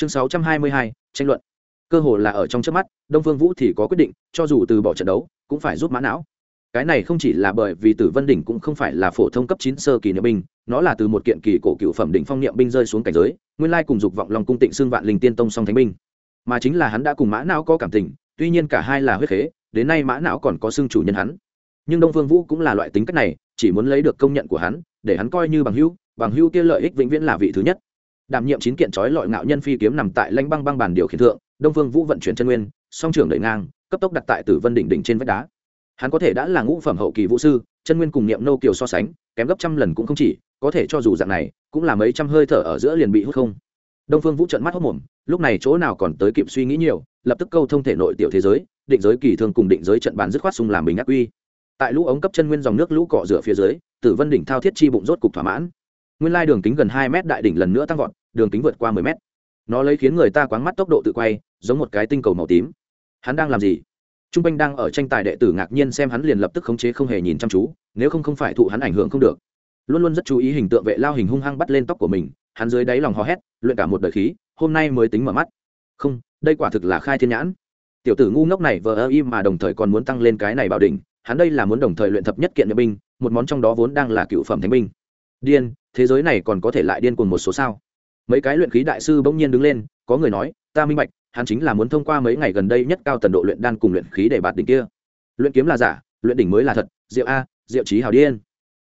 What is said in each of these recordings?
chương sáu trăm hai mươi hai, tranh luận. Cơ hồ là ở trong trước mắt, đông phương vũ thì có quyết định, cho dù từ bỏ trận đấu, cũng phải giúp mã não. Cái này không chỉ là bởi vì tử vân đỉnh cũng không phải là phổ thông cấp chín sơ kỳ niệm binh, nó là từ một kiện kỳ cổ cựu phẩm đỉnh phong niệm binh rơi xuống cảnh giới, nguyên lai cùng dục vọng lòng cung tịnh xương vạn linh tiên tông song thánh binh. Mà chính là hắn đã cùng mã não có cảm tình, tuy nhiên cả hai là huyết khế, đến nay mã não còn có xương chủ nhân hắn. Nhưng đông phương vũ cũng là loại tính cách này, chỉ muốn lấy được công nhận của hắn, để hắn coi như bằng hữu bằng hữu kia lợi ích vĩnh viễn là vị thứ nhất đảm nhiệm chín kiện trói lọi ngạo nhân phi kiếm nằm tại lãnh băng băng bản điều khiển thượng, đông phương vũ vận chuyển chân nguyên, song trưởng đẩy ngang, cấp tốc đặt tại tử vân đỉnh đỉnh trên vách đá. Hắn có thể đã là ngũ phẩm hậu kỳ vũ sư, chân nguyên cùng niệm nô kiều so sánh, kém gấp trăm lần cũng không chỉ, có thể cho dù dạng này, cũng là mấy trăm hơi thở ở giữa liền bị hút không. Đông phương vũ trận mắt hốc mồm, lúc này chỗ nào còn tới kịp suy nghĩ nhiều, lập tức câu thông thể nội tiểu thế giới, định giới kỳ thường cùng định giới trận bàn dứt khoát xung làm bình ác quy. Tại lũ ống cấp chân nguyên dòng nước lũ cọ rửa phía dưới, tử vân đỉnh thao thiết chi bụng rốt cục thỏa mãn nguyên lai đường kính gần hai mét đại đỉnh lần nữa tăng vọt, đường kính vượt qua mười mét. Nó lấy khiến người ta quáng mắt tốc độ tự quay, giống một cái tinh cầu màu tím. Hắn đang làm gì? T r u n g quanh đang ở tranh tài đệ tử ngạc nhiên xem hắn liền lập tức khống chế không hề nhìn chăm chú, nếu không không phải thụ hắn ảnh hưởng không được. Luôn luôn rất chú ý hình tượng vệ lao hình hung hăng bắt lên tóc của mình, hắn dưới đáy lòng hò hét, luyện cả một đời khí, hôm nay mới tính mở mắt. Không, đây quả thực là khai thiên nhãn. Tiểu tử ngu ngốc này vờ ơ im mà đồng thời còn muốn tăng lên cái này bảo đỉnh, hắn đây là muốn đồng thời luyện thập nhất kiện nhập binh, một món trong đó vốn đang là cựu phẩm thánh binh điên, thế giới này còn có thể lại điên cùng một số sao? Mấy cái luyện khí đại sư bỗng nhiên đứng lên, có người nói, ta minh bạch, hắn chính là muốn thông qua mấy ngày gần đây nhất cao tần độ luyện đan cùng luyện khí để bạt đỉnh kia. Luyện kiếm là giả, luyện đỉnh mới là thật, diệu a, diệu trí hào điên.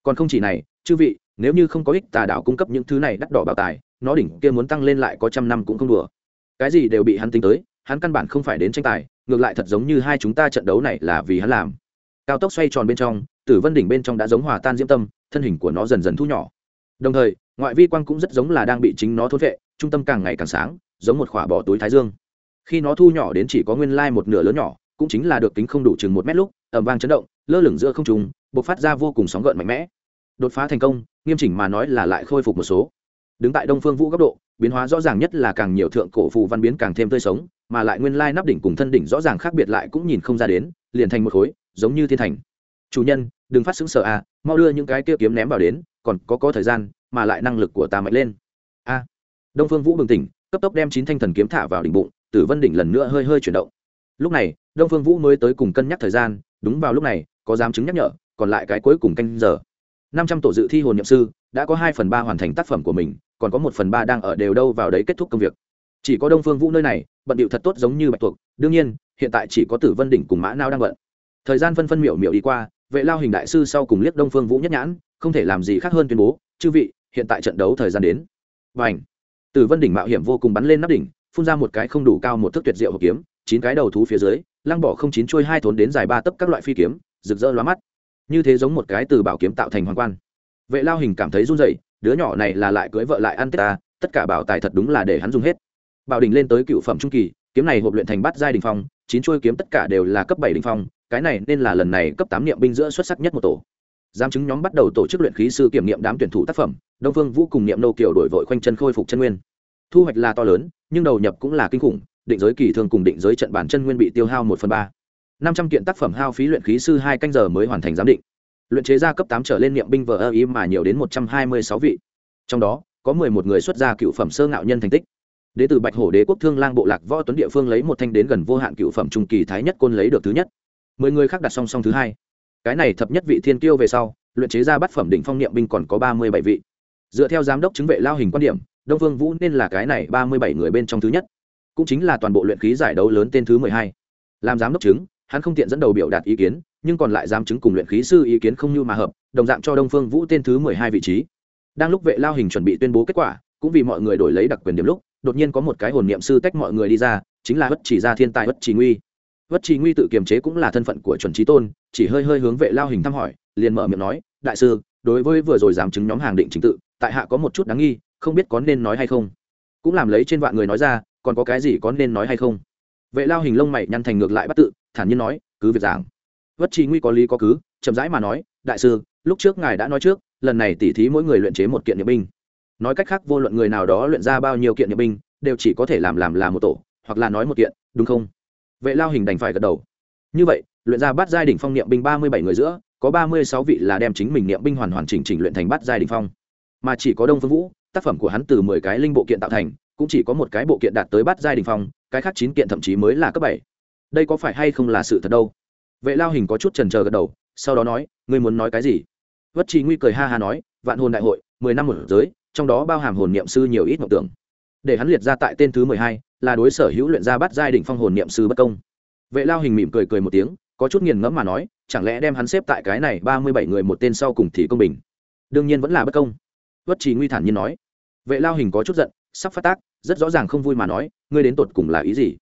Còn không chỉ này, chư vị, nếu như không có ích tà đạo cung cấp những thứ này đắt đỏ bảo tài, nó đỉnh kia muốn tăng lên lại có trăm năm cũng không đùa. Cái gì đều bị hắn tính tới, hắn căn bản không phải đến tranh tài, ngược lại thật giống như hai chúng ta trận đấu này là vì hắn làm. Cao tốc xoay tròn bên trong, tử vân đỉnh bên trong đã giống hòa tan diễm tâm thân hình của nó dần dần thu nhỏ. Đồng thời, ngoại vi quang cũng rất giống là đang bị chính nó thốt vệ, trung tâm càng ngày càng sáng, giống một khỏa bỏ túi thái dương. Khi nó thu nhỏ đến chỉ có nguyên lai một nửa lớn nhỏ, cũng chính là được kính không đủ chừng một mét lúc ẩm vang chấn động, lơ lửng giữa không trùng b ộ c phát ra vô cùng sóng gợn mạnh mẽ. Đột phá thành công, nghiêm chỉnh mà nói là lại khôi phục một số. Đứng tại đông phương vũ góc độ, biến hóa rõ ràng nhất là càng nhiều thượng cổ phù văn biến càng thêm tươi sống, mà lại nguyên lai nắp đỉnh cùng thân đỉnh rõ ràng khác biệt lại cũng nhìn không ra đến, liền thành một khối, giống như thiên thành. Chủ nhân đừng phát xứng sợ à mau đưa những cái kia kiếm ném vào đến, còn có có thời gian, mà lại năng lực của ta mạnh lên. A. Đông phương vũ bừng tỉnh, cấp tốc đem chín thanh thần kiếm thả vào đỉnh bụng, tử vân đỉnh lần nữa hơi hơi chuyển động. Lúc này, đông phương vũ mới tới cùng cân nhắc thời gian, đúng vào lúc này, có dám chứng nhắc nhở, còn lại cái cuối cùng canh giờ. Năm trăm tổ dự thi hồn nhậm sư, đã có hai phần ba hoàn thành tác phẩm của mình, còn có một phần ba đang ở đều đâu vào đấy kết thúc công việc. Chỉ có đông phương vũ nơi này, bận điệu thật tốt giống như bạch tuộc, đương nhiên, hiện tại chỉ có tử vân đỉnh cùng mã nao đang bận. Thời gian phân phân miểu miểu đi qua vệ lao hình đại sư sau cùng liếc đông phương vũ nhất nhãn, không thể làm gì khác hơn tuyên bố, chư vị, hiện tại trận đấu thời gian đến. Và ảnh từ vân đỉnh mạo hiểm vô cùng bắn lên nắp đỉnh, phun ra một cái không đủ cao một thước tuyệt diệu hộp kiếm, chín cái đầu thú phía dưới, lăng bỏ không chín trôi hai thốn đến dài ba tấc các loại phi kiếm, rực rỡ lóa mắt. Như thế giống một cái từ bảo kiếm tạo thành hoàng quan. Vệ lao hình cảm thấy run rẩy, đứa nhỏ này là lại cưới vợ lại ăn tết ta, tất cả bảo tài thật đúng là để hắn dùng hết. Bảo đỉnh lên tới cựu phẩm trung kỳ, kiếm này hộp luyện thành bát giai đình phong chín chuôi kiếm tất cả đều là cấp bảy đình phong, cái này nên là lần này cấp tám niệm binh giữa xuất sắc nhất một tổ. Giám chứng nhóm bắt đầu tổ chức luyện khí sư kiểm nghiệm đám tuyển thủ tác phẩm, đông phương vũ cùng niệm nô kiều đổi vội quanh chân khôi phục chân nguyên. Thu hoạch là to lớn, nhưng đầu nhập cũng là kinh khủng, định giới kỳ thường cùng định giới trận bản chân nguyên bị tiêu hao một phần ba. năm trăm kiện tác phẩm hao phí luyện khí sư hai canh giờ mới hoàn thành giám định. Luyện chế ra cấp tám trở lên niệm binh vờ ý mà nhiều đến một trăm hai mươi sáu vị. Trong đó, có mười một người xuất ra cựu phẩm sơ ngạo nhân thành tích đế từ bạch hổ đế quốc thương lang bộ lạc võ tuấn địa phương lấy một thanh đến gần vô hạn cựu phẩm trung kỳ thái nhất côn lấy được thứ nhất. Mười người khác đặt song song thứ hai. Cái này thập nhất vị thiên kiêu về sau, luyện chế ra bát phẩm định phong niệm binh còn có ba mươi bảy vị. Dựa theo giám đốc chứng vệ lao hình quan điểm, đông Vương vũ nên là cái này ba mươi bảy người bên trong thứ nhất. Cũng chính là toàn bộ luyện khí giải đấu lớn tên thứ mười hai. Làm giám đốc chứng, hắn không tiện dẫn đầu biểu đạt ý kiến, nhưng còn lại giám chứng cùng luyện khí sư ý kiến không như mà hợp, đồng dạng cho đông phương vũ tên thứ mười hai vị trí. Đang lúc vệ lao hình chuẩn bị tuyên bố kết quả, cũng vì mọi người đổi lấy đặc quyền điểm lúc đột nhiên có một cái hồn niệm sư tách mọi người đi ra, chính là bất chỉ ra thiên tài bất chỉ nguy. Vất chỉ nguy tự kiềm chế cũng là thân phận của chuẩn trí tôn, chỉ hơi hơi hướng vệ lao hình thăm hỏi, liền mở miệng nói, đại sư, đối với vừa rồi giảm chứng nhóm hàng định chính tự, tại hạ có một chút đáng nghi, không biết có nên nói hay không? Cũng làm lấy trên vạn người nói ra, còn có cái gì có nên nói hay không? Vệ lao hình lông mày nhăn thành ngược lại bắt tự, thản nhiên nói, cứ việc giảng. Vất trì nguy có lý có cứ, chậm rãi mà nói, đại sư, lúc trước ngài đã nói trước, lần này tỉ thí mỗi người luyện chế một kiện nhiệm binh nói cách khác, vô luận người nào đó luyện ra bao nhiêu kiện nhập binh, đều chỉ có thể làm làm là một tổ, hoặc là nói một kiện, đúng không? Vệ lao hình đành phải gật đầu. Như vậy, luyện ra bát giai đ ỉ n h phong niệm binh ba mươi bảy người giữa, có ba mươi sáu vị là đem chính mình niệm binh hoàn hoàn chỉnh chỉnh luyện thành bát giai đ ỉ n h phong. Mà chỉ có đông phương vũ, tác phẩm của hắn từ mười cái linh bộ kiện tạo thành, cũng chỉ có một cái bộ kiện đạt tới bát giai đình phong, cái khác chín kiện thậm chí mới là cấp bảy. Đây có phải hay không là sự thật đâu? Vệ lao hình có chút trần trờ gật đầu, sau đó nói, ngươi muốn nói cái gì? Vất trì nguy cười ha ha nói, vạn hồn đại hội, mười năm một giới trong đó bao hàm hồn niệm sư nhiều ít mộng tưởng. Để hắn liệt ra tại tên thứ mười hai, là đối sở hữu luyện ra bắt giai đỉnh phong hồn niệm sư bất công. Vệ lao hình mỉm cười cười một tiếng, có chút nghiền ngẫm mà nói, chẳng lẽ đem hắn xếp tại cái này ba mươi bảy người một tên sau cùng thì công bình? Đương nhiên vẫn là bất công. Vất trì nguy thản nhiên nói. Vệ lao hình có chút giận, sắp phát tác, rất rõ ràng không vui mà nói, ngươi đến tột cùng là ý gì?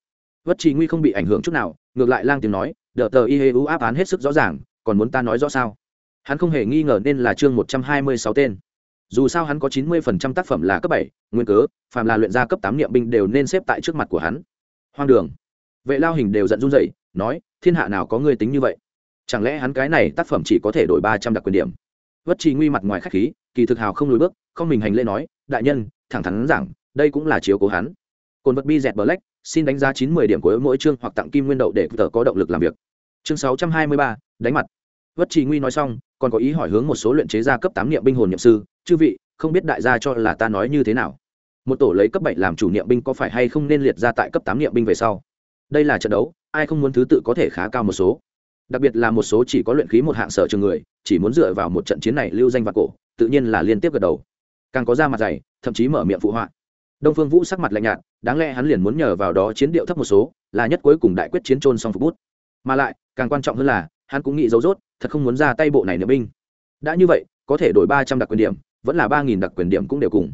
Vất trì nguy không bị ảnh hưởng chút nào, ngược lại lang tiếng nói, đờ tờ y hê u áp án hết sức rõ ràng, còn muốn ta nói rõ sao? Hắn không hề nghi ngờ nên là chương một trăm hai mươi sáu tên dù sao hắn có chín mươi phần trăm tác phẩm là cấp bảy, nguyên cớ, phàm là luyện gia cấp tám niệm binh đều nên xếp tại trước mặt của hắn. Hoang đường. Vệ lao hình đều giận run dậy nói, thiên hạ nào có người tính như vậy? Chẳng lẽ hắn cái này tác phẩm chỉ có thể đổi ba trăm đặc quyền điểm? Vất trì nguy mặt ngoài khách khí, kỳ thực hào không lùi bước, không mình hành lễ nói, đại nhân, thẳng thắn rằng đây cũng là chiếu cố hắn. Cồn vật bi dẹt black, xin đánh giá chín mươi điểm của mỗi chương hoặc tặng kim nguyên đậu để tờ có động lực làm việc. Chương sáu trăm hai mươi ba, đánh mặt vất trì nguy nói xong, còn có ý hỏi hướng một số luyện chế gia cấp tám niệm binh hồn niệm sư, chư vị, không biết đại gia cho là ta nói như thế nào? Một tổ lấy cấp bảy làm chủ niệm binh có phải hay không nên liệt ra tại cấp tám niệm binh về sau? Đây là trận đấu, ai không muốn thứ tự có thể khá cao một số. Đặc biệt là một số chỉ có luyện khí một hạng sở trường người, chỉ muốn dựa vào một trận chiến này lưu danh và cổ, tự nhiên là liên tiếp gật đầu. Càng có da mặt dày, thậm chí mở miệng phụ họa. Đông phương vũ sắc mặt lạnh nhạt, đáng lẽ hắn liền muốn nhờ vào đó chiến điệu thấp một số, là nhất cuối cùng đại quyết chiến trôn xong phục bút. Mà lại, càng quan trọng hơn là, hắn cũng nghĩ dấu dốt thật không muốn ra tay bộ này nữa binh. Đã như vậy, có thể đổi ba trăm đặc quyền điểm, vẫn là ba nghìn đặc quyền điểm cũng đều cùng.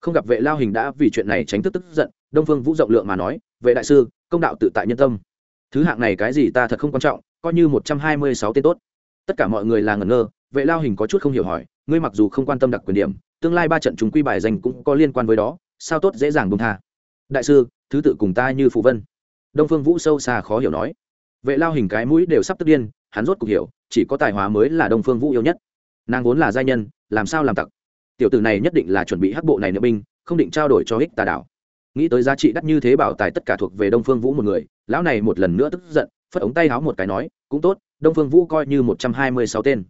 Không gặp vệ lao hình đã vì chuyện này tránh tức tức giận, đông phương vũ rộng lượng mà nói, vệ đại sư, công đạo tự tại nhân tâm. Thứ hạng này cái gì ta thật không quan trọng, coi như một trăm hai mươi sáu tên tốt. Tất cả mọi người là ngẩn ngơ, vệ lao hình có chút không hiểu hỏi, ngươi mặc dù không quan tâm đặc quyền điểm, tương lai ba trận chúng quy bài danh cũng có liên quan với đó, sao tốt dễ dàng bông tha? Đại sư, thứ tự cùng ta như phụ vân. Đông phương vũ sâu xa khó hiểu nói. Vệ lao hình cái mũi đều sắp tức điên, hắn rốt cuộc hiểu chỉ có tài hóa mới là đông phương vũ yêu nhất. Nàng vốn là giai nhân, làm sao làm tặc? Tiểu tử này nhất định là chuẩn bị hắc bộ này nữ binh, không định trao đổi cho hích tà đảo nghĩ tới giá trị đắt như thế bảo tài tất cả thuộc về đông phương vũ một người, lão này một lần nữa tức giận, phất ống tay háo một cái nói, cũng tốt, đông phương vũ coi như một trăm hai mươi sáu tên.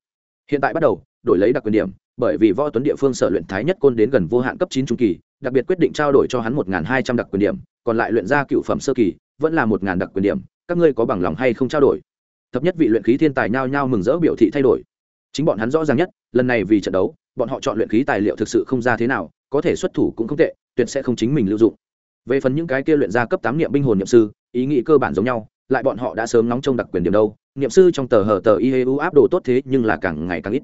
Hiện tại bắt đầu, đổi lấy đặc quyền điểm, bởi vì võ tuấn địa phương sở luyện thái nhất côn đến gần vô hạn cấp chín trung kỳ, đặc biệt quyết định trao đổi cho hắn một hai trăm đặc quyền điểm, còn lại luyện ra cựu phẩm sơ kỳ, vẫn là một đặc quyền điểm, các ngươi có bằng lòng hay không trao đổi? Thập nhất vị luyện khí thiên tài nhao nhao mừng rỡ biểu thị thay đổi. Chính bọn hắn rõ ràng nhất, lần này vì trận đấu, bọn họ chọn luyện khí tài liệu thực sự không ra thế nào, có thể xuất thủ cũng không tệ, tuyệt sẽ không chính mình lưu dụng. Về phần những cái kia luyện ra cấp tám niệm binh hồn niệm sư, ý nghĩ cơ bản giống nhau, lại bọn họ đã sớm nóng trong đặc quyền điểm đâu, niệm sư trong tờ hở tờ y áp đồ tốt thế nhưng là càng ngày càng ít.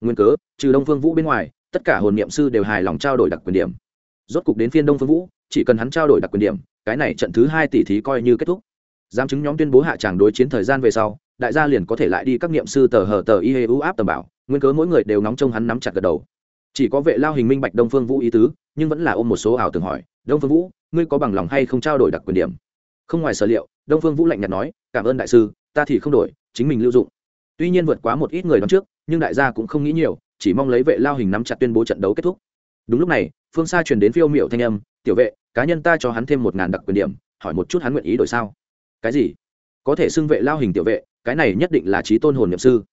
Nguyên cớ, trừ đông phương vũ bên ngoài, tất cả hồn niệm sư đều hài lòng trao đổi đặc quyền điểm. Rốt cục đến phiên đông phương vũ, chỉ cần hắn trao đổi đặc quyền điểm, cái này trận thứ hai tỷ thí coi như kết thúc. Giám chứng nhóm tuyên bố hạ tràng đối chiến thời gian về sau đại gia liền có thể lại đi các niệm sư tờ hờ tờ y hê u áp tầm bảo, nguyên cớ mỗi người đều nóng trông hắn nắm chặt gật đầu. Chỉ có vệ lao hình minh bạch đông phương vũ ý tứ, nhưng vẫn là ôm một số ảo tưởng hỏi, đông phương vũ, ngươi có bằng lòng hay không trao đổi đặc quyền điểm? Không ngoài sở liệu, đông phương vũ lạnh nhạt nói, cảm ơn đại sư, ta thì không đổi, chính mình lưu dụng. Tuy nhiên vượt quá một ít người đón trước, nhưng đại gia cũng không nghĩ nhiều, chỉ mong lấy vệ lao hình nắm chặt tuyên bố trận đấu kết thúc. Đúng lúc này, phương xa truyền đến phiêu miệu thanh âm, tiểu vệ, cá nhân ta cho hắn thêm một ngàn đặc quyền điểm, hỏi một chút hắn nguyện ý đổi sao? Cái gì? Có thể xưng vệ lao hình tiểu vệ cái này nhất định là trí tôn hồn nhậm sư.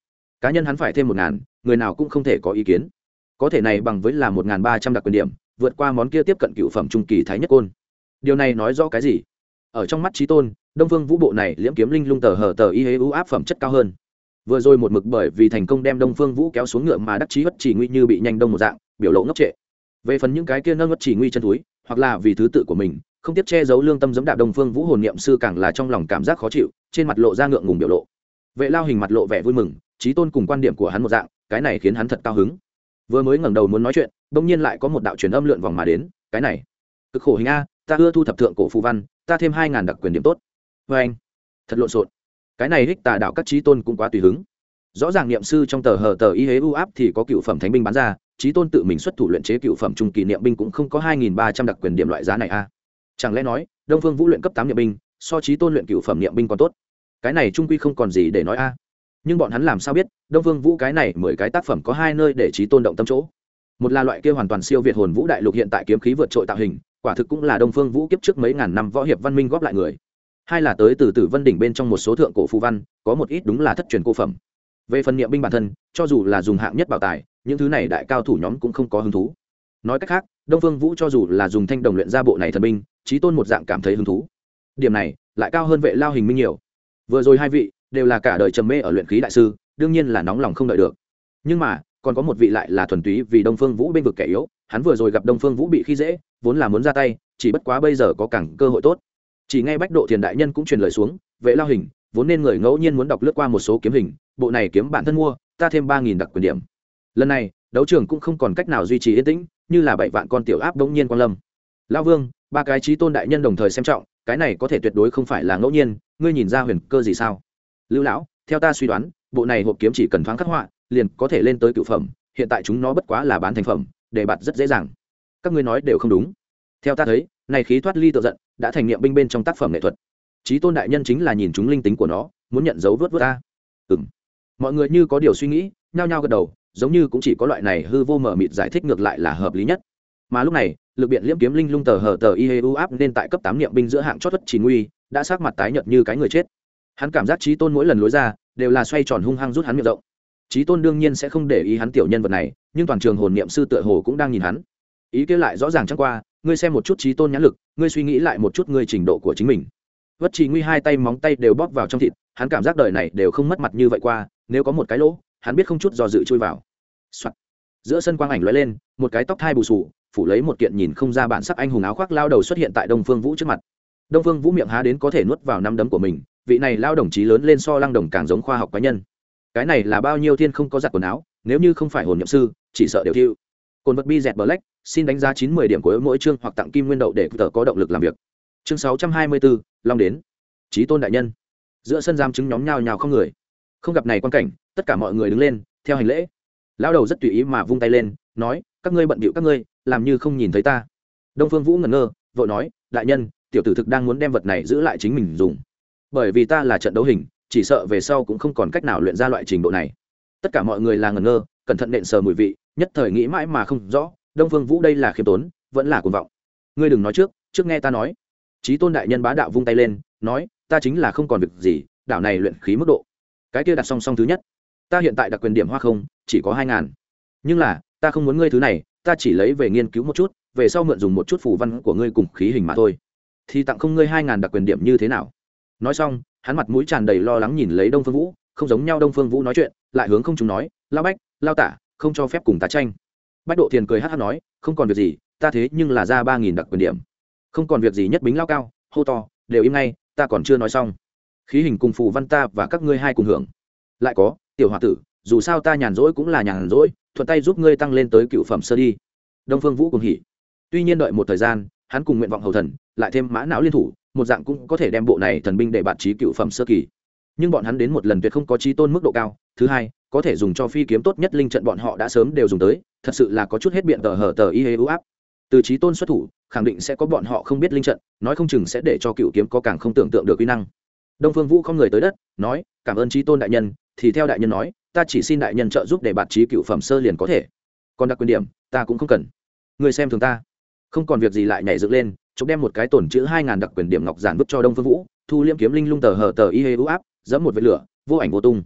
Cá nhân hắn phải thêm một ngàn, người nào cũng không thể có ý kiến. Có thể này bằng với là một ngàn ba trăm đặc quyền điểm, vượt qua món kia tiếp cận cựu phẩm trung kỳ thái nhất côn. Điều này nói rõ cái gì? Ở trong mắt trí tôn, đông phương vũ bộ này liễm kiếm linh lung tờ hờ tờ y hế ưu áp phẩm chất cao hơn. Vừa rồi một mực bởi vì thành công đem đông phương vũ kéo xuống ngựa mà đắc chí bất chỉ nguy như bị nhanh đông một dạng, biểu lộ ngốc trệ. Về phần những cái kia nâng bất chỉ nguy chân túi, hoặc là vì thứ tự của mình, không tiếp che giấu lương tâm giống đạp đông phương vũ hồn niệm sư càng là trong lòng cảm giác khó chịu, trên mặt lộ ra ngượng ngùng biểu lộ vệ lao hình mặt lộ vẻ vui mừng, trí tôn cùng quan điểm của hắn một dạng, cái này khiến hắn thật cao hứng. Vừa mới ngẩng đầu muốn nói chuyện, bỗng nhiên lại có một đạo truyền âm lượn vòng mà đến, cái này, cực khổ hình a, ta ưa thu thập thượng cổ phù văn, ta thêm hai ngàn đặc quyền điểm tốt. Vê anh. Thật lộn xộn. Cái này hích tà đạo các trí tôn cũng quá tùy hứng. Rõ ràng niệm sư trong tờ hờ tờ y hế u áp thì có cựu phẩm thánh binh bán ra, trí tôn tự mình xuất thủ luyện chế cựu phẩm trung kỳ niệm binh cũng không có hai nghìn ba trăm đặc quyền điểm loại giá này a. Chẳng lẽ nói, đông phương vũ luyện cấp tám niệm binh, so trí tôn luyện cựu phẩm niệm binh còn tốt? Cái này trung quy không còn gì để nói a. Nhưng bọn hắn làm sao biết, đông vương vũ cái này mười cái tác phẩm có hai nơi để trí tôn động tâm chỗ. Một là loại kia hoàn toàn siêu việt hồn vũ đại lục hiện tại kiếm khí vượt trội tạo hình, quả thực cũng là đông phương vũ kiếp trước mấy ngàn năm võ hiệp văn minh góp lại người. Hai là tới từ tử vân đỉnh bên trong một số thượng cổ phù văn, có một ít đúng là thất truyền cô phẩm. Về phần niệm binh bản thân, cho dù là dùng hạng nhất bảo tài, những thứ này đại cao thủ nhóm cũng không có hứng thú. Nói cách khác, đông phương vũ cho dù là dùng thanh đồng luyện ra bộ này thần binh, trí tôn một dạng cảm thấy hứng thú. Điểm này, lại cao hơn vệ lao hình minh nhiều vừa rồi hai vị đều là cả đời trầm mê ở luyện khí đại sư, đương nhiên là nóng lòng không đợi được. Nhưng mà, còn có một vị lại là thuần túy vì đông phương vũ bên vực kẻ yếu, hắn vừa rồi gặp đông phương vũ bị khi dễ, vốn là muốn ra tay, chỉ bất quá bây giờ có cẳng cơ hội tốt. Chỉ ngay bách độ thiền đại nhân cũng truyền lời xuống, vệ lao hình, vốn nên người ngẫu nhiên muốn đọc lướt qua một số kiếm hình, bộ này kiếm bản thân mua, ta thêm ba nghìn đặc quyền điểm. Lần này, đấu trường cũng không còn cách nào duy trì yên tĩnh, như là bảy vạn con tiểu áp bỗng nhiên quan lâm. Lao vương, ba cái trí tôn đại nhân đồng thời xem trọng cái này có thể tuyệt đối không phải là ngẫu nhiên, ngươi nhìn ra huyền cơ gì sao? Lưu lão, theo ta suy đoán, bộ này hộp kiếm chỉ cần thoáng khắc họa, liền có thể lên tới cựu phẩm, hiện tại chúng nó bất quá là bán thành phẩm, để bạt rất dễ dàng. Các ngươi nói đều không đúng. Theo ta thấy, này khí thoát ly tự giận, đã thành nghiệm binh bên trong tác phẩm nghệ thuật. Trí tôn đại nhân chính là nhìn chúng linh tính của nó, muốn nhận dấu vớt vớt ta. Ừng mọi người như có điều suy nghĩ, nhao nhao gật đầu, giống như cũng chỉ có loại này hư vô mở mịt giải thích ngược lại là hợp lý nhất. Mà lúc này lực biện liễm kiếm linh lung tờ hờ tờ y hê u áp nên tại cấp tám niệm binh giữa hạng chót thất chỉ nguy, đã sát mặt tái nhợt như cái người chết. Hắn cảm giác trí tôn mỗi lần lối ra, đều là xoay tròn hung hăng rút hắn miệng rộng. Trí tôn đương nhiên sẽ không để ý hắn tiểu nhân vật này, nhưng toàn trường hồn niệm sư tựa hồ cũng đang nhìn hắn. Ý kia lại rõ ràng chẳng qua, ngươi xem một chút trí tôn nhãn lực, ngươi suy nghĩ lại một chút ngươi trình độ của chính mình. Vất chỉ nguy hai tay móng tay đều bóp vào trong thịt, hắn cảm giác đời này đều không mất mặt như vậy qua, nếu có một cái lỗ, hắn biết không chút do dự chui vào、Soạn. giữa sân quang ảnh lóe lên, một cái tóc thai bù sù phủ lấy một kiện nhìn không ra bản sắc anh hùng áo khoác lao đầu xuất hiện tại đông phương vũ trước mặt. Đông phương vũ miệng há đến có thể nuốt vào năm đấm của mình, vị này lao đồng chí lớn lên so lăng đồng càng giống khoa học cá nhân. Cái này là bao nhiêu thiên không có giặt quần áo, nếu như không phải hồn nhậm sư, chỉ sợ đều thiêu. Cồn vật bi dẹt black, xin đánh giá chín mươi điểm của mỗi chương hoặc tặng kim nguyên đậu để tờ có động lực làm việc. Chương sáu trăm hai mươi bốn long đến. Trí tôn đại nhân. Giữa sân giam chứng nhóm nhào nhào không người. Không gặp này quan cảnh, tất cả mọi người đứng lên, theo hành lễ. Lão đầu rất tùy ý mà vung tay lên, nói, các ngươi bận bịu các ngươi làm như không nhìn thấy ta. Đông phương vũ ngẩn ngơ, vội nói, đại nhân, tiểu tử thực đang muốn đem vật này giữ lại chính mình dùng. Bởi vì ta là trận đấu hình, chỉ sợ về sau cũng không còn cách nào luyện ra loại trình độ này. Tất cả mọi người là ngẩn ngơ, cẩn thận nện sờ mùi vị, nhất thời nghĩ mãi mà không rõ, đông phương vũ đây là khiêm tốn, vẫn là cuồng vọng. Ngươi đừng nói trước trước nghe ta nói. Trí tôn đại nhân bá đạo vung tay lên, nói, ta chính là không còn việc gì, đảo này luyện khí mức độ. Cái kia đặt song song thứ nhất. Ta hiện tại đặc quyền điểm hoa không, chỉ có hai ngàn. Nhưng là, ta không muốn ngươi thứ này ta chỉ lấy về nghiên cứu một chút, về sau mượn dùng một chút phù văn của ngươi cùng khí hình mà thôi. Thì tặng không ngươi hai ngàn đặc quyền điểm như thế nào? Nói xong, hắn mặt mũi tràn đầy lo lắng nhìn lấy đông phương vũ, không giống nhau đông phương vũ nói chuyện, lại hướng không chúng nói, lao bách, lao tả, không cho phép cùng tá tranh. Bách độ thiền cười hát hát nói, không còn việc gì, ta thế nhưng là ra ba nghìn đặc quyền điểm. Không còn việc gì nhất bính lao cao, hô to, đều im ngay, ta còn chưa nói xong. Khí hình cùng phù văn ta và các ngươi hai cùng hưởng. Lại có, tiểu h o a tử dù sao ta nhàn rỗi cũng là nhàn rỗi, thuận tay giúp ngươi tăng lên tới cựu phẩm sơ đi. Đông phương vũ cùng hỉ. Tuy nhiên đợi một thời gian, hắn cùng nguyện vọng hầu thần, lại thêm mã não liên thủ, một dạng cũng có thể đem bộ này thần binh để bạt trí cựu phẩm sơ kỳ. Nhưng bọn hắn đến một lần tuyệt không có trí tôn mức độ cao. Thứ hai, có thể dùng cho phi kiếm tốt nhất linh trận bọn họ đã sớm đều dùng tới, thật sự là có chút hết biện tờ hở tờ y hê ưu áp. Từ trí tôn xuất thủ, khẳng định sẽ có bọn họ không biết linh trận, nói không chừng sẽ để cho cựu kiếm có càng không tưởng tượng được kỹ năng. Đông phương vũ không người tới đất, nói, cảm ơn trí tôn đại nhân. Thì theo đại nhân nói ta chỉ xin đại nhân trợ giúp để bạt trí cựu phẩm sơ liền có thể. Còn đặc quyền điểm, ta cũng không cần. Người xem thường ta. Không còn việc gì lại nhảy dựng lên chúng đem một cái tổn chữ hai ngàn đặc quyền điểm ngọc giản vứt cho đông phương vũ, thu liêm kiếm linh lung tờ hờ tờ y hê ưu áp dẫm một vệt lửa, vô ảnh vô tung.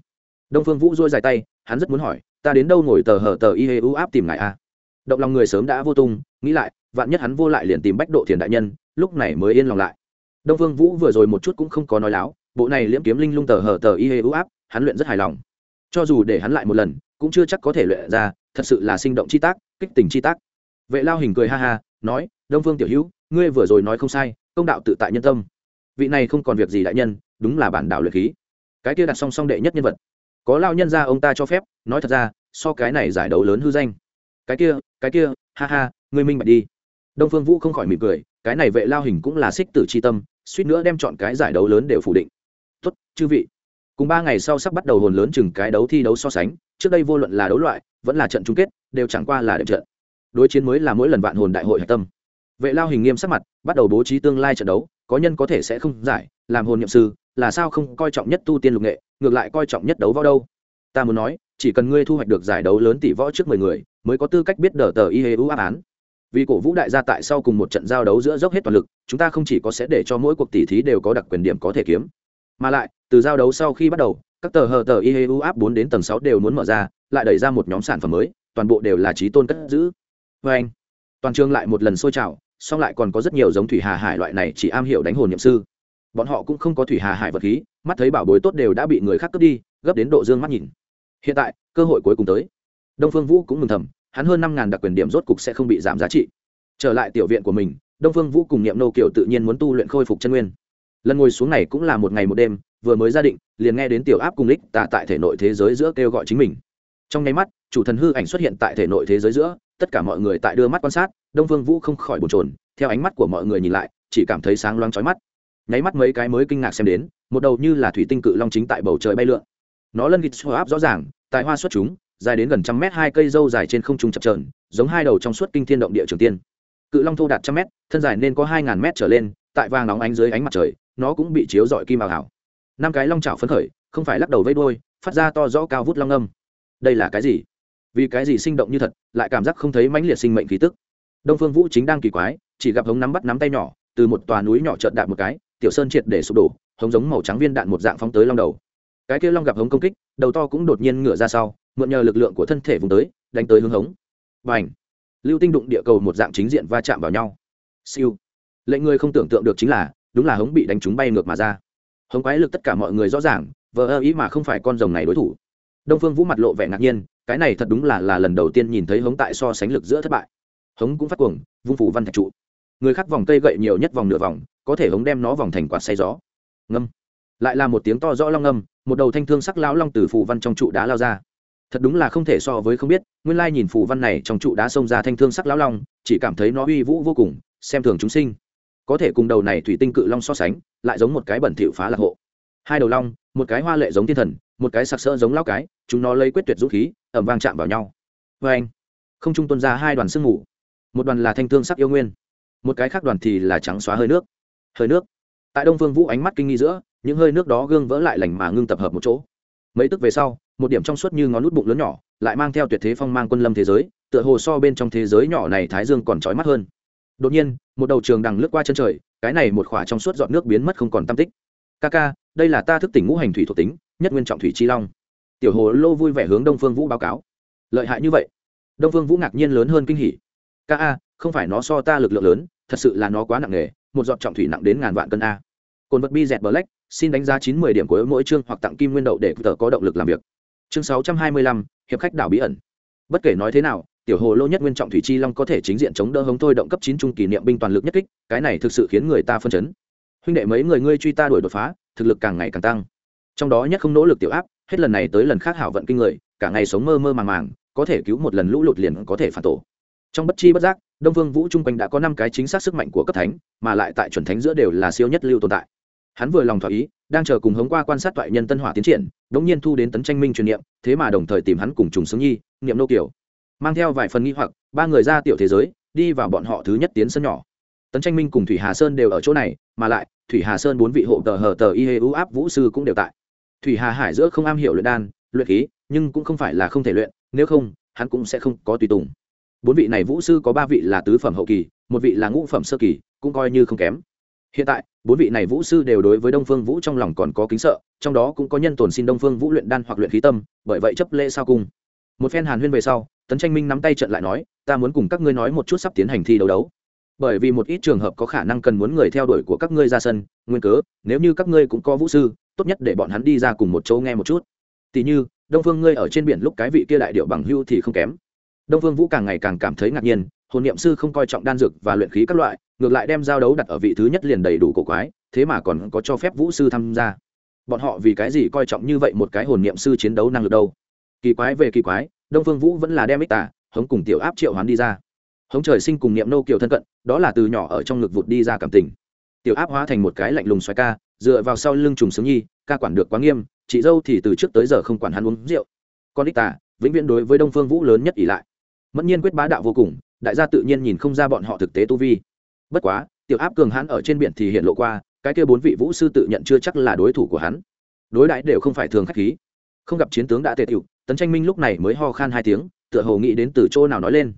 Đông phương vũ dôi dài tay, hắn rất muốn hỏi, ta đến đâu ngồi tờ hờ tờ y hê ưu áp tìm ngài a động lòng người sớm đã vô tung, nghĩ lại, vạn nhất hắn vô lại liền tìm bách độ thiền đại nhân, lúc này mới yên lòng lại. Đông phương vũ vừa rồi một chút cũng không có nói láo, bộ này liễm kiếm linh lung tờ hờ tờ y hê ưu áp, hắn luyện rất hài lòng cho dù để hắn lại một lần, cũng chưa chắc có thể luyện ra, thật sự là sinh động chi tác, kích tình chi tác. Vệ lao hình cười ha ha, nói, đông phương tiểu hữu, ngươi vừa rồi nói không sai, công đạo tự tại nhân tâm. Vị này không còn việc gì đại nhân, đúng là bản đạo luyện khí. Cái kia đặt song song đệ nhất nhân vật. Có lao nhân ra ông ta cho phép, nói thật ra, so cái này giải đấu lớn hư danh. Cái kia cái kia, ha ha, ngươi minh bạch đi. Đông phương vũ không khỏi mỉm cười, cái này vệ lao hình cũng là xích tử c h i tâm, suýt nữa đem chọn cái giải đấu lớn đều phủ định. Tốt, chư vị cùng ba ngày sau sắp bắt đầu hồn lớn chừng cái đấu thi đấu so sánh, trước đây vô luận là đấu loại, vẫn là trận chung kết, đều chẳng qua là đệm trận. Đối chiến mới là mỗi lần vạn hồn đại hội hạch tâm. Vệ lao hình nghiêm sắc mặt, bắt đầu bố trí tương lai trận đấu, có nhân có thể sẽ không giải, làm hồn nhậm sư, là sao không coi trọng nhất tu tiên lục nghệ, ngược lại coi trọng nhất đấu võ đâu? Ta muốn nói, chỉ cần ngươi thu hoạch được giải đấu lớn tỷ võ trước mười người, mới có tư cách biết đờ tờ y hê ưu áp án. Vì cổ vũ đại gia tại sau cùng một trận giao đấu giữa dốc hết toàn lực, chúng ta không chỉ có sẽ để cho mỗi cuộc tỷ thí đều có đặc quyền điểm có thể kiếm mà lại, từ giao đấu sau khi bắt đầu, các tờ hờ tờ y áp bốn đến tầng sáu đều muốn mở ra, lại đẩy ra một nhóm sản phẩm mới, toàn bộ đều là trí tôn cất giữ. Vê anh, toàn trường lại một lần sôi trào, song lại còn có rất nhiều giống thủy hà hải loại này chỉ am hiểu đánh hồn nhậm sư. Bọn họ cũng không có thủy hà hải vật khí, mắt thấy bảo bối tốt đều đã bị người khác cướp đi, gấp đến độ dương mắt nhìn. Hiện tại, cơ hội cuối cùng tới. Đông phương vũ cũng mừng thầm, hắn hơn năm ngàn đặc quyền điểm rốt cục sẽ không bị giảm giá trị. Trở lại tiểu viện của mình, đông phương vũ cùng niệm nô kiều tự nhiên muốn tu luyện khôi phục chân nguyên lần ngồi xuống này cũng là một ngày một đêm, vừa mới ra định, liền nghe đến tiểu áp cùng lích tà tại thể nội thế giới giữa kêu gọi chính mình. Trong nháy mắt, chủ thần hư ảnh xuất hiện tại thể nội thế giới giữa, tất cả mọi người tại đưa mắt quan sát, đông vương vũ không khỏi bồn trồn theo ánh mắt của mọi người nhìn lại, chỉ cảm thấy sáng loáng trói mắt. Nháy mắt mấy cái mới kinh ngạc xem đến, một đầu như là thủy tinh cự long chính tại bầu trời bay lượn. Nó lân gịt hoa áp rõ ràng tại hoa xuất chúng, dài đến gần trăm mét hai cây dâu dài trên không trung chập trờn giống hai đầu trong suốt kinh thiên động địa trường tiên. Cự long thô đạt trăm mét, thân dài nên có hai ngàn mét trở lên, tại vàng nóng ánh dưới ánh mặt trời nó cũng bị chiếu dọi kim ảo hảo. Năm cái long chảo phấn khởi, không phải lắc đầu vây đôi phát ra to rõ cao vút long âm. Đây là cái gì? Vì cái gì sinh động như thật, lại cảm giác không thấy mãnh liệt sinh mệnh khí tức? Đông phương vũ chính đang kỳ quái, chỉ gặp hống nắm bắt nắm tay nhỏ, từ một tòa núi nhỏ trợn đạn một cái, tiểu sơn triệt để sụp đổ, hống giống màu trắng viên đạn một dạng phóng tới long đầu. Cái kia long gặp hống công kích, đầu to cũng đột nhiên ngửa ra sau, mượn nhờ lực lượng của thân thể vùng tới, đánh tới hướng hống. Và ảnh lưu tinh đụng địa cầu một dạng chính diện va chạm vào nhau. Siêu! Lệnh người không tưởng tượng được chính là đúng là hống bị đánh trúng bay ngược mà ra. Hống quái lực tất cả mọi người rõ ràng, vờ ơ ý mà không phải con rồng này đối thủ. Đông phương vũ mặt lộ vẻ ngạc nhiên, cái này thật đúng là là lần đầu tiên nhìn thấy hống tại so sánh lực giữa thất bại. Hống cũng phát cuồng, vung phủ văn thạch trụ. Người khác vòng cây gậy nhiều nhất vòng nửa vòng, có thể hống đem nó vòng thành quạt say gió. Ngâm. Lại là một tiếng to rõ long ngâm, một đầu thanh thương sắc lão long từ phủ văn trong trụ đá lao ra. Thật đúng là không thể so với không biết, nguyên lai nhìn phủ văn này trong trụ đá xông ra thanh thương sắc lão long, chỉ cảm thấy nó uy vũ vô cùng, xem thường chúng sinh có thể cùng đầu này thủy tinh cự long so sánh, lại giống một cái bẩn thỉu phá lạc hộ. Hai đầu long, một cái hoa lệ giống thiên thần, một cái sặc sỡ giống lao cái, chúng nó lấy quyết tuyệt dũng khí ẩm vang chạm vào nhau. Vê anh, không trung tuân ra hai đoàn sương mù. Một đoàn là thanh thương sắc yêu nguyên, một cái khác đoàn thì là trắng xóa hơi nước. Hơi nước. Tại đông phương vũ ánh mắt kinh nghi giữa, những hơi nước đó gương vỡ lại lành mà ngưng tập hợp một chỗ. Mấy tức về sau, một điểm trong suốt như ngón nút bụng lớn nhỏ, lại mang theo tuyệt thế phong mang quân lâm thế giới, tựa hồ so bên trong thế giới nhỏ này thái dương còn trói mắt hơn đột nhiên, một đầu trường đằng lướt qua chân trời, cái này một khỏa trong suốt dọn nước biến mất không còn tam tích. Ca ca đây là ta thức tỉnh ngũ hành thủy thuộc tính, nhất nguyên trọng thủy chi long. Tiểu hồ lô vui vẻ hướng đông phương vũ báo cáo. Lợi hại như vậy? Đông phương vũ ngạc nhiên lớn hơn kinh hỉ. Ca a không phải nó so ta lực lượng lớn, thật sự là nó quá nặng nề, một giọt trọng thủy nặng đến ngàn vạn cân a. Cồn vật bi dẹt black, xin đánh giá chín mươi điểm của mỗi chương hoặc tặng kim nguyên đậu để tờ có động lực làm việc. Chương sáu trăm hai mươi lăm, hiệp khách đảo bí ẩn. Bất kể nói thế nào tiểu hồ lô nhất nguyên trọng thủy chi long có thể chính diện chống đỡ hống thôi động cấp chín trung kỷ niệm binh toàn lực nhất kích, cái này thực sự khiến người ta phân chấn. Huynh đệ mấy người ngươi truy ta đuổi đột phá, thực lực càng ngày càng tăng. Trong đó nhất không nỗ lực tiểu áp, hết lần này tới lần khác hảo vận kinh người, cả ngày sống mơ mơ màng màng, có thể cứu một lần lũ lụt liền có thể phản tổ. Trong bất chi bất giác, đông vương vũ trung quanh đã có năm cái chính xác sức mạnh của cấp thánh, mà lại tại chuẩn thánh giữa đều là siêu nhất lưu tồn tại. Hắn vừa lòng thỏa ý, đang chờ cùng hống qua quan sát toại nhân tân hỏa tiến triển, đống nhiên thu đến tấn tranh minh truyền niệm, thế mà đồng thời tìm hắn cùng trùng sướng nhi, niệm nô kiểu mang theo vài phần nghi hoặc, ba người ra tiểu thế giới, đi vào bọn họ thứ nhất tiến sân nhỏ. Tấn tranh minh cùng thủy hà sơn đều ở chỗ này, mà lại, thủy hà sơn bốn vị hộ tờ hờ tờ y hê u áp vũ sư cũng đều tại. Thủy hà hải giữa không am hiểu luyện đan, luyện khí, nhưng cũng không phải là không thể luyện, nếu không, hắn cũng sẽ không có tùy tùng. Bốn vị này vũ sư có ba vị là tứ phẩm hậu kỳ, một vị là ngũ phẩm sơ kỳ, cũng coi như không kém. Hiện tại, bốn vị này vũ sư đều đối với đông phương vũ trong lòng còn có kính sợ, trong đó cũng có nhân tồn xin đông phương vũ luyện đan hoặc luyện khí tâm, bởi vậy chấp lễ sao cung một phen hàn huyên về sau, tấn tranh minh nắm tay trận lại nói, ta muốn cùng các ngươi nói một chút sắp tiến hành thi đấu đấu. Bởi vì một ít trường hợp có khả năng cần muốn người theo đuổi của các ngươi ra sân, nguyên cớ, nếu như các ngươi cũng có vũ sư, tốt nhất để bọn hắn đi ra cùng một chỗ nghe một chút. Tỉ như, đông phương ngươi ở trên biển lúc cái vị kia đại điệu bằng hưu thì không kém. Đông phương vũ càng ngày càng cảm thấy ngạc nhiên, hồn niệm sư không coi trọng đan dược và luyện khí các loại, ngược lại đem giao đấu đặt ở vị thứ nhất liền đầy đủ cổ quái, thế mà còn có cho phép vũ sư tham gia. Bọn họ vì cái gì coi trọng như vậy một cái hồn niệm sư chiến đấu năng lực đâu? Kỳ quái về kỳ quái, đông phương vũ vẫn là đem ích tả, hống cùng tiểu áp triệu hoán đi ra. Hống trời sinh cùng niệm nô kiều thân cận, đó là từ nhỏ ở trong ngực vụt đi ra cảm tình. Tiểu áp hóa thành một cái lạnh lùng xoài ca, dựa vào sau lưng trùng sướng nhi, ca quản được quá nghiêm, chị dâu thì từ trước tới giờ không quản hắn uống rượu. Con ích tả, vĩnh viễn đối với đông phương vũ lớn nhất ỷ lại. Mẫn nhiên quyết bá đạo vô cùng, đại gia tự nhiên nhìn không ra bọn họ thực tế tu vi. Bất quá, tiểu áp cường hãn ở trên biển thì hiện lộ qua, cái kia bốn vị vũ sư tự nhận chưa chắc là đối thủ của hắn. Đối đãi đều không phải thường khách khí. Không gặp chiến tướng đã tệ tiểu tấn tranh minh lúc này mới ho khan hai tiếng, tựa hồ nghĩ đến từ chỗ nào nói lên.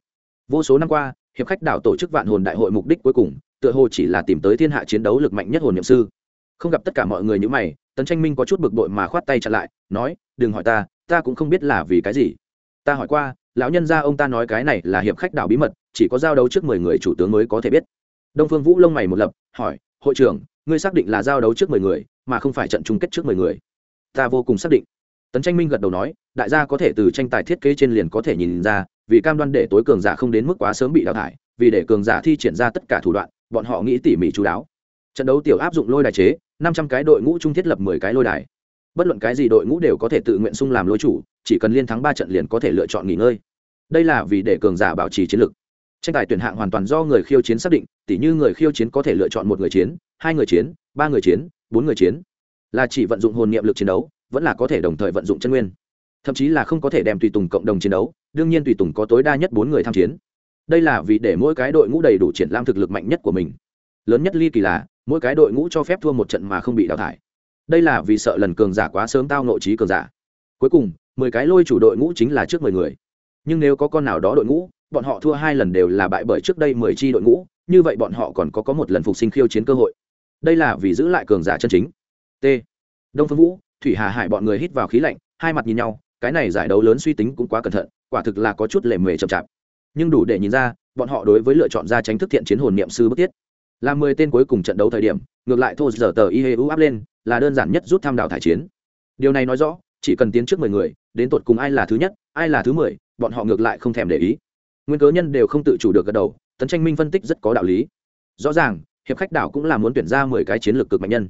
Vô số năm qua, hiệp khách đảo tổ chức vạn hồn đại hội mục đích cuối cùng, tựa hồ chỉ là tìm tới thiên hạ chiến đấu lực mạnh nhất hồn nhậm sư. Không gặp tất cả mọi người như mày, tấn tranh minh có chút bực bội mà khoát tay chặn lại, nói, đừng hỏi ta ta cũng không biết là vì cái gì. Ta hỏi qua, lão nhân gia ông ta nói cái này là hiệp khách đảo bí mật, chỉ có giao đấu trước mười người chủ tướng mới có thể biết. Đông phương vũ lông mày một lập, hỏi, hội trưởng, ngươi xác định là giao đấu trước mười người, mà không phải trận chung kết trước mười người? Ta vô cùng xác định tấn tranh minh gật đầu nói, đại gia có thể từ tranh tài thiết kế trên liền có thể nhìn ra, vì cam đoan để tối cường giả không đến mức quá sớm bị đào thải, vì để cường giả thi triển ra tất cả thủ đoạn, bọn họ nghĩ tỉ mỉ chú đáo. Trận đấu tiểu áp dụng lôi đài chế, năm trăm cái đội ngũ chung thiết lập mười cái lôi đài. Bất luận cái gì đội ngũ đều có thể tự nguyện xung làm lôi chủ, chỉ cần liên thắng ba trận liền có thể lựa chọn nghỉ ngơi. Đây là vì để cường giả bảo trì chiến lược tranh tài tuyển hạng hoàn toàn do người khiêu chiến xác định, tỉ như người khiêu chiến có thể lựa chọn một người chiến, hai người chiến, ba người chiến, bốn người chiến. Là chỉ vận dụng hồn niệm lực chiến đấu vẫn là có thể đồng thời vận dụng chân nguyên. Thậm chí là không có thể đem tùy tùng cộng đồng chiến đấu, đương nhiên tùy tùng có tối đa nhất bốn người tham chiến. Đây là vì để mỗi cái đội ngũ đầy đủ triển lãm thực lực mạnh nhất của mình. Lớn nhất ly kỳ là, mỗi cái đội ngũ cho phép thua một trận mà không bị đào thải. Đây là vì sợ lần cường giả quá sớm tao nội trí cường giả. Cuối cùng, mười cái lôi chủ đội ngũ chính là trước mười người. Nhưng nếu có con nào đó đội ngũ, bọn họ thua hai lần đều là bại bởi trước đây mười chi đội ngũ, như vậy bọn họ còn có có một lần phục sinh khiêu chiến cơ hội. Đây là vì giữ lại cường giả chân chính. T. Đông phương vũ thủy hà hải bọn người hít vào khí lạnh, hai mặt nhìn nhau, cái này giải đấu lớn suy tính cũng quá cẩn thận, quả thực là có chút lệ mề chậm chạp. Nhưng đủ để nhìn ra, bọn họ đối với lựa chọn ra tránh thức thiện chiến hồn niệm sư bất tiết là mười tên cuối cùng trận đấu thời điểm, ngược lại thô giờ tờ y hê u áp lên, là đơn giản nhất rút tham đảo thải chiến. Điều này nói rõ, chỉ cần tiến trước mười người, đến tột cùng ai là thứ nhất, ai là thứ mười, bọn họ ngược lại không thèm để ý. Nguyên cớ nhân đều không tự chủ được gật đầu, tấn tranh minh phân tích rất có đạo lý. Rõ ràng, hiệp khách đảo cũng là muốn tuyển ra mười cái chiến lược cực mạnh nhân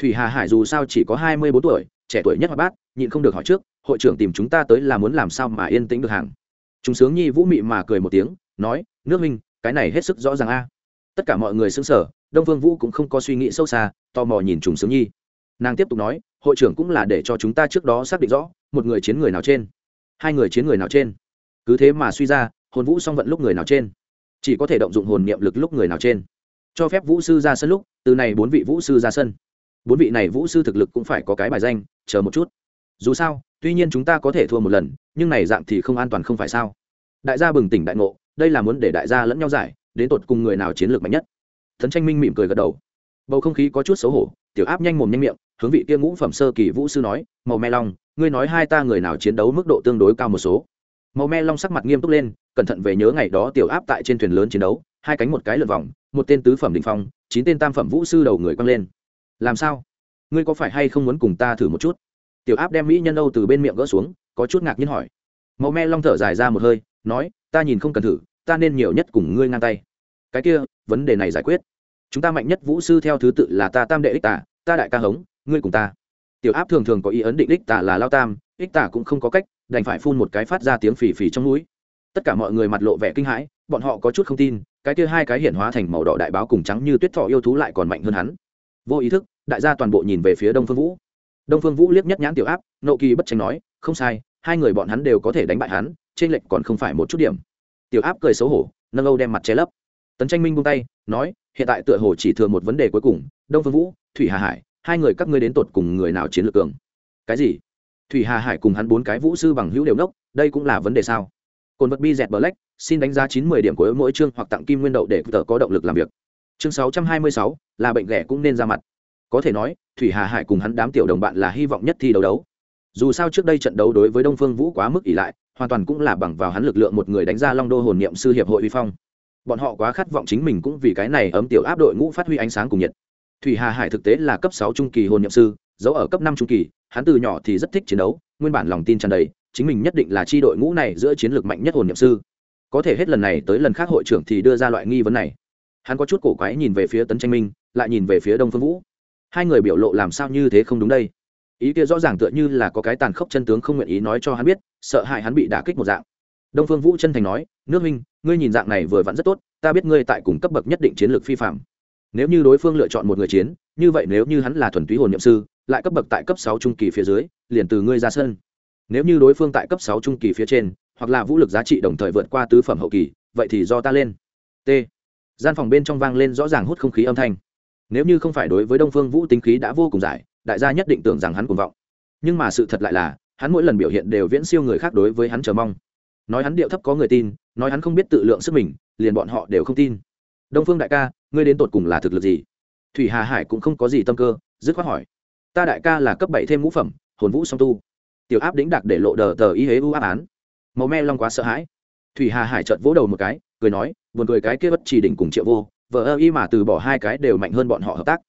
thủy hà hải dù sao chỉ có hai mươi bốn tuổi, trẻ tuổi nhất hoạt bát, nhịn không được hỏi trước, hội trưởng tìm chúng ta tới là muốn làm sao mà yên tĩnh được hàng chúng sướng nhi vũ mị mà cười một tiếng, nói, nước minh, cái này hết sức rõ ràng a. Tất cả mọi người xứng sở đông Vương vũ cũng không có suy nghĩ sâu xa, tò mò nhìn trùng sướng nhi. Nàng tiếp tục nói, hội trưởng cũng là để cho chúng ta trước đó xác định rõ, một người chiến người nào trên, hai người chiến người nào trên. Cứ thế mà suy ra, hồn vũ song vận lúc người nào trên, chỉ có thể động dụng hồn niệm lực lúc người nào trên. Cho phép vũ sư ra sân lúc, từ này bốn vị vũ sư ra sân bốn vị này vũ sư thực lực cũng phải có cái bài danh, chờ một chút. Dù sao, tuy nhiên chúng ta có thể thua một lần, nhưng này dạng thì không an toàn không phải sao? Đại gia bừng tỉnh đại ngộ, đây là muốn để đại gia lẫn nhau giải, đến tột cùng người nào chiến lược mạnh nhất? Thần tranh minh mỉm cười gật đầu. Bầu không khí có chút xấu hổ, tiểu áp nhanh mồm nhanh miệng, hướng vị kia ngũ phẩm sơ kỳ vũ sư nói, màu me long, ngươi nói hai ta người nào chiến đấu mức độ tương đối cao một số? Màu me long sắc mặt nghiêm túc lên, cẩn thận về nhớ ngày đó tiểu áp tại trên thuyền lớn chiến đấu, hai cánh một cái lượt vòng, một tên tứ phẩm đình phong, chín tên tam phẩm vũ sư đầu người quăng lên làm sao? Ngươi có phải hay không muốn cùng ta thử một chút? Tiểu áp đem mỹ nhân âu từ bên miệng gỡ xuống, có chút ngạc nhiên hỏi. Màu me long thở dài ra một hơi, nói, ta nhìn không cần thử, ta nên nhiều nhất cùng ngươi ngang tay. Cái kia, vấn đề này giải quyết. Chúng ta mạnh nhất vũ sư theo thứ tự là ta tam đệ ích tả, ta đại ca hống, ngươi cùng ta. Tiểu áp thường thường có ý ấn định ích tả là lao tam, ích tả cũng không có cách, đành phải phun một cái phát ra tiếng phì phì trong núi. Tất cả mọi người mặt lộ vẻ kinh hãi, bọn họ có chút không tin, cái kia hai cái hiện hóa thành màu đỏ đại báo cùng trắng như tuyết thọ yêu thú lại còn mạnh hơn hắn. Vô ý thức đại gia toàn bộ nhìn về phía đông phương vũ. Đông phương vũ liếc nhất nhãn tiểu áp, nộ kỳ bất tranh nói, không sai, hai người bọn hắn đều có thể đánh bại hắn, trên lệnh còn không phải một chút điểm. Tiểu áp cười xấu hổ, nâng âu đem mặt che lấp. Tấn tranh minh buông tay, nói, hiện tại tựa hồ chỉ thừa một vấn đề cuối cùng, đông phương vũ, thủy hà hải, hai người các ngươi đến tột cùng người nào chiến lược cường? Cái gì? Thủy hà hải cùng hắn bốn cái vũ sư bằng hữu đều nốc đây cũng là vấn đề sao? Cồn vật bi dẹt black xin đánh giá chín mươi điểm của mỗi chương hoặc tặng kim nguyên đậu để tờ có động lực làm việc. Chương sáu trăm hai mươi sáu, là bệnh ghẻ cũng nên ra mặt có thể nói, thủy hà hải cùng hắn đám tiểu đồng bạn là hy vọng nhất thi đấu đấu. Dù sao trước đây trận đấu đối với đông phương vũ quá mức ỷ lại, hoàn toàn cũng là bằng vào hắn lực lượng một người đánh ra long đô hồn niệm sư hiệp hội uy phong. Bọn họ quá khát vọng chính mình cũng vì cái này ấm tiểu áp đội ngũ phát huy ánh sáng cùng nhiệt. Thủy hà hải thực tế là cấp sáu trung kỳ hồn niệm sư, giấu ở cấp năm trung kỳ, hắn từ nhỏ thì rất thích chiến đấu, nguyên bản lòng tin tràn đầy, chính mình nhất định là chi đội ngũ này giữa chiến lược mạnh nhất hồn niệm sư. Có thể hết lần này tới lần khác hội trưởng thì đưa ra loại nghi vấn này. Hắn có chút cổ quái nhìn về phía tấn tranh minh, lại nhìn về phía đông phương vũ hai người biểu lộ làm sao như thế không đúng đây? Ý kia rõ ràng tựa như là có cái tàn khốc chân tướng không nguyện ý nói cho hắn biết, sợ hại hắn bị đả kích một dạng. Đông phương vũ chân thành nói, nước minh ngươi nhìn dạng này vừa vặn rất tốt, ta biết ngươi tại cùng cấp bậc nhất định chiến lược phi phạm. Nếu như đối phương lựa chọn một người chiến, như vậy nếu như hắn là thuần túy hồn nhậm sư, lại cấp bậc tại cấp sáu trung kỳ phía dưới, liền từ ngươi ra sân. Nếu như đối phương tại cấp sáu trung kỳ phía trên, hoặc là vũ lực giá trị đồng thời vượt qua tứ phẩm hậu kỳ, vậy thì do ta lên. T. Gian phòng bên trong vang lên rõ ràng hút không khí âm thanh nếu như không phải đối với đông phương vũ tính khí đã vô cùng giải, đại gia nhất định tưởng rằng hắn cuồng vọng. Nhưng mà sự thật lại là, hắn mỗi lần biểu hiện đều viễn siêu người khác đối với hắn chờ mong. Nói hắn điệu thấp có người tin, nói hắn không biết tự lượng sức mình, liền bọn họ đều không tin. Đông phương đại ca, ngươi đến tột cùng là thực lực gì? Thủy hà hải cũng không có gì tâm cơ, dứt khoát hỏi. Ta đại ca là cấp bảy thêm ngũ phẩm, hồn vũ song tu. Tiểu áp đĩnh đặc để lộ đờ tờ y hế u áp án. Màu me long quá sợ hãi. Thủy hà hải chợt vỗ đầu một cái, cười nói, buồn cười cái kia bất chỉ đỉnh cùng triệu vô vợ ơ y mà từ bỏ hai cái đều mạnh hơn bọn họ hợp tác.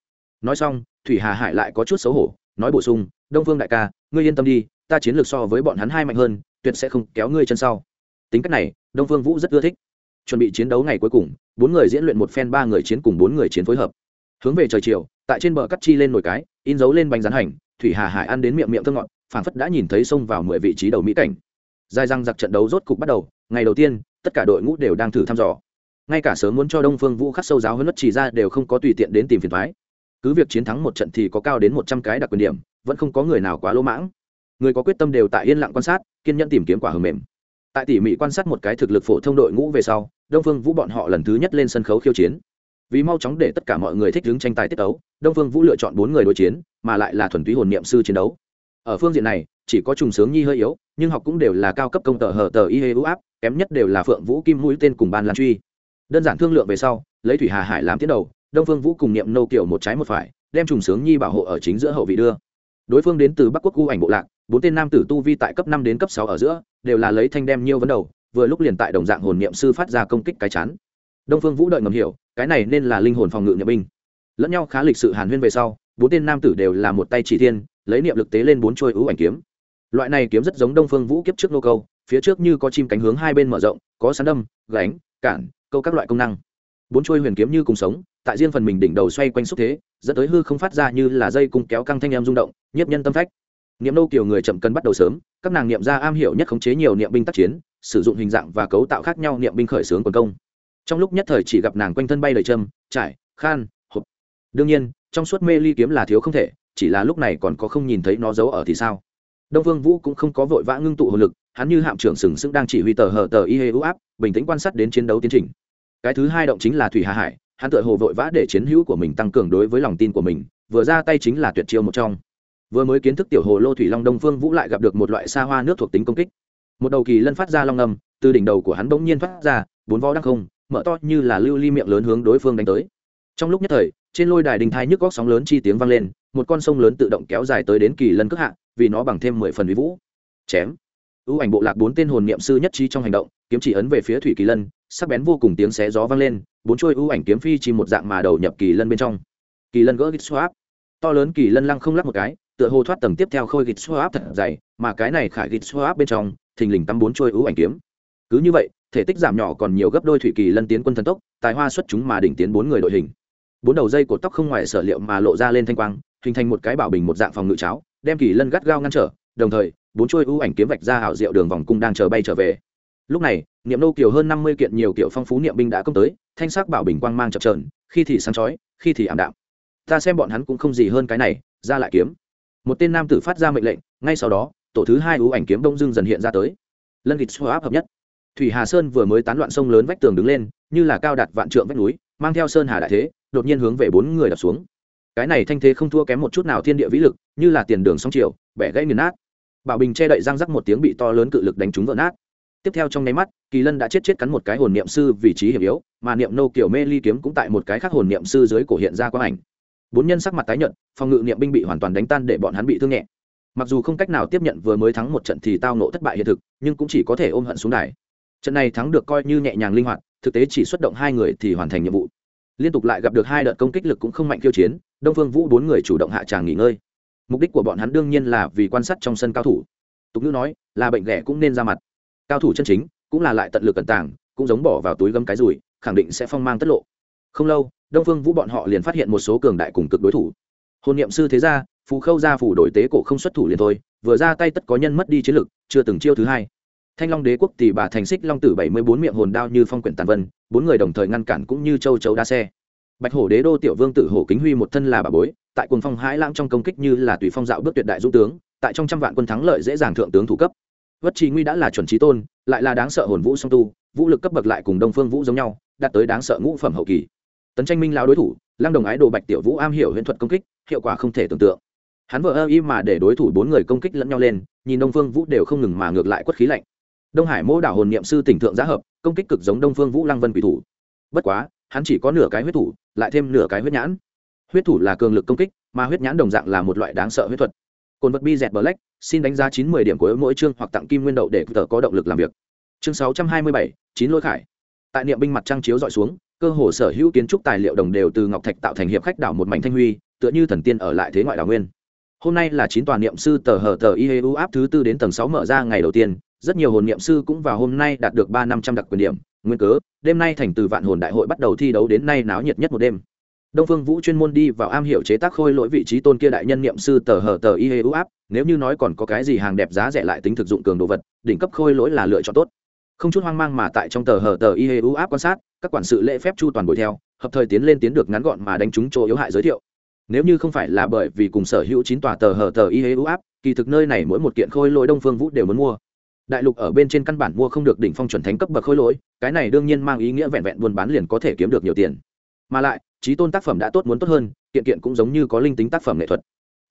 Nói xong, thủy hà hải lại có chút xấu hổ, nói bổ sung, đông phương đại ca, ngươi yên tâm đi, ta chiến lược so với bọn hắn hai mạnh hơn, tuyệt sẽ không kéo ngươi chân sau. Tính cách này, đông phương vũ rất ưa thích. Chuẩn bị chiến đấu ngày cuối cùng, bốn người diễn luyện một phen ba người chiến cùng bốn người chiến phối hợp. Hướng về trời chiều, tại trên bờ cắt chi lên nồi cái, in dấu lên bánh rán hành, thủy hà hải ăn đến miệng miệng thơ ngọt, phảng phất đã nhìn thấy xông vào mười vị trí đầu mỹ cảnh. Dài răng giặc trận đấu rốt cục bắt đầu, ngày đầu tiên, tất cả đội ngũ đều đang thử thăm dò ngay cả sớm muốn cho đông phương vũ khắc sâu giáo hơn đất chỉ ra đều không có tùy tiện đến tìm phiền thoái. Cứ việc chiến thắng một trận thì có cao đến một trăm cái đặc quyền điểm, vẫn không có người nào quá lỗ mãng. Người có quyết tâm đều tại yên lặng quan sát, kiên nhẫn tìm kiếm quả hầm mềm. Tại tỉ mỉ quan sát một cái thực lực phổ thông đội ngũ về sau, đông phương vũ bọn họ lần thứ nhất lên sân khấu khiêu chiến. Vì mau chóng để tất cả mọi người thích đứng tranh tài tiết đấu đông phương vũ lựa chọn bốn người đối chiến, mà lại là thuần túy hồn niệm sư chiến đấu. Ở phương diện này, chỉ có trùng sướng nhi hơi yếu, nhưng học cũng đều là cao cấp công tờ hở tờ y hê ưu áp, kém nhất đều là phượng vũ kim mũi tên cùng ban lan truy đơn giản thương lượng về sau, lấy thủy hà hải làm tiến đầu, đông phương vũ cùng niệm nâu kiểu một trái một phải, đem trùng sướng nhi bảo hộ ở chính giữa hậu vị đưa. Đối phương đến từ bắc quốc cu ảnh bộ lạc, bốn tên nam tử tu vi tại cấp năm đến cấp sáu ở giữa, đều là lấy thanh đem nhiêu vấn đầu, vừa lúc liền tại đồng dạng hồn niệm sư phát ra công kích cái chắn đông phương vũ đợi ngầm hiểu, cái này nên là linh hồn phòng ngự nhập binh. Lẫn nhau khá lịch sự hàn huyên về sau, bốn tên nam tử đều là một tay chỉ thiên, lấy niệm lực tế lên bốn trôi ưu ảnh kiếm. Loại này kiếm rất giống đông phương vũ kiếp trước nô câu, phía trước như có chim cánh hướng hai bên mở rộng, có sán đâm, gánh, cản câu các loại công năng. Bốn trôi huyền kiếm như cùng sống, tại riêng phần mình đỉnh đầu xoay quanh xúc thế, dẫn tới hư không phát ra như là dây cung kéo căng thanh em rung động, nhiếp nhân tâm phách. Niệm nô kiểu người chậm cân bắt đầu sớm, các nàng niệm ra am hiểu nhất khống chế nhiều niệm binh tác chiến, sử dụng hình dạng và cấu tạo khác nhau niệm binh khởi xướng quần công. Trong lúc nhất thời chỉ gặp nàng quanh thân bay đầy châm, trải, khan, hộp. Đương nhiên, trong suốt mê ly kiếm là thiếu không thể, chỉ là lúc này còn có không nhìn thấy nó giấu ở thì sao? Đông vương vũ cũng không có vội vã ngưng tụ hồn lực, hắn như hạm trưởng sừng sững đang chỉ huy tờ hờ tờ y hê ưu áp, bình tĩnh quan sát đến chiến đấu tiến trình cái thứ hai động chính là thủy hà hải, hắn tựa hồ vội vã để chiến hữu của mình tăng cường đối với lòng tin của mình, vừa ra tay chính là tuyệt chiêu một trong. Vừa mới kiến thức tiểu hồ lô thủy long đông phương vũ lại gặp được một loại xa hoa nước thuộc tính công kích. Một đầu kỳ lân phát ra long ngầm từ đỉnh đầu của hắn bỗng nhiên phát ra, bốn vó đăng không, mở to như là lưu ly miệng lớn hướng đối phương đánh tới. Trong lúc nhất thời, trên lôi đài đình thai nhức góc sóng lớn chi tiếng vang lên, một con sông lớn tự động kéo dài tới đến kỳ lân cước hạ, vì nó bằng thêm mười phần vĩ vũ. Chém. Ưu ảnh bộ lạc bốn tên hồn niệm sư nhất trí trong hành động, kiếm chỉ ấn về phía thủy kỳ lân sắc bén vô cùng tiếng xé gió vang lên, bốn chuôi ưu ảnh kiếm phi chỉ một dạng mà đầu nhập kỳ lân bên trong. Kỳ lân gỡ gít swap to lớn kỳ lân lăng không lắc một cái, tựa hồ thoát tầng tiếp theo khôi gít swap thật dày, mà cái này khải gít swap bên trong, thình lình tắm bốn chuôi ưu ảnh kiếm. Cứ như vậy, thể tích giảm nhỏ còn nhiều gấp đôi thủy kỳ lân tiến quân thần tốc, tài hoa xuất chúng mà đỉnh tiến bốn người đội hình. Bốn đầu dây cột tóc không ngoài sở liệu mà lộ ra lên thanh quang, hình thành một cái bảo bình một dạng phòng ngự cháo, đem kỳ lân gắt gao ngăn trở, đồng thời, bốn chuôi ưu ảnh kiếm vạch ra hảo diệu đường vòng cung đang chờ bay trở về. Lúc này niệm nô kiều hơn năm mươi kiện nhiều kiểu phong phú niệm binh đã công tới, thanh sắc bảo bình quang mang chập trờn khi thì sáng chói, khi thì ảm đạm. Ta xem bọn hắn cũng không gì hơn cái này, ra lại kiếm. Một tên nam tử phát ra mệnh lệnh, ngay sau đó, tổ thứ hai ú ảnh kiếm đông dương dần hiện ra tới. Lân kịch xô áp hợp nhất. Thủy hà sơn vừa mới tán loạn sông lớn vách tường đứng lên, như là cao đạt vạn trượng vách núi, mang theo sơn hà đại thế, đột nhiên hướng về bốn người đập xuống. Cái này thanh thế không thua kém một chút nào thiên địa vĩ lực, như là tiền đường sóng chiều, bẻ gãy nghiền nát. Bảo bình che đậy răng rắc một tiếng bị to lớn cự lực đánh trúng vỡ nát tiếp theo trong nháy mắt, kỳ lân đã chết chết cắn một cái hồn niệm sư vị trí hiểm yếu, mà niệm nô kiểu mê ly kiếm cũng tại một cái khác hồn niệm sư dưới cổ hiện ra quang ảnh. Bốn nhân sắc mặt tái nhợt, phòng ngự niệm binh bị hoàn toàn đánh tan để bọn hắn bị thương nhẹ. Mặc dù không cách nào tiếp nhận vừa mới thắng một trận thì tao nộ thất bại hiện thực, nhưng cũng chỉ có thể ôm hận xuống đài. Trận này thắng được coi như nhẹ nhàng linh hoạt, thực tế chỉ xuất động hai người thì hoàn thành nhiệm vụ. Liên tục lại gặp được hai đợt công kích lực cũng không mạnh khiêu chiến, đông phương vũ bốn người chủ động hạ tràng nghỉ ngơi. Mục đích của bọn hắn đương nhiên là vì quan sát trong sân cao thủ. Tục ngữ nói, là bệnh ghẻ cũng nên ra mặt cao thủ chân chính, cũng là lại tận lực cẩn tàng, cũng giống bỏ vào túi gấm cái rùi, khẳng định sẽ phong mang tất lộ. Không lâu, đông phương vũ bọn họ liền phát hiện một số cường đại cùng cực đối thủ. Hồn niệm sư thế gia, phù khâu gia phủ đổi tế cổ không xuất thủ liền thôi, vừa ra tay tất có nhân mất đi chiến lực, chưa từng chiêu thứ hai. Thanh long đế quốc tỷ bà thành xích long tử bảy mươi bốn miệng hồn đao như phong quyển tàn vân, bốn người đồng thời ngăn cản cũng như châu chấu đa xe. Bạch hổ đế đô tiểu vương tử hổ kính huy một thân là bà bối, tại quần phong hãi lãng trong công kích như là tùy phong dạo bước tuyệt đại dũng tướng, tại trong trăm vạn quân thắng lợi dễ dàng thượng tướng thủ cấp vất trì nguy đã là chuẩn trí tôn, lại là đáng sợ hồn vũ song tu, vũ lực cấp bậc lại cùng đông phương vũ giống nhau, đạt tới đáng sợ ngũ phẩm hậu kỳ. Tấn tranh minh lao đối thủ, lăng đồng ái đồ bạch tiểu vũ am hiểu huyễn thuật công kích, hiệu quả không thể tưởng tượng. Hắn vợ ơ y mà để đối thủ bốn người công kích lẫn nhau lên, nhìn đông phương vũ đều không ngừng mà ngược lại quất khí lạnh. Đông hải mô đảo hồn niệm sư tỉnh thượng giá hợp, công kích cực giống đông phương vũ lăng vân quỷ thủ. Bất quá, hắn chỉ có nửa cái huyết thủ, lại thêm nửa cái huyết nhãn. Huyết thủ là cường lực công kích, mà huyết nhãn đồng dạng là một loại đáng sợ huyết thuật. Cồn vật bi dẹt black xin đánh giá chín mươi điểm của mỗi chương hoặc tặng kim nguyên đậu để tờ có động lực làm việc. Chương sáu trăm hai mươi bảy, chín lỗi khải. Tại niệm binh mặt trăng chiếu dọi xuống, cơ hồ sở hữu kiến trúc tài liệu đồng đều từ ngọc thạch tạo thành hiệp khách đảo một mảnh thanh huy, tựa như thần tiên ở lại thế ngoại đảo nguyên. Hôm nay là chín tòa niệm sư tờ hờ tờ iheu áp thứ tư đến tầng sáu mở ra ngày đầu tiên, rất nhiều hồn niệm sư cũng vào hôm nay đạt được ba năm trăm đặc quyền điểm, nguyên cớ, đêm nay thành từ vạn hồn đại hội bắt đầu thi đấu đến nay náo nhiệt nhất một đêm đông phương vũ chuyên môn đi vào am hiểu chế tác khôi lỗi vị trí tôn kia đại nhân niệm sư tờ hờ tờ y u áp, nếu như nói còn có cái gì hàng đẹp giá rẻ lại tính thực dụng cường đồ vật, đỉnh cấp khôi lỗi là lựa chọn tốt. Không chút hoang mang mà tại trong tờ hờ tờ y u áp quan sát, các quản sự lễ phép chu toàn bồi theo, hợp thời tiến lên tiến được ngắn gọn mà đánh trúng chỗ yếu hại giới thiệu. Nếu như không phải là bởi vì cùng sở hữu chín tòa tờ hờ tờ y u áp, kỳ thực nơi này mỗi một kiện khôi lỗi đông phương vũ đều muốn mua. Đại lục ở bên trên căn bản mua không được đỉnh phong chuẩn thánh cấp bậc khôi lỗi, cái này đương nhiên mang ý nghĩa vẹn vẹn buôn bán liền có thể kiếm được nhiều tiền. Mà lại trí tôn tác phẩm đã tốt muốn tốt hơn, kiện kiện cũng giống như có linh tính tác phẩm nghệ thuật.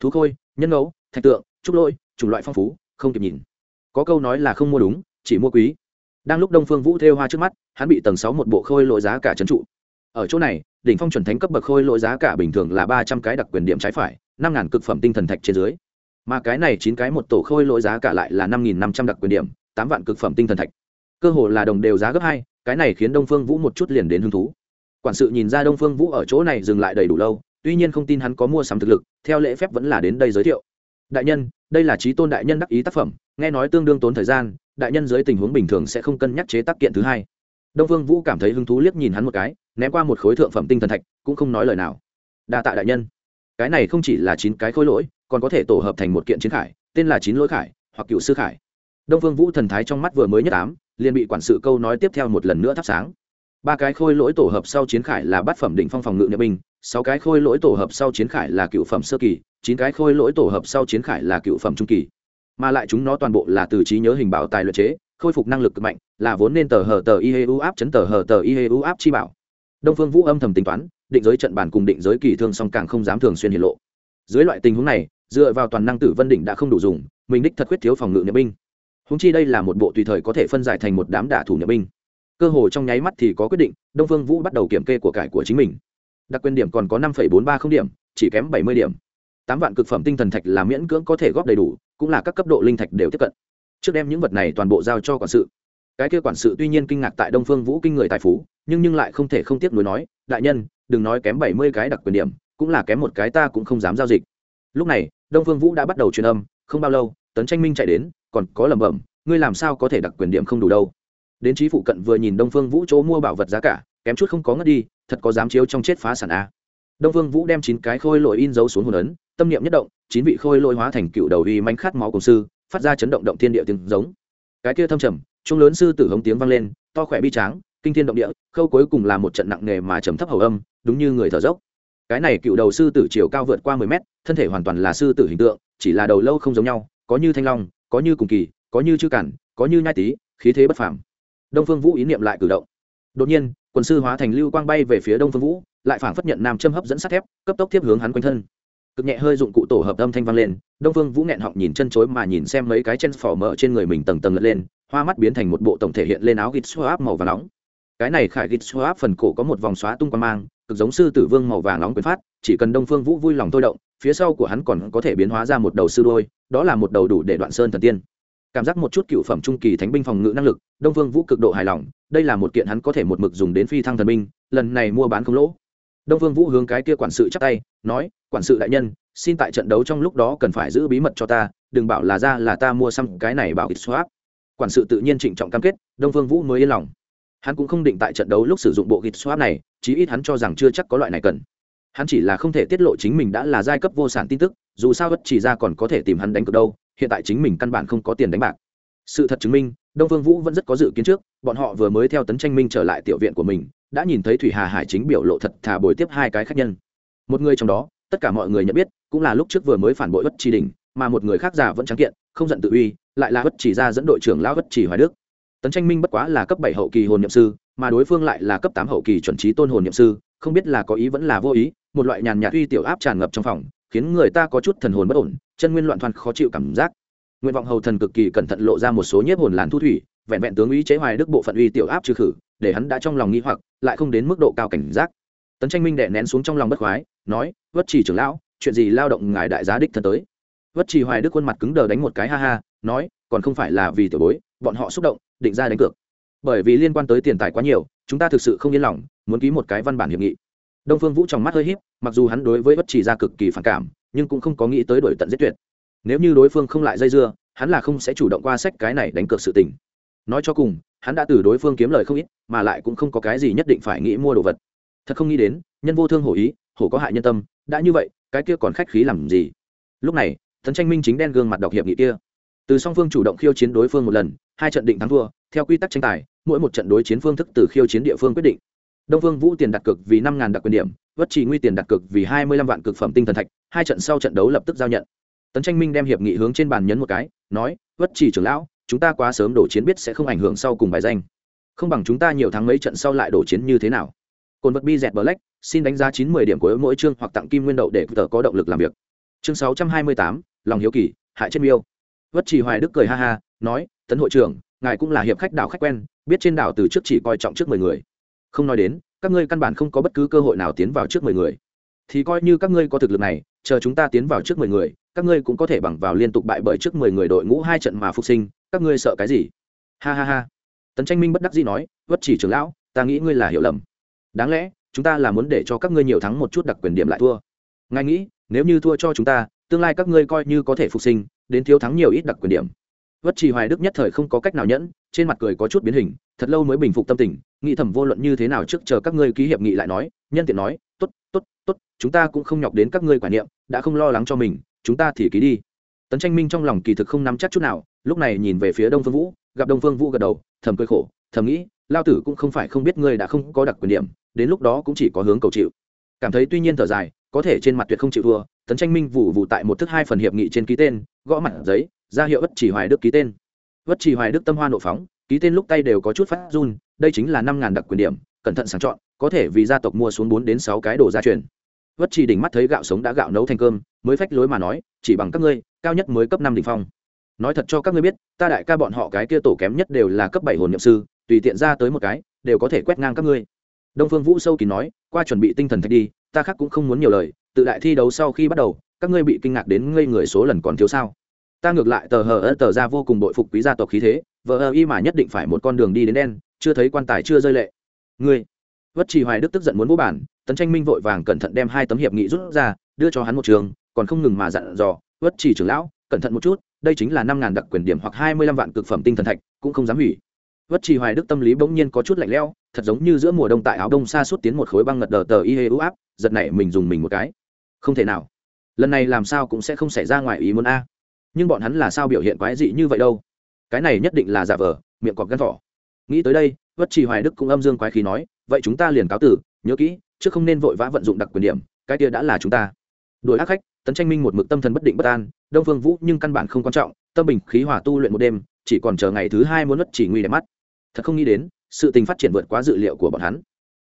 Thú khôi, nhân ngẫu, thạch tượng, trúc lỗi chủng loại phong phú, không kịp nhìn. Có câu nói là không mua đúng, chỉ mua quý. Đang lúc đông phương vũ thêu hoa trước mắt, hắn bị tầng sáu một bộ khôi lỗi giá cả trấn trụ. Ở chỗ này, đỉnh phong chuẩn thánh cấp bậc khôi lỗi giá cả bình thường là ba trăm cái đặc quyền điểm trái phải, năm ngàn cực phẩm tinh thần thạch trên dưới. Mà cái này chín cái một tổ khôi lỗi giá cả lại là năm nghìn năm trăm đặc quyền điểm, tám vạn cực phẩm tinh thần thạch. Cơ hồ là đồng đều giá gấp hai, cái này khiến đông phương vũ một chút liền đến hứng thú quản sự nhìn ra đông phương vũ ở chỗ này dừng lại đầy đủ lâu, tuy nhiên không tin hắn có mua sắm thực lực, theo lễ phép vẫn là đến đây giới thiệu. Đại nhân, đây là trí tôn đại nhân đắc ý tác phẩm, nghe nói tương đương tốn thời gian, đại nhân dưới tình huống bình thường sẽ không cân nhắc chế tác kiện thứ hai. Đông phương vũ cảm thấy hứng thú liếc nhìn hắn một cái, ném qua một khối thượng phẩm tinh thần thạch, cũng không nói lời nào. Đa tạ đại nhân. Cái này không chỉ là chín cái khối lỗi, còn có thể tổ hợp thành một kiện chiến khải, tên là chín lỗi khải, hoặc cựu sư khải. Đông phương vũ thần thái trong mắt vừa mới nhất ám, liền bị quản sự câu nói tiếp theo một lần nữa thắp sáng ba cái khôi lỗi tổ hợp sau chiến khải là bát phẩm đỉnh phong phòng ngự niệm binh, sáu cái khôi lỗi tổ hợp sau chiến khải là cựu phẩm sơ kỳ, chín cái khôi lỗi tổ hợp sau chiến khải là cựu phẩm trung kỳ. Mà lại chúng nó toàn bộ là từ trí nhớ hình bảo tài luyện chế, khôi phục năng lực cực mạnh, là vốn nên tờ hờ tờ iheu áp chấn tờ hờ tờ iheu áp chi bảo. Đông phương vũ âm thầm tính toán, định giới trận bàn cùng định giới kỳ thương song càng không dám thường xuyên hiện lộ. Dưới loại tình huống này, dựa vào toàn năng tử vân đỉnh đã không đủ dùng, mình đích thật quyết thiếu phòng ngự niệm binh. Húng chi đây là một bộ tùy thời có thể phân giải thành một đám đả thủ niệm binh cơ hồ trong nháy mắt thì có quyết định, đông phương vũ bắt đầu kiểm kê của cải của chính mình. Đặc quyền điểm còn có năm bốn ba không điểm, chỉ kém bảy mươi điểm. Tám vạn cực phẩm tinh thần thạch là miễn cưỡng có thể góp đầy đủ, cũng là các cấp độ linh thạch đều tiếp cận. Trước đem những vật này toàn bộ giao cho quản sự. Cái kia quản sự tuy nhiên kinh ngạc tại đông phương vũ kinh người tài phú, nhưng nhưng lại không thể không tiếc nuối nói, đại nhân, đừng nói kém bảy mươi cái đặc quyền điểm, cũng là kém một cái ta cũng không dám giao dịch. Lúc này, đông phương vũ đã bắt đầu truyền âm, không bao lâu, tấn tranh minh chạy đến, còn có lẩm bẩm, ngươi làm sao có thể đặc quyền điểm không đủ đâu? Đến trí phụ cận vừa nhìn đông phương vũ chỗ mua bảo vật giá cả, kém chút không có ngất đi, thật có dám chiếu trong chết phá sản a. Đông phương vũ đem chín cái khôi lội in dấu xuống hồn ấn, tâm niệm nhất động, chín vị khôi lội hóa thành cựu đầu uy manh khát máu cùng sư, phát ra chấn động động thiên địa tiếng giống. Cái kia thâm trầm, trung lớn sư tử hống tiếng vang lên, to khỏe bi tráng, kinh thiên động địa, khâu cuối cùng là một trận nặng nề mà trầm thấp hầu âm, đúng như người thở dốc. Cái này cựu đầu sư tử chiều cao vượt qua mười mét, thân thể hoàn toàn là sư tử hình tượng, chỉ là đầu lâu không giống nhau, có như thanh long, có như cùng kỳ, có như chư cản, có như nhai tý, khí thế bất phàm đông phương vũ ý niệm lại cử động. Đột nhiên, quần sư hóa thành lưu quang bay về phía đông phương vũ, lại phảng phất nhận nam châm hấp dẫn sắt thép, cấp tốc tiếp hướng hắn quanh thân. Cực nhẹ hơi dụng cụ tổ hợp âm thanh vang lên, đông phương vũ nghẹn họng nhìn chân chối mà nhìn xem mấy cái chân phỏ mở trên người mình tầng tầng lật lên, hoa mắt biến thành một bộ tổng thể hiện lên áo gịt xô áp màu vàng nóng. Cái này khải gịt xô áp phần cổ có một vòng xóa tung quan mang, cực giống sư tử vương màu vàng nóng quyền phát, chỉ cần đông phương vũ vui lòng thôi động, phía sau của hắn còn có thể biến hóa ra một đầu sư đôi, đó là một đầu đủ để đoạn sơn thần tiên cảm giác một chút cựu phẩm trung kỳ thánh binh phòng ngự năng lực, đông phương vũ cực độ hài lòng, đây là một kiện hắn có thể một mực dùng đến phi thăng thần binh, lần này mua bán không lỗ. Đông phương vũ hướng cái kia quản sự chắc tay, nói, quản sự đại nhân, xin tại trận đấu trong lúc đó cần phải giữ bí mật cho ta, đừng bảo là ra là ta mua xăm cái này bảo ít swap. Quản sự tự nhiên trịnh trọng cam kết, đông phương vũ mới yên lòng. Hắn cũng không định tại trận đấu lúc sử dụng bộ git swap này, chí ít hắn cho rằng chưa chắc có loại này cần hắn chỉ là không thể tiết lộ chính mình đã là giai cấp vô sản tin tức, dù sao bất chỉ ra còn có thể tìm hắn đánh cược đâu, hiện tại chính mình căn bản không có tiền đánh bạc. Sự thật chứng minh, đông phương vũ vẫn rất có dự kiến trước, bọn họ vừa mới theo tấn tranh minh trở lại tiểu viện của mình, đã nhìn thấy thủy hà hải chính biểu lộ thật thà bồi tiếp hai cái khách nhân. Một người trong đó, tất cả mọi người nhận biết, cũng là lúc trước vừa mới phản bội bất chỉ đình mà một người khác già vẫn trắng kiện, không giận tự uy, lại là bất chỉ ra dẫn đội trưởng lão bất chỉ hoài đức. Tấn tranh minh bất quá là cấp bảy hậu kỳ hồn nhậm sư, mà đối phương lại là cấp tám hậu kỳ chuẩn trí tôn hồn nhậm sư, không biết là có ý vẫn là vô ý một loại nhàn nhạt uy tiểu áp tràn ngập trong phòng, khiến người ta có chút thần hồn bất ổn, chân nguyên loạn thoăn khó chịu cảm giác. Nguyện vọng hầu thần cực kỳ cẩn thận lộ ra một số nhiếp hồn làn thu thủy, vẹn vẹn tướng ý chế hoài đức bộ phận uy tiểu áp trừ khử, để hắn đã trong lòng nghi hoặc, lại không đến mức độ cao cảnh giác. Tấn tranh minh đệ nén xuống trong lòng bất khoái, nói, vất trì trưởng lão, chuyện gì lao động ngài đại giá đích thân tới? Vất trì hoài đức khuôn mặt cứng đờ đánh một cái, ha ha, nói, còn không phải là vì tiểu bối, bọn họ xúc động, định ra đánh cược. Bởi vì liên quan tới tiền tài quá nhiều, chúng ta thực sự không yên lòng, muốn ký một cái văn bản hiệp nghị đông phương vũ trong mắt hơi h í p mặc dù hắn đối với bất chỉ ra cực kỳ phản cảm, nhưng cũng không có nghĩ tới đổi tận giết tuyệt. Nếu như đối phương không lại dây dưa, hắn là không sẽ chủ động qua sách cái này đánh cược sự tình. Nói cho cùng, hắn đã từ đối phương kiếm lời không ít, mà lại cũng không có cái gì nhất định phải nghĩ mua đồ vật. Thật không nghĩ đến, nhân vô thương hổ ý, hổ có hại nhân tâm, đã như vậy, cái kia còn khách khí làm gì? Lúc này thần tranh minh chính đen gương mặt đọc hiệp nghị kia. Từ song phương chủ động khiêu chiến đối phương một lần, hai trận định thắng thua, theo quy tắc tranh tài, mỗi một trận đối chiến phương thức từ khiêu chiến địa phương quyết định đông phương vũ tiền đặt cược vì năm đặc quyền điểm, vất chỉ nguy tiền đặt cược vì hai mươi lăm vạn cực phẩm tinh thần thạch, hai trận sau trận đấu lập tức giao nhận. Tấn tranh minh đem hiệp nghị hướng trên bàn nhấn một cái, nói, vất chỉ trưởng lão, chúng ta quá sớm đổ chiến biết sẽ không ảnh hưởng sau cùng bài danh. Không bằng chúng ta nhiều tháng mấy trận sau lại đổ chiến như thế nào? Cồn vật bi dẹt black, xin đánh giá chín mươi điểm của mỗi chương hoặc tặng kim nguyên đậu để tờ có động lực làm việc. Chương sáu trăm hai mươi tám, lòng hiếu kỳ, hại chết miêu. Vất chỉ hoài đức cười ha ha, nói, tấn hội trưởng, ngài cũng là hiệp khách đảo khách quen, biết trên đảo từ trước chỉ coi trọng trước mười người không nói đến, các ngươi căn bản không có bất cứ cơ hội nào tiến vào trước mười người. Thì coi như các ngươi có thực lực này, chờ chúng ta tiến vào trước mười người, các ngươi cũng có thể bằng vào liên tục bại bởi trước mười người đội ngũ hai trận mà phục sinh, các ngươi sợ cái gì? Ha ha ha. Tấn tranh minh bất đắc dĩ nói, vất chỉ trưởng lão, ta nghĩ ngươi là hiểu lầm. Đáng lẽ, chúng ta là muốn để cho các ngươi nhiều thắng một chút đặc quyền điểm lại thua. Ngài nghĩ, nếu như thua cho chúng ta, tương lai các ngươi coi như có thể phục sinh, đến thiếu thắng nhiều ít đặc quyền điểm. Vất trì hoài đức nhất thời không có cách nào nhẫn, trên mặt cười có chút biến hình thật lâu mới bình phục tâm tình, nghĩ thầm vô luận như thế nào trước chờ các ngươi ký hiệp nghị lại nói, nhân tiện nói t ố t t ố t t ố t chúng ta cũng không nhọc đến các ngươi quả niệm, đã không lo lắng cho mình, chúng ta thì ký đi. Tấn tranh minh trong lòng kỳ thực không nắm chắc chút nào, lúc này nhìn về phía đông phương vũ, gặp đông phương vũ gật đầu, thầm cười khổ, thầm nghĩ, lao tử cũng không phải không biết ngươi đã không có đặc quyền điểm đến lúc đó cũng chỉ có hướng cầu chịu. Cảm thấy tuy nhiên thở dài, có thể trên mặt tuyệt không chịu thua, tấn tranh minh vụ vụ tại một thức hai phần hiệp nghị trên ký tên, gõ mặt giấy, ra hiệu ất chỉ hoài đức ký tên. Ất chỉ hoài đức tâm hoa nộ phóng ký tên lúc tay đều có chút phát run, đây chính là năm ngàn đặc quyền điểm, cẩn thận sàng chọn, có thể vì gia tộc mua xuống bốn đến sáu cái đồ gia truyền. Vất chỉ đỉnh mắt thấy gạo sống đã gạo nấu thành cơm, mới phách lối mà nói, chỉ bằng các ngươi, cao nhất mới cấp năm đỉnh phong. Nói thật cho các ngươi biết, ta đại ca bọn họ cái kia tổ kém nhất đều là cấp bảy hồn nhậm sư, tùy tiện ra tới một cái, đều có thể quét ngang các ngươi. Đông phương vũ sâu kỳ nói, qua chuẩn bị tinh thần thạch đi, ta khác cũng không muốn nhiều lời, tự đại thi đấu sau khi bắt đầu, các ngươi bị kinh ngạc đến ngây người số lần còn thiếu sao? Ta ngược lại tờ hờ tờ ra vô cùng bội phục quý gia tộc khí thế vợ ơ y mà nhất định phải một con đường đi đến đen, chưa thấy quan tài chưa rơi lệ. Ngươi, vất trì hoài đức tức giận muốn vô bản tấn tranh minh vội vàng cẩn thận đem hai tấm hiệp nghị rút ra, đưa cho hắn một trường, còn không ngừng mà dặn dò, vất trì trưởng lão, cẩn thận một chút, đây chính là năm ngàn đặc quyền điểm hoặc hai mươi lăm vạn cực phẩm tinh thần thạch, cũng không dám hủy. Vất trì hoài đức tâm lý bỗng nhiên có chút lạnh lẽo, thật giống như giữa mùa đông tại áo đông xa suốt tiến một khối băng ngật đờ tờ y hê ưu áp, giật này mình dùng mình một cái. Không thể nào. Lần này làm sao cũng sẽ không xảy ra ngoài ý muốn a nhưng bọn hắn là sao biểu hiện quái dị như vậy đâu? Cái này nhất định là giả vờ, miệng cọp gắn thỏ. Nghĩ tới đây, vất trì hoài đức cũng âm dương quái khí nói, vậy chúng ta liền cáo tử, nhớ kỹ, chứ không nên vội vã vận dụng đặc quyền điểm, cái kia đã là chúng ta. Đuổi ác khách, tấn tranh minh một mực tâm thần bất định bất an, đông phương vũ nhưng căn bản không quan trọng, tâm bình khí hòa tu luyện một đêm, chỉ còn chờ ngày thứ hai muốn mất chỉ nguy đẹp mắt. Thật không nghĩ đến, sự tình phát triển vượt quá dự liệu của bọn hắn.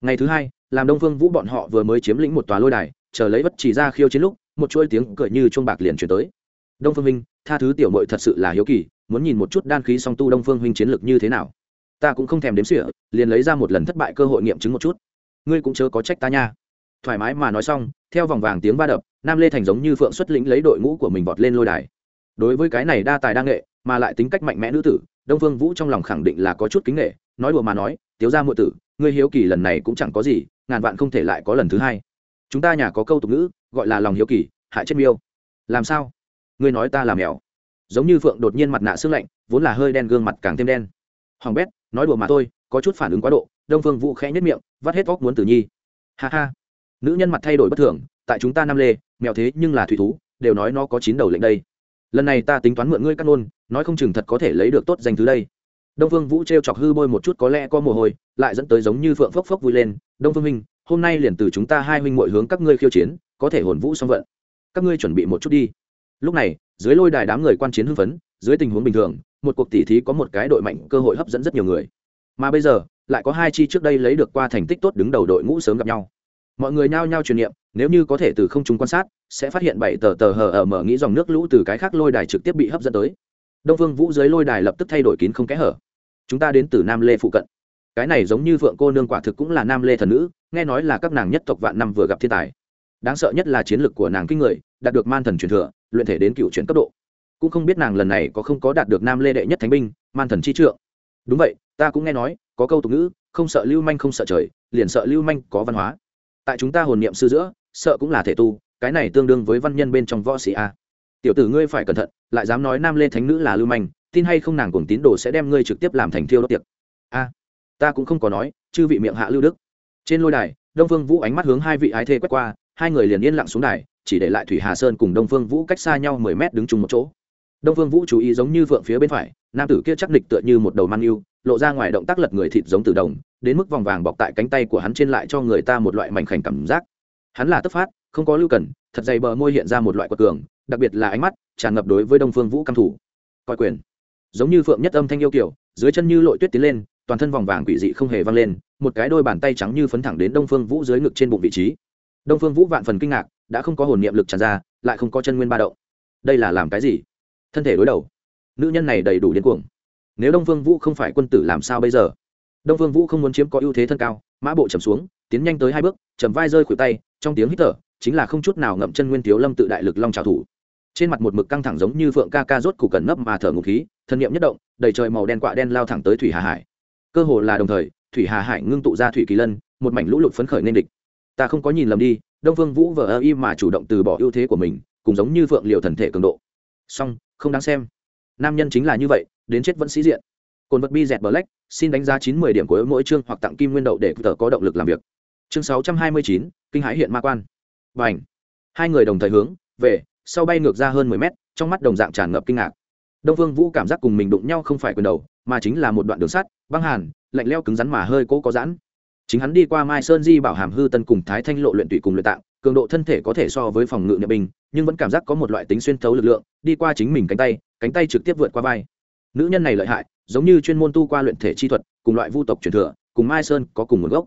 Ngày thứ hai, làm đông phương vũ bọn họ vừa mới chiếm lĩnh một tòa lôi đài, chờ lấy bất chỉ ra khiêu chiến lúc, một chuỗi tiếng cười như chuông bạc liền chuyển tới. Đông phương minh tha thứ tiểu mội thật sự là hiếu kỳ, muốn nhìn một chút đan khí song tu đông phương huynh chiến lược như thế nào. Ta cũng không thèm đếm sỉa liền lấy ra một lần thất bại cơ hội nghiệm chứng một chút. Ngươi cũng chớ có trách ta nha. Thoải mái mà nói xong, theo vòng vàng tiếng va đập, nam lê thành giống như phượng xuất lĩnh lấy đội ngũ của mình vọt lên lôi đài. Đối với cái này đa tài đa nghệ, mà lại tính cách mạnh mẽ nữ tử, đông phương vũ trong lòng khẳng định là có chút kính nghệ nói đùa mà nói, tiếu ra muội tử, ngươi hiếu kỳ lần này cũng chẳng có gì, ngàn vạn không thể lại có lần thứ hai. Chúng ta nhà có câu tục ngữ, gọi là lòng hiếu kỳ, hại chết miêu. Làm sao? Ngươi nói ta là mèo. Giống như phượng đột nhiên mặt nạ sương lạnh, vốn là hơi đen gương mặt càng thêm đen. Hoàng bét, nói đùa mà thôi, có chút phản ứng quá độ, đông phương vũ khẽ nhất miệng, vắt hết vóc muốn tử nhi. Ha ha. Nữ nhân mặt thay đổi bất thường, tại chúng ta Nam lê, mèo thế nhưng là thủy thú, đều nói nó có chín đầu lệnh đây. Lần này ta tính toán mượn ngươi cắt nôn nói không chừng thật có thể lấy được tốt danh thứ đây. Đông phương vũ t r e o chọc hư bôi một chút có lẽ có mồ hôi, lại dẫn tới giống như phượng phốc phốc vui lên, đông phương minh, hôm nay liền từ chúng ta hai huynh mội hướng các ngươi khiêu chiến, có thể hồn vũ xong vận. Các ngươi chuẩn bị một chút đi lúc này, dưới lôi đài đám người quan chiến hưng phấn, dưới tình huống bình thường, một cuộc tỉ thí có một cái đội mạnh, cơ hội hấp dẫn rất nhiều người. Mà bây giờ, lại có hai chi trước đây lấy được qua thành tích tốt đứng đầu đội ngũ sớm gặp nhau. Mọi người nhao nhao truyền niệm, nếu như có thể từ không chúng quan sát, sẽ phát hiện bảy tờ tờ hờ ở mở nghĩ dòng nước lũ từ cái khác lôi đài trực tiếp bị hấp dẫn tới. Đông phương vũ dưới lôi đài lập tức thay đổi kín không kẽ hở. Chúng ta đến từ nam lê phụ cận. Cái này giống như vượng cô nương quả thực cũng là nam lê thần nữ, nghe nói là các nàng nhất tộc vạn năm vừa gặp thiên tài. Đáng sợ nhất là chiến lược của nàng kinh người đạt được man thần truyền thừa, luyện thể đến cựu chuyển cấp độ. Cũng không biết nàng lần này có không có đạt được nam lê đệ nhất thánh binh, man thần chi trượng. Đúng vậy, ta cũng nghe nói, có câu tục ngữ, không sợ lưu manh không sợ trời, liền sợ lưu manh có văn hóa. Tại chúng ta hồn niệm sư giữa, sợ cũng là thể tu, cái này tương đương với văn nhân bên trong võ sĩ a. Tiểu tử ngươi phải cẩn thận, lại dám nói nam lê thánh nữ là lưu manh, tin hay không nàng cùng tín đồ sẽ đem ngươi trực tiếp làm thành thiêu đốt tiệc. A, ta cũng không có nói, chư vị miệng hạ lưu đức. Trên lôi đài, đông phương vũ ánh mắt hướng hai vị ái thê quét qua, hai người liền yên lặng xuống đài chỉ để lại thủy hà sơn cùng đông phương vũ cách xa nhau mười mét đứng chung một chỗ. Đông phương vũ chú ý giống như vượng phía bên phải, nam tử kia chắc nịch tựa như một đầu man yêu, lộ ra ngoài động tác lật người thịt giống từ đồng, đến mức vòng vàng bọc tại cánh tay của hắn trên lại cho người ta một loại mảnh khảnh cảm giác. Hắn là tất phát, không có lưu cần, thật dày bờ môi hiện ra một loại quật cường, đặc biệt là ánh mắt tràn ngập đối với đông phương vũ căm thủ coi quyền. Giống như phượng nhất âm thanh yêu kiểu, dưới chân như lội tuyết tiến lên, toàn thân vòng vàng quỷ dị không hề văng lên, một cái đôi bàn tay trắng như phấn thẳng đến đông phương vũ dưới ngực trên bụng vị trí. Đông phương vũ vạn phần kinh ngạc đã không có hồn niệm lực tràn ra, lại không có chân nguyên ba động. Đây là làm cái gì? Thân thể đối đầu. Nữ nhân này đầy đủ điên cuồng. Nếu đông phương vũ không phải quân tử làm sao bây giờ? Đông phương vũ không muốn chiếm có ưu thế thân cao, mã bộ chầm xuống, tiến nhanh tới hai bước chầm vai rơi khuỷu tay, trong tiếng hít thở, chính là không chút nào ngậm chân nguyên thiếu lâm tự đại lực long trào thủ. Trên mặt một mực căng thẳng giống như phượng ca ca rốt củ cần nấp mà thở ngục khí, thân nhiệm nhất động, đầy trời màu đen quạ đen lao thẳng tới thủy hà hải. Cơ hồ là đồng thời, thủy hà hải ngưng tụ ra thủy kỳ lân, một mảnh lũ lụt phấn khởi nên địch ta không có nhìn lầm đi, đông phương vũ vờ ơ y mà chủ động từ bỏ ưu thế của mình cùng giống như phượng liều thần thể cường độ. Song, không đáng xem. Nam nhân chính là như vậy, đến chết vẫn sĩ diện. Cồn vật bi dẹt black, xin đánh giá chín mươi điểm của mỗi chương hoặc tặng kim nguyên đậu để tờ có động lực làm việc. Chương sáu trăm hai mươi chín, kinh hãi hiện ma quan. Và ảnh hai người đồng thời hướng, về, sau bay ngược ra hơn mười mét, trong mắt đồng dạng tràn ngập kinh ngạc. Đông phương vũ cảm giác cùng mình đụng nhau không phải quyền đầu, mà chính là một đoạn đường sắt, băng hàn, lạnh leo cứng rắn mà hơi cố có giãn chính hắn đi qua mai sơn di bảo hàm hư tân cùng thái thanh lộ luyện tụy cùng luyện tạng, cường độ thân thể có thể so với phòng ngự niệm binh nhưng vẫn cảm giác có một loại tính xuyên thấu lực lượng, đi qua chính mình cánh tay cánh tay trực tiếp vượt qua vai. Nữ nhân này lợi hại, giống như chuyên môn tu qua luyện thể chi thuật, cùng loại vu tộc truyền thừa, cùng mai sơn có cùng nguồn gốc.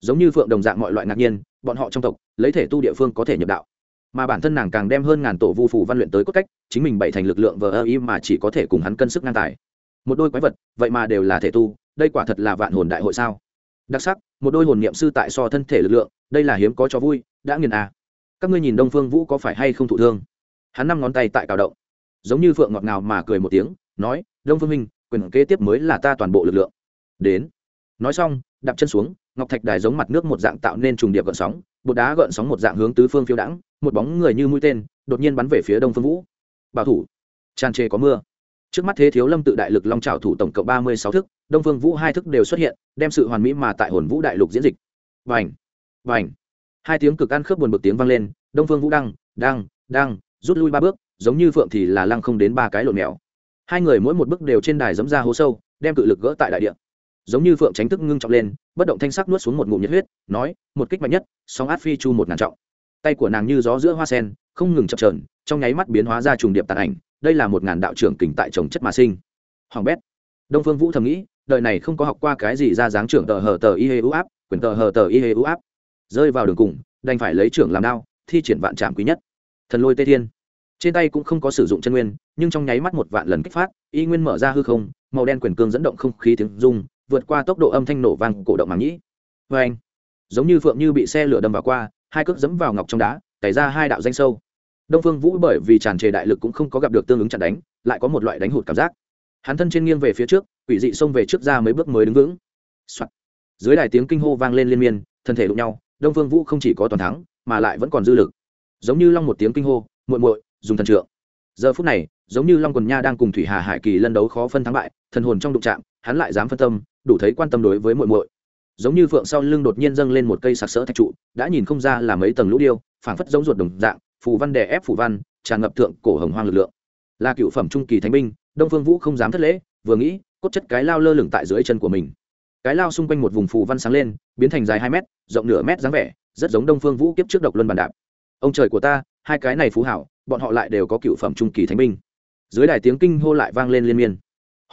Giống như phượng đồng dạng mọi loại ngạc nhiên, bọn họ trong tộc, lấy thể tu địa phương có thể nhập đạo. Mà bản thân nàng càng đem hơn ngàn tổ vu phủ văn luyện tới cốt cách, chính mình bày thành lực lượng vờ ơ y mà chỉ có thể cùng hắn cân sức ngang tài. Một đôi quái vật, vậy mà đều là thể tu, đây quả thật là vạn hồn đại hội sao? Đặc sắc một đôi hồn niệm sư tại so thân thể lực lượng, đây là hiếm có cho vui, đã nghiền à. các ngươi nhìn đông phương vũ có phải hay không thụ thương? Hắn năm ngón tay tại cào động, giống như phượng ngọt ngào mà cười một tiếng, nói, đông phương minh, quyền kế tiếp mới là ta toàn bộ lực lượng. Đến. Nói xong, đạp chân xuống, ngọc thạch đài giống mặt nước một dạng tạo nên trùng điệp gợn sóng, bột đá gợn sóng một dạng hướng tứ phương phiêu đãng, một bóng người như mũi tên, đột nhiên bắn về phía đông phương vũ. Bảo thủ, tràn trề có mưa trước mắt thế thiếu lâm tự đại lực long trào thủ tổng cộng ba mươi sáu thức, đông phương vũ hai thức đều xuất hiện, đem sự hoàn mỹ mà tại hồn vũ đại lục diễn dịch. Vành vành hai tiếng cực ăn khớp buồn bực tiếng vang lên, đông phương vũ đăng đăng đăng, rút lui ba bước, giống như phượng thì là lăng không đến ba cái lộn mèo. Hai người mỗi một bước đều trên đài dẫm ra hố sâu, đem cự lực gỡ tại đại địa. Giống như phượng tránh thức ngưng trọng lên, bất động thanh sắc nuốt xuống một ngụm nhiệt huyết, nói, một kích mạnh nhất, song át phi chu một ngàn trọng. Tay của nàng như gió giữa hoa sen, không ngừng chập trờn trong nháy mắt biến hóa ra trùng điệp tàn ảnh đây là một ngàn đạo trưởng kình tại trồng chất mà sinh. Hoàng bét. Đông phương vũ thầm nghĩ, đời này không có học qua cái gì ra dáng trưởng tờ hờ tờ y hê u áp, quyền tờ hờ tờ y hê u áp. Rơi vào đường cùng, đành phải lấy trưởng làm đao, thi triển vạn trạm quý nhất. Thần lôi tê thiên. Trên tay cũng không có sử dụng chân nguyên, nhưng trong nháy mắt một vạn lần kích phát, y nguyên mở ra hư không, màu đen quyền cương dẫn động không khí tiếng rung, vượt qua tốc độ âm thanh nổ vang cổ động màng nhĩ. Vê anh giống như phượng như bị xe lửa đâm vào qua, hai cước dẫm vào ngọc trong đá, tẩy ra hai đạo danh sâu đông phương vũ bởi vì tràn trề đại lực cũng không có gặp được tương ứng chặn đánh, lại có một loại đánh hụt cảm giác. Hắn thân trên nghiêng về phía trước, quỷ dị xông về trước ra mấy bước mới đứng vững、Soạn. dưới đài tiếng kinh hô vang lên liên miên, thân thể đụng nhau, đông phương vũ không chỉ có toàn thắng, mà lại vẫn còn dư lực. Giống như long một tiếng kinh hô, muội muội, dùng thần trượng. Giờ phút này, giống như long quần nha đang cùng thủy hà hải kỳ lân đấu khó phân thắng bại, thần hồn trong đụng chạm, hắn lại dám phân tâm, đủ thấy quan tâm đối với muội muội. Giống như phượng sau lưng đột nhiên dâng lên một cây sặc sỡ thạch trụ, đã nhìn không ra là mấy tầng lũ điêu, phảng phất giống ruột đồng dạng phù văn đè ép phù văn, tràn ngập thượng cổ hồng hoang lực lượng. Là cựu phẩm trung kỳ thánh binh, đông phương vũ không dám thất lễ, vừa nghĩ, cốt chất cái lao lơ lửng tại dưới chân của mình. Cái lao xung quanh một vùng phù văn sáng lên, biến thành dài hai mét, rộng nửa mét dáng vẻ, rất giống đông phương vũ kiếp trước độc luân bàn đạp. Ông trời của ta, hai cái này phú hảo, bọn họ lại đều có cựu phẩm trung kỳ thánh binh. Dưới đài tiếng kinh hô lại vang lên liên miên.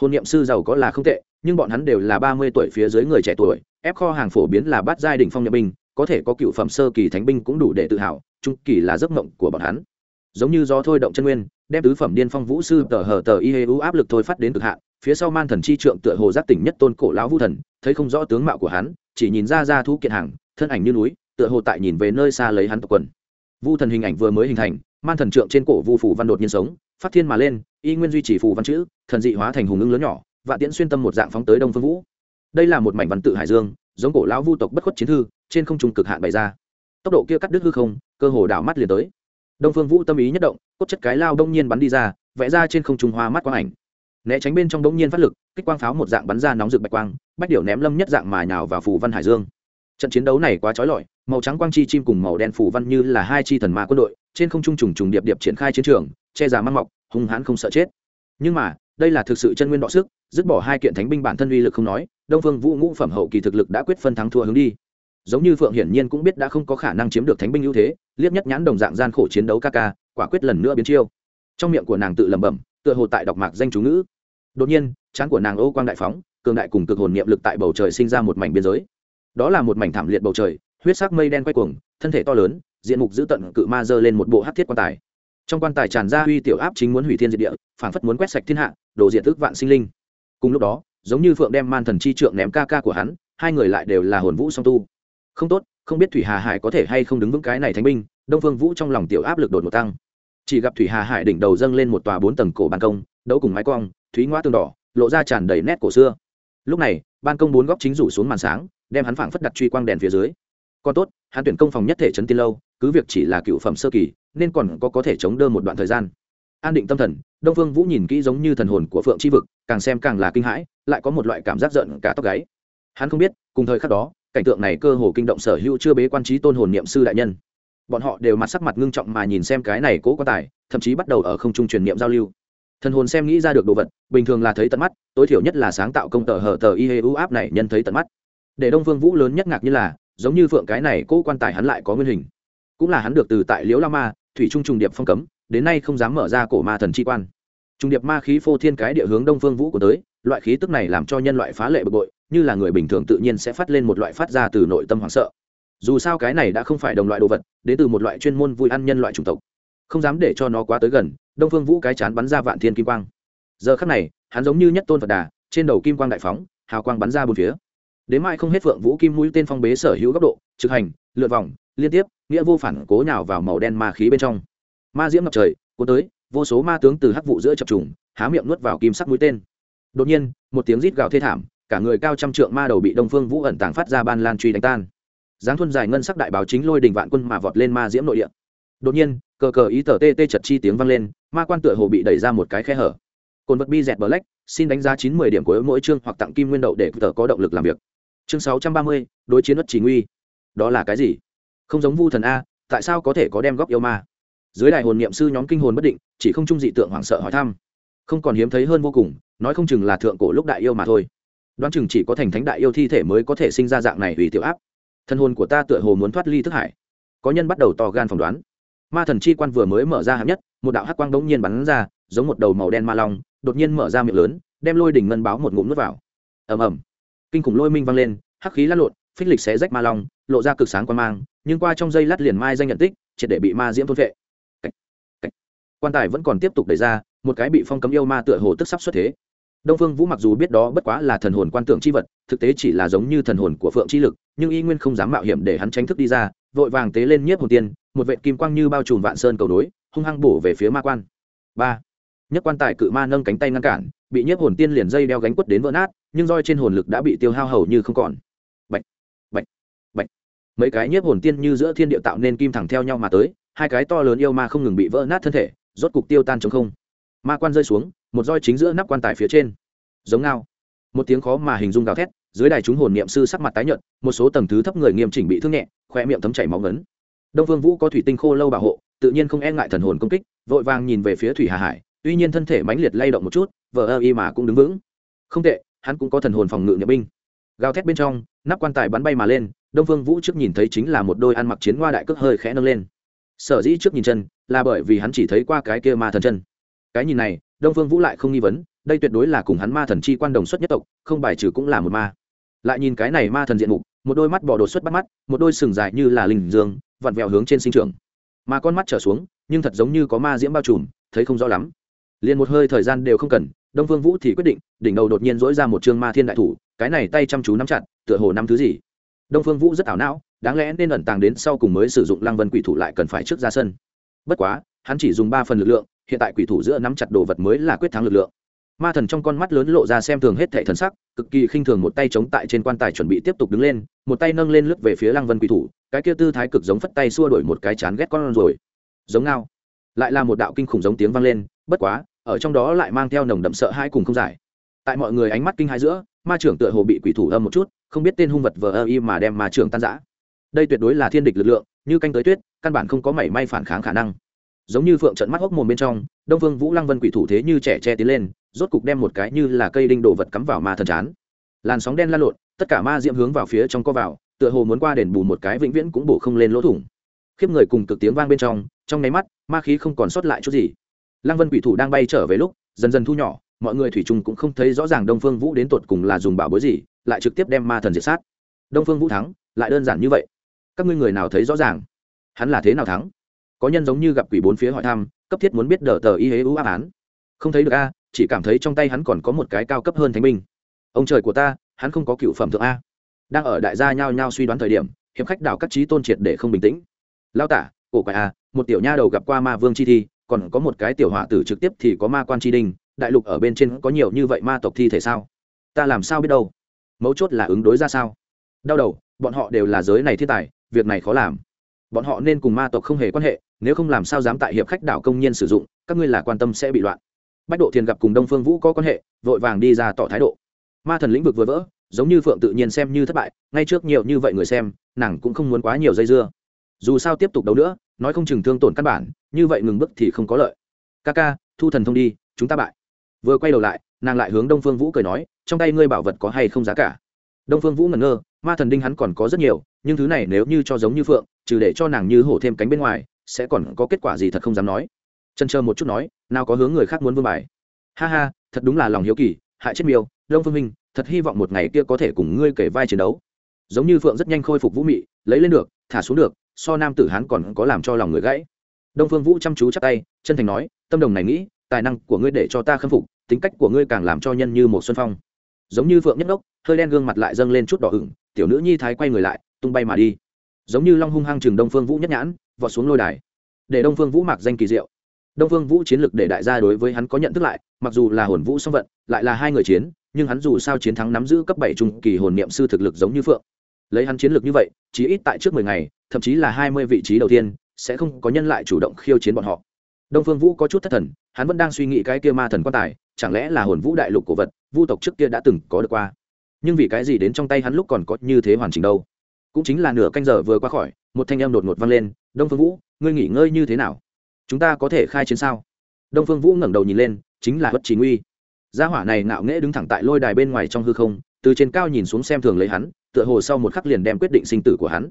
Hôn niệm sư giàu có là không tệ, nhưng bọn hắn đều là ba mươi tuổi phía dưới người trẻ tuổi, ép kho hàng phổ biến là bát giai đỉnh phong nhập binh có thể có cựu phẩm sơ kỳ thánh binh cũng đủ để tự hào, trung kỳ là giấc mộng của bọn hắn. Giống như do thôi động chân nguyên, đem tứ phẩm điên phong vũ sư tờ hờ tờ y hê u áp lực thôi phát đến cực hạn, phía sau man thần chi trượng tựa hồ giác tỉnh nhất tôn cổ lão vũ thần, thấy không rõ tướng mạo của hắn, chỉ nhìn ra ra thú kiện hàng, thân ảnh như núi, tựa hồ tại nhìn về nơi xa lấy hắn tộc quần. Vu thần hình ảnh vừa mới hình thành, man thần trượng trên cổ vu phủ văn đột nhiên sống, phát thiên mà lên, y nguyên duy trì phù văn chữ, thần dị hóa thành hùng ứng lớn nhỏ, vạn tiễn xuyên tâm một dạng phóng tới đông phương vũ. Đây là một mảnh văn tự hải dương giống cổ lão vu tộc bất khuất chiến thư, trên không trung cực hạn bày ra. Tốc độ kia cắt đứt hư không, cơ hồ đảo mắt liền tới. Đông phương vũ tâm ý nhất động, cốt chất cái lao đông nhiên bắn đi ra, vẽ ra trên không trung hoa mắt quang ảnh. Né tránh bên trong đông nhiên phát lực, kích quang pháo một dạng bắn ra nóng rực bạch quang, bách điểu ném lâm nhất dạng mài nào vào phù văn hải dương. Trận chiến đấu này quá trói lọi, màu trắng quang chi chim cùng màu đen phù văn như là hai chi thần ma quân đội, trên không trung trùng trùng điệp điệp triển khai chiến trường, che giả mang mọc, hung hãn không sợ chết. Nhưng mà, đây là thực sự chân nguyên đọ sức, dứt bỏ hai kiện thánh binh bản thân uy lực không nói đông phương vũ ngũ phẩm hậu kỳ thực lực đã quyết phân thắng thua hướng đi. Giống như phượng hiển nhiên cũng biết đã không có khả năng chiếm được thánh binh ưu thế, liếc nhất nhãn đồng dạng gian khổ chiến đấu ca ca, quả quyết lần nữa biến chiêu. Trong miệng của nàng tự lẩm bẩm, tựa hồ tại đọc mạc danh chú ngữ. Đột nhiên, trán của nàng ô quang đại phóng, cường đại cùng cực hồn niệm lực tại bầu trời sinh ra một mảnh biên giới. Đó là một mảnh thảm liệt bầu trời, huyết sắc mây đen quay cuồng, thân thể to lớn, diện mục giữ tận cự ma dơ lên một bộ hát thiết quan tài. Trong quan tài tràn ra uy tiểu áp chính muốn hủy thiên diệt địa, phảng phất muốn quét sạch thiên hạ, đổ diện tức vạn sinh linh. Cùng lúc đó giống như phượng đem man thần chi trượng ném ca ca của hắn, hai người lại đều là hồn vũ song tu. Không tốt, không biết thủy hà hải có thể hay không đứng vững cái này thánh binh, đông phương vũ trong lòng tiểu áp lực đột ngột tăng. Chỉ gặp thủy hà hải đỉnh đầu dâng lên một tòa bốn tầng cổ ban công, đấu cùng mái cong, thúy ngoa tương đỏ, lộ ra tràn đầy nét cổ xưa. Lúc này, ban công bốn góc chính rủ xuống màn sáng, đem hắn phảng phất đặt truy quang đèn phía dưới. Còn tốt, hắn tuyển công phòng nhất thể trấn tiên lâu, cứ việc chỉ là cựu phẩm sơ kỳ, nên còn có có thể chống đỡ một đoạn thời gian an định tâm thần, đông phương vũ nhìn kỹ giống như thần hồn của phượng c h i vực, càng xem càng là kinh hãi, lại có một loại cảm giác giận cả tóc gáy. Hắn không biết, cùng thời khắc đó, cảnh tượng này cơ hồ kinh động sở hữu chưa bế quan trí tôn hồn niệm sư đại nhân. Bọn họ đều mặt sắc mặt ngưng trọng mà nhìn xem cái này cố quan tài, thậm chí bắt đầu ở không trung truyền niệm giao lưu. Thần hồn xem nghĩ ra được đồ vật, bình thường là thấy tận mắt, tối thiểu nhất là sáng tạo công tờ hở tờ y hê u áp này nhân thấy tận mắt. Để đông phương vũ lớn nhất ngạc như là, giống như phượng cái này cố quan tài hắn lại có nguyên hình. Cũng là hắn được từ tại liễu la ma, thủy trung trùng điệp phong cấm đến nay không dám mở ra cổ ma thần chi quan. Trung điệp ma khí phô thiên cái địa hướng đông phương vũ của tới, loại khí tức này làm cho nhân loại phá lệ bực bội, như là người bình thường tự nhiên sẽ phát lên một loại phát ra từ nội tâm hoảng sợ. Dù sao cái này đã không phải đồng loại đồ vật, đến từ một loại chuyên môn vui ăn nhân loại chủng tộc. Không dám để cho nó quá tới gần, đông phương vũ cái chán bắn ra vạn thiên kim quang. Giờ khắc này, hắn giống như nhất tôn phật đà, trên đầu kim quang đại phóng, hào quang bắn ra bốn phía. Đến mai không hết phượng vũ kim mũi tên phong bế sở hữu góc độ, trực hành lượt vòng, liên tiếp, nghĩa vô phản cố nhào vào màu đen ma khí bên trong ma diễm ngập trời, cuốn tới, vô số ma tướng từ hắc vụ giữa chập trùng, há miệng nuốt vào kim sắc mũi tên. Đột nhiên, một tiếng rít gào thê thảm, cả người cao trăm trượng ma đầu bị đông phương vũ ẩn tàng phát ra ban lan truy đánh tan. Giáng thuân dài ngân sắc đại báo chính lôi đình vạn quân mà vọt lên ma diễm nội địa. Đột nhiên, cờ cờ ý tờ tê tê chật chi tiếng vang lên, ma quan tựa hồ bị đẩy ra một cái khe hở. Cồn vật bi dẹt black, xin đánh giá chín mươi điểm của mỗi chương hoặc tặng kim nguyên đậu để tờ có động lực làm việc. Chương sáu trăm ba mươi, đối chiến đất chỉ nguy đó là cái gì? Không giống vu thần a, tại sao có thể có đem góc yêu ma? Dưới đại hồn niệm sư nhóm kinh hồn bất định, chỉ không trung dị tượng hoảng sợ hỏi thăm. Không còn hiếm thấy hơn vô cùng, nói không chừng là thượng cổ lúc đại yêu mà thôi. Đoán chừng chỉ có thành thánh đại yêu thi thể mới có thể sinh ra dạng này ủy tiểu áp. Thân hồn của ta tựa hồ muốn thoát ly thức hải. Có nhân bắt đầu to gan phỏng đoán. Ma thần chi quan vừa mới mở ra hạng nhất, một đạo hắc quang đống nhiên bắn ra, giống một đầu màu đen ma long, đột nhiên mở ra miệng lớn, đem lôi đỉnh ngân báo một ngụm nuốt vào. Ầm ầm. Kinh khủng lôi minh vang lên, hắc khí lăn lộn, phích lịch xé rách ma long, lộ ra cực sáng quan mang, nhưng qua trong dây lát liền mai danh nhận tích, triệt để bị ma diễm thôn vệ quan tài vẫn còn tiếp tục đẩy ra một cái bị phong cấm yêu ma tựa hồ tức sắp xuất thế. Đông phương vũ mặc dù biết đó bất quá là thần hồn quan tượng c h i vật thực tế chỉ là giống như thần hồn của phượng c h i lực nhưng y nguyên không dám mạo hiểm để hắn tránh thức đi ra vội vàng tế lên nhiếp hồn tiên một vệ kim quang như bao trùm vạn sơn cầu đối hung hăng bổ về phía ma quan. Ba. Nhất quan tài cự ma nâng cánh tay ngăn cản bị nhiếp hồn tiên liền dây đeo gánh quất đến vỡ nát nhưng roi trên hồn lực đã bị tiêu hao hầu như không còn. Bạch, bạch, bạch. mấy cái nhiếp hồn tiên như giữa thiên địa tạo nên kim thẳng theo nhau mà tới hai cái to lớn yêu ma không ngừng bị vỡ nát thân thể rốt cục tiêu tan chống không. Ma quan rơi xuống, một roi chính giữa nắp quan tài phía trên. Giống ngao. Một tiếng khó mà hình dung gào thét, dưới đài chúng hồn niệm sư sắc mặt tái nhợt, một số tầng thứ thấp người nghiêm chỉnh bị thương nhẹ, khoe miệng thấm chảy máu ngấn. Đông Vương vũ có thủy tinh khô lâu bảo hộ, tự nhiên không e ngại thần hồn công kích, vội vàng nhìn về phía thủy hà hải, tuy nhiên thân thể mãnh liệt lay động một chút, vờ ơ y mà cũng đứng vững. Không tệ, hắn cũng có thần hồn phòng ngự nhập binh. Gào thét bên trong, nắp quan tài bắn bay mà lên, đông Vương vũ trước nhìn thấy chính là một đôi ăn mặc chiến hoa đại cước hơi khẽ nâng lên. Sở dĩ trước nhìn chân là bởi vì hắn chỉ thấy qua cái kia ma thần chân. Cái nhìn này, đông phương vũ lại không nghi vấn, đây tuyệt đối là cùng hắn ma thần chi quan đồng xuất nhất tộc, không bài trừ cũng là một ma. Lại nhìn cái này ma thần diện mục, một đôi mắt bỏ đột xuất bắt mắt, một đôi sừng dài như là linh dương, vặn vẹo hướng trên sinh trường mà con mắt trở xuống, nhưng thật giống như có ma diễm bao trùm, thấy không rõ lắm. Liền một hơi thời gian đều không cần, đông phương vũ thì quyết định, đỉnh đầu đột nhiên dỗi ra một chương ma thiên đại thủ, cái này tay chăm chú nắm chặt, tựa hồ năm thứ gì. Đông phương vũ rất ảo não, đáng lẽ nên ẩn tàng đến sau cùng mới sử dụng lăng vân quỷ thủ lại cần phải trước ra sân bất quá, hắn chỉ dùng ba phần lực lượng, hiện tại quỷ thủ giữa nắm chặt đồ vật mới là quyết thắng lực lượng. Ma thần trong con mắt lớn lộ ra xem thường hết thệ thần sắc, cực kỳ khinh thường một tay chống tại trên quan tài chuẩn bị tiếp tục đứng lên, một tay nâng lên lướt về phía lăng vân quỷ thủ, cái kia tư thái cực giống phất tay xua đổi một cái chán ghét con rồi. Giống ngao. Lại là một đạo kinh khủng giống tiếng vang lên, bất quá, ở trong đó lại mang theo nồng đậm sợ hai cùng không giải. Tại mọi người ánh mắt kinh hai giữa, ma trưởng tựa hồ bị quỷ thủ âm một chút, không biết tên hung vật vờ ơ y mà đem ma trưởng tan giã đây tuyệt đối là thiên địch lực lượng, như canh tới tuyết căn bản không có mảy may phản kháng khả năng. Giống như phượng trận mắt hốc mồm bên trong, đông vương vũ lăng vân quỷ thủ thế như trẻ che tiến lên, rốt cục đem một cái như là cây đinh đồ vật cắm vào ma thần chán. Làn sóng đen lan lộn, tất cả ma diễm hướng vào phía trong co vào, tựa hồ muốn qua đền bù một cái vĩnh viễn cũng bổ không lên lỗ thủng. Khiếp người cùng cực tiếng vang bên trong trong nháy mắt, ma khí không còn sót lại chút gì. Lăng vân quỷ thủ đang bay trở về lúc, dần dần thu nhỏ, mọi người thủy chung cũng không thấy rõ ràng đông phương vũ đến tột cùng là dùng bảo bối gì, lại trực tiếp đem ma thần diệt sát. Đông phương vũ thắng, lại đơn giản như vậy. Các ngươi người nào thấy rõ ràng? Hắn là thế nào thắng? Có nhân giống như gặp quỷ bốn phía hỏi thăm cấp thiết muốn biết đờ tờ y hế ưu áp án. Không thấy được a chỉ cảm thấy trong tay hắn còn có một cái cao cấp hơn thánh binh. Ông trời của ta hắn không có cựu phẩm thượng a. Đang ở đại gia nhao nhao suy đoán thời điểm hiệp khách đảo các trí tôn triệt để không bình tĩnh. Lao tả cổ quái a một tiểu nha đầu gặp qua ma vương chi thi còn có một cái tiểu họa tử trực tiếp thì có ma quan chi đình, đại lục ở bên trên có nhiều như vậy ma tộc thi thể sao? Ta làm sao biết đâu? Mấu chốt là ứng đối ra sao? Đau đầu bọn họ đều là giới này thiên tài việc này khó làm bọn họ nên cùng ma tộc không hề quan hệ, nếu không làm sao dám tại hiệp khách đảo công nhân sử dụng, các ngươi là quan tâm sẽ bị loạn. Bách độ thiền gặp cùng đông phương vũ có quan hệ, vội vàng đi ra tỏ thái độ. Ma thần lĩnh vực vừa vỡ, giống như phượng tự nhiên xem như thất bại, ngay trước nhiều như vậy người xem, nàng cũng không muốn quá nhiều dây dưa. Dù sao tiếp tục đấu nữa, nói không chừng thương tổn căn bản, như vậy ngừng bước thì không có lợi. Ca ca, thu thần thông đi, chúng ta bại. Vừa quay đầu lại, nàng lại hướng đông phương vũ cười nói, trong tay ngươi bảo vật có hay không giá cả? Đông phương vũ ngẩn ngơ, ma thần đinh hắn còn có rất nhiều, nhưng thứ này nếu như cho giống như phượng trừ để cho nàng như hổ thêm cánh bên ngoài, sẽ còn có kết quả gì thật không dám nói. Chân chờ một chút nói, nào có hướng người khác muốn vương bài. Ha ha, thật đúng là lòng hiếu kỳ, hại chết miêu, đông phương minh, thật hy vọng một ngày kia có thể cùng ngươi kể vai chiến đấu. Giống như phượng rất nhanh khôi phục vũ mị, lấy lên được, thả xuống được, so nam tử hán còn có làm cho lòng người gãy. Đông phương vũ chăm chú chắc tay, chân thành nói, tâm đồng này nghĩ, tài năng của ngươi để cho ta khâm phục, tính cách của ngươi càng làm cho nhân như một xuân phong. Giống như phượng nhất đốc, hơi đen gương mặt lại dâng lên chút đỏ hửng tiểu nữ nhi thái quay người lại, tung bay mà đi giống như long hung hăng chừng đông phương vũ nhất nhãn, vọt xuống lôi đài. Để đông phương vũ mặc danh kỳ diệu. Đông phương vũ chiến lược để đại gia đối với hắn có nhận thức lại, mặc dù là hồn vũ song vận, lại là hai người chiến, nhưng hắn dù sao chiến thắng nắm giữ cấp bảy trung kỳ hồn niệm sư thực lực giống như phượng. Lấy hắn chiến lược như vậy chỉ ít tại trước mười ngày, thậm chí là hai mươi vị trí đầu tiên, sẽ không có nhân lại chủ động khiêu chiến bọn họ. Đông phương vũ có chút thất thần, hắn vẫn đang suy nghĩ cái kia ma thần quan tài, chẳng lẽ là hồn vũ đại lục cổ vật, vu tộc trước kia đã từng có được qua. Nhưng vì cái gì đến trong tay hắn lúc còn có như thế hoàn chỉnh đâu? Cũng chính là nửa canh giờ vừa qua khỏi, một thanh em đột ngột vang lên, đông phương vũ, ngươi nghỉ ngơi như thế nào? Chúng ta có thể khai chiến sao? Đông phương vũ ngẩng đầu nhìn lên, chính là bất trí nguy. Gia hỏa này ngạo nghễ đứng thẳng tại lôi đài bên ngoài trong hư không, từ trên cao nhìn xuống xem thường lấy hắn, tựa hồ sau một khắc liền đem quyết định sinh tử của hắn.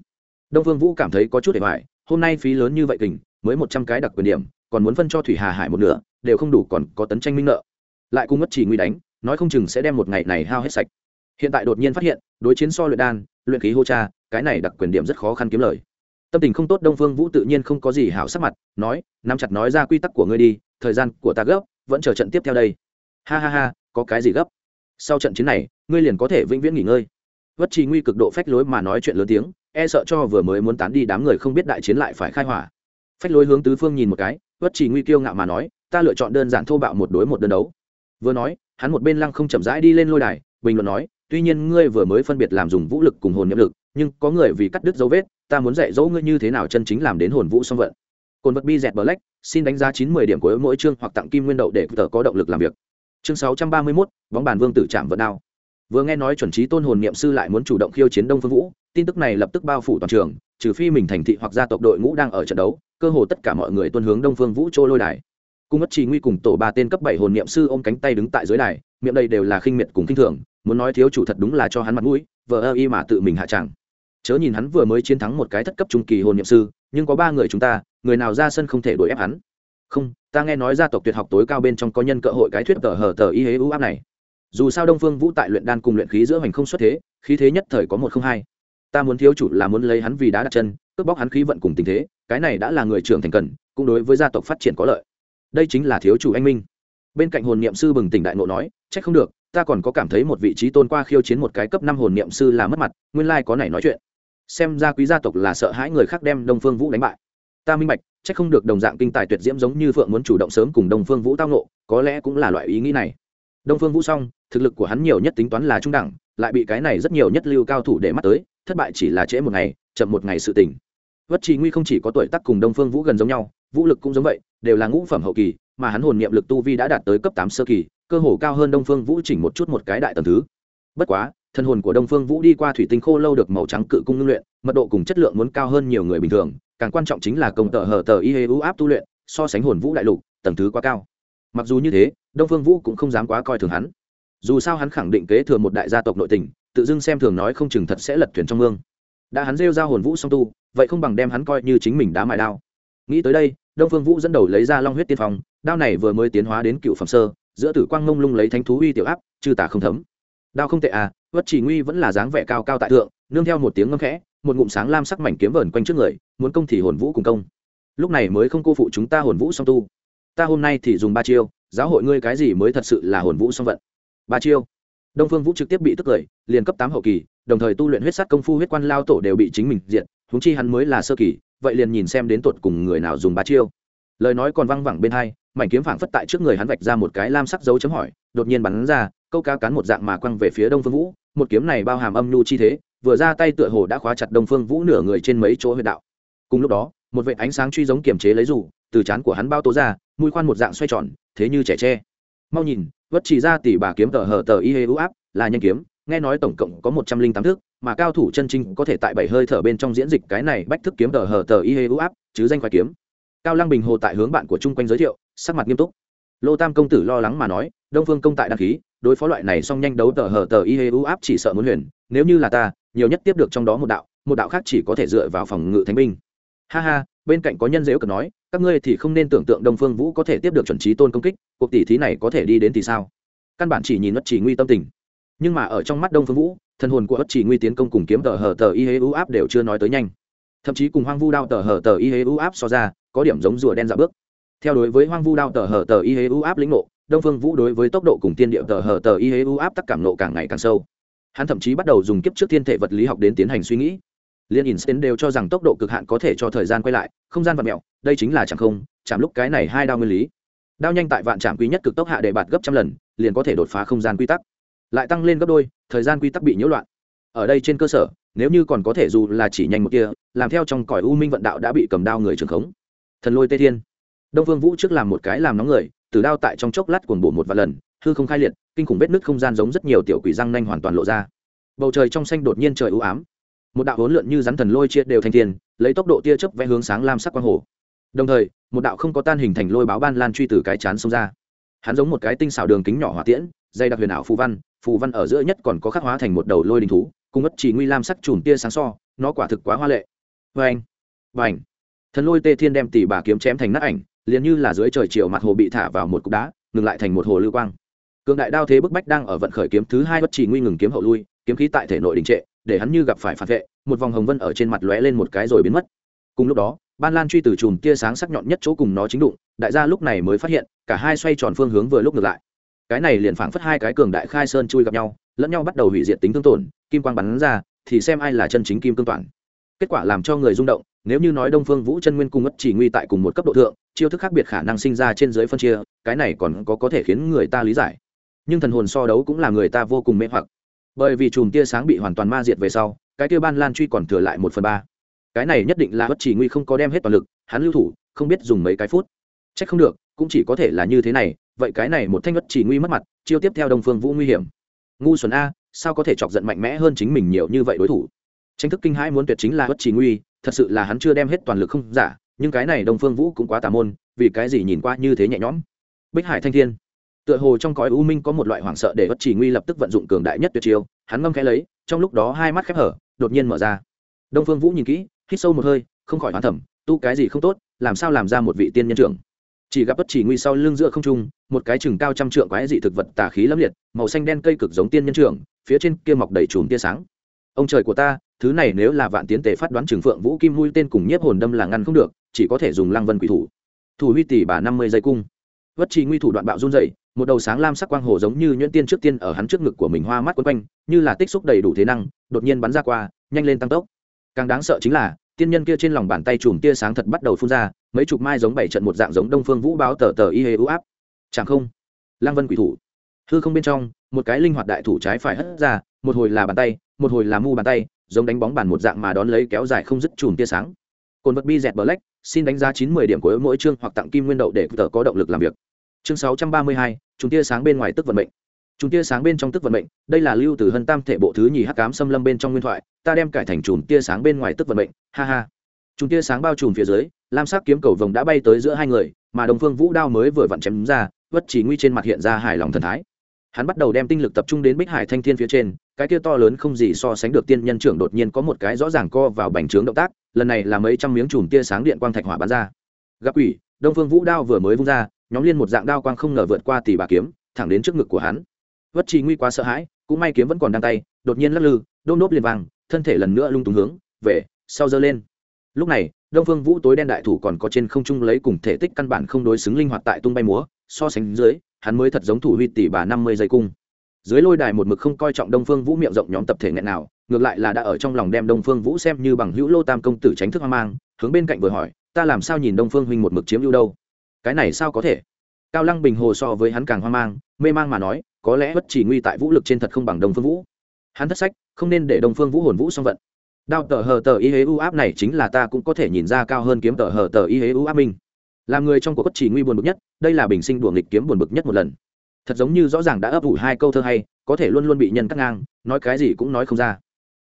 Đông phương vũ cảm thấy có chút để hoài, hôm nay phí lớn như vậy kình, mới một trăm cái đặc quyền điểm, còn muốn phân cho thủy hà hải một nửa, đều không đủ còn có tấn tranh minh nợ. Lại cung mất chỉ nguy đánh, nói không chừng sẽ đem một ngày này hao hết sạch. Hiện tại đột nhiên phát hiện, đối chiến so luyện đan, luyện khí hô cha cái này đặc quyền điểm rất khó khăn kiếm lời. Tâm tình không tốt, đông phương vũ tự nhiên không có gì hảo sắc mặt, nói, nắm chặt nói ra quy tắc của ngươi đi, thời gian của ta gấp, vẫn chờ trận tiếp theo đây. Ha ha ha, có cái gì gấp? Sau trận chiến này, ngươi liền có thể vĩnh viễn nghỉ ngơi. Vất trì nguy cực độ phách lối mà nói chuyện lớn tiếng e sợ cho vừa mới muốn tán đi đám người không biết đại chiến lại phải khai hỏa. Phách lối hướng tứ phương nhìn một cái, vất trì nguy kiêu ngạo mà nói, ta lựa chọn đơn giản thô bạo một đối một đơn đấu. Vừa nói, hắn một bên lăng không chậm rãi đi lên lôi đài, bình luận nói, tuy nhiên ngươi vừa mới phân biệt làm dùng vũ lực cùng hồn nhiệm lực nhưng có người vì cắt đứt dấu vết ta muốn dạy dỗ ngươi như thế nào chân chính làm đến hồn vũ song vận. Cồn vật bi dẹt black xin đánh giá chín mươi điểm của mỗi chương hoặc tặng kim nguyên đậu để tờ có động lực làm việc. Chương sáu trăm ba mươi 631, bóng bàn vương tử chạm vận đao. Vừa nghe nói chuẩn trí tôn hồn niệm sư lại muốn chủ động khiêu chiến đông phương vũ tin tức này lập tức bao phủ toàn trường trừ phi mình thành thị hoặc gia tộc đội ngũ đang ở trận đấu cơ hồ tất cả mọi người tuân hướng đông phương vũ trôi lôi đài. Cung mất trì nguy cùng tổ ba tên cấp bảy hồn niệm sư ôm cánh tay đứng tại dưới đài miệng đây đều là khinh miệt cùng khinh thường muốn nói thiếu chủ thật đúng là cho hắn mặt mũi vờ ơ y mà tự mình hạ chẳng chớ nhìn hắn vừa mới chiến thắng một cái thất cấp trung kỳ hồn niệm sư, nhưng có ba người chúng ta, người nào ra sân không thể đuổi ép hắn. Không, ta nghe nói gia tộc tuyệt học tối cao bên trong có nhân cơ hội cái thuyết tờ hờ tờ y hế ưu áp này. Dù sao đông phương vũ tại luyện đan cùng luyện khí giữa hành không xuất thế, khí thế nhất thời có một không hai. Ta muốn thiếu chủ là muốn lấy hắn vì đá đặt chân, cướp bóc hắn khí vận cùng tình thế, cái này đã là người trưởng thành cần, cũng đối với gia tộc phát triển có lợi. Đây chính là thiếu chủ anh minh. Bên cạnh hồn niệm sư bừng tỉnh đại ngộ nói, trách không được, ta còn có cảm thấy một vị trí tôn qua khiêu chiến một cái cấp năm hồn niệm sư là mất mặt, nguyên lai có này nói chuyện xem ra quý gia tộc là sợ hãi người khác đem đông phương vũ đánh bại. Ta minh bạch trách không được đồng dạng kinh tài tuyệt diễm giống như phượng muốn chủ động sớm cùng đông phương vũ tao nộ có lẽ cũng là loại ý nghĩ này. Đông phương vũ xong, thực lực của hắn nhiều nhất tính toán là trung đẳng, lại bị cái này rất nhiều nhất lưu cao thủ để mắt tới, thất bại chỉ là trễ một ngày, chậm một ngày sự tỉnh vất trì nguy không chỉ có tuổi tác cùng đông phương vũ gần giống nhau, vũ lực cũng giống vậy, đều là ngũ phẩm hậu kỳ, mà hắn hồn niệm lực tu vi đã đạt tới cấp tám sơ kỳ, cơ hồ cao hơn đông phương vũ chỉnh một chút một cái đại tầm thứ. Bất quá thân hồn của đông phương vũ đi qua thủy tinh khô lâu được màu trắng cự cung ngưng luyện, mật độ cùng chất lượng muốn cao hơn nhiều người bình thường, càng quan trọng chính là công tờ hở tờ y hê ưu áp tu luyện, so sánh hồn vũ đại lục, tầng thứ quá cao. Mặc dù như thế, đông phương vũ cũng không dám quá coi thường hắn. Dù sao hắn khẳng định kế thừa một đại gia tộc nội tình, tự dưng xem thường nói không chừng thật sẽ lật thuyền trong mương. Đã hắn rêu ra hồn vũ song tu, vậy không bằng đem hắn coi như chính mình đá mại đao. Nghĩ tới đây, đông phương vũ dẫn đầu lấy ra long huyết tiên phong, đao này vừa mới tiến hóa đến cựu phẩm sơ, giữa tử quang mông lung lấy thánh thú uy tiểu áp, chư tả không thấm. Đao không tệ à vất chỉ nguy vẫn là dáng vẻ cao cao tại thượng, nương theo một tiếng ngâm khẽ, một ngụm sáng lam sắc mảnh kiếm vờn quanh trước người, muốn công thì hồn vũ cùng công. Lúc này mới không cô phụ chúng ta hồn vũ song tu. Ta hôm nay thì dùng ba chiêu, giáo hội ngươi cái gì mới thật sự là hồn vũ song vận? Ba chiêu. Đông phương vũ trực tiếp bị tức cười, liền cấp tám hậu kỳ, đồng thời tu luyện huyết sát công phu huyết quan lao tổ đều bị chính mình diện húng chi hắn mới là sơ kỳ, vậy liền nhìn xem đến tột cùng người nào dùng ba chiêu. Lời nói còn văng vẳng bên hai, mảnh kiếm phảng phất tại trước người hắn vạch ra một cái lam sắc dấu chấm hỏi, đột nhiên bắn ra, câu cá cán một dạng mà quăng về phía đông phương vũ một kiếm này bao hàm âm nhu chi thế, vừa ra tay tựa hồ đã khóa chặt đông phương vũ nửa người trên mấy chỗ huyệt đạo. Cùng lúc đó, một vệ ánh sáng truy giống kiềm chế lấy rủ từ trán của hắn bao tố ra, mũi khoan một dạng xoay tròn, thế như trẻ tre. Mau nhìn, vất chỉ ra tỷ bà kiếm tờ hờ tờ y hê u áp, là nhanh kiếm, nghe nói tổng cộng có một trăm linh tám thước mà cao thủ chân trinh có thể tại bảy hơi thở bên trong diễn dịch cái này bách thức kiếm tờ hờ tờ y hê u áp, chứ danh khoai kiếm. Cao lăng bình hồ tại hướng bạn của chung quanh giới thiệu, sắc mặt nghiêm túc. Lô tam công tử lo lắng mà nói, đông phương công tại đăng khí đối phó loại này song nhanh đấu tờ hờ tờ y hê u áp chỉ sợ muốn huyền, nếu như là ta, nhiều nhất tiếp được trong đó một đạo một đạo khác chỉ có thể dựa vào phòng ngự thánh binh. Ha ha, bên cạnh có nhân dễ cực nói, các ngươi thì không nên tưởng tượng đông phương vũ có thể tiếp được chuẩn trí tôn công kích, cuộc tỷ thí này có thể đi đến thì sao? Căn bản chỉ nhìn mất chỉ nguy tâm tình. Nhưng mà ở trong mắt đông phương vũ thân hồn của ất chỉ nguy tiến công cùng kiếm tờ hờ tờ y hê u áp đều chưa nói tới nhanh. Thậm chí cùng hoang vu đao tờ hờ tờ y hê u áp so ra, có điểm giống rùa đen dạo bước. Theo đối với hoang vu đao tờ hờ tờ y hê u áp lĩnh nộ đông phương vũ đối với tốc độ cùng tiên điệu tờ hờ tờ y hê u áp tắc cảm nộ càng ngày càng sâu. Hắn thậm chí bắt đầu dùng kiếp trước thiên thể vật lý học đến tiến hành suy nghĩ. Liên instant đều cho rằng tốc độ cực hạn có thể cho thời gian quay lại, không gian vật mẹo đây chính là chẳng không, chạm lúc cái này hai đao nguyên lý. Đao nhanh tại vạn trạm quý nhất cực tốc hạ để bạt gấp trăm lần, liền có thể đột phá không gian quy tắc. Lại tăng lên gấp đôi, thời gian quy tắc bị nhiễu loạn. Ở đây trên cơ sở, nếu như còn có thể dù là chỉ nhanh một kia làm theo trong cõi u minh vận đạo đã bị cầm đao người trường khống. Thần lôi tê thiên. Đông vương vũ trước làm một cái làm nóng người từ đao tại trong chốc lát cuồng bổ một vài lần hư không khai liệt kinh khủng vết nứt không gian giống rất nhiều tiểu quỷ răng nanh hoàn toàn lộ ra. Bầu trời trong xanh đột nhiên trời u ám. Một đạo hỗn lượn như rắn thần lôi chia đều thành tiền, lấy tốc độ tia chớp vẽ hướng sáng lam sắc quang hồ. Đồng thời một đạo không có tan hình thành lôi báo ban lan truy từ cái chán xông ra. Hắn giống một cái tinh xảo đường kính nhỏ hỏa tiễn dây đặc huyền ảo phù văn phù văn ở giữa nhất còn có khắc hóa thành một đầu lôi đình thú cùng ất chỉ nguy lam sắc chùm tia sáng so nó quả thực quá hoa lệ. Vê anh vành thần lôi tê thiên đem tỷ bà kiếm chém thành nát ảnh liền như là dưới trời chiều mặt hồ bị thả vào một cục đá, ngừng lại thành một hồ lưu quang. Cường đại đao thế bức bách đang ở vận khởi kiếm thứ hai bất chỉ nguy ngừng kiếm hậu lui, kiếm khí tại thể nội đình trệ, để hắn như gặp phải phản vệ, một vòng hồng vân ở trên mặt lóe lên một cái rồi biến mất. Cùng lúc đó, ban lan truy từ chùm tia sáng sắc nhọn nhất chỗ cùng nó chính đụng, đại gia lúc này mới phát hiện, cả hai xoay tròn phương hướng vừa lúc ngược lại. Cái này liền phảng phất hai cái cường đại khai sơn chui gặp nhau, lẫn nhau bắt đầu hủy diệt tính thương tổn, kim quang bắn ra, thì xem ai là chân chính kim cương toàn. Kết quả làm cho người rung động nếu như nói đông phương vũ chân nguyên cung ất chỉ nguy tại cùng một cấp độ thượng, chiêu thức khác biệt khả năng sinh ra trên dưới phân chia, cái này còn có có thể khiến người ta lý giải. Nhưng thần hồn so đấu cũng là người ta vô cùng mê hoặc. Bởi vì chùm tia sáng bị hoàn toàn ma diệt về sau, cái tia ban lan truy còn thừa lại một phần ba. Cái này nhất định là bất chỉ nguy không có đem hết toàn lực, hắn lưu thủ, không biết dùng mấy cái phút. C h ắ c không được, cũng chỉ có thể là như thế này, vậy cái này một thanh bất chỉ nguy mất mặt, chiêu tiếp theo đông phương vũ nguy hiểm. Ngu xuẩn a, sao có thể chọc giận mạnh mẽ hơn chính mình nhiều như vậy đối thủ? Tranh thức kinh hãi muốn tuyệt chính là bất chỉ nguy thật sự là hắn chưa đem hết toàn lực không giả, nhưng cái này đông phương vũ cũng quá tà môn, vì cái gì nhìn qua như thế nhẹ nhõm. Bích hải thanh thiên. Tựa hồ trong cõi u minh có một loại hoảng sợ để bất chỉ nguy lập tức vận dụng cường đại nhất tuyệt chiêu, hắn ngâm khẽ lấy, trong lúc đó hai mắt khép hở, đột nhiên mở ra. Đông phương vũ nhìn kỹ, hít sâu một hơi, không khỏi hoán thẩm tu cái gì không tốt, làm sao làm ra một vị tiên nhân trưởng? Chỉ gặp bất chỉ nguy sau lưng giữa không trung, một cái chừng cao trăm trượng quái dị thực vật tà khí lẫm liệt, màu xanh đen cây cực giống tiên nhân trưởng, phía trên kia mọc đầy chùm tia sáng. Ông trời của ta thứ này nếu là vạn tiến tề phát đoán trường phượng vũ kim mũi tên cùng nhiếp hồn đâm là ngăn không được, chỉ có thể dùng lăng vân quỷ thủ. Thủ huy tỷ bà năm mươi giây cung. Vất trì nguy thủ đoạn bạo run dày một đầu sáng lam sắc quang hồ giống như nhuyễn tiên trước tiên ở hắn trước ngực của mình hoa mắt quấn quanh, như là tích xúc đầy đủ thế năng, đột nhiên bắn ra qua, nhanh lên tăng tốc. Càng đáng sợ chính là, tiên nhân kia trên lòng bàn tay chùm tia sáng thật bắt đầu phun ra, mấy chục mai giống bảy trận một dạng giống đông phương vũ báo tờ tờ y hê ưu áp. Chẳng không, lăng vân quỷ thủ. Hư không bên trong, một cái linh hoạt đại thủ trái phải hất ra, một hồi là bàn tay, một hồi là mu bàn tay giống đánh bóng bàn một dạng mà đón lấy kéo dài không dứt chùm tia sáng. Cồn vật bi dẹt black, xin đánh giá chín mươi điểm của mỗi chương hoặc tặng kim nguyên đậu để tờ có động lực làm việc. Chương sáu trăm ba mươi hai chúng tia sáng bên ngoài tức vận mệnh. Chúng tia sáng bên trong tức vận mệnh, đây là lưu từ hân tam thể bộ thứ nhì hắc cám xâm lâm bên trong nguyên thoại, ta đem cải thành chùm tia sáng bên ngoài tức vận mệnh, ha ha. Chúng tia sáng bao trùm phía dưới, lam sắc kiếm cầu vồng đã bay tới giữa hai người, mà đồng phương vũ đao mới vừa vặn chém ra vất chỉ nguy trên mặt hiện ra hài lòng thần thái hắn bắt đầu đem tinh lực tập trung đến bích hải thanh thiên phía trên, cái kia to lớn không gì so sánh được tiên nhân trưởng đột nhiên có một cái rõ ràng co vào bành trướng động tác, lần này là mấy trăm miếng chùm tia sáng điện quang thạch hỏa bắn ra. Gặp ủy đông phương vũ đao vừa mới vung ra, nhóm liên một dạng đao quang không ngờ vượt qua tỷ bà kiếm, thẳng đến trước ngực của hắn. Vất trì nguy quá sợ hãi, cũng may kiếm vẫn còn đang tay, đột nhiên lắc lư, đôm nốt liền vàng, thân thể lần nữa lung túng hướng về sau giơ lên. Lúc này, đông phương vũ tối đen đại thủ còn có trên không trung lấy cùng thể tích căn bản không đối xứng linh hoạt tại tung bay múa, so sánh dưới hắn mới thật giống thủ huy tỷ bà năm mươi giây cung. Dưới lôi đài một mực không coi trọng đông phương vũ miệng rộng nhóm tập thể nghẹn nào, ngược lại là đã ở trong lòng đem đông phương vũ xem như bằng hữu lô tam công tử tránh thức hoang mang, hướng bên cạnh vừa hỏi, ta làm sao nhìn đông phương huynh một mực chiếm ưu đâu? Cái này sao có thể? Cao lăng bình hồ so với hắn càng hoang mang, mê mang mà nói, có lẽ bất chỉ nguy tại vũ lực trên thật không bằng đông phương vũ. Hắn thất sách, không nên để đông phương vũ hồn vũ song vận. Đao tờ hờ tờ y hế u áp này chính là ta cũng có thể nhìn ra cao hơn kiếm tờ hờ tờ y hế u áp minh làm người trong cuộc bất chỉ nguy buồn bực nhất, đây là bình sinh đùa nghịch kiếm buồn bực nhất một lần. Thật giống như rõ ràng đã ấp ủ hai câu thơ hay, có thể luôn luôn bị nhân cắt ngang, nói cái gì cũng nói không ra.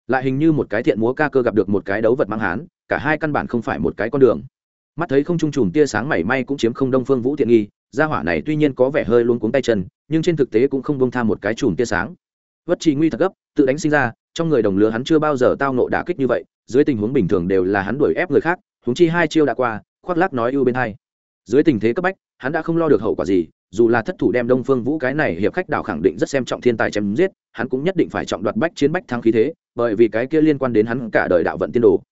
Lại hình như một cái thiện múa ca cơ gặp được một cái đấu vật mang hán, cả hai căn bản không phải một cái con đường. Mắt thấy không trung trùm tia sáng mảy may cũng chiếm không đông phương vũ thiện nghi, gia hỏa này tuy nhiên có vẻ hơi luôn cuống tay chân, nhưng trên thực tế cũng không bông tham một cái chùm tia sáng. Vất trì nguy thật gấp, tự đánh sinh ra, trong người đồng lứa hắn chưa bao giờ tao nộ đả kích như vậy, dưới tình huống bình thường đều là hắn đuổi ép người khác, huống chi hai chiêu đã qua, khoác lác nói ưu bên hai dưới tình thế cấp bách, hắn đã không lo được hậu quả gì, dù là thất thủ đem đông phương vũ cái này hiệp khách đảo khẳng định rất xem trọng thiên tài chém giết, hắn cũng nhất định phải trọng đoạt bách chiến bách thắng khí thế, bởi vì cái kia liên quan đến hắn cả đời đạo vận tiên đồ.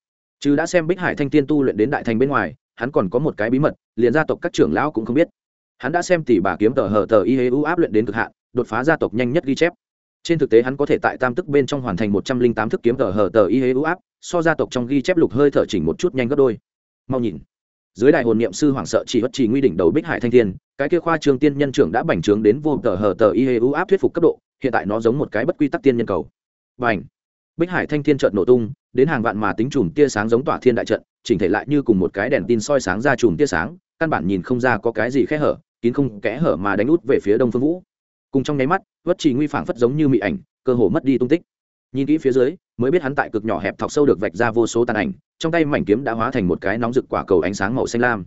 Chứ đã xem bích hải thanh tiên tu luyện đến đại thành bên ngoài, hắn còn có một cái bí mật, liền gia tộc các trưởng lão cũng không biết. Hắn đã xem tỷ bà kiếm tờ hờ tờ y hế u áp luyện đến cực hạn, đột phá gia tộc nhanh nhất ghi chép. Trên thực tế hắn có thể tại tam tức bên trong hoàn thành một trăm linh tám thức kiếm tờ hờ tờ y hế u áp, so gia tộc trong ghi chép lục hơi thở chỉnh một chút nhanh gấp đôi. Mau nhìn dưới đại hồn niệm sư hoảng sợ chỉ bất chỉ nguy đỉnh đầu bích hải thanh thiên, cái kia khoa trương tiên nhân trưởng đã bành trướng đến vô tờ hờ tờ y hê u áp thuyết phục cấp độ, hiện tại nó giống một cái bất quy tắc tiên nhân cầu. Bành! Bích hải thanh thiên trợn nổ tung, đến hàng vạn mà tính chùm tia sáng giống tỏa thiên đại trận, chỉnh thể lại như cùng một cái đèn tin soi sáng ra chùm tia sáng, căn bản nhìn không ra có cái gì khe hở, kín không kẽ hở mà đánh út về phía đông phương vũ. Cùng trong nháy mắt vất chỉ nguy phảng phất giống như mị ảnh, cơ hồ mất đi tung tích nhìn kỹ phía dưới, mới biết hắn tại cực nhỏ hẹp thọc sâu được vạch ra vô số tàn ảnh, trong tay mảnh kiếm đã hóa thành một cái nóng rực quả cầu ánh sáng màu xanh lam.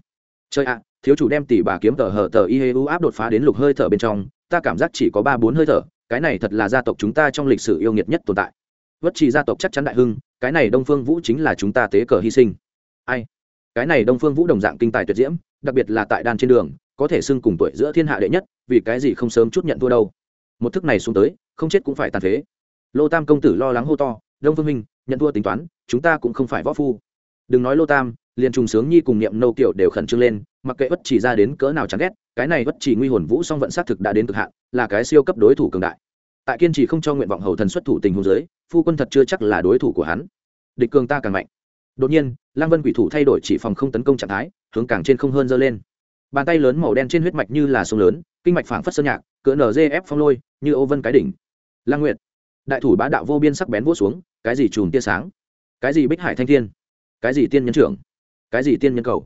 Chơi ạ, thiếu chủ đem tỷ bà kiếm tờ hờ tờ y u áp đột phá đến lục hơi thở bên trong, ta cảm giác chỉ có ba bốn hơi thở, cái này thật là gia tộc chúng ta trong lịch sử yêu nghiệt nhất tồn tại. Vất chỉ gia tộc chắc chắn đại hưng, cái này đông phương vũ chính là chúng ta tế cờ hy sinh. Ai? Cái này đông phương vũ đồng dạng kinh tài tuyệt diễm, đặc biệt là tại đan trên đường, có thể xưng cùng tuổi giữa thiên hạ đệ nhất, vì cái gì không sớm chút nhận thua đâu. Một thức này xuống tới, không chết cũng phải tàn phế lô tam công tử lo lắng hô to, đông phương minh nhận thua tính toán, chúng ta cũng không phải võ phu. Đừng nói lô tam, liền trùng sướng nhi cùng niệm nâu kiểu đều khẩn trương lên, mặc kệ bất chỉ ra đến cỡ nào chán ghét, cái này bất chỉ nguy hồn vũ song vận sát thực đã đến cực hạn, là cái siêu cấp đối thủ cường đại. Tại kiên trì không cho nguyện vọng hầu thần xuất thủ tình huống giới phu quân thật chưa chắc là đối thủ của hắn. Địch cường ta càng mạnh. Đột nhiên lang vân quỷ thủ thay đổi chỉ phòng không tấn công trạng thái, hướng càng trên không hơn dơ lên. Bàn tay lớn màu đen trên huyết mạch như là sông lớn, kinh mạch phảng phất sơn nhạc, cỡ nzf phong lôi, như ô vân cái đỉnh. Lang nguyệt đại thủ bá đạo vô biên sắc bén vỗ xuống, cái gì chùm tia sáng, cái gì bích hải thanh thiên, cái gì tiên nhân trưởng, cái gì tiên nhân cầu,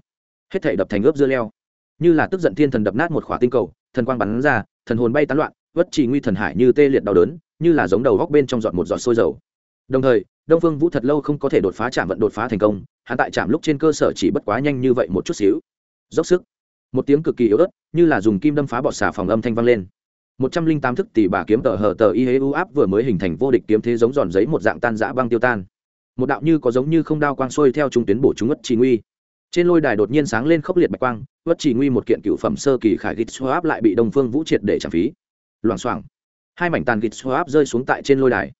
hết thể đập thành ướp dưa leo. Như là tức giận thiên thần đập nát một khỏa tinh cầu, thần quang bắn ra, thần hồn bay tán loạn, vất chỉ nguy thần hải như tê liệt đau đớn, như là giống đầu góc bên trong giọt một giọt sôi dầu. Đồng thời, đông phương vũ thật lâu không có thể đột phá chạm vận đột phá thành công, hắn tại chạm lúc trên cơ sở chỉ bất quá nhanh như vậy một chút xíu. Dốc sức. Một tiếng cực kỳ yếu ớt, như là dùng kim đâm phá bọt xà phòng âm thanh vang lên một trăm linh tám thức tỷ bà kiếm tờ hờ tờ y hế u áp vừa mới hình thành vô địch kiếm thế giống giòn giấy một dạng tan dã băng tiêu tan. Một đạo như có giống như không đao quang sôi theo trung tuyến bổ chúng ất chỉ nguy. Trên lôi đài đột nhiên sáng lên khốc liệt bạch quang, ất chỉ nguy một kiện cựu phẩm sơ kỳ khải gịt xoa áp lại bị đông phương vũ triệt để trả phí. Loảng xoảng. Hai mảnh tàn gịt xoa áp rơi xuống tại trên lôi đài.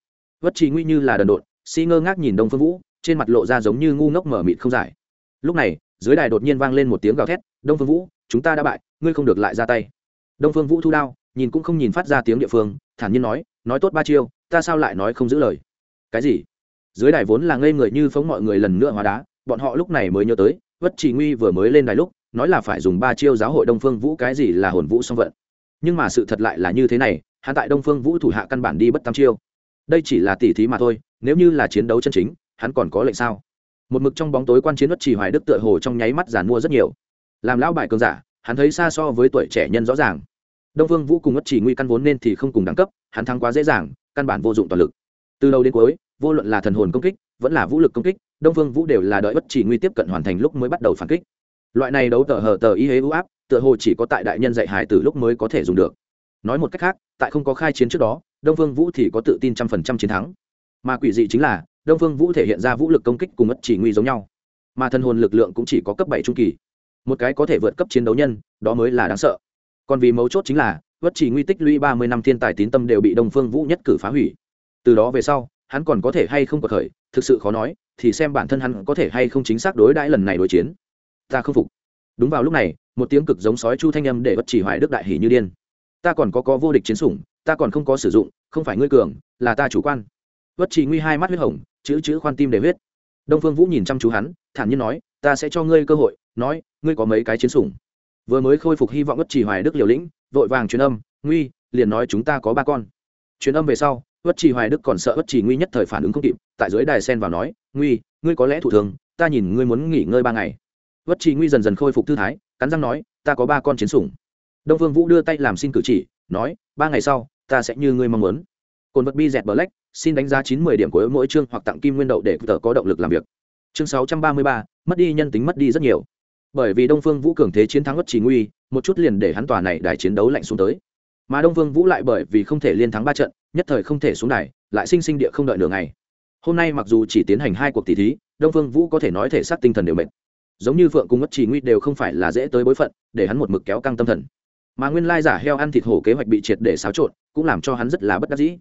Ất chỉ nguy như là đần độn, si ngơ ngác nhìn đông phương vũ, trên mặt lộ ra giống như ngu ngốc mở mịt không giải. Lúc này, dưới đài đột nhiên vang lên một tiếng gào thét, đông phương vũ, chúng ta đã bại, ngươi không được lại ra tay. Đông phương vũ thu đao nhìn cũng không nhìn phát ra tiếng địa phương, thản nhiên nói nói tốt ba chiêu, ta sao lại nói không giữ lời? Cái gì? Dưới đài vốn là ngây người như phóng mọi người lần nữa hóa đá, bọn họ lúc này mới nhớ tới, vất chỉ nguy vừa mới lên đài lúc, nói là phải dùng ba chiêu giáo hội đông phương vũ cái gì là hồn vũ song vận. Nhưng mà sự thật lại là như thế này, hắn tại đông phương vũ thủ hạ căn bản đi bất tam chiêu. Đây chỉ là tỉ thí mà thôi, nếu như là chiến đấu chân chính, hắn còn có lệnh sao? Một mực trong bóng tối quan chiến bất chỉ hoài đức tựa hồ trong nháy mắt giàn mua rất nhiều. Làm lão bại cường giả, hắn thấy xa so với tuổi trẻ nhân rõ ràng đông phương vũ cùng bất chỉ nguy căn vốn nên thì không cùng đẳng cấp, hắn thắng quá dễ dàng, căn bản vô dụng toàn lực. Từ đầu đến cuối, vô luận là thần hồn công kích, vẫn là vũ lực công kích, đông phương vũ đều là đợi bất chỉ nguy tiếp cận hoàn thành lúc mới bắt đầu phản kích. Loại này đấu tờ hờ tờ y hế ưu áp, tựa hồ chỉ có tại đại nhân dạy hải từ lúc mới có thể dùng được. Nói một cách khác, tại không có khai chiến trước đó, đông phương vũ thì có tự tin trăm phần trăm chiến thắng. Mà quỷ dị chính là, đông phương vũ thể hiện ra vũ lực công kích cùng ất chỉ nguy giống nhau. Mà thân hồn lực lượng cũng chỉ có cấp bảy trung kỳ. Một cái có thể vượt cấp chiến đấu nhân, đó mới là đáng sợ còn vì mấu chốt chính là, vất chỉ nguy tích lũy ba mươi năm thiên tài tín tâm đều bị đông phương vũ nhất cử phá hủy. Từ đó về sau, hắn còn có thể hay không có khởi, thực sự khó nói, thì xem bản thân hắn có thể hay không chính xác đối đãi lần này đối chiến. Ta không phục. Đúng vào lúc này, một tiếng cực giống sói chu thanh âm để bất chỉ hoài đức đại hỉ như điên. Ta còn có có vô địch chiến sủng, ta còn không có sử dụng, không phải ngươi cường, là ta chủ quan. Bất chỉ nguy hai mắt huyết hồng, chữ chữ khoan tim để huyết. Đông phương vũ nhìn chăm chú hắn, thản nhiên nói, ta sẽ cho ngươi cơ hội, nói, ngươi có mấy cái chiến sủng? Vừa mới khôi phục hy vọng bất trì hoài đức liều lĩnh, vội vàng truyền âm, nguy, liền nói chúng ta có ba con. Truyền âm về sau bất trì hoài đức còn sợ bất trì nguy nhất thời phản ứng không kịp, tại dưới đài sen vào nói, nguy, ngươi có lẽ thủ thường, ta nhìn ngươi muốn nghỉ ngơi ba ngày. Bất trì nguy dần dần khôi phục thư thái, cắn răng nói, ta có ba con chiến sủng. Đông phương vũ đưa tay làm xin cử chỉ, nói, ba ngày sau, ta sẽ như ngươi mong muốn. Cồn vật bi dẹt black, xin đánh giá chín mươi điểm của mỗi chương hoặc tặng kim nguyên đậu để tờ có động lực làm việc. Chương sáu trăm ba mươi ba, mất đi nhân tính mất đi rất nhiều bởi vì đông phương vũ cường thế chiến thắng bất chỉ nguy, một chút liền để hắn tòa này đài chiến đấu lạnh xuống tới. Mà đông phương vũ lại bởi vì không thể liên thắng ba trận, nhất thời không thể xuống đài, lại sinh sinh địa không đợi nửa ngày. Hôm nay mặc dù chỉ tiến hành hai cuộc tỷ thí, đông phương vũ có thể nói thể xác tinh thần đều mệt. Giống như phượng cùng bất chỉ nguy đều không phải là dễ tới bối phận, để hắn một mực kéo căng tâm thần. Mà nguyên lai giả heo ăn thịt hổ kế hoạch bị triệt để xáo trộn, cũng làm cho hắn rất là bất đắc dĩ.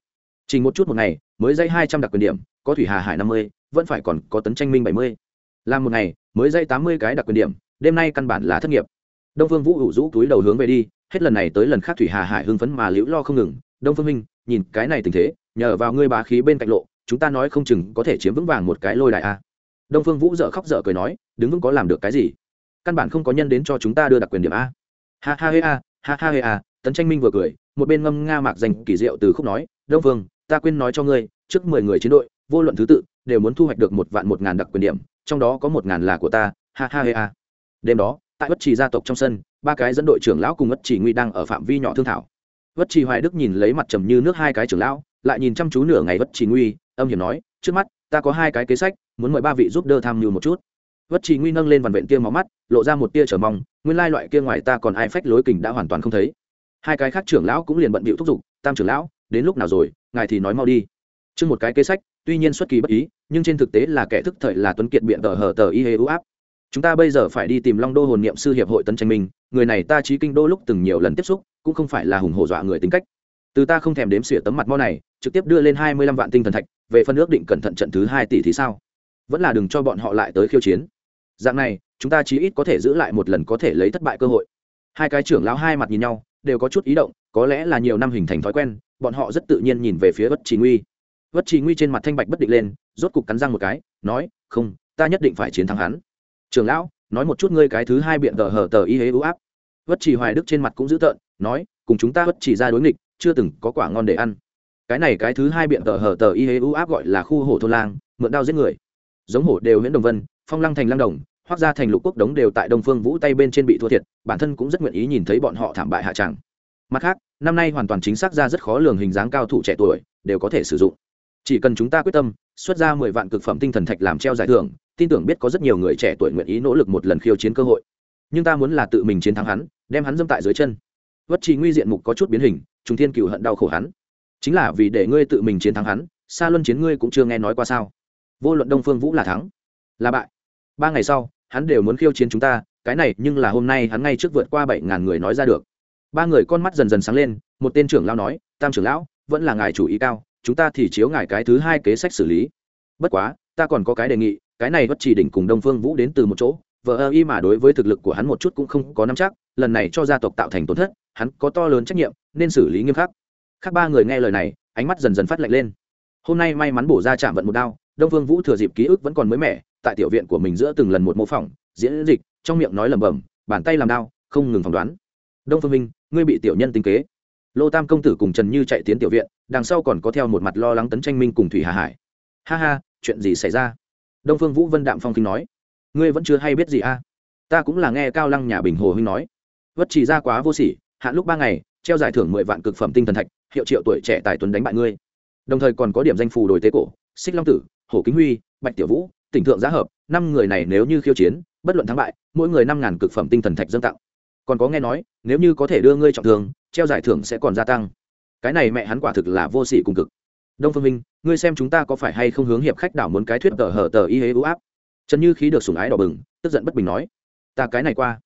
Chỉ một chút một ngày, mới dây hai trăm đặc quyền điểm, có thủy hà hải năm mươi, vẫn phải còn có tấn tranh minh bảy mươi. Làm một ngày, mới dây tám mươi cái đặc quyền điểm đêm nay căn bản là thất nghiệp. Đông phương vũ hữu rũ túi đầu hướng về đi, hết lần này tới lần khác thủy hà hải hưng phấn mà liễu lo không ngừng. Đông phương minh, nhìn cái này tình thế, nhờ vào ngươi bá khí bên cạnh lộ, chúng ta nói không chừng có thể chiếm vững vàng một cái lôi đại a. Đông phương vũ dợ khóc dợ cười nói, đứng vững có làm được cái gì? Căn bản không có nhân đến cho chúng ta đưa đặc quyền điểm a. Ha ha ha ha hê a, tấn tranh minh vừa cười, một bên ngâm nga mạc dành kỳ diệu từ khúc nói, đông phương, ta quên nói cho ngươi, trước mười người chiến đội, vô luận thứ tự, đều muốn thu hoạch được một vạn một ngàn đặc quyền điểm, trong đó có một ngàn là của ta, ha ha a đêm đó, tại bất trì gia tộc trong sân, ba cái dẫn đội trưởng lão cùng bất trì nguy đang ở phạm vi nhỏ thương thảo. Bất trì hoài đức nhìn lấy mặt trầm như nước hai cái trưởng lão, lại nhìn chăm chú nửa ngày bất trì nguy, âm hiểm nói, trước mắt, ta có hai cái kế sách, muốn mời ba vị giúp đỡ tham mưu một chút. Bất trì nguy nâng lên vằn vện tia máu mắt, lộ ra một tia trở mong, nguyên lai loại kia ngoài ta còn ai phách lối kình đã hoàn toàn không thấy. Hai cái khác trưởng lão cũng liền bận bịu thúc giục, tam trưởng lão, đến lúc nào rồi, ngài thì nói mau đi. Trước một cái kế sách, tuy nhiên xuất kỳ bất ý, nhưng trên thực tế là kẻ thức thời là tuấn kiệt biện tờ hờ tờ y hê ưu áp chúng ta bây giờ phải đi tìm long đô hồn niệm sư hiệp hội tân tranh minh. Người này ta trí kinh đô lúc từng nhiều lần tiếp xúc, cũng không phải là hùng hổ dọa người tính cách. Từ ta không thèm đếm xỉa tấm mặt mo này, trực tiếp đưa lên hai mươi lăm vạn tinh thần thạch, về phân ước định cẩn thận trận thứ hai tỷ thì sao? Vẫn là đừng cho bọn họ lại tới khiêu chiến. Dạng này, chúng ta chí ít có thể giữ lại một lần có thể lấy thất bại cơ hội. Hai cái trưởng lão hai mặt nhìn nhau, đều có chút ý động, có lẽ là nhiều năm hình thành thói quen, bọn họ rất tự nhiên nhìn về phía vất Chỉ nguy. Vất Chỉ nguy trên mặt thanh bạch bất định lên, rốt cục cắn răng một cái, nói, không, ta nhất định phải chiến thắng hắn. Trường lão, nói một chút ngươi cái thứ hai biện tờ hờ tờ y hế ưu áp. Vất chỉ hoài đức trên mặt cũng dữ tợn, nói, cùng chúng ta vất chỉ ra đối nghịch, chưa từng có quả ngon để ăn. Cái này cái thứ hai biện tờ hờ tờ y hế ưu áp gọi là khu hổ thôn lang, mượn đao giết người. Giống hổ đều huyện đồng vân, phong lăng thành lăng đồng, hoác ra thành lục quốc đống đều tại đông phương vũ tay bên trên bị thua thiệt, bản thân cũng rất nguyện ý nhìn thấy bọn họ thảm bại hạ tràng mặt khác, năm nay hoàn toàn chính xác ra rất khó lường hình dáng cao thủ trẻ tuổi, đều có thể sử dụng. Chỉ cần chúng ta quyết tâm, xuất ra mười vạn cực phẩm tinh thần thạch làm treo giải thưởng tin tưởng biết có rất nhiều người trẻ tuổi nguyện ý nỗ lực một lần khiêu chiến cơ hội. Nhưng ta muốn là tự mình chiến thắng hắn, đem hắn dâm tại dưới chân. Vất trì nguy diện mục có chút biến hình chúng thiên cựu hận đau khổ hắn. Chính là vì để ngươi tự mình chiến thắng hắn xa luân chiến ngươi cũng chưa nghe nói qua sao? Vô luận đông phương vũ là thắng, là bại. Ba ngày sau, hắn đều muốn khiêu chiến chúng ta, cái này nhưng là hôm nay hắn ngay trước vượt qua bảy ngàn người nói ra được. Ba người con mắt dần dần sáng lên, một tên trưởng lao nói, tam trưởng lão, vẫn là ngài chủ ý cao, chúng ta thì chiếu ngài cái thứ hai kế sách xử lý. Bất quá, ta còn có cái đề nghị cái này bất chỉ đỉnh cùng đông phương vũ đến từ một chỗ vợ ơ y mà đối với thực lực của hắn một chút cũng không có nắm chắc, lần này cho gia tộc tạo thành tổn thất, hắn có to lớn trách nhiệm, nên xử lý nghiêm khắc. Khác ba người nghe lời này, ánh mắt dần dần phát lạnh lên. Hôm nay may mắn bổ ra chạm vận một đao, đông phương vũ thừa dịp ký ức vẫn còn mới mẻ, tại tiểu viện của mình giữa từng lần một mô phỏng, diễn dịch, trong miệng nói lẩm bẩm, bàn tay làm đao, không ngừng phỏng đoán. Đông phương minh, ngươi bị tiểu nhân tính kế. Lô tam công tử cùng trần như chạy tiến tiểu viện, đằng sau còn có theo một mặt lo lắng tấn tranh minh cùng thủy hà hải. Ha ha, chuyện gì xảy ra? Đông phương vũ vân đạm phong kinh nói, ngươi vẫn chưa hay biết gì a à? ta cũng là nghe cao lăng nhà bình hồ huynh nói. Vất chỉ ra quá vô sỉ, hạn lúc ba ngày, treo giải thưởng mười vạn cực phẩm tinh thần thạch, hiệu triệu tuổi trẻ tài tuấn đánh bại ngươi. Đồng thời còn có điểm danh phù đổi tế cổ, xích long tử hồ kính huy, bạch tiểu vũ, tỉnh thượng giá hợp, năm người này nếu như khiêu chiến, bất luận thắng bại, mỗi người năm ngàn cực phẩm tinh thần thạch dâng tặng. Còn có nghe nói, nếu như có thể đưa ngươi trọng thương, treo giải thưởng sẽ còn gia tăng. Cái này mẹ hắn quả thực là vô sỉ cùng cực đông phương minh, ngươi xem chúng ta có phải hay không hướng hiệp khách đảo muốn cái thuyết tờ hở tờ y hế ưu áp? Trần như khí được sủng ái đỏ bừng, tức giận bất bình nói. Ta cái này qua.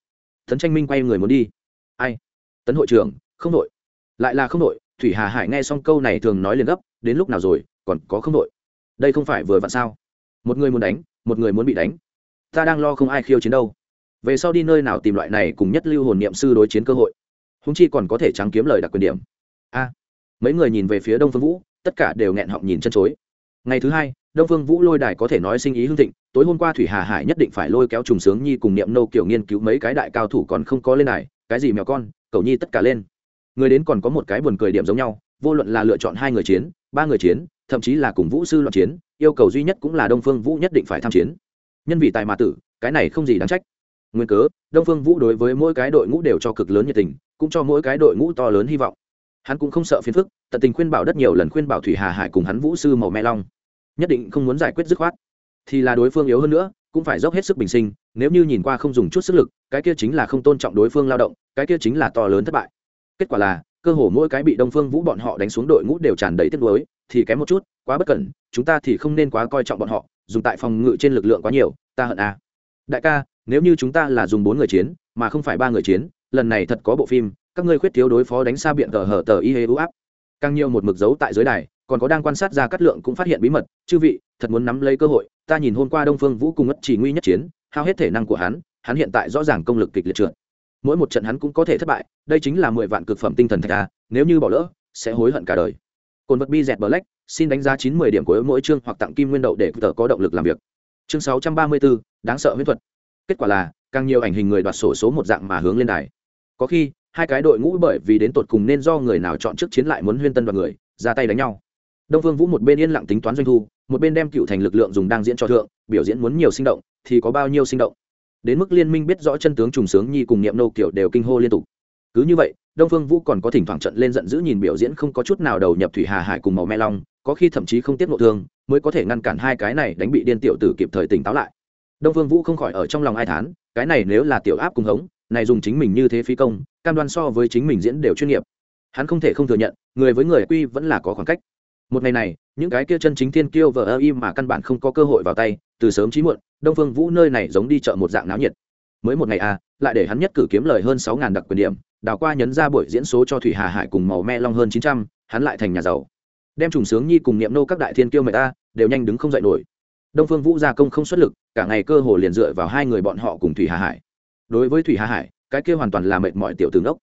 Tấn tranh minh quay người muốn đi. Ai? Tấn hội trưởng, không đội. Lại là không đội, thủy hà hải nghe xong câu này thường nói liền gấp, đến lúc nào rồi, còn có không đội. Đây không phải vừa vặn sao? Một người muốn đánh, một người muốn bị đánh. Ta đang lo không ai khiêu chiến đâu. Về sau đi nơi nào tìm loại này cùng nhất lưu hồn niệm sư đối chiến cơ hội. Húng chi còn có thể trắng kiếm lời đặc quyền điểm. A. Mấy người nhìn về phía đông phương vũ tất cả đều nghẹn họng nhìn chân chối. Ngày thứ hai, đông phương vũ lôi đài có thể nói sinh ý hương thịnh, tối hôm qua thủy hà hải nhất định phải lôi kéo trùng sướng nhi cùng niệm nô kiểu nghiên cứu mấy cái đại cao thủ còn không có lên đài, cái gì mèo con, cậu nhi tất cả lên. Người đến còn có một cái buồn cười điểm giống nhau, vô luận là lựa chọn hai người chiến, ba người chiến, thậm chí là cùng vũ sư loạn chiến, yêu cầu duy nhất cũng là đông phương vũ nhất định phải tham chiến. Nhân vì tài mà tử, cái này không gì đáng trách. Nguyên cớ, đông phương vũ đối với mỗi cái đội ngũ đều cho cực lớn nhiệt tình, cũng cho mỗi cái đội ngũ to lớn hy vọng hắn cũng không sợ phiền phức, tận tình khuyên bảo đất nhiều lần khuyên bảo thủy hà hải cùng hắn vũ sư màu me long. Nhất định không muốn giải quyết dứt khoát. Thì là đối phương yếu hơn nữa, cũng phải dốc hết sức bình sinh, nếu như nhìn qua không dùng chút sức lực, cái kia chính là không tôn trọng đối phương lao động, cái kia chính là to lớn thất bại. Kết quả là, cơ hồ mỗi cái bị đông phương vũ bọn họ đánh xuống đội ngũ đều tràn đầy tiếc nuối, thì kém một chút, quá bất cẩn, chúng ta thì không nên quá coi trọng bọn họ, dùng tại phòng ngự trên lực lượng quá nhiều, ta hận à. đại ca, nếu như chúng ta là dùng bốn người chiến, mà không phải ba người chiến, lần này thật có bộ phim các ngươi khuyết thiếu đối phó đánh xa biện tờ hở tờ y hê u áp. Càng nhiều một mực dấu tại dưới đài, còn có đang quan sát ra cát lượng cũng phát hiện bí mật, chư vị, thật muốn nắm lấy cơ hội, ta nhìn hôm qua đông phương vũ cùng ngất chỉ nguy nhất chiến, hao hết thể năng của hắn hắn hiện tại rõ ràng công lực kịch liệt trượt. Mỗi một trận hắn cũng có thể thất bại, đây chính là mười vạn cực phẩm tinh thần thạch a, nếu như bỏ lỡ, sẽ hối hận cả đời. Cồn vật bi dẹt black, xin đánh giá chín mươi điểm của mỗi chương hoặc tặng kim nguyên đậu để tờ có động lực làm việc. Chương sáu trăm ba mươi bốn, đáng sợ huyết thuật. Kết quả là, càng nhiều ảnh hình người đoạt sổ số một dạng mà hướng lên đài. Có khi hai cái đội ngũ bởi vì đến tột cùng nên do người nào chọn trước chiến lại muốn huyên tân đoàn người, ra tay đánh nhau. Đông phương vũ một bên yên lặng tính toán doanh thu, một bên đem cựu thành lực lượng dùng đang diễn cho thượng, biểu diễn muốn nhiều sinh động, thì có bao nhiêu sinh động. Đến mức liên minh biết rõ chân tướng trùng sướng nhi cùng niệm nô kiểu đều kinh hô liên tục. Cứ như vậy, đông phương vũ còn có thỉnh thoảng trận lên giận dữ nhìn biểu diễn không có chút nào đầu nhập thủy hà hải cùng màu me long, có khi thậm chí không tiết nộ thương, mới có thể ngăn cản hai cái này đánh bị điên tiểu tử kịp thời tỉnh táo lại. Đông phương vũ không khỏi ở trong lòng ai thán, cái này nếu là tiểu áp cùng hống này dùng chính mình như thế phí công, cam đoan so với chính mình diễn đều chuyên nghiệp. Hắn không thể không thừa nhận, người với người quy vẫn là có khoảng cách. Một ngày này, những cái kia chân chính thiên kiêu vờ ơ y mà căn bản không có cơ hội vào tay, từ sớm chí muộn, đông phương vũ nơi này giống đi chợ một dạng náo nhiệt. Mới một ngày à lại để hắn nhất cử kiếm lời hơn sáu ngàn đặc quyền điểm, đào qua nhấn ra buổi diễn số cho thủy hà hải cùng màu me long hơn chín trăm, hắn lại thành nhà giàu. Đem trùng sướng nhi cùng niệm nô các đại thiên kiêu mẹ ta, đều nhanh đứng không dậy nổi. Đông phương vũ gia công không xuất lực, cả ngày cơ hồ liền dựa vào hai người bọn họ cùng thủy hà hải đối với thủy hà hải, cái kia hoàn toàn là mệt mỏi tiểu tướng đốc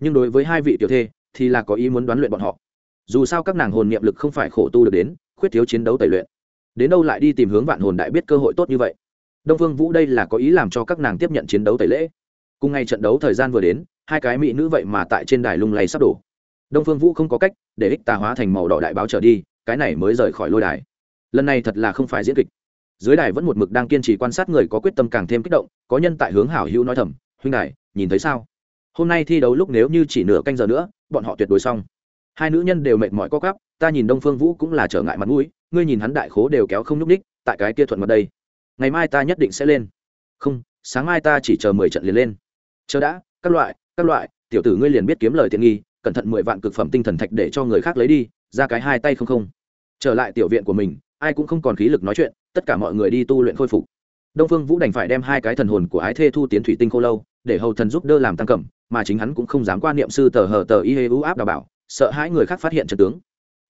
nhưng đối với hai vị tiểu thê, thì là có ý muốn đoán luyện bọn họ. Dù sao các nàng hồn niệm lực không phải khổ tu được đến, khuyết thiếu chiến đấu tẩy luyện. Đến đâu lại đi tìm hướng vạn hồn đại biết cơ hội tốt như vậy? Đông phương vũ đây là có ý làm cho các nàng tiếp nhận chiến đấu tẩy lễ. Cùng ngày trận đấu thời gian vừa đến, hai cái mỹ nữ vậy mà tại trên đài lung lay sắp đổ. Đông phương vũ không có cách để ích tà hóa thành màu đỏ đại báo trở đi, cái này mới rời khỏi lôi đài. Lần này thật là không phải diễn kịch dưới đài vẫn một mực đang kiên trì quan sát người có quyết tâm càng thêm kích động, có nhân tại hướng hảo hữu nói thầm, huynh đài, nhìn thấy sao? Hôm nay thi đấu lúc nếu như chỉ nửa canh giờ nữa, bọn họ tuyệt đối xong. Hai nữ nhân đều mệt mỏi co cắp ta nhìn đông phương vũ cũng là trở ngại mặt mũi, ngươi nhìn hắn đại khố đều kéo không nhúc ních tại cái kia thuận mặt đây. Ngày mai ta nhất định sẽ lên. Không, sáng mai ta chỉ chờ mười trận liền lên. Chờ đã, các loại các loại, tiểu tử ngươi liền biết kiếm lời tiện nghi, cẩn thận mười vạn cực phẩm tinh thần thạch để cho người khác lấy đi, ra cái hai tay không không. Trở lại tiểu viện của mình ai cũng không còn khí lực nói chuyện, tất cả mọi người đi tu luyện khôi phục. Đông phương vũ đành phải đem hai cái thần hồn của ái thê thu tiến thủy tinh khô lâu, để hầu thần giúp đỡ làm tăng cẩm mà chính hắn cũng không dám quan niệm sư tờ hờ tờ y hê u áp đào bảo, sợ hãi người khác phát hiện trận tướng.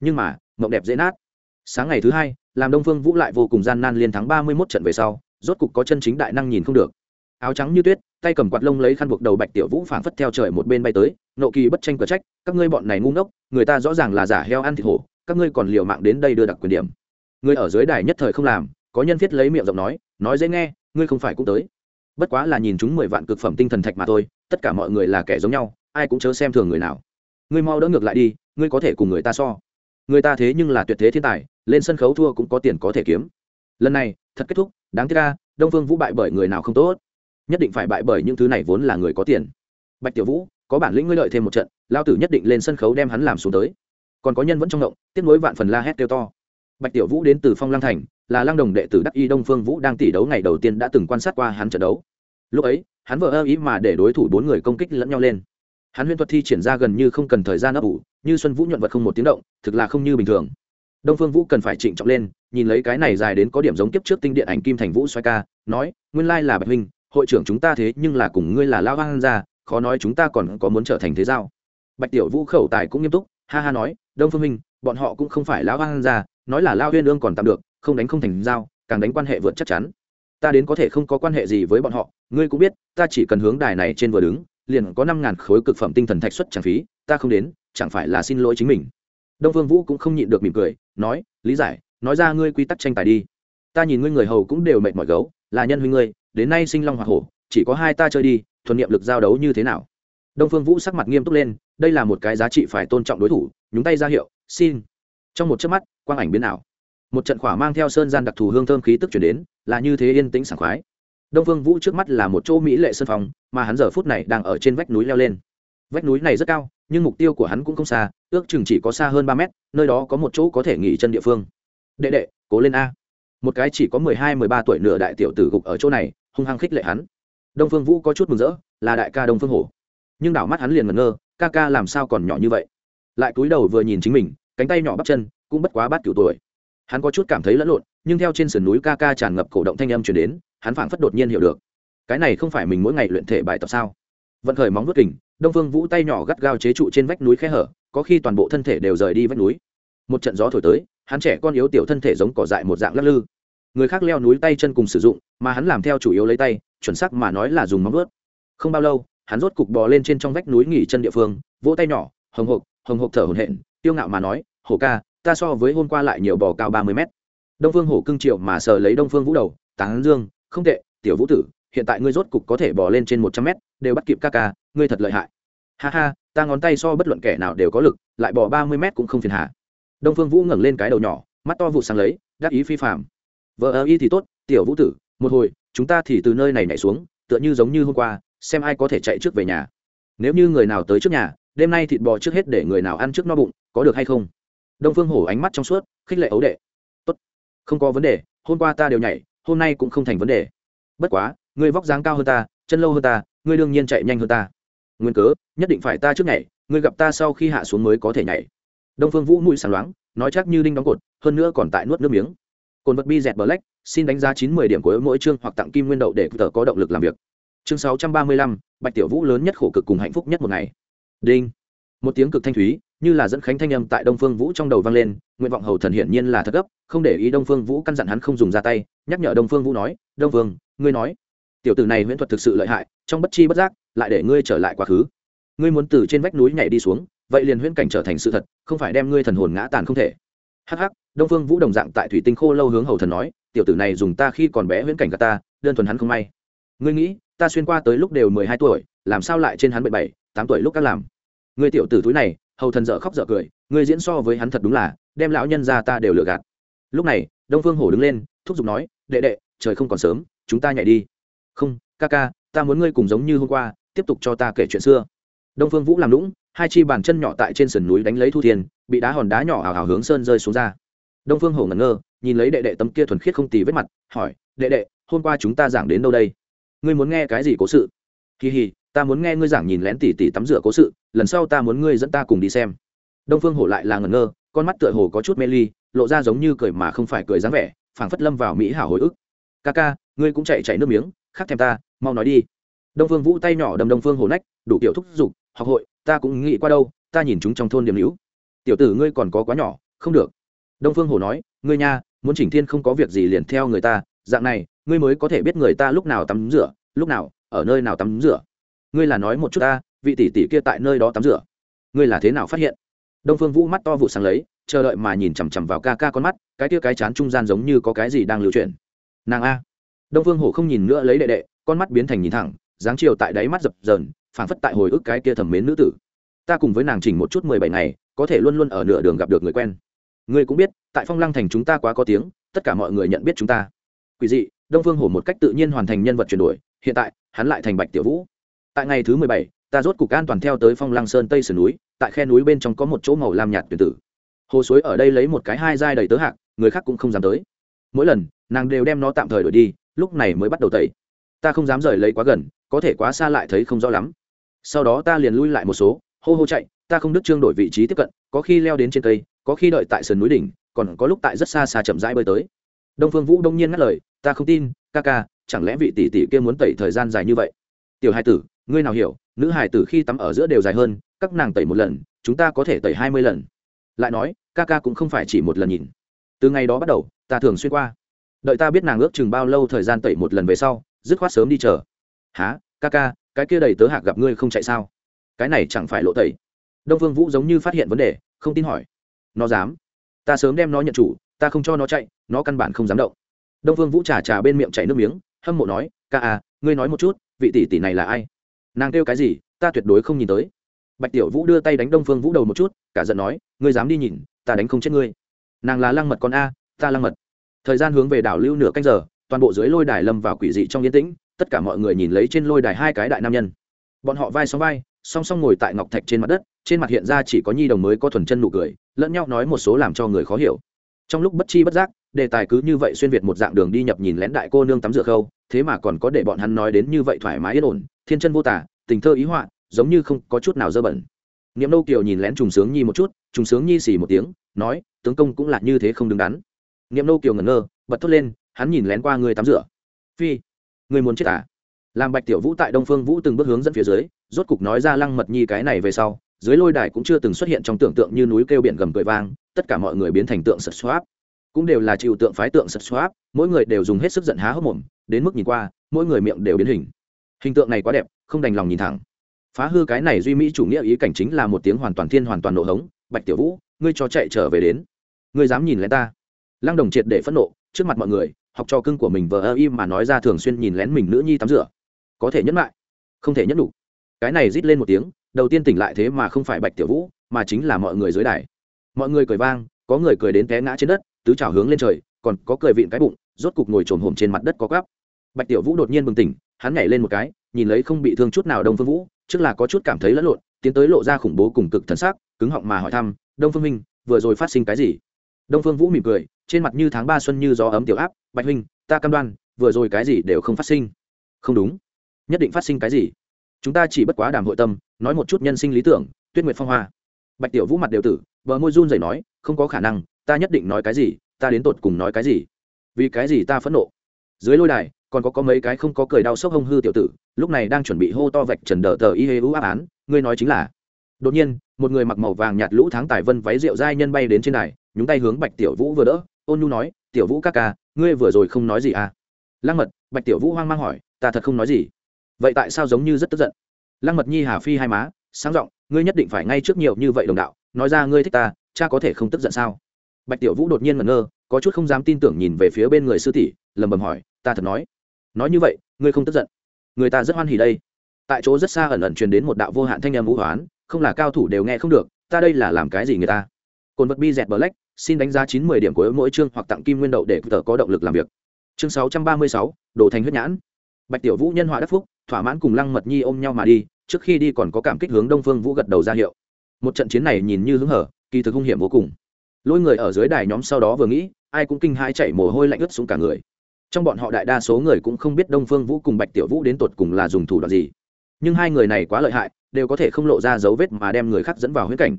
Nhưng mà, mộng đẹp dễ nát. Sáng ngày thứ hai, làm đông phương vũ lại vô cùng gian nan liên thắng ba mươi mốt trận về sau, rốt cục có chân chính đại năng nhìn không được. Áo trắng như tuyết, tay cầm quạt lông lấy khăn buộc đầu bạch tiểu vũ phảng phất theo trời một bên bay tới, nộ kỳ bất tranh cờ trách, các ngươi bọn này ngu ngốc, người ta rõ ràng là giả heo ăn thịt hổ, các ngươi còn liều mạng đến đây đưa đặc quyền điểm người ở dưới đài nhất thời không làm, có nhân viết lấy miệng giọng nói nói dễ nghe, ngươi không phải cũng tới. Bất quá là nhìn chúng mười vạn cực phẩm tinh thần thạch mà thôi, tất cả mọi người là kẻ giống nhau, ai cũng chớ xem thường người nào. Ngươi mau đỡ ngược lại đi, ngươi có thể cùng người ta so. Người ta thế nhưng là tuyệt thế thiên tài, lên sân khấu thua cũng có tiền có thể kiếm. Lần này, thật kết thúc, đáng tiếc ca đông phương vũ bại bởi người nào không tốt. Nhất định phải bại bởi những thứ này vốn là người có tiền. Bạch tiểu vũ, có bản lĩnh ngươi lợi thêm một trận lao tử nhất định lên sân khấu đem hắn làm xuống tới. Còn có nhân vẫn trong động tiếp nối vạn phần la hét kêu to bạch tiểu vũ đến từ phong lang thành, là lang đồng đệ tử đắc y đông phương vũ đang tỷ đấu ngày đầu tiên đã từng quan sát qua hắn trận đấu. Lúc ấy, hắn vợ ơ ý mà để đối thủ bốn người công kích lẫn nhau lên. Hắn huyễn thuật thi triển ra gần như không cần thời gian ấp ủ, như xuân vũ nhuận vật không một tiếng động, thực là không như bình thường. Đông phương vũ cần phải trịnh trọng lên, nhìn lấy cái này dài đến có điểm giống kiếp trước tinh điện ảnh kim thành vũ xoay ca, nói, nguyên lai là bạch huynh, hội trưởng chúng ta thế nhưng là cùng ngươi là lao hoang ra, khó nói chúng ta còn có muốn trở thành thế giao. Bạch tiểu vũ khẩu tài cũng nghiêm túc, ha ha nói, đông phương minh bọn họ cũng không phải lão hoang ra nói là lao huyên ương còn tạm được, không đánh không thành giao, càng đánh quan hệ vượt chắc chắn. Ta đến có thể không có quan hệ gì với bọn họ, ngươi cũng biết, ta chỉ cần hướng đài này trên vừa đứng, liền có năm ngàn khối cực phẩm tinh thần thạch xuất chẳng phí, ta không đến, chẳng phải là xin lỗi chính mình. Đông phương vũ cũng không nhịn được mỉm cười, nói, lý giải, nói ra ngươi quy tắc tranh tài đi. Ta nhìn ngươi người hầu cũng đều mệt mỏi gấu, là nhân huynh ngươi, đến nay sinh long hoa hổ, chỉ có hai ta chơi đi, thuần niệm lực giao đấu như thế nào? Đông phương vũ sắc mặt nghiêm túc lên, đây là một cái giá trị phải tôn trọng đối thủ, nhúng tay ra hiệu, xin trong một chớp mắt, quang ảnh biến ảo. Một trận khỏa mang theo sơn gian đặc thù hương thơm khí tức chuyển đến, là như thế yên tĩnh sảng khoái. Đông phương vũ trước mắt là một chỗ mỹ lệ sân phòng, mà hắn giờ phút này đang ở trên vách núi leo lên. Vách núi này rất cao, nhưng mục tiêu của hắn cũng không xa, ước chừng chỉ có xa hơn ba mét, nơi đó có một chỗ có thể nghỉ chân địa phương. Đệ đệ, cố lên a. Một cái chỉ có mười hai, mười ba tuổi nửa đại tiểu tử gục ở chỗ này, hung hăng khích lệ hắn. Đông phương vũ có chút mừng rỡ, là đại ca đông phương hổ. Nhưng đảo mắt hắn liền ngẩn ngơ, ca ca làm sao còn nhỏ như vậy? Lại cúi đầu vừa nhìn chính mình cánh tay nhỏ bắp chân cũng bất quá bát cửu tuổi. Hắn có chút cảm thấy lẫn lộn, nhưng theo trên sườn núi ca ca tràn ngập cổ động thanh âm chuyển đến, hắn phảng phất đột nhiên hiểu được. Cái này không phải mình mỗi ngày luyện thể bài tập sao? Vận khởi móng vuốt kình, đông phương vũ tay nhỏ gắt gao chế trụ trên vách núi khe hở, có khi toàn bộ thân thể đều rời đi vách núi. Một trận gió thổi tới, hắn trẻ con yếu tiểu thân thể giống cỏ dại một dạng lắc lư. Người khác leo núi tay chân cùng sử dụng, mà hắn làm theo chủ yếu lấy tay, chuẩn xác mà nói là dùng móng vuốt. Không bao lâu, hắn rốt cục bò lên trên trong vách núi nghỉ chân địa phương, vỗ tay nhỏ, hồng hộc hồng hộc thở hổn hển, tiêu ngạo mà nói hổ ca, ta so với hôm qua lại nhiều bò cao ba mươi mét. Đông phương hổ cưng triệu mà sờ lấy đông phương vũ đầu, tán dương, không tệ, tiểu vũ tử, hiện tại ngươi rốt cục có thể bò lên trên một trăm mét, đều bắt kịp ca ca, ngươi thật lợi hại. Ha ha, ta ngón tay so bất luận kẻ nào đều có lực, lại bò ba mươi mét cũng không phiền hà. Đông phương vũ ngẩng lên cái đầu nhỏ, mắt to vụ sáng lấy, đắc ý phi phạm vợ ơ y thì tốt, tiểu vũ tử, một hồi, chúng ta thì từ nơi này nhảy xuống, tựa như giống như hôm qua, xem ai có thể chạy trước về nhà. Nếu như người nào tới trước nhà, đêm nay thịt bò trước hết để người nào ăn trước no bụng, có được hay không? Đông phương hổ ánh mắt trong suốt, khích lệ ấu đệ. Tốt, không có vấn đề, hôm qua ta đều nhảy, hôm nay cũng không thành vấn đề. Bất quá, ngươi vóc dáng cao hơn ta, chân lâu hơn ta, ngươi đương nhiên chạy nhanh hơn ta. Nguyên cớ, nhất định phải ta trước nhảy, ngươi gặp ta sau khi hạ xuống mới có thể nhảy. Đông phương vũ mũi sáng loáng, nói chắc như đinh đóng cột, hơn nữa còn tại nuốt nước miếng. Cồn vật bi dẹt black, xin đánh giá chín mươi điểm của mỗi chương hoặc tặng kim nguyên đậu để tờ có động lực làm việc. Chương sáu trăm ba mươi lăm, bạch tiểu vũ lớn nhất khổ cực cùng hạnh phúc nhất một ngày. Đinh một tiếng cực thanh thúy, như là dẫn khánh thanh âm tại đông phương vũ trong đầu vang lên, nguyện vọng hầu thần hiển nhiên là thật gấp, không để ý đông phương vũ căn dặn hắn không dùng ra tay, nhắc nhở đông phương vũ nói, đông phương ngươi nói, tiểu tử này huyễn thuật thực sự lợi hại, trong bất chi bất giác, lại để ngươi trở lại quá khứ. Ngươi muốn từ trên vách núi nhảy đi xuống, vậy liền huyễn cảnh trở thành sự thật, không phải đem ngươi thần hồn ngã tàn không thể. Hắc hắc, đông phương vũ đồng dạng tại thủy tinh khô lâu hướng hầu thần nói, tiểu tử này dùng ta khi còn bé huyễn cảnh gà ta, đơn thuần hắn không may. Ngươi nghĩ, ta xuyên qua tới lúc đều mười hai tuổi, làm sao lại trên hắn bảy bảy, tám tuổi lúc các làm? Ngươi tiểu tử túi này, hầu thần dở khóc dở cười, ngươi diễn so với hắn thật đúng là, đem lão nhân ra ta đều lừa gạt. Lúc này, đông phương hổ đứng lên, thúc giục nói, đệ đệ, trời không còn sớm, chúng ta nhảy đi. Không, ca ca, ta muốn ngươi cùng giống như hôm qua, tiếp tục cho ta kể chuyện xưa. Đông phương vũ làm lũng, hai chi bàn chân nhỏ tại trên sườn núi đánh lấy thu thiên, bị đá hòn đá nhỏ ảo ảo hướng sơn rơi xuống ra. Đông phương hổ ngẩn ngơ, nhìn lấy đệ đệ tấm kia thuần khiết không tì vết mặt, hỏi, đệ đệ, hôm qua chúng ta giảng đến đâu đây? Ngươi muốn nghe cái gì cố sự? Kỳ hì ta muốn nghe ngươi giảng nhìn lén tỉ tỉ tắm rửa cố sự lần sau ta muốn ngươi dẫn ta cùng đi xem. Đông phương hổ lại là ngẩn ngơ, con mắt tựa hồ có chút mê ly, lộ ra giống như cười mà không phải cười dáng vẻ, phảng phất lâm vào mỹ hảo hồi ức. Ca ca, ngươi cũng chạy chạy nước miếng, khác thèm ta, mau nói đi. Đông phương vũ tay nhỏ đầm đông phương hổ nách, đủ kiểu thúc giục, học hội, ta cũng nghĩ qua đâu, ta nhìn chúng trong thôn điểm hữu. Tiểu tử ngươi còn có quá nhỏ, không được. Đông phương hổ nói, ngươi nha, muốn chỉnh thiên không có việc gì liền theo người ta, dạng này, ngươi mới có thể biết người ta lúc nào tắm rửa, lúc nào, ở nơi nào tắm rửa. Ngươi là nói một chút ta vị tỷ tỷ kia tại nơi đó tắm rửa. Ngươi là thế nào phát hiện? Đông phương vũ mắt to vụ sáng lấy, chờ đợi mà nhìn chằm chằm vào ca ca con mắt, cái kia cái chán trung gian giống như có cái gì đang lưu chuyển. Nàng a. Đông phương hổ không nhìn nữa lấy đệ đệ, con mắt biến thành nhìn thẳng, dáng chiều tại đáy mắt dập dờn, phảng phất tại hồi ức cái kia thẩm mến nữ tử. Ta cùng với nàng chỉnh một chút mười bảy ngày, có thể luôn luôn ở nửa đường gặp được người quen. Ngươi cũng biết, tại phong lăng thành chúng ta quá có tiếng, tất cả mọi người nhận biết chúng ta. Quỷ dị, đông phương hổ một cách tự nhiên hoàn thành nhân vật chuyển đổi, hiện tại, hắn lại thành bạch tiểu vũ. Tại ngày thứ mười bảy ta rốt cục an toàn theo tới phong lăng sơn tây sườn núi, tại khe núi bên trong có một chỗ màu lam nhạt tuyển tử. Hồ suối ở đây lấy một cái hai dai đầy tớ hạng người khác cũng không dám tới. Mỗi lần, nàng đều đem nó tạm thời đổi đi, lúc này mới bắt đầu tẩy. Ta không dám rời lấy quá gần, có thể quá xa lại thấy không rõ lắm. Sau đó ta liền lui lại một số, hô hô chạy, ta không đứt trương đổi vị trí tiếp cận, có khi leo đến trên cây, có khi đợi tại sườn núi đỉnh, còn có lúc tại rất xa xa chậm rãi bơi tới. Đông phương vũ đông nhiên ngắt lời, ta không tin, ca ca, chẳng lẽ vị tỷ tỷ kia muốn tẩy thời gian dài như vậy? Tiểu hai tử, ngươi nào hiểu nữ hải tử khi tắm ở giữa đều dài hơn, các nàng tẩy một lần, chúng ta có thể tẩy hai mươi lần. Lại nói, ca ca cũng không phải chỉ một lần nhìn. Từ ngày đó bắt đầu, ta thường xuyên qua. Đợi ta biết nàng ước chừng bao lâu thời gian tẩy một lần về sau, dứt khoát sớm đi chờ. Há ca ca, cái kia đầy tớ hạc gặp ngươi không chạy sao? Cái này chẳng phải lộ tẩy. Đông vương vũ giống như phát hiện vấn đề, không tin hỏi. Nó dám. Ta sớm đem nó nhận chủ, ta không cho nó chạy, nó căn bản không dám động. Đông vương vũ trà trà bên miệng chảy nước miếng, hâm mộ nói, ca à ngươi nói một chút, vị tỷ tỷ này là ai? Nàng kêu cái gì, ta tuyệt đối không nhìn tới. Bạch tiểu vũ đưa tay đánh đông phương vũ đầu một chút, cả giận nói, ngươi dám đi nhìn, ta đánh không chết ngươi. Nàng là lăng mật con a, ta lăng mật. Thời gian hướng về đảo lưu nửa canh giờ, toàn bộ dưới lôi đài lâm vào quỷ dị trong yên tĩnh, tất cả mọi người nhìn lấy trên lôi đài hai cái đại nam nhân. Bọn họ vai song vai, song song ngồi tại ngọc thạch trên mặt đất, trên mặt hiện ra chỉ có nhi đồng mới có thuần chân nụ cười, lẫn nhau nói một số làm cho người khó hiểu. Trong lúc bất chi bất giác, đề tài cứ như vậy xuyên việt một dạng đường đi nhập nhìn lén đại cô nương tắm rửa khâu thế mà còn có để bọn hắn nói đến như vậy thoải mái yên ổn, thiên chân vô tả, tình thơ ý họa, giống như không có chút nào dơ bẩn. Niệm nâu kiều nhìn lén trùng sướng nhi một chút, trùng sướng nhi xì một tiếng, nói, tướng công cũng là như thế không đứng đắn. Niệm nâu kiều ngẩn ngơ, bật thốt lên, hắn nhìn lén qua người tắm rửa. Phi, người muốn chết à? Làm bạch tiểu vũ tại đông phương vũ từng bước hướng dẫn phía dưới, rốt cục nói ra lăng mật nhi cái này về sau, dưới lôi đài cũng chưa từng xuất hiện trong tưởng tượng như núi kêu biển gầm cười vang, tất cả mọi người biến thành tượng sật xoáp. Cũng đều là chịu tượng phái tượng sật xoáp, mỗi người đều dùng hết sức giận há hốc mồm đến mức nhìn qua, mỗi người miệng đều biến hình. Hình tượng này quá đẹp, không đành lòng nhìn thẳng. Phá hư cái này duy mỹ chủ nghĩa ý cảnh chính là một tiếng hoàn toàn thiên hoàn toàn nổ hống, bạch tiểu vũ, ngươi cho chạy trở về đến. Ngươi dám nhìn lén ta? Lăng đồng triệt để phẫn nộ, trước mặt mọi người, học trò cưng của mình vờ ơ im mà nói ra thường xuyên nhìn lén mình nữ nhi tắm rửa. Có thể nhẫn lại, không thể nhẫn đủ. Cái này rít lên một tiếng, đầu tiên tỉnh lại thế mà không phải bạch tiểu vũ, mà chính là mọi người dưới đài. Mọi người cười vang, có người cười đến té ngã trên đất, tứ trào hướng lên trời, còn có cười vịn cái bụng, rốt cục ngồi trồm hổm trên mặt đất có gắp bạch tiểu vũ đột nhiên bừng tỉnh, hắn nhảy lên một cái, nhìn lấy không bị thương chút nào đông phương vũ, trước là có chút cảm thấy lẫn lộn, tiến tới lộ ra khủng bố cùng cực thần sắc, cứng họng mà hỏi thăm, đông phương minh, vừa rồi phát sinh cái gì? Đông phương vũ mỉm cười, trên mặt như tháng ba xuân như gió ấm tiểu áp, bạch huynh, ta cam đoan, vừa rồi cái gì đều không phát sinh. Không đúng. Nhất định phát sinh cái gì? Chúng ta chỉ bất quá đàm hội tâm, nói một chút nhân sinh lý tưởng, tuyết nguyệt phong hoa. Bạch tiểu vũ mặt đều tử, bờ môi run rẩy nói, không có khả năng, ta nhất định nói cái gì, ta đến tột cùng nói cái gì? Vì cái gì ta phẫn nộ? Dưới lôi đài còn có có mấy cái không có cười đau sốc hông hư tiểu tử lúc này đang chuẩn bị hô to vạch trần đờ tờ y hê ưu áp án ngươi nói chính là. Đột nhiên một người mặc màu vàng nhạt lũ tháng tài vân váy rượu dai nhân bay đến trên này, nhúng tay hướng bạch tiểu vũ vừa đỡ ôn nhu nói tiểu vũ các ca ngươi vừa rồi không nói gì à? Lăng mật bạch tiểu vũ hoang mang hỏi ta thật không nói gì. Vậy tại sao giống như rất tức giận? Lăng mật nhi hà phi hai má sáng giọng ngươi nhất định phải ngay trước nhiều như vậy đồng đạo nói ra ngươi thích ta cha có thể không tức giận sao? Bạch tiểu vũ đột nhiên ngẩn ngơ có chút không dám tin tưởng nhìn về phía bên người sư tỷ lầm bầm hỏi ta thật nói nói như vậy, ngươi không tức giận. Người ta rất hoan hỉ đây. Tại chỗ rất xa ẩn ẩn truyền đến một đạo vô hạn thanh âm vũ hoán, không là cao thủ đều nghe không được, ta đây là làm cái gì người ta? Cồn vật bi dẹt black, xin đánh giá chín mươi điểm của mỗi chương hoặc tặng kim nguyên đậu để tờ có động lực làm việc. Chương sáu trăm ba mươi sáu đồ thành huyết nhãn. Bạch tiểu vũ nhân họa đắc phúc, thỏa mãn cùng lăng mật nhi ôm nhau mà đi, trước khi đi còn có cảm kích hướng đông phương vũ gật đầu ra hiệu. Một trận chiến này nhìn như hứng hở, kỳ thực hung hiểm vô cùng. Lôi người ở dưới đài nhóm sau đó vừa nghĩ, ai cũng kinh hãi chạy mồ hôi lạnh ướt xuống cả người trong bọn họ đại đa số người cũng không biết đông phương vũ cùng bạch tiểu vũ đến tột cùng là dùng thủ đoạn gì. Nhưng hai người này quá lợi hại, đều có thể không lộ ra dấu vết mà đem người khác dẫn vào huyết cảnh.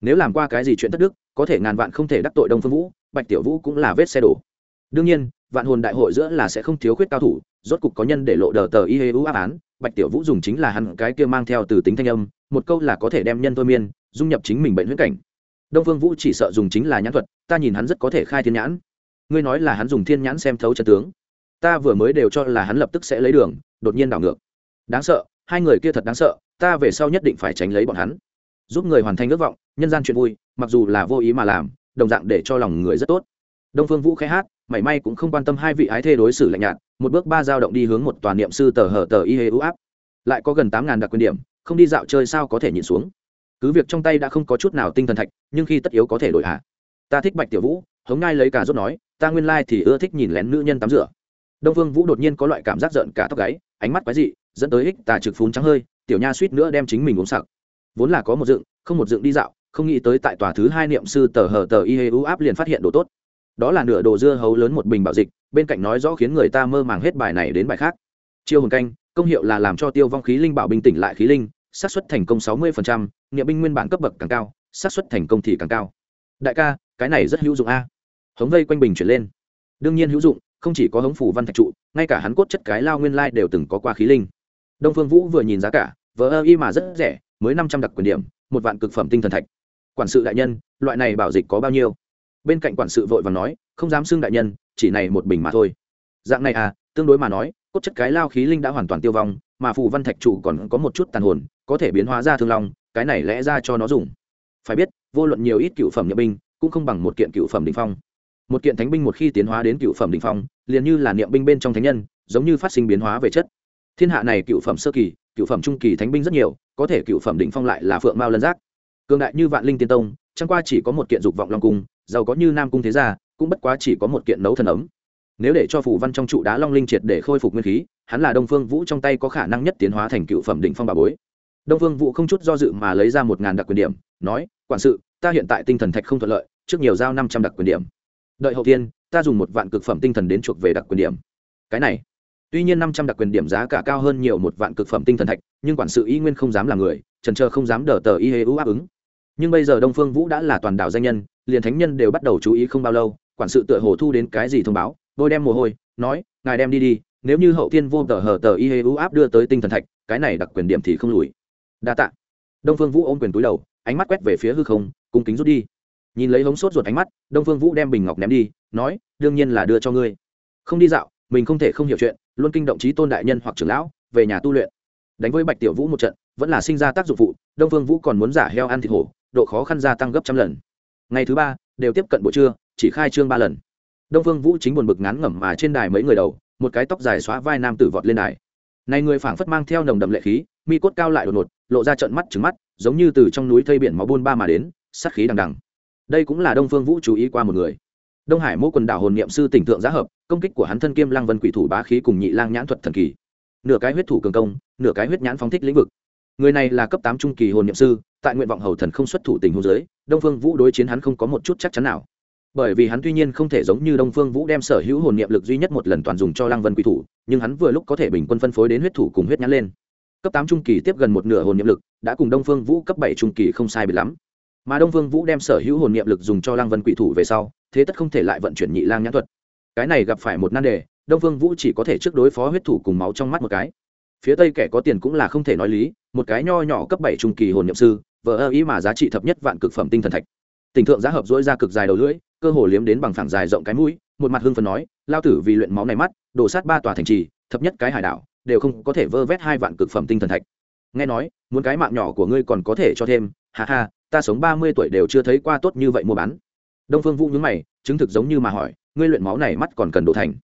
Nếu làm qua cái gì chuyện thất đức, có thể ngàn vạn không thể đắc tội đông phương vũ, bạch tiểu vũ cũng là vết xe đổ. Đương nhiên, vạn hồn đại hội giữa là sẽ không thiếu khuyết cao thủ, rốt cục có nhân để lộ đờ tờ y hê u áp án, bạch tiểu vũ dùng chính là hẳn cái kia mang theo từ tính thanh âm, một câu là có thể đem nhân thôi miên, dung nhập chính mình bệnh huyết cảnh. Đông phương vũ chỉ sợ dùng chính là nhãn thuật, ta nhìn hắn rất có thể khai thiên nhãn ngươi nói là hắn dùng thiên nhãn xem thấu chân tướng. Ta vừa mới đều cho là hắn lập tức sẽ lấy đường, đột nhiên đảo ngược. Đáng sợ, hai người kia thật đáng sợ, ta về sau nhất định phải tránh lấy bọn hắn. Giúp người hoàn thành ước vọng, nhân gian chuyện vui, mặc dù là vô ý mà làm, đồng dạng để cho lòng người rất tốt. Đông phương vũ khẽ hát, mảy may cũng không quan tâm hai vị ái thê đối xử lạnh nhạt, một bước ba dao động đi hướng một tòa niệm sư tờ hở tờ y hê ưu áp. Lại có gần tám ngàn đặc quyền điểm, không đi dạo chơi sao có thể nhìn xuống. Cứ việc trong tay đã không có chút nào tinh thần thạch, nhưng khi tất yếu có thể đổi hạ. Ta thích bạch tiểu vũ, hống ngai lấy cả rốt nói ta nguyên lai thì ưa thích nhìn lén nữ nhân tắm rửa. Đông phương vũ đột nhiên có loại cảm giác giận cả tóc gáy ánh mắt quái dị dẫn tới ích tà trực phun trắng hơi tiểu nha suýt nữa đem chính mình uống sặc. Vốn là có một dựng không một dựng đi dạo không nghĩ tới tại tòa thứ hai niệm sư tờ hờ tờ y hê u áp liền phát hiện đồ tốt. Đó là nửa đồ dưa hấu lớn một bình bảo dịch bên cạnh nói rõ khiến người ta mơ màng hết bài này đến bài khác. Chiêu hồn canh công hiệu là làm cho tiêu vong khí linh bảo bình tỉnh lại khí linh xác suất thành công 60%, niệm binh nguyên bản cấp bậc càng cao xác suất thành công thì càng cao. Đại ca cái này rất hữu dụng a hống vây quanh bình chuyển lên. Đương nhiên hữu dụng, không chỉ có hống phủ văn thạch trụ, ngay cả hắn cốt chất cái lao nguyên lai đều từng có qua khí linh. Đông phương vũ vừa nhìn giá cả vỡ ơ y mà rất rẻ, mới năm trăm đặc quyền điểm, một vạn cực phẩm tinh thần thạch. Quản sự đại nhân, loại này bảo dịch có bao nhiêu? Bên cạnh quản sự vội và nói, không dám xưng đại nhân, chỉ này một bình mà thôi. Dạng này à tương đối mà nói, cốt chất cái lao khí linh đã hoàn toàn tiêu vong, mà phù văn thạch trụ còn có một chút tàn hồn, có thể biến hóa ra thương long, cái này lẽ ra cho nó dùng. Phải biết, vô luận nhiều ít cựu phẩm nhập binh, cũng không bằng một kiện cựu phẩm đình phong một kiện thánh binh một khi tiến hóa đến cựu phẩm đình phong, liền như là niệm binh bên trong thánh nhân, giống như phát sinh biến hóa về chất. Thiên hạ này cựu phẩm sơ kỳ, cựu phẩm trung kỳ thánh binh rất nhiều, có thể cựu phẩm đỉnh phong lại là phượng mao lân giác. Cường đại như vạn linh tiên tông, chẳng qua chỉ có một kiện dục vọng long cung, giàu có như nam cung thế gia, cũng bất quá chỉ có một kiện nấu thần ấm. Nếu để cho phủ văn trong trụ đá long linh triệt để khôi phục nguyên khí, hắn là đông phương vũ trong tay có khả năng nhất tiến hóa thành cựu phẩm đỉnh phong bà bối. Đông phương vũ không chút do dự mà lấy ra một ngàn đặc quyền điểm, nói, quản sự, ta hiện tại tinh thần thạch không thuận lợi, trước nhiều giao năm trăm đặc quyền điểm đợi hậu thiên, ta dùng một vạn cực phẩm tinh thần đến chuộc về đặc quyền điểm. Cái này, tuy nhiên năm trăm đặc quyền điểm giá cả cao hơn nhiều một vạn cực phẩm tinh thần thạch, nhưng quản sự y nguyên không dám làm người, trần trơ không dám đờ tờ y hê ưu áp ứng. Nhưng bây giờ đông phương vũ đã là toàn đảo danh nhân, liền thánh nhân đều bắt đầu chú ý không bao lâu, quản sự tựa hồ thu đến cái gì thông báo đôi đem mồ hôi, nói, ngài đem đi đi, nếu như hậu thiên vô tờ hờ tờ y hê ưu áp đưa tới tinh thần thạch, cái này đặc quyền điểm thì không lùi. Đa tạ. Đông phương vũ ôm quyền túi đầu, ánh mắt quét về phía hư không, cung kính rút đi nhìn lấy hống sốt ruột ánh mắt, đông phương vũ đem bình ngọc ném đi, nói, đương nhiên là đưa cho ngươi. Không đi dạo, mình không thể không hiểu chuyện, luôn kinh động trí tôn đại nhân hoặc trưởng lão, về nhà tu luyện. Đánh với bạch tiểu vũ một trận, vẫn là sinh ra tác dụng phụ, đông phương vũ còn muốn giả heo ăn thịt hổ, độ khó khăn gia tăng gấp trăm lần. Ngày thứ ba, đều tiếp cận buổi trưa, chỉ khai trương ba lần. Đông phương vũ chính buồn bực ngắn ngẩm mà trên đài mấy người đầu, một cái tóc dài xóa vai nam tử vọt lên đài. Này người phảng phất mang theo nồng đậm lệ khí, mi cốt cao lại đột ngột, lộ ra trận mắt trứng mắt, giống như từ trong núi thây biển máu buôn ba mà đến, sát khí đằng đằng đây cũng là đông phương vũ chú ý qua một người đông hải mô quần đảo hồn niệm sư tỉnh thượng giá hợp công kích của hắn thân kiêm lăng vân quỷ thủ bá khí cùng nhị lang nhãn thuật thần kỳ nửa cái huyết thủ cường công nửa cái huyết nhãn phóng thích lĩnh vực người này là cấp tám trung kỳ hồn niệm sư tại nguyện vọng hầu thần không xuất thủ tình hôn giới đông phương vũ đối chiến hắn không có một chút chắc chắn nào bởi vì hắn tuy nhiên không thể giống như đông phương vũ đem sở hữu hồn niệm lực duy nhất một lần toàn dùng cho lăng vân quỷ thủ nhưng hắn vừa lúc có thể bình quân phân phối đến huyết thủ cùng huyết nhãn lên cấp tám trung kỳ tiếp gần một nửa hồn niệm lực đã cùng đông phương vũ cấp bảy trung kỳ không sai biệt lắm mà đông Vương vũ đem sở hữu hồn niệm lực dùng cho Lang vân quỷ thủ về sau, thế tất không thể lại vận chuyển nhị lang nhãn thuật. Cái này gặp phải một nan đề, đông Vương vũ chỉ có thể trước đối phó huyết thủ cùng máu trong mắt một cái. Phía tây kẻ có tiền cũng là không thể nói lý, một cái nho nhỏ cấp bảy trung kỳ hồn niệm sư vợ ơ ý mà giá trị thập nhất vạn cực phẩm tinh thần thạch. Tình thượng giá hợp dỗi ra cực dài đầu lưỡi, cơ hồ liếm đến bằng phẳng dài rộng cái mũi, một mặt hưng phần nói, lao tử vì luyện máu này mắt đổ sát ba tòa thành trì, thập nhất cái hải đảo, đều không có thể vơ vét hai vạn cực phẩm tinh thần thạch. Nghe nói, muốn cái mạng nhỏ của ngươi còn có thể cho thêm, ha ha ta sống ba mươi tuổi đều chưa thấy qua tốt như vậy mua bán. Đông phương vũ nhướng mày, chứng thực giống như mà hỏi, ngươi luyện máu này mắt còn cần đổ thành?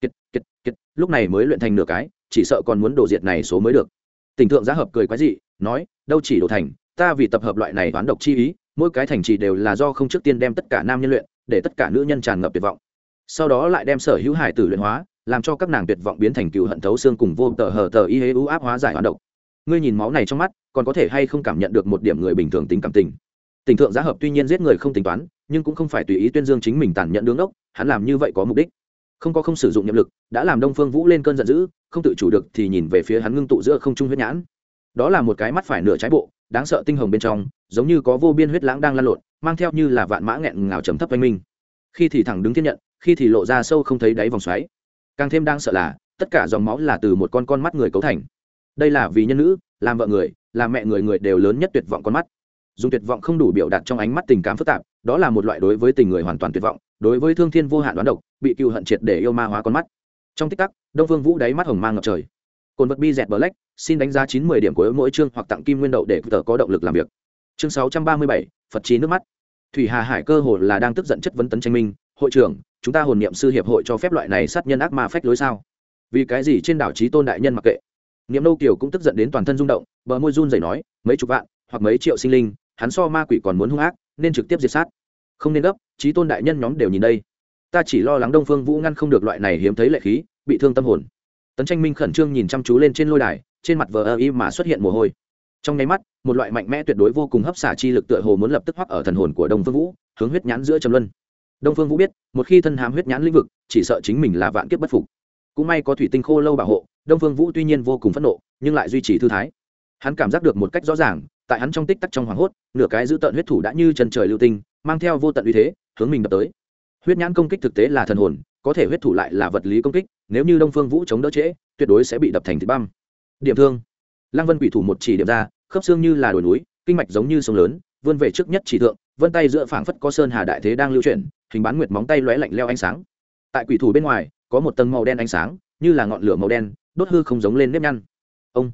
Kiệt kiệt kiệt, lúc này mới luyện thành nửa cái, chỉ sợ còn muốn đổ diệt này số mới được. Tình thượng giá hợp cười quái dị, nói, đâu chỉ đổ thành, ta vì tập hợp loại này toán độc chi ý, mỗi cái thành trì đều là do không trước tiên đem tất cả nam nhân luyện, để tất cả nữ nhân tràn ngập tuyệt vọng. Sau đó lại đem sở hữu hải tử luyện hóa, làm cho các nàng tuyệt vọng biến thành cựu hận thấu xương cùng vô tờ hờ tờ y hế ưu áp hóa giải hoán độc ngươi nhìn máu này trong mắt, còn có thể hay không cảm nhận được một điểm người bình thường tính cảm tình. Tình thượng giá hợp tuy nhiên giết người không tính toán, nhưng cũng không phải tùy ý tuyên dương chính mình tàn nhẫn đứng ốc hắn làm như vậy có mục đích. Không có không sử dụng nhiệm lực, đã làm đông phương vũ lên cơn giận dữ, không tự chủ được thì nhìn về phía hắn ngưng tụ giữa không trung huyết nhãn. Đó là một cái mắt phải nửa trái bộ, đáng sợ tinh hồng bên trong, giống như có vô biên huyết lãng đang lan lộn, mang theo như là vạn mã nghẹn ngào trầm thấp oanh minh. Khi thì thẳng đứng thiên nhận, khi thì lộ ra sâu không thấy đáy vòng xoáy. Càng thêm đang sợ là, tất cả dòng máu là từ một con con mắt người cấu thành đây là vì nhân nữ làm vợ người làm mẹ người người đều lớn nhất tuyệt vọng con mắt. Dùng tuyệt vọng không đủ biểu đạt trong ánh mắt tình cảm phức tạp, đó là một loại đối với tình người hoàn toàn tuyệt vọng, đối với thương thiên vô hạn đoán độc, bị cựu hận triệt để yêu ma hóa con mắt. Trong tích tắc, đông phương vũ đáy mắt hồng mang ngập trời. Cồn vật bi dẹt black, xin đánh giá chín mươi điểm của mỗi chương hoặc tặng kim nguyên đậu để tờ có động lực làm việc. Chương sáu trăm ba mươi bảy, phật trí nước mắt. Thủy hà hải cơ hồ là đang tức giận chất vấn tấn tranh minh, hội trưởng, chúng ta hồn niệm sư hiệp hội cho phép loại này sát nhân ác ma phách lối sao? Vì cái gì trên đảo trí tôn đại nhân mặc kệ? Niệm nâu kiều cũng tức giận đến toàn thân rung động, bờ môi run rẩy nói, mấy chục vạn, hoặc mấy triệu sinh linh, hắn so ma quỷ còn muốn hung ác, nên trực tiếp diệt sát. Không nên gấp trí tôn đại nhân nhóm đều nhìn đây. Ta chỉ lo lắng đông phương vũ ngăn không được loại này hiếm thấy lệ khí, bị thương tâm hồn. Tấn tranh minh khẩn trương nhìn chăm chú lên trên lôi đài, trên mặt vờ ơ y mà xuất hiện mồ hôi. Trong nháy mắt, một loại mạnh mẽ tuyệt đối vô cùng hấp xả chi lực tựa hồ muốn lập tức hoắc ở thần hồn của đông phương vũ, hướng huyết nhãn giữa trầm luân. Đông phương vũ biết, một khi thân hám huyết nhãn lĩnh vực, chỉ sợ chính mình là vạn kiếp bất phục. Cũng may có thủy tinh khô lâu bảo hộ đông phương vũ tuy nhiên vô cùng phẫn nộ, nhưng lại duy trì thư thái. Hắn cảm giác được một cách rõ ràng, tại hắn trong tích tắc trong hoảng hốt, nửa cái giữ tận huyết thủ đã như chân trời lưu tinh, mang theo vô tận uy thế, hướng mình đập tới. Huyết nhãn công kích thực tế là thần hồn, có thể huyết thủ lại là vật lý công kích, nếu như đông phương vũ chống đỡ trễ, tuyệt đối sẽ bị đập thành thịt băm. Điểm thương. Lăng vân quỷ thủ một chỉ điểm ra, khớp xương như là đồi núi, kinh mạch giống như sông lớn, vươn về trước nhất chỉ thượng, vân tay giữa phảng phất có sơn hà đại thế đang lưu chuyển, hình bán nguyệt móng tay lóe lạnh leo ánh sáng. Tại quỷ thủ bên ngoài, có một tầng màu đen ánh sáng, như là ngọn lửa màu đen đốt hư không giống lên nếp nhăn. Ông,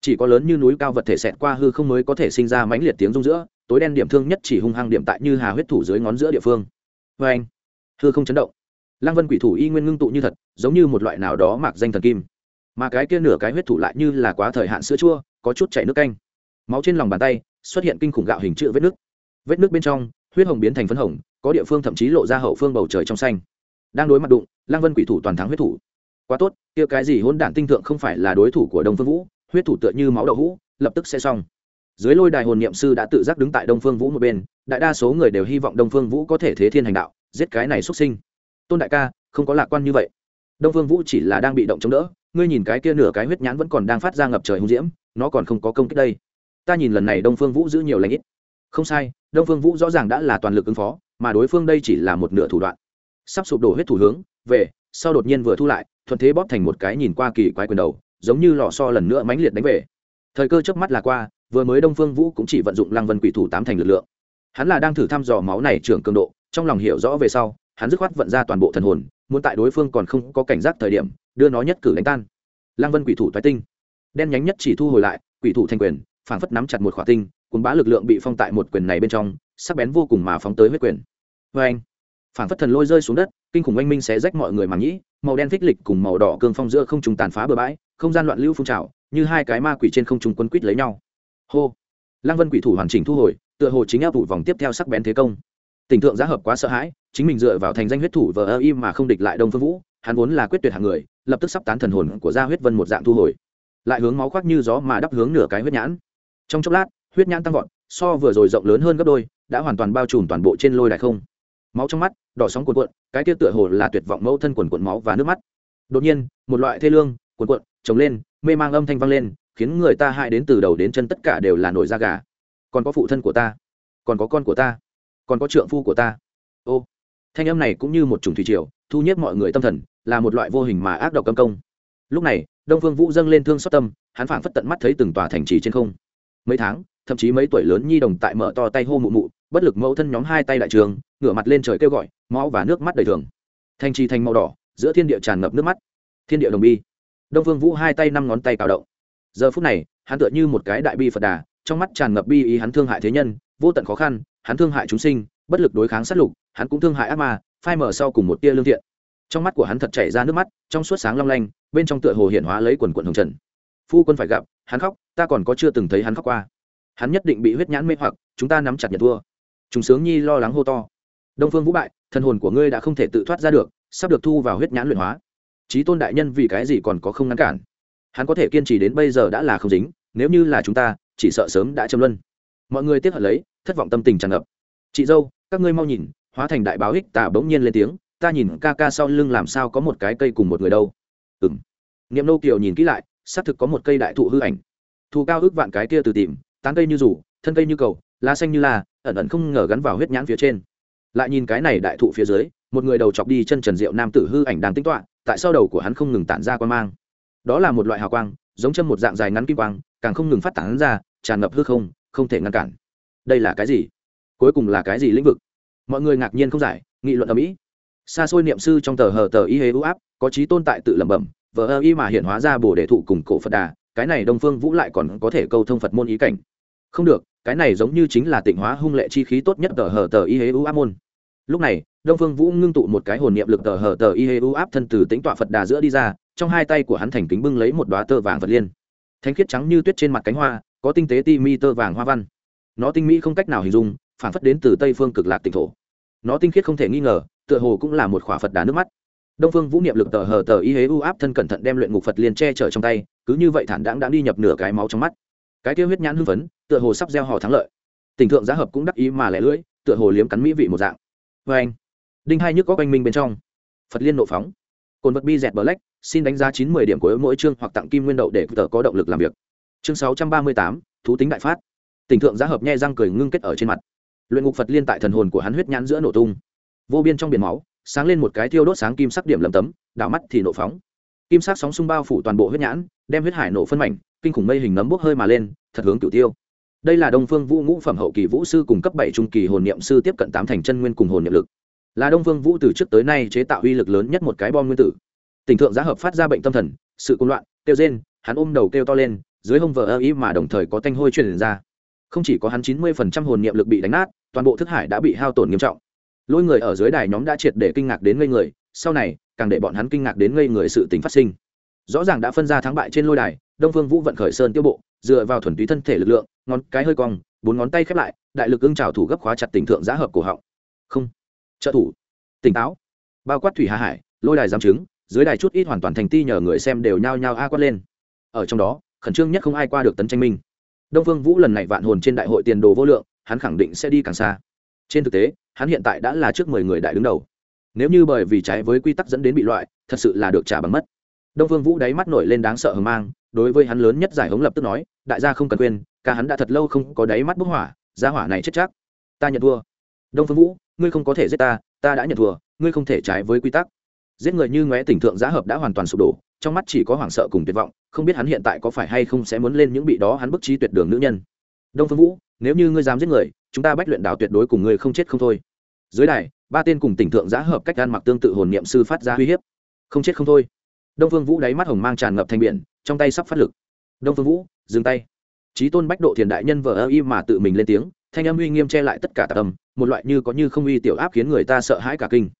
chỉ có lớn như núi cao vật thể xẹt qua hư không mới có thể sinh ra mãnh liệt tiếng rung giữa, tối đen điểm thương nhất chỉ hung hăng điểm tại như hà huyết thủ dưới ngón giữa địa phương. Vê anh, hư không chấn động. Lăng vân quỷ thủ y nguyên ngưng tụ như thật, giống như một loại nào đó mạc danh thần kim. Mà cái kia nửa cái huyết thủ lại như là quá thời hạn sữa chua, có chút chảy nước canh. Máu trên lòng bàn tay, xuất hiện kinh khủng gạo hình chữ vết nước. Vết nước bên trong, huyết hồng biến thành phấn hồng, có địa phương thậm chí lộ ra hậu phương bầu trời trong xanh. Đang đối mặt đụng, lăng vân quỷ thủ toàn thắng huyết thủ quá tốt, kia cái gì hôn đản tinh thượng không phải là đối thủ của đông phương vũ, huyết thủ tựa như máu đậu hũ, lập tức sẽ xong. Dưới lôi đài hồn niệm sư đã tự giác đứng tại đông phương vũ một bên, đại đa số người đều hy vọng đông phương vũ có thể thế thiên hành đạo, giết cái này xuất sinh. Tôn đại ca, không có lạc quan như vậy. Đông phương vũ chỉ là đang bị động chống đỡ, ngươi nhìn cái kia nửa cái huyết nhãn vẫn còn đang phát ra ngập trời hung diễm, nó còn không có công kích đây. Ta nhìn lần này đông phương vũ giữ nhiều lãnh ít. Không sai, đông phương vũ rõ ràng đã là toàn lực ứng phó, mà đối phương đây chỉ là một nửa thủ đoạn. Sắp sụp đổ huyết thủ hướng, về, sau đột nhiên vừa thu lại thuận thế bóp thành một cái nhìn qua kỳ quái quyền đầu, giống như lò so lần nữa mãnh liệt đánh về. Thời cơ trước mắt là qua, vừa mới đông phương vũ cũng chỉ vận dụng lăng vân quỷ thủ tám thành lực lượng. Hắn là đang thử thăm dò máu này trưởng cường độ, trong lòng hiểu rõ về sau, hắn dứt khoát vận ra toàn bộ thần hồn, muốn tại đối phương còn không có cảnh giác thời điểm, đưa nó nhất cử đánh tan. Lăng vân quỷ thủ toái tinh. Đen nhánh nhất chỉ thu hồi lại, quỷ thủ thành quyền, phảng phất nắm chặt một khỏa tinh, cuốn bá lực lượng bị phong tại một quyền này bên trong, sắc bén vô cùng mà phóng tới huyết quyền. Vê anh phảng phất thần lôi rơi xuống đất, kinh khủng oanh minh sẽ rách mọi người màng nhĩ màu đen phích lịch cùng màu đỏ cương phong giữa không trùng tàn phá bừa bãi, không gian loạn lưu phun trào, như hai cái ma quỷ trên không trùng quân quýt lấy nhau. Hô! Lăng vân quỷ thủ hoàn chỉnh thu hồi, tựa hồ chính áp vụ vòng tiếp theo sắc bén thế công. Tình tượng giá hợp quá sợ hãi, chính mình dựa vào thành danh huyết thủ vờ ơ im mà không địch lại đông phương vũ, hắn vốn là quyết tuyệt hạng người, lập tức sắp tán thần hồn của gia huyết vân một dạng thu hồi. Lại hướng máu khoác như gió mà đắp hướng nửa cái huyết nhãn. Trong chốc lát, huyết nhãn tăng vọt, so vừa rồi rộng lớn hơn gấp đôi, đã hoàn toàn bao trùm toàn bộ trên lôi đài không máu trong mắt, đỏ sóng cuồn cuộn, cái kia tựa hồ là tuyệt vọng mẫu thân quần cuộn máu và nước mắt. Đột nhiên, một loại thê lương, cuồn cuộn, trồng lên, mê mang âm thanh vang lên, khiến người ta hại đến từ đầu đến chân tất cả đều là nổi da gà. Còn có phụ thân của ta, còn có con của ta, còn có trượng phu của ta. Ô, thanh âm này cũng như một chủng thủy triều, thu nhếp mọi người tâm thần, là một loại vô hình mà ác độc cầm công. Lúc này, đông phương vũ dâng lên thương xót tâm, hắn phảng phất tận mắt thấy từng tòa thành trì trên không. Mấy tháng, thậm chí mấy tuổi lớn nhi đồng tại mở to tay hô mụ mụ, bất lực mẫu thân nhóm hai tay đại trường ngửa mặt lên trời kêu gọi, máu và nước mắt đầy thường. Thành trì thành màu đỏ, giữa thiên địa tràn ngập nước mắt. Thiên địa đồng bi. Đông phương vũ hai tay năm ngón tay cào động. Giờ phút này, hắn tựa như một cái đại bi phật đà, trong mắt tràn ngập bi ý hắn thương hại thế nhân, vô tận khó khăn, hắn thương hại chúng sinh, bất lực đối kháng sát lục, hắn cũng thương hại ác ma, phai mở sau cùng một tia lương thiện. Trong mắt của hắn thật chảy ra nước mắt, trong suốt sáng long lanh, bên trong tựa hồ hiện hóa lấy quần quận hồng trần. Phu quân phải gặp, hắn khóc, ta còn có chưa từng thấy hắn khóc qua. Hắn nhất định bị huyết nhãn mê hoặc, chúng ta nắm chặt nhật thua. Chúng sướng nhi lo lắng hô to đông phương vũ bại, thần hồn của ngươi đã không thể tự thoát ra được, sắp được thu vào huyết nhãn luyện hóa. Trí tôn đại nhân vì cái gì còn có không ngăn cản? Hắn có thể kiên trì đến bây giờ đã là không dính, nếu như là chúng ta, chỉ sợ sớm đã châm luân. Mọi người tiếp hận lấy, thất vọng tâm tình tràn ngập. Chị dâu, các ngươi mau nhìn, hóa thành đại báo hích tả bỗng nhiên lên tiếng, ta nhìn ca ca sau lưng làm sao có một cái cây cùng một người đâu. Ừng nghiệm nô kiều nhìn kỹ lại, xác thực có một cây đại thụ hư ảnh. Thù cao ước vạn cái kia từ tìm, tán cây như rủ, thân cây như cầu, lá xanh như là ẩn ẩn không ngờ gắn vào huyết nhãn phía trên lại nhìn cái này đại thụ phía dưới, một người đầu chọc đi chân trần diệu nam tử hư ảnh đang tính toạ tại sau đầu của hắn không ngừng tản ra quan mang. Đó là một loại hào quang, giống chân một dạng dài ngắn kim quang, càng không ngừng phát tán ra, tràn ngập hư không không thể ngăn cản. Đây là cái gì? Cuối cùng là cái gì lĩnh vực? Mọi người ngạc nhiên không giải, nghị luận ở mỹ xa xôi niệm sư trong tờ hờ tờ y hế ưu áp, có trí tôn tại tự lẩm bẩm, vờ ơ y mà hiện hóa ra bồ đề thụ cùng cổ phật đà, cái này đông phương vũ lại còn có thể câu thông phật môn ý cảnh không được, cái này giống như chính là tịnh hóa hung lệ chi khí tốt nhất tờ hờ tờ y hế u áp môn. Lúc này, đông phương vũ ngưng tụ một cái hồn niệm lực tờ hờ tờ y hế u áp thân từ tính tọa phật đà giữa đi ra, trong hai tay của hắn thành kính bưng lấy một đoá tơ vàng vật liên. Thánh khiết trắng như tuyết trên mặt cánh hoa, có tinh tế ti mi tơ vàng hoa văn. Nó tinh mỹ không cách nào hình dung, phản phất đến từ tây phương cực lạc tỉnh thổ. Nó tinh khiết không thể nghi ngờ, tựa hồ cũng là một khỏa phật đá nước mắt. Đông phương vũ niệm lực tờ hờ tờ y hế u áp thân cẩn thận đem luyện ngục phật liền che chở trong tay, cứ như vậy thản đáng đã đi nhập nửa cái máu trong mắt cái tiêu huyết nhãn hưng phấn, tựa hồ sắp gieo hò thắng lợi. Tình thượng giá hợp cũng đắc ý mà lẻ lưỡi, tựa hồ liếm cắn mỹ vị một dạng. Vê anh, đinh hai nhức có quanh minh bên trong. Phật liên nộ phóng. Cồn vật bi dẹt bờ lách, xin đánh giá chín mươi điểm của mỗi chương hoặc tặng kim nguyên đậu để tờ có động lực làm việc. Chương sáu trăm ba mươi tám, thú tính đại phát. Tình thượng giá hợp nhai răng cười ngưng kết ở trên mặt. Luyện ngục phật liên tại thần hồn của hắn huyết nhãn giữa nổ tung. Vô biên trong biển máu, sáng lên một cái thiêu đốt sáng kim sắc điểm lầm tấm, đảo mắt thì nổ phóng. Kim sắc sóng xung bao phủ toàn bộ huyết nhãn, đem huyết hải nổ phân mảnh kinh khủng mây hình nấm bốc hơi mà lên, thật hướng cửu tiêu. Đây là đông phương vũ ngũ phẩm hậu kỳ vũ sư cùng cấp bảy trung kỳ hồn niệm sư tiếp cận tám thành chân nguyên cùng hồn niệm lực. Là đông phương vũ từ trước tới nay chế tạo uy lực lớn nhất một cái bom nguyên tử. Tình thượng giá hợp phát ra bệnh tâm thần, sự côn loạn, kêu rên, hắn ôm đầu kêu to lên, dưới hông vờ ơ ý mà đồng thời có tanh hôi truyền ra. Không chỉ có hắn chín mươi phần trăm hồn niệm lực bị đánh nát, toàn bộ thức hải đã bị hao tổn nghiêm trọng. Lôi người ở dưới đài nhóm đã triệt để kinh ngạc đến ngây người, sau này, càng để bọn hắn kinh ngạc đến ngây người sự tình phát sinh rõ ràng đã phân ra thắng bại trên lôi đài, đông phương vũ vận khởi sơn tiêu bộ, dựa vào thuần túy thân thể lực lượng, ngón cái hơi cong, bốn ngón tay khép lại, đại lực ưng trào thủ gấp khóa chặt tình thượng giá hợp cổ họng. Không. Trợ thủ. Tỉnh táo. Bao quát thủy hà hải, lôi đài giám chứng, dưới đài chút ít hoàn toàn thành ti nhờ người xem đều nhao nhao a quát lên. Ở trong đó, khẩn trương nhất không ai qua được tấn tranh minh. Đông phương vũ lần này vạn hồn trên đại hội tiền đồ vô lượng, hắn khẳng định sẽ đi càng xa. Trên thực tế, hắn hiện tại đã là trước mười người đại đứng đầu. Nếu như bởi vì trái với quy tắc dẫn đến bị loại, thật sự là được trả bằng mất đông phương vũ đáy mắt nổi lên đáng sợ hờ mang, đối với hắn lớn nhất giải hống lập tức nói, đại gia không cần quên, ca hắn đã thật lâu không có đáy mắt bức hỏa, gia hỏa này chết chắc. Ta nhận thua. Đông phương vũ, ngươi không có thể giết ta ta đã nhận thua, ngươi không thể trái với quy tắc. Giết người như ngóe tỉnh thượng giá hợp đã hoàn toàn sụp đổ, trong mắt chỉ có hoảng sợ cùng tuyệt vọng, không biết hắn hiện tại có phải hay không sẽ muốn lên những bị đó hắn bức trí tuyệt đường nữ nhân. Đông phương vũ, nếu như ngươi dám giết người, chúng ta bách luyện đảo tuyệt đối cùng ngươi không chết không thôi. Dưới đài, ba tên cùng tỉnh thượng giá hợp cách gan mặc tương tự hồn niệm sư phát ra uy hiếp. Không chết không thôi đông phương vũ đáy mắt hồng mang tràn ngập thành biển, trong tay sắp phát lực. Đông phương vũ, dừng tay. Trí tôn bách độ thiền đại nhân vờ ơ y mà tự mình lên tiếng, thanh âm uy nghiêm che lại tất cả tạc âm một loại như có như không uy tiểu áp khiến người ta sợ hãi cả kinh.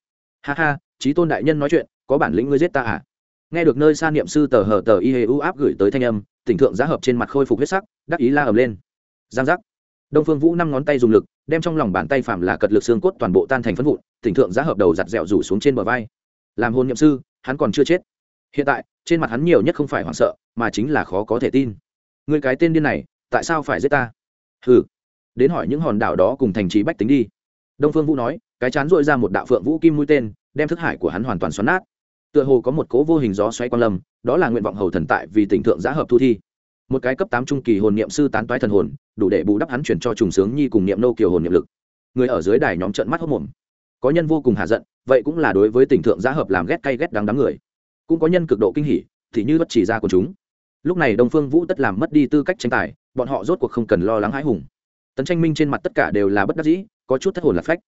Ha ha trí tôn đại nhân nói chuyện, có bản lĩnh ngươi giết ta à? Nghe được nơi xa niệm sư tờ hờ tờ y hê u áp gửi tới thanh âm, tỉnh thượng giá hợp trên mặt khôi phục huyết sắc, đắc ý la ầm lên. Giang giác. Đông phương vũ năm ngón tay dùng lực, đem trong lòng bàn tay phạm là cật lực xương cốt toàn bộ tan thành phân vụn, tỉnh thượng giá hợp đầu giặt dẹo rủ xuống trên bờ vai. Làm hôn nhậm sư, hắn còn chưa chết hiện tại, trên mặt hắn nhiều nhất không phải hoảng sợ, mà chính là khó có thể tin. Người cái tên điên này, tại sao phải giết ta? Hừ. Đến hỏi những hòn đảo đó cùng thành trí bách tính đi. Đông phương vũ nói, cái chán dội ra một đạo phượng vũ kim mũi tên, đem thức hải của hắn hoàn toàn xoắn nát. Tựa hồ có một cố vô hình gió xoay quan lâm, đó là nguyện vọng hầu thần tại vì tỉnh thượng giá hợp thu thi. Một cái cấp tám trung kỳ hồn niệm sư tán toái thần hồn, đủ để bù đắp hắn chuyển cho trùng sướng nhi cùng niệm nô kiều hồn niệm lực. Người ở dưới đài nhóm trận mắt hốc mồm. Có nhân vô cùng hạ giận, vậy cũng là đối với tỉnh thượng giá hợp làm ghét cay ghét đắng đắng người cũng có nhân cực độ kinh hỉ, thì như bất chỉ ra của chúng. Lúc này đông phương vũ tất làm mất đi tư cách tranh tài, bọn họ rốt cuộc không cần lo lắng hãi hùng. Tấn tranh minh trên mặt tất cả đều là bất đắc dĩ, có chút thất hồn lạc phách.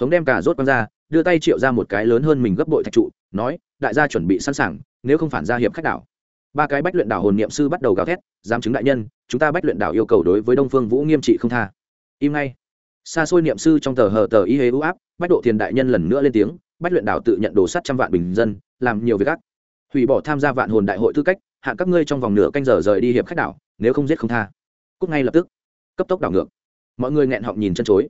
Hống đem cả rốt quăng ra, đưa tay triệu ra một cái lớn hơn mình gấp bội thạch trụ, nói, đại gia chuẩn bị sẵn sàng, nếu không phản ra hiệp khách đảo. Ba cái bách luyện đảo hồn niệm sư bắt đầu gào thét, dám chứng đại nhân, chúng ta bách luyện đảo yêu cầu đối với đông phương vũ nghiêm trị không tha. Im ngay. Xa xôi niệm sư trong tờ hờ tờ y hế ưu áp, bách độ thiền đại nhân lần nữa lên tiếng, bách luyện đảo tự nhận đồ sắt trăm vạn bình dân, làm nhiều việc ác hủy bỏ tham gia vạn hồn đại hội tư cách hạn các ngươi trong vòng nửa canh giờ rời đi hiệp khách đảo, nếu không giết không tha. Cúc ngay lập tức. Cấp tốc đảo ngược. Mọi người nghẹn họng nhìn chân chối.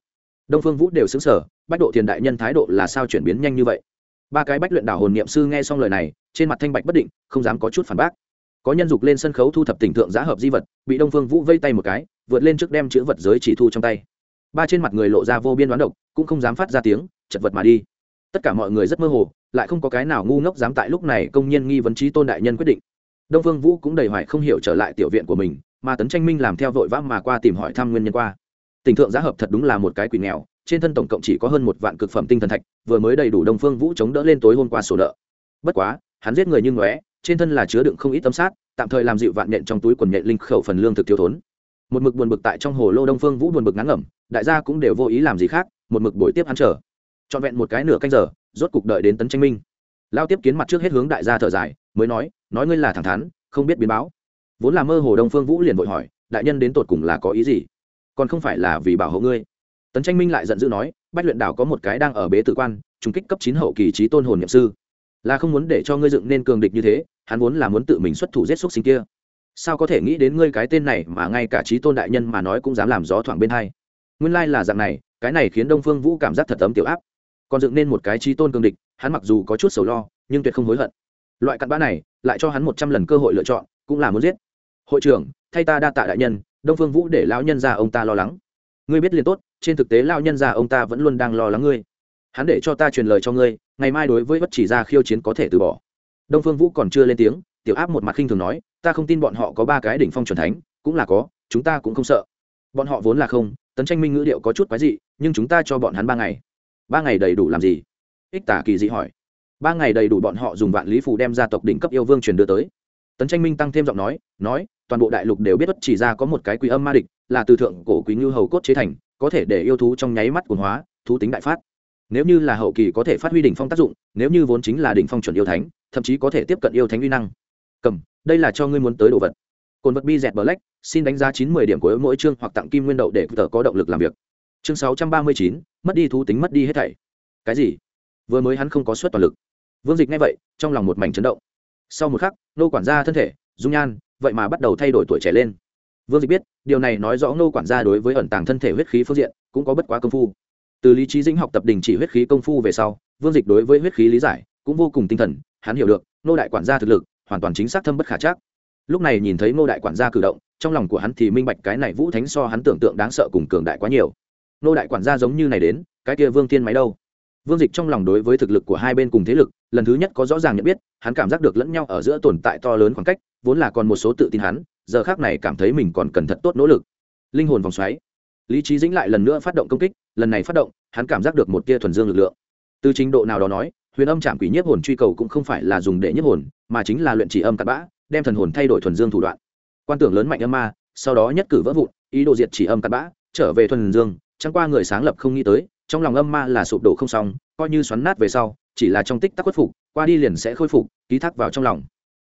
Đông phương vũ đều xứng sở bách độ thiền đại nhân thái độ là sao chuyển biến nhanh như vậy? Ba cái bách luyện đảo hồn niệm sư nghe xong lời này, trên mặt thanh bạch bất định, không dám có chút phản bác. Có nhân dục lên sân khấu thu thập tình thượng giá hợp di vật, bị đông phương vũ vây tay một cái, vượt lên trước đem chữ vật giới chỉ thu trong tay. Ba trên mặt người lộ ra vô biên đoán độc, cũng không dám phát ra tiếng, chật vật mà đi tất cả mọi người rất mơ hồ, lại không có cái nào ngu ngốc dám tại lúc này công nhân nghi vấn trí tôn đại nhân quyết định. Đông phương vũ cũng đầy hoài không hiểu trở lại tiểu viện của mình, mà tấn tranh minh làm theo vội vã mà qua tìm hỏi thăm nguyên nhân qua. Tình thượng giá hợp thật đúng là một cái quỷ nghèo, trên thân tổng cộng chỉ có hơn một vạn cực phẩm tinh thần thạch, vừa mới đầy đủ đông phương vũ chống đỡ lên tối hôm qua sổ nợ. Bất quá, hắn giết người như ngóe, trên thân là chứa đựng không ít tấm sát, tạm thời làm dịu vạn nhện trong túi quần nhện linh khẩu phần lương thực thiếu thốn. Một mực buồn bực tại trong hồ lô đông phương vũ buồn bực ngắn ngẩm, đại gia cũng đều vô ý làm gì khác, một mực buổi tiếp hắn chờ trọn vẹn một cái nửa canh giờ, rốt cục đợi đến tấn tranh minh. Lao tiếp kiến mặt trước hết hướng đại gia thở dài, mới nói nói ngươi là thẳng thắn, không biết biến báo. Vốn là mơ hồ đông phương vũ liền vội hỏi, đại nhân đến tột cùng là có ý gì? Còn không phải là vì bảo hộ ngươi. Tấn tranh minh lại giận dữ nói, bách luyện đảo có một cái đang ở bế tử quan trung kích cấp chín hậu kỳ trí tôn hồn nhậm sư. Là không muốn để cho ngươi dựng nên cường địch như thế, hắn vốn là muốn tự mình xuất thủ giết xúc sinh kia. Sao có thể nghĩ đến ngươi cái tên này mà ngay cả trí tôn đại nhân mà nói cũng dám làm gió thoảng bên hai. Nguyên lai là dạng này, cái này khiến đông phương vũ cảm giác thật ấm tiểu áp còn dựng nên một cái trí tôn cương địch, hắn mặc dù có chút sầu lo, nhưng tuyệt không hối hận. Loại cặn bã này lại cho hắn một trăm lần cơ hội lựa chọn, cũng là muốn giết. Hội trưởng, thay ta đa tạ đại nhân, đông phương vũ để lão nhân ra ông ta lo lắng. Ngươi biết liền tốt, trên thực tế lão nhân ra ông ta vẫn luôn đang lo lắng ngươi. Hắn để cho ta truyền lời cho ngươi, ngày mai đối với bất chỉ ra khiêu chiến có thể từ bỏ. Đông phương vũ còn chưa lên tiếng, tiểu áp một mặt khinh thường nói, ta không tin bọn họ có ba cái đỉnh phong c thánh, cũng là có, chúng ta cũng không sợ. Bọn họ vốn là không, tấn tranh minh ngữ điệu có chút quái dị, nhưng chúng ta cho bọn hắn ba ngày ba ngày đầy đủ làm gì? Ích tả kỳ dị hỏi. Ba ngày đầy đủ bọn họ dùng vạn lý phù đem gia tộc đỉnh cấp yêu vương truyền đưa tới. Tấn tranh minh tăng thêm giọng nói nói, toàn bộ đại lục đều biết bất chỉ ra có một cái quý âm ma địch, là từ thượng cổ quý ngư hầu cốt chế thành, có thể để yêu thú trong nháy mắt quần hóa, thú tính đại phát. Nếu như là hậu kỳ có thể phát huy đỉnh phong tác dụng, nếu như vốn chính là đỉnh phong chuẩn yêu thánh, thậm chí có thể tiếp cận yêu thánh uy năng. Cầm, đây là cho ngươi muốn tới đồ vật. Cồn vật bi dẹt black, xin đánh giá chín mươi điểm của mỗi chương hoặc tặng kim nguyên đậu để tờ có động lực làm việc chương sáu trăm ba mươi chín, mất đi thú tính mất đi hết thảy. Cái gì? Vừa mới hắn không có suất toàn lực. Vương dịch nghe vậy, trong lòng một mảnh chấn động. Sau một khắc nô quản gia thân thể, dung nhan, vậy mà bắt đầu thay đổi tuổi trẻ lên. Vương dịch biết, điều này nói rõ nô quản gia đối với ẩn tàng thân thể huyết khí phương diện cũng có bất quá công phu. Từ lý trí dĩnh học tập đình chỉ huyết khí công phu về sau, vương dịch đối với huyết khí lý giải cũng vô cùng tinh thần, hắn hiểu được nô đại quản gia thực lực hoàn toàn chính xác thâm bất khả chắc. Lúc này nhìn thấy nô đại quản gia cử động, trong lòng của hắn thì minh bạch cái này vũ thánh so hắn tưởng tượng đáng sợ cùng cường đại quá nhiều nô đại quản gia giống như này đến, cái kia vương tiên máy đâu? Vương dịch trong lòng đối với thực lực của hai bên cùng thế lực, lần thứ nhất có rõ ràng nhận biết, hắn cảm giác được lẫn nhau ở giữa tồn tại to lớn khoảng cách, vốn là còn một số tự tin hắn, giờ khác này cảm thấy mình còn cần thật tốt nỗ lực. Linh hồn vòng xoáy. Lý trí dĩnh lại lần nữa phát động công kích, lần này phát động, hắn cảm giác được một tia thuần dương lực lượng. Từ trình độ nào đó nói, huyền âm trạm quỷ nhiếp hồn truy cầu cũng không phải là dùng để nhiếp hồn, mà chính là luyện chỉ âm cặn bã, đem thần hồn thay đổi thuần dương thủ đoạn. Quan tưởng lớn mạnh âm ma, sau đó nhất cử vỡ vụn, ý đồ diệt chỉ âm cặn bã, trở về thuần dương chẳng qua người sáng lập không nghĩ tới, trong lòng âm ma là sụp đổ không xong, coi như xoắn nát về sau, chỉ là trong tích tắc khuất phục, qua đi liền sẽ khôi phục, ký thác vào trong lòng.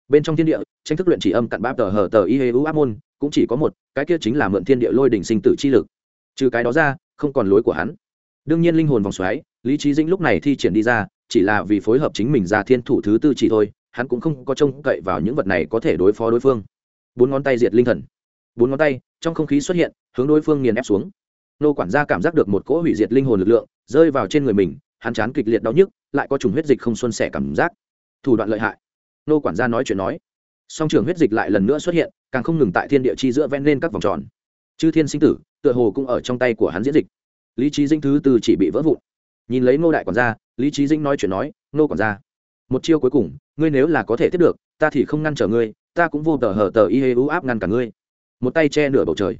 Bên trong thiên địa, tranh thức luyện chỉ âm cặn bã tờ hờ tờ y hê u áp môn, cũng chỉ có một, cái kia chính là mượn thiên địa lôi đỉnh sinh tử chi lực. Trừ cái đó ra, không còn lối của hắn. Đương nhiên linh hồn vòng xoáy, lý trí dĩnh lúc này thi triển đi ra, chỉ là vì phối hợp chính mình ra thiên thủ thứ tư chỉ thôi, hắn cũng không có trông cậy vào những vật này có thể đối phó đối phương. Bốn ngón tay diệt linh thần. Bốn ngón tay, trong không khí xuất hiện, hướng đối phương nghiền ép xuống nô quản gia cảm giác được một cỗ hủy diệt linh hồn lực lượng rơi vào trên người mình, hắn chán kịch liệt đau nhức, lại có trùng huyết dịch không xuân sẻ cảm giác. Thủ đoạn lợi hại. Nô quản gia nói chuyện nói. Song trường huyết dịch lại lần nữa xuất hiện, càng không ngừng tại thiên địa chi giữa ven lên các vòng tròn. Chư thiên sinh tử, tựa hồ cũng ở trong tay của hắn diễn dịch. Lý trí dinh thứ từ chỉ bị vỡ vụn. Nhìn lấy ngô đại quản gia, lý trí dinh nói chuyện nói, ngô quản gia, một chiêu cuối cùng, ngươi nếu là có thể tiếp được, ta thì không ngăn trở ngươi, ta cũng vô tờ hở tờ y hê ưu áp ngăn cả ngươi. Một tay che nửa bầu trời.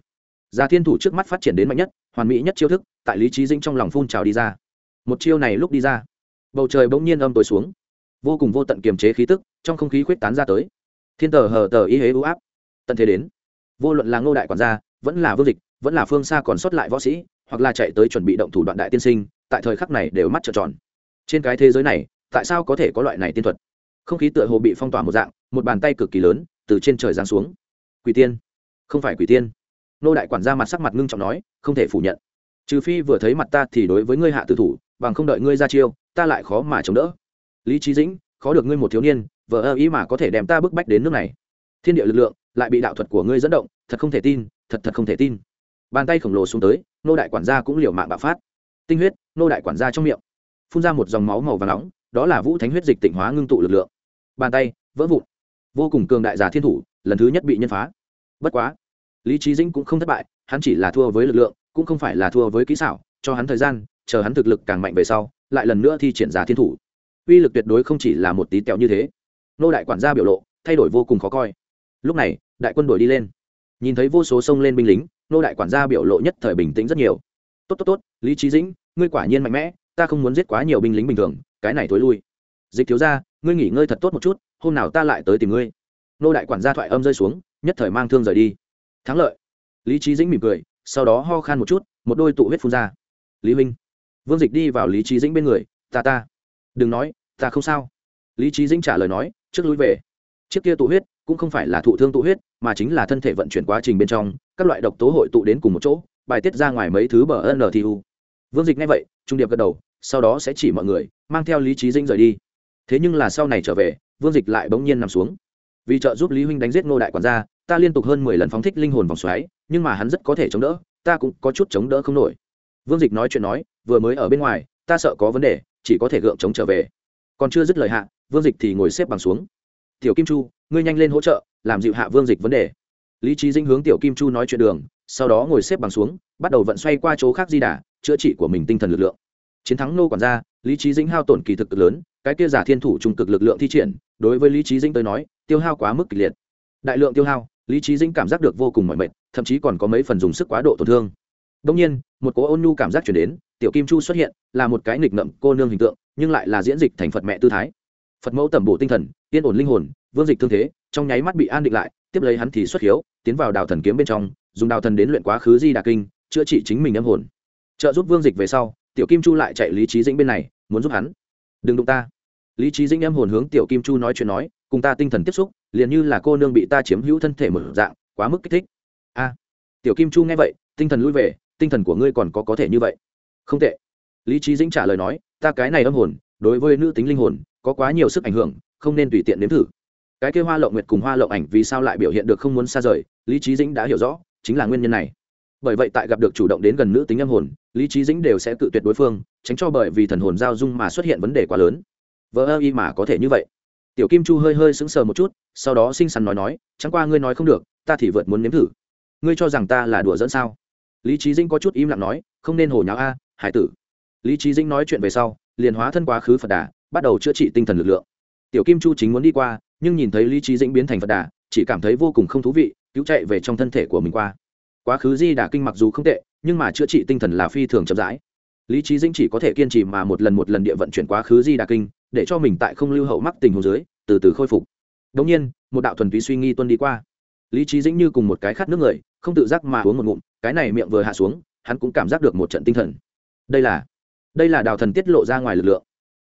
Già thiên thủ trước mắt phát triển đến mạnh nhất hoàn mỹ nhất chiêu thức, tại lý trí dinh trong lòng phun trào đi ra. Một chiêu này lúc đi ra, bầu trời bỗng nhiên âm tối xuống. Vô cùng vô tận kiềm chế khí tức, trong không khí khuyết tán ra tới. Thiên tờ hờ tờ y hế ưu áp, tận thế đến. Vô luận là ngô đại quản gia, vẫn là vương dịch, vẫn là phương xa còn sót lại võ sĩ, hoặc là chạy tới chuẩn bị động thủ đoạn đại tiên sinh, tại thời khắc này đều mắt trợn tròn. Trên cái thế giới này, tại sao có thể có loại này tiên thuật? Không khí tựa hồ bị phong tỏa một dạng, một bàn tay cực kỳ lớn, từ trên trời giáng xuống. Quỷ tiên. Không phải quỷ tiên nô đại quản gia mặt sắc mặt ngưng trọng nói, không thể phủ nhận. Trừ phi vừa thấy mặt ta thì đối với ngươi hạ tử thủ, bằng không đợi ngươi ra chiêu, ta lại khó mà chống đỡ. Lý trí dĩnh, khó được ngươi một thiếu niên vợ ơ ý mà có thể đem ta bức bách đến nước này. Thiên địa lực lượng lại bị đạo thuật của ngươi dẫn động, thật không thể tin, thật thật không thể tin. Bàn tay khổng lồ xuống tới, nô đại quản gia cũng liều mạng bạo phát. Tinh huyết, nô đại quản gia trong miệng. Phun ra một dòng máu màu và nóng, đó là vũ thánh huyết dịch tịnh hóa ngưng tụ lực lượng. Bàn tay, vỡ vụn. Vô cùng cường đại giả thiên thủ, lần thứ nhất bị nhân phá. Bất quá lý trí dĩnh cũng không thất bại, hắn chỉ là thua với lực lượng, cũng không phải là thua với kỹ xảo, cho hắn thời gian, chờ hắn thực lực càng mạnh về sau, lại lần nữa thi triển giả thiên thủ. Uy lực tuyệt đối không chỉ là một tí tẹo như thế. Nô đại quản gia biểu lộ, thay đổi vô cùng khó coi. Lúc này, đại quân đội đi lên. Nhìn thấy vô số sông lên binh lính, nô đại quản gia biểu lộ nhất thời bình tĩnh rất nhiều. Tốt tốt tốt, lý trí dĩnh, ngươi quả nhiên mạnh mẽ, ta không muốn giết quá nhiều binh lính bình thường, cái này thối lui. Dịch thiếu ra ngươi nghỉ ngơi thật tốt một chút, hôm nào ta lại tới tìm ngươi. Nô đại quản gia thoại âm rơi xuống, nhất thời mang thương rời đi thắng lợi. Lý trí dĩnh mỉm cười, sau đó ho khan một chút, một đôi tụ huyết phun ra. Lý huynh, vương dịch đi vào lý trí dĩnh bên người, ta ta, đừng nói, ta không sao. Lý trí dĩnh trả lời nói, trước lui về. Chiếc kia tụ huyết cũng không phải là thụ thương tụ huyết, mà chính là thân thể vận chuyển quá trình bên trong, các loại độc tố hội tụ đến cùng một chỗ, bài tiết ra ngoài mấy thứ bờ ntu vương dịch nghe vậy, trung điệp gật đầu, sau đó sẽ chỉ mọi người, mang theo lý trí dĩnh rời đi. Thế nhưng là sau này trở về, vương dịch lại bỗng nhiên nằm xuống vì trợ giúp lý huynh đánh giết ngô đại quản gia, ta liên tục hơn mười lần phóng thích linh hồn vòng xoáy, nhưng mà hắn rất có thể chống đỡ, ta cũng có chút chống đỡ không nổi. Vương dịch nói chuyện nói, vừa mới ở bên ngoài, ta sợ có vấn đề, chỉ có thể gượng chống trở về. Còn chưa dứt lời hạ, vương dịch thì ngồi xếp bằng xuống. Tiểu kim chu, ngươi nhanh lên hỗ trợ, làm dịu hạ vương dịch vấn đề. Lý trí dinh hướng tiểu kim chu nói chuyện đường, sau đó ngồi xếp bằng xuống, bắt đầu vận xoay qua chỗ khác di đà, chữa trị của mình tinh thần lực lượng. Chiến thắng nô quản gia lý trí dĩnh hao tổn kỳ thực cực lớn, cái kia giả thiên thủ trung cực lực lượng thi triển, đối với lý trí dĩnh tới nói, tiêu hao quá mức kịch liệt. Đại lượng tiêu hao, lý trí dĩnh cảm giác được vô cùng mỏi mệt, thậm chí còn có mấy phần dùng sức quá độ tổn thương. Đông nhiên, một cố ôn nhu cảm giác chuyển đến, tiểu kim chu xuất hiện, là một cái nghịch ngợm cô nương hình tượng, nhưng lại là diễn dịch thành phật mẹ tư thái. Phật mẫu tẩm bổ tinh thần, yên ổn linh hồn, vương dịch thương thế, trong nháy mắt bị an định lại, tiếp lấy hắn thì xuất hiếu, tiến vào đào thần kiếm bên trong, dùng đào thần đến luyện quá khứ di đà kinh, chữa trị chính mình âm hồn. Trợ giúp vương dịch về sau tiểu kim chu lại chạy lý trí dĩnh bên này, muốn giúp hắn. Đừng đụng ta. Lý trí dĩnh em hồn hướng tiểu kim chu nói chuyện nói, cùng ta tinh thần tiếp xúc, liền như là cô nương bị ta chiếm hữu thân thể mở dạng, quá mức kích thích. A. Tiểu kim chu nghe vậy, tinh thần lui về, tinh thần của ngươi còn có có thể như vậy? Không tệ. Lý trí dĩnh trả lời nói, ta cái này âm hồn, đối với nữ tính linh hồn, có quá nhiều sức ảnh hưởng, không nên tùy tiện nếm thử. Cái kia hoa lộng nguyệt cùng hoa lộng ảnh vì sao lại biểu hiện được không muốn xa rời, lý trí dĩnh đã hiểu rõ, chính là nguyên nhân này bởi vậy tại gặp được chủ động đến gần nữ tính âm hồn, lý trí dĩnh đều sẽ tự tuyệt đối phương, tránh cho bởi vì thần hồn giao dung mà xuất hiện vấn đề quá lớn. Vỡ ơ y mà có thể như vậy. Tiểu kim chu hơi hơi sững sờ một chút, sau đó xinh xắn nói nói, chẳng qua ngươi nói không được, ta thì vượt muốn nếm thử. Ngươi cho rằng ta là đùa dẫn sao? Lý trí dĩnh có chút im lặng nói, không nên hồ nháo a, hải tử. Lý trí dĩnh nói chuyện về sau, liền hóa thân quá khứ phật đà, bắt đầu chữa trị tinh thần lực lượng. Tiểu kim chu chính muốn đi qua, nhưng nhìn thấy lý trí dĩnh biến thành phật đà, chỉ cảm thấy vô cùng không thú vị, cứu chạy về trong thân thể của mình qua quá khứ di đà kinh mặc dù không tệ, nhưng mà chữa trị tinh thần là phi thường chậm rãi. Lý trí dĩnh chỉ có thể kiên trì mà một lần một lần địa vận chuyển quá khứ di đà kinh, để cho mình tại không lưu hậu mắc tình hồ dưới, từ từ khôi phục. Đ nhiên, một đạo thuần túy suy nghi tuân đi qua. Lý trí dĩnh như cùng một cái khát nước người, không tự giác mà uống một ngụm, cái này miệng vừa hạ xuống, hắn cũng cảm giác được một trận tinh thần. Đây là đây là đào thần tiết lộ ra ngoài lực lượng.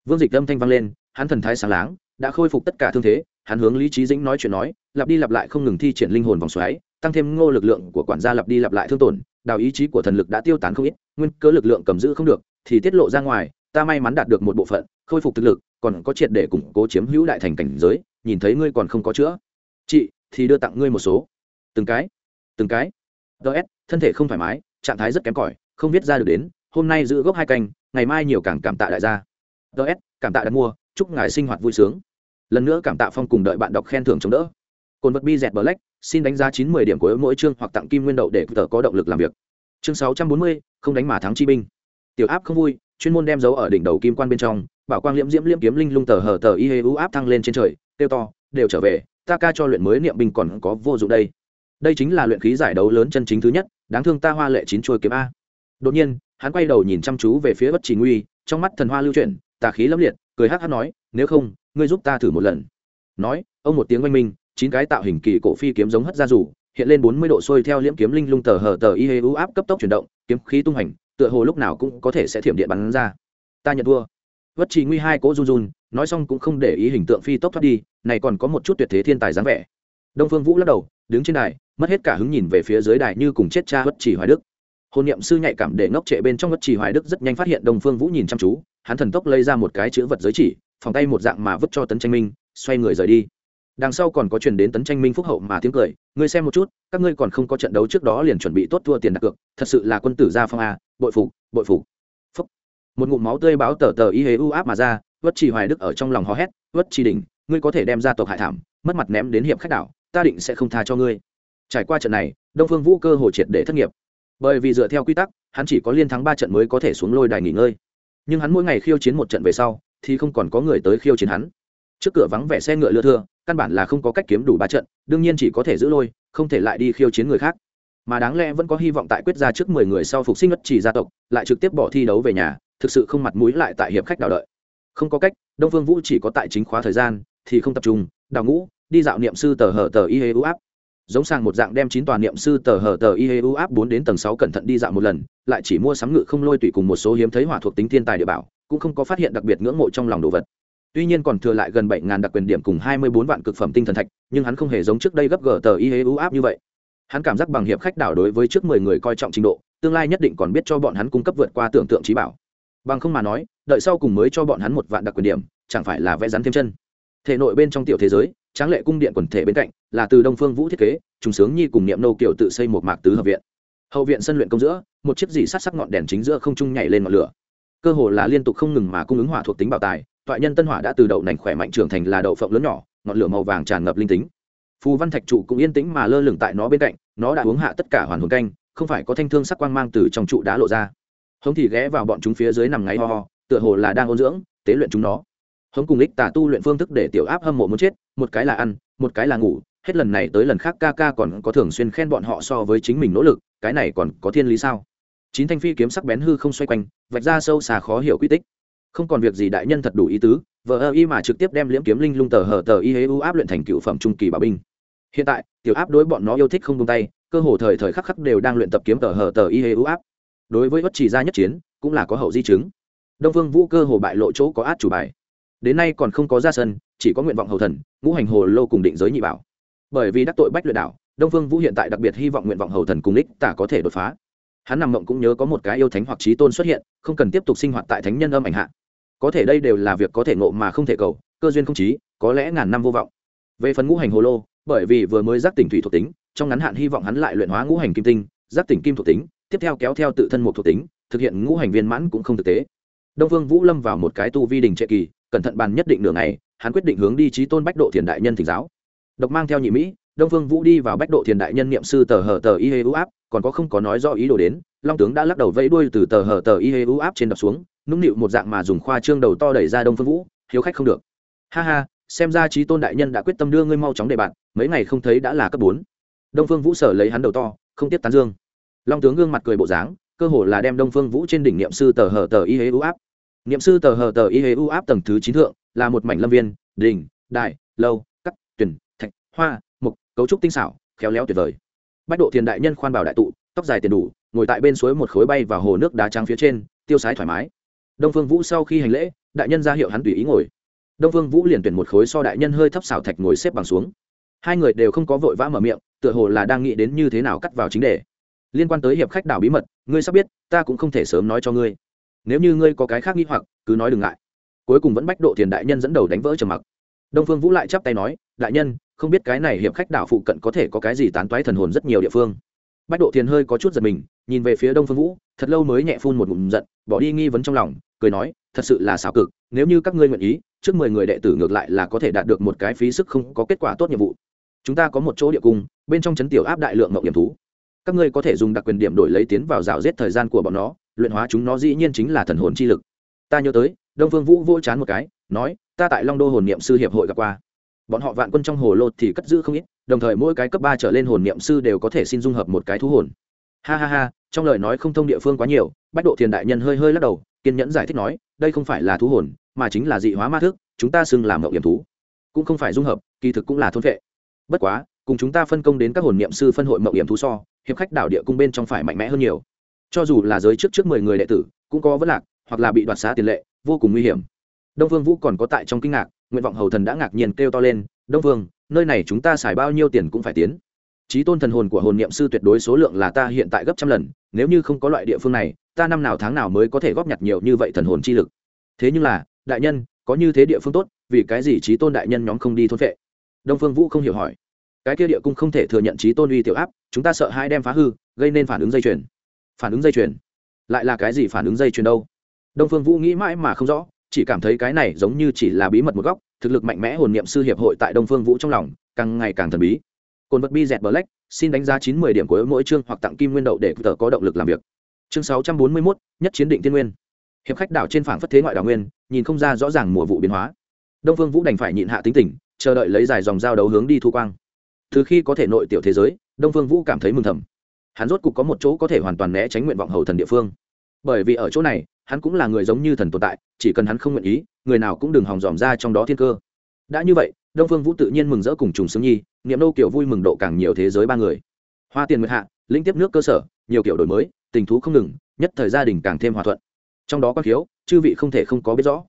Vương dịch âm thanh vang lên, hắn thần thái sáng láng, đã khôi phục tất cả thương thế, hắn hướng lý trí dĩnh nói chuyện nói, lặp đi lặp lại không ngừng thi triển linh hồn vòng xoáy tăng thêm ngô lực lượng của quản gia lặp đi lặp lại thương tổn, đào ý chí của thần lực đã tiêu tán không ít, nguyên cơ lực lượng cầm giữ không được, thì tiết lộ ra ngoài, ta may mắn đạt được một bộ phận, khôi phục thực lực, còn có triệt để củng cố chiếm hữu đại thành cảnh giới, nhìn thấy ngươi còn không có chữa. Chị, thì đưa tặng ngươi một số. Từng cái từng cái. Ts thân thể không thoải mái, trạng thái rất kém cỏi, không viết ra được đến, hôm nay giữ gốc hai canh, ngày mai nhiều càng cảm tạ đại gia. Ts cảm tạ đặt mua, chúc ngài sinh hoạt vui sướng. Lần nữa cảm tạ phong cùng đợi bạn đọc khen thưởng chống đỡ cồn vật bi dẹt black, xin đánh giá chín mươi điểm của mỗi chương hoặc tặng kim nguyên đậu để tờ có động lực làm việc. Chương sáu trăm bốn mươi, không đánh mà thắng chi binh. Tiểu áp không vui, chuyên môn đem dấu ở đỉnh đầu kim quan bên trong, bảo quang liễm diễm liễm kiếm linh lung tờ hờ tờ y hê u áp thăng lên trên trời, kêu to, đều trở về, ta ca cho luyện mới niệm binh còn có vô dụng đây. Đây chính là luyện khí giải đấu lớn chân chính thứ nhất, đáng thương ta hoa lệ chín chuôi kiếm a. Đột nhiên, hắn quay đầu nhìn chăm chú về phía bất chỉ nguy, trong mắt thần hoa lưu chuyển, tà khí lâm liệt, cười hắc hắc nói, nếu không, ngươi giúp ta thử một lần. Nói, ông một tiếng oanh minh chín cái tạo hình kỳ cổ phi kiếm giống hất ra rủ hiện lên bốn mươi độ sôi theo liễm kiếm linh lung tờ hờ tờ y hê u áp cấp tốc chuyển động, kiếm khí tung hành, tựa hồ lúc nào cũng có thể sẽ thiểm điện bắn ra. Ta nhận thua. Vất chỉ nguy hai cỗ run run, nói xong cũng không để ý hình tượng phi tốc thoát đi, này còn có một chút tuyệt thế thiên tài dáng vẻ. Đông phương vũ lắc đầu, đứng trên đài, mất hết cả hứng nhìn về phía dưới đài như cùng chết cha vất chỉ hoài đức. Hôn niệm sư nhạy cảm để ngốc trệ bên trong vất chỉ hoài đức rất nhanh phát hiện đông phương vũ nhìn chăm chú, hắn thần tốc lấy ra một cái chữ vật giới chỉ, phòng tay một dạng mà vứt cho tấn tranh minh, xoay người rời đi đằng sau còn có truyền đến tấn tranh minh phúc hậu mà tiếng cười, ngươi xem một chút, các ngươi còn không có trận đấu trước đó liền chuẩn bị tốt thua tiền đặt cược, thật sự là quân tử gia phong a, bội phục bội phục. Phúc. Một ngụm máu tươi báo tờ tờ y hế u áp mà ra, vất chỉ hoài đức ở trong lòng hò hét, vất chỉ đỉnh ngươi có thể đem ra tộc hải thảm, mất mặt ném đến hiệp khách đảo, ta định sẽ không tha cho ngươi. Trải qua trận này, đông phương vũ cơ hồ triệt để thất nghiệp. Bởi vì dựa theo quy tắc, hắn chỉ có liên thắng ba trận mới có thể xuống lôi đài nghỉ ngơi. Nhưng hắn mỗi ngày khiêu chiến một trận về sau, thì không còn có người tới khiêu chiến hắn. Trước cửa vắng vẻ xe ngựa lưa thưa căn bản là không có cách kiếm đủ ba trận, đương nhiên chỉ có thể giữ lôi, không thể lại đi khiêu chiến người khác. Mà đáng lẽ vẫn có hy vọng tại quyết ra trước mười người sau phục sinh ngất chỉ gia tộc, lại trực tiếp bỏ thi đấu về nhà, thực sự không mặt mũi lại tại hiệp khách đào đợi. Không có cách, đông phương vũ chỉ có tại chính khóa thời gian, thì không tập trung, đào ngũ, đi dạo niệm sư tờ hở tờ y hê u áp. Giống sang một dạng đem chín tòa niệm sư tờ hở tờ y hê u áp bốn đến tầng sáu cẩn thận đi dạo một lần, lại chỉ mua sắm ngự không lôi tùy cùng một số hiếm thấy hỏa thuộc tính thiên tài địa bảo, cũng không có phát hiện đặc biệt ngưỡng mộ trong lòng đồ vật tuy nhiên còn thừa lại gần bảy ngàn đặc quyền điểm cùng hai mươi bốn vạn cực phẩm tinh thần thạch, nhưng hắn không hề giống trước đây gấp gờ tờ y hế ưu áp như vậy. Hắn cảm giác bằng hiệp khách đảo đối với trước mười người coi trọng trình độ, tương lai nhất định còn biết cho bọn hắn cung cấp vượt qua tưởng tượng trí bảo. Bằng không mà nói, đợi sau cùng mới cho bọn hắn một vạn đặc quyền điểm, chẳng phải là vẽ rắn thêm chân. Thể nội bên trong tiểu thế giới, tráng lệ cung điện quần thể bên cạnh, là từ đông phương vũ thiết kế, trùng sướng nhi cùng niệm nô kiều tự xây một mạc tứ hợp viện. Hậu viện sân luyện công giữa, một chiếc dì sát sắc ngọn đèn chính giữa không trung nhảy lên ngọn lửa. Cơ hồ là liên tục không ngừng mà cung ứng hỏa thuộc tính bảo tài toại nhân tân hỏa đã từ đậu nành khỏe mạnh trưởng thành là đậu phộng lớn nhỏ, ngọn lửa màu vàng tràn ngập linh tính. Phù văn thạch trụ cũng yên tĩnh mà lơ lửng tại nó bên cạnh, nó đã uống hạ tất cả hoàn hồn canh, không phải có thanh thương sắc quang mang từ trong trụ đá lộ ra. Hống thì ghé vào bọn chúng phía dưới nằm ngáy ho ho, tựa hồ là đang ôn dưỡng, tế luyện chúng nó. Hống cùng lích tà tu luyện phương thức để tiểu áp hâm mộ muốn chết, một cái là ăn, một cái là ngủ, hết lần này tới lần khác ca ca còn có thường xuyên khen bọn họ so với chính mình nỗ lực, cái này còn có thiên lý sao? Chín thanh phi kiếm sắc bén hư không xoay quanh, vạch ra sâu xà khó hiểu quy tích không còn việc gì đại nhân thật đủ ý tứ, vờ ơ y mà trực tiếp đem liễm kiếm linh lung tờ hờ tờ y hê u áp luyện thành cựu phẩm trung kỳ bảo binh. Hiện tại, tiểu áp đối bọn nó yêu thích không tung tay, cơ hồ thời thời khắc khắc đều đang luyện tập kiếm tờ hờ tờ y hê u áp. Đối với bất chỉ gia nhất chiến, cũng là có hậu di chứng. Đông phương vũ cơ hồ bại lộ chỗ có át chủ bài. Đến nay còn không có ra sân, chỉ có nguyện vọng hầu thần, ngũ hành hồ lô cùng định giới nhị bảo. Bởi vì đắc tội bách luyện đảo, đông phương vũ hiện tại đặc biệt hy vọng nguyện vọng hầu thần cùng ích tả có thể đột phá. Hắn nằm mộng cũng nhớ có một cái yêu thánh hoặc trí tôn xuất hiện, không cần tiếp tục sinh hoạt tại thánh nhân âm ảnh hạ có thể đây đều là việc có thể ngộ mà không thể cầu, cơ duyên không chí, có lẽ ngàn năm vô vọng. Về phần ngũ hành hồ lô, bởi vì vừa mới giác tỉnh thủy thuộc tính, trong ngắn hạn hy vọng hắn lại luyện hóa ngũ hành kim tinh, giác tỉnh kim thuộc tính, tiếp theo kéo theo tự thân một thuộc tính, thực hiện ngũ hành viên mãn cũng không thực tế. Đông vương vũ lâm vào một cái tu vi đình trệ kỳ, cẩn thận bàn nhất định nửa ngày, hắn quyết định hướng đi trí tôn bách độ thiền đại nhân thỉnh giáo. Độc mang theo nhị mỹ, đông vương vũ đi vào bách độ thiền đại nhân niệm sư tờ hờ tờ y hê u áp, còn có không có nói rõ ý đồ đến, long tướng đã lắc đầu vẫy đuôi từ tờ hờ tờ y hê u áp trên đập xuống nũng nịu một dạng mà dùng khoa trương đầu to đẩy ra đông phương vũ, hiếu khách không được. Ha ha, xem ra trí tôn đại nhân đã quyết tâm đưa ngươi mau chóng để bạn, mấy ngày không thấy đã là cấp bốn. Đông phương vũ sở lấy hắn đầu to, không tiếp tán dương. Long tướng gương mặt cười bộ dáng, cơ hồ là đem đông phương vũ trên đỉnh niệm sư tờ hờ tờ y hế u áp. Niệm sư tờ hờ tờ y hế u áp tầng thứ chín thượng, là một mảnh lâm viên đình đại lâu, cắt, tuyển, thạch, hoa, mục, cấu trúc tinh xảo, khéo léo tuyệt vời. Bách độ thiền đại nhân khoan bảo đại tụ, tóc dài tiền đủ, ngồi tại bên suối một khối bay vào hồ nước đá trắng phía trên, tiêu sái thoải mái đông phương vũ sau khi hành lễ, đại nhân ra hiệu hắn tùy ý ngồi. Đông phương vũ liền tuyển một khối so đại nhân hơi thấp xảo thạch ngồi xếp bằng xuống. Hai người đều không có vội vã mở miệng, tựa hồ là đang nghĩ đến như thế nào cắt vào chính đề. Liên quan tới hiệp khách đảo bí mật, ngươi sắp biết, ta cũng không thể sớm nói cho ngươi. Nếu như ngươi có cái khác nghĩ hoặc, cứ nói đừng ngại. Cuối cùng vẫn bách độ tiền đại nhân dẫn đầu đánh vỡ trầm mặc. Đông phương vũ lại chắp tay nói, đại nhân, không biết cái này hiệp khách đảo phụ cận có thể có cái gì tán toái thần hồn rất nhiều địa phương bách độ thiền hơi có chút giật mình, nhìn về phía đông phương vũ, thật lâu mới nhẹ phun một ngụm giận, bỏ đi nghi vấn trong lòng, cười nói, thật sự là xảo cực, nếu như các ngươi nguyện ý, trước mười người đệ tử ngược lại là có thể đạt được một cái phí sức không có kết quả tốt nhiệm vụ. Chúng ta có một chỗ địa cung, bên trong chấn tiểu áp đại lượng mộng điểm thú. Các ngươi có thể dùng đặc quyền điểm đổi lấy tiến vào rào giết thời gian của bọn nó, luyện hóa chúng nó dĩ nhiên chính là thần hồn chi lực. Ta nhớ tới, đông phương vũ vô chán một cái, nói, ta tại long đô hồn niệm sư hiệp hội gặp qua bọn họ vạn quân trong hồ lô thì cất giữ không ít, đồng thời mỗi cái cấp ba trở lên hồn niệm sư đều có thể xin dung hợp một cái thú hồn. Ha ha ha, trong lời nói không thông địa phương quá nhiều, bách độ thiền đại nhân hơi hơi lắc đầu, kiên nhẫn giải thích nói, đây không phải là thú hồn, mà chính là dị hóa ma thức, chúng ta xưng làm mậu hiểm thú. Cũng không phải dung hợp, kỳ thực cũng là thôn vệ. Bất quá, cùng chúng ta phân công đến các hồn niệm sư phân hội mậu hiểm thú so, hiệp khách đảo địa cung bên trong phải mạnh mẽ hơn nhiều. Cho dù là giới trước trước mười người đệ tử, cũng có vấn lạc, hoặc là bị đoạt xá tiền lệ, vô cùng nguy hiểm. Đông vương vũ còn có tại trong kinh ngạc nguyện vọng hầu thần đã ngạc nhiên kêu to lên, đông vương, nơi này chúng ta xài bao nhiêu tiền cũng phải tiến. Trí tôn thần hồn của hồn niệm sư tuyệt đối số lượng là ta hiện tại gấp trăm lần, nếu như không có loại địa phương này, ta năm nào tháng nào mới có thể góp nhặt nhiều như vậy thần hồn chi lực. Thế nhưng là, đại nhân, có như thế địa phương tốt, vì cái gì trí tôn đại nhân nhóm không đi thôn vệ đông phương vũ không hiểu hỏi. Cái kia địa cung không thể thừa nhận trí tôn uy tiểu áp, chúng ta sợ hai đem phá hư, gây nên phản ứng dây chuyền. Phản ứng dây chuyền? Lại là cái gì phản ứng dây chuyền đâu? Đông phương vũ nghĩ mãi mà không rõ chỉ cảm thấy cái này giống như chỉ là bí mật một góc, thực lực mạnh mẽ hồn niệm sư hiệp hội tại đông phương vũ trong lòng, càng ngày càng thần bí. Cồn vật bi dẹt black, xin đánh giá chín mươi điểm của mỗi chương hoặc tặng kim nguyên đậu để tờ có động lực làm việc. Chương sáu trăm bốn mươi mốt, nhất chiến định tiên nguyên. Hiệp khách đảo trên phảng phất thế ngoại đảo nguyên, nhìn không ra rõ ràng mùa vụ biến hóa. Đông phương vũ đành phải nhịn hạ tính tình, chờ đợi lấy dài dòng giao đấu hướng đi thu quang. Từ khi có thể nội tiểu thế giới, đông phương vũ cảm thấy mừng thầm. Hắn rốt cục có một chỗ có thể hoàn toàn né tránh nguyện vọng hầu thần địa phương. Bởi vì ở chỗ này hắn cũng là người giống như thần tồn tại, chỉ cần hắn không nguyện ý, người nào cũng đừng hòng dòm ra trong đó thiên cơ. Đã như vậy, đông phương vũ tự nhiên mừng rỡ cùng trùng sướng nhi, niệm nô kiểu vui mừng độ càng nhiều thế giới ba người. Hoa tiền nguyệt hạ linh tiếp nước cơ sở, nhiều kiểu đổi mới, tình thú không ngừng, nhất thời gia đình càng thêm hòa thuận. Trong đó có thiếu chư vị không thể không có biết rõ.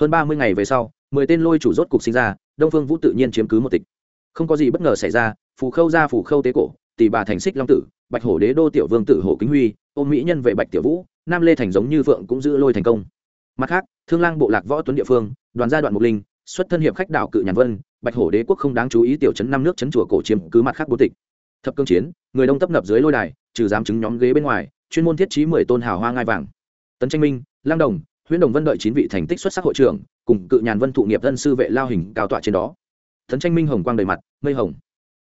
Hơn ba mươi ngày về sau, mười tên lôi chủ rốt cục sinh ra, đông phương vũ tự nhiên chiếm cứ một tịch. Không có gì bất ngờ xảy ra, phù khâu ra phù khâu tế cổ, tỷ bà thành xích long tử, bạch hổ đế đô tiểu vương tử hổ kính huy, ôm mỹ nhân vệ bạch tiểu vũ nam lê thành giống như vượng cũng giữ lôi thành công. Mặt khác, thương lang bộ lạc võ tuấn địa phương, đoàn gia đoạn mục linh, xuất thân hiệp khách đạo cự nhàn vân, bạch hổ đế quốc không đáng chú ý tiểu chấn năm nước chấn chùa cổ chiếm cứ mặt khác bố tịch. Thập cương chiến, người đông tấp nập dưới lôi đài, trừ giám chứng nhóm ghế bên ngoài, chuyên môn thiết trí mười tôn hào hoa ngai vàng. Tấn tranh minh, lang đồng, huyễn đồng vân đợi chín vị thành tích xuất sắc hội trưởng, cùng cự nhàn vân thụ nghiệp dân sư vệ lao hình cao tọa trên đó. Tấn tranh minh hồng quang đầy mặt, mây hồng.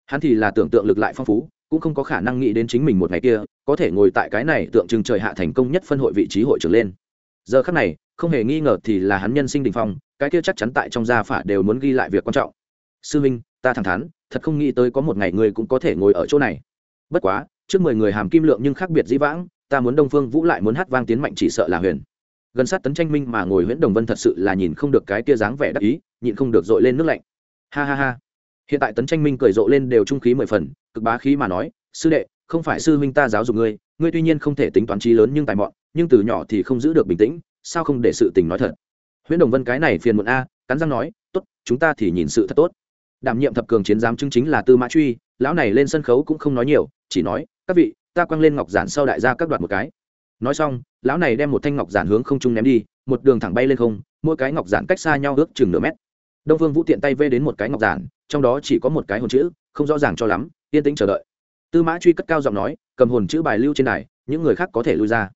Hắn thì là tưởng tượng lực lại phong phú cũng không có khả năng nghĩ đến chính mình một ngày kia, có thể ngồi tại cái này tượng trưng trời hạ thành công nhất phân hội vị trí hội trưởng lên. Giờ khắc này, không hề nghi ngờ thì là hắn nhân sinh đình phong, cái kia chắc chắn tại trong gia phả đều muốn ghi lại việc quan trọng. Sư minh, ta thẳng thắn, thật không nghĩ tới có một ngày người cũng có thể ngồi ở chỗ này. Bất quá, trước mười người hàm kim lượng nhưng khác biệt dĩ vãng, ta muốn đông phương vũ lại muốn hát vang tiến mạnh chỉ sợ là huyền. Gần sát tấn tranh minh mà ngồi nguyễn đồng vân thật sự là nhìn không được cái kia dáng vẻ đắc ý, nhịn không được dội lên nước lạnh. Ha ha ha hiện tại tấn tranh minh cười rộ lên đều trung khí mười phần, cực bá khí mà nói, sư đệ, không phải sư huynh ta giáo dục ngươi ngươi tuy nhiên không thể tính toán trí lớn nhưng tài mọn, nhưng từ nhỏ thì không giữ được bình tĩnh, sao không để sự tình nói thật? Nguyễn đồng vân cái này phiền muộn a, cắn răng nói, tốt, chúng ta thì nhìn sự thật tốt. Đảm nhiệm thập cường chiến giám chứng chính là tư mã truy, lão này lên sân khấu cũng không nói nhiều, chỉ nói, các vị, ta quăng lên ngọc giản sau đại gia các đoạt một cái. Nói xong, lão này đem một thanh ngọc giản hướng không trung ném đi, một đường thẳng bay lên không, mỗi cái ngọc giản cách xa nhau ước chừng nửa mét. Đông phương vũ tiện tay vê đến một cái ngọc giản trong đó chỉ có một cái hồn chữ, không rõ ràng cho lắm, yên tĩnh chờ đợi. Tư mã truy cất cao giọng nói, cầm hồn chữ bài lưu trên đài, những người khác có thể lui ra.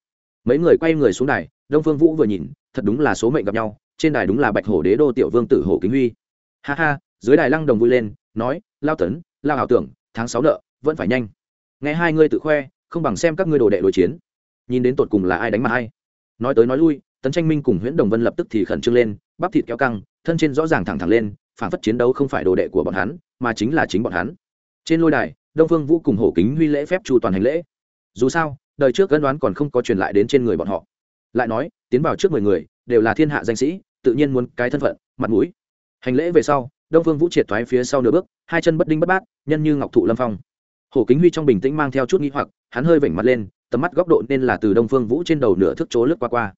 Mấy người quay người xuống đài, đông phương vũ vừa nhìn, thật đúng là số mệnh gặp nhau, trên đài đúng là bạch hổ đế đô tiểu vương tử hổ kính huy. Ha ha, dưới đài lăng đồng vui lên, nói, lao tấn, lao ảo tưởng, tháng sáu nợ, vẫn phải nhanh. Nghe hai ngươi tự khoe, không bằng xem các ngươi đồ đệ đối chiến. Nhìn đến tột cùng là ai đánh mà hay. Nói tới nói lui, tấn tranh minh cùng nguyễn đồng vân lập tức thì khẩn trương lên, bắp thịt kéo căng, thân trên rõ ràng thẳng thẳng lên phản phất chiến đấu không phải đồ đệ của bọn hắn, mà chính là chính bọn hắn. Trên lôi đài, đông phương vũ cùng hổ kính huy lễ phép chu toàn hành lễ. Dù sao, đời trước gân đoán còn không có truyền lại đến trên người bọn họ. Lại nói, tiến vào trước mười người, đều là thiên hạ danh sĩ, tự nhiên muốn cái thân phận, mặt mũi. Hành lễ về sau, đông phương vũ triệt thoái phía sau nửa bước, hai chân bất đinh bất bát, nhân như ngọc thụ lâm phong. Hổ kính huy trong bình tĩnh mang theo chút nghĩ hoặc, hắn hơi vểnh mặt lên, tầm mắt góc độ nên là từ đông phương vũ trên đầu nửa thước chỗ lướt qua qua.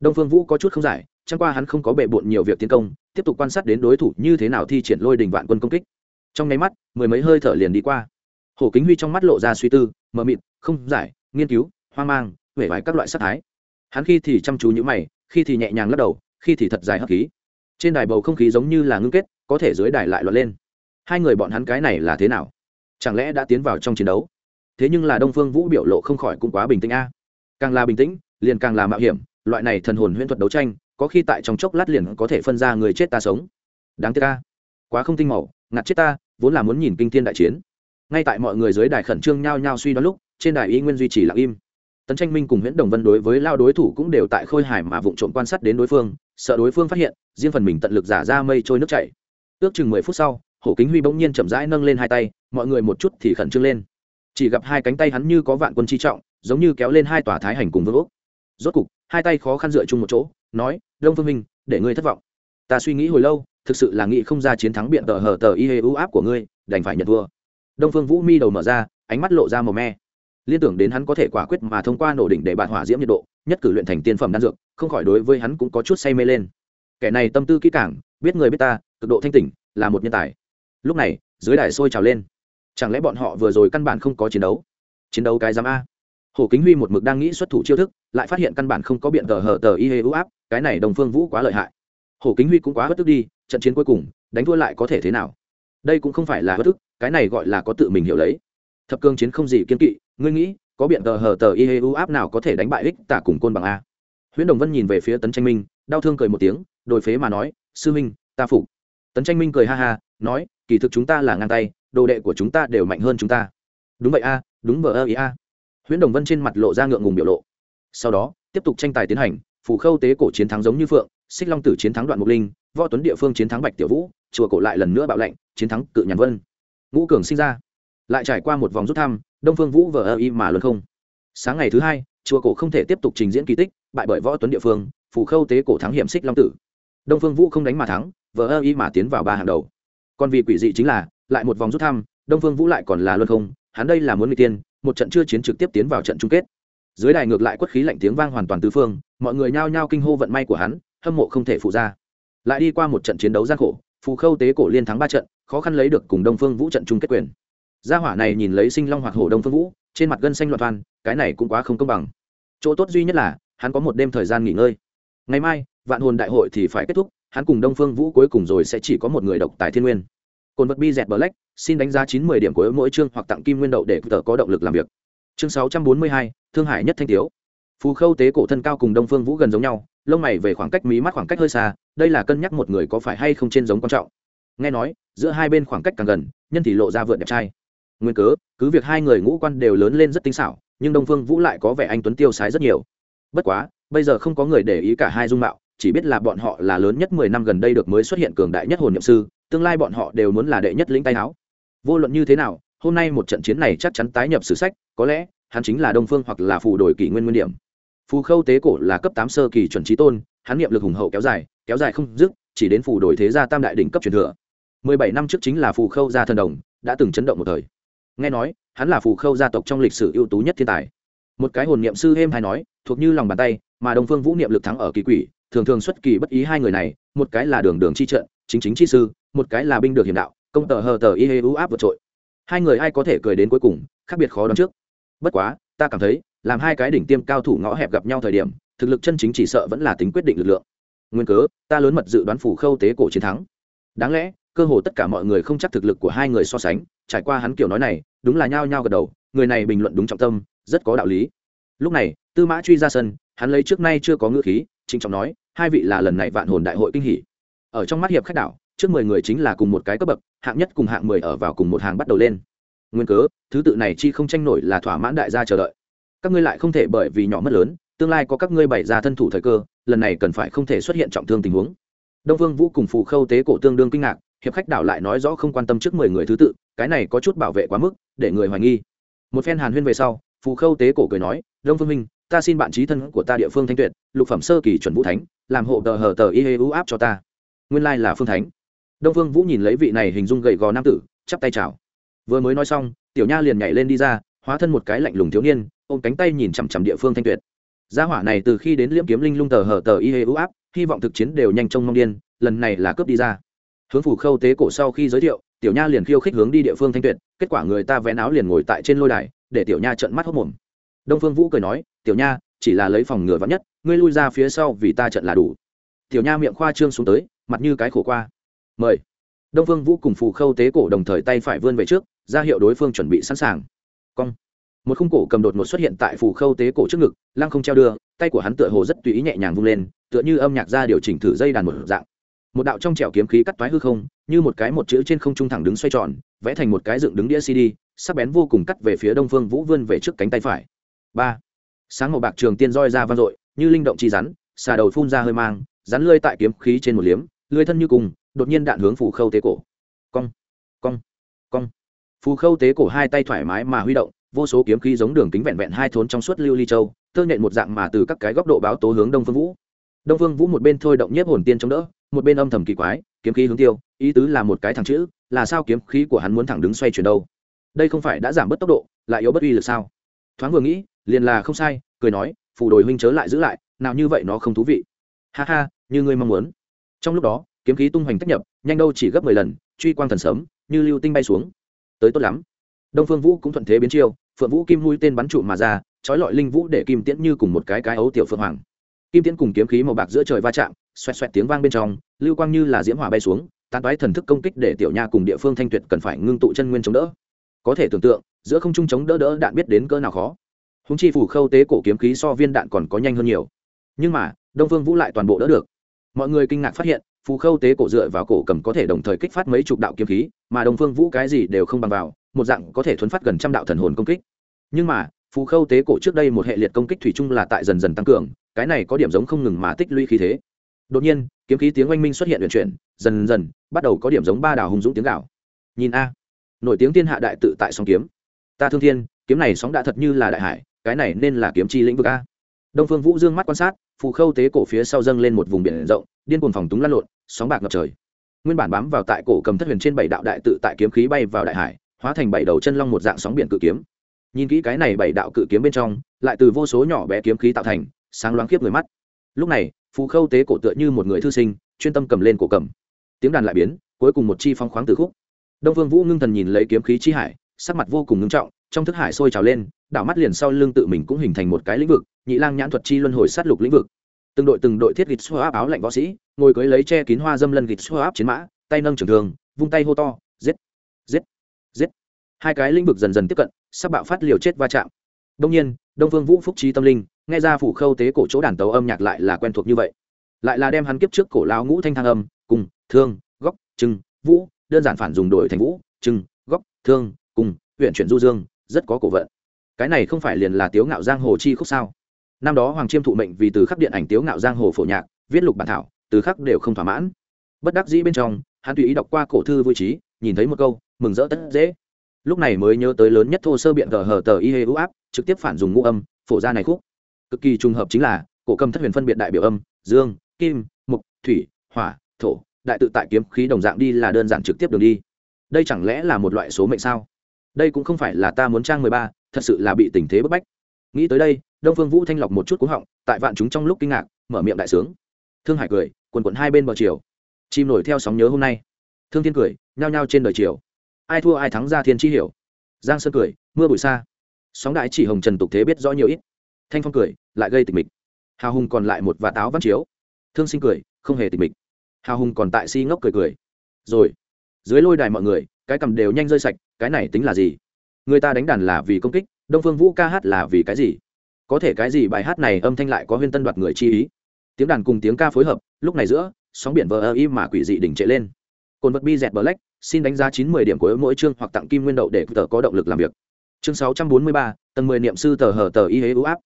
Đông phương vũ có chút không giải, chẳng qua hắn không có bệ bộn nhiều việc tiến công tiếp tục quan sát đến đối thủ như thế nào thi triển lôi đình vạn quân công kích. Trong nháy mắt, mười mấy hơi thở liền đi qua. Hổ kính huy trong mắt lộ ra suy tư, mờ mịt, không giải, nghiên cứu, hoang mang huệ vải các loại sắc thái. Hắn khi thì chăm chú nhữ mày, khi thì nhẹ nhàng lắc đầu, khi thì thật dài hấp khí. Trên đài bầu không khí giống như là ngưng kết, có thể dưới đài lại loạn lên. Hai người bọn hắn cái này là thế nào? Chẳng lẽ đã tiến vào trong chiến đấu? Thế nhưng là đông phương vũ biểu lộ không khỏi cũng quá bình tĩnh a. Càng là bình tĩnh, liền càng là mạo hiểm, loại này thần hồn huyễn thuật đấu tranh có khi tại trong chốc lát liền có thể phân ra người chết ta sống. Đáng tiếc ta quá không tinh màu ngặt chết ta, vốn là muốn nhìn kinh thiên đại chiến. Ngay tại mọi người dưới đài khẩn trương nhao nhao suy đoán lúc, trên đài y nguyên duy trì lặng im. Tấn tranh minh cùng nguyễn đồng vân đối với lao đối thủ cũng đều tại khôi hải mà vụng trộm quan sát đến đối phương, sợ đối phương phát hiện, riêng phần mình tận lực giả ra mây trôi nước chảy. Ước chừng mười phút sau, hổ kính huy bỗng nhiên chậm rãi nâng lên hai tay, mọi người một chút thì khẩn trương lên. Chỉ gặp hai cánh tay hắn như có vạn quân chi trọng, giống như kéo lên hai tòa thái hành cùng vương úc rốt cục, hai tay khó khăn dựa chung một chỗ, nói đông phương minh, để ngươi thất vọng. Ta suy nghĩ hồi lâu, thực sự là nghĩ không ra chiến thắng biện tờ hờ tờ y hê ưu áp của ngươi, đành phải nhận thua. Đông phương vũ mi đầu mở ra, ánh mắt lộ ra màu me. Liên tưởng đến hắn có thể quả quyết mà thông qua nổ đỉnh để bạt hỏa diễm nhiệt độ, nhất cử luyện thành tiên phẩm đan dược, không khỏi đối với hắn cũng có chút say mê lên. Kẻ này tâm tư kỹ càng, biết người biết ta, cực độ thanh tỉnh, là một nhân tài. Lúc này, dưới đài sôi trào lên. Chẳng lẽ bọn họ vừa rồi căn bản không có chiến đấu? Chiến đấu cái giám a hồ kính huy một mực đang nghĩ xuất thủ chiêu thức, lại phát hiện căn bản không có biện tờ hở tờ y hê ưu áp, cái này đồng phương vũ quá lợi hại. Hồ kính huy cũng quá bất tức đi, trận chiến cuối cùng, đánh thua lại có thể thế nào? Đây cũng không phải là bất tức, cái này gọi là có tự mình hiểu lấy. Thập cương chiến không gì kiên kỵ, ngươi nghĩ, có biện tờ hở tờ y hê ưu áp nào có thể đánh bại ích tả cùng côn bằng a? Huyễn đồng vân nhìn về phía tấn tranh minh, đau thương cười một tiếng, đổi phế mà nói, sư minh, ta phục. Tấn tranh minh cười ha ha, nói, kỳ thực chúng ta là ngang tay, đồ đệ của chúng ta đều mạnh hơn chúng ta. Đúng vậy a, đúng vờ ơ ý a huyễn đồng vân trên mặt lộ ra ngượng ngùng biểu lộ sau đó tiếp tục tranh tài tiến hành phủ khâu tế cổ chiến thắng giống như phượng xích long tử chiến thắng đoạn mục linh võ tuấn địa phương chiến thắng bạch tiểu vũ chùa cổ lại lần nữa bạo lệnh chiến thắng cự nhàn vân ngũ cường sinh ra lại trải qua một vòng rút thăm đông phương vũ vờ ơ y mà luôn không sáng ngày thứ hai chùa cổ không thể tiếp tục trình diễn kỳ tích bại bởi võ tuấn địa phương phủ khâu tế cổ thắng hiểm xích long tử đông phương vũ không đánh mà thắng vờ ơ y mà tiến vào ba hàng đầu còn vì quỷ dị chính là lại một vòng rút thăm đông phương vũ lại còn là luân không hắn đây là muốn người tiên một trận chưa chiến trực tiếp tiến vào trận chung kết. Dưới đài ngược lại quất khí lạnh tiếng vang hoàn toàn tứ phương, mọi người nhao nhao kinh hô vận may của hắn, hâm mộ không thể phụ ra. Lại đi qua một trận chiến đấu gian khổ, phù khâu tế cổ liên thắng ba trận, khó khăn lấy được cùng đông phương vũ trận chung kết quyền. Gia hỏa này nhìn lấy sinh long hoặc hổ đông phương vũ, trên mặt gân xanh loạn toàn, cái này cũng quá không công bằng. Chỗ tốt duy nhất là, hắn có một đêm thời gian nghỉ ngơi. Ngày mai, vạn hồn đại hội thì phải kết thúc, hắn cùng đông phương vũ cuối cùng rồi sẽ chỉ có một người độc tài thiên nguyên cồn vật bi dẹt black, xin đánh giá chín mươi điểm của mỗi chương hoặc tặng kim nguyên đậu để tờ có động lực làm việc. Chương sáu trăm bốn mươi hai, thương hải nhất thanh thiếu phù khâu tế cổ thân cao cùng đông phương vũ gần giống nhau, lông mày về khoảng cách, mí mắt khoảng cách hơi xa, đây là cân nhắc một người có phải hay không trên giống quan trọng. Nghe nói, giữa hai bên khoảng cách càng gần, nhân thì lộ ra vượt đẹp trai. Nguyên cớ, cứ việc hai người ngũ quan đều lớn lên rất tinh xảo, nhưng đông phương vũ lại có vẻ anh tuấn tiêu sái rất nhiều. Bất quá, bây giờ không có người để ý cả hai dung mạo, chỉ biết là bọn họ là lớn nhất mười năm gần đây được mới xuất hiện cường đại nhất hồn nhậm sư tương lai bọn họ đều muốn là đệ nhất lĩnh tay áo vô luận như thế nào, hôm nay một trận chiến này chắc chắn tái nhập sử sách, có lẽ, hắn chính là đông phương hoặc là phù đổi kỷ nguyên nguyên điểm. Phù khâu tế cổ là cấp tám sơ kỳ chuẩn trí tôn, hắn nghiệm lực hùng hậu kéo dài kéo dài không dứt, chỉ đến phù đổi thế gia tam đại đỉnh cấp truyền thừa. Mười bảy năm trước chính là phù khâu gia thần đồng, đã từng chấn động một thời. Nghe nói, hắn là phù khâu gia tộc trong lịch sử ưu tú nhất thiên tài. Một cái hồn niệm sư êm hay nói, thuộc như lòng bàn tay, mà đông phương vũ niệm lực thắng ở kỳ quỷ, thường thường xuất kỳ bất ý hai người này, một cái là đường đường chi trận, chính chính chi sư một cái là binh được hiểm đạo, công tờ hờ tờ y hê u áp vượt trội. Hai người ai có thể cười đến cuối cùng, khác biệt khó đoán trước. Bất quá, ta cảm thấy, làm hai cái đỉnh tiêm cao thủ ngõ hẹp gặp nhau thời điểm, thực lực chân chính chỉ sợ vẫn là tính quyết định lực lượng. Nguyên cớ, ta lớn mật dự đoán phủ khâu tế cổ chiến thắng. Đáng lẽ, cơ hồ tất cả mọi người không chắc thực lực của hai người so sánh, trải qua hắn kiểu nói này, đúng là nhao nhao gật đầu, người này bình luận đúng trọng tâm, rất có đạo lý. Lúc này, tư mã truy ra sân, hắn lấy trước nay chưa có ngữ khí, trịnh trọng nói, hai vị là lần này vạn hồn đại hội kinh hỷ ở trong mắt hiệp khách đảo trước mười người chính là cùng một cái cấp bậc, hạng nhất cùng hạng mười ở vào cùng một hàng bắt đầu lên. Nguyên cớ, thứ tự này chi không tranh nổi là thỏa mãn đại gia chờ đợi. Các ngươi lại không thể bởi vì nhỏ mất lớn, tương lai có các ngươi bày ra thân thủ thời cơ, lần này cần phải không thể xuất hiện trọng thương tình huống. Đông vương vũ cùng phù khâu tế cổ tương đương kinh ngạc, hiệp khách đảo lại nói rõ không quan tâm trước mười người thứ tự, cái này có chút bảo vệ quá mức, để người hoài nghi. Một phen hàn huyên về sau, phù khâu tế cổ cười nói, đông phương minh, ta xin bạn trí thân của ta địa phương thanh tuyệt, lục phẩm sơ kỳ chuẩn vũ thánh, làm hộ tờ hờ tờ y hê ưu áp cho ta. Nguyên lai là phương thánh đông phương vũ nhìn lấy vị này hình dung gầy gò nam tử, chắp tay chào. Vừa mới nói xong, tiểu nha liền nhảy lên đi ra, hóa thân một cái lạnh lùng thiếu niên, ôm cánh tay nhìn chằm chằm địa phương thanh tuyệt. Gia hỏa này từ khi đến liễm kiếm linh lung tờ hở tờ y hê ưu áp hy vọng thực chiến đều nhanh trông mong điên, lần này là cướp đi ra. Hướng phủ khâu tế cổ sau khi giới thiệu, tiểu nha liền khiêu khích hướng đi địa phương thanh tuyệt, kết quả người ta vén áo liền ngồi tại trên lôi đài, để tiểu nha trận mắt hốc mồm. Đông phương vũ cười nói, tiểu nha, chỉ là lấy phòng ngừa vắn nhất, ngươi lui ra phía sau vì ta trận là đủ. Tiểu nha miệng khoa trương xuống tới, mặt như cái khổ qua mời. Đông phương vũ cùng phù khâu tế cổ đồng thời tay phải vươn về trước, ra hiệu đối phương chuẩn bị sẵn sàng. Cong. Một khung cổ cầm đột ngột xuất hiện tại phù khâu tế cổ trước ngực, lăng không treo đưa, tay của hắn tựa hồ rất tùy ý nhẹ nhàng vung lên, tựa như âm nhạc ra điều chỉnh thử dây đàn một dạng. Một đạo trong trẻo kiếm khí cắt toái hư không, như một cái một chữ trên không trung thẳng đứng xoay tròn, vẽ thành một cái dựng đứng đĩa cd, sắc bén vô cùng cắt về phía đông phương vũ vươn về trước cánh tay phải. Ba. Sáng màu bạc trường tiên roi ra vang dội, như linh động chi rắn, xà đầu phun ra hơi mang, rắn lơi tại kiếm khí trên một liếm, lưới thân như cùng đột nhiên đạn hướng phù khâu tế cổ. Cong cong cong. Phù khâu tế cổ hai tay thoải mái mà huy động, vô số kiếm khí giống đường kính vẹn vẹn hai thốn trong suốt lưu ly châu, tơ nhện một dạng mà từ các cái góc độ báo tố hướng đông phương vũ. Đông phương vũ một bên thôi động nhiếp hồn tiên chống đỡ, một bên âm thầm kỳ quái, kiếm khí hướng tiêu, ý tứ là một cái thẳng chữ, là sao kiếm khí của hắn muốn thẳng đứng xoay chuyển đâu? Đây không phải đã giảm bớt tốc độ, lại yếu bất uy lực sao? Thoáng vừa nghĩ, liền là không sai, cười nói, phù đồi huynh chớ lại giữ lại, nào như vậy nó không thú vị. Ha ha, như ngươi mong muốn. Trong lúc đó kiếm khí tung hoành tách nhập, nhanh đâu chỉ gấp mười lần, truy quang thần sớm, như lưu tinh bay xuống. Tới tốt lắm. Đông phương vũ cũng thuận thế biến chiêu, phượng vũ kim mũi tên bắn trụ mà ra, trói lọi linh vũ để kim tiễn như cùng một cái cái ấu tiểu phượng hoàng. Kim tiễn cùng kiếm khí màu bạc giữa trời va chạm, xoẹt xoẹt tiếng vang bên trong, lưu quang như là diễm hỏa bay xuống, tán toái thần thức công kích để tiểu nha cùng địa phương thanh tuyệt cần phải ngưng tụ chân nguyên chống đỡ. Có thể tưởng tượng, giữa không trung chống đỡ đỡ đạn biết đến cỡ nào khó. Húng chi phủ khâu tế cổ kiếm khí so viên đạn còn có nhanh hơn nhiều. Nhưng mà, đông phương vũ lại toàn bộ đỡ được. Mọi người kinh ngạc phát hiện phù khâu tế cổ dựa vào cổ cầm có thể đồng thời kích phát mấy chục đạo kiếm khí, mà đồng phương vũ cái gì đều không bằng vào, một dạng có thể thuấn phát gần trăm đạo thần hồn công kích. Nhưng mà, phù khâu tế cổ trước đây một hệ liệt công kích thủy chung là tại dần dần tăng cường, cái này có điểm giống không ngừng mà tích lũy khí thế. Đột nhiên, kiếm khí tiếng oanh minh xuất hiện luyện chuyển, dần dần, bắt đầu có điểm giống ba đào hùng dũng tiếng gạo nhìn a, nổi tiếng thiên hạ đại tự tại song kiếm. Ta thương thiên, kiếm này sóng đã thật như là đại hải, cái này nên là kiếm chi lĩnh vực a đông phương vũ dương mắt quan sát, phù khâu tế cổ phía sau dâng lên một vùng biển rộng, điên cuồng phòng túng lăn lộn, sóng bạc ngập trời. Nguyên bản bám vào tại cổ cầm thất huyền trên bảy đạo đại tự tại kiếm khí bay vào đại hải, hóa thành bảy đầu chân long một dạng sóng biển cự kiếm. Nhìn kỹ cái này bảy đạo cự kiếm bên trong, lại từ vô số nhỏ bé kiếm khí tạo thành, sáng loáng khiếp người mắt. Lúc này, phù khâu tế cổ tựa như một người thư sinh, chuyên tâm cầm lên cổ cầm. Tiếng đàn lại biến, cuối cùng một chi phong khoáng từ khúc. Đông phương vũ ngưng thần nhìn lấy kiếm khí chi hải, sắc mặt vô cùng ngưng trọng trong thức hải sôi trào lên, đảo mắt liền sau lưng tự mình cũng hình thành một cái lĩnh vực, nhị lang nhãn thuật chi luân hồi sát lục lĩnh vực. Từng đội từng đội thiết gịt xoa áp áo lạnh võ sĩ, ngồi cưới lấy che kín hoa dâm lân gịt xoa áp chiến mã, tay nâng trường thường vung tay hô to, giết giết giết. Hai cái lĩnh vực dần dần tiếp cận, sắp bạo phát liều chết va chạm. Đông nhiên, đông vương vũ phúc trí tâm linh, nghe ra phủ khâu tế cổ chỗ đàn tấu âm nhạc lại là quen thuộc như vậy. Lại là đem hắn kiếp trước cổ lao ngũ thanh thang âm, cùng, thương, góc trưng vũ, đơn giản phản dùng đổi thành vũ trưng góc, thương, cùng, huyện chuyển du dương rất có cổ vận. Cái này không phải liền là tiếu ngạo giang hồ chi khúc sao? Năm đó hoàng chiêm thụ mệnh vì từ khắc điện ảnh tiếu ngạo giang hồ phổ nhạc, viết lục bản thảo, từ khắc đều không thỏa mãn. Bất đắc dĩ bên trong, hắn tùy ý đọc qua cổ thư vui trí nhìn thấy một câu, mừng rỡ tất dễ. Lúc này mới nhớ tới lớn nhất thô sơ biện gờ hờ tờ y hê ưu áp, trực tiếp phản dùng ngũ âm, phổ ra này khúc. Cực kỳ trùng hợp chính là, cổ cầm thất huyền phân biệt đại biểu âm, dương, kim mục thủy, hỏa, thổ, đại tự tại kiếm khí đồng dạng đi là đơn giản trực tiếp đường đi. Đây chẳng lẽ là một loại số mệnh sao? Đây cũng không phải là ta muốn trang mười ba, thật sự là bị tình thế bức bách. Nghĩ tới đây, đông phương vũ thanh lọc một chút cúng họng, tại vạn chúng trong lúc kinh ngạc, mở miệng đại sướng. Thương hải cười, quần quận hai bên bờ chiều. Chim nổi theo sóng nhớ hôm nay. Thương thiên cười, nhao nhao trên đời chiều. Ai thua ai thắng ra thiên chi hiểu. Giang sơn cười, mưa bụi xa. Sóng đại chỉ hồng trần tục thế biết rõ nhiều ít. Thanh phong cười, lại gây tịch mịch. Hào hùng còn lại một vạt áo văn chiếu. Thương sinh cười, không hề tịch mịch. Hào hùng còn tại si ngốc cười cười. Rồi, dưới lôi đài mọi người, cái cầm đều nhanh rơi sạch cái này tính là gì? Người ta đánh đàn là vì công kích, đông phương vũ ca hát là vì cái gì? Có thể cái gì bài hát này âm thanh lại có huyên tân đoạt người chi ý? Tiếng đàn cùng tiếng ca phối hợp, lúc này giữa, sóng biển vờ ơ y mà quỷ dị đỉnh trệ lên. Cồn vật bi dẹt black, xin đánh giá chín mươi điểm của mỗi chương hoặc tặng kim nguyên đậu để tờ có động lực làm việc. Chương sáu trăm bốn mươi ba, tầng mười niệm sư tờ hờ tờ y hế ưu áp.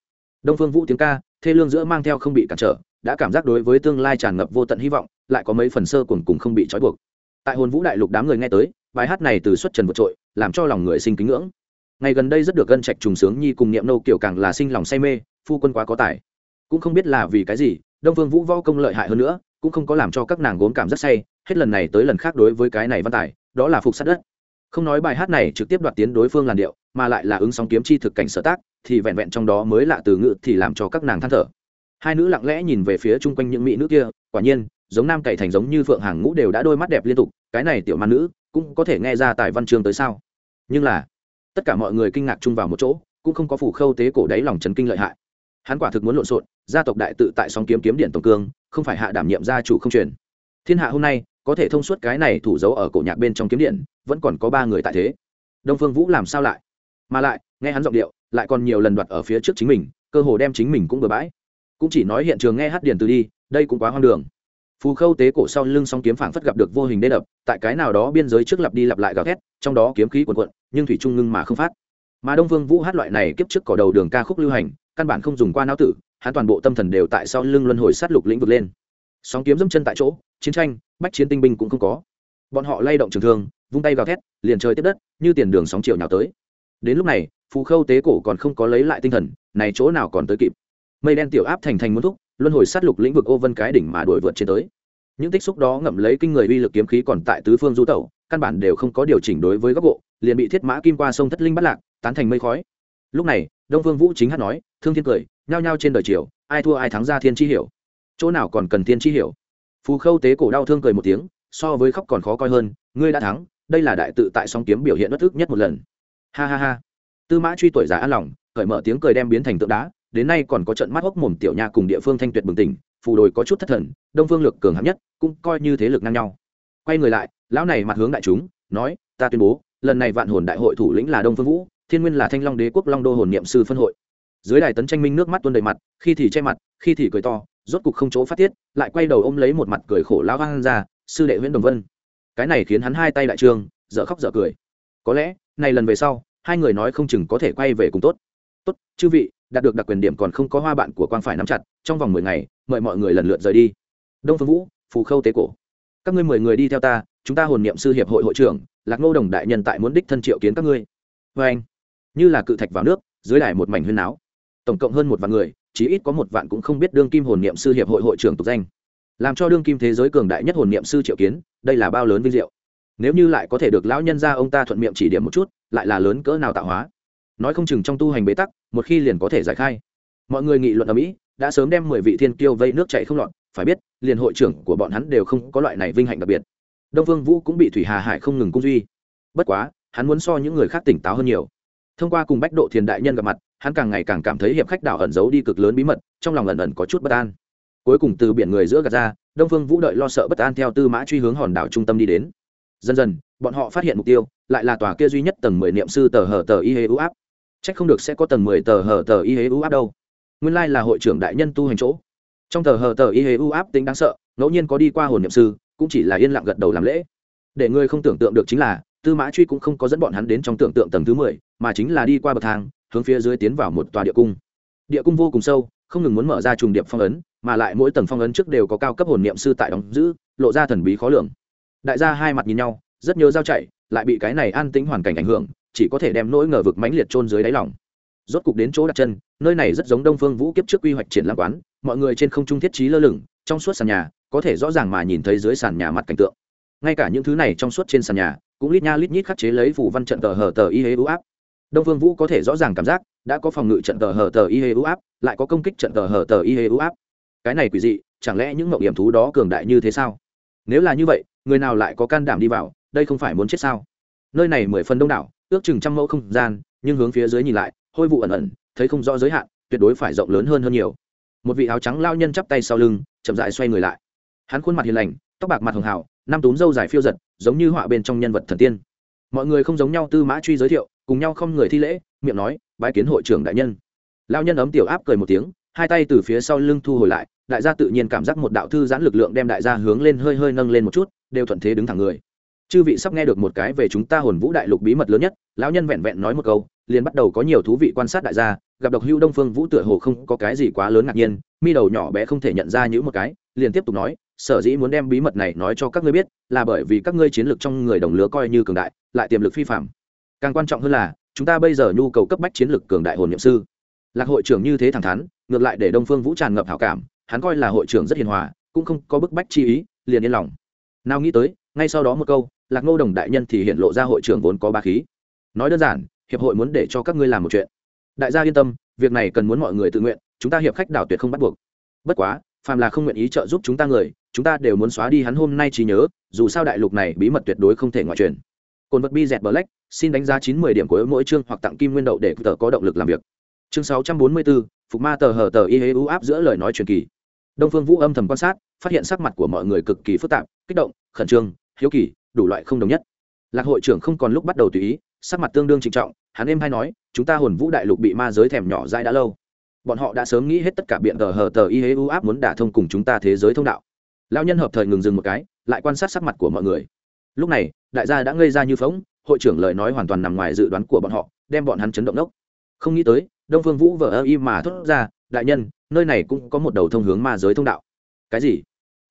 Đông phương vũ tiếng ca, thê lương giữa mang theo không bị cản trở, đã cảm giác đối với tương lai tràn ngập vô tận hy vọng, lại có mấy phần sơ cùng cùng không bị trói buộc. Tại hồn vũ đại lục đám người nghe tới bài hát này từ xuất trần vượt trội, làm cho lòng người sinh kính ngưỡng. Ngày gần đây rất được gân trạch trùng sướng nhi cùng niệm nâu kiểu càng là sinh lòng say mê, phu quân quá có tài. Cũng không biết là vì cái gì, đông vương vũ võ công lợi hại hơn nữa, cũng không có làm cho các nàng gốm cảm rất say, hết lần này tới lần khác đối với cái này văn tài, đó là phục sát đất. Không nói bài hát này trực tiếp đoạt tiến đối phương làn điệu, mà lại là ứng sóng kiếm chi thực cảnh sở tác, thì vẹn vẹn trong đó mới lạ từ ngữ thì làm cho các nàng than thở. Hai nữ lặng lẽ nhìn về phía chung quanh những mỹ nữ kia, quả nhiên, giống nam cậy thành giống như phượng hàng ngũ đều đã đôi mắt đẹp liên tục, cái này tiểu man nữ cũng có thể nghe ra tài văn chương tới sao? Nhưng là, tất cả mọi người kinh ngạc chung vào một chỗ, cũng không có phủ khâu tế cổ đáy lòng trấn kinh lợi hại. Hắn quả thực muốn lộn xộn, gia tộc đại tự tại sóng kiếm kiếm điện tổng cương, không phải hạ đảm nhiệm gia chủ không truyền. Thiên hạ hôm nay, có thể thông suốt cái này thủ dấu ở cổ nhạc bên trong kiếm điện, vẫn còn có ba người tại thế. Đông phương vũ làm sao lại? Mà lại, nghe hắn giọng điệu, lại còn nhiều lần đoạt ở phía trước chính mình, cơ hồ đem chính mình cũng bừa bãi. Cũng chỉ nói hiện trường nghe hát điền từ đi, đây cũng quá hoang đường phù khâu tế cổ sau lưng song kiếm phảng phất gặp được vô hình đê đập, tại cái nào đó biên giới trước lặp đi lặp lại gào thét, trong đó kiếm khí quần quận nhưng thủy trung ngưng mà không phát. Mà đông vương vũ hát loại này kiếp trước cỏ đầu đường ca khúc lưu hành, căn bản không dùng qua não tử, hắn toàn bộ tâm thần đều tại sau lưng luân hồi sát lục lĩnh vực lên. Sóng kiếm dẫm chân tại chỗ, chiến tranh, bách chiến tinh binh cũng không có. Bọn họ lay động trường thương, vung tay gào thét, liền trời tiếp đất, như tiền đường sóng chiều nào tới. Đến lúc này, phù khâu tế cổ còn không có lấy lại tinh thần, này chỗ nào còn tới kịp. Mây đen tiểu áp thành thành muốn thúc luân hồi sát lục lĩnh vực ô vân cái đỉnh mà đuổi vượt trên tới. Những tích xúc đó ngậm lấy kinh người uy lực kiếm khí còn tại tứ phương du tẩu, căn bản đều không có điều chỉnh đối với góc độ, liền bị thiết mã kim qua sông thất linh bắt lạc, tán thành mây khói. Lúc này, đông phương vũ chính hát nói, thương thiên cười, nhao nhao trên đời chiều ai thua ai thắng ra thiên chi hiểu. Chỗ nào còn cần thiên chi hiểu? Phù khâu tế cổ đau thương cười một tiếng, so với khóc còn khó coi hơn, ngươi đã thắng, đây là đại tự tại song kiếm biểu hiện bất thức nhất một lần. Ha ha ha. Tư mã truy tuổi già an lòng, cởi mở tiếng cười đem biến thành tượng đá đến nay còn có trận mắt hốc mồm tiểu nha cùng địa phương thanh tuyệt bừng tỉnh, phù đồi có chút thất thần, đông phương lực cường hạng nhất, cũng coi như thế lực ngang nhau. Quay người lại, lão này mặt hướng đại chúng, nói, ta tuyên bố, lần này vạn hồn đại hội thủ lĩnh là đông phương vũ, thiên nguyên là thanh long đế quốc long đô hồn niệm sư phân hội. Dưới đài tấn tranh minh nước mắt tuôn đầy mặt, khi thì che mặt, khi thì cười to, rốt cục không chỗ phát tiết, lại quay đầu ôm lấy một mặt cười khổ lão vang ra, sư đệ nguyễn đồng vân. Cái này khiến hắn hai tay đại trương dở khóc dở cười. Có lẽ, này lần về sau, hai người nói không chừng có thể quay về cùng tốt. Tốt, chư vị đạt được đặc quyền điểm còn không có hoa bạn của quang phải nắm chặt, trong vòng mười ngày, mời mọi người lần lượt rời đi. Đông phương vũ, phù khâu tế cổ. Các ngươi mười người đi theo ta, chúng ta hồn niệm sư hiệp hội hội trưởng, lạc ngô đồng đại nhân tại muốn đích thân triệu kiến các ngươi. Vê anh. Như là cự thạch vào nước, dưới đài một mảnh huyên áo tổng cộng hơn một vạn người, chí ít có một vạn cũng không biết đương kim hồn niệm sư hiệp hội hội trưởng tục danh. Làm cho đương kim thế giới cường đại nhất hồn niệm sư triệu kiến, đây là bao lớn vinh diệu. Nếu như lại có thể được lão nhân ra ông ta thuận miệng chỉ điểm một chút, lại là lớn cỡ nào tạo hóa. Nói không chừng trong tu hành bế tắc một khi liền có thể giải khai. Mọi người nghị luận ở mỹ, đã sớm đem mười vị thiên kiêu vây nước chạy không lọt, phải biết, liền hội trưởng của bọn hắn đều không có loại này vinh hạnh đặc biệt. Đông vương vũ cũng bị thủy hà hải không ngừng cung duy. Bất quá, hắn muốn so những người khác tỉnh táo hơn nhiều. Thông qua cùng bách độ thiền đại nhân gặp mặt, hắn càng ngày càng cảm thấy hiệp khách đảo ẩn giấu đi cực lớn bí mật, trong lòng ẩn ẩn có chút bất an. Cuối cùng từ biển người giữa gạt ra, đông phương vũ đợi lo sợ bất an theo tư mã truy hướng hòn đảo trung tâm đi đến. Dần dần, bọn họ phát hiện mục tiêu, lại là tòa kia duy nhất tầng mười niệm sư tờ hở tờ y hế ưu áp chắc không được sẽ có tầng mười tờ hở tờ y hế u áp đâu. Nguyên lai là hội trưởng đại nhân tu hành chỗ. Trong tờ hở tờ y hế u áp tính đáng sợ, ngẫu nhiên có đi qua hồn niệm sư, cũng chỉ là yên lặng gật đầu làm lễ. Để người không tưởng tượng được chính là, tư mã truy cũng không có dẫn bọn hắn đến trong tưởng tượng tầng thứ mười, mà chính là đi qua bậc thang, hướng phía dưới tiến vào một tòa địa cung. Địa cung vô cùng sâu, không ngừng muốn mở ra trùng điệp phong ấn, mà lại mỗi tầng phong ấn trước đều có cao cấp hồn niệm sư tại đóng giữ, lộ ra thần bí khó lường. Đại gia hai mặt nhìn nhau, rất nhớ giao chạy, lại bị cái này an tĩnh hoàn cảnh ảnh hưởng chỉ có thể đem nỗi ngờ vực mãnh liệt trôn dưới đáy lòng. Rốt cục đến chỗ đặt chân, nơi này rất giống đông phương vũ kiếp trước quy hoạch triển lãm quán, mọi người trên không trung thiết trí lơ lửng, trong suốt sàn nhà, có thể rõ ràng mà nhìn thấy dưới sàn nhà mặt cảnh tượng. Ngay cả những thứ này trong suốt trên sàn nhà, cũng lít nha lít nhít khắc chế lấy phủ văn trận tờ hờ tờ y hế ưu áp. Đông phương vũ có thể rõ ràng cảm giác, đã có phòng ngự trận tờ hờ tờ y hế ưu áp, lại có công kích trận tờ hờ tờ y hế ưu áp. Cái này quỷ dị, chẳng lẽ những mậu hiểm thú đó cường đại như thế sao? Nếu là như vậy, người nào lại có can đảm đi vào, đây không phải muốn chết sao? Nơi này mười phần đông đảo ước chừng trăm mẫu không gian, nhưng hướng phía dưới nhìn lại, hôi vụ ẩn ẩn, thấy không rõ giới hạn, tuyệt đối phải rộng lớn hơn hơn nhiều. Một vị áo trắng lao nhân chắp tay sau lưng, chậm dại xoay người lại. Hắn khuôn mặt hiền lành, tóc bạc mặt hường hào, năm túm râu dài phiêu giật, giống như họa bên trong nhân vật thần tiên. Mọi người không giống nhau tư mã truy giới thiệu, cùng nhau không người thi lễ, miệng nói, bái kiến hội trưởng đại nhân. Lao nhân ấm tiểu áp cười một tiếng, hai tay từ phía sau lưng thu hồi lại, đại gia tự nhiên cảm giác một đạo thư giãn lực lượng đem đại gia hướng lên hơi hơi nâng lên một chút, đều thuận thế đứng thẳng người chư vị sắp nghe được một cái về chúng ta hồn vũ đại lục bí mật lớn nhất, lão nhân vẹn vẹn nói một câu, liền bắt đầu có nhiều thú vị quan sát đại gia, gặp độc hưu đông phương vũ tựa hồ không có cái gì quá lớn ngạc nhiên, mi đầu nhỏ bé không thể nhận ra những một cái, liền tiếp tục nói, sở dĩ muốn đem bí mật này nói cho các ngươi biết, là bởi vì các ngươi chiến lược trong người đồng lứa coi như cường đại, lại tiềm lực phi phạm. Càng quan trọng hơn là, chúng ta bây giờ nhu cầu cấp bách chiến lược cường đại hồn nhiệm sư. Lạc hội trưởng như thế thẳng thắn, ngược lại để đông phương vũ tràn ngập hảo cảm, hắn coi là hội trưởng rất hiền hòa, cũng không có bức bách chi ý, liền yên lòng. Nào nghĩ tới, ngay sau đó một câu lạc ngô đồng đại nhân thì hiện lộ ra hội trưởng vốn có ba khí. Nói đơn giản, hiệp hội muốn để cho các ngươi làm một chuyện. Đại gia yên tâm, việc này cần muốn mọi người tự nguyện, chúng ta hiệp khách đảo tuyệt không bắt buộc. Bất quá, phàm là không nguyện ý trợ giúp chúng ta người, chúng ta đều muốn xóa đi hắn hôm nay trí nhớ, dù sao đại lục này bí mật tuyệt đối không thể ngoại truyền. Cồn vật bi dẹt black, xin đánh giá chín mươi điểm của mỗi chương hoặc tặng kim nguyên đậu để tờ có động lực làm việc. Chương sáu trăm bốn mươi bốn phục ma tờ hờ tờ y hế ưu áp giữa lời nói truyền kỳ. Đông phương vũ âm thầm quan sát, phát hiện sắc mặt của mọi người cực kỳ phức tạp, kích động, khẩn trương, hiếu kỳ đủ loại không đồng nhất. Lạc hội trưởng không còn lúc bắt đầu tùy ý, sắc mặt tương đương trịnh trọng, hắn êm hay nói, chúng ta hồn vũ đại lục bị ma giới thèm nhỏ dãi đã lâu. Bọn họ đã sớm nghĩ hết tất cả biện tờ hờ tờ y hế u áp muốn đả thông cùng chúng ta thế giới thông đạo. Lao nhân hợp thời ngừng dừng một cái, lại quan sát sắc mặt của mọi người. Lúc này, đại gia đã ngây ra như phóng hội trưởng lời nói hoàn toàn nằm ngoài dự đoán của bọn họ, đem bọn hắn chấn động đốc. Không nghĩ tới, đông phương vũ vờ ơ y mà thốt ra, đại nhân, nơi này cũng có một đầu thông hướng ma giới thông đạo. Cái gì?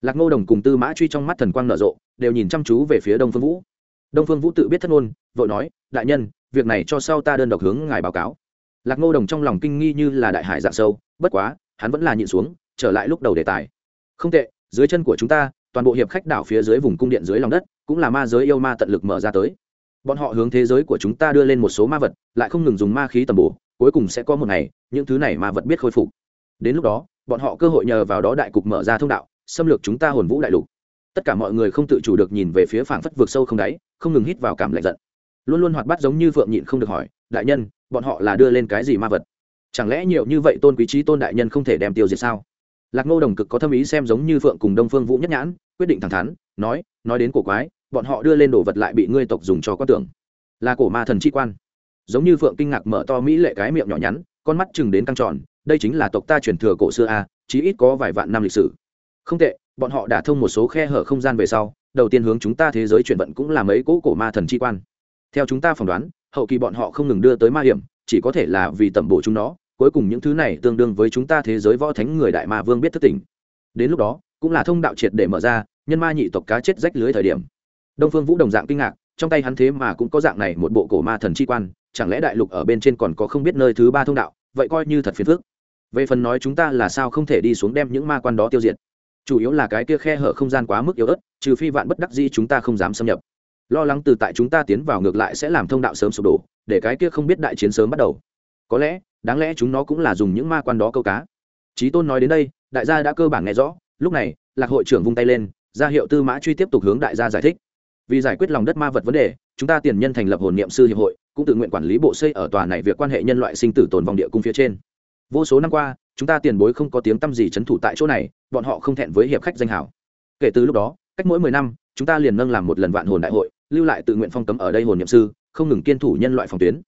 Lạc ngô đồng cùng tư mã truy trong mắt thần quang nở rộ, đều nhìn chăm chú về phía đông phương vũ. Đông phương vũ tự biết thất ngôn, vội nói, đại nhân, việc này cho sau ta đơn độc hướng ngài báo cáo. Lạc ngô đồng trong lòng kinh nghi như là đại hải dạ sâu, bất quá, hắn vẫn là nhịn xuống, trở lại lúc đầu đề tài. Không tệ, dưới chân của chúng ta, toàn bộ hiệp khách đảo phía dưới vùng cung điện dưới lòng đất, cũng là ma giới yêu ma tận lực mở ra tới. Bọn họ hướng thế giới của chúng ta đưa lên một số ma vật, lại không ngừng dùng ma khí tầm bổ, cuối cùng sẽ có một ngày, những thứ này ma vật biết khôi phục. Đến lúc đó, bọn họ cơ hội nhờ vào đó đại cục mở ra thông đạo xâm lược chúng ta hồn vũ đại lục. Tất cả mọi người không tự chủ được nhìn về phía phảng phất vượt sâu không đáy, không ngừng hít vào cảm lạnh giận. Luôn luôn hoạt bát giống như phượng nhịn không được hỏi, đại nhân, bọn họ là đưa lên cái gì ma vật? Chẳng lẽ nhiều như vậy tôn quý trí tôn đại nhân không thể đem tiêu diệt sao? Lạc ngô đồng cực có thâm ý xem giống như phượng cùng đông phương vũ nhất nhãn, quyết định thẳng thắn, nói nói đến cổ quái, bọn họ đưa lên đồ vật lại bị ngươi tộc dùng cho quan tưởng. Là cổ ma thần chi quan. Giống như phượng kinh ngạc mở to mỹ lệ cái miệng nhỏ nhắn, con mắt chừng đến căng tròn, đây chính là tộc ta truyền thừa cổ xưa a, chí ít có vài vạn năm lịch sử không tệ, bọn họ đã thông một số khe hở không gian về sau, đầu tiên hướng chúng ta thế giới chuyển vận cũng là mấy cỗ cổ ma thần chi quan. Theo chúng ta phỏng đoán, hậu kỳ bọn họ không ngừng đưa tới ma hiểm, chỉ có thể là vì tẩm bổ chúng nó, cuối cùng những thứ này tương đương với chúng ta thế giới võ thánh người đại ma vương biết thất tỉnh. đến lúc đó, cũng là thông đạo triệt để mở ra, nhân ma nhị tộc cá chết rách lưới thời điểm. Đông phương vũ đồng dạng kinh ngạc, trong tay hắn thế mà cũng có dạng này một bộ cổ ma thần chi quan, chẳng lẽ đại lục ở bên trên còn có không biết nơi thứ ba thông đạo, vậy coi như thật phiền phức. Về phần nói chúng ta là sao không thể đi xuống đem những ma quan đó tiêu diệt chủ yếu là cái kia khe hở không gian quá mức yếu ớt, trừ phi vạn bất đắc dĩ chúng ta không dám xâm nhập. Lo lắng từ tại chúng ta tiến vào ngược lại sẽ làm thông đạo sớm sụp đổ, để cái kia không biết đại chiến sớm bắt đầu. Có lẽ, đáng lẽ chúng nó cũng là dùng những ma quan đó câu cá. Trí tôn nói đến đây, đại gia đã cơ bản nghe rõ, lúc này, lạc hội trưởng vung tay lên, ra hiệu tư mã truy tiếp tục hướng đại gia giải thích. Vì giải quyết lòng đất ma vật vấn đề, chúng ta tiền nhân thành lập hồn niệm sư hiệp hội, cũng tự nguyện quản lý bộ xây ở tòa này việc quan hệ nhân loại sinh tử tồn vòng địa cung phía trên. Vô số năm qua, chúng ta tiền bối không có tiếng tăm gì c h ấ n thủ tại chỗ này bọn họ không thẹn với hiệp khách danh hảo kể từ lúc đó, cách mỗi mười năm, chúng ta liền nâng làm một lần vạn hồn đại hội, lưu lại tự nguyện phong cấm ở đây hồn niệm sư, không ngừng kiên thủ nhân loại phòng tuyến.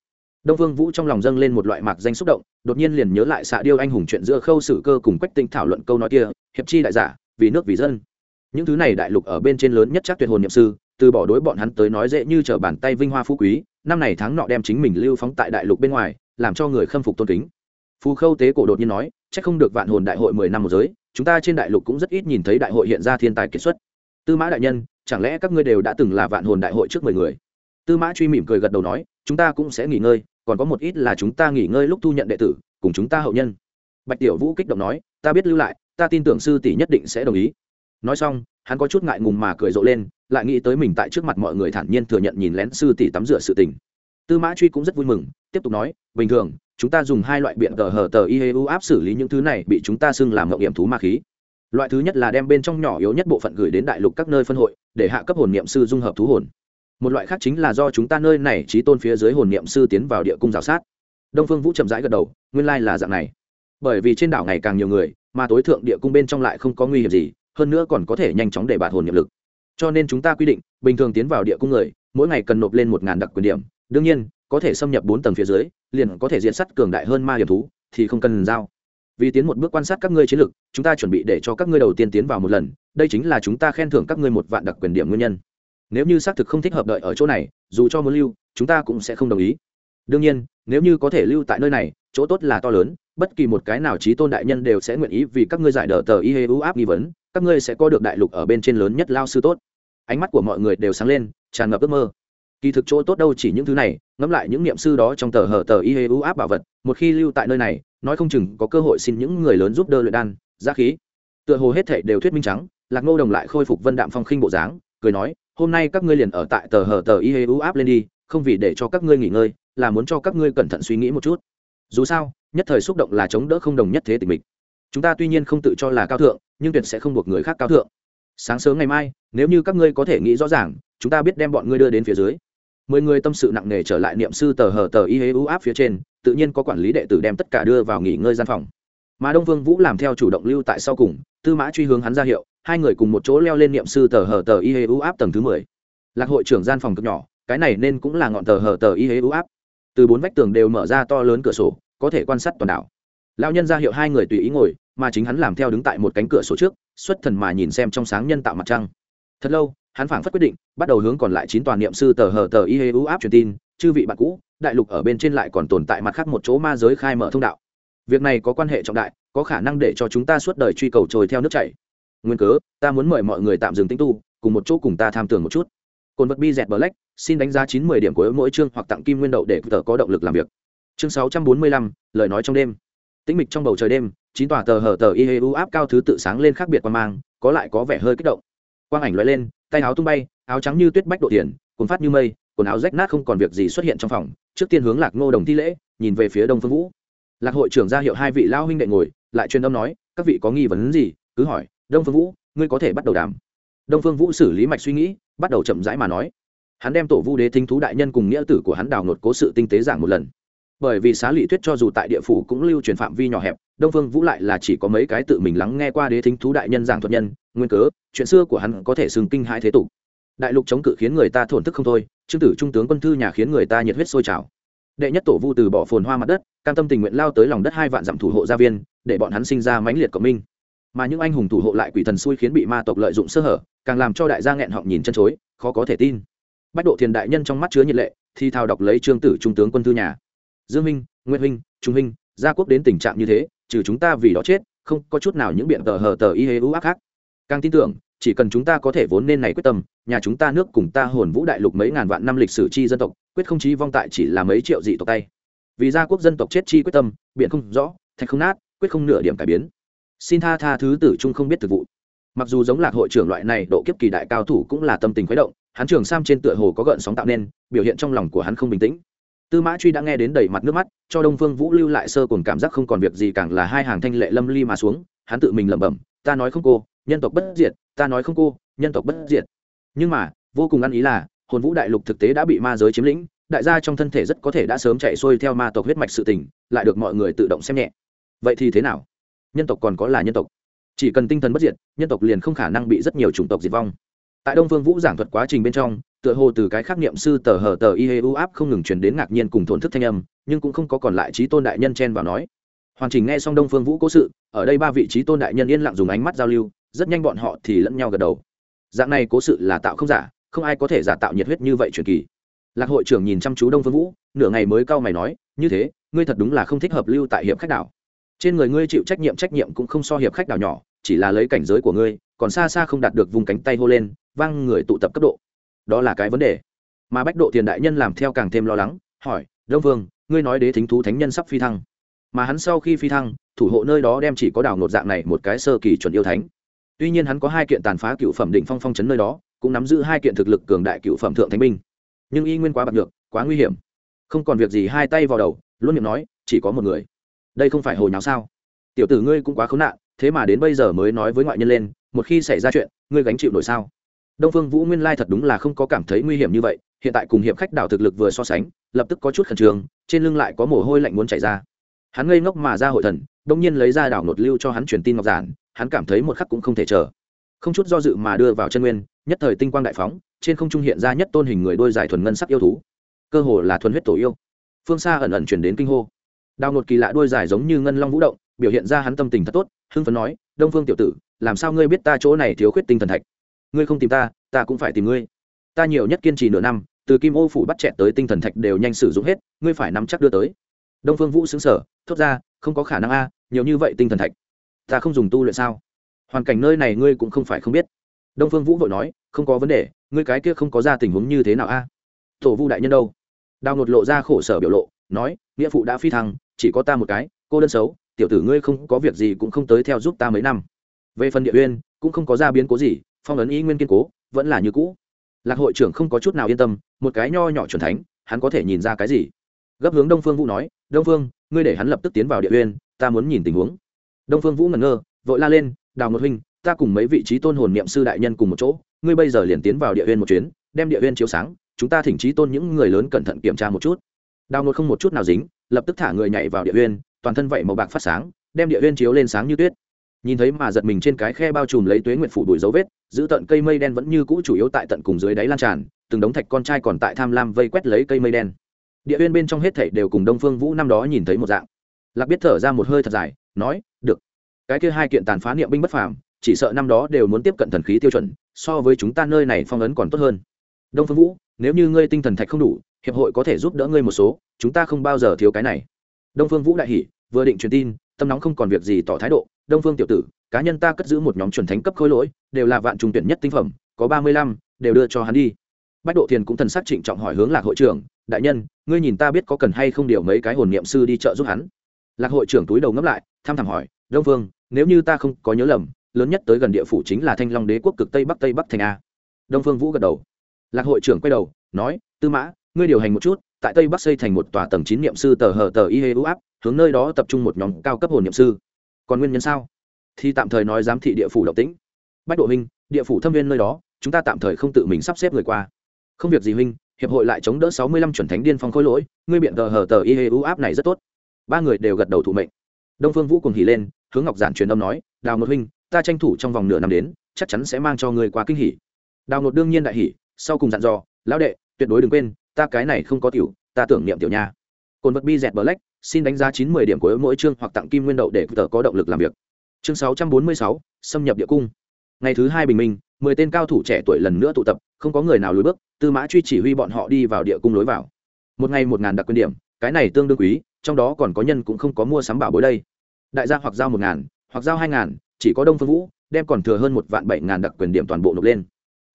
Đông vương vũ trong lòng dâng lên một loại mạc danh xúc động, đột nhiên liền nhớ lại xạ điêu anh hùng chuyện giữa khâu sử cơ cùng quách tinh thảo luận câu nói kia, hiệp chi đại giả, vì nước vì dân. Những thứ này đại lục ở bên trên lớn nhất chắc tuyệt hồn niệm sư, từ bỏ đối bọn hắn tới nói dễ như trở bàn tay vinh hoa phú quý, năm này tháng nọ đem chính mình lưu phóng tại đại lục bên ngoài, làm cho người khâm phục tôn kính. Phù khâu tế cổ đột nhiên nói, chắc không được vạn hồn đại hội mười năm một giới chúng ta trên đại lục cũng rất ít nhìn thấy đại hội hiện ra thiên tài kiệt xuất. Tư mã đại nhân, chẳng lẽ các ngươi đều đã từng là vạn hồn đại hội trước mười người? Tư mã truy mỉm cười gật đầu nói, chúng ta cũng sẽ nghỉ ngơi, còn có một ít là chúng ta nghỉ ngơi lúc thu nhận đệ tử, cùng chúng ta hậu nhân. Bạch tiểu vũ kích động nói, ta biết lưu lại, ta tin tưởng sư tỷ nhất định sẽ đồng ý. Nói xong, hắn có chút ngại ngùng mà cười rộ lên, lại nghĩ tới mình tại trước mặt mọi người thản nhiên thừa nhận nhìn lén sư tỷ tắm rửa sự tình. Tư mã truy cũng rất vui mừng tiếp tục nói, bình thường, chúng ta dùng hai loại biện tờ hờ tờ ieu áp xử lý những thứ này bị chúng ta xưng làm mậu điểm thú ma khí. Loại thứ nhất là đem bên trong nhỏ yếu nhất bộ phận gửi đến đại lục các nơi phân hội, để hạ cấp hồn niệm sư dung hợp thú hồn. Một loại khác chính là do chúng ta nơi này trí tôn phía dưới hồn niệm sư tiến vào địa cung rào sát. Đông phương vũ chậm rãi gật đầu, nguyên lai là dạng này. Bởi vì trên đảo ngày càng nhiều người, mà tối thượng địa cung bên trong lại không có nguy hiểm gì, hơn nữa còn có thể nhanh chóng để bạt hồn niệm lực. Cho nên chúng ta quy định, bình thường tiến vào địa cung người, mỗi ngày cần nộp lên một ngàn đặc quyền điểm. Đương nhiên có thể xâm nhập bốn tầng phía dưới, liền có thể diện sắt cường đại hơn ma hiểm thú, thì không cần giao. Vì tiến một bước quan sát các ngươi chiến lược, chúng ta chuẩn bị để cho các ngươi đầu tiên tiến vào một lần, đây chính là chúng ta khen thưởng các ngươi một vạn đặc quyền điểm nguyên nhân. Nếu như xác thực không thích hợp đợi ở chỗ này, dù cho muốn lưu, chúng ta cũng sẽ không đồng ý. Đương nhiên, nếu như có thể lưu tại nơi này, chỗ tốt là to lớn, bất kỳ một cái nào trí tôn đại nhân đều sẽ nguyện ý vì các ngươi giải đờ tờ y hê ưu áp nghi vấn, các ngươi sẽ có được đại lục ở bên trên lớn nhất lao sư tốt. Ánh mắt của mọi người đều sáng lên, tràn ngập ước mơ kỳ thực chỗ tốt đâu chỉ những thứ này, ngẫm lại những niệm sư đó trong tờ hở tờ y hê u áp bảo vật, một khi lưu tại nơi này, nói không chừng có cơ hội xin những người lớn giúp đỡ luyện đan, giá khí. Tựa hồ hết thệ đều thuyết minh trắng, lạc ngô đồng lại khôi phục vân đạm phong khinh bộ dáng, cười nói, hôm nay các ngươi liền ở tại tờ hở tờ y hê u áp lên đi, không vì để cho các ngươi nghỉ ngơi, là muốn cho các ngươi cẩn thận suy nghĩ một chút. Dù sao, nhất thời xúc động là chống đỡ không đồng nhất thế tình mình chúng ta tuy nhiên không tự cho là cao thượng, nhưng tuyệt sẽ không buộc người khác cao thượng. Sáng sớm ngày mai, nếu như các ngươi có thể nghĩ rõ ràng, chúng ta biết đem bọn ngươi đưa đến phía dưới mười người tâm sự nặng nề trở lại niệm sư tờ hờ tờ y hế ưu áp phía trên, tự nhiên có quản lý đệ tử đem tất cả đưa vào nghỉ ngơi gian phòng. Mà đông vương vũ làm theo chủ động lưu tại sau cùng, tư mã truy hướng hắn ra hiệu, hai người cùng một chỗ leo lên niệm sư tờ hờ tờ y hế ưu áp tầng thứ mười. Lạc hội trưởng gian phòng cực nhỏ, cái này nên cũng là ngọn tờ hờ tờ y hế ưu áp. Từ bốn vách tường đều mở ra to lớn cửa sổ, có thể quan sát toàn đảo. Lão nhân ra hiệu hai người tùy ý ngồi, mà chính hắn làm theo đứng tại một cánh cửa sổ trước, xuất thần mà nhìn xem trong sáng nhân tạo mặt trăng. Thật lâu hắn phảng phất quyết định, bắt đầu hướng còn lại chín toàn niệm sư tờ hờ tờ y hê e u áp truyền tin, chư vị bạn cũ, đại lục ở bên trên lại còn tồn tại mặt khác một chỗ ma giới khai mở thông đạo. Việc này có quan hệ trọng đại, có khả năng để cho chúng ta suốt đời truy cầu trồi theo nước chảy. Nguyên cớ, ta muốn mời mọi người tạm dừng tinh tu, cùng một chỗ cùng ta tham tưởng một chút. Cồn vật bi dẹt black, xin đánh giá chín mươi điểm của mỗi chương hoặc tặng kim nguyên đậu để tờ có động lực làm việc. Chương sáu trăm bốn mươi lăm, lời nói trong đêm. Tĩnh mịch trong bầu trời đêm, chín tòa tờ hở tờ y hê e u áp cao thứ tự sáng lên khác biệt qua mang, có lại có vẻ hơi kích động. Quang ảnh loại lên tay áo tung bay, áo trắng như tuyết bách độ tiền cuốn phát như mây, quần áo rách nát không còn việc gì xuất hiện trong phòng. Trước tiên hướng lạc ngô đồng thi lễ, nhìn về phía đông phương vũ. Lạc hội trưởng ra hiệu hai vị lao huynh đệ ngồi, lại truyền âm nói, các vị có nghi vấn gì? Cứ hỏi, đông phương vũ, ngươi có thể bắt đầu đàm. Đông phương vũ xử lý mạch suy nghĩ, bắt đầu chậm rãi mà nói. Hắn đem tổ vu đế thính thú đại nhân cùng nghĩa tử của hắn đào nột cố sự tinh tế giảng một lần. Bởi vì xá lị thuyết cho dù tại địa phủ cũng lưu truyền phạm vi nhỏ hẹp đông phương vũ lại là chỉ có mấy cái tự mình lắng nghe qua đế thính thú đại nhân giảng thuật nhân, nguyên cớ, chuyện xưa của hắn có thể xưng kinh hai thế tục. Đại lục chống cự khiến người ta thổn thức không thôi, trương tử trung tướng quân thư nhà khiến người ta nhiệt huyết sôi trào. Đệ nhất tổ vu từ bỏ phồn hoa mặt đất, cam tâm tình nguyện lao tới lòng đất hai vạn dặm thủ hộ gia viên, để bọn hắn sinh ra mãnh liệt cộng minh. Mà những anh hùng thủ hộ lại quỷ thần xui khiến bị ma tộc lợi dụng sơ hở, càng làm cho đại gia nghẹn họng nhìn chân chối, khó có thể tin. Bách độ thiền đại nhân trong mắt chứa nhiệt lệ thi thao đọc lấy trương tử trung tướng quân thư nhà. Dương minh nguyễn huynh, trung huynh, gia quốc đến tình trạng như thế trừ chúng ta vì đó chết, không có chút nào những biện tờ hờ tờ y hê ưu ác khác. Càng tin tưởng, chỉ cần chúng ta có thể vốn nên này quyết tâm, nhà chúng ta nước cùng ta hồn vũ đại lục mấy ngàn vạn năm lịch sử chi dân tộc, quyết không chí vong tại chỉ là mấy triệu dị tộc tay. Vì gia quốc dân tộc chết chi quyết tâm, biện không rõ, thạch không nát, quyết không nửa điểm cải biến. Xin tha tha thứ tử trung không biết thực vụ. Mặc dù giống lạc hội trưởng loại này độ kiếp kỳ đại cao thủ cũng là tâm tình khuấy động, hắn trường sam trên tựa hồ có gợn sóng tạo nên, biểu hiện trong lòng của hắn không bình tĩnh tư mã truy đã nghe đến đầy mặt nước mắt, cho đông phương vũ lưu lại sơ cùng cảm giác không còn việc gì càng là hai hàng thanh lệ lâm ly mà xuống, hắn tự mình lẩm bẩm, ta nói không cô, nhân tộc bất diệt, ta nói không cô, nhân tộc bất diệt. Nhưng mà, vô cùng ăn ý là, hồn vũ đại lục thực tế đã bị ma giới chiếm lĩnh, đại gia trong thân thể rất có thể đã sớm chạy xuôi theo ma tộc huyết mạch sự tình, lại được mọi người tự động xem nhẹ. Vậy thì thế nào? Nhân tộc còn có là nhân tộc. Chỉ cần tinh thần bất diệt, nhân tộc liền không khả năng bị rất nhiều chủng tộc diệt vong. Tại đông phương vũ giảng thuật quá trình bên trong tựa hồ từ cái khắc niệm sư tờ hờ tờ y hê u áp không ngừng truyền đến ngạc nhiên cùng thổn thức thanh âm, nhưng cũng không có còn lại trí tôn đại nhân chen vào nói. Hoàn chỉnh nghe xong đông phương vũ cố sự, ở đây ba vị trí tôn đại nhân yên lặng dùng ánh mắt giao lưu, rất nhanh bọn họ thì lẫn nhau gật đầu. Dạng này cố sự là tạo không giả, không ai có thể giả tạo nhiệt huyết như vậy truyền kỳ. Lạc hội trưởng nhìn chăm chú đông phương vũ, nửa ngày mới cau mày nói, như thế, ngươi thật đúng là không thích hợp lưu tại hiệp khách đảo. Trên người ngươi chịu trách nhiệm trách nhiệm cũng không so hiệp khách đảo nhỏ, chỉ là lấy cảnh giới của ngươi, còn xa xa không đạt được vùng cánh tay hô lên, vang người tụ tập cấp độ đó là cái vấn đề. Mà bách độ tiền đại nhân làm theo càng thêm lo lắng, hỏi, đông vương, ngươi nói đế thính thú thánh nhân sắp phi thăng. Mà hắn sau khi phi thăng, thủ hộ nơi đó đem chỉ có đảo nột dạng này một cái sơ kỳ chuẩn yêu thánh. Tuy nhiên hắn có hai kiện tàn phá cựu phẩm định phong phong chấn nơi đó, cũng nắm giữ hai kiện thực lực cường đại cựu phẩm thượng thánh binh. Nhưng y nguyên quá bạc được quá nguy hiểm. Không còn việc gì, hai tay vào đầu, luôn miệng nói, chỉ có một người. Đây không phải hồi nháo sao? Tiểu tử ngươi cũng quá khốn nạn, thế mà đến bây giờ mới nói với ngoại nhân lên, một khi xảy ra chuyện, ngươi gánh chịu nổi sao? Đông phương vũ nguyên lai thật đúng là không có cảm thấy nguy hiểm như vậy, hiện tại cùng hiệp khách đảo thực lực vừa so sánh, lập tức có chút khẩn trương, trên lưng lại có mồ hôi lạnh muốn chảy ra. Hắn ngây ngốc mà ra hội thần, đông nhiên lấy ra đảo nột lưu cho hắn truyền tin ngọc giản, hắn cảm thấy một khắc cũng không thể chờ. Không chút do dự mà đưa vào chân nguyên, nhất thời tinh quang đại phóng, trên không trung hiện ra nhất tôn hình người đôi dài thuần ngân sắc yêu thú. Cơ hồ là thuần huyết tổ yêu. Phương xa ẩn ẩn chuyển đến kinh hô. Đào nột kỳ lạ đôi dài giống như ngân long vũ động, biểu hiện ra hắn tâm tình thật tốt, hưng phấn nói, đông phương tiểu tử, làm sao ngươi biết ta chỗ này thiếu khuyết tinh thần thạch? Ngươi không tìm ta ta cũng phải tìm ngươi. Ta nhiều nhất kiên trì nửa năm, từ kim ô phủ bắt chẹt tới tinh thần thạch đều nhanh sử dụng hết, ngươi phải nắm chắc đưa tới. Đông phương vũ xứng sở thốt ra, không có khả năng a, nhiều như vậy tinh thần thạch. Ta không dùng tu luyện sao? Hoàn cảnh nơi này ngươi cũng không phải không biết. Đông phương vũ vội nói, không có vấn đề, ngươi cái kia không có ra tình huống như thế nào a? Tổ vu đại nhân đâu? Đào ngột lộ ra khổ sở biểu lộ, nói, nghĩa phụ đã phi thăng, chỉ có ta một cái, cô đơn xấu, tiểu tử ngươi không có việc gì cũng không tới theo giúp ta mấy năm. Về phần địa uyên, cũng không có ra biến cố gì phong ấn ý nguyên kiên cố, vẫn là như cũ. Lạc hội trưởng không có chút nào yên tâm, một cái nho nhỏ chuẩn thánh, hắn có thể nhìn ra cái gì? Gấp hướng đông phương vũ nói, đông phương, ngươi để hắn lập tức tiến vào địa uyên, ta muốn nhìn tình huống. Đông phương vũ ngẩn ngơ, vội la lên, đào một huynh, ta cùng mấy vị trí tôn hồn niệm sư đại nhân cùng một chỗ, ngươi bây giờ liền tiến vào địa uyên một chuyến, đem địa uyên chiếu sáng, chúng ta thỉnh trí tôn những người lớn cẩn thận kiểm tra một chút. Đào một không một chút nào dính, lập tức thả người nhảy vào địa uyên, toàn thân vậy màu bạc phát sáng, đem địa uyên chiếu lên sáng như tuyết nhìn thấy mà giật mình trên cái khe bao trùm lấy tuế nguyệt phủ đuổi dấu vết giữ tận cây mây đen vẫn như cũ chủ yếu tại tận cùng dưới đáy lan tràn từng đống thạch con trai còn tại tham lam vây quét lấy cây mây đen. Địa uyên bên trong hết thảy đều cùng đông phương vũ năm đó nhìn thấy một dạng. Lạc biết thở ra một hơi thật dài nói được. Cái kia hai kiện tàn phá niệm binh bất phàm chỉ sợ năm đó đều muốn tiếp cận thần khí tiêu chuẩn so với chúng ta nơi này phong ấn còn tốt hơn. Đông phương vũ nếu như ngươi tinh thần thạch không đủ hiệp hội có thể giúp đỡ ngươi một số chúng ta không bao giờ thiếu cái này. Đông phương vũ đại hỉ, vừa định truyền tin tâm nóng không còn việc gì tỏ thái độ đông phương tiểu tử, cá nhân ta cất giữ một nhóm chuẩn thánh cấp khối lỗi, đều là vạn trùng tuyển nhất tinh phẩm, có ba mươi lăm, đều đưa cho hắn đi. Bách độ thiền cũng thần sắc trịnh trọng hỏi hướng lạc hội trưởng, đại nhân, ngươi nhìn ta biết có cần hay không điều mấy cái hồn niệm sư đi chợ giúp hắn? Lạc hội trưởng túi đầu ngấp lại tham thẳm hỏi, đông phương, nếu như ta không có nhớ lầm, lớn nhất tới gần địa phủ chính là thanh long đế quốc cực tây bắc tây bắc thành a. Đông phương vũ gật đầu. Lạc hội trưởng quay đầu, nói, tư mã, ngươi điều hành một chút, tại tây bắc xây thành một tòa tầng chín niệm sư tờ hờ tờ y hê u áp, hướng nơi đó tập trung một nhóm cao cấp hồn niệm sư còn nguyên nhân sao? Thì tạm thời nói giám thị địa phủ độc tĩnh. Bách độ huynh, địa phủ thâm viên nơi đó, chúng ta tạm thời không tự mình sắp xếp người qua. Không việc gì huynh, hiệp hội lại chống đỡ sáu mươi lăm chuẩn thánh điên phong khối lỗi, ngươi biện tờ hờ tờ y hê u áp này rất tốt. Ba người đều gật đầu thụ mệnh. Đông phương vũ cùng hỉ lên, hướng ngọc giản truyền âm nói, đào một huynh, ta tranh thủ trong vòng nửa năm đến, chắc chắn sẽ mang cho người qua kinh hỉ. Đào một đương nhiên đại hỉ, sau cùng dặn dò, lão đệ, tuyệt đối đừng quên, ta cái này không có tiểu, ta tưởng niệm tiểu nha. Cồn vật bi dẹt bờ lách xin đánh giá chín mươi điểm của mỗi chương hoặc tặng kim nguyên đậu để tờ có động lực làm việc. Chương sáu trăm bốn mươi sáu, xâm nhập địa cung. Ngày thứ hai bình minh, mười tên cao thủ trẻ tuổi lần nữa tụ tập, không có người nào lùi bước, tư mã truy chỉ huy bọn họ đi vào địa cung lối vào. Một ngày một ngàn đặc quyền điểm, cái này tương đương quý, trong đó còn có nhân cũng không có mua sắm bảo bối đây. Đại gia hoặc giao một ngàn, hoặc giao hai ngàn, chỉ có đông phương vũ, đem còn thừa hơn một vạn bảy ngàn đặc quyền điểm toàn bộ nộp lên.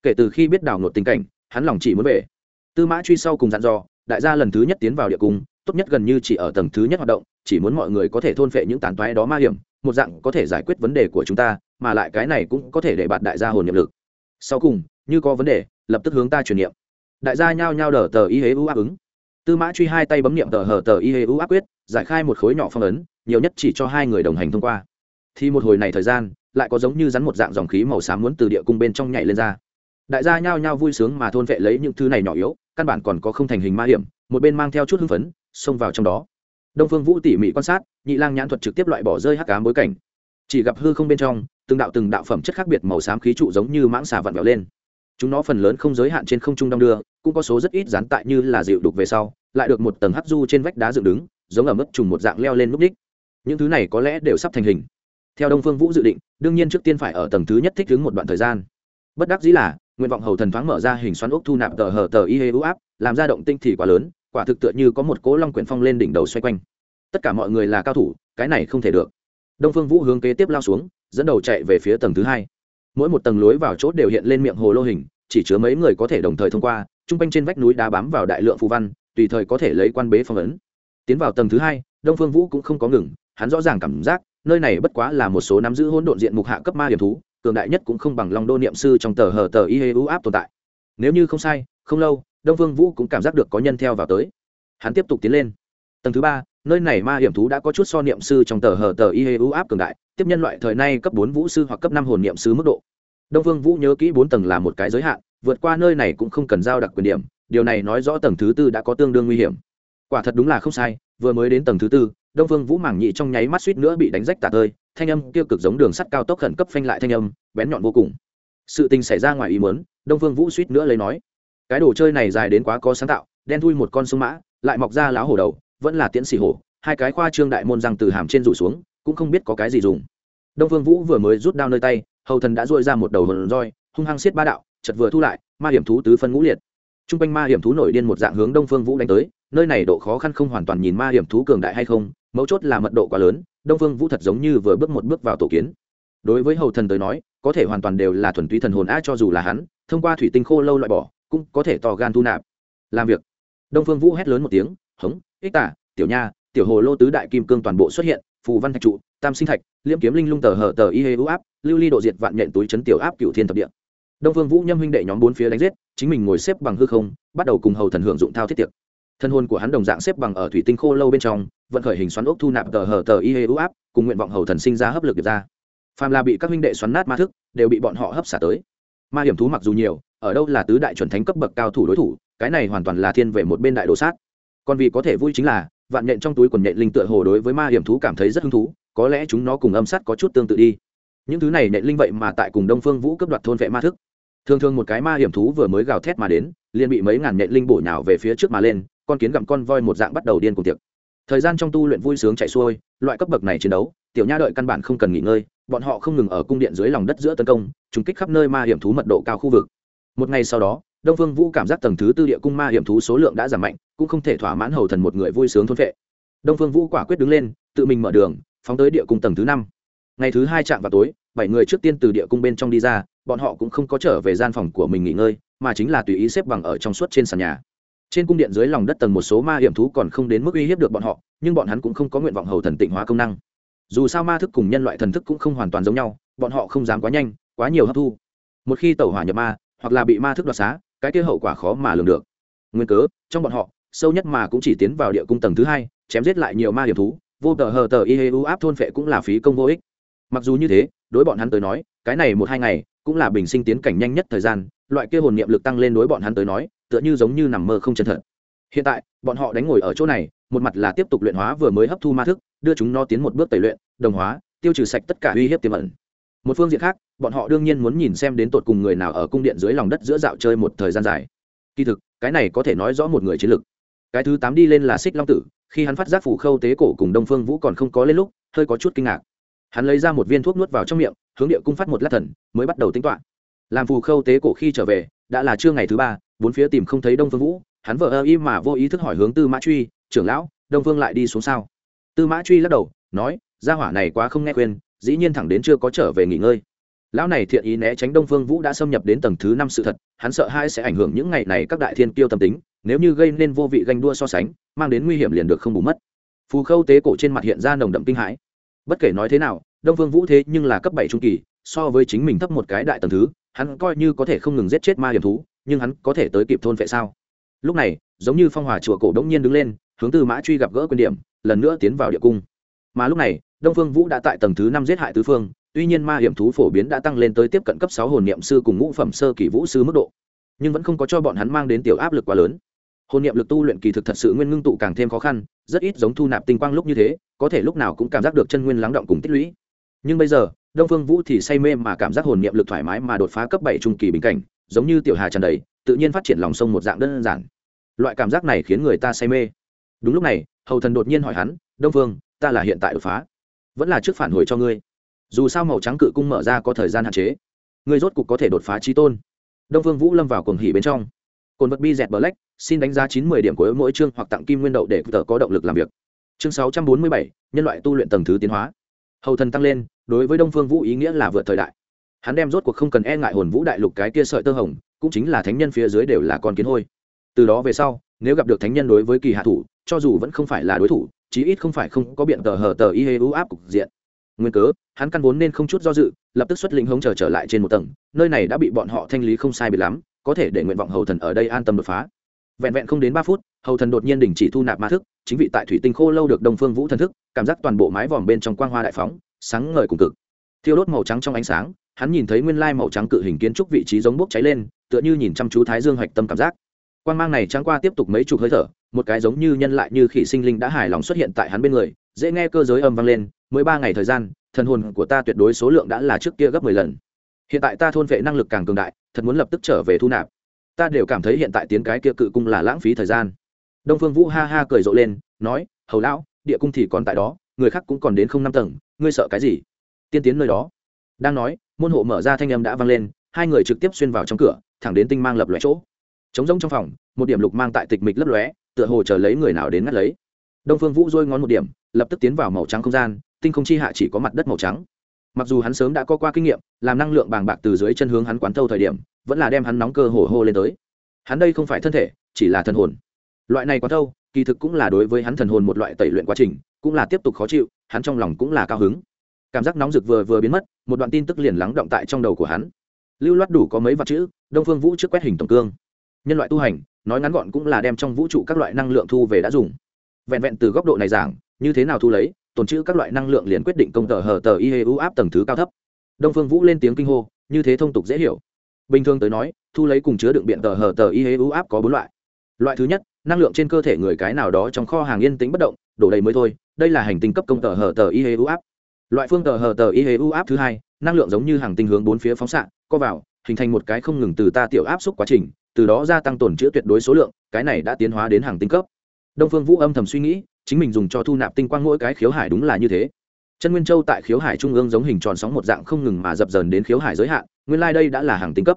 Kể từ khi biết đào nộp tình cảnh, hắn lòng chỉ muốn về. Tư mã truy sau cùng dặn dò, đại gia lần thứ nhất tiến vào địa cung tốt nhất gần như chỉ ở tầng thứ nhất hoạt động, chỉ muốn mọi người có thể thôn phệ những tán toái đó ma hiểm, một dạng có thể giải quyết vấn đề của chúng ta, mà lại cái này cũng có thể để bạn đại gia hồn niệm lực. Sau cùng, như có vấn đề, lập tức hướng ta truyền niệm. Đại gia nhao nhao đờ tờ y hế u áp ứng. Tư mã truy hai tay bấm niệm tờ hờ tờ y hế u áp quyết, giải khai một khối nhỏ phong ấn, nhiều nhất chỉ cho hai người đồng hành thông qua. Thì một hồi này thời gian, lại có giống như rắn một dạng dòng khí màu xám muốn từ địa cung bên trong nhảy lên ra. Đại gia nhao nhao vui sướng mà thôn vệ lấy những thứ này nhỏ yếu, căn bản còn có không thành hình ma hiểm, một bên mang theo chút hưng phấn xông vào trong đó. Đông phương vũ tỉ mỉ quan sát, nhị lang nhãn thuật trực tiếp loại bỏ rơi hắc cám bối cảnh. Chỉ gặp hư không bên trong, từng đạo từng đạo phẩm chất khác biệt màu xám khí trụ giống như mãng xà vặn vẹo lên. Chúng nó phần lớn không giới hạn trên không trung đong đưa, cũng có số rất ít dán tại như là dịu đục về sau, lại được một tầng hắc du trên vách đá dựng đứng, giống ở mức trùng một dạng leo lên núp đích. Những thứ này có lẽ đều sắp thành hình. Theo đông phương vũ dự định, đương nhiên trước tiên phải ở tầng thứ nhất thích ứng một đoạn thời gian. Bất đắc dĩ là, nguyện vọng hầu thần thoáng mở ra hình xoắn ốc thu nạp tờ hờ tờ y hê áp, làm ra động tinh thì quá lớn quả thực tựa như có một cỗ long quyển phong lên đỉnh đầu xoay quanh. Tất cả mọi người là cao thủ, cái này không thể được. Đông phương vũ hướng kế tiếp lao xuống, dẫn đầu chạy về phía tầng thứ hai. Mỗi một tầng lối vào chốt đều hiện lên miệng hồ lô hình, chỉ chứa mấy người có thể đồng thời thông qua trung quanh trên vách núi đá bám vào đại lượng phù văn, tùy thời có thể lấy quan bế phong ấn. Tiến vào tầng thứ hai, đông phương vũ cũng không có ngừng, hắn rõ ràng cảm giác, nơi này bất quá là một số nắm giữ hỗn độn diện mục hạ cấp ma hiểm thú, cường đại nhất cũng không bằng long đô niệm sư trong tờ hờ tờ y hê u áp tồn tại. Nếu như không sai, không lâu đông phương vũ cũng cảm giác được có nhân theo vào tới. Hắn tiếp tục tiến lên. Tầng thứ ba, nơi này ma hiểm thú đã có chút so niệm sư trong tờ hờ tờ y hê u áp cường đại, tiếp nhân loại thời nay cấp bốn vũ sư hoặc cấp năm hồn niệm sư mức độ. Đông phương vũ nhớ kỹ bốn tầng là một cái giới hạn, vượt qua nơi này cũng không cần giao đặc quyền điểm, điều này nói rõ tầng thứ tư đã có tương đương nguy hiểm. Quả thật đúng là không sai, vừa mới đến tầng thứ tư, đông phương vũ mảng nhị trong nháy mắt suýt nữa bị đánh rách tạt hơi thanh âm kia cực giống đường sắt cao tốc khẩn cấp phanh lại thanh âm, bén nhọn vô cùng. Sự tình xảy ra ngoài ý muốn, đông phương vũ suýt nữa lấy nói cái đồ chơi này dài đến quá có sáng tạo, đen thui một con sông mã, lại mọc ra láo hổ đầu, vẫn là tiễn xỉ hổ, hai cái khoa trương đại môn răng từ hàm trên rủ xuống, cũng không biết có cái gì dùng. Đông phương vũ vừa mới rút đao nơi tay, hầu thần đã dội ra một đầu hồn roi, hung hăng xiết ba đạo, chật vừa thu lại, ma hiểm thú tứ phân ngũ liệt. T r u n g quanh ma hiểm thú nổi điên một dạng hướng đông phương vũ đánh tới, nơi này độ khó khăn không hoàn toàn nhìn ma hiểm thú cường đại hay không, mấu chốt là mật độ quá lớn, đông phương vũ thật giống như vừa bước một bước vào tổ kiến. Đối với hầu thần tới nói, có thể hoàn toàn đều là thuần túy thần hồn a cho dù là hắn, thông qua thủy tinh khô lâu loại bỏ cũng có thể to gan thu nạp. Làm việc. Đông phương vũ hét lớn một tiếng, hống, ích tả, tiểu nha, tiểu hồ lô tứ đại kim cương toàn bộ xuất hiện, phù văn thạch trụ, tam sinh thạch liễm kiếm linh lung tờ hở tờ y hê ưu áp, lưu ly độ diệt vạn nhện túi chấn tiểu áp cựu thiên thập địa. Đông phương vũ nhâm huynh đệ nhóm bốn phía đánh giết, chính mình ngồi xếp bằng hư không, bắt đầu cùng hầu thần hưởng dụng thao thiết tiệc. Thân hôn của hắn đồng dạng xếp bằng ở thủy tinh khô lâu bên trong, vận khởi hình xoắn ốc thu nạp tờ hở tờ y hê ưu áp, cùng nguyện vọng hầu thần sinh ra hấp lực được ra. Phàm là bị các huynh đệ xoắn nát ma thức, đều bị bọn họ hấp xả tới. Ma hiểm thú mặc dù nhiều ở đâu là tứ đại chuẩn thánh cấp bậc cao thủ đối thủ, cái này hoàn toàn là thiên về một bên đại đồ sát. Còn vì có thể vui chính là, vạn nhện trong túi quần nhện linh tựa hồ đối với ma hiểm thú cảm thấy rất hứng thú, có lẽ chúng nó cùng âm sát có chút tương tự đi. Những thứ này nhện linh vậy mà tại cùng đông phương vũ cấp đoạt thôn vệ ma thức. Thường thường một cái ma hiểm thú vừa mới gào thét mà đến, liền bị mấy ngàn nhện linh bổ nhào về phía trước mà lên, con kiến gặm con voi một dạng bắt đầu điên cùng tiệc. Thời gian trong tu luyện vui sướng chạy xuôi, loại cấp bậc này chiến đấu, tiểu nha đợi căn bản không cần nghỉ ngơi, bọn họ không ngừng ở cung điện dưới lòng đất giữa tấn công, trùng kích khắp nơi ma hiểm thú mật độ cao khu vực một ngày sau đó, đông phương vũ cảm giác tầng thứ tư địa cung ma hiểm thú số lượng đã giảm mạnh, cũng không thể thỏa mãn hầu thần một người vui sướng thôn vệ đông phương vũ quả quyết đứng lên, tự mình mở đường, phóng tới địa cung tầng thứ năm. Ngày thứ hai chạm vào tối, bảy người trước tiên từ địa cung bên trong đi ra, bọn họ cũng không có trở về gian phòng của mình nghỉ ngơi, mà chính là tùy ý xếp bằng ở trong suốt trên sàn nhà. Trên cung điện dưới lòng đất tầng một số ma hiểm thú còn không đến mức uy hiếp được bọn họ, nhưng bọn hắn cũng không có nguyện vọng hầu thần tịnh hóa công năng. Dù sao ma thức cùng nhân loại thần thức cũng không hoàn toàn giống nhau, bọn họ không dám quá nhanh, quá nhiều hấp thu. Một khi tẩu hỏa nhập ma hoặc là bị ma thức đoạt xá, cái kia hậu quả khó mà lường được. Nguyên cớ, trong bọn họ, sâu nhất mà cũng chỉ tiến vào địa cung tầng thứ hai, chém giết lại nhiều ma hiểm thú, vô tờ hờ tờ y hê u áp thôn phệ cũng là phí công vô ích. Mặc dù như thế, đối bọn hắn tới nói, cái này một hai ngày cũng là bình sinh tiến cảnh nhanh nhất thời gian, loại kia hồn niệm lực tăng lên đối bọn hắn tới nói, tựa như giống như nằm mơ không chân thật. Hiện tại, bọn họ đánh ngồi ở chỗ này, một mặt là tiếp tục luyện hóa vừa mới hấp thu ma thức, đưa chúng nó tiến một bước tẩy luyện, đồng hóa, tiêu trừ sạch tất cả uy hiếp tiềm ẩn một phương diện khác, bọn họ đương nhiên muốn nhìn xem đến tột cùng người nào ở cung điện dưới lòng đất giữa dạo chơi một thời gian dài. Kỳ thực, cái này có thể nói rõ một người chiến lực. Cái thứ tám đi lên là xích long tử, khi hắn phát giác phủ khâu tế cổ cùng đông phương vũ còn không có lên lúc, hơi có chút kinh ngạc. Hắn lấy ra một viên thuốc nuốt vào trong miệng, hướng địa cung phát một lát thần, mới bắt đầu tính toán. Làm phù khâu tế cổ khi trở về, đã là trưa ngày thứ ba, bốn phía tìm không thấy đông phương vũ, hắn vợ ơ y mà vô ý thức hỏi hướng tư mã truy, trưởng lão, đông phương lại đi xuống sao? Tư mã truy lắc đầu, nói, gia hỏa này quá không nghe khuyên dĩ nhiên thẳng đến chưa có trở về nghỉ ngơi. Lão này thiện ý né tránh đông phương vũ đã xâm nhập đến tầng thứ năm sự thật, hắn sợ hai sẽ ảnh hưởng những ngày này các đại thiên kiêu tâm tính, nếu như gây nên vô vị ganh đua so sánh, mang đến nguy hiểm liền được không bù mất. Phù khâu tế cổ trên mặt hiện ra nồng đậm kinh hãi. Bất kể nói thế nào, đông phương vũ thế nhưng là cấp bảy trung kỳ, so với chính mình thấp một cái đại tầng thứ, hắn coi như có thể không ngừng giết chết ma hiểm thú, nhưng hắn có thể tới kịp thôn vệ sao? Lúc này, giống như phong hòa chùa cổ đống nhiên đứng lên, hướng từ mã truy gặp gỡ quyền điểm, lần nữa tiến vào địa cung. Mà lúc này đông phương vũ đã tại tầng thứ năm giết hại tứ phương, tuy nhiên ma hiểm thú phổ biến đã tăng lên tới tiếp cận cấp sáu hồn niệm sư cùng ngũ phẩm sơ kỳ vũ sư mức độ, nhưng vẫn không có cho bọn hắn mang đến tiểu áp lực quá lớn. Hồn niệm lực tu luyện kỳ thực thật sự nguyên ngưng tụ càng thêm khó khăn, rất ít giống thu nạp tinh quang lúc như thế, có thể lúc nào cũng cảm giác được chân nguyên lắng động cùng tích lũy. Nhưng bây giờ, đông phương vũ thì say mê mà cảm giác hồn niệm lực thoải mái mà đột phá cấp bảy trung kỳ bình cảnh, giống như tiểu hà tràn đầy, tự nhiên phát triển lòng sông một dạng đơn giản. Loại cảm giác này khiến người ta say mê. Đúng lúc này, hầu thần đột nhiên hỏi hắn, đông phương, ta là hiện tại đột phá vẫn là trước phản hồi cho ngươi. Dù sao màu trắng cự cung mở ra có thời gian hạn chế, ngươi rốt cục có thể đột phá trí tôn. Đông phương vũ lâm vào cuồng hỉ bên trong. Cồn vật bi dẹt black, xin đánh giá chín mươi điểm của mỗi chương hoặc tặng kim nguyên đậu để tờ có động lực làm việc. Chương sáu trăm bốn mươi bảy, nhân loại tu luyện tầng thứ tiến hóa. Hầu thần tăng lên, đối với đông phương vũ ý nghĩa là vượt thời đại. Hắn đem rốt cuộc không cần e ngại hồn vũ đại lục cái kia sợi tơ hồng, cũng chính là thánh nhân phía dưới đều là con kiến hôi. Từ đó về sau, nếu gặp được thánh nhân đối với kỳ hạ thủ, cho dù vẫn không phải là đối thủ chí ít không phải không có biện tờ hờ tờ y hê u áp cục diện. Nguyên cớ, hắn căn vốn nên không chút do dự, lập tức xuất lĩnh hống chờ trở lại trên một tầng, nơi này đã bị bọn họ thanh lý không sai bị lắm, có thể để nguyện vọng hầu thần ở đây an tâm đột phá. Vẹn vẹn không đến ba phút, hầu thần đột nhiên đình chỉ thu nạp ma thức, chính vị tại thủy tinh khô lâu được đông phương vũ thần thức, cảm giác toàn bộ mái vòm bên trong quang hoa đại phóng, sáng ngời cùng cực. Thiêu đốt màu trắng trong ánh sáng, hắn nhìn thấy nguyên lai màu trắng cự hình kiến trúc vị trí giống bốc cháy lên, tựa như nhìn chăm chú thái dương hạch tâm cảm giác. Quang mang này trắng qua tiếp tục mấy chục hơi thở một cái giống như nhân lại như khỉ sinh linh đã hài lòng xuất hiện tại hắn bên người, dễ nghe cơ giới âm vang lên, mới ba ngày thời gian, thần hồn của ta tuyệt đối số lượng đã là trước kia gấp mười lần. Hiện tại ta thôn vệ năng lực càng cường đại, thật muốn lập tức trở về thu nạp. Ta đều cảm thấy hiện tại tiến cái kia cự cung là lãng phí thời gian. Đông phương vũ ha ha cười rộ lên, nói, hầu lão, địa cung thì còn tại đó, người khác cũng còn đến không năm tầng, ngươi sợ cái gì? Tiên tiến nơi đó. Đang nói, môn hộ mở ra thanh âm đã vang lên, hai người trực tiếp xuyên vào trong cửa, thẳng đến tinh mang lập lóe chỗ. Trống rỗng trong phòng, một điểm lục mang tại tịch mịch lấp lóe tựa hồ chờ lấy người nào đến ngắt lấy. Đông phương vũ dôi ngón một điểm, lập tức tiến vào màu trắng không gian, tinh không chi hạ chỉ có mặt đất màu trắng. Mặc dù hắn sớm đã có qua kinh nghiệm, làm năng lượng bàng bạc từ dưới chân hướng hắn quán thâu thời điểm, vẫn là đem hắn nóng cơ hổ hô lên tới. Hắn đây không phải thân thể, chỉ là thần hồn. Loại này quán thâu, kỳ thực cũng là đối với hắn thần hồn một loại tẩy luyện quá trình, cũng là tiếp tục khó chịu, hắn trong lòng cũng là cao hứng. Cảm giác nóng rực vừa vừa biến mất, một đoạn tin tức liền lắng động tại trong đầu của hắn. Lưu loát đủ có mấy vật chữ, đông phương vũ trước quét hình tổng cương nhân loại tu hành, nói ngắn gọn cũng là đem trong vũ trụ các loại năng lượng thu về đã dùng. Vẹn vẹn từ góc độ này giảng, như thế nào thu lấy, tồn trữ các loại năng lượng liền quyết định công tờ hờ tờ y e áp tầng thứ cao thấp. Đông phương vũ lên tiếng kinh hô, như thế thông tục dễ hiểu. Bình thường tới nói, thu lấy cùng chứa đựng biện tờ hờ tờ y e áp có bốn loại. Loại thứ nhất, năng lượng trên cơ thể người cái nào đó trong kho hàng yên tĩnh bất động, đổ đầy mới thôi, đây là hành tinh cấp công tờ hờ tờ y e áp. Loại phương tờ hờ tờ y áp thứ hai, năng lượng giống như hàng tinh hướng bốn phía phóng xạ, co vào, hình thành một cái không ngừng từ ta tiểu áp suất quá trình từ đó gia tăng tổn chữa tuyệt đối số lượng, cái này đã tiến hóa đến hàng tinh cấp. Đông phương vũ âm thầm suy nghĩ, chính mình dùng cho thu nạp tinh quang mỗi cái khiếu hải đúng là như thế. Chân nguyên châu tại khiếu hải trung ương giống hình tròn sóng một dạng không ngừng mà dập dờn đến khiếu hải giới hạn, nguyên lai、like、đây đã là hàng tinh cấp.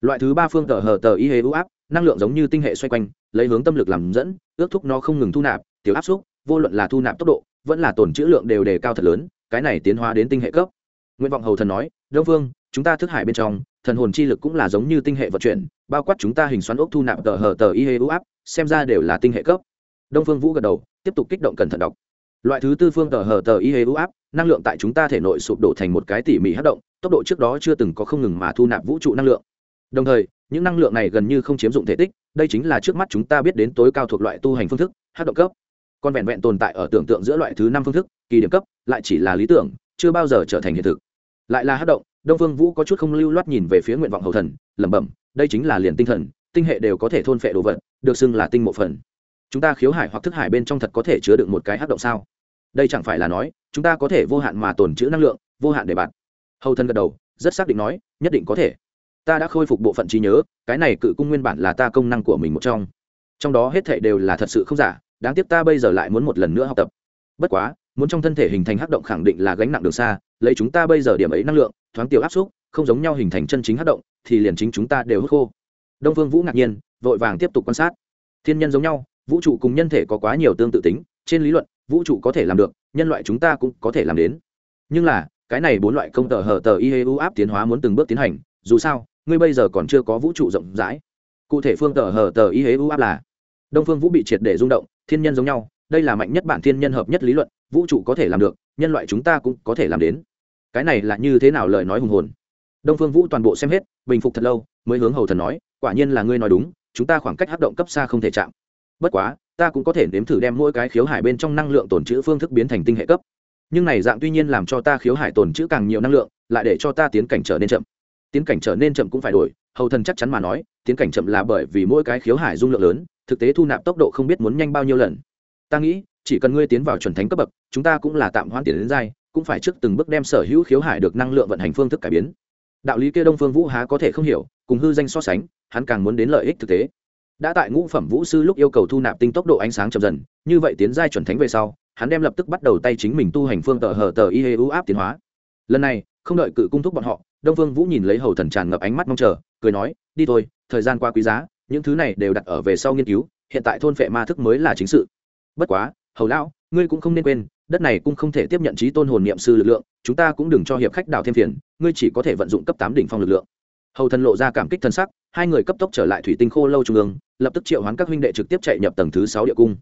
Loại thứ ba phương tờ hờ tờ y hê ưu áp, năng lượng giống như tinh hệ xoay quanh, lấy hướng tâm lực làm dẫn, ước thúc nó không ngừng thu nạp, tiểu áp xúc, vô luận là thu nạp tốc độ, vẫn là tổn chữ lượng đều đề cao thật lớn, cái này tiến hóa đến tinh hệ cấp. Nguyện vọng hầu thần nói, đông phương, chúng ta thức hải bên trong thần hồn chi lực cũng là giống như tinh hệ vận chuyển, bao quát chúng ta hình xoắn ốc thu nạp tờ hờ tờ y hê u áp, xem ra đều là tinh hệ cấp. Đông phương vũ gật đầu, tiếp tục kích động cẩn thận đọc. Loại thứ tư phương tờ hờ tờ y hê u áp, năng lượng tại chúng ta thể nội sụp đổ thành một cái tỉ mỉ hát động, tốc độ trước đó chưa từng có không ngừng mà thu nạp vũ trụ năng lượng. Đồng thời, những năng lượng này gần như không chiếm dụng thể tích, đây chính là trước mắt chúng ta biết đến tối cao thuộc loại tu hành phương thức hát động cấp. Còn vẹn vẹn tồn tại ở tưởng tượng giữa loại thứ năm phương thức, kỳ điểm cấp, lại chỉ là lý tưởng, chưa bao giờ trở thành hiện thực. Lại là hát động đông phương vũ có chút không lưu loát nhìn về phía nguyện vọng hầu thần, lẩm bẩm, đây chính là liền tinh thần, tinh hệ đều có thể thôn phệ đồ vật, được xưng là tinh mộ phần. Chúng ta khiếu hải hoặc thức hải bên trong thật có thể chứa được một cái hát động sao? Đây chẳng phải là nói, chúng ta có thể vô hạn mà tồn trữ năng lượng, vô hạn để bạn hầu thần gật đầu, rất xác định nói, nhất định có thể. Ta đã khôi phục bộ phận trí nhớ, cái này cự cung nguyên bản là ta công năng của mình một trong. Trong đó hết thệ đều là thật sự không giả, đáng tiếc ta bây giờ lại muốn một lần nữa học tập. Bất quá muốn trong thân thể hình thành hắc động khẳng định là gánh nặng đường xa, lấy chúng ta bây giờ điểm ấy năng lượng, thoáng tiểu áp xúc, không giống nhau hình thành chân chính hắc động, thì liền chính chúng ta đều hút khô. Đông phương vũ ngạc nhiên, vội vàng tiếp tục quan sát. Thiên nhân giống nhau, vũ trụ cùng nhân thể có quá nhiều tương tự tính, trên lý luận, vũ trụ có thể làm được, nhân loại chúng ta cũng có thể làm đến. Nhưng là, cái này bốn loại công tờ hở tờ y u áp tiến hóa muốn từng bước tiến hành, dù sao, ngươi bây giờ còn chưa có vũ trụ rộng rãi. Cụ thể phương tờ hở tờ y hế u áp là, đông phương vũ bị triệt để rung động, thiên nhân giống nhau, đây là mạnh nhất bản thiên nhân hợp nhất lý luận vũ trụ có thể làm được, nhân loại chúng ta cũng có thể làm đến. Cái này là như thế nào lời nói hùng hồn? Đông phương vũ toàn bộ xem hết, bình phục thật lâu, mới hướng hầu thần nói, quả nhiên là ngươi nói đúng, chúng ta khoảng cách hát động cấp xa không thể chạm. Bất quá, ta cũng có thể nếm thử đem mỗi cái khiếu hải bên trong năng lượng tồn trữ phương thức biến thành tinh hệ cấp. Nhưng này dạng tuy nhiên làm cho ta khiếu hải tồn trữ càng nhiều năng lượng, lại để cho ta tiến cảnh trở nên chậm. Tiến cảnh trở nên chậm cũng phải đổi, hầu thần chắc chắn mà nói, tiến cảnh chậm là bởi vì mỗi cái khiếu hải dung lượng lớn, thực tế thu nạp tốc độ không biết muốn nhanh bao nhiêu lần. Ta nghĩ chỉ cần ngươi tiến vào chuẩn thánh cấp bậc, chúng ta cũng là tạm hoãn tiền đến giai, cũng phải trước từng bước đem sở hữu khiếu hải được năng lượng vận hành phương thức cải biến. Đạo lý kia đông phương vũ há có thể không hiểu, cùng hư danh so sánh, hắn càng muốn đến lợi ích thực tế. Đã tại ngũ phẩm vũ sư lúc yêu cầu thu nạp tinh tốc độ ánh sáng chậm dần, như vậy tiến giai chuẩn thánh về sau, hắn đem lập tức bắt đầu tay chính mình tu hành phương tờ hờ tờ y hê u áp tiến hóa. Lần này, không đợi cự cung thúc bọn họ, đông phương vũ nhìn lấy hầu thần tràn ngập ánh mắt mong chờ, cười nói, đi thôi, thời gian qua quý giá, những thứ này đều đặt ở về sau nghiên cứu, hiện tại thôn phệ ma thức mới là chính sự. Bất quá hầu lão, ngươi cũng không nên quên, đất này cũng không thể tiếp nhận trí tôn hồn niệm sư lực lượng, chúng ta cũng đừng cho hiệp khách đào thêm phiền, ngươi chỉ có thể vận dụng cấp tám đỉnh phong lực lượng. Hầu thần lộ ra cảm kích thân sắc, hai người cấp tốc trở lại thủy tinh khô lâu trung ương, lập tức triệu hoán các huynh đệ trực tiếp chạy nhập tầng thứ sáu địa cung.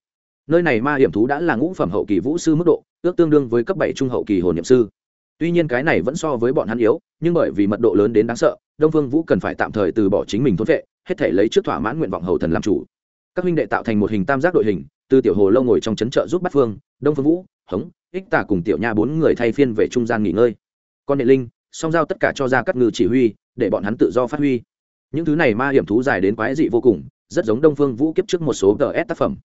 Nơi này ma hiểm thú đã là ngũ phẩm hậu kỳ vũ sư mức độ, ước tương đương với cấp bảy trung hậu kỳ hồn niệm sư. Tuy nhiên cái này vẫn so với bọn hắn yếu, nhưng bởi vì mật độ lớn đến đáng sợ, đông phương vũ cần phải tạm thời từ bỏ chính mình thôn vệ, hết thể lấy trước thỏa mãn nguyện vọng hầu thần làm chủ. Các huynh đệ tạo thành một hình tam giác đội hình từ tiểu hồ lâu ngồi trong chấn trợ giúp bắt phương, đông phương vũ, hống, ích tả cùng tiểu nha bốn người thay phiên về trung gian nghỉ ngơi. Con đệ linh, song giao tất cả cho ra cắt ngư chỉ huy, để bọn hắn tự do phát huy. Những thứ này ma hiểm thú dài đến quái dị vô cùng, rất giống đông phương vũ kiếp trước một số gs tác phẩm.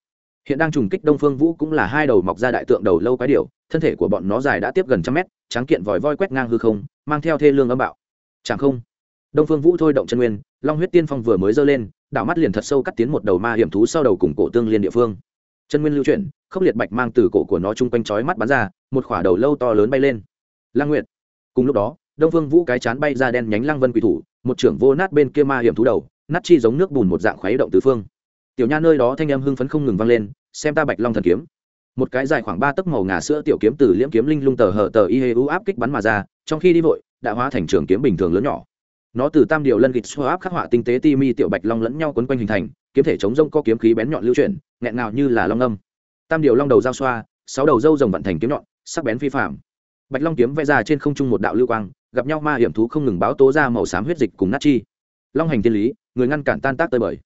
Hiện đang trùng kích đông phương vũ cũng là hai đầu mọc ra đại tượng đầu lâu quái điệu thân thể của bọn nó dài đã tiếp gần trăm mét, tráng kiện vòi voi quét ngang hư không, mang theo thê lương âm bạo. Chẳng không, đông phương vũ thôi động chân nguyên, long huyết tiên phong vừa mới dơ lên, đảo mắt liền thật sâu cắt tiến một đầu ma hiểm thú sau đầu cùng cổ tương liên địa phương chân nguyên lưu chuyển, khốc liệt bạch mang từ cổ của nó chung quanh chói mắt bắn ra, một khỏa đầu lâu to lớn bay lên. Lang nguyệt. Cùng lúc đó, đông phương vũ cái chán bay ra đen nhánh lăng vân quỷ thủ, một trưởng vô nát bên kia ma hiểm thú đầu, nát chi giống nước bùn một dạng khuấy động tứ phương. Tiểu nha nơi đó thanh em hưng phấn không ngừng vang lên, xem ta bạch long thần kiếm. Một cái dài khoảng ba tấc màu ngà sữa tiểu kiếm từ liễm kiếm linh lung tờ hở tờ y hê u áp kích bắn mà ra, trong khi đi vội, đã hóa thành trường kiếm bình thường lớn nhỏ. Nó từ tam điều lân gịt xô áp khắc họa tinh tế ti mi tiểu bạch long lẫn nhau quấn quanh hình thành kiếm thể chống rông có kiếm khí bén nhọn lưu chuyển, nghẹn ngào như là long âm. Tam điều long đầu giao xoa, sáu đầu dâu rồng vận thành kiếm nhọn, sắc bén phi phạm bạch long kiếm vẽ ra trên không trung một đạo lưu quang, gặp nhau ma hiểm thú không ngừng báo tố ra màu xám huyết dịch cùng nát chi. Long hành tiên lý, người ngăn cản tan tác tơi bời.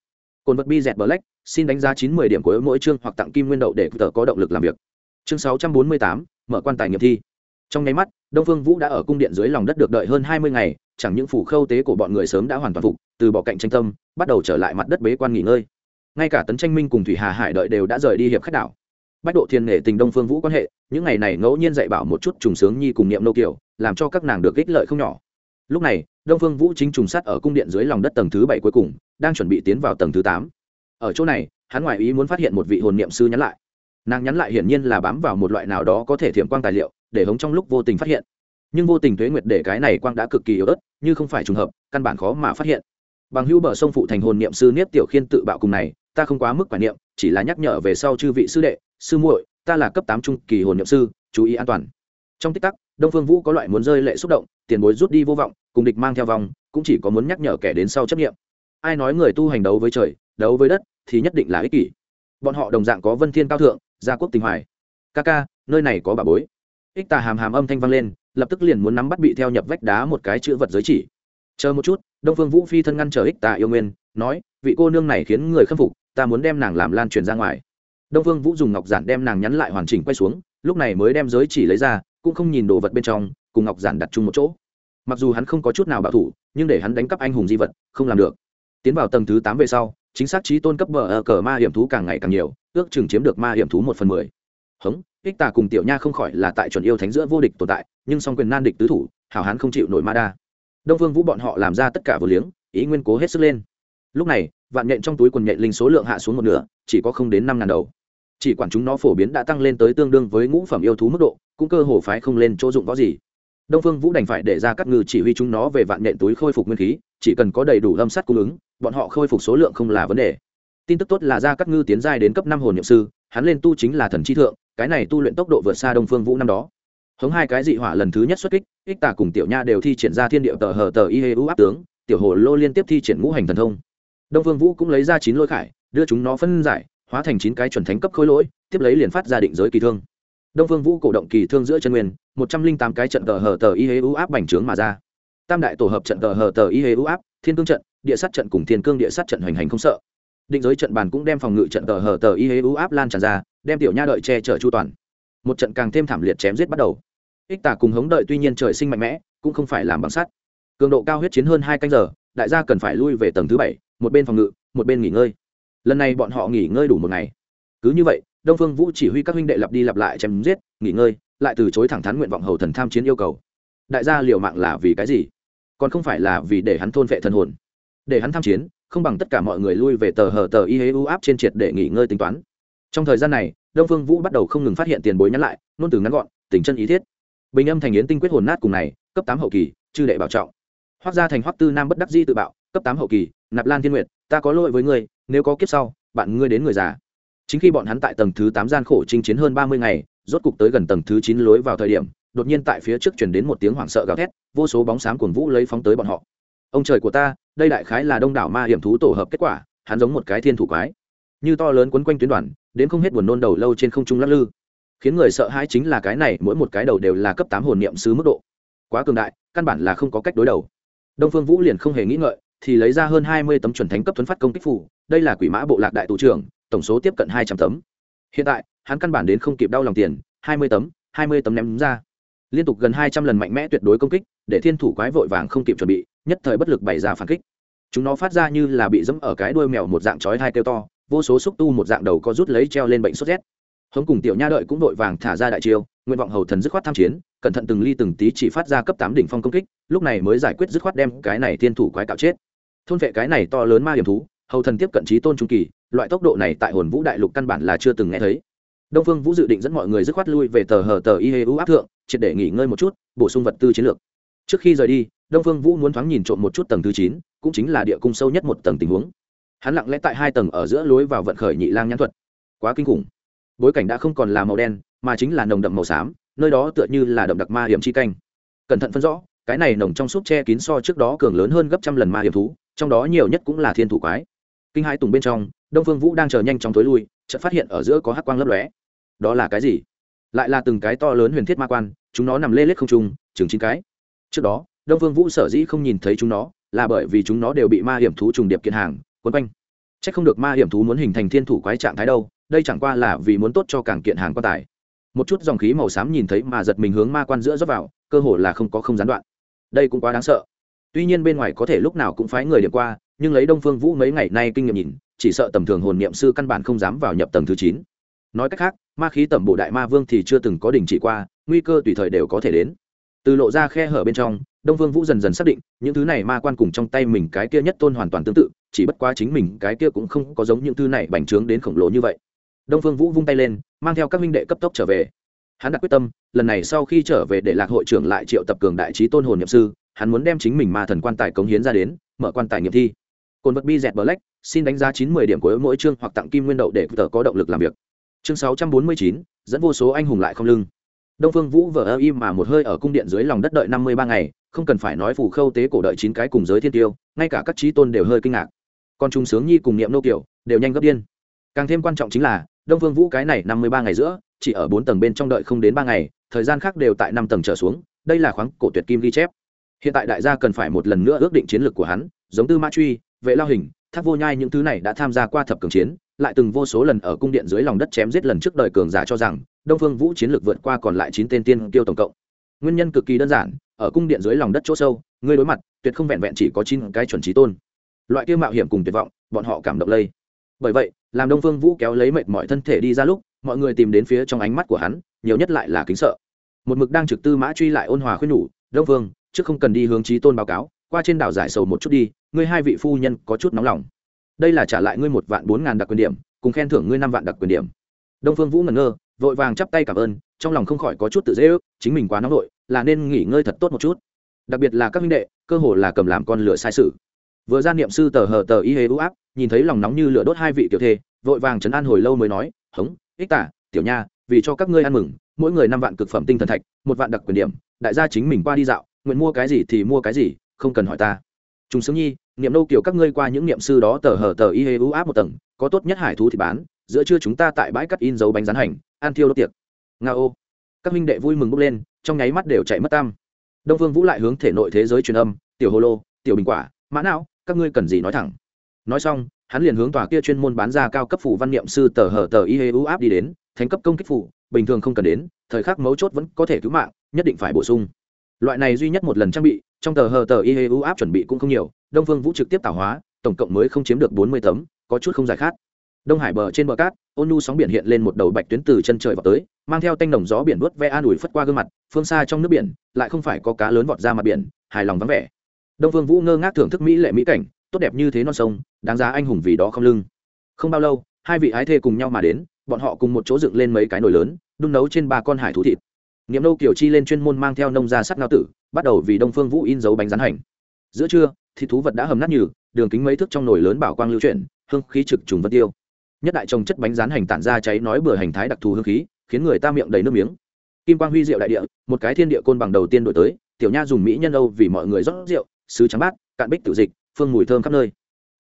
Cồn vật bi dẹt bờ lách, xin đánh giá chín mươi điểm của mỗi chương hoặc tặng kim nguyên đậu để tờ có động lực làm việc. Chương sáu trăm bốn mươi tám, mở quan tài nghiệm thi. Trong nháy mắt, đông phương vũ đã ở cung điện dưới lòng đất được đợi hơn hai mươi ngày chẳng những phủ khâu tế của bọn người sớm đã hoàn toàn phục, từ bỏ cạnh tranh tâm, bắt đầu trở lại mặt đất bế quan nghỉ ngơi. Ngay cả tấn tranh minh cùng thủy hà hải đợi đều đã rời đi hiệp khách đảo. Bách độ thiên nghệ tình đông phương vũ quan hệ, những ngày này ngẫu nhiên dạy bảo một chút trùng sướng nhi cùng niệm nô kiều, làm cho các nàng được ích lợi không nhỏ. Lúc này, đông phương vũ chính trùng sát ở cung điện dưới lòng đất tầng thứ bảy cuối cùng, đang chuẩn bị tiến vào tầng thứ tám. Ở chỗ này, hắn ngoại ý muốn phát hiện một vị hồn niệm sư nhắn lại. Nàng nhắn lại hiển nhiên là bám vào một loại nào đó có thể thiểm quang tài liệu, để hống trong lúc vô tình phát hiện nhưng vô tình tuế nguyệt để cái này quang đã cực kỳ yếu ớt, như không phải trùng hợp, căn bản khó mà phát hiện. Bằng hữu bờ sông phụ thành hồn niệm sư niếp tiểu khiên tự bạo cùng này, ta không quá mức quản niệm, chỉ là nhắc nhở về sau chư vị sư đệ, sư muội, ta là cấp tám trung kỳ hồn niệm sư, chú ý an toàn. Trong tích tắc, đông phương vũ có loại muốn rơi lệ xúc động, tiền bối rút đi vô vọng, cùng địch mang theo vòng, cũng chỉ có muốn nhắc nhở kẻ đến sau chấp nghiệm ai nói người tu hành đấu với trời, đấu với đất thì nhất định là ích kỷ. Bọn họ đồng dạng có vân thiên cao thượng, gia quốc tình hoài. Ca ca, nơi này có bà bối. Ích tà hàm hàm âm thanh vang lên lập tức liền muốn nắm bắt bị theo nhập vách đá một cái chữ vật giới chỉ. Chờ một chút, đông phương vũ phi thân ngăn trở ích tà yêu nguyên, nói, vị cô nương này khiến người khâm phục, ta muốn đem nàng làm lan truyền ra ngoài. Đông phương vũ dùng ngọc giản đem nàng nhắn lại hoàn chỉnh quay xuống, lúc này mới đem giới chỉ lấy ra, cũng không nhìn đồ vật bên trong, cùng ngọc giản đặt chung một chỗ. Mặc dù hắn không có chút nào bảo thủ, nhưng để hắn đánh cắp anh hùng di vật, không làm được. Tiến vào tầng thứ tám về sau, chính xác trí tôn cấp bờ ở cờ ma hiểm thú càng ngày càng nhiều, ước chừng chiếm được ma hiểm thú một phần mười hống, ích tà cùng tiểu nha không khỏi là tại chuẩn yêu thánh giữa vô địch tồn tại, nhưng song quyền nan địch tứ thủ, hảo hán không chịu nổi ma đa. Đông phương vũ bọn họ làm ra tất cả vừa liếng, ý nguyên cố hết sức lên. Lúc này, vạn nhện trong túi quần nhện linh số lượng hạ xuống một nửa, chỉ có không đến năm ngàn đầu. Chỉ quản chúng nó phổ biến đã tăng lên tới tương đương với ngũ phẩm yêu thú mức độ, cũng cơ hồ phái không lên chỗ dụng võ gì. Đông phương vũ đành phải để ra các ngư chỉ huy chúng nó về vạn nhện túi khôi phục nguyên khí, chỉ cần có đầy đủ lâm sắt cung ứng, bọn họ khôi phục số lượng không là vấn đề. Tin tức tốt là ra các ngư tiến giai đến cấp năm hồn nhiệm sư, hắn lên tu chính là thần chi thượng cái này tu luyện tốc độ vượt xa đông phương vũ năm đó. Hống hai cái dị hỏa lần thứ nhất xuất kích, ích tả cùng tiểu nha đều thi triển ra thiên địa tờ hờ tờ y hê u áp tướng, tiểu hồ lô liên tiếp thi triển ngũ hành thần thông. Đông phương vũ cũng lấy ra chín lôi khải, đưa chúng nó phân giải, hóa thành chín cái chuẩn thánh cấp khối lỗi, tiếp lấy liền phát ra định giới kỳ thương. Đông phương vũ cổ động kỳ thương giữa chân nguyên, một trăm linh tám cái trận tờ hờ tờ y hê u áp bành trướng mà ra. Tam đại tổ hợp trận tờ hờ tờ y hê u áp, thiên cương trận, địa sát trận cùng thiên cương địa sát trận hoành hành không sợ định giới trận bàn cũng đem phòng ngự trận tờ hở tờ y hế u áp lan tràn ra, đem tiểu nha đợi che chở chu toàn. Một trận càng thêm thảm liệt chém giết bắt đầu. Ích tả cùng hống đợi tuy nhiên trời sinh mạnh mẽ, cũng không phải làm bằng sắt. Cường độ cao huyết chiến hơn hai canh giờ, đại gia cần phải lui về tầng thứ bảy, một bên phòng ngự, một bên nghỉ ngơi. Lần này bọn họ nghỉ ngơi đủ một ngày. Cứ như vậy, đông phương vũ chỉ huy các huynh đệ lặp đi lặp lại chém giết, nghỉ ngơi, lại từ chối thẳng thắn nguyện vọng hầu thần tham chiến yêu cầu. Đại gia liều mạng là vì cái gì? Còn không phải là vì để hắn thôn vệ thần hồn. Để hắn tham chiến không bằng tất cả mọi người lui về tờ hờ tờ y hê u áp trên triệt để nghỉ ngơi tính toán. Trong thời gian này, đông phương vũ bắt đầu không ngừng phát hiện tiền bối nhắn lại nôn từ ngắn gọn, tình chân ý thiết. Bình âm thành yến tinh quyết hồn nát cùng này, cấp tám hậu kỳ, chư đệ bảo trọng. Hoác gia thành hoác tư nam bất đắc di tự bạo, cấp tám hậu kỳ, nạp lan thiên nguyệt, ta có lỗi với ngươi, nếu có kiếp sau, bạn ngươi đến người già. Chính khi bọn hắn tại tầng thứ tám gian khổ chinh chiến hơn ba mươi ngày, rốt cục tới gần tầng thứ chín lối vào thời điểm, đột nhiên tại phía trước chuyển đến một tiếng hoảng sợ gào thét, vô số bóng xám cuồng vũ lấy phóng tới bọn họ ông trời của ta, đây đại khái là đông đảo ma hiểm thú tổ hợp kết quả, hắn giống một cái thiên thủ quái. Như to lớn quấn quanh tuyến đoàn, đến không hết buồn nôn đầu lâu trên không trung lắc lư. Khiến người sợ hãi chính là cái này, mỗi một cái đầu đều là cấp tám hồn niệm sứ mức độ. Quá cường đại, căn bản là không có cách đối đầu. Đông phương vũ liền không hề nghĩ ngợi, thì lấy ra hơn hai mươi tấm chuẩn thánh cấp thuấn phát công kích phủ, đây là quỷ mã bộ lạc đại tù trưởng, tổng số tiếp cận hai trăm tấm. Hiện tại, hắn căn bản đến không kịp đau lòng tiền, hai mươi tấm, hai mươi tấm ném ra. Liên tục gần hai trăm lần mạnh mẽ tuyệt đối công kích, để thiên thủ quái vội vàng không kịp chuẩn bị nhất thời bất lực bày ra phản kích. Chúng nó phát ra như là bị dẫm ở cái đuôi mèo một dạng chói hai kêu to, vô số xúc tu một dạng đầu có rút lấy treo lên bệnh sốt rét. Hống cùng tiểu nha đợi cũng đội vàng thả ra đại chiêu, nguyện vọng hầu thần dứt khoát tham chiến, cẩn thận từng ly từng tí chỉ phát ra cấp tám đỉnh phong công kích, lúc này mới giải quyết dứt khoát đem cái này thiên thủ quái cạo chết. Thôn vệ cái này to lớn ma hiểm thú, hầu thần tiếp cận trí tôn trung kỳ, loại tốc độ này tại hồn vũ đại lục căn bản là chưa từng nghe thấy. Đông phương vũ dự định dẫn mọi người dứt khoát lui về tờ hờ tờ y hê u áp thượng, triệt để nghỉ ngơi một chút, bổ sung vật tư chiến lược. Trước khi rời đi đông phương vũ muốn thoáng nhìn trộm một chút tầng thứ chín, cũng chính là địa cung sâu nhất một tầng tình huống. Hắn lặng lẽ tại hai tầng ở giữa lối vào vận khởi nhị lang nhãn thuật. Quá kinh khủng. Bối cảnh đã không còn là màu đen, mà chính là nồng đậm màu xám, nơi đó tựa như là đậm đặc ma hiểm chi canh. Cẩn thận phân rõ, cái này nồng trong súp che kín so trước đó cường lớn hơn gấp trăm lần ma hiểm thú, trong đó nhiều nhất cũng là thiên thủ quái. Kinh hai tùng bên trong, đông phương vũ đang chờ nhanh chóng tối lui, chợt phát hiện ở giữa có hắc quang lấp lóe. Đó là cái gì? Lại là từng cái to lớn huyền thiết ma quan, chúng nó nằm lê lết không trung, chừng chín cái. Trước đó đông phương vũ sở dĩ không nhìn thấy chúng nó, là bởi vì chúng nó đều bị ma hiểm thú trùng điệp kiện hàng quấn quanh. C h ắ c không được ma hiểm thú muốn hình thành thiên thủ quái trạng thái đâu, đây chẳng qua là vì muốn tốt cho cảng kiện hàng quan tài. Một chút dòng khí màu xám nhìn thấy mà giật mình hướng ma quan giữa dốc vào, cơ hồ là không có không gián đoạn. Đây cũng quá đáng sợ. Tuy nhiên bên ngoài có thể lúc nào cũng phái người điểm qua, nhưng lấy đông phương vũ mấy ngày nay kinh nghiệm nhìn, chỉ sợ tầm thường hồn niệm sư căn bản không dám vào nhập tầng thứ chín. Nói cách khác, ma khí tẩm bộ đại ma vương thì chưa từng có đình chỉ qua, nguy cơ tùy thời đều có thể đến. Từ lộ ra khe hở bên trong đông vương vũ dần dần xác định, những thứ này ma quan cùng trong tay mình cái kia nhất tôn hoàn toàn tương tự, chỉ bất quá chính mình cái kia cũng không có giống những thứ này bành trướng đến khổng lồ như vậy. Đông Vương vũ vung tay lên, mang theo các minh đệ cấp tốc trở về. Hắn đặt quyết tâm, lần này sau khi trở về để lạc hội trưởng lại triệu tập cường đại trí tôn hồn nhập sư, hắn muốn đem chính mình ma thần quan tài cống hiến ra đến, mở quan tài nghiệm thi. Cồn vật bi dẹt black, xin đánh giá chín mươi điểm của mỗi chương hoặc tặng kim nguyên đậu để tờ có động lực làm việc. Chương sáu trăm bốn mươi chín, dẫn vô số anh hùng lại không lưng. Đông phương vũ vờ ơ im mà một hơi ở cung điện dưới lòng đất đợi năm mươi ba ngày không cần phải nói phủ khâu tế cổ đợi chín cái cùng giới thiên tiêu, ngay cả các trí tôn đều hơi kinh ngạc. Còn trung sướng nhi cùng niệm nô kiểu đều nhanh gấp điên. Càng thêm quan trọng chính là, đông phương vũ cái này năm mươi ba ngày giữa, chỉ ở bốn tầng bên trong đợi không đến ba ngày, thời gian khác đều tại năm tầng trở xuống, đây là khoáng cổ tuyệt kim ghi chép. Hiện tại đại gia cần phải một lần nữa ước định chiến lược của hắn, giống tư mã truy, vệ lao hình tháp vô nhai những thứ này đã tham gia qua thập cường chiến, lại từng vô số lần ở cung điện dưới lòng đất chém giết lần trước đời cường giả cho rằng, đông phương vũ chiến lược vượt qua còn lại chín tên tiên tiêu tổng cộng. Nguyên nhân cực kỳ đơn giản ở cung điện dưới lòng đất chỗ sâu, ngươi đối mặt, tuyệt không vẹn vẹn chỉ có chín cái chuẩn trí tôn. Loại kia mạo hiểm cùng tuyệt vọng, bọn họ cảm động lây. Bởi vậy, làm đông phương vũ kéo lấy mệt mọi thân thể đi ra lúc, mọi người tìm đến phía trong ánh mắt của hắn, nhiều nhất lại là kính sợ. Một mực đang trực tư mã truy lại ôn hòa khuyên nhủ, đông phương chứ không cần đi hướng trí tôn báo cáo, qua trên đảo giải sầu một chút đi, ngươi hai vị phu nhân có chút nóng lòng. Đây là trả lại ngươi một vạn bốn ngàn đặc quyền điểm, cùng khen thưởng ngươi năm vạn đặc quyền điểm. Đông phương vũ ngẩn ngơ, vội vàng chắp tay cảm ơn trong lòng không khỏi có chút tự dễ ước, chính mình quá nóng nổi là nên nghỉ ngơi thật tốt một chút. Đặc biệt là các minh đệ, cơ hồ là cầm làm con lửa sai sự. Vừa ra niệm sư tờ hờ tờ y hê ưu áp, nhìn thấy lòng nóng như lửa đốt hai vị tiểu thê, vội vàng trấn an hồi lâu mới nói, hống, ích tả, tiểu nha, vì cho các ngươi ăn mừng, mỗi người năm vạn cực phẩm tinh thần thạch, một vạn đặc quyền điểm, đại gia chính mình qua đi dạo, nguyện mua cái gì thì mua cái gì, không cần hỏi ta. Chúng sướng nhi, niệm nô kiểu các ngươi qua những niệm sư đó tờ hờ tờ y hê ưu áp một tầng, có tốt nhất hải thú thì bán, giữa trưa chúng ta tại bãi cắt in dấu bánh rán hành, ăn thiêu đốt tiệc nga ô. Các minh đệ vui mừng bốc lên, trong nháy mắt đều chạy mất tam. Đông phương vũ lại hướng thể nội thế giới truyền âm, tiểu hồ lô, tiểu bình quả, mã não, các ngươi cần gì nói thẳng? Nói xong, hắn liền hướng tòa kia chuyên môn bán ra cao cấp phủ văn niệm sư tờ hờ tờ y hê u áp đi đến thành cấp công kích phủ, bình thường không cần đến, thời khắc mấu chốt vẫn có thể cứu mạng, nhất định phải bổ sung. Loại này duy nhất một lần trang bị, trong tờ hờ tờ y hê u áp chuẩn bị cũng không nhiều, đông phương vũ trực tiếp tạo hóa, tổng cộng mới không chiếm được bốn mươi tấm, có chút không giải khát đông hải bờ trên bờ cát, ôn nu sóng biển hiện lên một đầu bạch tuyến từ chân trời vào tới, mang theo tanh nồng gió biển vớt ve an ủi phất qua gương mặt, phương xa trong nước biển, lại không phải có cá lớn vọt ra mặt biển, hài lòng vắng vẻ. Đông phương vũ ngơ ngác thưởng thức mỹ lệ mỹ cảnh, tốt đẹp như thế non sông, đáng giá anh hùng vì đó không lưng. Không bao lâu, hai vị ái thê cùng nhau mà đến, bọn họ cùng một chỗ dựng lên mấy cái nồi lớn, đun nấu trên ba con hải thú thịt. Niệm nâu kiểu chi lên chuyên môn mang theo nông gia sắt ngao tử, bắt đầu vì đông phương vũ in dấu bánh rán hành. Giữa trưa, thịt thú vật đã hầm nát nhừ, đường kính mấy thước trong nồi lớn bảo quang lưu chuyển, hương khí trực trùng vân tiêu nhất đại trồng chất bánh rán hành tản ra cháy nói bừa hành thái đặc thù hương khí, khiến người ta miệng đầy nước miếng. Kim quang huy diệu đại địa, một cái thiên địa côn bằng đầu tiên đổi tới, tiểu nha dùng mỹ nhân âu vì mọi người rót rượu, sứ trắng bát, cạn bích tự dịch, phương mùi thơm khắp nơi.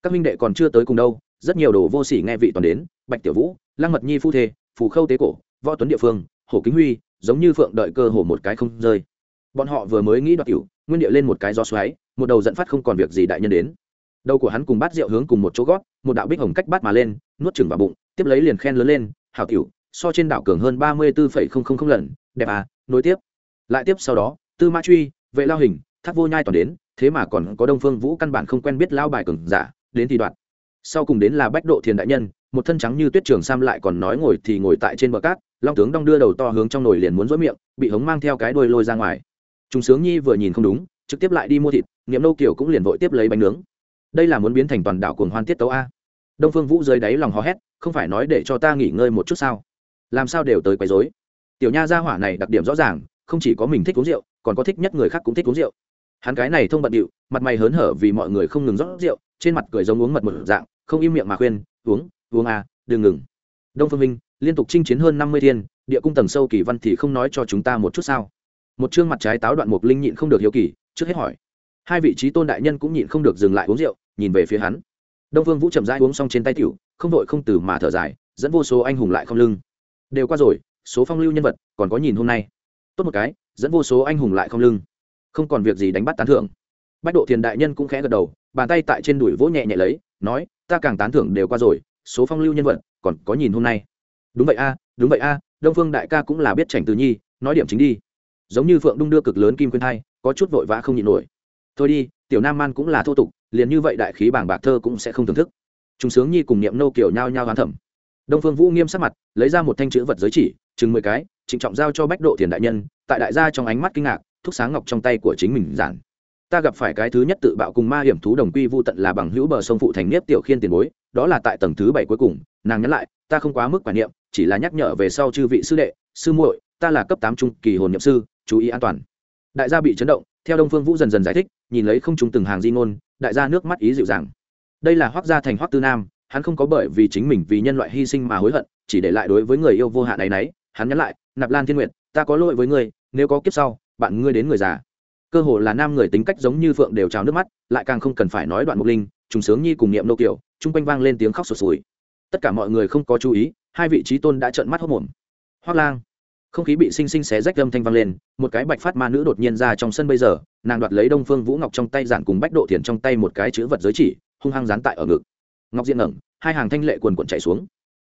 Các minh đệ còn chưa tới cùng đâu, rất nhiều đồ vô sỉ nghe vị toàn đến, bạch tiểu vũ, lăng mật nhi phu thê, phù khâu tế cổ, võ tuấn địa phương, hồ kính huy, giống như phượng đợi cơ hồ một cái không rơi. Bọn họ vừa mới nghĩ đoạt cửu nguyên địa lên một cái gió xoáy, một đầu dẫn phát không còn việc gì đại nhân đến đầu của hắn cùng bát rượu hướng cùng một chỗ gót, một đạo bích hồng cách bát mà lên, nuốt chừng vào bụng, tiếp lấy liền khen lớn lên, hảo tiểu, so trên đảo cường hơn ba mươi bốn lần, đẹp à nối tiếp. Lại tiếp sau đó, tư mã truy, vệ lao hình, thác vô nhai toàn đến, thế mà còn có đông phương vũ căn bản không quen biết lao bài cường giả, đến thì đoạn. Sau cùng đến là bách độ thiền đại nhân, một thân trắng như tuyết trường sam lại còn nói ngồi thì ngồi tại trên bờ cát, long tướng đong đưa đầu to hướng trong nồi liền muốn rối miệng, bị hống mang theo cái đuôi lôi ra ngoài. Chúng sướng nhi vừa nhìn không đúng, trực tiếp lại đi mua thịt, niệm nô kiều cũng liền vội tiếp lấy bánh nướng đây là muốn biến thành toàn đảo cuồng hoan tiết tấu a. Đông phương vũ dưới đáy lòng hò hét, không phải nói để cho ta nghỉ ngơi một chút sao? Làm sao đều tới quấy rối? Tiểu nha gia hỏa này đặc điểm rõ ràng, không chỉ có mình thích uống rượu, còn có thích nhất người khác cũng thích uống rượu. Hắn cái này thông bận điệu, mặt mày hớn hở vì mọi người không ngừng rót rượu, trên mặt cười giống uống mật một dạng, không im miệng mà khuyên, uống uống à đừng ngừng. Đông phương minh, liên tục chinh chiến hơn năm mươi thiên, địa cung tầng sâu kỳ văn thì không nói cho chúng ta một chút sao? Một chương mặt trái táo đoạn mục linh nhịn không được hiếu kỳ, trước hết hỏi. Hai vị trí tôn đại nhân cũng nhịn không được dừng lại uống rượu nhìn về phía hắn. Đông phương vũ chậm rãi uống xong trên tay tiểu, không đội không từ mà thở dài, dẫn vô số anh hùng lại không lưng. Đều qua rồi, số phong lưu nhân vật, còn có nhìn hôm nay. Tốt một cái, dẫn vô số anh hùng lại không lưng. Không còn việc gì đánh bắt tán thưởng. Bách độ thiền đại nhân cũng khẽ gật đầu, bàn tay tại trên đùi vỗ nhẹ nhẹ lấy, nói, ta càng tán thưởng đều qua rồi, số phong lưu nhân vật, còn có nhìn hôm nay. Đúng vậy a, đúng vậy a, đông phương đại ca cũng là biết chảnh từ nhi, nói điểm chính đi. Giống như phượng đung đưa cực lớn kim Quyên thai, có chút vội vã không nhịn nổi. Thôi đi tiểu nam man cũng là thô tục, liền như vậy đại khí bảng bạc thơ cũng sẽ không thưởng thức. Chúng sướng nhi cùng niệm nô kiểu nhao nhao hoán thẩm. Đông phương vũ nghiêm sắc mặt, lấy ra một thanh chữ vật giới chỉ, chừng mười cái, trịnh trọng giao cho bách độ thiền đại nhân, tại đại gia trong ánh mắt kinh ngạc, thúc sáng ngọc trong tay của chính mình giản. Ta gặp phải cái thứ nhất tự bạo cùng ma hiểm thú đồng quy vô tận là bằng hữu bờ sông phụ thành nếp tiểu khiên tiền bối, đó là tại tầng thứ bảy cuối cùng, nàng nhắc lại, ta không quá mức quản niệm, chỉ là nhắc nhở về sau chư vị sư đệ, sư muội, ta là cấp tám trung kỳ hồn niệm sư, chú ý an toàn. Đại gia bị chấn động theo đông phương vũ dần dần giải thích, nhìn lấy không trùng từng hàng di ngôn, đại gia nước mắt ý dịu dàng. Đây là hoác gia thành hoác tư nam, hắn không có bởi vì chính mình vì nhân loại hy sinh mà hối hận, chỉ để lại đối với người yêu vô hạn này nấy hắn nhắn lại, nạp lan thiên nguyện ta có lỗi với ngươi, nếu có kiếp sau, bạn ngươi đến người già. Cơ hồ là nam người tính cách giống như phượng đều trào nước mắt, lại càng không cần phải nói đoạn mục linh, trùng sướng nhi cùng niệm nô kiểu, chung quanh vang lên tiếng khóc sụt sùi. Tất cả mọi người không có chú ý, hai vị trí tôn đã trợn mắt hốc mồm. Hoác lang không khí bị xinh xinh xé rách âm thanh vang lên, một cái bạch phát ma nữ đột nhiên ra trong sân bây giờ, nàng đoạt lấy đông phương vũ ngọc trong tay giản cùng bách độ thiền trong tay một cái chữ vật giới chỉ, hung hăng dán tại ở ngực. Ngọc diện ngẩng, hai hàng thanh lệ quần quần chảy xuống.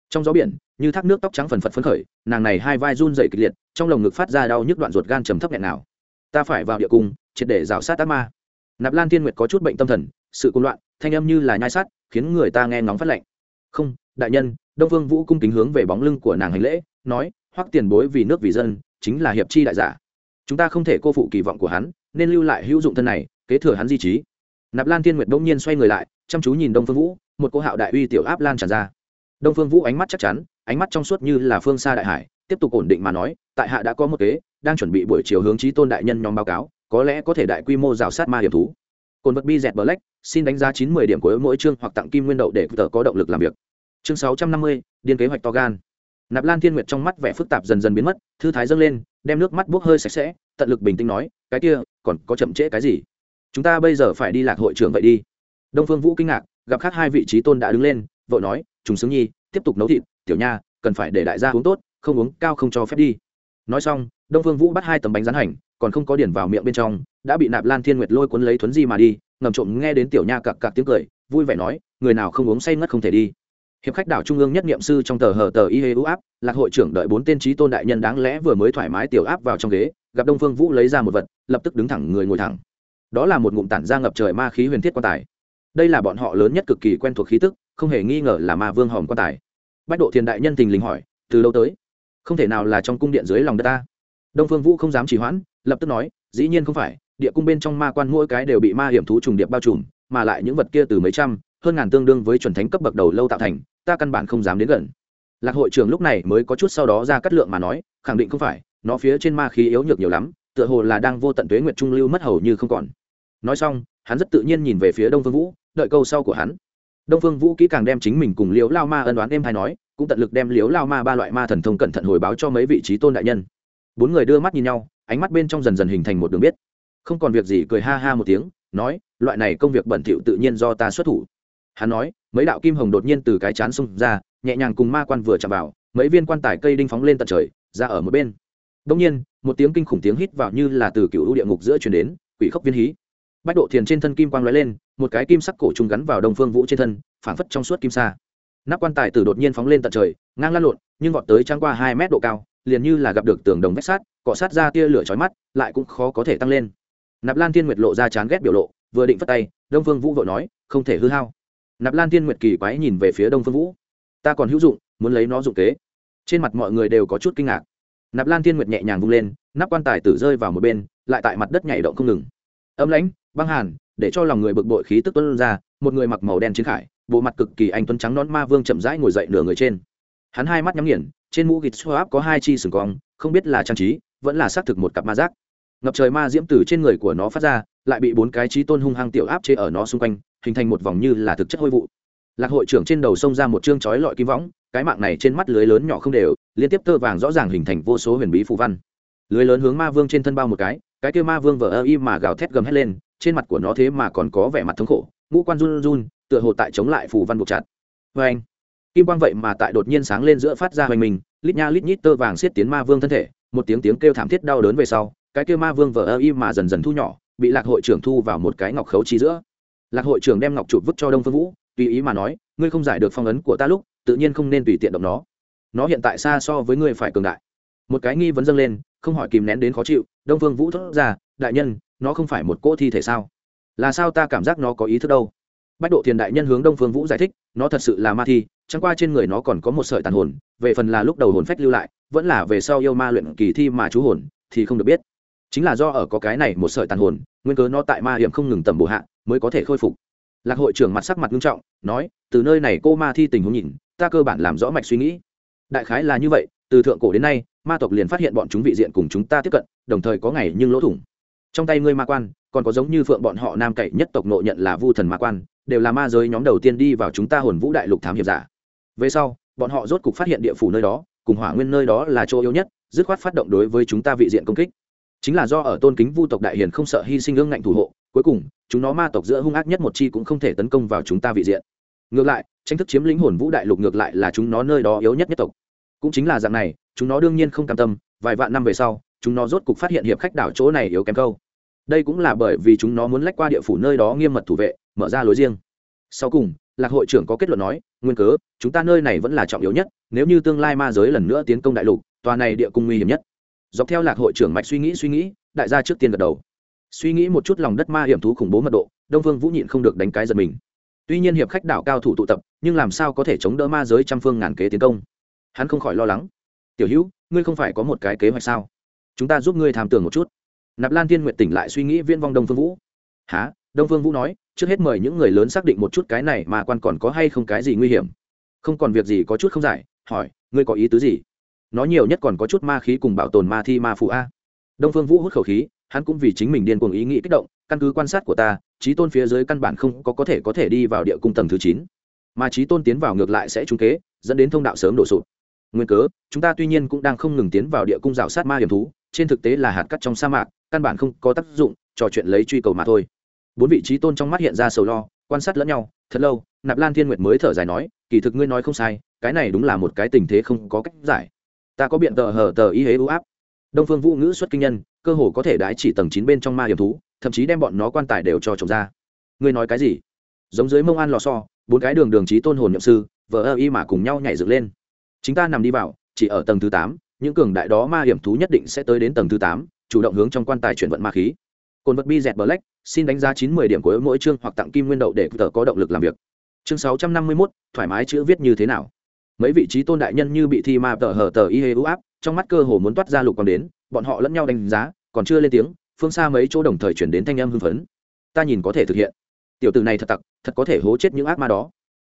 Trong gió biển, như thác nước tóc trắng phần phật phấn khởi, nàng này hai vai run dày kịch liệt, trong lồng ngực phát ra đau nhức đoạn ruột gan trầm thấp nghẹn nào. Ta phải vào địa cung, triệt để rào sát ác ma. Nạp lan tiên nguyệt có chút bệnh tâm thần, sự cung loạn, thanh âm như là nhai sát, khiến người ta nghe ngóng phát lạnh. Không, đại nhân, đông phương vũ cung kính hướng về bóng lưng của nàng hành lễ, nói hoắc tiền bối vì nước vì dân, chính là hiệp chi đại giả. Chúng ta không thể cô phụ kỳ vọng của hắn, nên lưu lại hữu dụng thân này, kế thừa hắn di trí. Nạp lan tiên nguyệt đông nhiên xoay người lại, chăm chú nhìn đông phương vũ, một cô hạo đại uy tiểu áp lan tràn ra. Đông phương vũ ánh mắt chắc chắn, ánh mắt trong suốt như là phương xa đại hải, tiếp tục ổn định mà nói, tại hạ đã có một kế, đang chuẩn bị buổi chiều hướng trí tôn đại nhân nhóm báo cáo, có lẽ có thể đại quy mô rào sát ma hiểm thú. Cồn vật bi dẹt black, xin đánh giá chín mươi điểm của mỗi chương hoặc tặng kim nguyên đậu để tờ có động lực làm việc. Chương sáu trăm năm mươi, điên kế hoạch to gan nạp lan thiên nguyệt trong mắt vẻ phức tạp dần dần biến mất, thư thái dâng lên, đem nước mắt buốc hơi sạch sẽ, tận lực bình tĩnh nói, cái kia, còn có chậm trễ cái gì? Chúng ta bây giờ phải đi lạc hội trưởng vậy đi. Đông phương vũ kinh ngạc, gặp khác hai vị trí tôn đã đứng lên vợ nói chúng xứng nhi, tiếp tục nấu thịt, tiểu nha, cần phải để đại gia uống tốt, không uống, cao không cho phép đi. Nói xong, đông phương vũ bắt hai tấm bánh rán hành, còn không có điển vào miệng bên trong, đã bị nạp lan thiên nguyệt lôi cuốn lấy thuấn di mà đi, ngầm trộm nghe đến tiểu nha cặc cặc tiếng cười, vui vẻ nói, người nào không uống say ngất không thể đi hiệp khách đảo trung ương nhất niệm sư trong tờ hờ tờ y hê u áp, lạc hội trưởng đợi bốn tên trí tôn đại nhân đáng lẽ vừa mới thoải mái tiểu áp vào trong ghế, gặp đông phương vũ lấy ra một vật, lập tức đứng thẳng người ngồi thẳng. Đó là một ngụm tản ra ngập trời ma khí huyền thiết quan tài. Đây là bọn họ lớn nhất cực kỳ quen thuộc khí tức, không hề nghi ngờ là ma vương hòm quan tài. Bách độ thiền đại nhân tình lình hỏi, từ lâu tới? Không thể nào là trong cung điện dưới lòng đất ta. Đông phương vũ không dám chỉ hoãn, lập tức nói, dĩ nhiên không phải, địa cung bên trong ma quan mỗi cái đều bị ma hiểm thú trùng điệp bao trùm, mà lại những vật kia từ mấy trăm hơn ngàn tương đương với chuẩn thánh cấp bậc đầu lâu tạo thành, ta căn bản không dám đến gần. Lạc hội trưởng lúc này mới có chút sau đó ra cắt lượng mà nói, khẳng định không phải, nó phía trên ma khí yếu nhược nhiều lắm, tựa hồ là đang vô tận tuế nguyệt trung lưu mất hầu như không còn. Nói xong, hắn rất tự nhiên nhìn về phía đông phương vũ, đợi câu sau của hắn. Đông phương vũ kỹ càng đem chính mình cùng liễu lao ma ân đoán em hay nói, cũng tận lực đem liễu lao ma ba loại ma thần thông cẩn thận hồi báo cho mấy vị trí tôn đại nhân. Bốn người đưa mắt nhìn nhau, ánh mắt bên trong dần dần hình thành một đường biết. Không còn việc gì cười ha ha một tiếng, nói, loại này công việc bẩn thỉu tự nhiên do ta xuất thủ hắn nói, mấy đạo kim hồng đột nhiên từ cái chán xông ra, nhẹ nhàng cùng ma quan vừa chạm vào, mấy viên quan tài cây đinh phóng lên tận trời, ra ở một bên. Đông nhiên, một tiếng kinh khủng tiếng hít vào như là từ cựu ưu địa ngục giữa chuyển đến, quỷ khốc viên hí. Bách độ thiền trên thân kim quang lóe lên, một cái kim sắc cổ trùng gắn vào đông phương vũ trên thân, phảng phất trong suốt kim sa. Nắp quan tài từ đột nhiên phóng lên tận trời, ngang lan lộn, nhưng vọt tới trăng qua hai mét độ cao, liền như là gặp được tường đồng vách sát cọ sát ra tia lửa chói mắt, lại cũng khó có thể tăng lên. Nạp lan thiên nguyệt lộ ra chán ghét biểu lộ, vừa định phất tay, đông phương vũ vội nói, không thể hư hao nạp lan thiên nguyệt kỳ quái nhìn về phía đông phương vũ ta còn hữu dụng muốn lấy nó dụng kế trên mặt mọi người đều có chút kinh ngạc nạp lan thiên nguyệt nhẹ nhàng vung lên nắp quan tài tử rơi vào một bên lại tại mặt đất nhảy động không ngừng âm lãnh băng hàn để cho lòng người bực bội khí tức tuân ra một người mặc màu đen chiến khải bộ mặt cực kỳ anh tuấn trắng nón ma vương chậm rãi ngồi dậy nửa người trên hắn hai mắt nhắm nghiền trên mũ gịt xô áp có hai chi sừng cong không biết là trang trí vẫn là xác thực một cặp ma giác ngập trời ma diễm từ trên người của nó phát ra lại bị bốn cái trí tôn hung hăng tiểu áp chế ở nó xung quanh hình thành một vòng như là thực chất hôi vụ. Lạc hội trưởng trên đầu sông ra một chương chói lọi kim võng, cái mạng này trên mắt lưới lớn nhỏ không đều, liên tiếp tơ vàng rõ ràng hình thành vô số huyền bí phù văn. Lưới lớn hướng ma vương trên thân bao một cái cái kia ma vương vờ ơ y mà gào thét gầm hét lên, trên mặt của nó thế mà còn có vẻ mặt thống khổ, ngũ quan run run, tựa hồ tại chống lại phù văn buộc chặt. Vê anh, kim quang vậy mà tại đột nhiên sáng lên giữa phát ra hoành mình, lít nha lít nhít tơ vàng xiết tiến ma vương thân thể, một tiếng tiếng kêu thảm thiết đau đớn về sau, cái kia ma vương vờ ơ y mà dần dần thu nhỏ, bị lạc hội trưởng thu vào một cái ngọc khấu trí giữa lạc hội trưởng đem ngọc chụp vứt cho đông phương vũ, tùy ý mà nói, ngươi không giải được phong ấn của ta lúc, tự nhiên không nên tùy tiện động nó. Nó hiện tại xa so với ngươi phải cường đại. Một cái nghi vấn dâng lên, không hỏi kìm nén đến khó chịu, đông phương vũ thốt ra, đại nhân, nó không phải một cỗ thi thể sao? Là sao ta cảm giác nó có ý thức đâu? Bách độ thiền đại nhân hướng đông phương vũ giải thích, nó thật sự là ma thi, chẳng qua trên người nó còn có một sợi tàn hồn, về phần là lúc đầu hồn phách lưu lại, vẫn là về sau yêu ma luyện kỳ thi mà chú hồn, thì không được biết. Chính là do ở có cái này một sợi tàn hồn, nguyên cớ nó tại ma hiểm không ngừng tầm bổ hạ mới có thể khôi phục. Lạc hội trưởng mặt sắc mặt nghiêm trọng, nói, từ nơi này cô ma thi tình huống nhìn, ta cơ bản làm rõ mạch suy nghĩ. Đại khái là như vậy, từ thượng cổ đến nay, ma tộc liền phát hiện bọn chúng vị diện cùng chúng ta tiếp cận, đồng thời có ngày nhưng lỗ thủng. Trong tay ngươi ma quan, còn có giống như phượng bọn họ nam cậy nhất tộc nộ nhận là vu thần ma quan, đều là ma giới nhóm đầu tiên đi vào chúng ta hồn vũ đại lục thám hiểm giả. Về sau, bọn họ rốt cục phát hiện địa phủ nơi đó, cùng hỏa nguyên nơi đó là chỗ yếu nhất, dứt khoát phát động đối với chúng ta vị diện công kích. Chính là do ở tôn kính vu tộc đại hiền không sợ hy sinh ương ngạnh thủ hộ cuối cùng, chúng nó ma tộc giữa hung ác nhất một chi cũng không thể tấn công vào chúng ta vị diện. Ngược lại, tranh thức chiếm lĩnh hồn vũ đại lục ngược lại là chúng nó nơi đó yếu nhất nhất tộc. Cũng chính là dạng này, chúng nó đương nhiên không cam tâm, vài vạn năm về sau, chúng nó rốt cục phát hiện hiệp khách đảo chỗ này yếu kém câu. Đây cũng là bởi vì chúng nó muốn lách qua địa phủ nơi đó nghiêm mật thủ vệ, mở ra lối riêng. Sau cùng, lạc hội trưởng có kết luận nói, nguyên cớ, chúng ta nơi này vẫn là trọng yếu nhất, nếu như tương lai ma giới lần nữa tiến công đại lục, tòa này địa cung nguy hiểm nhất. Dọc theo lạc hội trưởng mạch suy nghĩ suy nghĩ, đại gia trước tiên gật đầu suy nghĩ một chút lòng đất ma hiểm thú khủng bố mật độ, đông phương vũ nhịn không được đánh cái giật mình. Tuy nhiên hiệp khách đảo cao thủ tụ tập, nhưng làm sao có thể chống đỡ ma giới trăm phương ngàn kế tiến công? Hắn không khỏi lo lắng. Tiểu hữu, ngươi không phải có một cái kế hoạch sao? Chúng ta giúp ngươi tham tưởng một chút. Nạp lan tiên nguyện tỉnh lại suy nghĩ viên vong đông phương vũ. Há đông phương vũ nói, trước hết mời những người lớn xác định một chút cái này mà quan còn có hay không cái gì nguy hiểm. Không còn việc gì có chút không giải, hỏi, ngươi có ý tứ gì? Nó nhiều nhất còn có chút ma khí cùng bảo tồn ma thi ma phụ a. Đông phương vũ hút khẩu khí hắn cũng vì chính mình điên cuồng ý nghĩ kích động, căn cứ quan sát của ta trí tôn phía dưới căn bản không có có thể có thể đi vào địa cung tầng thứ chín. Mà trí tôn tiến vào ngược lại sẽ trúng kế, dẫn đến thông đạo sớm đổ sụt nguyên cớ, chúng ta tuy nhiên cũng đang không ngừng tiến vào địa cung rào sát ma hiểm thú, trên thực tế là hạt cắt trong sa mạc, căn bản không có tác dụng, trò chuyện lấy truy cầu mà thôi. Bốn vị trí tôn trong mắt hiện ra sầu lo, quan sát lẫn nhau, thật lâu, nạp lan thiên nguyệt mới thở dài nói, kỳ thực ngươi nói không sai, cái này đúng là một cái tình thế không có cách giải. Ta có biện tờ hờ tờ y hế ưu áp. Đông phương vũ ngữ xuất kinh nhân cơ hồ có thể đái chỉ tầng chín bên trong ma hiểm thú, thậm chí đem bọn nó quan tài đều cho trồng ra. Ngươi nói cái gì? Giống dưới mông an lò so, bốn cái đường đường trí tôn hồn nhậm sư, vờ ơ y mà cùng nhau nhảy dựng lên. Chính ta nằm đi vào, chỉ ở tầng thứ tám, những cường đại đó ma hiểm thú nhất định sẽ tới đến tầng thứ tám, chủ động hướng trong quan tài chuyển vận ma khí. Cồn vật bi dẹt black xin đánh giá chín mươi điểm của mỗi chương hoặc tặng kim nguyên đậu để tờ có động lực làm việc. Chương sáu trăm năm mươi mốt, thoải mái chữ viết như thế nào? Mấy vị trí tôn đại nhân như bị thi ma tờ hờ tờ y hê u áp, trong mắt cơ hồ muốn toát ra lục còn đến, bọn họ lẫn nhau đánh giá còn chưa lên tiếng, phương xa mấy chỗ đồng thời chuyển đến thanh âm hưng phấn. Ta nhìn có thể thực hiện. Tiểu tử này thật tặc, thật có thể hố chết những ác ma đó.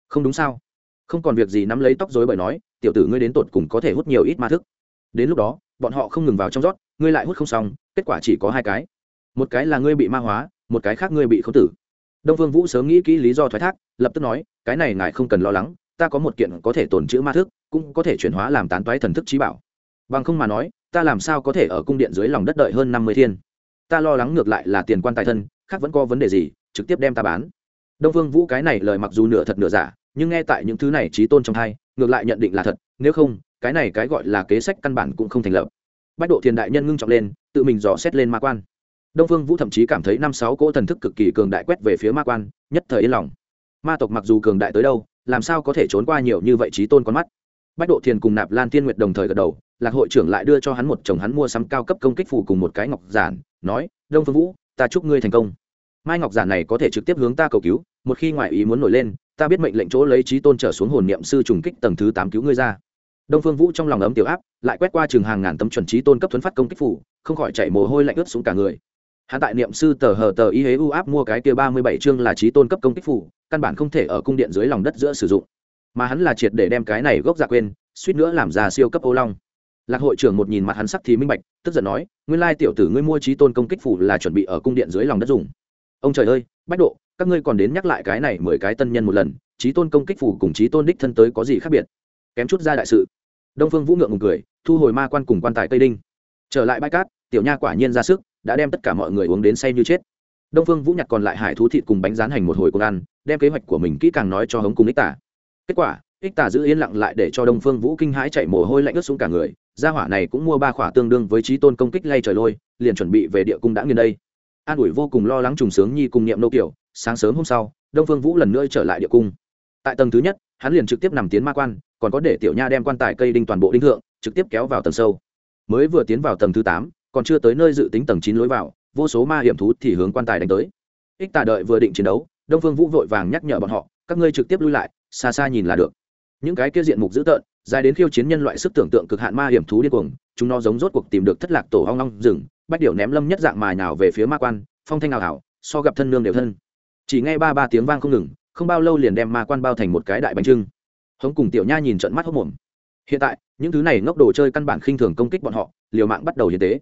Không đúng sao? Không còn việc gì nắm lấy tóc dối bởi nói, tiểu tử ngươi đến tột cùng có thể hút nhiều ít ma thức. Đến lúc đó, bọn họ không ngừng vào trong rót, ngươi lại hút không xong, kết quả chỉ có hai cái. Một cái là ngươi bị ma hóa, một cái khác ngươi bị khấu tử. Đông vương vũ sớm nghĩ kỹ lý do thoái thác, lập tức nói, cái này ngài không cần lo lắng, ta có một kiện có thể tồn chữ ma thức, cũng có thể chuyển hóa làm tán toái thần thức trí bảo. Bằng không mà nói ta làm sao có thể ở cung điện dưới lòng đất đợi hơn năm mươi thiên? Ta lo lắng ngược lại là tiền quan tài thân, khác vẫn có vấn đề gì, trực tiếp đem ta bán. Đông vương vũ cái này lời mặc dù nửa thật nửa giả, nhưng nghe tại những thứ này trí tôn trong hai, ngược lại nhận định là thật, nếu không, cái này cái gọi là kế sách căn bản cũng không thành lập. Bách độ thiền đại nhân ngưng trọng lên, tự mình dò xét lên ma quan. Đông phương vũ thậm chí cảm thấy năm sáu cỗ thần thức cực kỳ cường đại quét về phía ma quan, nhất thời yên lòng. Ma tộc mặc dù cường đại tới đâu, làm sao có thể trốn qua nhiều như vậy trí tôn con mắt? Bách độ thiền cùng nạp lan tiên nguyệt đồng thời gật đầu, lạc hội trưởng lại đưa cho hắn một chồng hắn mua sắm cao cấp công kích phủ cùng một cái ngọc giản, nói, đông phương vũ, ta chúc ngươi thành công. Mai ngọc giản này có thể trực tiếp hướng ta cầu cứu, một khi ngoại ý muốn nổi lên, ta biết mệnh lệnh chỗ lấy trí tôn trở xuống hồn niệm sư trùng kích tầng thứ tám cứu ngươi ra. Đông phương vũ trong lòng ấm tiểu áp, lại quét qua chừng hàng ngàn tấm chuẩn trí tôn cấp thuấn phát công kích phủ không khỏi chạy mồ hôi lạnh ướt xuống cả người. Hạ tại niệm sư tờ hờ tờ y hế u áp mua cái kia ba mươi bảy chương là trí tôn cấp công kích phủ căn bản không thể ở cung điện dưới lòng đất giữa sử dụng mà hắn là triệt để đem cái này gốc dạ quên, suýt nữa làm ra siêu cấp ô long. Lạc hội trưởng một nhìn mặt hắn sắc thì minh bạch, tức giận nói, nguyên lai tiểu tử ngươi mua trí tôn công kích phủ là chuẩn bị ở cung điện dưới lòng đất dùng. Ông trời ơi, bách độ, các ngươi còn đến nhắc lại cái này mười cái tân nhân một lần, trí tôn công kích phủ cùng trí tôn đích thân tới có gì khác biệt? Kém chút ra đại sự. Đông phương vũ ngượng ngùng cười, thu hồi ma quan cùng quan tài tây đinh. Trở lại bãi cát, tiểu nha quả nhiên ra sức, đã đem tất cả mọi người uống đến say như chết. Đông phương vũ nhặt còn lại hải thú thịt cùng bánh rán hành một hồi cùng ăn, đem kế hoạch của mình kỹ càng nói cho hống cùng ích tả kết quả, ích tà giữ yên lặng lại để cho đông phương vũ kinh hãi chạy mồ hôi lạnh ướt xuống cả người, gia hỏa này cũng mua ba khỏa tương đương với trí tôn công kích lay trời lôi, liền chuẩn bị về địa cung đã nghiên đây. An ủi vô cùng lo lắng trùng sướng nhi cùng niệm nô kiểu sáng sớm hôm sau, đông phương vũ lần nữa trở lại địa cung. Tại tầng thứ nhất, hắn liền trực tiếp nằm tiến ma quan, còn có để tiểu nha đem quan tài cây đinh toàn bộ đinh thượng, trực tiếp kéo vào tầng sâu. Mới vừa tiến vào tầng thứ tám, còn chưa tới nơi dự tính tầng chín lối vào, vô số ma hiểm thú thì hướng quan tài đánh tới. Ích tà đợi vừa định chiến đấu, đông phương vũ vội vàng nhắc nhở bọn họ, các ngươi trực tiếp lui lại xa xa nhìn là được. Những cái kia diện mục dữ tợn, dài đến khiêu chiến nhân loại sức tưởng tượng cực hạn ma hiểm thú điên cuồng, chúng nó giống rốt cuộc tìm được thất lạc tổ hoang long rừng, bách điệu ném lâm nhất dạng mài nào về phía ma quan, phong thanh ảo ảo so gặp thân nương đều thân. Chỉ nghe ba ba tiếng vang không ngừng, không bao lâu liền đem ma quan bao thành một cái đại bánh trưng. Hống cùng tiểu nha nhìn trận mắt hốc mồm hiện tại, những thứ này ngốc đồ chơi căn bản khinh thường công kích bọn họ, liều mạng bắt đầu hiến tế.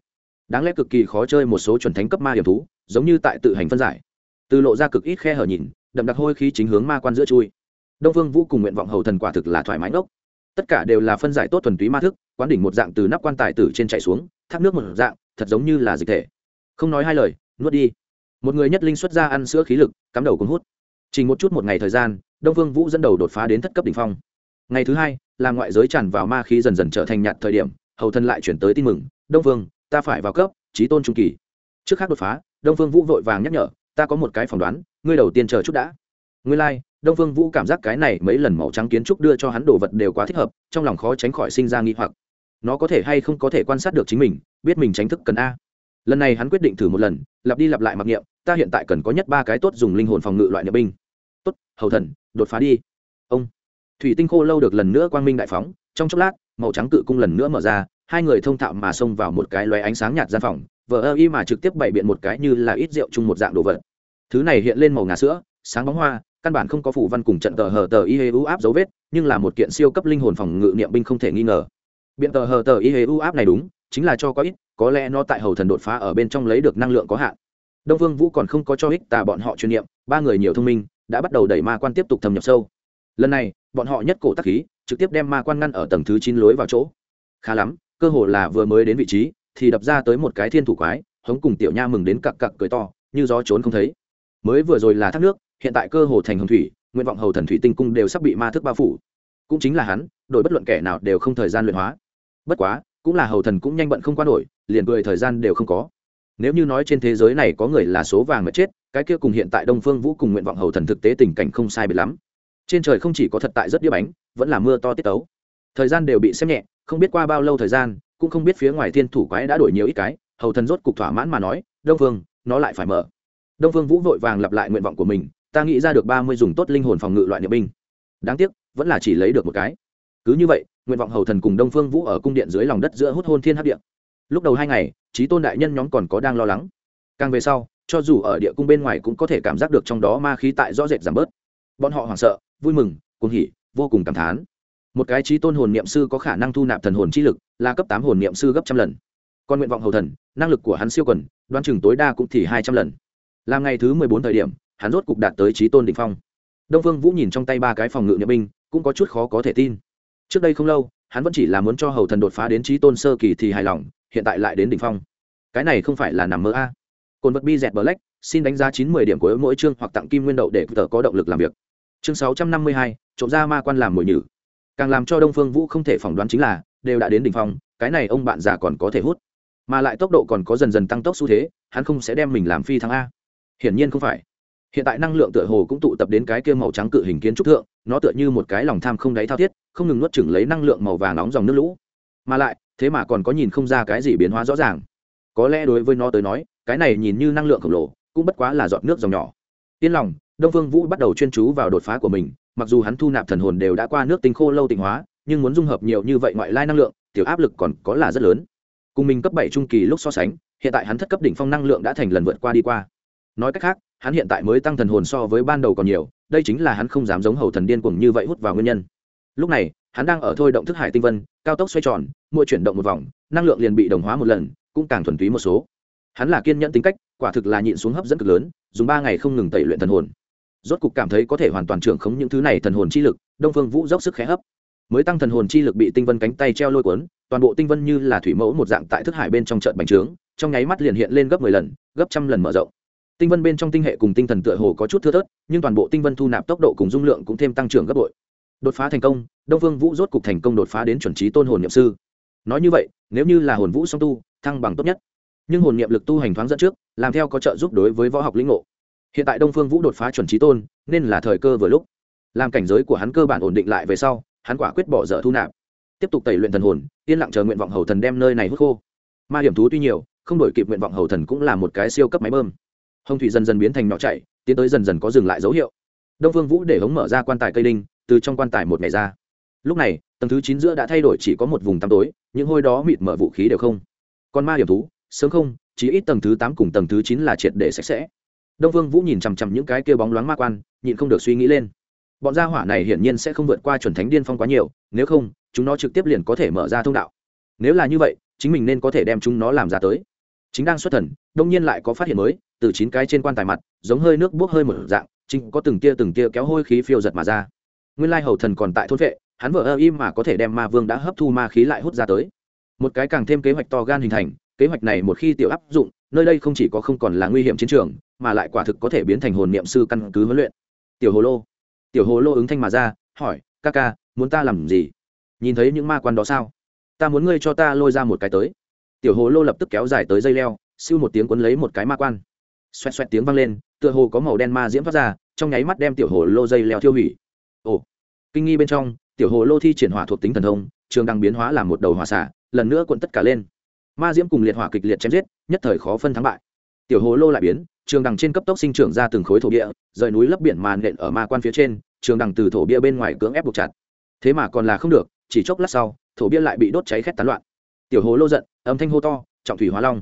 Đáng lẽ cực kỳ khó chơi một số chuẩn thánh cấp ma hiểm thú, giống như tại tự hành phân giải. Từ lộ ra cực ít khe hở nhìn, đậm đặc hôi khí chính hướng ma quan giữa chui đông vương vũ cùng nguyện vọng hầu thần quả thực là thoải mái ngốc. Tất cả đều là phân giải tốt thuần túy ma thức quán đỉnh một dạng từ nắp quan tài tử trên chạy xuống thác nước một dạng thật giống như là dịch thể. Không nói hai lời nuốt đi. Một người nhất linh xuất ra ăn sữa khí lực cắm đầu cuốn hút. Chỉ một chút một ngày thời gian đông vương vũ dẫn đầu đột phá đến thất cấp đỉnh phong. Ngày thứ hai là ngoại giới tràn vào ma khí dần dần trở thành nhạt thời điểm hầu thân lại chuyển tới tin mừng đông vương ta phải vào cấp trí tôn trung kỳ. Trước khác đột phá đông phương vũ vội vàng nhắc nhở ta có một cái phỏng đoán ngươi đầu tiên chờ chút đã. Ngươi lai、like, đông phương vũ cảm giác cái này mấy lần màu trắng kiến trúc đưa cho hắn đồ vật đều quá thích hợp, trong lòng khó tránh khỏi sinh ra nghi hoặc. Nó có thể hay không có thể quan sát được chính mình, biết mình tránh thức cần a. Lần này hắn quyết định thử một lần, lặp đi lặp lại mặc niệm, ta hiện tại cần có nhất ba cái tốt dùng linh hồn phòng ngự loại niệm binh. Tốt, hầu thần, đột phá đi. Ông. Thủy tinh khô lâu được lần nữa quang minh đại phóng, trong chốc lát, màu trắng cự cung lần nữa mở ra, hai người thông thạo mà xông vào một cái loé ánh sáng nhạt gian phòng, vờ ơ y mà trực tiếp bày biện một cái như là ít rượu chung một dạng đồ vật. Thứ này hiện lên màu ngà sữa, sáng bóng hoa căn bản không có phủ văn cùng trận tờ hờ tờ y hê u áp dấu vết, nhưng là một kiện siêu cấp linh hồn phòng ngự niệm binh không thể nghi ngờ. Biện tờ hờ tờ y hê u áp này đúng, chính là cho có ít, có lẽ nó tại hầu thần đột phá ở bên trong lấy được năng lượng có hạn. Đông vương vũ còn không có cho ích tà bọn họ chuyên niệm, ba người nhiều thông minh, đã bắt đầu đẩy ma quan tiếp tục thâm nhập sâu. Lần này, bọn họ nhất cổ tắc khí, trực tiếp đem ma quan ngăn ở tầng thứ chín lối vào chỗ. Khá lắm, cơ hồ là vừa mới đến vị trí, thì đập ra tới một cái thiên thủ quái, hống cùng tiểu nha mừng đến cặc cặc cười to, như gió trốn không thấy. Mới vừa rồi là thác nước hiện tại cơ hồ thành hồng thủy, nguyện vọng hầu thần thủy tinh cung đều sắp bị ma thức bao phủ. Cũng chính là hắn, đổi bất luận kẻ nào đều không thời gian luyện hóa. Bất quá, cũng là hầu thần cũng nhanh bận không qua nổi, liền cười thời gian đều không có. Nếu như nói trên thế giới này có người là số vàng mà chết, cái kia cùng hiện tại đông phương vũ cùng nguyện vọng hầu thần thực tế tình cảnh không sai biệt lắm. Trên trời không chỉ có thật tại rất đĩa bánh, vẫn là mưa to tiết tấu. Thời gian đều bị xem nhẹ, không biết qua bao lâu thời gian, cũng không biết phía ngoài thiên thủ quái đã đổi nhiều ít cái, hầu thần rốt cục thỏa mãn mà nói, đông phương, nó lại phải mở. Đông phương vũ vội vàng lặp lại nguyện vọng của mình ta nghĩ ra được ba mươi dùng tốt linh hồn phòng ngự loại niệm binh. Đáng tiếc, vẫn là chỉ lấy được một cái. Cứ như vậy, nguyện vọng hầu thần cùng đông phương vũ ở cung điện dưới lòng đất giữa hút hôn thiên hấp điện lúc đầu hai ngày trí tôn đại nhân nhóm còn có đang lo lắng. Càng về sau, cho dù ở địa cung bên ngoài cũng có thể cảm giác được trong đó ma khí tại rõ rệt giảm bớt. Bọn họ hoảng sợ, vui mừng, cuồng hỉ, vô cùng cảm thán. Một cái trí tôn hồn niệm sư có khả năng thu nạp thần hồn chi lực, là cấp tám hồn niệm sư gấp trăm lần. Còn nguyện vọng hầu thần, năng lực của hắn siêu quần, đoán chừng tối đa cũng thì hai trăm lần. Làm ngày thứ mười bốn thời điểm hắn rốt cục đạt tới trí tôn đỉnh phong. Đông phương vũ nhìn trong tay ba cái phòng ngự niệm binh, cũng có chút khó có thể tin. Trước đây không lâu, hắn vẫn chỉ là muốn cho hầu thần đột phá đến trí tôn sơ kỳ thì hài lòng, hiện tại lại đến đỉnh phong. Cái này không phải là nằm mơ a. Cồn vật bi dẹt black, xin đánh giá chín mươi điểm của mỗi chương hoặc tặng kim nguyên đậu để tờ có động lực làm việc. Chương sáu trăm năm mươi hai, trộm ra ma quan làm mồi nhử. Càng làm cho đông phương vũ không thể phỏng đoán chính là, đều đã đến đỉnh phong, cái này ông bạn già còn có thể hút. Mà lại tốc độ còn có dần dần tăng tốc xu thế, hắn không sẽ đem mình làm phi thăng a. Hiển nhiên không phải hiện tại năng lượng tựa hồ cũng tụ tập đến cái kia màu trắng cự hình kiến trúc thượng, nó tựa như một cái lòng tham không đáy thao thiết, không ngừng nuốt chửng lấy năng lượng màu vàng nóng dòng nước lũ. Mà lại, thế mà còn có nhìn không ra cái gì biến hóa rõ ràng. Có lẽ đối với nó tới nói, cái này nhìn như năng lượng khổng lồ, cũng bất quá là giọt nước dòng nhỏ. Yên lòng, đông phương vũ bắt đầu chuyên chú vào đột phá của mình, mặc dù hắn thu nạp thần hồn đều đã qua nước tinh khô lâu tịnh hóa, nhưng muốn dung hợp nhiều như vậy ngoại lai năng lượng, tiểu áp lực còn có là rất lớn. Cùng mình cấp bảy trung kỳ lúc so sánh, hiện tại hắn thất cấp đỉnh phong năng lượng đã thành lần vượt qua đi qua nói cách khác, hắn hiện tại mới tăng thần hồn so với ban đầu còn nhiều, đây chính là hắn không dám giống hầu thần điên cuồng như vậy hút vào nguyên nhân. Lúc này, hắn đang ở thôi động thức hải tinh vân, cao tốc xoay tròn, mỗi chuyển động một vòng, năng lượng liền bị đồng hóa một lần, cũng càng thuần túy một số. Hắn là kiên nhẫn tính cách, quả thực là nhịn xuống hấp dẫn cực lớn, dùng ba ngày không ngừng tẩy luyện thần hồn. Rốt cục cảm thấy có thể hoàn toàn trưởng khống những thứ này thần hồn chi lực, đông phương vũ dốc sức khé hấp. Mới tăng thần hồn chi lực bị tinh vân cánh tay treo lôi cuốn, toàn bộ tinh vân như là thủy mẫu một dạng tại thức hải bên trong trận bành trướng, trong nháy mắt liền hiện lên gấp mười lần, gấp trăm lần mở rộng tinh vân bên trong tinh hệ cùng tinh thần tựa hồ có chút thưa thớt, nhưng toàn bộ tinh vân thu nạp tốc độ cùng dung lượng cũng thêm tăng trưởng gấp bội. Đột phá thành công, đông phương vũ rốt cục thành công đột phá đến chuẩn trí tôn hồn nhiệm sư. Nói như vậy, nếu như là hồn vũ song tu, thăng bằng tốt nhất. Nhưng hồn niệm lực tu hành thoáng dẫn trước, làm theo có trợ giúp đối với võ học lĩnh ngộ. Hiện tại đông phương vũ đột phá chuẩn trí tôn, nên là thời cơ vừa lúc. Làm cảnh giới của hắn cơ bản ổn định lại về sau, hắn quả quyết bỏ dở thu nạp. Tiếp tục tẩy luyện thần hồn, yên lặng chờ nguyện vọng hầu thần đem nơi này hút khô. Ma hiểm thú tuy nhiều, không đổi kịp nguyện vọng hầu thần cũng là một cái siêu cấp máy bơm hồng thủy dần dần biến thành nhỏ chạy, tiến tới dần dần có dừng lại dấu hiệu. Đông phương vũ để hống mở ra quan tài cây đinh, từ trong quan tài một ngày ra. Lúc này, tầng thứ chín giữa đã thay đổi chỉ có một vùng tăm tối, những hôi đó mịt mở vũ khí đều không. Còn ma hiểm thú, sớm không, chỉ ít tầng thứ tám cùng tầng thứ chín là triệt để sạch sẽ. Đông vương vũ nhìn chằm chằm những cái kia bóng loáng ma quan, nhịn không được suy nghĩ lên. Bọn gia hỏa này hiển nhiên sẽ không vượt qua chuẩn thánh điên phong quá nhiều, nếu không, chúng nó trực tiếp liền có thể mở ra thông đạo. Nếu là như vậy, chính mình nên có thể đem chúng nó làm ra tới. Chính đang xuất thần, đông nhiên lại có phát hiện mới từ chín cái trên quan tài mặt, giống hơi nước bốc hơi một dạng, chính có từng tia từng tia kéo hôi khí phiêu giật mà ra. Nguyên lai hầu thần còn tại thôn vệ, hắn vợ ơ im mà có thể đem ma vương đã hấp thu ma khí lại hút ra tới. Một cái càng thêm kế hoạch to gan hình thành, kế hoạch này một khi tiểu áp dụng, nơi đây không chỉ có không còn là nguy hiểm chiến trường, mà lại quả thực có thể biến thành hồn niệm sư căn cứ huấn luyện. Tiểu hồ lô, tiểu hồ lô ứng thanh mà ra, hỏi, ca ca, muốn ta làm gì? Nhìn thấy những ma quan đó sao? Ta muốn ngươi cho ta lôi ra một cái tới. Tiểu hồ lô lập tức kéo dài tới dây leo, siêu một tiếng quấn lấy một cái ma quan xoẹt xoẹt tiếng vang lên, tựa hồ có màu đen ma diễm phát ra, trong nháy mắt đem tiểu hồ lô dây leo thiêu hủy. Ồ, kinh nghi bên trong, tiểu hồ lô thi triển hỏa thuộc tính thần thông, trường đang biến hóa làm một đầu hỏa xả lần nữa cuộn tất cả lên. Ma diễm cùng liệt hỏa kịch liệt chém giết, nhất thời khó phân thắng bại. Tiểu hồ lô lại biến, trường đằng trên cấp tốc sinh trưởng ra từng khối thổ địa, rời núi lấp biển màn nện ở ma quan phía trên, trường đằng từ thổ bia bên ngoài cưỡng ép buộc chặt. Thế mà còn là không được, chỉ chốc lát sau, thổ bia lại bị đốt cháy khét tán loạn. Tiểu hồ lô giận, âm thanh hô to, trọng thủy hóa long.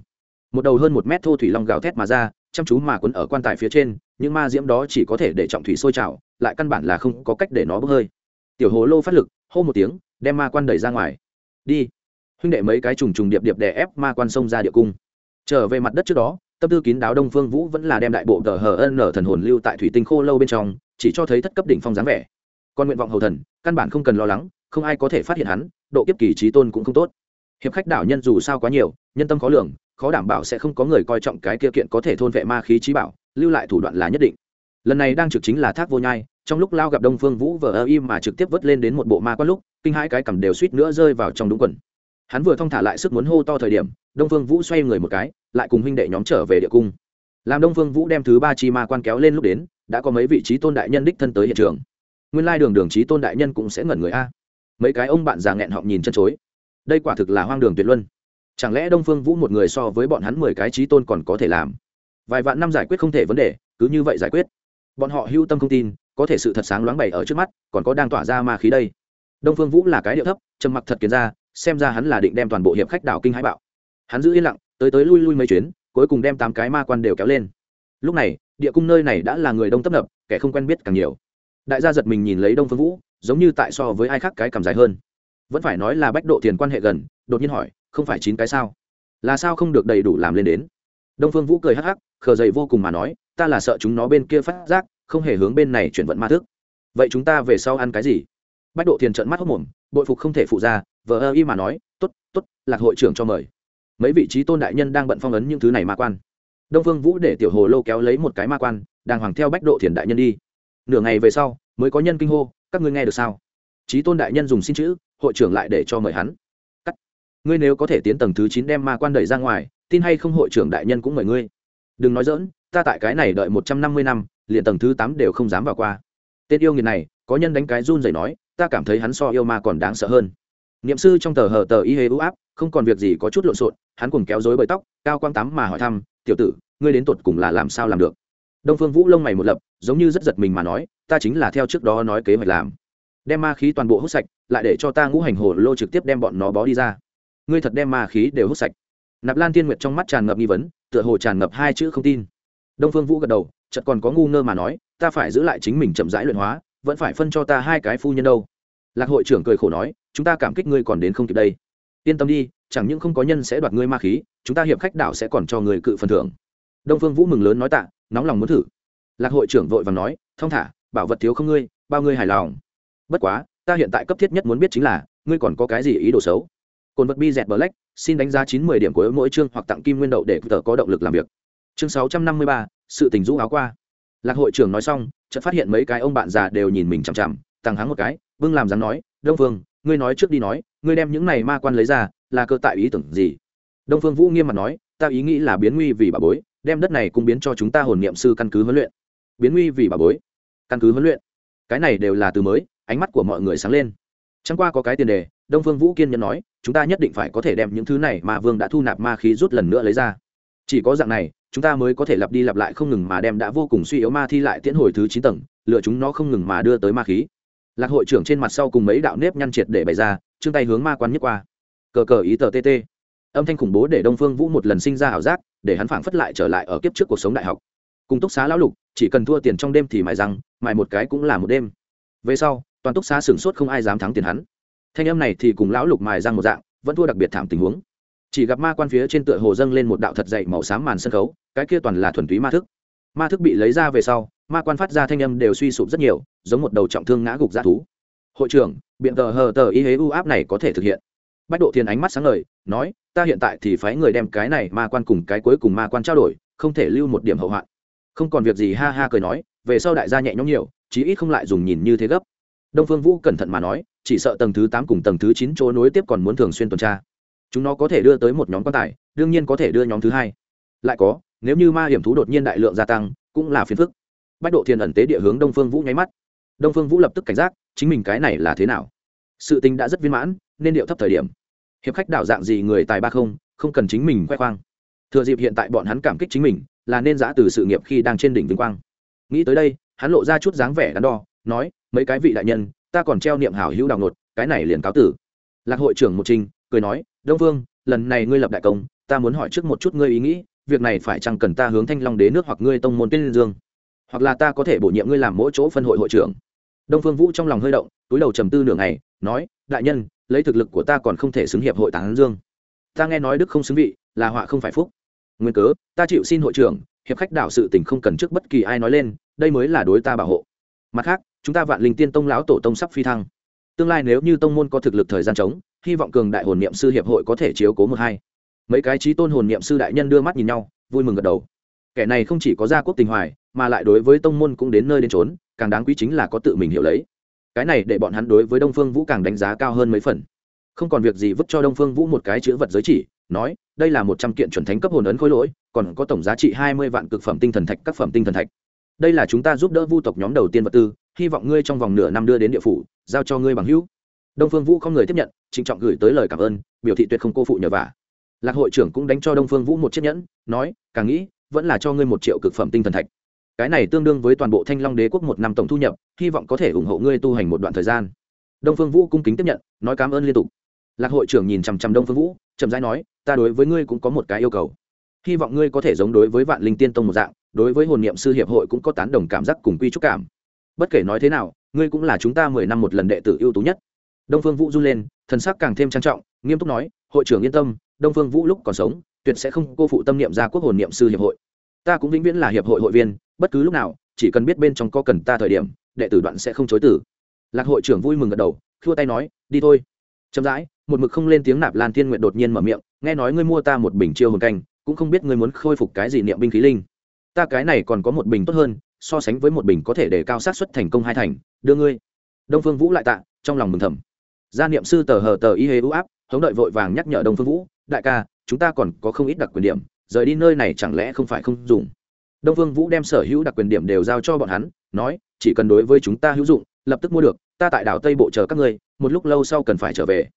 Một đầu hơn một mét thô thủy long gào thét mà ra chăm chú mà quấn ở quan tài phía trên, những ma diễm đó chỉ có thể để trọng thủy sôi trào, lại căn bản là không có cách để nó bốc hơi. Tiểu hồ lô phát lực, hô một tiếng, đem ma quan đẩy ra ngoài. Đi. Huynh đệ mấy cái trùng trùng điệp điệp đè ép ma quan sông ra địa cung. Trở về mặt đất trước đó, tâm tư kín đáo đông phương vũ vẫn là đem đại bộ tờ hờ ân nở thần hồn lưu tại thủy tinh khô lâu bên trong, chỉ cho thấy thất cấp đỉnh phong dáng vẻ. Còn nguyện vọng hầu thần, căn bản không cần lo lắng, không ai có thể phát hiện hắn, độ kiếp kỳ trí tôn cũng không tốt. Hiệp khách đảo nhân dù sao quá nhiều, nhân tâm khó lường khó đảm bảo sẽ không có người coi trọng cái kia kiện có thể thôn vệ ma khí trí bảo, lưu lại thủ đoạn là nhất định. Lần này đang trực chính là thác vô nhai, trong lúc lao gặp đông phương vũ vờ ơ im mà trực tiếp vớt lên đến một bộ ma quan lúc, kinh hai cái cầm đều suýt nữa rơi vào trong đúng quần. Hắn vừa thong thả lại sức muốn hô to thời điểm, đông phương vũ xoay người một cái, lại cùng huynh đệ nhóm trở về địa cung. Làm đông phương vũ đem thứ ba chi ma quan kéo lên lúc đến, đã có mấy vị trí tôn đại nhân đích thân tới hiện trường. Nguyên lai đường đường trí tôn đại nhân cũng sẽ ngẩn người a. Mấy cái ông bạn già nghẹn họng nhìn chân chối. Đây quả thực là hoang đường tuyệt luân chẳng lẽ đông phương vũ một người so với bọn hắn mười cái trí tôn còn có thể làm? Vài vạn năm giải quyết không thể vấn đề, cứ như vậy giải quyết. Bọn họ hưu tâm không tin, có thể sự thật sáng loáng bày ở trước mắt, còn có đang tỏa ra ma khí đây. Đông phương vũ là cái điệu thấp, trầm mặc thật kiến ra, xem ra hắn là định đem toàn bộ hiệp khách đảo kinh hãi bạo. Hắn giữ yên lặng, tới tới lui lui mấy chuyến, cuối cùng đem tám cái ma quan đều kéo lên. Lúc này, địa cung nơi này đã là người đông tấp nập, kẻ không quen biết càng nhiều. Đại gia giật mình nhìn lấy đông phương vũ, giống như tại so với ai khác cái cảm dài hơn. Vẫn phải nói là bách độ tiền quan hệ gần, đột nhiên hỏi không phải chín cái sao? Là sao không được đầy đủ làm lên đến? Đông phương vũ cười hắc hắc, khờ dậy vô cùng mà nói, ta là sợ chúng nó bên kia phát giác, không hề hướng bên này chuyển vận ma thức. Vậy chúng ta về sau ăn cái gì? Bách độ Thiền trận mắt hốc mồm, bội phục không thể phụ ra, vờ ơ y mà nói t ố t t ố t lạc hội trưởng cho mời. Mấy vị trí tôn đại nhân đang bận phong ấn những thứ này ma quan. Đông phương vũ để tiểu hồ lô kéo lấy một cái ma quan đang hoàng theo bách độ thiền đại nhân đi. Nửa ngày về sau, mới có nhân kinh hô, các ngươi nghe được sao? Trí tôn đại nhân dùng xin chữ, hội trưởng lại để cho mời hắn ngươi nếu có thể tiến tầng thứ chín đem ma quan đẩy ra ngoài, tin hay không hội trưởng đại nhân cũng mời ngươi. Đừng nói dỡn ta tại cái này đợi một trăm năm mươi năm, liền tầng thứ tám đều không dám vào qua. Tên yêu nghiệt này, có nhân đánh cái run rẩy nói, ta cảm thấy hắn so yêu ma còn đáng sợ hơn. Niệm sư trong tờ hờ tờ y hê ưu áp, không còn việc gì có chút lộn xộn, hắn cùng kéo dối bời tóc, cao quang tắm mà hỏi thăm, tiểu tử, ngươi đến tột cùng là làm sao làm được? Đông phương vũ lông mày một lập, giống như rất giật mình mà nói, ta chính là theo trước đó nói kế hoạch làm. Đem ma khí toàn bộ hút sạch, lại để cho ta ngũ hành hồ lô trực tiếp đem bọn nó bó đi ra ngươi thật đem ma khí đều hút sạch. Nạp lan tiên nguyệt trong mắt tràn ngập nghi vấn, tựa hồ tràn ngập hai chữ không tin. Đông phương vũ gật đầu, chợt còn có ngu ngơ mà nói, ta phải giữ lại chính mình chậm rãi luyện hóa, vẫn phải phân cho ta hai cái phu nhân đâu. Lạc hội trưởng cười khổ nói, chúng ta cảm kích ngươi còn đến không kịp đây. Yên tâm đi, chẳng những không có nhân sẽ đoạt ngươi ma khí, chúng ta hiệp khách đảo sẽ còn cho người cự phần thưởng. Đông phương vũ mừng lớn nói tạ, nóng lòng muốn thử. Lạc hội trưởng vội và nói thong thả, bảo vật thiếu không ngươi, bao ngươi hài lòng. Bất quá, ta hiện tại cấp thiết nhất muốn biết chính là, ngươi còn có cái gì ý đồ xấu? Cồn vật bi dẹt black, xin đánh giá chín mươi điểm của mỗi chương hoặc tặng kim nguyên đậu để tờ có động lực làm việc. Chương sáu trăm năm mươi ba, sự tình rũ áo qua. Lạc hội trưởng nói xong, chợt phát hiện mấy cái ông bạn già đều nhìn mình chằm chằm, tăng hắng một cái vương làm dám nói, đông phương, ngươi nói trước đi nói, ngươi đem những này ma quan lấy ra, là cơ tại ý tưởng gì? Đông phương vũ nghiêm mặt nói, ta ý nghĩ là biến nguy vì bà bối, đem đất này cũng biến cho chúng ta hồn niệm sư căn cứ huấn luyện. Biến nguy vì bà bối? Căn cứ huấn luyện? Cái này đều là từ mới, ánh mắt của mọi người sáng lên. Chẳng qua có cái tiền đề, đông phương vũ kiên nhẫn nói chúng ta nhất định phải có thể đem những thứ này mà vương đã thu nạp ma khí rút lần nữa lấy ra. Chỉ có dạng này, chúng ta mới có thể lặp đi lặp lại không ngừng mà đem đã vô cùng suy yếu ma thi lại tiễn hồi thứ chín tầng, lựa chúng nó không ngừng mà đưa tới ma khí. Lạc hội trưởng trên mặt sau cùng mấy đạo nếp nhăn triệt để bày ra chương tay hướng ma quan nhất qua. Cờ cờ ý tờ tt âm thanh khủng bố để đông phương vũ một lần sinh ra ảo giác, để hắn phảng phất lại trở lại ở kiếp trước cuộc sống đại học. Cùng túc xá lão lục, chỉ cần thua tiền trong đêm thì mài rằng mài một cái cũng là một đêm. Về sau, toàn túc xá sửng sốt không ai dám thắng tiền hắn thanh âm này thì cùng lão lục mài răng một dạng, vẫn thua đặc biệt thảm tình huống. Chỉ gặp ma quan phía trên tựa hồ dâng lên một đạo thật dậy màu xám màn sân khấu, cái kia toàn là thuần túy ma thức. Ma thức bị lấy ra về sau, ma quan phát ra thanh âm đều suy sụp rất nhiều, giống một đầu trọng thương ngã gục g thú. Hội trưởng, biện tờ hờ tờ y hế u áp này có thể thực hiện. Bách độ thiên ánh mắt sáng ngời, nói, ta hiện tại thì phái người đem cái này ma quan cùng cái cuối cùng ma quan trao đổi, không thể lưu một điểm hậu hoạn. Không còn việc gì, ha ha cười nói, về sau đại gia nhẹ nhõm nhiều, chí ít không lại dùng nhìn như thế gấp. Đông phương vũ cẩn thận mà nói chỉ sợ tầng thứ tám cùng tầng thứ chín chỗ nối tiếp còn muốn thường xuyên tuần tra. Chúng nó có thể đưa tới một nhóm quan tài, đương nhiên có thể đưa nhóm thứ hai. Lại có, nếu như ma hiểm thú đột nhiên đại lượng gia tăng, cũng là phiền phức. Bách độ thiên ẩn tế địa hướng đông phương vũ nháy mắt. Đông phương vũ lập tức cảnh giác, chính mình cái này là thế nào? Sự tình đã rất viên mãn, nên điệu thấp thời điểm. Hiệp khách đảo dạng gì người tài ba không không cần chính mình khoe khoang. Thừa dịp hiện tại bọn hắn cảm kích chính mình, là nên giã từ sự nghiệp khi đang trên đỉnh vinh quang. Nghĩ tới đây, hắn lộ ra chút dáng vẻ đắn đo, nói, mấy cái vị đại nhân ta còn treo niệm hảo hữu đào nột, cái này liền cáo tử. Lạc hội trưởng một trình, cười nói, đông vương, lần này ngươi lập đại công, ta muốn hỏi trước một chút ngươi ý nghĩ, việc này phải chăng cần ta hướng thanh long đế nước hoặc ngươi tông môn tên dương? Hoặc là ta có thể bổ nhiệm ngươi làm mỗi chỗ phân hội hội trưởng? Đông phương vũ trong lòng hơi động, túi đầu trầm tư nửa ngày, nói, đại nhân, lấy thực lực của ta còn không thể xứng hiệp hội tán dương. Ta nghe nói đức không xứng vị, là họa không phải phúc. Nguyên cớ, ta chịu xin hội trưởng, hiệp khách đạo sự tình không cần trước bất kỳ ai nói lên, đây mới là đối ta bảo hộ. Mặt khác chúng ta vạn linh tiên tông lão tổ tông sắp phi thăng. Tương lai nếu như tông môn có thực lực thời gian trống, hy vọng cường đại hồn niệm sư hiệp hội có thể chiếu cố một hai. Mấy cái trí tôn hồn niệm sư đại nhân đưa mắt nhìn nhau, vui mừng gật đầu. Kẻ này không chỉ có gia quốc tình hoài, mà lại đối với tông môn cũng đến nơi đến trốn càng đáng quý chính là có tự mình hiểu lấy. Cái này để bọn hắn đối với đông phương vũ càng đánh giá cao hơn mấy phần. Không còn việc gì vứt cho đông phương vũ một cái chữ vật giới chỉ, nói, đây là một trăm kiện chuẩn thánh cấp hồn ấn khối lỗi, còn có tổng giá trị hai mươi vạn cực phẩm tinh thần thạch, các phẩm tinh thần thạch. Đây là chúng ta giúp đỡ vu tộc nhóm đầu tiên vật tư hy vọng ngươi trong vòng nửa năm đưa đến địa phủ, giao cho ngươi bằng hữu. Đông phương vũ không người tiếp nhận, trịnh trọng gửi tới lời cảm ơn, biểu thị tuyệt không cô phụ nhờ vả. Lạc hội trưởng cũng đánh cho đông phương vũ một chiếc nhẫn, nói, càng nghĩ, vẫn là cho ngươi một triệu cực phẩm tinh thần thạch. Cái này tương đương với toàn bộ thanh long đế quốc một năm tổng thu nhập, hy vọng có thể ủng hộ ngươi tu hành một đoạn thời gian. Đông phương vũ cung kính tiếp nhận, nói cảm ơn liên tục. Lạc hội trưởng nhìn chằm chằm đông phương vũ, chậm rãi nói, ta đối với ngươi cũng có một cái yêu cầu. Hy vọng ngươi có thể giống đối với vạn linh tiên tông một dạng, đối với hồn niệm sư hiệp hội cũng có tán đồng cảm giác cùng quy trúc cảm bất kể nói thế nào, ngươi cũng là chúng ta mười năm một lần đệ tử ưu tú nhất. Đông phương vũ run lên, thần sắc càng thêm trang trọng, nghiêm túc nói, hội trưởng yên tâm, đông phương vũ lúc còn sống, tuyệt sẽ không cô phụ tâm niệm ra quốc hồn niệm sư hiệp hội. Ta cũng vĩnh viễn là hiệp hội hội viên, bất cứ lúc nào, chỉ cần biết bên trong có cần ta thời điểm, đệ tử đoạn sẽ không chối tử lạc hội trưởng vui mừng gật đầu, khua tay nói, đi thôi. Chậm rãi, một mực không lên tiếng nạp lan thiên nguyện đột nhiên mở miệng, nghe nói ngươi mua ta một bình chiêu hồn canh, cũng không biết ngươi muốn khôi phục cái gì niệm binh khí linh. Ta cái này còn có một bình tốt hơn so sánh với một bình có thể để cao sát suất thành công hai thành, đưa ngươi. Đông phương vũ lại tạ, trong lòng mừng thầm. Gia niệm sư tờ hờ tờ y hê ưu áp, hống đợi vội vàng nhắc nhở đông phương vũ, đại ca, chúng ta còn có không ít đặc quyền điểm, rời đi nơi này chẳng lẽ không phải không dùng? Đông phương vũ đem sở hữu đặc quyền điểm đều giao cho bọn hắn, nói, chỉ cần đối với chúng ta hữu dụng, lập tức mua được, ta tại đảo tây bộ chờ các ngươi, một lúc lâu sau cần phải trở về.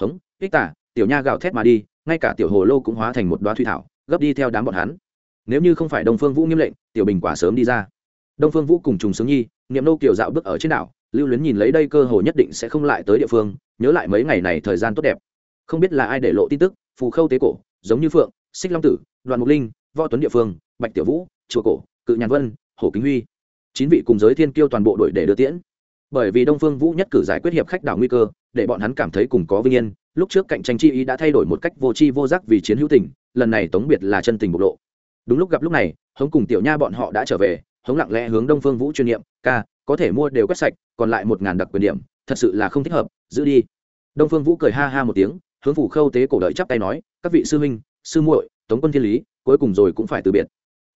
Hống, ích tả, tiểu nha gào thét mà đi, ngay cả tiểu hồ lô cũng hóa thành một đoá thủy thảo, gấp đi theo đám bọn hắn. Nếu như không phải đông phương vũ nghiêm lệnh, tiểu bình quả sớm đi ra đông phương vũ cùng trùng sướng nhi, niệm nô kiều dạo bước ở trên đảo, lưu luyến nhìn lấy đây cơ hồ nhất định sẽ không lại tới địa phương, nhớ lại mấy ngày này thời gian tốt đẹp. Không biết là ai để lộ tin tức, phù khâu tế cổ, giống như phượng, xích long tử, đoàn mục linh, võ tuấn địa phương, bạch tiểu vũ, chùa cổ, cự nhàn vân, hồ kính huy. Chín vị cùng giới thiên kiêu toàn bộ đội để đưa tiễn. Bởi vì đông phương vũ nhất cử giải quyết hiệp khách đảo nguy cơ, để bọn hắn cảm thấy cùng có vinh yên, lúc trước cạnh tranh chi ý đã thay đổi một cách vô tri vô giác vì chiến hữu tình, lần này tống biệt là chân tình bộc lộ. Đúng lúc gặp lúc này, hống cùng tiểu nha bọn họ đã trở về hống lặng lẽ hướng đông phương vũ chuyên niệm, ca, có thể mua đều quét sạch, còn lại một ngàn đặc quyền điểm, thật sự là không thích hợp, giữ đi. Đông phương vũ cười ha ha một tiếng, hướng phủ khâu tế cổ đợi chắp tay nói, các vị sư huynh, sư muội, tống quân thiên lý, cuối cùng rồi cũng phải từ biệt.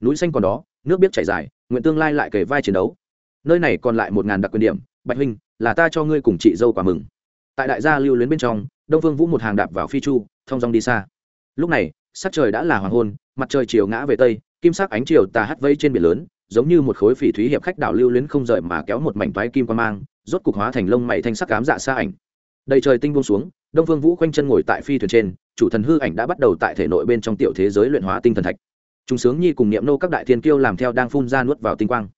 Núi xanh còn đó, nước biết chảy dài, nguyện tương lai lại kề vai chiến đấu. Nơi này còn lại một ngàn đặc quyền điểm, bạch huynh, là ta cho ngươi cùng chị dâu quả mừng. Tại đại gia lưu luyến bên trong, đông phương vũ một hàng đạp vào phi chu, thong dong đi xa. Lúc này, sắc trời đã là hoàng hôn, mặt trời chiều ngã về tây, kim sắc ánh chiều tà hắt vây trên biển lớn giống như một khối phỉ thúy hiệp khách đảo lưu luyến không rời mà kéo một mảnh toái kim qua mang, rốt cục hóa thành lông mày thanh sắc cám dạ xa ảnh. Đầy trời tinh buông xuống, đông phương vũ khoanh chân ngồi tại phi thuyền trên, chủ thần hư ảnh đã bắt đầu tại thể nội bên trong tiểu thế giới luyện hóa tinh thần thạch. Chúng sướng nhi cùng niệm nô các đại thiên kiêu làm theo đang phun ra nuốt vào tinh quang.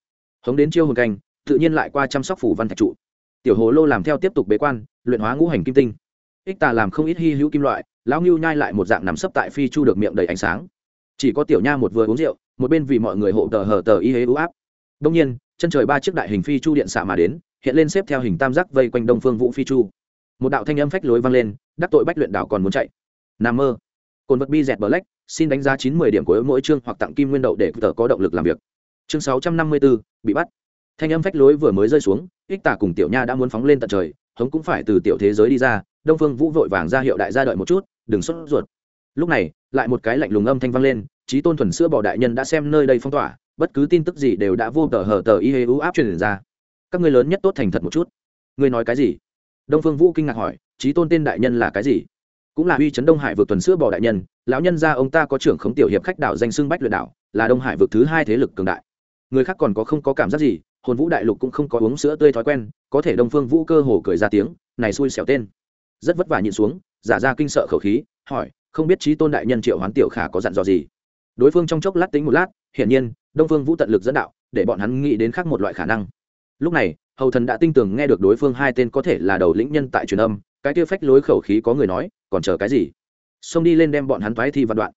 Hống đến chiêu hồn canh, tự nhiên lại qua chăm sóc phủ văn thạch trụ. Tiểu hồ lô làm theo tiếp tục bế quan, luyện hóa ngũ hành kim tinh. Ích tà làm không ít hy hữu kim loại, lão ngưu nhai lại một dạng nằm sấp tại phi chu được miệng đầy ánh sáng. Chỉ có tiểu nha một vừa uống rượu một bên vì mọi người hộ tờ hờ tờ y hế ưu áp. Đông nhiên, chân trời ba chiếc đại hình phi chu điện xạ mà đến, hiện lên xếp theo hình tam giác vây quanh đông phương vũ phi chu. Một đạo thanh âm phách lối vang lên, đắc tội bách luyện đảo còn muốn chạy. N mơ. Cồn vật bi dẹt bờ lách xin đánh giá chín mươi điểm của mỗi chương hoặc tặng kim nguyên đậu để tờ có động lực làm việc. Chương sáu trăm năm mươi bốn bị bắt. Thanh âm phách lối vừa mới rơi xuống, ích tả cùng tiểu nha đã muốn phóng lên tận trời, hống cũng phải từ tiểu thế giới đi ra, đông phương vũ vội vàng ra hiệu đại gia đợi một chút, đừng sốt ruột. Lúc này, lại một cái lạnh lùng âm thanh vang lên trí tôn thuần sữa bò đại nhân đã xem nơi đây phong tỏa, bất cứ tin tức gì đều đã vô tờ hở tờ y hê u áp truyền ra. Các người lớn nhất tốt thành thật một chút. Ngươi nói cái gì? Đông phương vũ kinh ngạc hỏi trí tôn tên đại nhân là cái gì? Cũng là uy chấn đông hải vượt tuần sữa bò đại nhân, lão nhân gia ông ta có trưởng khống tiểu hiệp khách đảo danh xưng bách luyện đảo, là đông hải vượt thứ hai thế lực cường đại. Người khác còn có không có cảm giác gì, hồn vũ đại lục cũng không có uống sữa tươi thói quen, có thể đông phương vũ cơ hồ cười ra tiếng, này xui xẻo tên. Rất vất vả nhịn xuống, giả ra kinh sợ khẩu khí, hỏi, không biết trí tôn đại nhân triệu hoán tiểu khả có dặn dò gì? Đối phương trong chốc lát tính một lát, hiển nhiên, đông phương vũ tận lực dẫn đạo, để bọn hắn nghĩ đến khác một loại khả năng. Lúc này, hầu thần đã tin tưởng nghe được đối phương hai tên có thể là đầu lĩnh nhân tại truyền âm, cái kia phách lối khẩu khí có người nói, còn chờ cái gì? Xông đi lên đem bọn hắn thoái thi văn đoạn.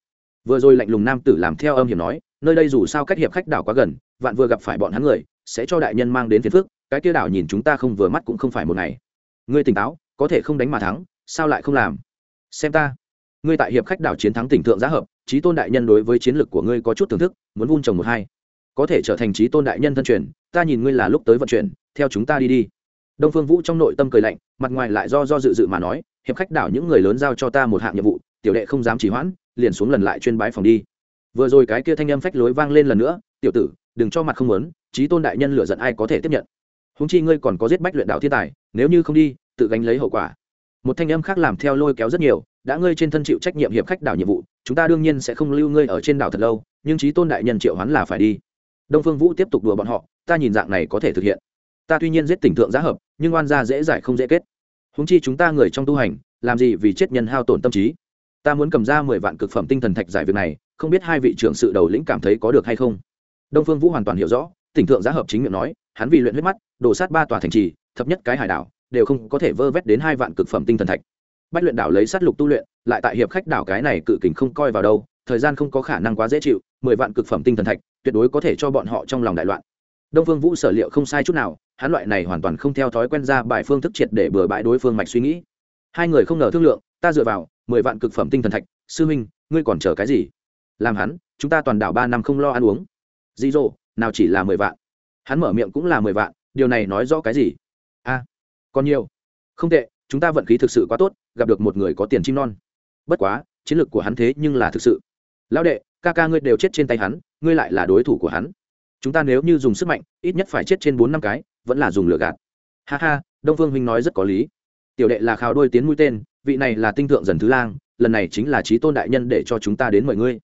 Vừa rồi lạnh lùng nam tử làm theo âm hiểm nói, nơi đây dù sao cách hiệp khách đảo quá gần, vạn vừa gặp phải bọn hắn người, sẽ cho đại nhân mang đến phiền phức, cái kia đảo nhìn chúng ta không vừa mắt cũng không phải một ngày. Ngươi tỉnh táo, có thể không đánh mà thắng, sao lại không làm? Xem ta ngươi tại hiệp khách đảo chiến thắng tỉnh thượng giá hợp trí tôn đại nhân đối với chiến lược của ngươi có chút thưởng thức, muốn vun trồng một hai. Có thể trở thành trí tôn đại nhân thân truyền, ta nhìn ngươi là lúc tới vận chuyển, theo chúng ta đi đi. Đông phương vũ trong nội tâm cười lạnh, mặt ngoài lại do do dự dự mà nói, hiệp khách đảo những người lớn giao cho ta một hạng nhiệm vụ, tiểu đệ không dám chỉ hoãn, liền xuống lần lại chuyên bái phòng đi. Vừa rồi cái kia thanh âm phách lối vang lên lần nữa, tiểu tử, đừng cho mặt không muốn trí tôn đại nhân lựa giận ai có thể tiếp nhận? Húng chi ngươi còn có giết bách luyện đạo thiên tài, nếu như không đi, tự gánh lấy hậu quả. Một thanh âm khác làm theo lôi kéo rất nhiều đã ngươi trên thân chịu trách nhiệm hiệp khách đảo nhiệm vụ, chúng ta đương nhiên sẽ không lưu ngươi ở trên đảo thật lâu, nhưng trí tôn đại nhân triệu hắn là phải đi. Đông phương vũ tiếp tục đùa bọn họ, ta nhìn dạng này có thể thực hiện. Ta tuy nhiên giết tỉnh thượng giá hợp, nhưng oan gia dễ giải không dễ kết. Húng chi chúng ta người trong tu hành, làm gì vì chết nhân hao tổn tâm trí? Ta muốn cầm ra mười vạn cực phẩm tinh thần thạch giải việc này, không biết hai vị trưởng sự đầu lĩnh cảm thấy có được hay không? Đông phương vũ hoàn toàn hiểu rõ, tỉnh thượng giá hợp chính miệng nói, hắn vì luyện huyết mắt, đổ sát ba tòa thành trì, thập nhất cái hải đảo, đều không có thể vơ vét đến hai vạn cực phẩm tinh thần thạch bách luyện đảo lấy sát lục tu luyện, lại tại hiệp khách đảo cái này cự kình không coi vào đâu, thời gian không có khả năng quá dễ chịu, mười vạn cực phẩm tinh thần thạch, tuyệt đối có thể cho bọn họ trong lòng đại loạn. Đông phương vũ sở liệu không sai chút nào, hắn loại này hoàn toàn không theo thói quen ra bài phương thức triệt để bừa bãi đối phương mạch suy nghĩ. Hai người không ngờ thương lượng, ta dựa vào mười vạn cực phẩm tinh thần thạch, sư minh ngươi còn chờ cái gì? Làm hắn, chúng ta toàn đảo ba năm không lo ăn uống. Dị dỗ, nào chỉ là mười vạn. Hắn mở miệng cũng là mười vạn, điều này nói rõ cái gì? A, còn nhiều. Không tệ chúng ta vận khí thực sự quá tốt, gặp được một người có tiền chim non. Bất quá, chiến lược của hắn thế nhưng là thực sự. Lão đệ, ca ca ngươi đều chết trên tay hắn, ngươi lại là đối thủ của hắn. Chúng ta nếu như dùng sức mạnh, ít nhất phải chết trên bốn năm cái, vẫn là dùng lửa gạt. Ha ha, đông phương huynh nói rất có lý. Tiểu đệ là khào đôi tiến mũi tên, vị này là tinh thượng dần thứ lang, lần này chính là trí tôn đại nhân để cho chúng ta đến mời ngươi.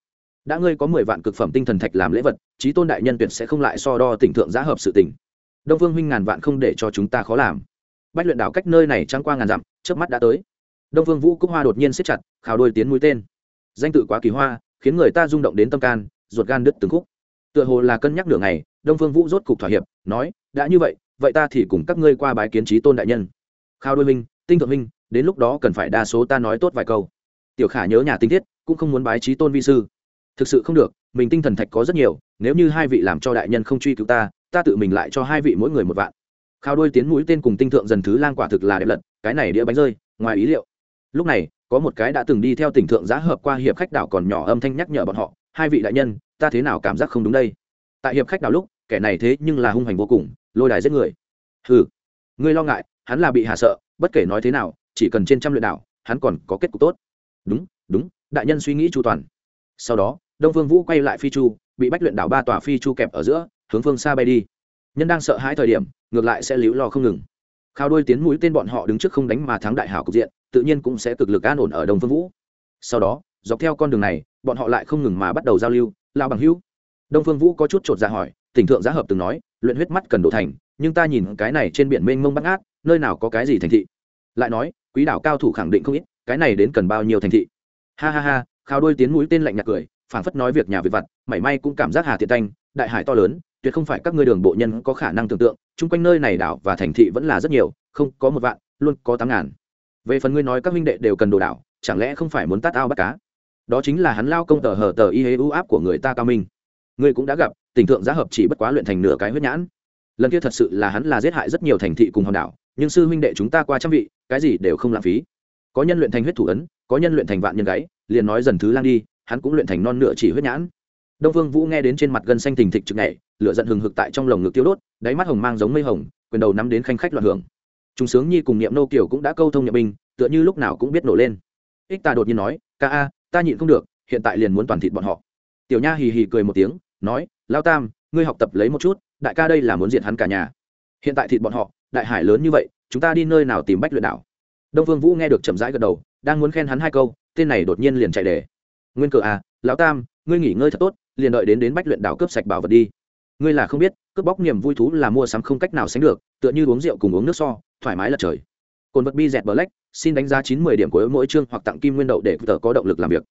Đã ngươi có mười vạn cực phẩm tinh thần thạch làm lễ vật, trí tôn đại nhân tuyệt sẽ không lại so đo tỉnh thượng giá hợp sự tỉnh đông phương huynh ngàn vạn không để cho chúng ta khó làm bách luyện đảo cách nơi này trăng qua ngàn dặm trước mắt đã tới. Đông phương vũ cúc hoa đột nhiên siết chặt, khào đôi tiến mũi tên. Danh tự quá kỳ hoa, khiến người ta rung động đến tâm can, ruột gan đứt từng khúc. Tựa hồ là cân nhắc nửa ngày, đông phương vũ rốt cục thỏa hiệp, nói, đã như vậy vậy ta thì cùng các ngươi qua bái kiến trí tôn đại nhân. Khao đôi minh tinh thượng minh đến lúc đó cần phải đa số ta nói tốt vài câu. Tiểu khả nhớ nhà tinh thiết, cũng không muốn bái trí tôn vi sư. Thực sự không được, mình tinh thần thạch có rất nhiều, nếu như hai vị làm cho đại nhân không truy cứu ta ta tự mình lại cho hai vị mỗi người một vạn khao đôi tiến mũi tên cùng tinh thượng dần thứ lang quả thực là đẹp lật, cái này đĩa bánh rơi, ngoài ý liệu. Lúc này, có một cái đã từng đi theo tỉnh thượng giá hợp qua hiệp khách đảo còn nhỏ âm thanh nhắc nhở bọn họ, hai vị đại nhân, ta thế nào cảm giác không đúng đây? Tại hiệp khách đảo lúc, kẻ này thế nhưng là hung hành vô cùng, lôi đài giết người. Ừ ngươi lo ngại, hắn là bị hạ sợ, bất kể nói thế nào, chỉ cần trên trăm luyện đảo, hắn còn có kết cục tốt. Đúng đúng, đại nhân suy nghĩ chu toàn. Sau đó, đông phương vũ quay lại phi chu, bị bách luyện đảo ba tòa phi chu kẹp ở giữa, hướng phương xa bay đi nhân đang sợ hãi thời điểm, ngược lại sẽ líu lo không ngừng. Khao đôi tiến mũi tên bọn họ đứng trước không đánh mà thắng đại hảo cục diện, tự nhiên cũng sẽ cực lực an ổn ở đông phương vũ. Sau đó, dọc theo con đường này, bọn họ lại không ngừng mà bắt đầu giao lưu, lao bằng hữu. Đông phương vũ có chút chột ra dạ hỏi, tỉnh thượng giá hợp từng nói, luyện huyết mắt cần đổ thành, nhưng ta nhìn cái này trên biển mênh mông bắt ngát nơi nào có cái gì thành thị? Lại nói, quý đảo cao thủ khẳng định không ít, cái này đến cần bao nhiêu thành thị? Ha ha ha, khao đôi tiến mũi tên lạnh nhạt cười, phảng phất nói việc nhà việc vặt, mảy may cũng cảm giác hà thiện tanh đại hải to lớn tuyệt không phải các ngươi đường bộ nhân có khả năng tưởng tượng, chung quanh nơi này đảo và thành thị vẫn là rất nhiều, không, có một vạn, luôn có tám ngàn. Về phần ngươi nói các minh đệ đều cần đồ đảo, chẳng lẽ không phải muốn tát ao bắt cá? Đó chính là hắn lao công tờ hờ tờ y hế ưu áp của người ta cao minh. Ngươi cũng đã gặp, tình thượng giá hợp chỉ bất quá luyện thành nửa cái huyết nhãn. Lần kia thật sự là hắn là giết hại rất nhiều thành thị cùng hòn đảo, nhưng sư huynh đệ chúng ta qua trăm vị, cái gì đều không lãng phí. Có nhân luyện thành huyết thủ ấn, có nhân luyện thành vạn nhân gáy, liền nói dần thứ lang đi, hắn cũng luyện thành non nửa chỉ huyết nhãn đông vương vũ nghe đến trên mặt gân xanh thình thịch trực nhảy, lửa giận hừng hực tại trong lồng ngực tiêu đốt, đáy mắt hồng mang giống mây hồng, quyền đầu nắm đến khanh khách loạn hưởng. Chúng sướng nhi cùng niệm nô kiều cũng đã câu thông nhập binh, tựa như lúc nào cũng biết nổ lên. Ích ta đột nhiên nói, ca a, ta nhịn không được, hiện tại liền muốn toàn thịt bọn họ. Tiểu nha hì hì cười một tiếng, nói, lao tam, ngươi học tập lấy một chút, đại ca đây là muốn diện hắn cả nhà. Hiện tại thịt bọn họ, đại hải lớn như vậy, chúng ta đi nơi nào tìm bách luyện đảo? Đông vương vũ nghe được chậm rãi gật đầu, đang muốn khen hắn hai câu, tên này đột nhiên liền chạy đề. Nguyên cờ à lão tam, ngươi nghỉ ngơi thật tốt liền đợi đến đến bách luyện đảo cướp sạch bảo vật đi. Ngươi là không biết, cướp bóc niềm vui thú là mua sắm không cách nào sánh được, tựa như uống rượu cùng uống nước so, thoải mái là trời. Cồn vật bi dẹt black, xin đánh giá chín mươi điểm của mỗi chương hoặc tặng kim nguyên đậu để tờ có động lực làm việc.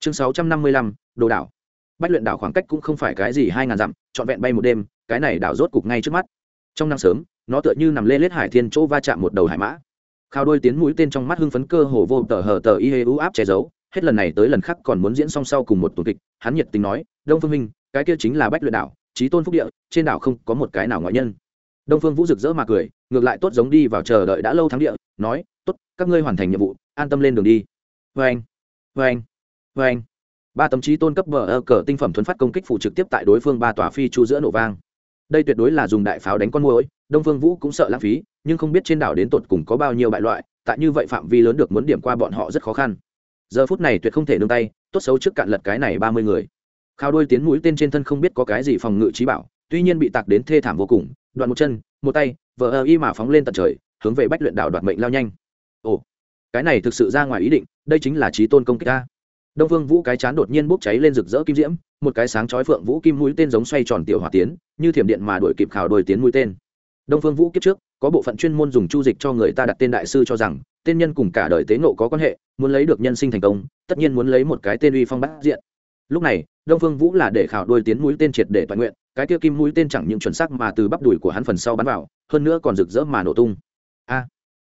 Chương sáu trăm năm mươi lăm, đồ đảo. Bách luyện đảo khoảng cách cũng không phải cái gì hai ngàn dặm, trọn vẹn bay một đêm, cái này đảo rốt cục ngay trước mắt. Trong năng sớm, nó tựa như nằm lê lết hải thiên chỗ va chạm một đầu hải mã. Khao đôi tiến mũi tên trong mắt hưng phấn cơ hồ vô tờ hờ tờ y hê ưu áp che giấu hết lần này tới lần khác còn muốn diễn song sau cùng một tuần kịch, hắn nhiệt tình nói, đông phương minh, cái kia chính là bách luyện đảo trí tôn phúc địa, trên đảo không có một cái nào ngoại nhân. Đông phương vũ rực rỡ mà cười, ngược lại tốt giống đi vào chờ đợi đã lâu thắng địa, nói, tốt, các ngươi hoàn thành nhiệm vụ, an tâm lên đường đi. Vê anh vê anh vê anh ba tấm trí tôn cấp bờ ơ cờ tinh phẩm thuấn phát công kích phụ trực tiếp tại đối phương ba tòa phi chu giữa nổ vang. Đây tuyệt đối là dùng đại pháo đánh con môi đông phương vũ cũng sợ lãng phí, nhưng không biết trên đảo đến tột cùng có bao nhiêu bại loại, tại như vậy phạm vi lớn được muốn điểm qua bọn họ rất khó khăn giờ phút này tuyệt không thể nương tay, tốt xấu trước cạn lật cái này ba mươi người. Khao đôi tiến mũi tên trên thân không biết có cái gì phòng ngự trí bảo, tuy nhiên bị tạc đến thê thảm vô cùng, đoạn một chân, một tay, vờ ơ y mà phóng lên tận trời, hướng về bách luyện đảo đoạt mệnh lao nhanh. Ồ, cái này thực sự ra ngoài ý định, đây chính là trí tôn công kích ta. Đông phương vũ cái chán đột nhiên bốc cháy lên rực rỡ kim diễm, một cái sáng chói phượng vũ kim mũi tên giống xoay tròn tiểu hỏa tiến, như thiểm điện mà đuổi kịp khảo đôi tiến mũi tên. Đông phương vũ kiếp trước có bộ phận chuyên môn dùng chu dịch cho người ta đặt tên đại sư cho rằng, tên nhân cùng cả đời tế ngộ có quan hệ, muốn lấy được nhân sinh thành công, tất nhiên muốn lấy một cái tên uy phong bát diện. Lúc này, đông phương vũ là để khảo đôi tiến mũi tên triệt để toàn nguyện, cái kia kim mũi tên chẳng những chuẩn xác mà từ bắp đùi của hắn phần sau bắn vào, hơn nữa còn rực rỡ mà nổ tung. A!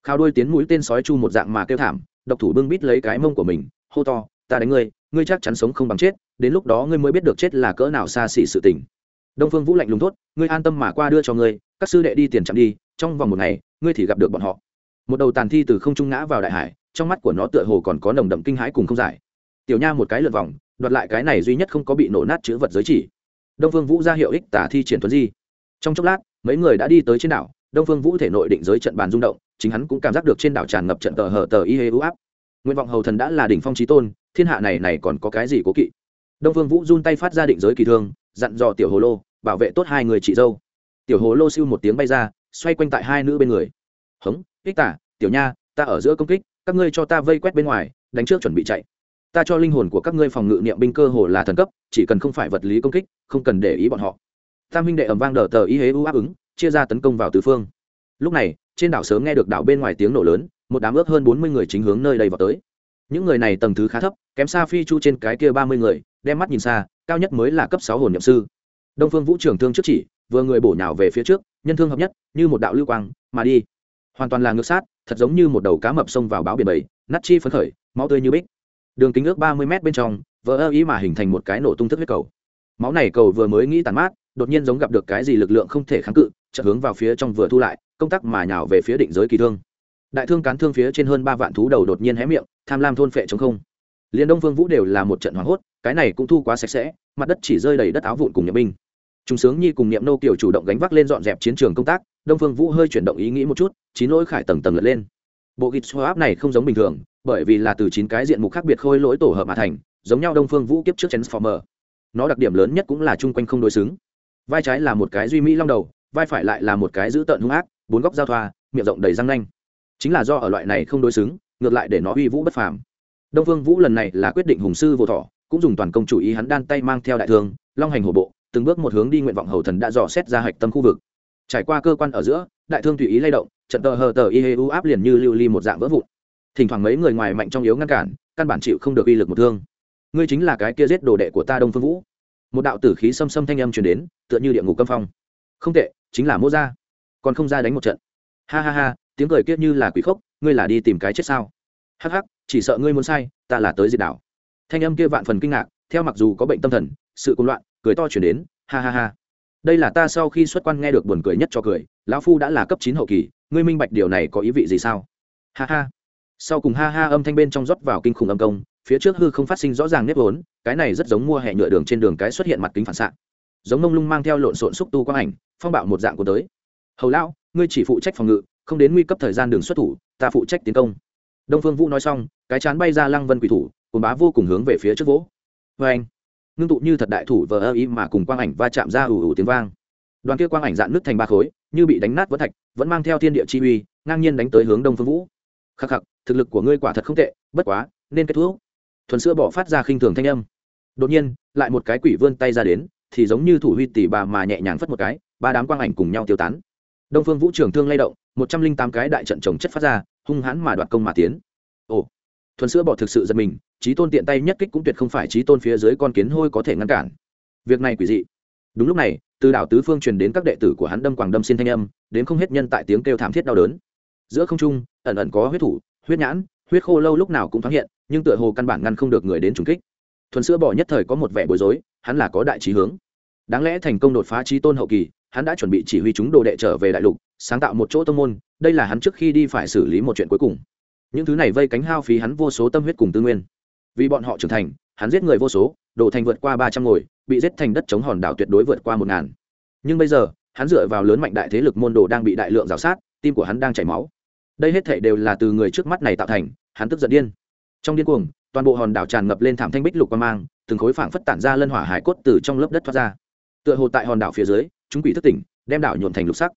Khảo đôi tiến mũi tên sói chu một dạng mà kêu thảm, độc thủ bưng bít lấy cái mông của mình, hô to, ta đánh ngươi ngươi chắc chắn sống không bằng chết, đến lúc đó ngươi mới biết được chết là cỡ nào xa xỉ sự tình. Đông phương vũ lạnh lùng thốt, ngươi an tâm mà qua đưa cho ngươi, các sư đệ đi tiền chậm đi trong vòng một ngày, ngươi thì gặp được bọn họ. Một đầu tàn thi từ không trung ngã vào đại hải, trong mắt của nó tựa hồ còn có nồng đậm kinh hãi cùng không giải. Tiểu nha một cái lượt vòng, đoạt lại cái này duy nhất không có bị nổ nát chữ vật giới chỉ. Đông phương vũ ra hiệu ích tả thi triển tuấn di. Trong chốc lát, mấy người đã đi tới trên đảo, đông phương vũ thể nội định giới trận bàn rung động, chính hắn cũng cảm giác được trên đảo tràn ngập trận tờ hờ tờ y hê ưu áp. Nguyện vọng hầu thần đã là đỉnh phong trí tôn, thiên hạ này này còn có cái gì cố kỵ? Đông phương vũ run tay phát ra định giới kỳ thương, dặn dò tiểu hồ lô, bảo vệ tốt hai người chị dâu. Tiểu hồ lô siêu một tiếng bay ra xoay quanh tại hai nữ bên người. Hống, ích tả, tiểu nha, ta ở giữa công kích, các ngươi cho ta vây quét bên ngoài, đánh trước chuẩn bị chạy. Ta cho linh hồn của các ngươi phòng ngự niệm binh cơ hồ là thần cấp, chỉ cần không phải vật lý công kích, không cần để ý bọn họ. Tam huynh đệ ẩm vang đờ tờ ý hế u áp ứng, chia ra tấn công vào tứ phương. Lúc này, trên đảo sớm nghe được đảo bên ngoài tiếng nổ lớn, một đám ước hơn bốn mươi người chính hướng nơi đây vào tới. Những người này tầng thứ khá thấp, kém xa phi chu trên cái kia ba mươi người, đem mắt nhìn xa, cao nhất mới là cấp sáu hồn nhậm sư. Đông phương vũ trường thương trước chỉ vừa người bổ nhào về phía trước, nhân thương hợp nhất, như một đạo lưu quang, mà đi. Hoàn toàn là ngược sát, thật giống như một đầu cá mập xông vào báo biển bầy, nát chi phấn khởi, máu tươi như bích. Đường kính ước ba mươi m bên trong, vỡ ơ ý mà hình thành một cái nổ tung thức huyết cầu. Máu này cầu vừa mới nghĩ tàn mát, đột nhiên giống gặp được cái gì lực lượng không thể kháng cự, chợt hướng vào phía trong vừa thu lại, công tác mà nhào về phía định giới kỳ thương. Đại thương cán thương phía trên hơn ba vạn thú đầu đột nhiên hé miệng, tham lam thôn phệ chống không. Liên đông vương vũ đều là một trận hoảng hốt, cái này cũng thu quá sạch sẽ, mặt đất chỉ rơi đầy đất áo vụn cùng nhập binh. Trung sướng nhi cùng niệm nô kiểu chủ động gánh vác lên dọn dẹp chiến trường công tác, đông phương vũ hơi chuyển động ý nghĩ một chút, chín lỗi khải tầng tầng lật lên. Bộ gịt xoa áp này không giống bình thường, bởi vì là từ chín cái diện mục khác biệt khôi lỗi tổ hợp mà thành, giống nhau đông phương vũ kiếp trước transformer. Nó đặc điểm lớn nhất cũng là chung quanh không đối xứng. Vai trái là một cái duy mỹ long đầu, vai phải lại là một cái dữ tợn hung ác, bốn góc giao thoa, miệng rộng đầy răng nanh. Chính là do ở loại này không đối xứng, ngược lại để nó uy vũ bất phàm. Đông phương vũ lần này là quyết định hùng sư vô thọ, cũng dùng toàn công chủ ý hắn đan tay mang theo đại thương, long hành hổ bộ từng bước một hướng đi nguyện vọng hầu thần đã dò xét ra hạch tâm khu vực. Trải qua cơ quan ở giữa, đại thương tùy ý lay động, trận tờ hờ tờ y hê u áp liền như lưu ly một dạng vỡ vụn. Thỉnh thoảng mấy người ngoài mạnh trong yếu ngăn cản, căn bản chịu không được uy lực một thương. Ngươi chính là cái kia giết đồ đệ của ta đông phương vũ. Một đạo tử khí xâm xâm thanh âm truyền đến, tựa như địa ngục câm phong. Không tệ, chính là mô gia. Còn không ra đánh một trận. Ha ha ha, tiếng cười kia như là quỷ khốc, ngươi là đi tìm cái chết sao? Hắc hắc, chỉ sợ ngươi muốn sai, ta là tới diệt đảo. Thanh âm kia vạn phần kinh ngạc, theo mặc dù có bệnh tâm thần, sự cuồng loạn cười to chuyển đến, ha ha ha. Đây là ta sau khi xuất quan nghe được buồn cười nhất cho cười, lão phu đã là cấp chín hậu kỳ, ngươi minh bạch điều này có ý vị gì sao? Ha ha. Sau cùng ha ha âm thanh bên trong rót vào kinh khủng âm công, phía trước hư không phát sinh rõ ràng nếp vốn, cái này rất giống mua hẹ nhựa đường trên đường cái xuất hiện mặt kính phản xạ. Giống mông lung mang theo lộn xộn xúc tu quang ảnh, phong bạo một dạng của tới. Hầu lão, ngươi chỉ phụ trách phòng ngự, không đến nguy cấp thời gian đường xuất thủ, ta phụ trách tiến công. Đông phương vũ nói xong, cái chán bay ra lăng vân quỷ thủ cồn bá vô cùng hướng về phía trước vỗ. Vê anh ngưng tụ như thật đại thủ vờ ơ ý mà cùng quang ảnh va chạm ra ủ ủ tiếng vang. Đoàn kia quang ảnh dạn nứt thành ba khối, như bị đánh nát vẫn thạch, vẫn mang theo thiên địa chi uy, ngang nhiên đánh tới hướng đông phương vũ. Khắc khắc, thực lực của ngươi quả thật không tệ, bất quá, nên kết thúc. Thuần sữa bỏ phát ra khinh thường thanh âm. Đột nhiên, lại một cái quỷ vươn tay ra đến, thì giống như thủ huy tỷ bà mà nhẹ nhàng phất một cái, ba đám quang ảnh cùng nhau tiêu tán. Đông phương vũ trường thương lay động, một trăm linh tám cái đại trận trồng chất phát ra, hung hãn mà đoạt công mà tiến. Ồ, thuần sữa bỏ thực sự giật mình trí tôn tiện tay nhất kích cũng tuyệt không phải trí tôn phía dưới con kiến hôi có thể ngăn cản. Việc này quỷ dị. Đúng lúc này, từ đảo tứ phương truyền đến các đệ tử của hắn đâm quảng đâm xin thanh âm, đến không hết nhân tại tiếng kêu thảm thiết đau đớn. Giữa không trung, ẩn ẩn có huyết thủ, huyết nhãn, huyết khô lâu lúc nào cũng thoáng hiện, nhưng tựa hồ căn bản ngăn không được người đến trùng kích. Thuần sữa bỏ nhất thời có một vẻ bối rối, hắn là có đại trí hướng. Đáng lẽ thành công đột phá trí tôn hậu kỳ, hắn đã chuẩn bị chỉ huy chúng đồ đệ trở về đại lục, sáng tạo một chỗ tông môn, đây là hắn trước khi đi phải xử lý một chuyện cuối cùng. Những thứ này vây cánh hao phí hắn vô số tâm huyết cùng tư nguyên vì bọn họ trưởng thành, hắn giết người vô số, đổ thành vượt qua ba trăm ngồi, bị giết thành đất chống hòn đảo tuyệt đối vượt qua một ngàn. Nhưng bây giờ, hắn dựa vào lớn mạnh đại thế lực môn đồ đang bị đại lượng rào sát, tim của hắn đang chảy máu. Đây hết thể đều là từ người trước mắt này tạo thành, hắn tức giận điên. Trong điên cuồng, toàn bộ hòn đảo tràn ngập lên thảm thanh bích lục quan mang, từng khối phảng phất tản ra lân hỏa hải cốt từ trong lớp đất thoát ra. Tựa hồ tại hòn đảo phía dưới, chúng quỷ thất tỉnh, đem đảo nhuộn thành lục sắc.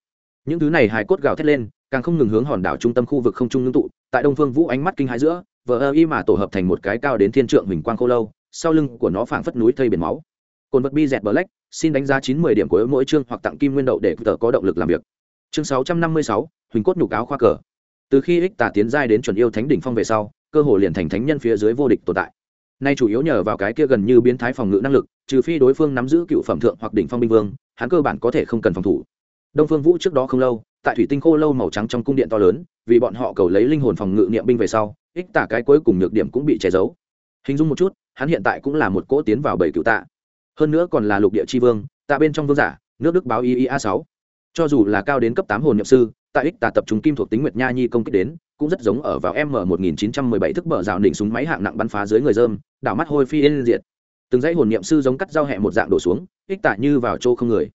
Những thứ này hải cốt gào thét lên, càng không ngừng hướng hòn đảo trung tâm khu vực không trung ngưng tụ, tại đông phương vũ ánh mắt kinh hãi giữa vờ ơ y mà tổ hợp thành một cái cao đến thiên trượng hình quang khô lâu, sau lưng của nó phảng phất núi thây biển máu. Cồn vật bi dẹt black, xin đánh giá chín mươi điểm của mỗi chương hoặc tặng kim nguyên đậu để tờ có động lực làm việc. Chương sáu trăm năm mươi sáu, huỳnh cốt nhục áo khoa cờ. Từ khi ích tà tiến giai đến chuẩn yêu thánh đỉnh phong về sau, cơ hồ liền thành thánh nhân phía dưới vô địch tồn tại. Nay chủ yếu nhờ vào cái kia gần như biến thái phòng ngự năng lực, trừ phi đối phương nắm giữ cựu phẩm thượng hoặc đỉnh phong binh vương, hắn cơ bản có thể không cần phòng thủ. Đông phương vũ trước đó không lâu, tại thủy tinh khô lâu màu trắng trong cung điện to lớn, vì bọn họ cầu lấy linh hồn phòng ngự niệm binh về sau ích tả cái cuối cùng nhược điểm cũng bị che giấu. Hình dung một chút, hắn hiện tại cũng là một cỗ tiến vào bảy cựu tạ. Hơn nữa còn là lục địa tri vương, tạ bên trong vương giả, nước đức báo iea sáu. Cho dù là cao đến cấp tám hồn nhậm sư tại ích tà tập trung kim thuộc tính nguyệt nha nhi công kích đến, cũng rất giống ở vào m 1917 thức bờ rào đỉnh súng máy hạng nặng bắn phá dưới người dơm đảo mắt hôi phi yên diệt. Từng dãy hồn niệm sư giống cắt dao hẹ một dạng đổ xuống, ích tạ như vào chỗ không người.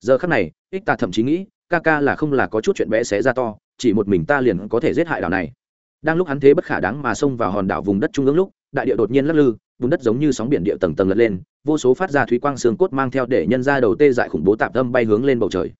Giờ khắc này, ích tạ thậm chí nghĩ, ca ca là không là có chút chuyện bé xé ra to, chỉ một mình ta liền có thể giết hại đảo này đang lúc hắn thế bất khả đáng mà xông vào hòn đảo vùng đất trung ương lúc, đại địa đột nhiên lắc lư, vùng đất giống như sóng biển địa tầng tầng lật lên, vô số phát ra thúy quang xương cốt mang theo để nhân ra đầu tê dại khủng bố tạm tâm bay hướng lên bầu trời.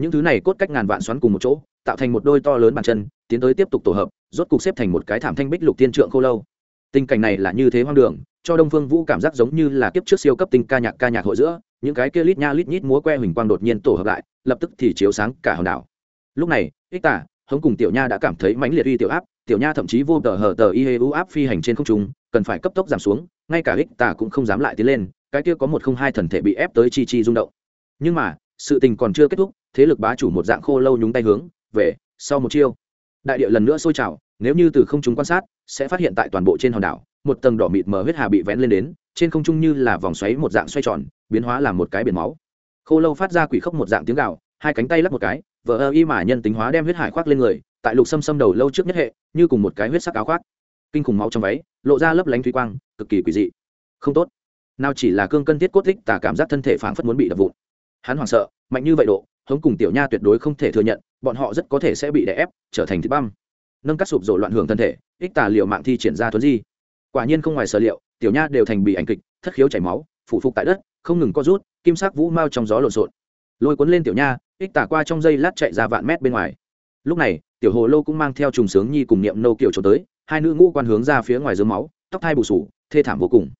Những thứ này cốt cách ngàn vạn xoắn cùng một chỗ, tạo thành một đôi to lớn bàn chân, tiến tới tiếp tục tổ hợp, rốt cục xếp thành một cái thảm thanh bích lục tiên trượng khô lâu. Tình cảnh này là như thế hoang đường, cho đông phương vũ cảm giác giống như là kiếp trước siêu cấp tinh ca nhạc ca nhạc hội giữa, những cái kia lít nha lít nhít múa que huỳnh quang đột nhiên tổ hợp lại, lập tức thì chiếu sáng cả hòn đảo. Lúc này, ích tả, hống cùng tiểu nha đã cảm thấy mãnh liệt uy tiểu áp tiểu nha thậm chí vô tờ hờ tờ y hê e u áp phi hành trên không trung, cần phải cấp tốc giảm xuống, ngay cả ích tà cũng không dám lại tiến lên, cái kia có một không hai thần thể bị ép tới chi chi rung động. Nhưng mà, sự tình còn chưa kết thúc, thế lực bá chủ một dạng khô lâu nhúng tay hướng, về, sau một chiêu. Đại địa lần nữa sôi trào, nếu như từ không chúng quan sát, sẽ phát hiện tại toàn bộ trên hòn đảo, một tầng đỏ mịt mờ huyết hà bị vén lên đến, trên không trung như là vòng xoáy một dạng xoay tròn, biến hóa làm một cái biển máu. Khô lâu phát ra quỷ khốc một dạng tiếng gạo hai cánh tay lắp một cái vợ ơ y mà nhân tính hóa đem huyết hải khoác lên người tại lục xâm xâm đầu lâu trước nhất hệ, như cùng một cái huyết sắc áo khoác. Kinh khủng máu trong váy, lộ ra lấp lánh thủy quang, cực kỳ quỷ dị. Không tốt. Nào chỉ là cương cân thiết cốt thích tả cảm giác thân thể phảng phất muốn bị đập vụn. Hắn hoảng sợ, mạnh như vậy độ, hống cùng tiểu nha tuyệt đối không thể thừa nhận, bọn họ rất có thể sẽ bị đè ép, trở thành thịt băm. Nâng cắt sụp rổ loạn hưởng thân thể, ích tà liệu mạng thi triển ra thuấn di. Quả nhiên không ngoài sở liệu, tiểu nha đều thành bị ảnh kịch, thất khiếu chảy máu, phủ phục tại đất, không ngừng co rút, kim sắc vũ mau trong gió lộn xộn. Lôi cuốn lên tiểu nha, ích tà qua trong dây lát chạy ra vạn mét bên ngoài. Lúc này tiểu hồ lô cũng mang theo trùng sướng nhi cùng niệm nô kiểu trốn tới hai nữ ngũ quan hướng ra phía ngoài dưới máu tóc thai bù sủ, thê thảm vô cùng.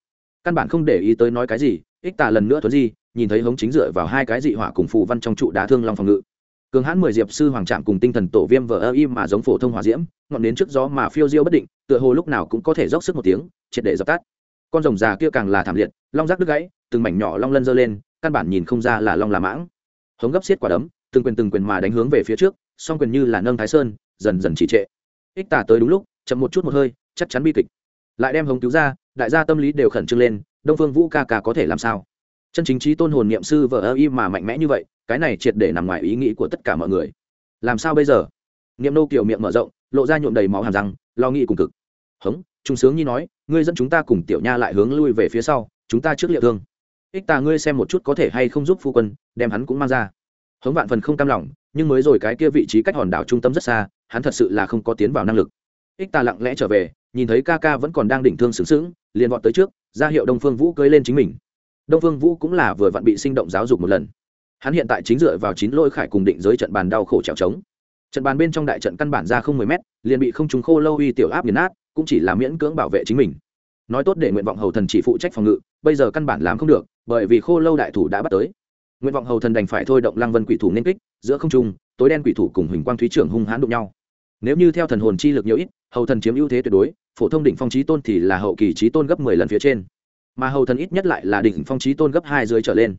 Căn bản không để ý tới nói cái gì ích tà lần nữa thuấn di nhìn thấy hống chính dựa vào hai cái dị hỏa cùng phù văn trong trụ đá thương long phòng ngự. Cường hãn mười diệp sư hoàng trạm cùng tinh thần tổ viêm vợ ơ im mà giống phổ thông hòa diễm ngọn đến trước gió mà phiêu diêu bất định tựa hồ lúc nào cũng có thể dốc sức một tiếng triệt để dập tắt. Con rồng già kia càng là thảm liệt long rác đứt gãy từng mảnh nhỏ long lân dơ lên căn bản nhìn không ra là long là mãng. Hống gấp xiết quả đấm từng quyền từng quyền mà đánh hướng về phía trước song quyền như là nâng thái sơn, dần dần trì trệ. Ích tả tới đúng lúc, chậm một chút một hơi, chắc chắn bi kịch. Lại đem hống cứu ra, đại gia tâm lý đều khẩn trương lên, đông phương vũ ca ca có thể làm sao? Chân chính trí tôn hồn niệm sư vợ ơ y mà mạnh mẽ như vậy, cái này triệt để nằm ngoài ý nghĩ của tất cả mọi người. Làm sao bây giờ? Niệm nô kiểu miệng mở rộng, lộ ra nhuộm đầy máu hàm răng, lo nghĩ cùng cực. Hống, trung sướng nhi nói, ngươi dẫn chúng ta cùng tiểu nha lại hướng lui về phía sau, chúng ta trước liệu thương. Ích tà ngươi xem một chút có thể hay không giúp phu quân, đem hắn cũng mang ra. Hống vạn phần không cam lòng nhưng mới rồi cái kia vị trí cách hòn đảo trung tâm rất xa, hắn thật sự là không có tiến vào năng lực. Ích ta lặng lẽ trở về, nhìn thấy ca ca vẫn còn đang đỉnh thương sướng sướng, liền vọt tới trước, ra hiệu đông phương vũ cưới lên chính mình. Đông phương vũ cũng là vừa vặn bị sinh động giáo dục một lần. Hắn hiện tại chính dựa vào chín lôi khải cùng định giới trận bàn đau khổ trèo trống. Trận bàn bên trong đại trận căn bản ra không mười mét, liền bị không trúng khô lâu uy tiểu áp nghiền nát, cũng chỉ là miễn cưỡng bảo vệ chính mình. Nói tốt để nguyện vọng hầu thần chỉ phụ trách phòng ngự, bây giờ căn bản làm không được, bởi vì khô lâu đại thủ đã bắt tới nguyện vọng hầu thần đành phải thôi động lăng vân quỷ thủ nên kích, giữa không trung, tối đen quỷ thủ cùng huỳnh quang thúy trưởng hung hãn đụng nhau. Nếu như theo thần hồn chi lực nhiều ít, hầu thần chiếm ưu thế tuyệt đối, phổ thông đỉnh phong trí tôn thì là hậu kỳ trí tôn gấp mười lần phía trên. Mà hầu thần ít nhất lại là đỉnh phong trí tôn gấp hai dưới trở lên.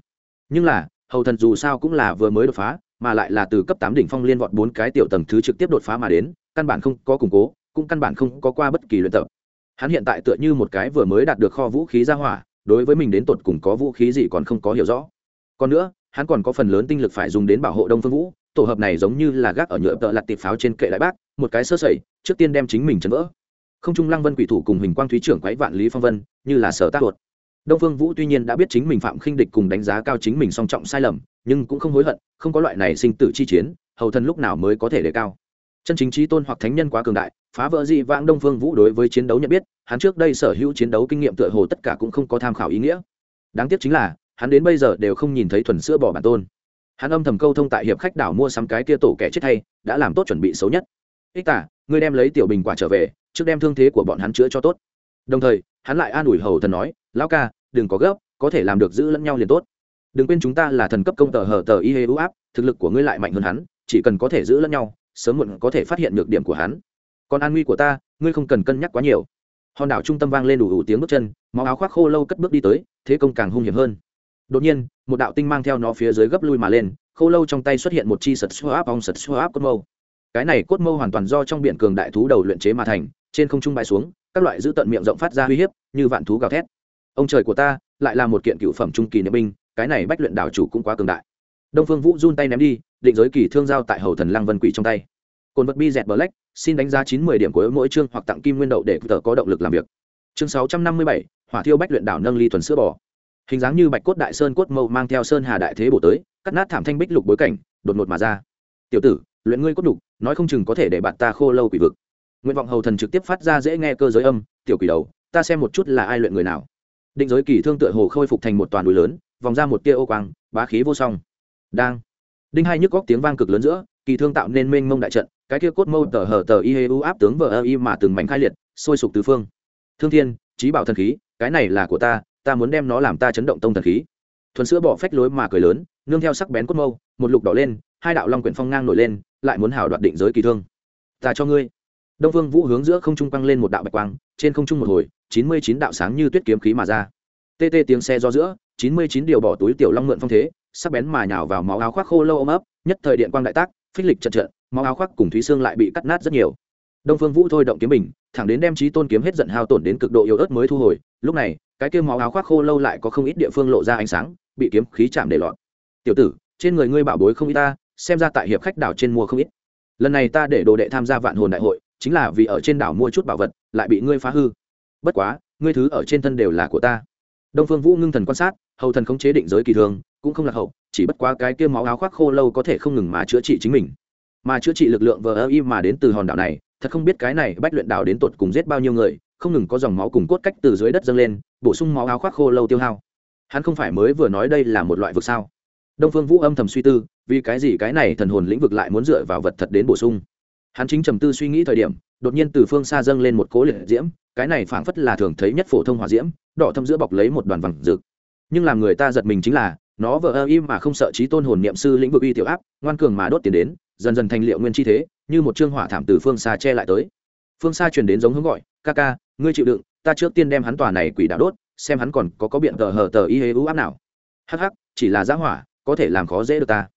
Nhưng là, hầu thần dù sao cũng là vừa mới đột phá, mà lại là từ cấp tám đỉnh phong liên vọt bốn cái tiểu tầng thứ trực tiếp đột phá mà đến, căn bản không có củng cố, cũng căn bản không có qua bất kỳ luyện tập. Hắn hiện tại tựa như một cái vừa mới đạt được kho vũ khí ra hỏa, đối với mình đến tột cùng có vũ khí gì còn không có hiểu rõ còn nữa, hắn còn có phần lớn tinh lực phải dùng đến bảo hộ đông phương vũ, tổ hợp này giống như là gác ở nhựa tợ lặt tiệp pháo trên kệ đại bác, một cái sơ sẩy, trước tiên đem chính mình chấn vỡ. Không trung lăng vân quỷ thủ cùng hình quang thúy trưởng quái vạn lý phong vân, như là sở tác luật đông phương vũ tuy nhiên đã biết chính mình phạm khinh địch cùng đánh giá cao chính mình song trọng sai lầm, nhưng cũng không hối hận, không có loại này sinh tử chi chiến, hầu thân lúc nào mới có thể đề cao. Chân chính trí tôn hoặc thánh nhân quá cường đại, phá vỡ dị vãng đông phương vũ đối với chiến đấu nhận biết, hắn trước đây sở hữu chiến đấu kinh nghiệm tựa hồ tất cả cũng không có tham khảo ý nghĩa. Đáng tiếc chính là hắn đến bây giờ đều không nhìn thấy thuần sữa bỏ bản tôn. Hắn âm thầm câu thông tại hiệp khách đảo mua sắm cái kia tổ kẻ chết hay, đã làm tốt chuẩn bị xấu nhất. Ích tả, ngươi đem lấy tiểu bình quả trở về, trước đem thương thế của bọn hắn chữa cho tốt. Đồng thời, hắn lại an ủi hầu thần nói, lão ca, đừng có gấp, có thể làm được giữ lẫn nhau liền tốt. Đừng quên chúng ta là thần cấp công tờ hở tờ y hê u áp, thực lực của ngươi lại mạnh hơn hắn, chỉ cần có thể giữ lẫn nhau, sớm muộn có thể phát hiện được điểm của hắn. Còn an nguy của ta, ngươi không cần cân nhắc quá nhiều. Hòn đảo trung tâm vang lên đủ đủ tiếng bước chân, máu áo khoác khô lâu cất bước đi tới, thế công càng hung hiểm hơn đột nhiên, một đạo tinh mang theo nó phía dưới gấp lui mà lên, khô lâu trong tay xuất hiện một chi sật xua áp, ong sật xua áp cốt mâu. Cái này cốt mâu hoàn toàn do trong biển cường đại thú đầu luyện chế mà thành, trên không trung bãi xuống, các loại giữ tận miệng rộng phát ra uy hiếp, như vạn thú gào thét. Ông trời của ta, lại là một kiện cựu phẩm trung kỳ niệm binh, cái này bách luyện đảo chủ cũng quá cường đại. Đông phương vũ run tay ném đi, định giới kỳ thương giao tại hầu thần lăng vân quỷ trong tay. Cồn vật bi dẹt black, xin đánh giá chín mươi điểm của mỗi chương hoặc tặng kim nguyên đậu để tờ có động lực làm việc. Chương sáu trăm năm mươi bảy, hỏa thiêu bách luyện đảo nâng ly thuần sữa bò hình dáng như bạch cốt đại sơn cốt mâu mang theo sơn hà đại thế bổ tới, cắt nát thảm thanh bích lục bối cảnh, đột ngột mà ra. Tiểu tử, luyện ngươi cốt đục, nói không chừng có thể để bạn ta khô lâu quỷ vực. Nguyện vọng hầu thần trực tiếp phát ra dễ nghe cơ giới âm, tiểu quỷ đầu, ta xem một chút là ai luyện người nào. Định giới kỳ thương tựa hồ khôi phục thành một toàn núi lớn, vòng ra một tia ô quang, bá khí vô song. Đang. Đinh hai nhức góc tiếng vang cực lớn giữa, kỳ thương tạo nên mênh mông đại trận, cái kia cốt mâu tờ hờ tờ y hê u áp tướng vờ ơ y mà từng mảnh khai liệt, sôi sục tứ phương. Thương thiên trí bảo thần khí, cái này là của ta ta muốn đem nó làm ta chấn động tông thần khí. Thuần sữa bỏ phách lối mà cười lớn, nương theo sắc bén cốt mâu, một lục đỏ lên, hai đạo long quyển phong ngang nổi lên, lại muốn hào đoạt định giới kỳ thương. Ta cho ngươi. Đông phương vũ hướng giữa không trung quăng lên một đạo bạch quang, trên không trung một hồi, chín mươi chín đạo sáng như tuyết kiếm khí mà ra. Tê tê tiếng xe do giữa, chín mươi chín điều bỏ túi tiểu long mượn phong thế, sắc bén mà nhào vào máu áo khoác khô lâu ôm ấp, nhất thời điện quang đại tác, phích lịch trận trận, máu áo khoác cùng thúy xương lại bị cắt nát rất nhiều. Đông phương vũ thôi động kiếm bình, thẳng đến đem trí tôn kiếm hết giận hao tổn đến cực độ yếu ớt mới thu hồi, lúc này cái kia máu áo khoác khô lâu lại có không ít địa phương lộ ra ánh sáng, bị kiếm khí chạm để lọt. Tiểu tử, trên người ngươi bảo bối không ít ta, xem ra tại hiệp khách đảo trên mua không ít. Lần này ta để đồ đệ tham gia vạn hồn đại hội, chính là vì ở trên đảo mua chút bảo vật, lại bị ngươi phá hư. Bất quá, ngươi thứ ở trên thân đều là của ta. Đông phương vũ ngưng thần quan sát, hầu thần khống chế định giới kỳ thường, cũng không là hậu, chỉ bất quá cái kia máu áo khoác khô lâu có thể không ngừng mà chữa trị chính mình. Mà chữa trị lực lượng vờ ơ y mà đến từ hòn đảo này, thật không biết cái này bách luyện đảo đến tột cùng giết bao nhiêu người không ngừng có dòng máu cùng cốt cách từ dưới đất dâng lên, bổ sung máu áo khoác khô lâu tiêu hao. Hắn không phải mới vừa nói đây là một loại vực sao? Đông phương vũ âm thầm suy tư, vì cái gì cái này thần hồn lĩnh vực lại muốn dựa vào vật thật đến bổ sung? Hắn chính trầm tư suy nghĩ thời điểm, đột nhiên từ phương xa dâng lên một cố liệt diễm, cái này phảng phất là thường thấy nhất phổ thông hỏa diễm, đỏ thâm giữa bọc lấy một đoàn vàng rực. Nhưng làm người ta giật mình chính là, nó vờ ơ im mà không sợ trí tôn hồn niệm sư lĩnh vực uy tiểu áp, ngoan cường mà đốt tiền đến, dần dần thành liệu nguyên chi thế, như một chương hỏa thảm từ phương xa che lại tới. Phương xa truyền đến giống hướng gọi, ca ca ngươi chịu đựng, ta trước tiên đem hắn tòa này quỷ đạo đốt, xem hắn còn có có biện tờ hờ tờ y hê ưu áp nào. Hắc hắc, chỉ là giá hỏa, có thể làm khó dễ được ta.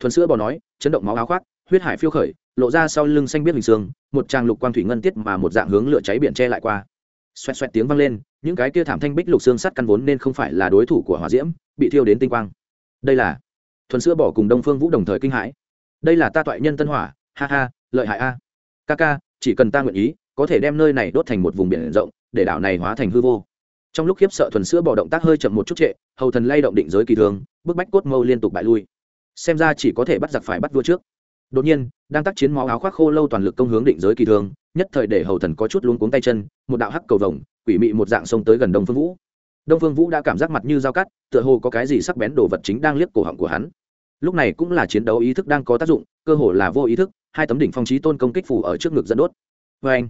Thuần sữa bò nói, chấn động máu áo khoác, huyết hải phiêu khởi, lộ ra sau lưng xanh biết hình xương, một tràng lục quang thủy ngân tiết mà một dạng hướng lửa cháy biển che lại qua. Xoẹt xoẹt tiếng vang lên, những cái kia thảm thanh bích lục xương sắt căn vốn nên không phải là đối thủ của hỏa diễm, bị thiêu đến tinh quang. Đây là thuần sữa bỏ cùng đông phương vũ đồng thời kinh hãi. Đây là ta toại nhân tân hỏa, ha ha, lợi hại a. Ca ca, chỉ cần ta nguyện ý có thể đem nơi này đốt thành một vùng biển rộng, để đảo này hóa thành hư vô. Trong lúc khiếp sợ thuần sữa bỏ động tác hơi chậm một chút trệ, hầu thần lay động định giới kỳ thường bức bách cốt mâu liên tục bại lui. Xem ra chỉ có thể bắt giặc phải bắt vua trước. Đột nhiên, đang tác chiến máu áo khoác khô lâu toàn lực công hướng định giới kỳ thường, nhất thời để hầu thần có chút luống cuống tay chân, một đạo hắc cầu vồng, quỷ mị một dạng sông tới gần đông phương vũ. Đông phương vũ đã cảm giác mặt như dao cắt, tựa hồ có cái gì sắc bén đồ vật chính đang liếc cổ họng của hắn. Lúc này cũng là chiến đấu ý thức đang có tác dụng, cơ hồ là vô ý thức, hai tấm đỉnh phong trí tôn công kích phủ ở trước ngực dẫn đốt. Vê anh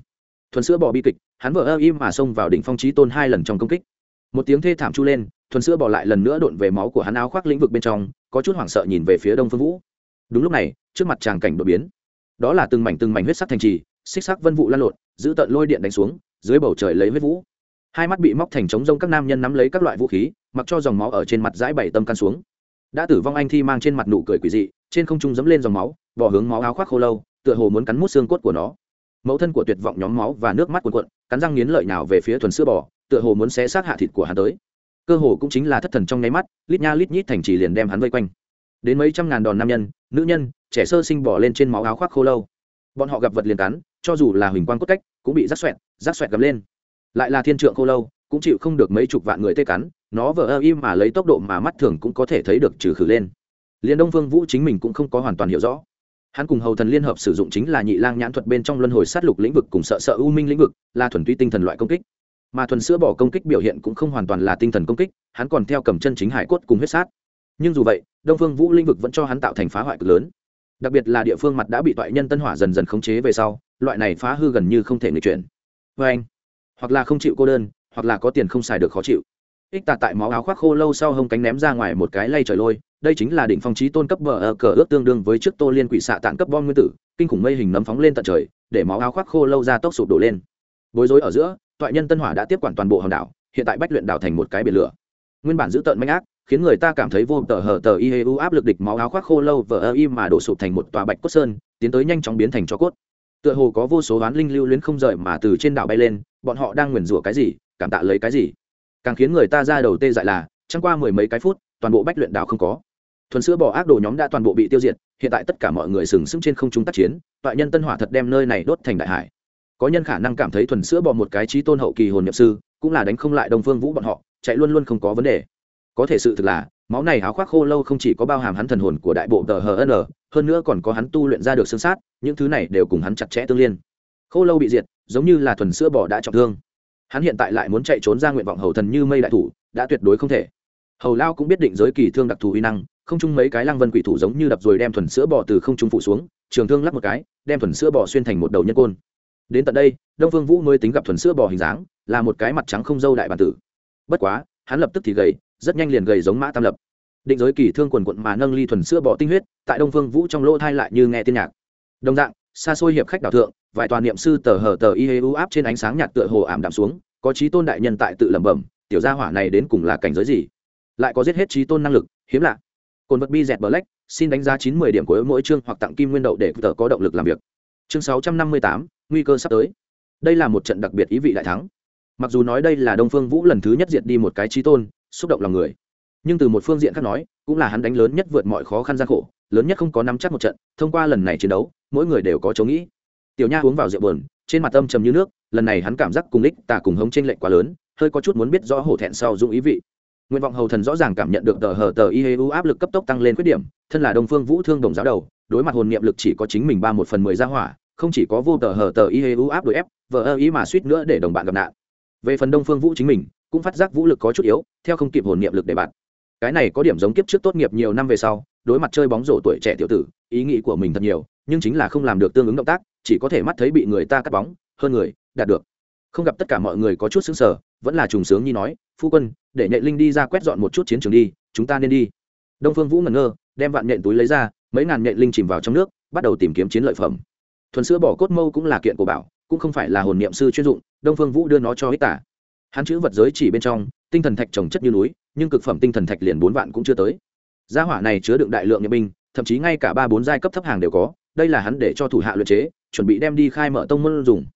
thuần sữa bò bi kịch, hắn vỡ ơ im mà xông vào đỉnh phong trí tôn hai lần trong công kích. Một tiếng thê thảm chu lên, thuần sữa bỏ lại lần nữa đột về máu của hắn áo khoác lĩnh vực bên trong, có chút hoảng sợ nhìn về phía đông phương vũ. Đúng lúc này, trước mặt tràng cảnh đột biến. Đó là từng mảnh từng mảnh huyết sắc thành trì, xích sắc vân vụ lan lộn, giữ tận lôi điện đánh xuống, dưới bầu trời lấy huyết vũ. Hai mắt bị móc thành trống rông các nam nhân nắm lấy các loại vũ khí, mặc cho dòng máu ở trên mặt dãi bảy tâm can xuống. Đã tử vong anh thi mang trên mặt nụ cười quỷ dị, trên không trung dẫm lên dòng máu bỏ hướng máu áo khoác khô lâu, tựa hồ muốn cắn mút xương cốt của nó mẫu thân của tuyệt vọng nhóm máu và nước mắt cuồn cuộn, cắn răng nghiến lợi nào về phía thuần sữa bò, tựa hồ muốn xé xác hạ thịt của hắn tới. Cơ hồ cũng chính là thất thần trong nháy mắt, lít nha lít nhít thành trì liền đem hắn vây quanh. Đến mấy trăm ngàn đòn nam nhân, nữ nhân, trẻ sơ sinh bỏ lên trên máu áo khoác khô lâu. Bọn họ gặp vật liền cắn, cho dù là huỳnh quang cốt cách, cũng bị rác xoẹt rác xoẹt gặp lên. Lại là thiên trượng khô lâu, cũng chịu không được mấy chục vạn người tê cắn, nó vờ ơ im mà lấy tốc độ mà mắt thường cũng có thể thấy được trừ khử lên. Liền đông phương vũ chính mình cũng không có hoàn toàn hiểu rõ hắn cùng hầu thần liên hợp sử dụng chính là nhị lang nhãn thuật bên trong luân hồi sát lục lĩnh vực cùng sợ sợ u minh lĩnh vực, là thuần túy tinh thần loại công kích. Mà thuần sữa bỏ công kích biểu hiện cũng không hoàn toàn là tinh thần công kích, hắn còn theo cầm chân chính hải cốt cùng huyết sát. Nhưng dù vậy, đông phương vũ lĩnh vực vẫn cho hắn tạo thành phá hoại cực lớn. Đặc biệt là địa phương mặt đã bị toại nhân tân hỏa dần dần khống chế về sau, loại này phá hư gần như không thể người chuyển. Vê anh, hoặc là không chịu cô đơn, hoặc là có tiền không xài được khó chịu. Ích tà tại máu áo khoác khô lâu sau hông cánh ném ra ngoài một cái lay trời lôi đây chính là đỉnh phong trí tôn cấp bờ ở cờ ước tương đương với chiếc tô liên quỷ xạ tạng cấp bom nguyên tử, kinh khủng mây hình nấm phóng lên tận trời, để máu áo khoác khô lâu ra tốc sụp đổ lên. Bối rối ở giữa, toại nhân tân hỏa đã tiếp quản toàn bộ hòn đảo, hiện tại bách luyện đảo thành một cái biển lửa. Nguyên bản giữ tợn manh ác, khiến người ta cảm thấy vô tờ hờ tờ y hê u áp lực địch máu áo khoác khô lâu vờ ơ y mà đổ sụp thành một tòa bạch cốt sơn, tiến tới nhanh chóng biến thành cho cốt. Tựa hồ có vô số oán linh lưu luyến không rời mà từ trên đảo bay lên, bọn họ đang nguyền rủa cái gì, cảm tạ lấy cái gì. Càng khiến người ta ra đầu tê dại là, chẳng qua mười mấy cái phút, toàn bộ bách luyện đảo không có thuần sữa bò ác đồ nhóm đã toàn bộ bị tiêu diệt, hiện tại tất cả mọi người sừng sững trên không trung tác chiến, toại nhân tân hỏa thật đem nơi này đốt thành đại hải. Có nhân khả năng cảm thấy thuần sữa bò một cái trí tôn hậu kỳ hồn nhập sư, cũng là đánh không lại đông phương vũ bọn họ, chạy luôn luôn không có vấn đề. Có thể sự thực là, máu này áo khoác khô lâu không chỉ có bao hàm hắn thần hồn của đại bộ tờ hn hơn nữa còn có hắn tu luyện ra được xương sát, những thứ này đều cùng hắn chặt chẽ tương liên. Khô lâu bị diệt, giống như là thuần sữa bò đã trọng thương. Hắn hiện tại lại muốn chạy trốn ra nguyện vọng hầu thần như mây đại thủ, đã tuyệt đối không thể. Hầu lao cũng biết định giới kỳ thương đặc thù uy năng không chung mấy cái lăng vân quỷ thủ giống như đập rồi đem thuần sữa bò từ không trung phụ xuống, trường thương lắp một cái, đem thuần sữa bò xuyên thành một đầu nhân côn. Đến tận đây, đông phương vũ mới tính gặp thuần sữa bò hình dáng, là một cái mặt trắng không dâu đại bản tử. Bất quá, hắn lập tức thì gầy, rất nhanh liền gầy giống mã tam lập. Định giới kỳ thương quần quận mà nâng ly thuần sữa bò tinh huyết, tại đông phương vũ trong lỗ thai lại như nghe tiên nhạc. Đồng dạng, xa xôi hiệp khách đảo thượng, vài toàn niệm sư tờ hờ tờ y hê u áp trên ánh sáng nhạt tựa hồ ảm đạm xuống, có trí tôn đại nhân tại tự lẩm bẩm, tiểu gia hỏa này đến cùng là cảnh giới gì? Lại có giết hết trí tôn năng lực, hiếm lạ cồn vật bi dẹt black, xin đánh giá chín mươi điểm của mỗi chương hoặc tặng kim nguyên đậu để tờ có động lực làm việc. Chương sáu trăm năm mươi tám, nguy cơ sắp tới. Đây là một trận đặc biệt ý vị đại thắng. Mặc dù nói đây là đông phương vũ lần thứ nhất diệt đi một cái trí tôn, xúc động lòng người. Nhưng từ một phương diện khác nói, cũng là hắn đánh lớn nhất vượt mọi khó khăn gian khổ, lớn nhất không có nắm chắc một trận, thông qua lần này chiến đấu, mỗi người đều có chỗ nghĩ. Tiểu nha uống vào rượu buồn, trên mặt âm trầm như nước, lần này hắn cảm giác cùng lích tà cùng hống trên lệnh quá lớn, hơi có chút muốn biết rõ hổ thẹn sau dung ý vị nguyện vọng hầu thần rõ ràng cảm nhận được tờ hờ tờ y áp lực cấp tốc tăng lên khuyết điểm, thân là đông phương vũ thương đồng giáo đầu, đối mặt hồn niệm lực chỉ có chính mình ba một phần mười ra hỏa, không chỉ có vô tờ hờ tờ y áp đội ép, vờ ơ ý mà suýt nữa để đồng bạn gặp nạn. Về phần đông phương vũ chính mình, cũng phát giác vũ lực có chút yếu, theo không kịp hồn niệm lực để bạn. Cái này có điểm giống kiếp trước tốt nghiệp nhiều năm về sau, đối mặt chơi bóng rổ tuổi trẻ tiểu tử, ý nghĩ của mình thật nhiều, nhưng chính là không làm được tương ứng động tác, chỉ có thể mắt thấy bị người ta cắt bóng, hơn người, đạt được. Không gặp tất cả mọi người có chút xứng sở vẫn là trùng sướng như nói, phu quân, để nhện linh đi ra quét dọn một chút chiến trường đi, chúng ta nên đi. Đông phương vũ ngẩn ngơ, đem vạn nhện túi lấy ra, mấy ngàn nhện linh chìm vào trong nước, bắt đầu tìm kiếm chiến lợi phẩm. Thuần sữa bỏ cốt mâu cũng là kiện của bảo, cũng không phải là hồn niệm sư chuyên dụng, đông phương vũ đưa nó cho hít tả. Hắn chữ vật giới chỉ bên trong, tinh thần thạch trồng chất như núi, nhưng cực phẩm tinh thần thạch liền bốn vạn cũng chưa tới. Gia hỏa này chứa đựng đại lượng nhập binh, thậm chí ngay cả ba bốn giai cấp thấp hàng đều có, đây là hắn để cho thủ hạ luyện chế, chuẩn bị đem đi khai mở tông môn dùng.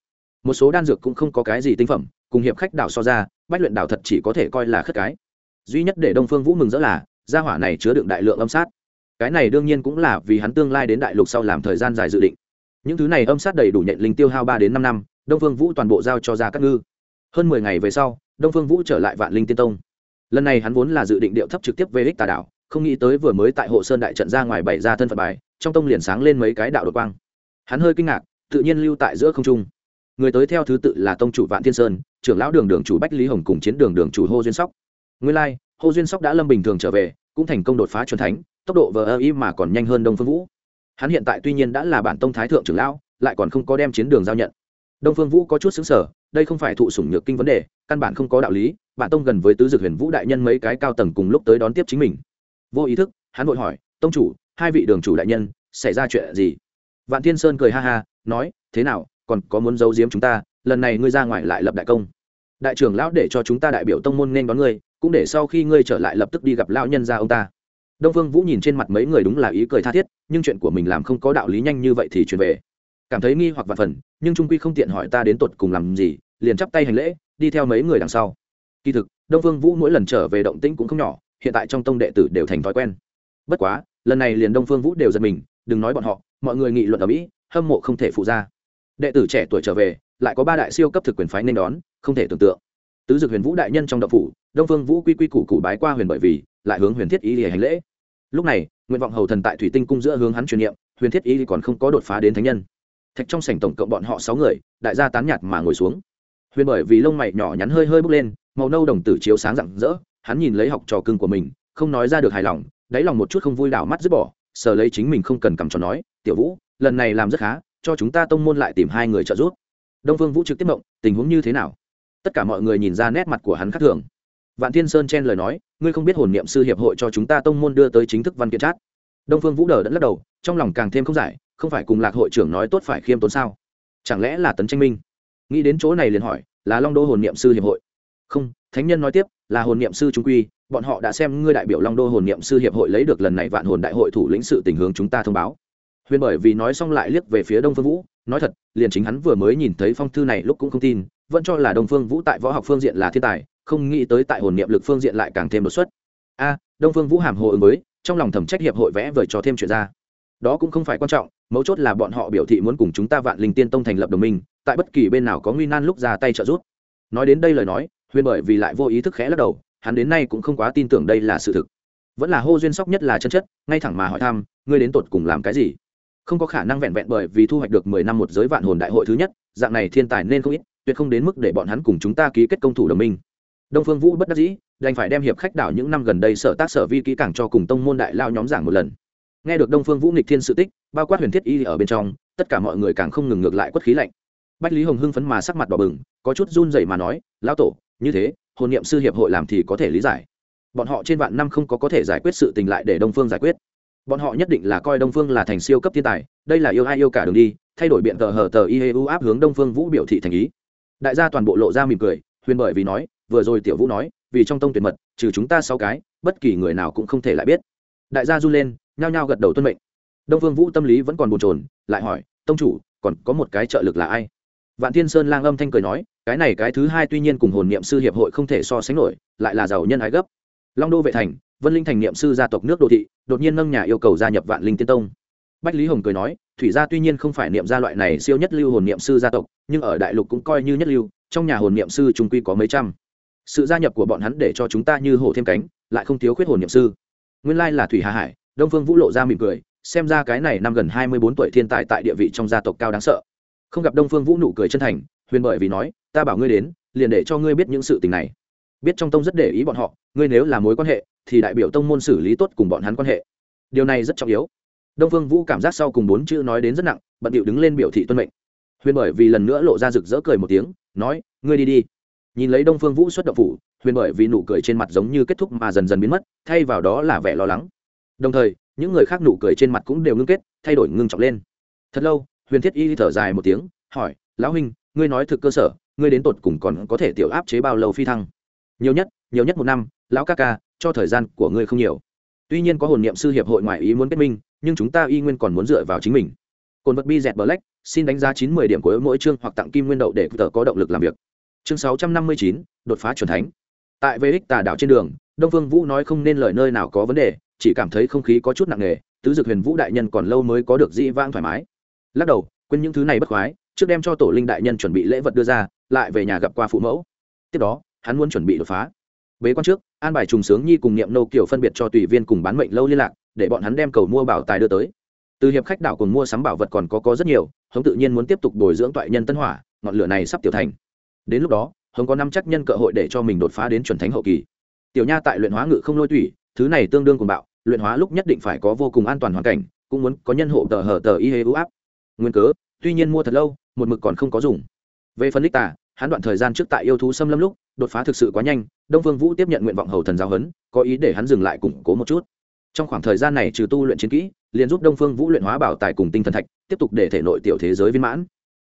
Một số đan dược cũng không có cái gì tinh phẩm cùng hiệp khách đảo so ra, bách luyện đảo thật chỉ có thể coi là khất cái. Duy nhất để đông phương vũ mừng rỡ là, gia hỏa này chứa đựng đại lượng âm sát. Cái này đương nhiên cũng là vì hắn tương lai đến đại lục sau làm thời gian dài dự định. Những thứ này âm sát đầy đủ nhện linh tiêu hao ba đến năm năm, đông phương vũ toàn bộ giao cho gia cát ngư. Hơn mười ngày về sau, đông phương vũ trở lại vạn linh tiên tông. Lần này hắn vốn là dự định điệu thấp trực tiếp về ích tà đảo, không nghĩ tới vừa mới tại hộ sơn đại trận ra ngoài bảy ra thân phận bài, trong tông liền sáng lên mấy cái đạo đột quang. Hắn hơi kinh ngạc, tự nhiên lưu tại giữa không trung. Người tới theo thứ tự là tông chủ vạn thiên sơn trưởng lão đường đường chủ bách lý hồng cùng chiến đường đường chủ hô duyên sóc. Nguyên lai、like, hô duyên sóc đã lâm bình thường trở về cũng thành công đột phá truyền thánh tốc độ vờ ơ y mà còn nhanh hơn đông phương vũ. Hắn hiện tại tuy nhiên đã là bản tông thái thượng trưởng lão lại còn không có đem chiến đường giao nhận. Đông phương vũ có chút xứng sở đây không phải thụ sủng nhược kinh vấn đề căn bản không có đạo lý bản tông gần với tứ dược huyền vũ đại nhân mấy cái cao tầng cùng lúc tới đón tiếp chính mình. Vô ý thức hắn vội hỏi tông chủ hai vị đường chủ đại nhân xảy ra chuyện gì? Vạn thiên sơn cười ha ha nói thế nào còn có muốn giấu giếm chúng ta lần này ngươi ra ngoài lại lập đại công. Đại trưởng lão để cho chúng ta đại biểu tông môn nên đón ngươi, cũng để sau khi ngươi trở lại lập tức đi gặp lão nhân gia ông ta. Đông phương vũ nhìn trên mặt mấy người đúng là ý cười tha thiết, nhưng chuyện của mình làm không có đạo lý nhanh như vậy thì chuyển về. Cảm thấy nghi hoặc vặt phần, nhưng trung quy không tiện hỏi ta đến tột cùng làm gì, liền chắp tay hành lễ, đi theo mấy người đằng sau. Kỳ thực, đông phương vũ mỗi lần trở về động tĩnh cũng không nhỏ, hiện tại trong tông đệ tử đều thành thói quen. Bất quá, lần này liền đông phương vũ đều giật mình, đừng nói bọn họ, mọi người nghị luận ở mỹ, hâm mộ không thể phụ ra. Đệ tử trẻ tuổi trở về lại có ba đại siêu cấp thực quyền phái nên đón, không thể tưởng tượng. Tứ dực huyền vũ đại nhân trong đậu phủ, đông phương vũ quy quy củ củ bái qua huyền bởi vì, lại hướng huyền thiết ý để hành lễ. Lúc này, nguyện vọng hầu thần tại thủy tinh cung giữa hướng hắn truyền niệm, huyền thiết ý còn không có đột phá đến thánh nhân. Thạch trong sảnh tổng cộng bọn họ sáu người, đại gia tán nhạt mà ngồi xuống. Huyền bởi vì lông mày nhỏ nhắn hơi hơi bước lên, màu nâu đồng tử chiếu sáng rạng rỡ, hắn nhìn lấy học trò cưng của mình, không nói ra được hài lòng, đáy lòng một chút không vui đảo mắt dứt bỏ, sờ lấy chính mình không cần cầm trò nói, tiểu vũ, lần này làm rất khá, cho chúng ta tông môn lại tìm hai người trợ giúp đông phương vũ trực tiếp mộng, tình huống như thế nào? Tất cả mọi người nhìn ra nét mặt của hắn khác thường. Vạn thiên sơn chen lời nói, ngươi không biết hồn niệm sư hiệp hội cho chúng ta tông môn đưa tới chính thức văn kiện chát. đông phương vũ đờ đẫn lắc đầu, trong lòng càng thêm không giải, không phải cùng lạc hội trưởng nói tốt phải khiêm tốn sao? Chẳng lẽ là tấn tranh minh? Nghĩ đến chỗ này liền hỏi, là long đô hồn niệm sư hiệp hội. Không, thánh nhân nói tiếp, là hồn niệm sư trung quy, bọn họ đã xem ngươi đại biểu long đô hồn niệm sư hiệp hội lấy được lần này vạn hồn đại hội thủ lĩnh sự tình hướng chúng ta thông báo. Huyền bởi vì nói xong lại liếc về phía đông phương vũ nói thật, liền chính hắn vừa mới nhìn thấy phong thư này lúc cũng không tin, vẫn cho là đông phương vũ tại võ học phương diện là thiên tài, không nghĩ tới tại hồn niệm lực phương diện lại càng thêm đột xuất. A, đông phương vũ hàm hồ ứng mới trong lòng thẩm trách hiệp hội vẽ vời cho thêm chuyện ra. Đó cũng không phải quan trọng, mấu chốt là bọn họ biểu thị muốn cùng chúng ta vạn linh tiên tông thành lập đồng minh, tại bất kỳ bên nào có nguy nan lúc ra tay trợ giúp. Nói đến đây lời nói, huyền bởi vì lại vô ý thức khẽ lắc đầu, hắn đến nay cũng không quá tin tưởng đây là sự thực. Vẫn là hô duyên sóc nhất là chân chất, ngay thẳng mà hỏi thăm, ngươi đến tột cùng làm cái gì? Không có khả năng vẹn vẹn bởi vì thu hoạch được mười năm một giới vạn hồn đại hội thứ nhất, dạng này thiên tài nên không ít, tuyệt không đến mức để bọn hắn cùng chúng ta ký kết công thủ đồng minh. Đông phương vũ bất đắc dĩ, đành phải đem hiệp khách đảo những năm gần đây sở tác sở vi kỹ càng cho cùng tông môn đại lao nhóm giảng một lần. Nghe được đông phương vũ nghịch thiên sự tích, bao quát huyền thiết y ở bên trong, tất cả mọi người càng không ngừng ngược lại quất khí lạnh. Bách lý hồng hưng phấn mà sắc mặt đỏ bừng, có chút run rẩy mà nói, lão tổ, như thế, hồn niệm sư hiệp hội làm thì có thể lý giải. Bọn họ trên vạn năm không có có thể giải quyết sự tình lại để đông phương giải quyết bọn họ nhất định là coi đông phương là thành siêu cấp thiên tài, đây là yêu ai yêu cả đường đi, thay đổi biện tờ hờ tờ ieu áp hướng đông phương vũ biểu thị thành ý. Đại gia toàn bộ lộ ra mỉm cười, huyền bởi vì nói, vừa rồi tiểu vũ nói, vì trong tông tuyệt mật, trừ chúng ta sáu cái, bất kỳ người nào cũng không thể lại biết. Đại gia run lên, nhao nhao gật đầu tuân mệnh. Đông phương vũ tâm lý vẫn còn bồn chồn, lại hỏi, tông chủ, còn có một cái trợ lực là ai? Vạn thiên sơn lang âm thanh cười nói, cái này cái thứ hai tuy nhiên cùng hồn niệm sư hiệp hội không thể so sánh nổi, lại là giàu nhân ái gấp. Long đô vệ thành vân linh thành niệm sư gia tộc nước đô thị, đột nhiên nâng nhà yêu cầu gia nhập vạn linh tiên tông. Bách lý hồng cười nói, thủy gia tuy nhiên không phải niệm gia loại này siêu nhất lưu hồn niệm sư gia tộc, nhưng ở đại lục cũng coi như nhất lưu, trong nhà hồn niệm sư trung quy có mấy trăm. Sự gia nhập của bọn hắn để cho chúng ta như hổ thêm cánh, lại không thiếu khuyết hồn niệm sư. Nguyên lai là thủy hà hải, đông phương vũ lộ ra mỉm cười, xem ra cái này năm gần hai mươi bốn tuổi thiên tài tại địa vị trong gia tộc cao đáng sợ. Không gặp đông phương vũ nụ cười chân thành, huyền bởi vì nói, ta bảo ngươi đến, liền để cho ngươi biết những sự tình này. Biết trong tông rất để ý bọn họ, ngươi nếu là mối quan hệ thì đại biểu tông môn xử lý tốt cùng bọn hắn quan hệ. Điều này rất trọng yếu. Đông phương vũ cảm giác sau cùng bốn chữ nói đến rất nặng, bận điệu đứng lên biểu thị tuân mệnh. Huyền bởi vì lần nữa lộ ra rực rỡ cười một tiếng, nói, ngươi đi đi. Nhìn lấy đông phương vũ xuất động phủ, huyền bởi vì nụ cười trên mặt giống như kết thúc mà dần dần biến mất, thay vào đó là vẻ lo lắng. Đồng thời, những người khác nụ cười trên mặt cũng đều ngưng kết, thay đổi ngưng trọng lên. Thật lâu, huyền thiết y thở dài một tiếng, hỏi, lão huynh, ngươi nói thực cơ sở, ngươi đến tột cùng còn có thể tiểu áp chế bao lâu phi thăng? Nhiều nhất nhiều nhất một năm, lão ca ca cho thời gian của ngươi không nhiều. Tuy nhiên có hồn niệm sư hiệp hội ngoại ý muốn kết minh nhưng chúng ta y nguyên còn muốn dựa vào chính mình. Cồn vật bi dẹt bờ lách, xin đánh giá chín mươi điểm của mỗi chương hoặc tặng kim nguyên đậu để tờ có động lực làm việc. Chương sáu trăm năm mươi chín đột phá c thánh. Tại vê ích tà đảo trên đường đông phương vũ nói không nên lời nơi nào có vấn đề chỉ cảm thấy không khí có chút nặng nề tứ dực huyền vũ đại nhân còn lâu mới có được dĩ vãng thoải mái. Lắc đầu quên những thứ này bất khoái trước đem cho tổ linh đại nhân chuẩn bị lễ vật đưa ra lại về nhà gặp qua phụ mẫu. Tiếp đó hắn muốn chuẩn bị đột phá bế quan trước, an bài trùng sướng nhi cùng niệm nô kiểu phân biệt cho tùy viên cùng bán mệnh lâu liên lạc, để bọn hắn đem cầu mua bảo tài đưa tới. Từ hiệp khách đảo cùng mua sắm bảo vật còn có có rất nhiều, hống tự nhiên muốn tiếp tục bồi dưỡng toại nhân tân hỏa, ngọn lửa này sắp tiểu thành. Đến lúc đó, hống có năm chắc nhân cơ hội để cho mình đột phá đến chuẩn thánh hậu kỳ. Tiểu nha tại luyện hóa ngự không lôi thủy thứ này tương đương cùng bạo, luyện hóa lúc nhất định phải có vô cùng an toàn hoàn cảnh, cũng muốn có nhân hộ tờ hở tờ y hê ưu áp. Nguyên cớ, tuy nhiên mua thật lâu, một mực còn không có dùng. Về phân lích tả hắn đoạn thời gian trước tại yêu thú xâm lâm lúc đột phá thực sự quá nhanh, đông phương vũ tiếp nhận nguyện vọng hầu thần giáo huấn, có ý để hắn dừng lại củng cố một chút. Trong khoảng thời gian này trừ tu luyện chiến kỹ, liền giúp đông phương vũ luyện hóa bảo tài cùng tinh thần thạch, tiếp tục để thể nội tiểu thế giới viên mãn.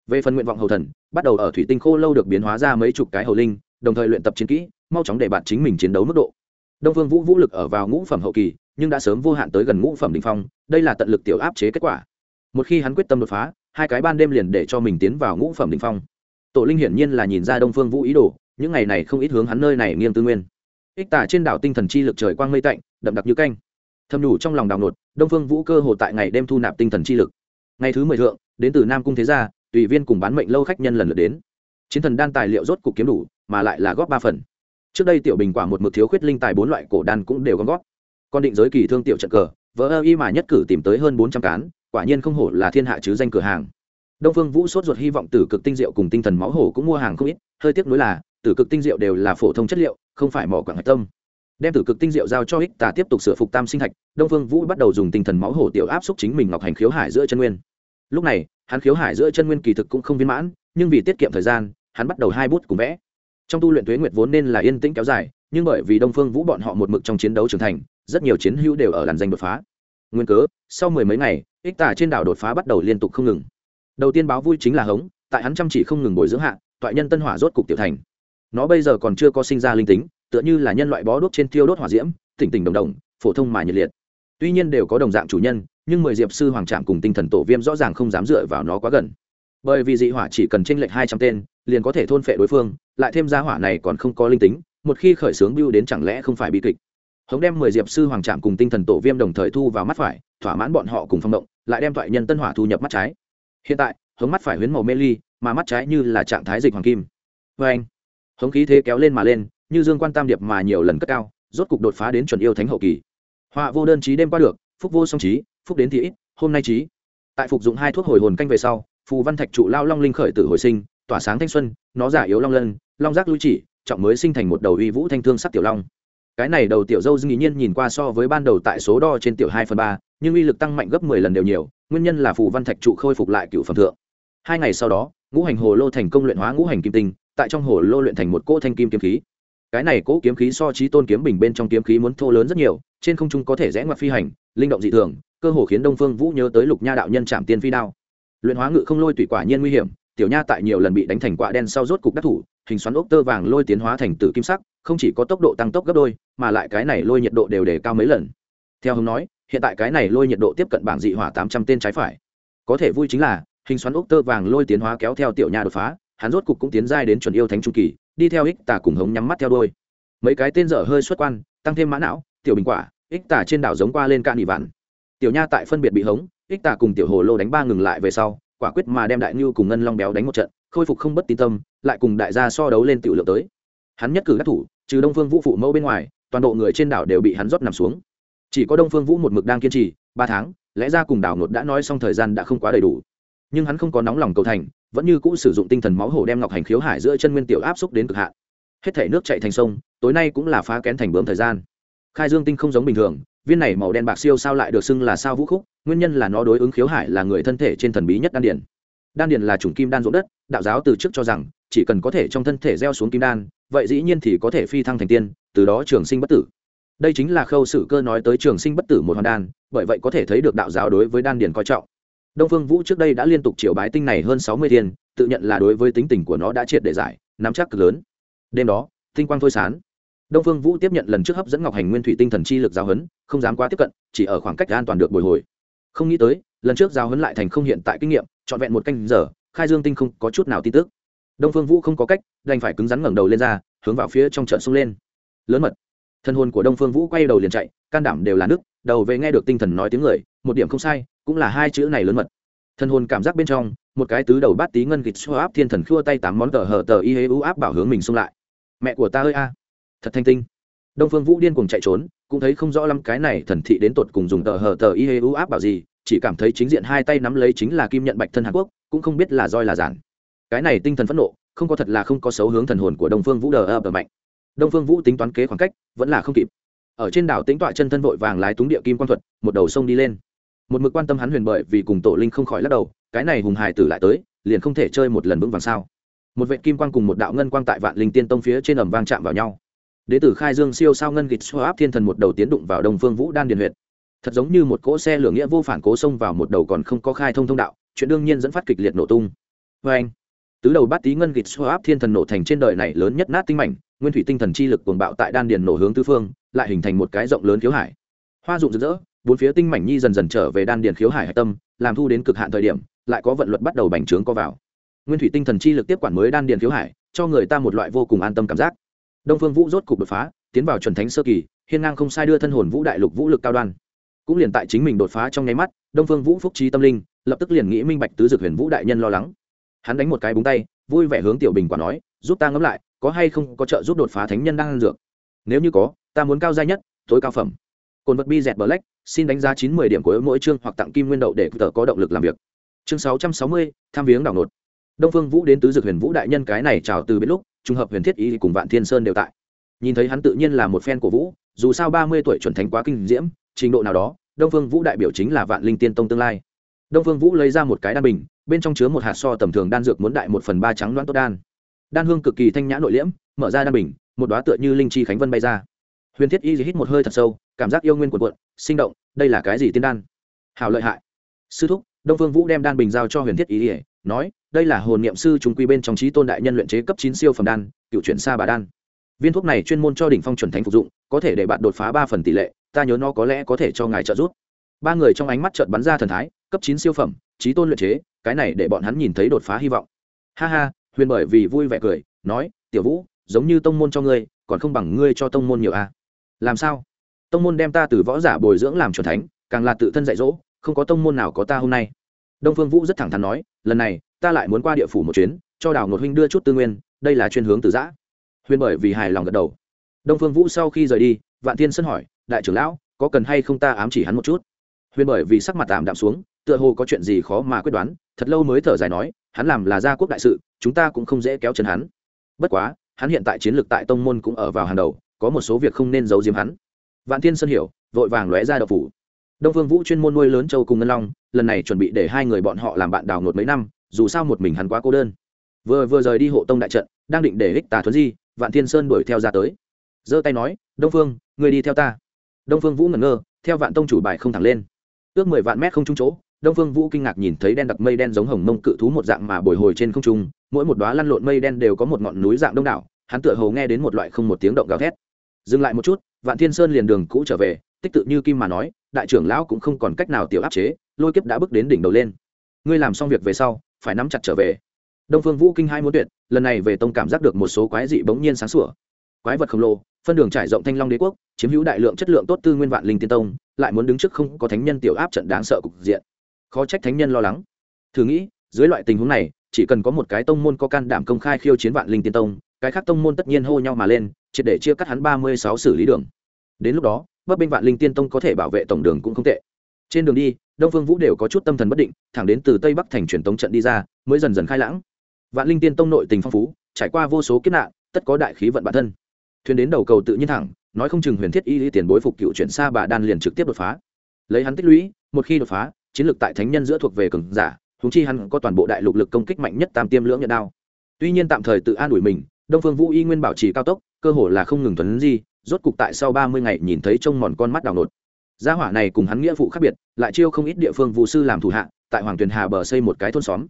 Về phần nguyện vọng hầu thần, bắt đầu ở thủy tinh khô lâu được biến hóa ra mấy chục cái hầu linh, đồng thời luyện tập chiến kỹ, mau chóng để bạn chính mình chiến đấu mức độ. Đông phương vũ vũ lực ở vào ngũ phẩm hậu kỳ, nhưng đã sớm vô hạn tới gần ngũ phẩm đình phong, đây là tận lực tiểu áp chế kết quả. Một khi hắn quyết tâm đột phá, hai cái ban đêm liền để cho mình tiến vào ngũ phẩm đình phong. Tổ linh hiển nhiên là nhìn ra đông phương vũ ý đồ những ngày này không ít hướng hắn nơi này nghiêng tư nguyên. Ích tả trên đảo tinh thần chi lực trời quang mây tạnh, đậm đặc như canh. Thâm nhủ trong lòng đào nột đông phương vũ cơ hồ tại ngày đêm thu nạp tinh thần chi lực. Ngày thứ mười thượng, đến từ nam cung thế gia, tùy viên cùng bán mệnh lâu khách nhân lần lượt đến. Chiến thần đan tài liệu rốt cục kiếm đủ, mà lại là góp ba phần. Trước đây tiểu bình quả một mực thiếu khuyết linh tài bốn loại cổ đan cũng đều gom góp. Còn định giới kỳ thương tiểu trận cờ, vỡ ơ y mà nhất cử tìm tới hơn bốn trăm cán, quả nhiên không hổ là thiên hạ chứ danh cửa hàng. Đông phương vũ sốt ruột hy vọng tử cực tinh diệu cùng tinh thần máu hổ cũng mua hàng không ít, hơi tiếc nuối là tử cực tinh diệu đều là phổ thông chất liệu, không phải mỏ quảng hạch tâm. Đem tử cực tinh diệu giao cho ích tà tiếp tục sửa phục tam sinh thạch, đông phương vũ bắt đầu dùng tinh thần máu hổ tiểu áp xúc chính mình ngọc hành khiếu hải giữa chân nguyên. Lúc này, hắn khiếu hải giữa chân nguyên kỳ thực cũng không viên mãn, nhưng vì tiết kiệm thời gian, hắn bắt đầu hai bút cùng vẽ. Trong tu luyện tuế nguyệt vốn nên là yên tĩnh kéo dài, nhưng bởi vì đông phương vũ bọn họ một mực trong chiến đấu trưởng thành, rất nhiều chiến hữu đều ở làn danh đột phá. Nguyên cớ, sau mười mấy ngày, ích tà trên đảo đột phá bắt đầu liên tục không ngừng. Đầu tiên báo vui chính là hống, tại hắn chăm chỉ không ngừng bồi dưỡng hạ, toại nhân tân hỏa rốt cục tiểu thành nó bây giờ còn chưa có sinh ra linh tính, tựa như là nhân loại bó đốt trên thiêu đốt hỏa diễm, tỉnh tỉnh đồng đồng, phổ thông mà nhiệt liệt. Tuy nhiên đều có đồng dạng chủ nhân, nhưng mười diệp sư hoàng trạm cùng tinh thần tổ viêm rõ ràng không dám dựa vào nó quá gần. Bởi vì dị hỏa chỉ cần tranh lệch hai trăm tên, liền có thể thôn phệ đối phương, lại thêm ra hỏa này còn không có linh tính, một khi khởi xướng bưu đến chẳng lẽ không phải bi kịch. Hống đem mười diệp sư hoàng trạm cùng tinh thần tổ viêm đồng thời thu vào mắt phải, thỏa mãn bọn họ cùng phong động, lại đem thoại nhân tân hỏa thu nhập mắt trái. Hiện tại, hống mắt phải huyến màu mê ly, mà mắt trái như là trạng thái dịch hoàng kim. Vê anh hống khí thế kéo lên mà lên, như dương quan tam điệp mà nhiều lần cất cao, rốt cục đột phá đến chuẩn yêu thánh hậu kỳ. Họa vô đơn trí đêm qua được, phúc vô song trí phúc đến thì ít, hôm nay trí tại phục dụng hai thuốc hồi hồn canh về sau, phù văn thạch trụ lao long linh khởi tử hồi sinh, tỏa sáng thanh xuân, nó giả yếu long lân, long giác lui chỉ, trọng mới sinh thành một đầu uy vũ thanh thương sắc tiểu long. Cái này đầu tiểu dâu dĩ nhiên nhìn qua so với ban đầu tại số đo trên tiểu hai phần ba, nhưng uy lực tăng mạnh gấp mười lần đều nhiều, nguyên nhân là phù văn thạch trụ khôi phục lại cựu phẩm thượng. Hai ngày sau đó, ngũ hành hồ lô thành công luyện hóa ngũ hành kim tinh tại trong hồ lô luyện thành một cỗ thanh kim kiếm khí. Cái này cỗ kiếm khí so trí tôn kiếm bình bên trong kiếm khí muốn thô lớn rất nhiều, trên không trung có thể rẽ ngoặt phi hành, linh động dị thường, cơ hồ khiến đông phương vũ nhớ tới lục nha đạo nhân trạm tiên phi đao. Luyện hóa ngự không lôi tùy quả nhiên nguy hiểm, tiểu nha tại nhiều lần bị đánh thành quạ đen sau rốt cục đắc thủ, hình xoắn ốc tơ vàng lôi tiến hóa thành tử kim sắc, không chỉ có tốc độ tăng tốc gấp đôi, mà lại cái này lôi nhiệt độ đều đề cao mấy lần. Theo hướng nói, hiện tại cái này lôi nhiệt độ tiếp cận bảng dị hỏa tám trăm tên trái phải. Có thể vui chính là, hình xoắn ốc tơ vàng lôi tiến hóa kéo theo tiểu nha đột phá hắn rốt cục cũng tiến giai đến chuẩn yêu thánh trung kỳ, đi theo ích tà cùng hống nhắm mắt theo đôi mấy cái tên dở hơi xuất quan, tăng thêm mã não, tiểu bình quả, ích tà trên đảo giống qua lên cạn ỉ vạn. Tiểu nha tại phân biệt bị hống, ích tà cùng tiểu hồ lô đánh ba ngừng lại về sau, quả quyết mà đem đại ngưu cùng ngân long béo đánh một trận, khôi phục không bất tin tâm, lại cùng đại gia so đấu lên tiểu lượng tới. Hắn nhất cử các thủ, trừ đông phương vũ phụ mẫu bên ngoài, toàn bộ người trên đảo đều bị hắn rót nằm xuống. Chỉ có đông phương vũ một mực đang kiên trì, ba tháng, lẽ ra cùng đảo nột đã nói xong thời gian đã không quá đầy đủ nhưng hắn không có nóng lòng cầu thành, vẫn như cũ sử dụng tinh thần máu hổ đem ngọc hành khiếu hải giữa chân nguyên tiểu áp xúc đến cực hạn. Hết thể nước chạy thành sông, tối nay cũng là phá kén thành bướm thời gian. Khai dương tinh không giống bình thường, viên này màu đen bạc siêu sao lại được xưng là sao vũ khúc, nguyên nhân là nó đối ứng khiếu hải là người thân thể trên thần bí nhất đan điển đan điển là chủng kim đan ruộng đất, đạo giáo từ trước cho rằng, chỉ cần có thể trong thân thể gieo xuống kim đan, vậy dĩ nhiên thì có thể phi thăng thành tiên, từ đó trường sinh bất tử. Đây chính là khâu sử cơ nói tới trường sinh bất tử một hoàn đan, bởi vậy có thể thấy được đạo giáo đối với đan điển coi trọng đông phương vũ trước đây đã liên tục triều bái tinh này hơn sáu mươi thiên, tự nhận là đối với tính tình của nó đã triệt để giải, nắm chắc cực lớn. Đêm đó, tinh quang thôi sán đông phương vũ tiếp nhận lần trước hấp dẫn ngọc hành nguyên thủy tinh thần chi lực giáo huấn, không dám quá tiếp cận, chỉ ở khoảng cách an toàn được bồi hồi. Không nghĩ tới, lần trước giáo huấn lại thành không hiện tại kinh nghiệm, trọn vẹn một canh giờ, khai dương tinh không có chút nào tin tức. Đông phương vũ không có cách, đành phải cứng rắn ngẩng đầu lên ra, hướng vào phía trong trận xung lên. Lớn mật. Thân hồn của đông phương vũ quay đầu liền chạy, can đảm đều là nước, đầu về nghe được tinh thần nói tiếng người, một điểm không sai cũng là hai chữ này lớn mật. Thân hồn cảm giác bên trong, một cái tứ đầu bát tí ngân gịt xô áp thiên thần khua tay tám món tờ hờ tờ y hê u áp bảo hướng mình xung lại. Mẹ của ta ơi a. Thật thanh tinh. Đông phương vũ điên cùng chạy trốn, cũng thấy không rõ lắm cái này thần thị đến tột cùng dùng tờ hờ tờ y hê u áp bảo gì, chỉ cảm thấy chính diện hai tay nắm lấy chính là kim nhận bạch thân hàn quốc, cũng không biết là roi là giản. Cái này tinh thần phẫn nộ, không có thật là không có xấu hướng thần hồn của đông phương vũ đờ ập mạnh. Đông phương vũ tính toán kế khoảng cách, vẫn là không kịp. Ở trên đảo tính tọa chân thân vội vàng lái túng địa kim quan thuật, một đầu sông đi lên một mực quan tâm hắn huyền bởi vì cùng tổ linh không khỏi lắc đầu, cái này hùng hải tử lại tới, liền không thể chơi một lần vững vàng sao? Một vệ kim quang cùng một đạo ngân quang tại vạn linh tiên tông phía trên ẩm vang chạm vào nhau. Đế tử khai dương siêu sao ngân gịt xoa áp thiên thần một đầu tiến đụng vào đông phương vũ đan điền huyệt. Thật giống như một cỗ xe lửa nghĩa vô phản cố xông vào một đầu còn không có khai thông thông đạo, chuyện đương nhiên dẫn phát kịch liệt nổ tung. Vê anh, tứ đầu bát tý ngân gịt xoa áp thiên thần nổ thành trên đời này lớn nhất nát tinh mảnh, nguyên thủy tinh thần chi lực cuồng bạo tại đan điền nổ hướng tứ phương, lại hình thành một cái rộng lớn thiếu hải. Hoa dụng rực rỡ bốn phía tinh mảnh nhi dần dần trở về đan điền khiếu hải hạch tâm, làm thu đến cực hạn thời điểm, lại có vận luật bắt đầu bành trướng co vào. Nguyên thủy tinh thần chi lực tiếp quản mới đan điền khiếu hải, cho người ta một loại vô cùng an tâm cảm giác. Đông phương vũ rốt cục đột phá, tiến vào chuẩn thánh sơ kỳ, hiên ngang không sai đưa thân hồn vũ đại lục vũ lực cao đoan. Cũng liền tại chính mình đột phá trong nháy mắt, đông phương vũ phúc trí tâm linh, lập tức liền nghĩ minh bạch tứ dược huyền vũ đại nhân lo lắng. Hắn đánh một cái búng tay, vui vẻ hướng tiểu bình quả nói, giúp ta ngẫm lại, có hay không có trợ giúp đột phá thánh nhân đang ăn dược? Nếu như có, ta muốn cao gia nhất, tối cao phẩm cồn vật bi dẹt black, xin đánh giá chín mươi điểm của mỗi chương hoặc tặng kim nguyên đậu để tờ có động lực làm việc. Chương sáu trăm sáu mươi, tham viếng đảo nột đông phương vũ đến tứ dược huyền vũ đại nhân cái này chào từ biết lúc, trùng hợp huyền thiết ý cùng vạn thiên sơn đều tại. Nhìn thấy hắn tự nhiên là một fan của vũ, dù sao ba mươi tuổi chuẩn thánh quá kinh diễm, trình độ nào đó, đông phương vũ đại biểu chính là vạn linh tiên tông tương lai. Đông phương vũ lấy ra một cái đan bình, bên trong chứa một hạt so tầm thường đan dược muốn đại một phần ba trắng đoán tốt đan. Đan hương cực kỳ thanh nhã nội liễm, mở ra đan bình, một đoá tựa như linh chi khánh vân bay ra. Huyền thiết y hít một hơi thật sâu cảm giác yêu nguyên cuộn cuộn, sinh động, đây là cái gì tiên đan? Hảo lợi hại. Sư thúc, đông phương vũ đem đan bình giao cho huyền thiết ý ỉa nói, đây là hồn niệm sư chúng quy bên trong trí tôn đại nhân luyện chế cấp chín siêu phẩm đan, cựu chuyển xa bà đan. Viên thuốc này chuyên môn cho đỉnh phong chuẩn thánh phục dụng, có thể để bạn đột phá ba phần tỷ lệ, ta nhớ nó có lẽ có thể cho ngài trợ giúp. Ba người trong ánh mắt trợn bắn ra thần thái, cấp chín siêu phẩm, trí tôn luyện chế, cái này để bọn hắn nhìn thấy đột phá hy vọng. Ha ha, huyền bởi vì vui vẻ cười, nói, tiểu vũ, giống như tông môn cho ngươi, còn không bằng ngươi cho tông môn nhiều a à? làm sao? Tông môn đem ta từ võ giả bồi dưỡng làm c thánh, càng là tự thân dạy dỗ, không có tông môn nào có ta hôm nay. Đông phương vũ rất thẳng thắn nói, lần này, ta lại muốn qua địa phủ một chuyến, cho đào ngột huynh đưa chút tư nguyên, đây là chuyên hướng từ giã. Huyền bởi vì hài lòng gật đầu. Đông phương vũ sau khi rời đi, vạn thiên sân hỏi, đại trưởng lão, có cần hay không ta ám chỉ hắn một chút? Huyền bởi vì sắc mặt tạm đạm xuống, tựa hồ có chuyện gì khó mà quyết đoán, thật lâu mới thở dài nói, hắn làm là gia quốc đại sự, chúng ta cũng không dễ kéo chân hắn. Bất quá, hắn hiện tại chiến lược tại tông môn cũng ở vào hàng đầu, có một số việc không nên giấu diếm hắn vạn thiên sơn hiểu, vội vàng lóe ra đậu phủ. Đông vương vũ chuyên môn nuôi lớn châu cùng ngân long, lần này chuẩn bị để hai người bọn họ làm bạn đào ngột mấy năm, dù sao một mình hắn quá cô đơn. Vừa vừa rời đi hộ tông đại trận, đang định để ích tà thuấn di, vạn thiên sơn đuổi theo ra tới. Giơ tay nói, đông phương, người đi theo ta. Đông phương vũ ngẩn ngơ, theo vạn tông chủ bài không thẳng lên. Ước mười vạn mét không trung chỗ, đông phương vũ kinh ngạc nhìn thấy đen đặc mây đen giống hồng mông cự thú một dạng mà bồi hồi trên không trung, mỗi một đoá lăn lộn mây đen đều có một ngọn núi dạng đông đảo, hắn tựa hồ nghe đến một loại không một tiếng động gào thét. Dừng lại một chút vạn thiên sơn liền đường cũ trở về, tích tự như kim mà nói, đại trưởng lão cũng không còn cách nào tiểu áp chế, lôi kiếp đã bước đến đỉnh đầu lên. Ngươi làm xong việc về sau, phải nắm chặt trở về. Đông phương vũ kinh hai muốn tuyệt, lần này về tông cảm giác được một số quái dị bỗng nhiên sáng sủa. Quái vật khổng lồ, phân đường trải rộng thanh long đế quốc, chiếm hữu đại lượng chất lượng tốt tư nguyên vạn linh tiên tông, lại muốn đứng trước không có thánh nhân tiểu áp trận đáng sợ cục diện. Khó trách thánh nhân lo lắng. Thử nghĩ, dưới loại tình huống này, chỉ cần có một cái tông môn có can đảm công khai khiêu chiến vạn linh tiên tông cái khác tông môn tất nhiên hô nhau mà lên, triệt để chia cắt hắn ba mươi sáu xử lý đường. Đến lúc đó bấp bênh vạn linh tiên tông có thể bảo vệ tổng đường cũng không tệ. Trên đường đi, đông phương vũ đều có chút tâm thần bất định, thẳng đến từ tây bắc thành truyền tống trận đi ra, mới dần dần khai lãng. Vạn linh tiên tông nội tình phong phú, trải qua vô số kiếp nạn, tất có đại khí vận bản thân. Thuyền đến đầu cầu tự nhiên thẳng, nói không chừng huyền thiết y tiền bối phục cựu chuyển xa bà đan liền trực tiếp đột phá. Lấy hắn tích lũy, một khi đột phá, chiến lược tại thánh nhân giữa thuộc về cường giả húng chi hắn có toàn bộ đại lục lực công kích mạnh nhất tam tiêm lưỡng nhận đao. Tuy nhiên tạm thời tự an ủi mình đông phương vũ y nguyên bảo trì cao tốc, cơ hồ là không ngừng tuấn di, rốt cục tại sau ba mươi ngày nhìn thấy trông mòn con mắt đào nột gia hỏa này cùng hắn nghĩa vụ khác biệt, lại chiêu không ít địa phương vụ sư làm thủ hạ, tại hoàng tuyền hà bờ xây một cái thôn xóm.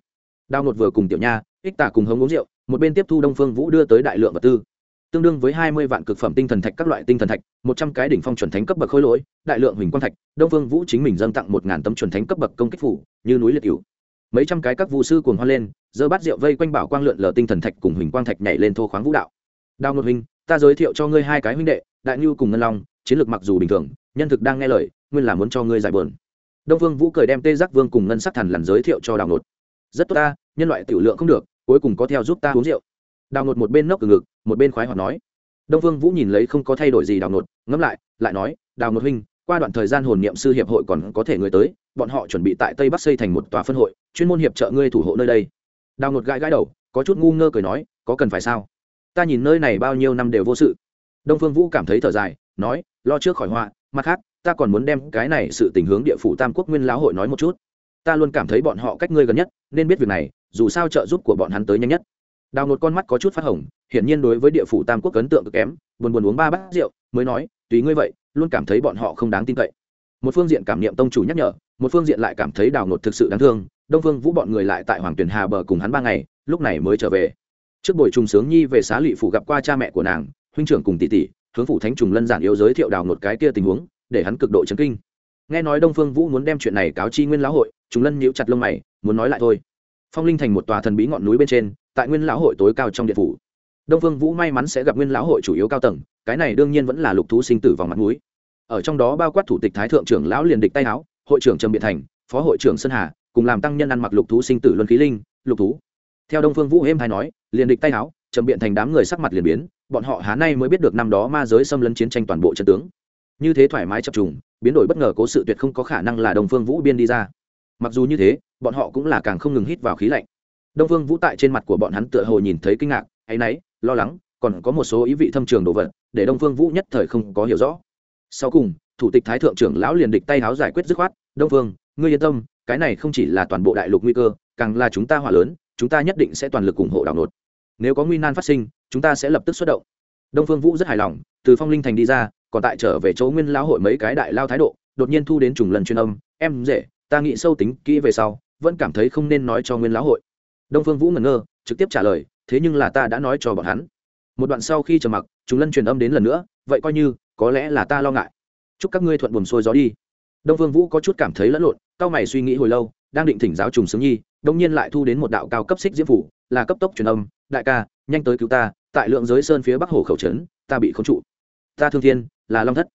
Đào nột vừa cùng tiểu nha, ích tả cùng hống uống rượu, một bên tiếp thu đông phương vũ đưa tới đại lượng vật tư. Tương đương với hai mươi vạn cực phẩm tinh thần thạch các loại tinh thần thạch, một trăm cái đỉnh phong chuẩn thánh cấp bậc khối lỗi, đại lượng huỳnh quang thạch, đông phương vũ chính mình dâng tặng một ngàn tấm chuẩn thánh cấp bậc công kích phủ, như núi liệt cửu mấy trăm cái các vũ sư cuồng hoa lên, giơ bát rượu vây quanh bảo quang lượn lờ tinh thần thạch cùng huỳnh quang thạch nhảy lên thô khoáng vũ đạo. Đào ngột huynh ta giới thiệu cho ngươi hai cái huynh đệ, đại nhu cùng ngân long, chiến lược mặc dù bình thường, nhân thực đang nghe lời, nguyên là muốn cho ngươi giải bờn đông Vương vũ cười đem tê giác vương cùng ngân sắc thần lần giới thiệu cho đào nột rất tốt ta, nhân loại tiểu lượng không được, cuối cùng có theo giúp ta uống rượu. Đào nột một bên nốc từ ngực, một bên khoái hoạt nói. Đông Vương vũ nhìn lấy không có thay đổi gì đào nột ngẫm lại lại nói, đào nột huynh qua đoạn thời gian hồn niệm sư hiệp hội còn có thể người tới, bọn họ chuẩn bị tại tây bắc xây thành một tòa phân hội, chuyên môn hiệp trợ ngươi thủ hộ nơi đây. Đào nột gãi gãi đầu, có chút ngu ngơ cười nói, có cần phải sao? Ta nhìn nơi này bao nhiêu năm đều vô sự. Đông phương vũ cảm thấy thở dài, nói, lo trước khỏi họa, mặt khác, ta còn muốn đem cái này sự tình hướng địa phủ tam quốc nguyên lão hội nói một chút. Ta luôn cảm thấy bọn họ cách ngươi gần nhất, nên biết việc này, dù sao trợ giúp của bọn hắn tới nhanh nhất. Đào nột con mắt có chút phát hồng, hiển nhiên đối với địa phủ tam quốc ấn tượng cực kém, buồn buồn uống ba bát rượu, mới nói, tùy ngươi vậy luôn cảm thấy bọn họ không đáng tin cậy. Một phương diện cảm niệm tông chủ nhắc nhở, một phương diện lại cảm thấy đào nột thực sự đáng thương, đông phương vũ bọn người lại tại hoàng tuyền hà bờ cùng hắn ba ngày, lúc này mới trở về. Trước buổi trùng sướng nhi về xá lụy phủ gặp qua cha mẹ của nàng, huynh trưởng cùng tỷ tỷ, hướng phủ thánh trùng lân giản yếu giới thiệu đào nột cái kia tình huống, để hắn cực độ chấn kinh. Nghe nói đông phương vũ muốn đem chuyện này cáo chi nguyên lão hội, trùng lân nhíu chặt lông mày, muốn nói lại thôi. Phong linh thành một tòa thần bí ngọn núi bên trên, tại nguyên lão hội tối cao trong điện phủ đông phương vũ may mắn sẽ gặp nguyên lão hội chủ yếu cao tầng, cái này đương nhiên vẫn là lục thú sinh tử vòng mặt mũi. ở trong đó bao quát thủ tịch thái thượng trưởng lão liền địch tay áo, hội trưởng trầm biện thành, phó hội trưởng sơn hà, cùng làm tăng nhân ăn mặc lục thú sinh tử luân khí linh, lục thú. Theo đông phương vũ êm hay nói, liền địch tay áo, trầm biện thành đám người sắc mặt liền biến, bọn họ há nay mới biết được năm đó ma giới xâm lấn chiến tranh toàn bộ trận tướng. Như thế thoải mái chập trùng, biến đổi bất ngờ cố sự tuyệt không có khả năng là đông phương vũ biên đi ra. Mặc dù như thế, bọn họ cũng là càng không ngừng hít vào khí lạnh. Đông phương vũ tại trên mặt của bọn hắn tựa hồ nhìn thấy kinh ngạc áy náy lo lắng, còn có một số ý vị thâm trường đồ vật, để đông phương vũ nhất thời không có hiểu rõ. Sau cùng, thủ tịch thái thượng trưởng lão liền địch tay háo giải quyết dứt khoát, đông phương, ngươi yên tâm, cái này không chỉ là toàn bộ đại lục nguy cơ, càng là chúng ta hỏa lớn, chúng ta nhất định sẽ toàn lực ủng hộ đảo nột nếu có nguy nan phát sinh, chúng ta sẽ lập tức xuất động. Đông phương vũ rất hài lòng, từ phong linh thành đi ra, còn tại trở về chỗ nguyên lão hội mấy cái đại lao thái độ, đột nhiên thu đến trùng lần chuyên âm, em dễ, ta nghĩ sâu tính kỹ về sau, vẫn cảm thấy không nên nói cho nguyên lão hội. Đông phương vũ ngẩn ngơ, trực tiếp trả lời thế nhưng là ta đã nói cho bọn hắn. Một đoạn sau khi trầm mặc, chúng lân truyền âm đến lần nữa, vậy coi như, có lẽ là ta lo ngại. Chúc các ngươi thuận buồm xuôi gió đi. Đông phương vũ có chút cảm thấy lẫn lộn cao mày suy nghĩ hồi lâu, đang định thỉnh giáo trùng sướng nhi, đông nhiên lại thu đến một đạo cao cấp xích diễm phủ, là cấp tốc truyền âm, đại ca, nhanh tới cứu ta, tại lượng giới sơn phía bắc hồ khẩu trấn, ta bị khống trụ. Ta thương thiên, là long thất.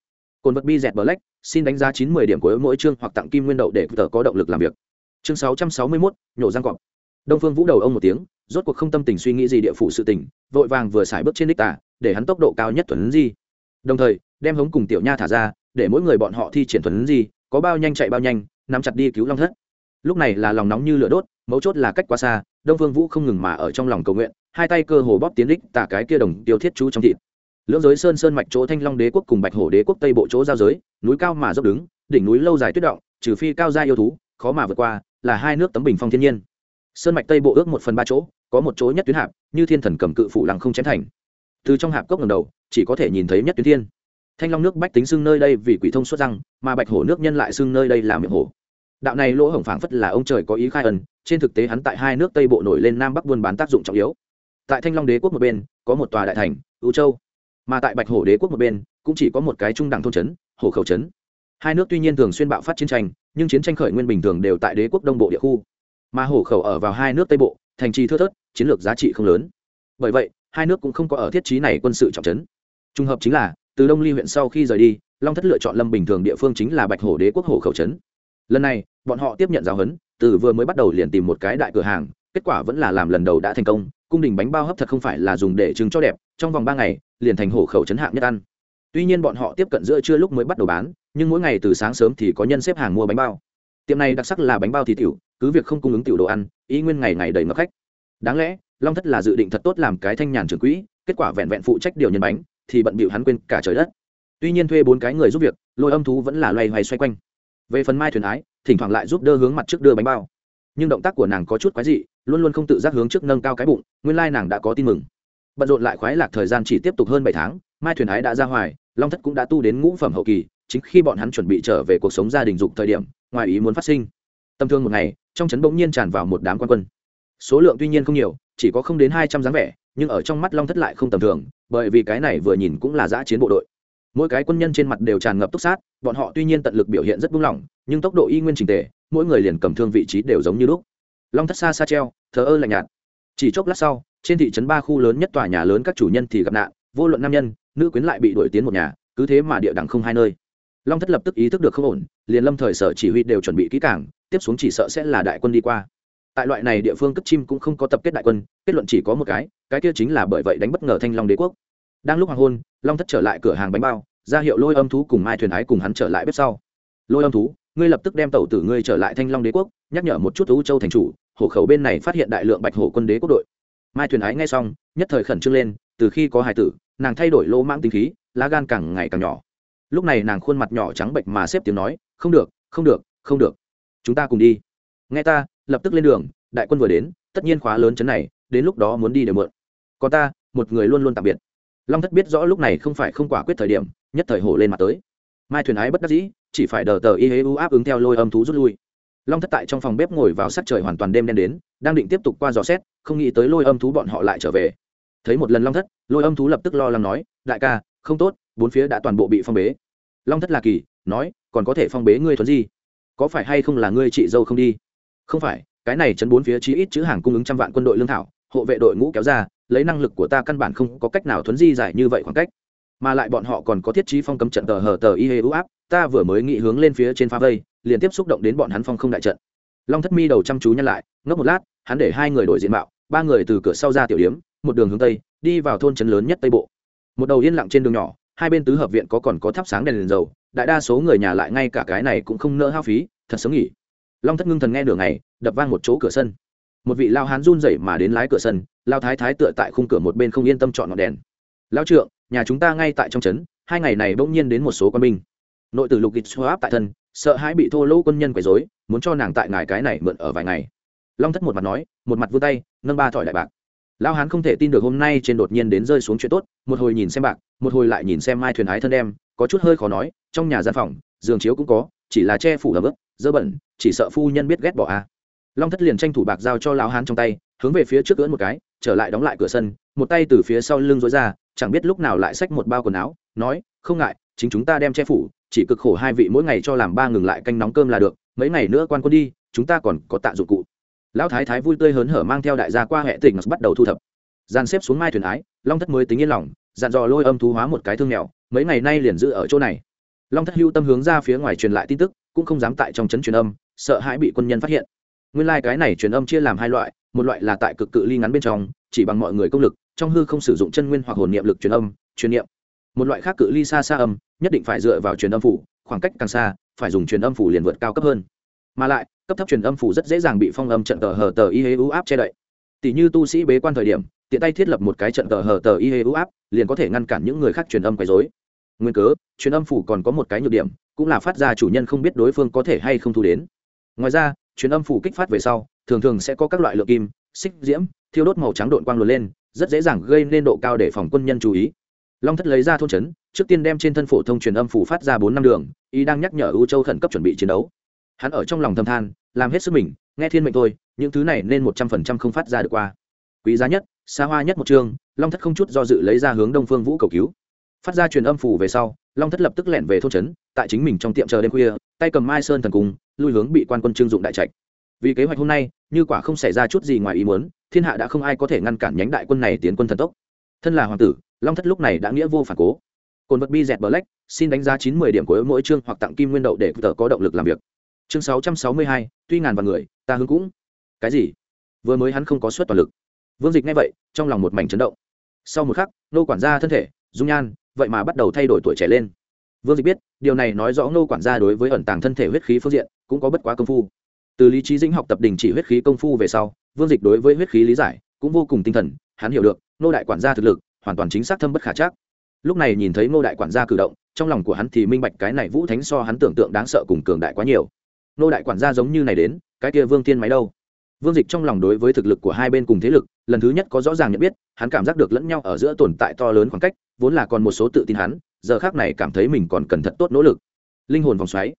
Cồn vật bi dẹt black xin đánh giá chín mươi điểm của mỗi chương hoặc tặng kim nguyên đậu để tờ có động lực làm việc. Chương sáu trăm sáu mươi mốt, nhổ răng cọp. Đông phương vũ đầu ông một tiếng rốt cuộc không tâm tình suy nghĩ gì địa phủ sự tình, vội vàng vừa xài bước trên đích tả để hắn tốc độ cao nhất thuần di. Đồng thời, đem hống cùng tiểu nha thả ra, để mỗi người bọn họ thi triển thuần di, có bao nhanh chạy bao nhanh, nắm chặt đi cứu long thất. Lúc này là lòng nóng như lửa đốt, mấu chốt là cách quá xa, đông phương vũ không ngừng mà ở trong lòng cầu nguyện, hai tay cơ hồ bóp tiến đích tả cái kia đồng tiêu thiết chú trong thịt. Lưỡng giới sơn sơn mạch chỗ thanh long đế quốc cùng bạch hổ đế quốc tây bộ chỗ giao giới, núi cao mà dốc đứng, đỉnh núi lâu dài tuyết động, trừ phi cao gia yêu thú, khó mà vượt qua, là hai nước tấm bình phong thiên nhiên sơn mạch tây bộ ước một phần ba chỗ, có một chỗ nhất tuyến hạp, như thiên thần cầm cự phủ lăng không chém thành. Từ trong hạp cốc ngầm đầu, chỉ có thể nhìn thấy nhất tuyến thiên. Thanh long nước bách tính xưng nơi đây vì quỷ thông xuất răng, mà bạch hổ nước nhân lại xưng nơi đây là miệng hổ. Đạo này lỗ hổng phảng phất là ông trời có ý khai ẩn, trên thực tế hắn tại hai nước tây bộ nổi lên nam bắc buôn bán tác dụng trọng yếu. Tại thanh long đế quốc một bên, có một tòa đại thành, ưu châu. Mà tại bạch hổ đế quốc một bên, cũng chỉ có một cái trung đẳng thôn trấn, hổ khẩu trấn. Hai nước tuy nhiên thường xuyên bạo phát chiến tranh, nhưng chiến tranh khởi nguyên bình thường đều tại đế quốc đông bộ địa khu mà hổ khẩu ở vào hai nước tây bộ, thành trì thưa thớt, chiến lược giá trị không lớn. Bởi vậy, hai nước cũng không có ở thiết trí này quân sự trọng trấn. Trung hợp chính là, từ đông ly huyện sau khi rời đi, long thất lựa chọn lâm bình thường địa phương chính là bạch hổ đế quốc hổ khẩu trấn. Lần này, bọn họ tiếp nhận giáo huấn, từ vừa mới bắt đầu liền tìm một cái đại cửa hàng, kết quả vẫn là làm lần đầu đã thành công, cung đình bánh bao hấp thật không phải là dùng để trưng cho đẹp, trong vòng ba ngày, liền thành hổ khẩu trấn hạng nhất ăn. Tuy nhiên bọn họ tiếp cận giữa trưa lúc mới bắt đầu bán, nhưng mỗi ngày từ sáng sớm thì có nhân xếp hàng mua bánh bao tiệm này đặc sắc là bánh bao thì tiểu, cứ việc không cung ứng tiểu đồ ăn, ý nguyên ngày ngày đầy ngập khách. Đáng lẽ, long thất là dự định thật tốt làm cái thanh nhàn trưởng quỹ, kết quả vẹn vẹn phụ trách điều nhân bánh, thì bận bịu hắn quên cả trời đất. Tuy nhiên thuê bốn cái người giúp việc, lôi âm thú vẫn là loay hoay xoay quanh. Về phần mai thuyền ái, thỉnh thoảng lại giúp đỡ hướng mặt trước đưa bánh bao. Nhưng động tác của nàng có chút quái dị, luôn luôn không tự giác hướng trước nâng cao cái bụng, nguyên lai nàng đã có tin mừng. Bận rộn lại khoái lạc thời gian chỉ tiếp tục hơn bảy tháng, mai thuyền ái đã ra hoài, long thất cũng đã tu đến ngũ phẩm hậu kỳ, chính khi bọn hắn chuẩn bị trở về cuộc sống gia đình dục thời điểm ngoài ý muốn phát sinh. Tâm thương một ngày, trong trấn bỗng nhiên tràn vào một đám quan quân. Số lượng tuy nhiên không nhiều, chỉ có không đến hai trăm dáng vẻ, nhưng ở trong mắt long thất lại không tầm thường, bởi vì cái này vừa nhìn cũng là giã chiến bộ đội. Mỗi cái quân nhân trên mặt đều tràn ngập túc sát, bọn họ tuy nhiên tận lực biểu hiện rất buông lỏng, nhưng tốc độ y nguyên trình tề, mỗi người liền cầm thương vị trí đều giống như lúc. Long thất xa xa treo, thờ ơ lạnh nhạt. Chỉ chốc lát sau, trên thị trấn ba khu lớn nhất tòa nhà lớn các chủ nhân thì gặp nạn, vô luận nam nhân, nữ quyến lại bị đuổi tiến một nhà, cứ thế mà địa đẳng không hai nơi long thất lập tức ý thức được không ổn, liền lâm thời sở chỉ huy đều chuẩn bị kỹ cảng tiếp xuống chỉ sợ sẽ là đại quân đi qua. Tại loại này địa phương cất chim cũng không có tập kết đại quân, kết luận chỉ có một cái cái kia chính là bởi vậy đánh bất ngờ thanh long đế quốc. Đang lúc hoàng hôn, long thất trở lại cửa hàng bánh bao, ra hiệu lôi âm thú cùng mai thuyền ái cùng hắn trở lại bếp sau. Lôi âm thú, ngươi lập tức đem tàu tử ngươi trở lại thanh long đế quốc, nhắc nhở một chút ưu châu thành chủ, hộ khẩu bên này phát hiện đại lượng bạch hổ quân đế quốc đội. Mai thuyền ái nghe xong, nhất thời khẩn trương lên, từ khi có hài tử, nàng thay đổi lô mang tính khí, lá gan càng ngày càng nhỏ lúc này nàng khuôn mặt nhỏ trắng bệnh mà xếp tiếng nói, không được không được không được. Chúng ta cùng đi. Nghe ta, lập tức lên đường, đại quân vừa đến, tất nhiên khóa lớn chấn này, đến lúc đó muốn đi đều mượn. Còn ta, một người luôn luôn tạm biệt. Long thất biết rõ lúc này không phải không quả quyết thời điểm, nhất thời hổ lên mặt tới. Mai thuyền ái bất đắc dĩ, chỉ phải đờ tờ y hế u áp ứng theo lôi âm thú rút lui. Long thất tại trong phòng bếp ngồi vào sắc trời hoàn toàn đêm đen đến, đang định tiếp tục qua dò xét, không nghĩ tới lôi âm thú bọn họ lại trở về. Thấy một lần long thất, lôi âm thú lập tức lo lắng nói, đại ca, không tốt bốn phía đã toàn bộ bị phong bế. Long thất là kỳ, nói, còn có thể phong bế ngươi thuấn gì có phải hay không là ngươi chị dâu không đi? Không phải, cái này chấn bốn phía chí ít chữ hàng cung ứng trăm vạn quân đội lương thảo, hộ vệ đội ngũ kéo ra, lấy năng lực của ta căn bản không có cách nào thuấn di giải như vậy khoảng cách. Mà lại bọn họ còn có thiết trí phong cấm trận tờ hờ tờ y hê ưu áp, ta vừa mới nghĩ hướng lên phía trên phá vây, liền tiếp xúc động đến bọn hắn phong không đại trận. Long thất mi đầu chăm chú nhăn lại, ngốc một lát, hắn để hai người đổi diện mạo, ba người từ cửa sau ra tiểu điếm, một đường hướng tây, đi vào thôn trấn lớn nhất tây bộ. Một đầu yên lặng trên đường nhỏ hai bên tứ hợp viện có còn có thắp sáng đèn, đèn dầu đại đa số người nhà lại ngay cả cái này cũng không nỡ hao phí thật sớm nghỉ. Long thất ngưng thần nghe đường này đập vang một chỗ cửa sân. Một vị lao hán run rẩy mà đến lái cửa sân lao thái thái tựa tại khung cửa một bên không yên tâm chọn ngọn đèn. Lao trượng nhà chúng ta ngay tại trong trấn hai ngày này bỗng nhiên đến một số quân binh. Nội tử lục kịch xô áp tại thân sợ hãi bị thô lỗ quân nhân quấy rối muốn cho nàng tại ngài cái này mượn ở vài ngày. Long thất một mặt nói một mặt vươn tay nâng ba thỏi đại bạc lao hán không thể tin được hôm nay trên đột nhiên đến rơi xuống chuyện tốt, một hồi nhìn xem bạc, một hồi lại nhìn xem mai thuyền ái thân đem, có chút hơi khó nói, trong nhà gian phòng, giường chiếu cũng có, chỉ là che phủ ấm ướp dơ bẩn, chỉ sợ phu nhân biết ghét bỏ a à. long thất liền tranh thủ bạc giao cho lão hán trong tay, hướng về phía trước cưỡn một cái, trở lại đóng lại cửa sân, một tay từ phía sau lưng dối ra, chẳng biết lúc nào lại xách một bao quần áo, nói, không ngại, chính chúng ta đem che phủ, chỉ cực khổ hai vị mỗi ngày cho làm ba ngừng lại canh nóng cơm là được, mấy ngày nữa quan quân đi, chúng ta còn có tạ dụng cụ lão thái thái vui tươi hớn hở mang theo đại gia qua hệ tỉnh bắt đầu thu thập. Dàn xếp xuống mai thuyền ái, long thất mới tính yên lòng, dặn dò lôi âm thú hóa một cái thương mèo, mấy ngày nay liền giữ ở chỗ này. Long thất hưu tâm hướng ra phía ngoài truyền lại tin tức, cũng không dám tại trong trấn truyền âm, sợ hãi bị quân nhân phát hiện. Nguyên lai、like、cái này truyền âm chia làm hai loại, một loại là tại cực cự ly ngắn bên trong, chỉ bằng mọi người công lực, trong hư không sử dụng chân nguyên hoặc hồn niệm lực truyền âm, truyền niệm. Một loại khác cự ly xa xa âm, nhất định phải dựa vào truyền âm phủ, khoảng cách càng xa, phải dùng truyền âm phủ liền vượt cao cấp hơn mà lại, cấp thấp truyền âm phủ rất dễ dàng bị phong âm trận tờ hờ tờ y hê u áp che đậy. Tỷ như tu sĩ bế quan thời điểm, tiện tay thiết lập một cái trận tờ hờ tờ y hê u áp, liền có thể ngăn cản những người khác truyền âm quấy dối nguyên cớ, truyền âm phủ còn có một cái nhược điểm, cũng là phát ra chủ nhân không biết đối phương có thể hay không thu đến. Ngoài ra, truyền âm phủ kích phát về sau, thường thường sẽ có các loại lượng kim, xích diễm, thiêu đốt màu trắng độn quang luồn lên, rất dễ dàng gây nên độ cao để phòng quân nhân chú ý. Long thất lấy ra thôn trấn, trước tiên đem trên thân phổ thông truyền âm phủ phát ra bốn năm đường, y đang nhắc nhở u châu khẩn cấp chuẩn bị chiến đấu hắn ở trong lòng thâm than, làm hết sức mình, nghe thiên mệnh thôi, những thứ này nên một trăm phần trăm không phát ra được qua. Quý giá nhất, xa hoa nhất một chương long thất không chút do dự lấy ra hướng đông phương vũ cầu cứu. Phát ra truyền âm phủ về sau, long thất lập tức lẻn về thôn trấn, tại chính mình trong tiệm chờ đêm khuya, tay cầm mai sơn thần cung, lui hướng bị quan quân trương dụng đại trạch. Vì kế hoạch hôm nay, như quả không xảy ra chút gì ngoài ý muốn, thiên hạ đã không ai có thể ngăn cản nhánh đại quân này tiến quân thần tốc. Thân là hoàng tử, long thất lúc này đã nghĩa vô phản cố. Cồn vật bi dẹt bờ lách xin đánh giá chín mươi điểm của mỗi chương hoặc tặng kim nguyên đậu để tờ có động lực làm việc chương sáu trăm sáu mươi hai, tuy ngàn vạn người, ta hướng cũng. Cái gì? Vừa mới hắn không có suất toàn lực. Vương dịch nghe vậy, trong lòng một mảnh chấn động. Sau một khắc, nô quản gia thân thể, dung nhan, vậy mà bắt đầu thay đổi tuổi trẻ lên. Vương dịch biết, điều này nói rõ nô quản gia đối với ẩn tàng thân thể huyết khí phương diện, cũng có bất quá công phu. Từ lý trí dĩnh học tập đình chỉ huyết khí công phu về sau, vương dịch đối với huyết khí lý giải, cũng vô cùng tinh thần, hắn hiểu được, nô đại quản gia thực lực, hoàn toàn chính xác thâm bất khả chắc. Lúc này nhìn thấy nô đại quản gia cử động, trong lòng của hắn thì minh bạch cái này vũ thánh so hắn tưởng tượng đáng sợ cùng cường đại quá nhiều nô đại quản gia giống như này đến, cái kia vương tiên máy đâu? Vương dịch trong lòng đối với thực lực của hai bên cùng thế lực, lần thứ nhất có rõ ràng nhận biết, hắn cảm giác được lẫn nhau ở giữa tồn tại to lớn khoảng cách, vốn là còn một số tự tin hắn, giờ khác này cảm thấy mình còn cần thật tốt nỗ lực. Linh hồn vòng xoáy.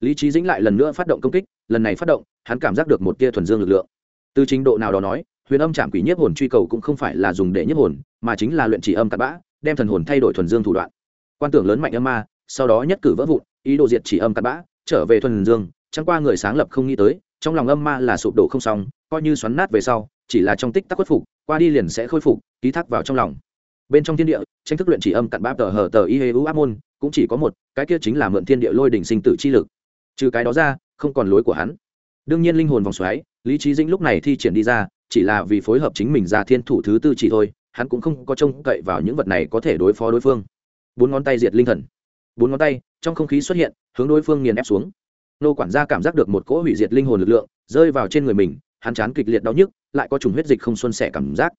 Lý trí dĩnh lại lần nữa phát động công kích, lần này phát động, hắn cảm giác được một tia thuần dương lực lượng. Từ trình độ nào đó nói, huyền âm trạm quỷ nhiếp hồn truy cầu cũng không phải là dùng để nhiếp hồn, mà chính là luyện chỉ âm cặn bã, đem thần hồn thay đổi thuần dương thủ đoạn. Quan tưởng lớn mạnh âm ma, sau đó nhất cử vỡ vụn, ý đồ diệt chỉ âm cặn bã, trở về thuần dương chẳng qua người sáng lập không nghĩ tới, trong lòng âm ma là sụp đổ không xong, coi như xoắn nát về sau, chỉ là trong tích tắc khuất phục, qua đi liền sẽ khôi phục, ký thác vào trong lòng. Bên trong thiên địa, tranh thức luyện chỉ âm cặn bã tờ hờ tờ y hê u áp môn, cũng chỉ có một, cái kia chính là mượn thiên địa lôi đỉnh sinh tử chi lực. Trừ cái đó ra, không còn lối của hắn. Đương nhiên linh hồn vòng xoáy, lý trí dĩnh lúc này thi triển đi ra, chỉ là vì phối hợp chính mình ra thiên thủ thứ tư chỉ thôi, hắn cũng không có trông cậy vào những vật này có thể đối phó đối phương. Bốn ngón tay diệt linh thần. Bốn ngón tay, trong không khí xuất hiện, hướng đối phương nghiền ép xuống nô quản gia cảm giác được một cỗ hủy diệt linh hồn lực lượng rơi vào trên người mình, hắn chán kịch liệt đau nhức, lại có trùng huyết dịch không xuân sẻ cảm giác.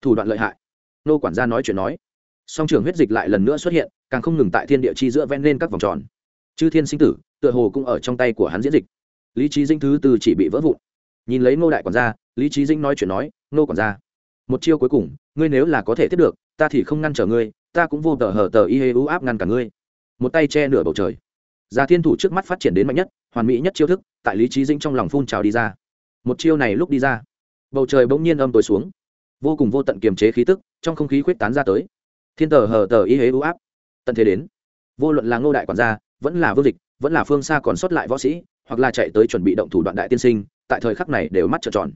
Thủ đoạn lợi hại. Nô quản gia nói chuyện nói. Song trường huyết dịch lại lần nữa xuất hiện, càng không ngừng tại thiên địa chi giữa ven lên các vòng tròn. Chư thiên sinh tử, tựa hồ cũng ở trong tay của hắn diễn dịch. Lý trí dinh thứ tư chỉ bị vỡ vụn. Nhìn lấy ngô đại quản gia, lý trí dinh nói chuyện nói, ngô quản gia, một chiêu cuối cùng, ngươi nếu là có thể tiếp được, ta thì không ngăn trở ngươi, ta cũng vô tờ hở tờ y hê u áp ngăn cả ngươi. Một tay che nửa bầu trời. Gia thiên thủ trước mắt phát triển đến mạnh nhất hoàn mỹ nhất chiêu thức, tại lý trí dinh trong lòng phun trào đi ra. Một chiêu này lúc đi ra, bầu trời bỗng nhiên âm tối xuống. Vô cùng vô tận kiềm chế khí tức, trong không khí khuếch tán ra tới. Thiên tờ hờ tờ y hế u áp. Tận thế đến. Vô luận là ngô đại quản gia, vẫn là vương dịch, vẫn là phương xa còn sót lại võ sĩ, hoặc là chạy tới chuẩn bị động thủ đoạn đại tiên sinh, tại thời khắc này đều mắt trợn tròn.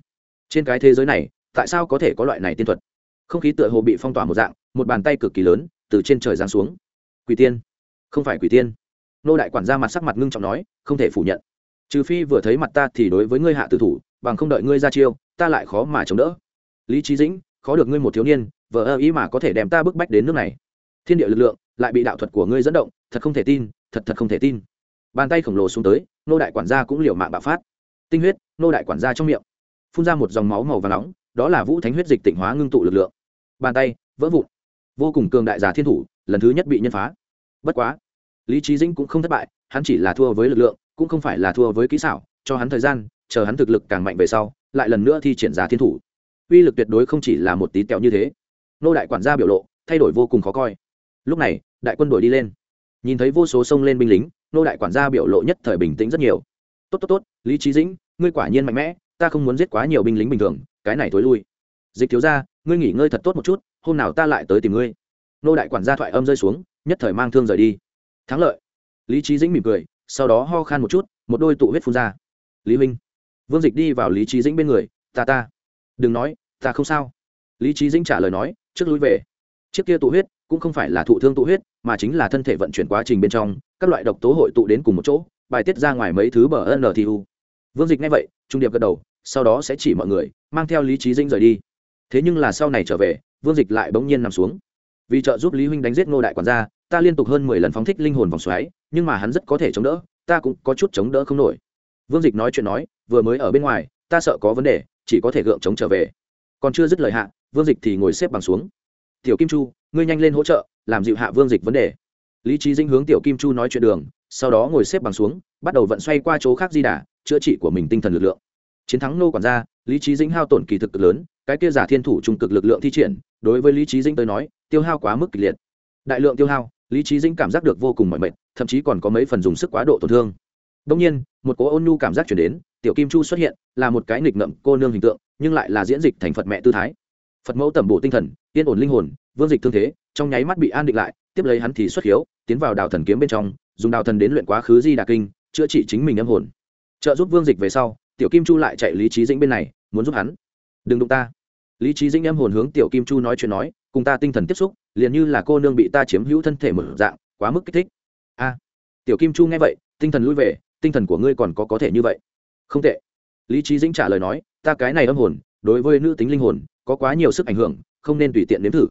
Trên cái thế giới này, tại sao có thể có loại này tiên thuật? Không khí tựa hồ bị phong tỏa một dạng, một bàn tay cực kỳ lớn, từ trên trời giáng xuống. Quỷ tiên. Không phải quỷ tiên nô đại quản gia mặt sắc mặt ngưng trọng nói, không thể phủ nhận. Trừ phi vừa thấy mặt ta thì đối với ngươi hạ tử thủ, bằng không đợi ngươi ra chiêu, ta lại khó mà chống đỡ. Lý trí dĩnh, khó được ngươi một thiếu niên, vờ ơ ý mà có thể đem ta bức bách đến nước này. Thiên địa lực lượng, lại bị đạo thuật của ngươi dẫn động, thật không thể tin, thật thật không thể tin. Bàn tay khổng lồ xuống tới, nô đại quản gia cũng liều mạng bạo phát. Tinh huyết, nô đại quản gia trong miệng. Phun ra một dòng máu màu và nóng, đó là vũ thánh huyết dịch tịnh hóa ngưng tụ lực lượng. Bàn tay, vỡ vụn. Vô cùng cường đại giả thiên thủ, lần thứ nhất bị nhân phá. Bất quá lý trí dĩnh cũng không thất bại, hắn chỉ là thua với lực lượng, cũng không phải là thua với kỹ xảo, cho hắn thời gian, chờ hắn thực lực càng mạnh về sau, lại lần nữa thi triển ra thiên thủ. Uy lực tuyệt đối không chỉ là một tí tẹo như thế. Nô đại quản gia biểu lộ, thay đổi vô cùng khó coi. Lúc này, đại quân đội đi lên. Nhìn thấy vô số sông lên binh lính, nô đại quản gia biểu lộ nhất thời bình tĩnh rất nhiều. Tốt tốt tốt, lý trí dĩnh, ngươi quả nhiên mạnh mẽ, ta không muốn giết quá nhiều binh lính bình thường, cái này thối lui. Dịch thiếu ra ngươi nghỉ ngơi thật tốt một chút, hôm nào ta lại tới tìm ngươi. Nô đại quản gia thoại âm rơi xuống, nhất thời mang thương rời đi thắng lợi. Lý trí dĩnh mỉm cười, sau đó ho khan một chút, một đôi tụ huyết phun ra. Lý huynh, vương dịch đi vào lý trí dĩnh bên người, ta ta, đừng nói, ta không sao. Lý trí dĩnh trả lời nói, trước lui về. Chiếc kia tụ huyết cũng không phải là thụ thương tụ huyết, mà chính là thân thể vận chuyển quá trình bên trong, các loại độc tố hội tụ đến cùng một chỗ, bài tiết ra ngoài mấy thứ bờ ntu vương dịch nghe vậy, trung điệp gật đầu, sau đó sẽ chỉ mọi người, mang theo lý trí dĩnh rời đi. Thế nhưng là sau này trở về, vương dịch lại bỗng nhiên nằm xuống vì trợ giúp lý huynh đánh giết ngô đại quản gia, ta liên tục hơn mười lần phóng thích linh hồn vòng xoáy, nhưng mà hắn rất có thể chống đỡ, ta cũng có chút chống đỡ không nổi. Vương dịch nói chuyện nói, vừa mới ở bên ngoài, ta sợ có vấn đề, chỉ có thể gượng chống trở về. Còn chưa dứt lời hạ, vương dịch thì ngồi xếp bằng xuống. Tiểu kim chu, ngươi nhanh lên hỗ trợ, làm dịu hạ vương dịch vấn đề. Lý trí dinh hướng tiểu kim chu nói chuyện đường, sau đó ngồi xếp bằng xuống, bắt đầu vận xoay qua chỗ khác di đà, chữa trị của mình tinh thần lực lượng. Chiến thắng nô quản gia, lý trí dĩnh hao tổn kỳ thực cực lớn cái kia giả thiên thủ trung cực lực lượng thi triển, đối với lý trí dĩnh tới nói, tiêu hao quá mức kịch liệt. Đại lượng tiêu hao, lý trí dĩnh cảm giác được vô cùng mỏi mệt, thậm chí còn có mấy phần dùng sức quá độ tổn thương. Đông nhiên, một cố ôn nhu cảm giác chuyển đến, tiểu kim chu xuất hiện, là một cái nghịch ngợm cô nương hình tượng, nhưng lại là diễn dịch thành phật mẹ tư thái. Phật mẫu tẩm bổ tinh thần, yên ổn linh hồn, vương dịch thương thế, trong nháy mắt bị an định lại, tiếp lấy hắn thì xuất hiếu, tiến vào đào thần kiếm bên trong, dùng đào thần đến luyện quá khứ di đà kinh, chữa trị chính mình âm hồn. Trợ giúp vương dịch về sau, tiểu kim chu lại chạy lý trí dĩnh bên này, muốn giúp hắn. Đừng đụng ta lý trí dĩnh em hồn hướng tiểu kim chu nói chuyện nói, cùng ta tinh thần tiếp xúc, liền như là cô nương bị ta chiếm hữu thân thể một dạng, quá mức kích thích. A. À, tiểu kim chu nghe vậy, tinh thần lui về, tinh thần của ngươi còn có có thể như vậy? Không tệ. Lý trí dĩnh trả lời nói, ta cái này âm hồn, đối với nữ tính linh hồn, có quá nhiều sức ảnh hưởng, không nên tùy tiện nếm thử.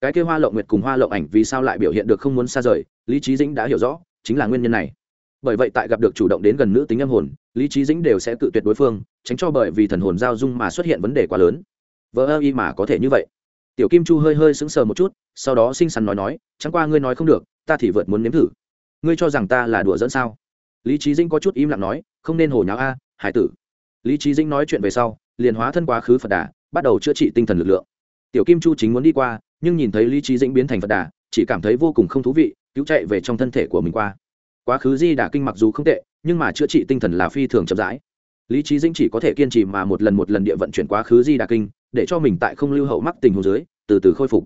Cái kêu hoa lộng nguyệt cùng hoa lộng ảnh vì sao lại biểu hiện được không muốn xa rời, lý trí dĩnh đã hiểu rõ, chính là nguyên nhân này. Bởi vậy tại gặp được chủ động đến gần nữ tính âm hồn, lý trí dĩnh đều sẽ tự tuyệt đối phương, tránh cho bởi vì thần hồn giao dung mà xuất hiện vấn đề quá lớn vờ ơ y mà có thể như vậy. Tiểu kim chu hơi hơi sững sờ một chút, sau đó xinh xắn nói nói, chẳng qua ngươi nói không được, ta thì vượt muốn nếm thử. Ngươi cho rằng ta là đùa dẫn sao? Lý trí dinh có chút im lặng nói, không nên hồ nháo a, hải tử. Lý trí dinh nói chuyện về sau, liền hóa thân quá khứ phật đà, bắt đầu chữa trị tinh thần lực lượng. Tiểu kim chu chính muốn đi qua, nhưng nhìn thấy lý trí dĩnh biến thành phật đà, chỉ cảm thấy vô cùng không thú vị, cứu chạy về trong thân thể của mình qua. Quá khứ di đà kinh mặc dù không tệ, nhưng mà chữa trị tinh thần là phi thường chậm rãi. Lý trí dĩnh chỉ có thể kiên trì mà một lần một lần địa vận chuyển quá khứ di đà kinh để cho mình tại không lưu hậu mắc tình hồ dưới, từ từ khôi phục.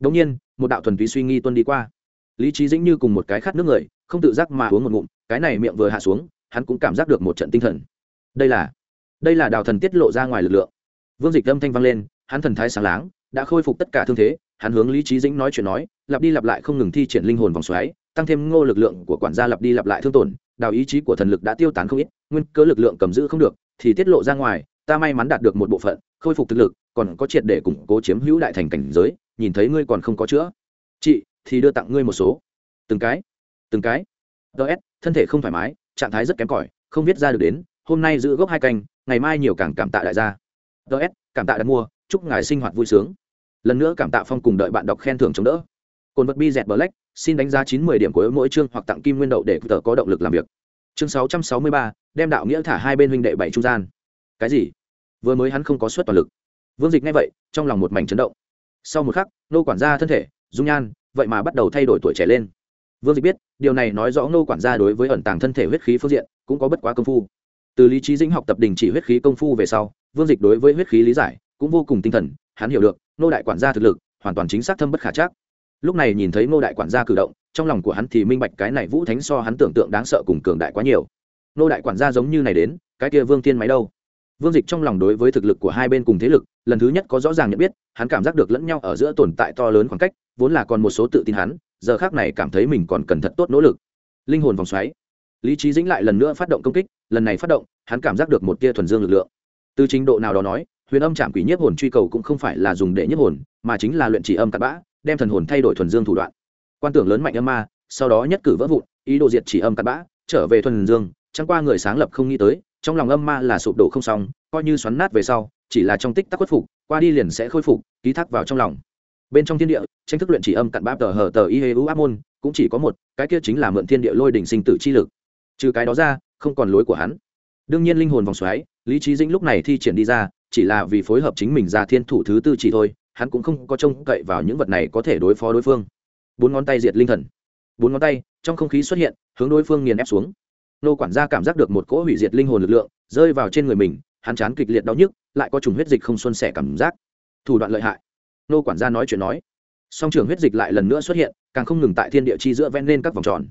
Đống nhiên, một đạo thuần túy suy nghi tuân đi qua. Lý trí dĩnh như cùng một cái khát nước người, không tự giác mà uống một ngụm, cái này miệng vừa hạ xuống, hắn cũng cảm giác được một trận tinh thần. Đây là đây là đào thần tiết lộ ra ngoài lực lượng. Vương dịch âm thanh vang lên, hắn thần thái sáng láng, đã khôi phục tất cả thương thế, hắn hướng lý trí dĩnh nói chuyện nói, lặp đi lặp lại không ngừng thi triển linh hồn vòng xoáy, tăng thêm ngô lực lượng của quản gia lặp đi lặp lại thương tổn, đào ý chí của thần lực đã tiêu tán không ít, nguyên cơ lực lượng cầm giữ không được, thì tiết lộ ra ngoài ta may mắn đạt được một bộ phận, khôi phục thực lực, còn có triệt để củng cố chiếm hữu đại thành cảnh giới, nhìn thấy ngươi còn không có chữa. Chị, thì đưa tặng ngươi một số. Từng cái từng cái. Ts thân thể không thoải mái, trạng thái rất kém cỏi, không viết ra được đến, hôm nay giữ gốc hai canh, ngày mai nhiều càng cảm tạ đại gia. Ts cảm tạ đặt mua, chúc ngài sinh hoạt vui sướng. Lần nữa cảm tạ phong cùng đợi bạn đọc khen thưởng chống đỡ. Cồn vật bi dẹt black, xin đánh giá chín mươi điểm của mỗi chương hoặc tặng kim nguyên đậu để tờ có động lực làm việc. Chương sáu trăm sáu mươi ba, đem đạo nghĩa thả hai bên huynh đệ bảy trung gian cái gì? Vừa mới hắn không có suất toàn lực. Vương dịch ngay vậy, trong lòng một mảnh chấn động. Sau một khắc nô quản gia thân thể, dung nhan, vậy mà bắt đầu thay đổi tuổi trẻ lên. Vương dịch biết, điều này nói rõ nô quản gia đối với ẩn tàng thân thể huyết khí phương diện cũng có bất quá công phu. Từ lý trí dĩnh học tập đình chỉ huyết khí công phu về sau, vương dịch đối với huyết khí lý giải cũng vô cùng tinh thần, hắn hiểu được nô đại quản gia thực lực hoàn toàn chính xác thâm bất khả chắc. Lúc này nhìn thấy nô đại quản gia cử động, trong lòng của hắn thì minh bạch cái này vũ thánh so hắn tưởng tượng đáng sợ cùng cường đại quá nhiều. Nô đại quản gia giống như này đến, cái kia vương tiên máy đâu? Vương dịch trong lòng đối với thực lực của hai bên cùng thế lực, lần thứ nhất có rõ ràng nhận biết, hắn cảm giác được lẫn nhau ở giữa tồn tại to lớn khoảng cách, vốn là còn một số tự tin hắn, giờ khác này cảm thấy mình còn cần thật tốt nỗ lực. Linh hồn vòng xoáy. Lý trí dĩnh lại lần nữa phát động công kích, lần này phát động, hắn cảm giác được một tia thuần dương lực lượng. Từ trình độ nào đó nói, huyền âm trạm quỷ nhiếp hồn truy cầu cũng không phải là dùng để nhiếp hồn, mà chính là luyện chỉ âm cặn bã, đem thần hồn thay đổi thuần dương thủ đoạn. Quan tưởng lớn mạnh âm ma, sau đó nhất cử vỡ vụn, ý đồ diệt chỉ âm cặn bã, trở về thuần dương, chẳng qua người sáng lập không nghĩ tới trong lòng âm ma là sụp đổ không xong, coi như xoắn nát về sau, chỉ là trong tích tắc khuất phục, qua đi liền sẽ khôi phục, ký thác vào trong lòng. Bên trong thiên địa, tranh thức luyện chỉ âm cặn báp tờ hờ tờ y hê u áp môn, cũng chỉ có một, cái kia chính là mượn thiên địa lôi đỉnh sinh tử chi lực. Trừ cái đó ra, không còn lối của hắn. Đương nhiên linh hồn vòng xoáy, lý trí dĩnh lúc này thi triển đi ra, chỉ là vì phối hợp chính mình ra thiên thủ thứ tư chỉ thôi, hắn cũng không có trông cậy vào những vật này có thể đối phó đối phương. Bốn ngón tay diệt linh thần. Bốn ngón tay, trong không khí xuất hiện, hướng đối phương nghiền ép xuống nô quản gia cảm giác được một cỗ hủy diệt linh hồn lực lượng rơi vào trên người mình, hắn chán kịch liệt đau nhức, lại có trùng huyết dịch không xuân sẻ cảm giác. Thủ đoạn lợi hại. Nô quản gia nói chuyện nói. Song trường huyết dịch lại lần nữa xuất hiện, càng không ngừng tại thiên địa chi giữa ven lên các vòng tròn.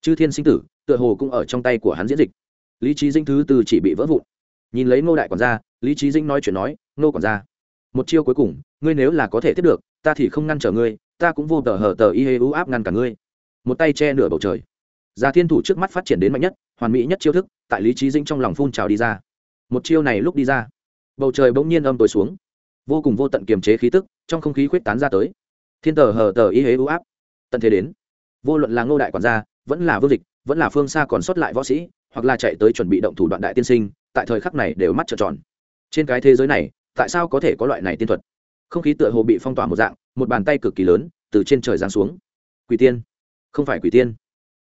Chư thiên sinh tử, tựa hồ cũng ở trong tay của hắn diễn dịch. Lý trí dinh thứ từ chỉ bị vỡ vụn. Nhìn lấy ngô đại quản gia, lý trí dinh nói chuyện nói, ngô quản gia, một chiêu cuối cùng, ngươi nếu là có thể tiếp được, ta thì không ngăn trở ngươi, ta cũng vô tờ hở tờ y hê u áp ngăn cả ngươi. Một tay che nửa bầu trời già thiên thủ trước mắt phát triển đến mạnh nhất, hoàn mỹ nhất chiêu thức, tại lý trí dĩnh trong lòng phun trào đi ra. Một chiêu này lúc đi ra, bầu trời bỗng nhiên âm tối xuống. Vô cùng vô tận kiềm chế khí tức, trong không khí khuyết tán ra tới. Thiên tờ hờ tờ y hế ưu áp, tận thế đến. Vô luận là ngô đại quản gia, vẫn là vương dịch, vẫn là phương xa còn sót lại võ sĩ, hoặc là chạy tới chuẩn bị động thủ đoạn đại tiên sinh, tại thời khắc này đều mắt trợn tròn. Trên cái thế giới này, tại sao có thể có loại này tiên thuật? Không khí tựa hồ bị phong tỏa một dạng, một bàn tay cực kỳ lớn, từ trên trời giáng xuống. Quỷ tiên. Không phải quỷ tiên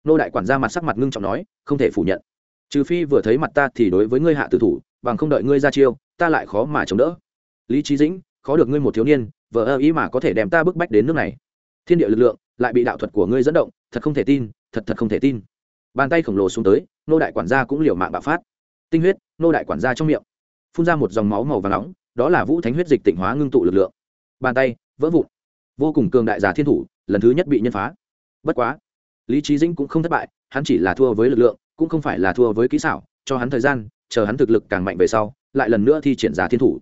nô đại quản gia mặt sắc mặt ngưng trọng nói, không thể phủ nhận. Trừ phi vừa thấy mặt ta thì đối với ngươi hạ tử thủ, bằng không đợi ngươi ra chiêu, ta lại khó mà chống đỡ. Lý trí dĩnh, khó được ngươi một thiếu niên vợ ơ ý mà có thể đem ta bức bách đến nước này. Thiên địa lực lượng lại bị đạo thuật của ngươi dẫn động, thật không thể tin, thật thật không thể tin. Bàn tay khổng lồ xuống tới, nô đại quản gia cũng liều mạng bạo phát. Tinh huyết, nô đại quản gia trong miệng. Phun ra một dòng máu màu và nóng, đó là vũ thánh huyết dịch tịnh hóa ngưng tụ lực lượng. Bàn tay, vỡ vụn. Vô cùng cường đại giả thiên thủ, lần thứ nhất bị nhân phá. Bất quá lý trí dĩnh cũng không thất bại, hắn chỉ là thua với lực lượng, cũng không phải là thua với kỹ xảo, cho hắn thời gian, chờ hắn thực lực càng mạnh về sau, lại lần nữa thi triển giả thiên thủ.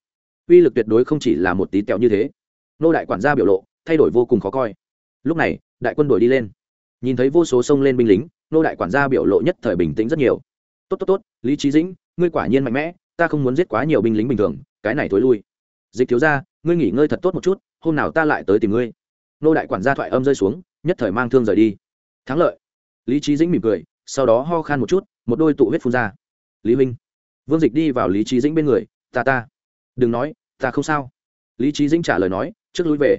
Uy lực tuyệt đối không chỉ là một tí tẹo như thế. Nô đại quản gia biểu lộ, thay đổi vô cùng khó coi. Lúc này, đại quân đội đi lên. Nhìn thấy vô số sông lên binh lính, nô đại quản gia biểu lộ nhất thời bình tĩnh rất nhiều. Tốt tốt tốt, lý trí dĩnh, ngươi quả nhiên mạnh mẽ, ta không muốn giết quá nhiều binh lính bình thường, cái này thối lui. Dịch thiếu ra ngươi nghỉ ngơi thật tốt một chút, hôm nào ta lại tới tìm ngươi. Nô đại quản gia thoại âm rơi xuống, nhất thời mang thương rời đi thắng lợi. Lý trí dĩnh mỉm cười, sau đó ho khan một chút, một đôi tụ huyết phun ra. Lý huynh, vương dịch đi vào lý trí dĩnh bên người, ta ta, đừng nói, ta không sao. Lý trí dĩnh trả lời nói, trước lui về.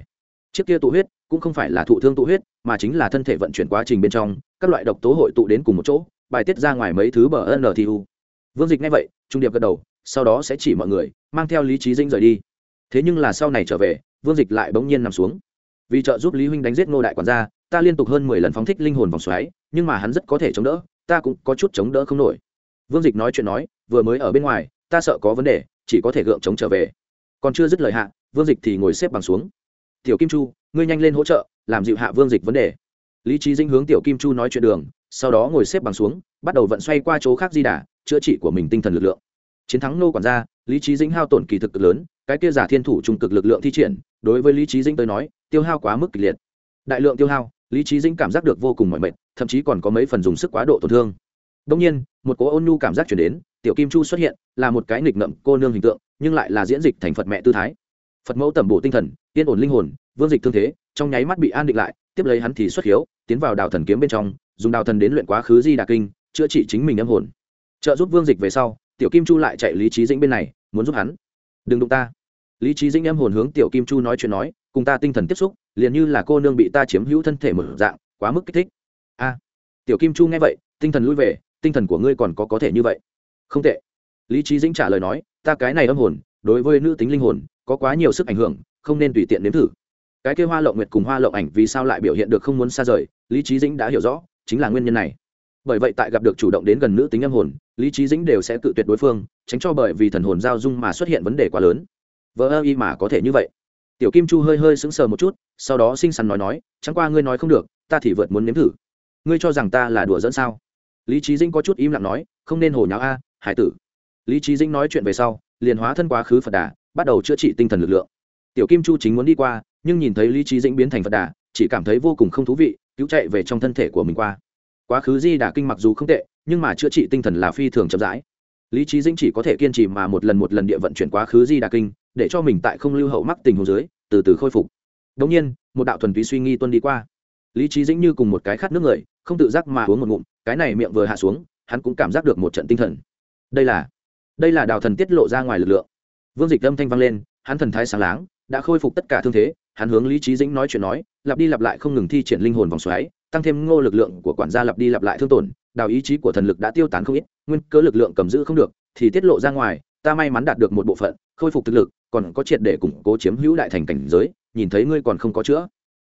Chiếc kia tụ huyết cũng không phải là thụ thương tụ huyết, mà chính là thân thể vận chuyển quá trình bên trong, các loại độc tố hội tụ đến cùng một chỗ, bài tiết ra ngoài mấy thứ bờ ntu vương dịch nghe vậy, trung điệp gật đầu, sau đó sẽ chỉ mọi người, mang theo lý trí dĩnh rời đi. Thế nhưng là sau này trở về, vương dịch lại bỗng nhiên nằm xuống. Vì trợ giúp lý huynh đánh giết ngô đại quản gia ta liên tục hơn mười lần phóng thích linh hồn vòng xoáy, nhưng mà hắn rất có thể chống đỡ, ta cũng có chút chống đỡ không nổi. Vương dịch nói chuyện nói, vừa mới ở bên ngoài, ta sợ có vấn đề, chỉ có thể gượng chống trở về. Còn chưa dứt lời hạ, vương dịch thì ngồi xếp bằng xuống. Tiểu kim chu, ngươi nhanh lên hỗ trợ, làm dịu hạ vương dịch vấn đề. Lý trí dinh hướng tiểu kim chu nói chuyện đường, sau đó ngồi xếp bằng xuống, bắt đầu vận xoay qua chỗ khác di đà, chữa trị của mình tinh thần lực lượng. Chiến thắng nô quản gia, lý trí dĩnh hao tổn kỳ thực cực lớn, cái kia giả thiên thủ trung cực lực lượng thi triển, đối với lý trí dĩnh tới nói, tiêu hao quá mức kịch liệt. Đại lượng tiêu hao lý trí dĩnh cảm giác được vô cùng mỏi mệt, thậm chí còn có mấy phần dùng sức quá độ tổn thương. Đông nhiên, một cố ôn nhu cảm giác chuyển đến, tiểu kim chu xuất hiện, là một cái nghịch ngợm cô nương hình tượng, nhưng lại là diễn dịch thành phật mẹ tư thái. Phật mẫu tẩm bổ tinh thần, yên ổn linh hồn, vương dịch thương thế, trong nháy mắt bị an định lại, tiếp lấy hắn thì xuất hiếu, tiến vào đào thần kiếm bên trong, dùng đào thần đến luyện quá khứ di đà kinh, chữa trị chính mình âm hồn. Trợ giúp vương dịch về sau, tiểu kim chu lại chạy lý trí dĩnh bên này, muốn giúp hắn. Đừng đụng ta. Lý trí dĩnh âm hồn hướng tiểu kim chu nói chuyện nói, cùng ta tinh thần tiếp xúc liền như là cô nương bị ta chiếm hữu thân thể một dạng, quá mức kích thích. A, tiểu kim chu nghe vậy, tinh thần lui về, tinh thần của ngươi còn có có thể như vậy? Không tệ. Lý trí dĩnh trả lời nói, ta cái này âm hồn, đối với nữ tính linh hồn, có quá nhiều sức ảnh hưởng, không nên tùy tiện nếm thử. Cái kêu hoa lộng nguyệt cùng hoa lộng ảnh vì sao lại biểu hiện được không muốn xa rời, lý trí dĩnh đã hiểu rõ, chính là nguyên nhân này. Bởi vậy tại gặp được chủ động đến gần nữ tính âm hồn, lý trí dĩnh đều sẽ tự tuyệt đối phương, tránh cho bởi vì thần hồn giao dung mà xuất hiện vấn đề quá lớn. Vỡ ơ y mà có thể như vậy tiểu kim chu hơi hơi sững sờ một chút, sau đó xinh xắn nói nói, chẳng qua ngươi nói không được, ta thì vượt muốn nếm thử. Ngươi cho rằng ta là đùa dẫn sao? Lý trí dĩnh có chút im lặng nói, không nên hồ nháo a, hải tử. Lý trí dĩnh nói chuyện về sau, liền hóa thân quá khứ phật đà, bắt đầu chữa trị tinh thần lực lượng. Tiểu kim chu chính muốn đi qua, nhưng nhìn thấy lý trí dĩnh biến thành phật đà, chỉ cảm thấy vô cùng không thú vị, cứu chạy về trong thân thể của mình qua. Quá khứ di đà kinh mặc dù không tệ, nhưng mà chữa trị tinh thần là phi thường chậm rãi. Lý trí dĩnh chỉ có thể kiên trì mà một lần một lần địa vận chuyển quá khứ di đà kinh để cho mình tại không lưu hậu mắc tình hồ dưới, từ từ khôi phục. Đ nhiên, một đạo thuần túy suy nghi tuân đi qua. Lý trí dĩnh như cùng một cái khát nước người, không tự giác mà uống một ngụm, cái này miệng vừa hạ xuống, hắn cũng cảm giác được một trận tinh thần. Đây là đây là đào thần tiết lộ ra ngoài lực lượng. Vương dịch âm thanh vang lên, hắn thần thái sáng láng, đã khôi phục tất cả thương thế, hắn hướng lý trí dĩnh nói chuyện nói, lặp đi lặp lại không ngừng thi triển linh hồn vòng xoáy, tăng thêm ngô lực lượng của quản gia lặp đi lặp lại thương tổn, đào ý chí của thần lực đã tiêu tán không ít, nguyên cơ lực lượng cầm giữ không được, thì tiết lộ ra ngoài, ta may mắn đạt được một bộ phận, khôi phục thực lực còn có triệt để củng cố chiếm hữu đại thành cảnh giới, nhìn thấy ngươi còn không có chữa.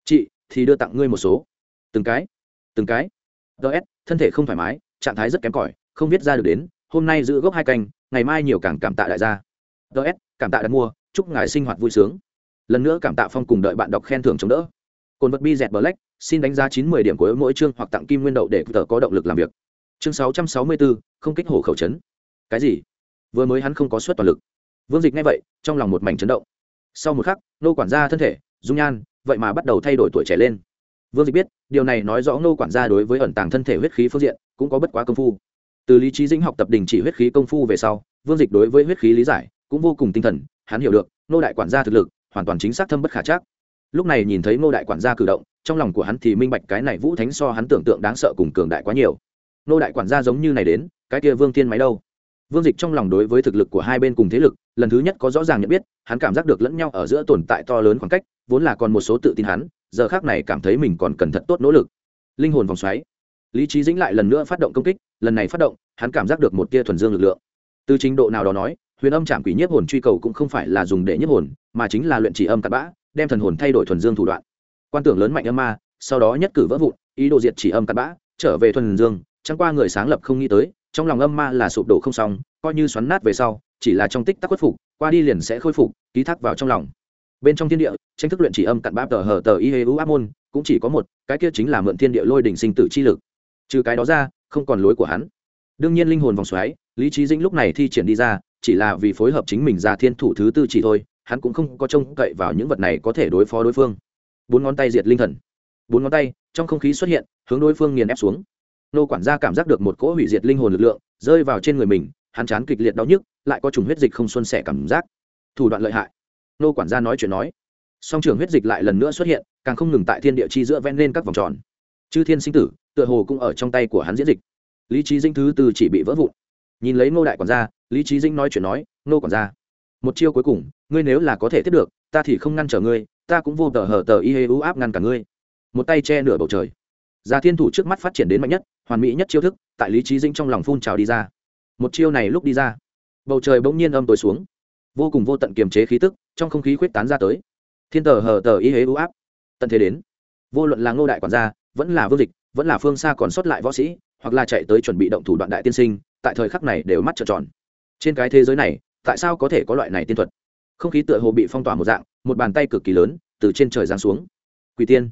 Chị, thì đưa tặng ngươi một số. Từng cái từng cái. Ts thân thể không thoải mái, trạng thái rất kém cỏi, không biết ra được đến, hôm nay giữ gốc hai canh, ngày mai nhiều càng cảm tạ đại gia. Ts cảm tạ đặt mua, chúc ngài sinh hoạt vui sướng. Lần nữa cảm tạ phong cùng đợi bạn đọc khen thưởng chống đỡ. Cồn vật bi dẹt black, xin đánh giá chín mươi điểm của mỗi chương hoặc tặng kim nguyên đậu để tờ có động lực làm việc. Chương sáu trăm sáu mươi bốn không kích hổ khẩu chấn. Cái gì? Vừa mới hắn không có suất toàn lực vương dịch nghe vậy, trong lòng một mảnh chấn động. Sau một khắc, nô quản gia thân thể, dung nhan, vậy mà bắt đầu thay đổi tuổi trẻ lên. Vương dịch biết, điều này nói rõ nô quản gia đối với ẩn tàng thân thể huyết khí phương diện cũng có bất quá công phu. Từ lý trí dĩnh học tập đình chỉ huyết khí công phu về sau, vương dịch đối với huyết khí lý giải cũng vô cùng tinh thần, hắn hiểu được, nô đại quản gia thực lực hoàn toàn chính xác thâm bất khả chắc. Lúc này nhìn thấy nô đại quản gia cử động, trong lòng của hắn thì minh bạch cái này vũ thánh so hắn tưởng tượng đáng sợ cùng cường đại quá nhiều. Nô đại quản gia giống như này đến, cái kia vương Thiên máy đâu? Vương dịch trong lòng đối với thực lực của hai bên cùng thế lực lần thứ nhất có rõ ràng nhận biết, hắn cảm giác được lẫn nhau ở giữa tồn tại to lớn khoảng cách, vốn là còn một số tự tin hắn, giờ khác này cảm thấy mình còn cần thật tốt nỗ lực. Linh hồn vòng xoáy. Lý trí dĩnh lại lần nữa phát động công kích, lần này phát động, hắn cảm giác được một tia thuần dương lực lượng. Từ trình độ nào đó nói, huyền âm trạm quỷ nhiếp hồn truy cầu cũng không phải là dùng để nhiếp hồn, mà chính là luyện chỉ âm cặn bã, đem thần hồn thay đổi thuần dương thủ đoạn. Quan tưởng lớn mạnh âm ma, sau đó nhất cử vỡ vụn, ý đồ diệt chỉ âm cặn bã, trở về thuần dương, chẳng qua người sáng lập không nghĩ tới, trong lòng âm ma là sụp đổ không xong, coi như xoắn nát về sau chỉ là trong tích tắc khuất phục, qua đi liền sẽ khôi phục, ký thác vào trong lòng. Bên trong thiên địa, tranh thức luyện chỉ âm cặn bã tờ hờ tờ y hê u áp môn, cũng chỉ có một, cái kia chính là mượn thiên địa lôi đỉnh sinh tử chi lực. Trừ cái đó ra, không còn lối của hắn. Đương nhiên linh hồn vòng xoáy, lý trí dĩnh lúc này thi triển đi ra, chỉ là vì phối hợp chính mình ra thiên thủ thứ tư chỉ thôi, hắn cũng không có trông cậy vào những vật này có thể đối phó đối phương. Bốn ngón tay diệt linh thần. Bốn ngón tay, trong không khí xuất hiện, hướng đối phương nghiền ép xuống. Nô quản gia cảm giác được một cỗ hủy diệt linh hồn lực lượng, rơi vào trên người mình hắn chán kịch liệt đau nhức, lại có trùng huyết dịch không xuân sẻ cảm giác. Thủ đoạn lợi hại. Nô quản gia nói chuyện nói. Song trường huyết dịch lại lần nữa xuất hiện, càng không ngừng tại thiên địa chi giữa ven lên các vòng tròn. Chư thiên sinh tử, tựa hồ cũng ở trong tay của hắn diễn dịch. Lý trí dinh thứ tư chỉ bị vỡ vụn. Nhìn lấy ngô đại quản gia, lý trí dinh nói chuyện nói, ngô quản gia, một chiêu cuối cùng, ngươi nếu là có thể tiếp được, ta thì không ngăn trở ngươi, ta cũng vô tờ hở tờ y hê u áp ngăn cả ngươi. Một tay che nửa bầu trời. Già thiên thủ trước mắt phát triển đến mạnh nhất, hoàn mỹ nhất chiêu thức, tại lý trí dinh trong lòng phun trào đi ra một chiêu này lúc đi ra, bầu trời bỗng nhiên âm tối xuống, vô cùng vô tận kiềm chế khí tức trong không khí khuyết tán ra tới. Thiên tờ hờ tờ y hế ưu áp, tận thế đến. Vô luận là ngô đại quản gia, vẫn là vương dịch, vẫn là phương xa còn sót lại võ sĩ, hoặc là chạy tới chuẩn bị động thủ đoạn đại tiên sinh, tại thời khắc này đều mắt trợn tròn. Trên cái thế giới này, tại sao có thể có loại này tiên thuật? Không khí tựa hồ bị phong tỏa một dạng, một bàn tay cực kỳ lớn từ trên trời giáng xuống. Quỷ tiên.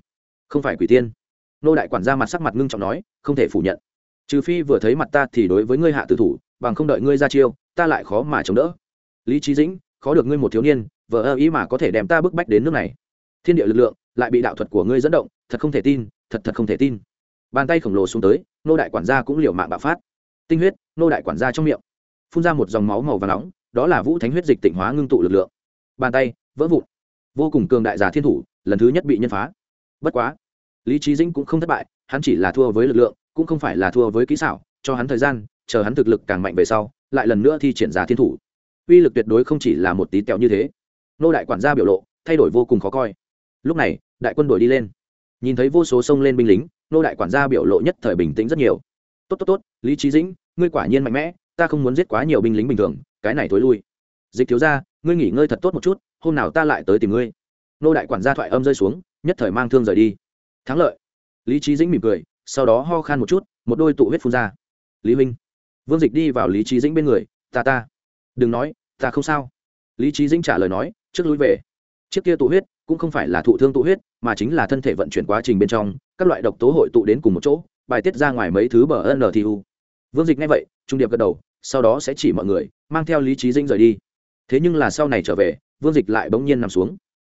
Không phải quỷ tiên. Nô đại quản gia mặt sắc mặt ngưng trọng nói, không thể phủ nhận. Trừ phi vừa thấy mặt ta thì đối với ngươi hạ tử thủ bằng không đợi ngươi ra chiêu, ta lại khó mà chống đỡ. Lý trí dĩnh, khó được ngươi một thiếu niên vợ ơ ý mà có thể đem ta bức bách đến nước này. Thiên địa lực lượng lại bị đạo thuật của ngươi dẫn động, thật không thể tin, thật thật không thể tin. Bàn tay khổng lồ xuống tới, nô đại quản gia cũng liều mạng bạo phát. Tinh huyết, nô đại quản gia trong miệng. Phun ra một dòng máu màu và nóng, đó là vũ thánh huyết dịch tịnh hóa ngưng tụ lực lượng. Bàn tay, vỡ vụn. Vô cùng cường đại giả thiên thủ, lần thứ nhất bị nhân phá. Bất quá, lý trí dĩnh cũng không thất bại, hắn chỉ là thua với lực lượng, cũng không phải là thua với kỹ xảo, cho hắn thời gian chờ hắn thực lực càng mạnh về sau, lại lần nữa thi triển ra thiên thủ. Uy lực tuyệt đối không chỉ là một tí tẹo như thế. Nô đại quản gia biểu lộ, thay đổi vô cùng khó coi. Lúc này, đại quân đội đi lên. Nhìn thấy vô số sông lên binh lính, nô đại quản gia biểu lộ nhất thời bình tĩnh rất nhiều. Tốt tốt tốt, lý trí dĩnh, ngươi quả nhiên mạnh mẽ, ta không muốn giết quá nhiều binh lính bình thường, cái này thối lui. Dịch thiếu ra ngươi nghỉ ngơi thật tốt một chút, hôm nào ta lại tới tìm ngươi. Nô đại quản gia thoại âm rơi xuống, nhất thời mang thương rời đi. Thắng lợi. Lý trí dĩnh mỉm cười, sau đó ho khan một chút, một đôi tụ huyết phun ra. Lý huynh vương dịch đi vào lý trí dĩnh bên người, ta ta, đừng nói, ta không sao. Lý trí dĩnh trả lời nói, trước lui về. Chiếc kia tụ huyết cũng không phải là thụ thương tụ huyết, mà chính là thân thể vận chuyển quá trình bên trong, các loại độc tố hội tụ đến cùng một chỗ, bài tiết ra ngoài mấy thứ bờ u. vương dịch nghe vậy, trung điệp gật đầu, sau đó sẽ chỉ mọi người, mang theo lý trí dĩnh rời đi. Thế nhưng là sau này trở về, vương dịch lại bỗng nhiên nằm xuống.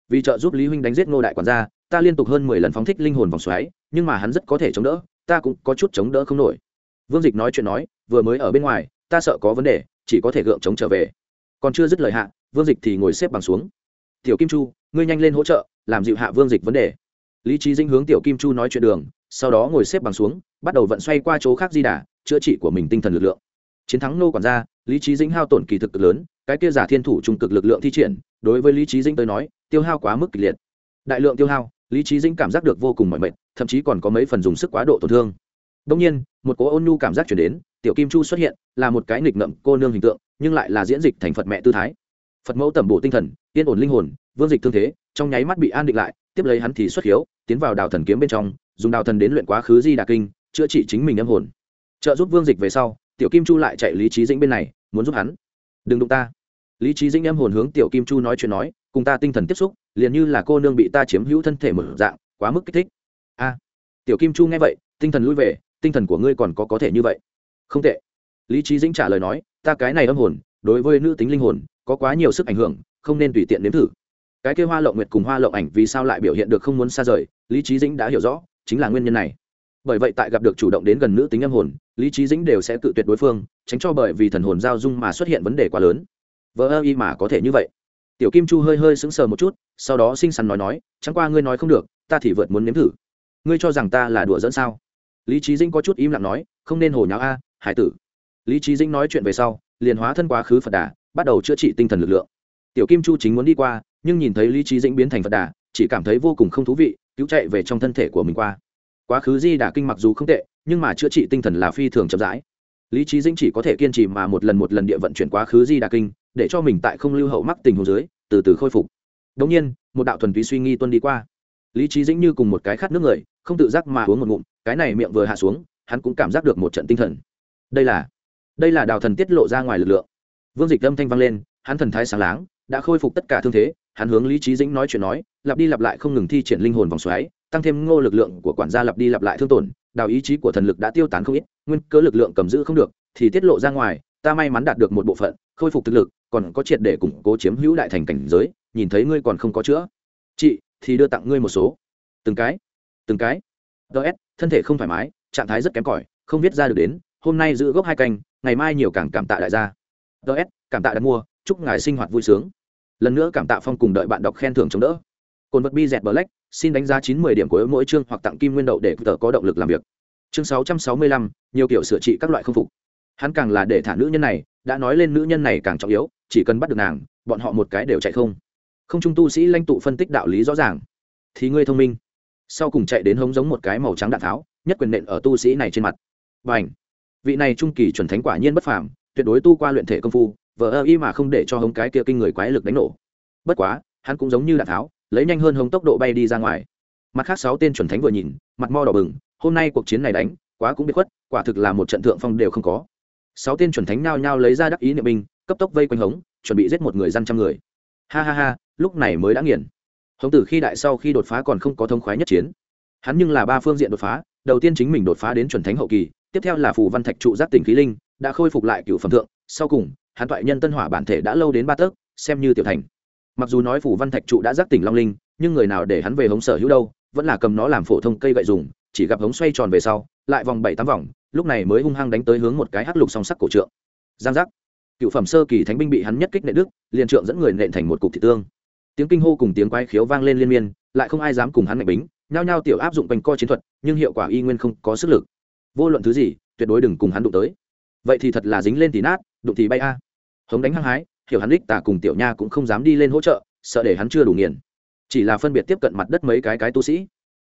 Vì trợ giúp lý huynh đánh giết ngô đại quản gia, ta liên tục hơn mười lần phóng thích linh hồn vòng xoáy, nhưng mà hắn rất có thể chống đỡ, ta cũng có chút chống đỡ không nổi vương dịch nói chuyện nói, vừa mới ở bên ngoài, ta sợ có vấn đề, chỉ có thể gượng chống trở về. Còn chưa dứt lời hạ, vương dịch thì ngồi xếp bằng xuống. Tiểu kim chu, ngươi nhanh lên hỗ trợ, làm dịu hạ vương dịch vấn đề. Lý trí dinh hướng tiểu kim chu nói chuyện đường, sau đó ngồi xếp bằng xuống, bắt đầu vận xoay qua chỗ khác di đà, chữa trị của mình tinh thần lực lượng. Chiến thắng nô quản gia, lý trí dĩnh hao tổn kỳ thực cực lớn, cái kia giả thiên thủ trung cực lực lượng thi triển, đối với lý trí dĩnh tới nói, tiêu hao quá mức kịch liệt. Đại lượng tiêu hao, lý trí dĩnh cảm giác được vô cùng mỏi mệt, thậm chí còn có mấy phần dùng sức quá độ tổn thương đông nhiên, một cỗ ôn nhu cảm giác chuyển đến, tiểu kim chu xuất hiện, là một cái nghịch ngợm cô nương hình tượng, nhưng lại là diễn dịch thành phật mẹ tư thái. Phật mẫu tẩm bổ tinh thần, yên ổn linh hồn, vương dịch thương thế, trong nháy mắt bị an định lại, tiếp lấy hắn thì xuất hiếu, tiến vào đào thần kiếm bên trong, dùng đào thần đến luyện quá khứ di đà kinh, chữa trị chính mình âm hồn. Trợ giúp vương dịch về sau, tiểu kim chu lại chạy lý trí dĩnh bên này, muốn giúp hắn. Đừng đụng ta. Lý trí dĩnh âm hồn hướng tiểu kim chu nói chuyện nói, cùng ta tinh thần tiếp xúc, liền như là cô nương bị ta chiếm hữu thân thể mở dạng, quá mức kích thích. A. Tiểu kim chu nghe vậy, tinh thần lui về tinh thần của ngươi còn có có thể như vậy. Không tệ. Lý trí dĩnh trả lời nói, ta cái này âm hồn, đối với nữ tính linh hồn, có quá nhiều sức ảnh hưởng, không nên tùy tiện nếm thử. Cái kêu hoa lộng nguyệt cùng hoa lộng ảnh vì sao lại biểu hiện được không muốn xa rời, lý trí dĩnh đã hiểu rõ, chính là nguyên nhân này. Bởi vậy tại gặp được chủ động đến gần nữ tính âm hồn, lý trí dĩnh đều sẽ tự tuyệt đối phương, tránh cho bởi vì thần hồn giao dung mà xuất hiện vấn đề quá lớn. Vỡ ơ y mà có thể như vậy. Tiểu kim chu hơi hơi sững sờ một chút, sau đó xinh xắn nói nói, chẳng qua ngươi nói không được, ta thì vượt muốn nếm thử. Ngươi cho rằng ta là đùa dẫn sao? Lý trí dĩnh có chút im lặng nói, không nên hồ nháo a, hải tử. Lý trí dĩnh nói chuyện về sau, liền hóa thân quá khứ phật đà, bắt đầu chữa trị tinh thần lực lượng. Tiểu kim chu chính muốn đi qua, nhưng nhìn thấy lý trí dĩnh biến thành phật đà, chỉ cảm thấy vô cùng không thú vị, cứu chạy về trong thân thể của mình qua. Quá khứ di đà kinh mặc dù không tệ, nhưng mà chữa trị tinh thần là phi thường chậm rãi. Lý trí dĩnh chỉ có thể kiên trì mà một lần một lần địa vận chuyển quá khứ di đà kinh, để cho mình tại không lưu hậu mắc tình hồ dưới, từ từ khôi phục. Đống nhiên, một đạo thuần túy suy nghi tuân đi qua. Lý trí dĩnh như cùng một cái khát nước người, không tự giác mà uống một ngụm cái này miệng vừa hạ xuống, hắn cũng cảm giác được một trận tinh thần. Đây là đây là đào thần tiết lộ ra ngoài lực lượng. Vương dịch âm thanh vang lên, hắn thần thái sáng láng, đã khôi phục tất cả thương thế, hắn hướng lý trí dĩnh nói chuyện nói, lặp đi lặp lại không ngừng thi triển linh hồn vòng xoáy, tăng thêm ngô lực lượng của quản gia lặp đi lặp lại thương tổn, đào ý chí của thần lực đã tiêu tán không ít, nguyên cơ lực lượng cầm giữ không được, thì tiết lộ ra ngoài, ta may mắn đạt được một bộ phận, khôi phục thực lực, còn có triệt để củng cố chiếm hữu đại thành cảnh giới, nhìn thấy ngươi còn không có chữa. Chị, thì đưa tặng ngươi một số. Từng cái từng cái. Ts thân thể không thoải mái, trạng thái rất kém cỏi, không viết ra được đến, hôm nay giữ gốc hai canh, ngày mai nhiều càng cảm tạ đại gia. Ts cảm tạ đặt mua, chúc ngài sinh hoạt vui sướng. Lần nữa cảm tạ phong cùng đợi bạn đọc khen thưởng chống đỡ. Cồn vật bi dẹt black, xin đánh giá chín mươi điểm của mỗi chương hoặc tặng kim nguyên đậu để tờ có động lực làm việc. Chương sáu trăm sáu mươi lăm, nhiều kiểu sửa trị các loại không phục. Hắn càng là để thả nữ nhân này, đã nói lên nữ nhân này càng trọng yếu, chỉ cần bắt được nàng, bọn họ một cái đều chạy không. Không trung tu sĩ lãnh tụ phân tích đạo lý rõ ràng. Thì ngươi thông minh sau cùng chạy đến hống giống một cái màu trắng đạn tháo, nhất quyền nện ở tu sĩ này trên mặt. Và ảnh vị này trung kỳ chuẩn thánh quả nhiên bất phàm, tuyệt đối tu qua luyện thể công phu, vờ ơ y mà không để cho hống cái kia kinh người quái lực đánh nổ. Bất quá, hắn cũng giống như đạn tháo, lấy nhanh hơn hống tốc độ bay đi ra ngoài. Mặt khác sáu tên chuẩn thánh vừa nhìn, mặt mo đỏ bừng, hôm nay cuộc chiến này đánh, quá cũng biết khuất, quả thực là một trận thượng phong đều không có. Sáu tên chuẩn thánh nao nhao lấy ra đắc ý niệm binh, cấp tốc vây quanh hống, chuẩn bị giết một người dân trăm người. Ha ha ha, lúc này mới đã nghiền hống tử khi đại sau khi đột phá còn không có thông khoái nhất chiến. Hắn nhưng là ba phương diện đột phá, đầu tiên chính mình đột phá đến chuẩn thánh hậu kỳ, tiếp theo là phù văn thạch trụ giác tỉnh khí linh, đã khôi phục lại cựu phẩm thượng, sau cùng, hắn thoại nhân tân hỏa bản thể đã lâu đến ba tấc, xem như tiểu thành. Mặc dù nói phù văn thạch trụ đã giác tỉnh long linh, nhưng người nào để hắn về hống sở hữu đâu, vẫn là cầm nó làm phổ thông cây gậy dùng, chỉ gặp hống xoay tròn về sau, lại vòng bảy tám vòng, lúc này mới hung hăng đánh tới hướng một cái hắc lục song sắc cổ trượng. Giang giác. Cựu phẩm sơ kỳ thánh binh bị hắn nhất kích nệ đức liền trượng dẫn người nện thành một cục thị tương tiếng kinh hô cùng tiếng quái khiếu vang lên liên miên, lại không ai dám cùng hắn mạnh bính, nhao nhao tiểu áp dụng quanh co chiến thuật, nhưng hiệu quả y nguyên không có sức lực. Vô luận thứ gì, tuyệt đối đừng cùng hắn đụng tới. Vậy thì thật là dính lên thì nát, đụng thì bay a. Hống đánh hăng hái, hiểu hắn đích tả cùng tiểu nha cũng không dám đi lên hỗ trợ, sợ để hắn chưa đủ nghiền. Chỉ là phân biệt tiếp cận mặt đất mấy cái cái tu sĩ.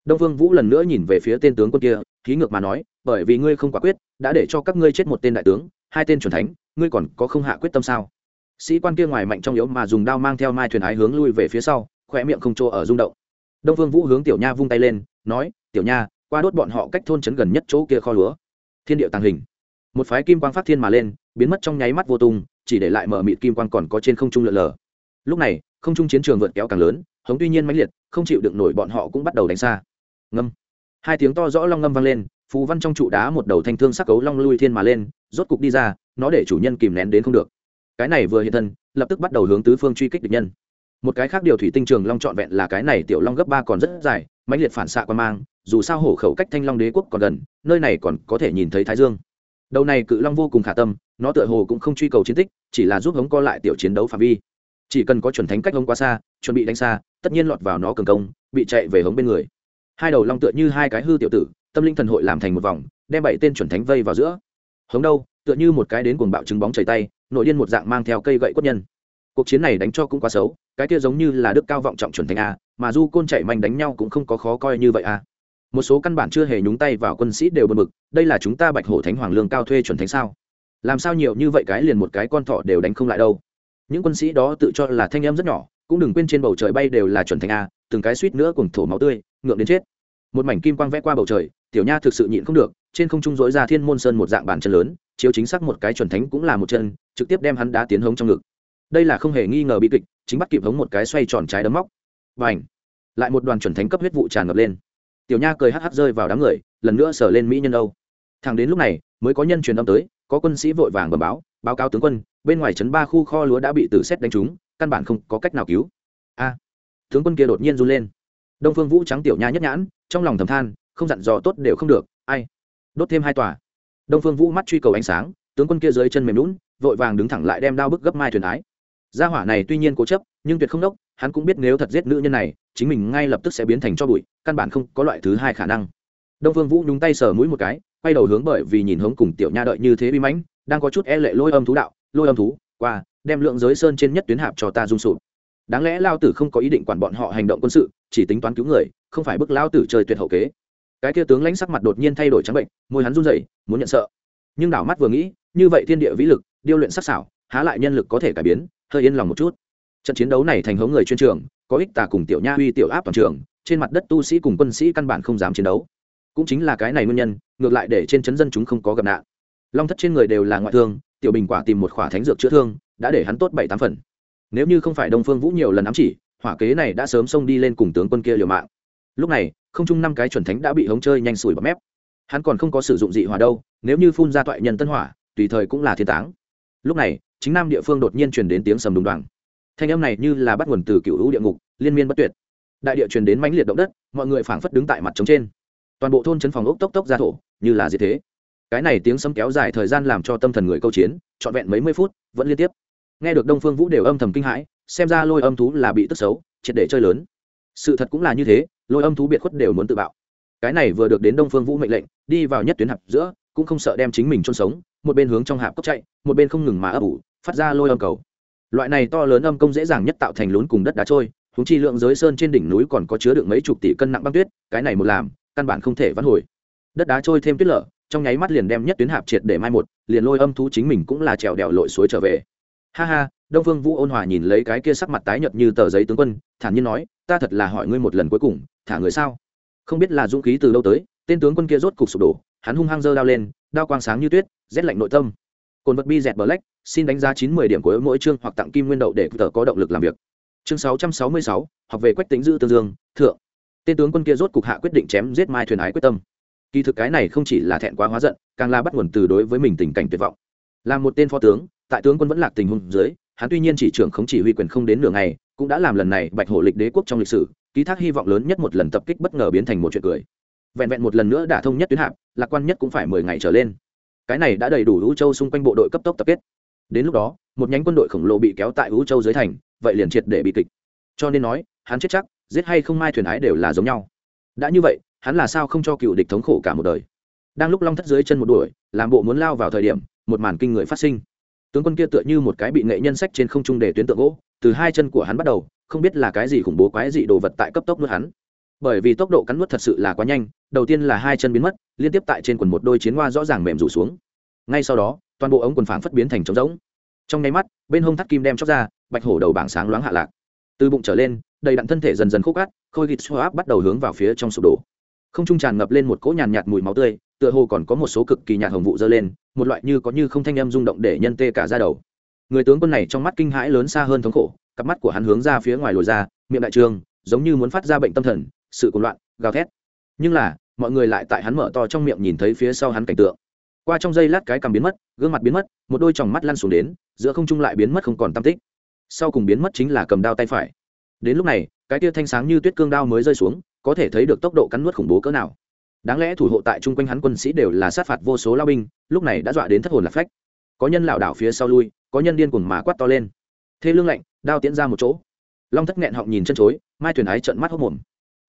Đông vương vũ lần nữa nhìn về phía tên tướng quân kia, khí ngược mà nói, bởi vì ngươi không quả quyết, đã để cho các ngươi chết một tên đại tướng, hai tên chuẩn thánh, ngươi còn có không hạ quyết tâm sao? Sĩ quan kia ngoài mạnh trong yếu mà dùng đao mang theo mai thuyền ái hướng lui về phía sau khỏe miệng không chỗ ở rung động. Đông vương vũ hướng tiểu nha vung tay lên, nói, tiểu nha, qua đốt bọn họ cách thôn trấn gần nhất chỗ kia kho lúa. Thiên điệu tàng hình. Một phái kim quang phát thiên mà lên, biến mất trong nháy mắt vô tung, chỉ để lại mở mịt kim quang còn có trên không trung lượn lờ. Lúc này, không trung chiến trường vượt kéo càng lớn, hống tuy nhiên mãnh liệt, không chịu được nổi bọn họ cũng bắt đầu đánh xa. Ngâm. Hai tiếng to rõ long ngâm vang lên, phù văn trong trụ đá một đầu thanh thương sắc cấu long lui thiên mà lên, rốt cục đi ra, nó để chủ nhân kìm nén đến không được cái này vừa hiện thân, lập tức bắt đầu hướng tứ phương truy kích địch nhân. Một cái khác điều thủy tinh trường long trọn vẹn là cái này tiểu long gấp ba còn rất dài, mãnh liệt phản xạ quan mang, dù sao hổ khẩu cách thanh long đế quốc còn gần, nơi này còn có thể nhìn thấy thái dương. Đầu này cự long vô cùng khả tâm, nó tựa hồ cũng không truy cầu chiến tích, chỉ là giúp hống co lại tiểu chiến đấu phạm vi. Chỉ cần có chuẩn thánh cách hống quá xa, chuẩn bị đánh xa, tất nhiên lọt vào nó cường công, bị chạy về hống bên người. Hai đầu long tựa như hai cái hư tiểu tử, tâm linh thần hội làm thành một vòng, đem bảy tên chuẩn thánh vây vào giữa. Hống đâu, tựa như một cái đến cuồng bạo trứng bóng chảy tay nội điên một dạng mang theo cây gậy quất nhân. Cuộc chiến này đánh cho cũng quá xấu, cái kia giống như là đức cao vọng trọng chuẩn thánh a, mà du côn chạy manh đánh nhau cũng không có khó coi như vậy a. Một số căn bản chưa hề nhúng tay vào quân sĩ đều bật mực đây là chúng ta bạch hổ thánh hoàng lương cao thuê chuẩn thánh sao? Làm sao nhiều như vậy cái liền một cái con thọ đều đánh không lại đâu? Những quân sĩ đó tự cho là thanh em rất nhỏ, cũng đừng quên trên bầu trời bay đều là chuẩn thánh a, từng cái suýt nữa cùng thổ máu tươi, ngượng đến chết. Một mảnh kim quang vẽ qua bầu trời, tiểu nha thực sự nhịn không được, trên không trung dối ra thiên môn sơn một dạng bàn chân lớn chiếu chính xác một cái chuẩn thánh cũng là một chân, trực tiếp đem hắn đá tiến hống trong ngực. Đây là không hề nghi ngờ bi kịch, chính bắt kịp hống một cái xoay tròn trái đấm móc. Và ảnh lại một đoàn chuẩn thánh cấp huyết vụ tràn ngập lên. Tiểu nha cười hắc hắc rơi vào đám người, lần nữa sở lên mỹ nhân âu. Thằng đến lúc này, mới có nhân truyền âm tới, có quân sĩ vội vàng bẩm báo báo cáo tướng quân, bên ngoài trấn ba khu kho lúa đã bị tử xét đánh trúng, căn bản không có cách nào cứu. A! Tướng quân kia đột nhiên run lên. Đông phương vũ trắng tiểu nha nhất nhãn, trong lòng thầm than, không dặn dò tốt đều không được, ai? Đốt thêm hai tòa đông phương vũ mắt truy cầu ánh sáng, tướng quân kia dưới chân mềm lún vội vàng đứng thẳng lại đem đao bức gấp mai thuyền ái. Gia hỏa này tuy nhiên cố chấp, nhưng tuyệt không đốc, hắn cũng biết nếu thật giết nữ nhân này, chính mình ngay lập tức sẽ biến thành cho bụi, căn bản không có loại thứ hai khả năng. Đông phương vũ nhúng tay sờ mũi một cái, quay đầu hướng bởi vì nhìn hống cùng tiểu nha đợi như thế bi mãnh, đang có chút e lệ lôi âm thú đạo, lôi âm thú, qua, đem lượng giới sơn trên nhất tuyến hạp cho ta dung sụp. Đáng lẽ lao tử không có ý định quản bọn họ hành động quân sự, chỉ tính toán cứu người, không phải bức lao tử chơi tuyệt hậu kế cái kia tướng lãnh sắc mặt đột nhiên thay đổi trắng bệnh, môi hắn run rẩy, muốn nhận sợ. Nhưng đảo mắt vừa nghĩ, như vậy thiên địa vĩ lực, điêu luyện sắc xảo há lại nhân lực có thể cải biến, hơi yên lòng một chút. Trận chiến đấu này thành hống người chuyên trường, có ích tà cùng tiểu nha uy tiểu áp toàn trường, trên mặt đất tu sĩ cùng quân sĩ căn bản không dám chiến đấu. Cũng chính là cái này nguyên nhân, ngược lại để trên chấn dân chúng không có gặp nạn. Long thất trên người đều là ngoại thương, tiểu bình quả tìm một khỏa thánh dược chữa thương, đã để hắn tốt bảy tám phần. Nếu như không phải đông phương vũ nhiều lần ám chỉ, hỏa kế này đã sớm xông đi lên cùng tướng quân kia liều mạng. Lúc này không chung năm cái chuẩn thánh đã bị hống chơi nhanh sủi bọt mép. Hắn còn không có sử dụng dị hỏa đâu, nếu như phun ra toại nhân tân hỏa, tùy thời cũng là thiên táng. Lúc này, chính nam địa phương đột nhiên truyền đến tiếng sầm đùng đoàng. Thanh âm này như là bắt nguồn từ cựu hữu địa ngục, liên miên bất tuyệt. Đại địa truyền đến mãnh liệt động đất, mọi người phảng phất đứng tại mặt trống trên. Toàn bộ thôn trấn phòng ốc tốc tốc ra thổ, như là gì thế. Cái này tiếng sấm kéo dài thời gian làm cho tâm thần người câu chiến, trọn vẹn mấy mươi phút, vẫn liên tiếp. Nghe được đông phương vũ đều âm thầm kinh hãi, xem ra lôi âm thú là bị tức xấu, triệt để chơi lớn. Sự thật cũng là như thế lôi âm thú biệt khuất đều muốn tự bạo. Cái này vừa được đến đông phương vũ mệnh lệnh, đi vào nhất tuyến hạp giữa, cũng không sợ đem chính mình chôn sống, một bên hướng trong hạp cốc chạy, một bên không ngừng mà ấp ủ, phát ra lôi âm cầu. Loại này to lớn âm công dễ dàng nhất tạo thành lún cùng đất đá trôi húng chi lượng giới sơn trên đỉnh núi còn có chứa được mấy chục tỷ cân nặng băng tuyết, cái này một làm, căn bản không thể vãn hồi. Đất đá trôi thêm tuyết lở, trong nháy mắt liền đem nhất tuyến hạp triệt để mai một, liền lôi âm thú chính mình cũng là trèo đèo lội suối trở về. Ha ha, đông phương vũ ôn hòa nhìn lấy cái kia sắc mặt tái nhợt như tờ giấy tướng quân, thản nhiên nói ta thật là hỏi ngươi một lần cuối cùng, thả người sao? Không biết là dũng khí từ lâu tới, tên tướng quân kia rốt cục sụp đổ, hắn hung hăng giơ đao lên, đao quang sáng như tuyết, rét lạnh nội tâm. Cồn vật bi dẹt black, xin đánh giá chín mươi điểm của mỗi chương hoặc tặng kim nguyên đậu để tờ có động lực làm việc. Chương sáu trăm sáu mươi sáu, học về quách tính giữ tương dương, thượng. Tên tướng quân kia rốt cục hạ quyết định chém giết mai thuyền ái quyết tâm. Kỳ thực cái này không chỉ là thẹn quá hóa giận, càng là bắt nguồn từ đối với mình tình cảnh tuyệt vọng. Là một tên phó tướng, tại tướng quân vẫn lạc tình huống dưới, hắn tuy nhiên chỉ trưởng không chỉ huy quyền không đến nửa ngày cũng đã làm lần này bạch hổ lịch đế quốc trong lịch sử, ký thác hy vọng lớn nhất một lần tập kích bất ngờ biến thành một chuyện cười. Vẹn vẹn một lần nữa đả thông nhất tuyến hạp lạc quan nhất cũng phải mười ngày trở lên. Cái này đã đầy đủ vũ châu xung quanh bộ đội cấp tốc tập kết. Đến lúc đó, một nhánh quân đội khổng lồ bị kéo tại vũ châu dưới thành, vậy liền triệt để bị kịch. Cho nên nói, hắn chết chắc, giết hay không mai thuyền ái đều là giống nhau. Đã như vậy, hắn là sao không cho cựu địch thống khổ cả một đời? Đang lúc long thất dưới chân một đuổi, làm bộ muốn lao vào thời điểm, một màn kinh người phát sinh tướng quân kia tựa như một cái bị nghệ nhân sách trên không trung để tuyến tượng gỗ, từ hai chân của hắn bắt đầu, không biết là cái gì khủng bố quái dị đồ vật tại cấp tốc nuốt hắn. Bởi vì tốc độ cắn nuốt thật sự là quá nhanh, đầu tiên là hai chân biến mất, liên tiếp tại trên quần một đôi chiến hoa rõ ràng mềm rủ xuống. Ngay sau đó, toàn bộ ống quần phảng phất biến thành trống rỗng. Trong nháy mắt, bên hông thắt kim đem chóc ra, bạch hổ đầu bảng sáng loáng hạ lạc. Từ bụng trở lên, đầy đặn thân thể dần dần khúc gắt khôi gịt xô áp bắt đầu hướng vào phía trong sụp đổ không trung tràn ngập lên một cỗ nhàn nhạt mùi máu tươi, tựa hồ còn có một số cực kỳ nhạt hồng vụ dơ lên, một loại như có như không thanh âm rung động để nhân tê cả ra đầu. Người tướng quân này trong mắt kinh hãi lớn xa hơn thống khổ, cặp mắt của hắn hướng ra phía ngoài lồi ra, miệng đại trường, giống như muốn phát ra bệnh tâm thần, sự cuồng loạn, gào thét. Nhưng là, mọi người lại tại hắn mở to trong miệng nhìn thấy phía sau hắn cảnh tượng. Qua trong giây lát cái cằm biến mất, gương mặt biến mất, một đôi tròng mắt lăn xuống đến, giữa không trung lại biến mất không còn tam tích. Sau cùng biến mất chính là cầm đao tay phải. Đến lúc này, cái tia thanh sáng như tuyết cương đao mới rơi xuống có thể thấy được tốc độ cắn nuốt khủng bố cỡ nào. Đáng lẽ thủ hộ tại chung quanh hắn quân sĩ đều là sát phạt vô số lao binh, lúc này đã dọa đến thất hồn lạc phách. Có nhân lảo đảo phía sau lui, có nhân điên cuồng mà quát to lên. Thế lương lạnh, đao tiễn ra một chỗ. Long thất nghẹn họng nhìn chân chối, mai thuyền ái trợn mắt hốc mồm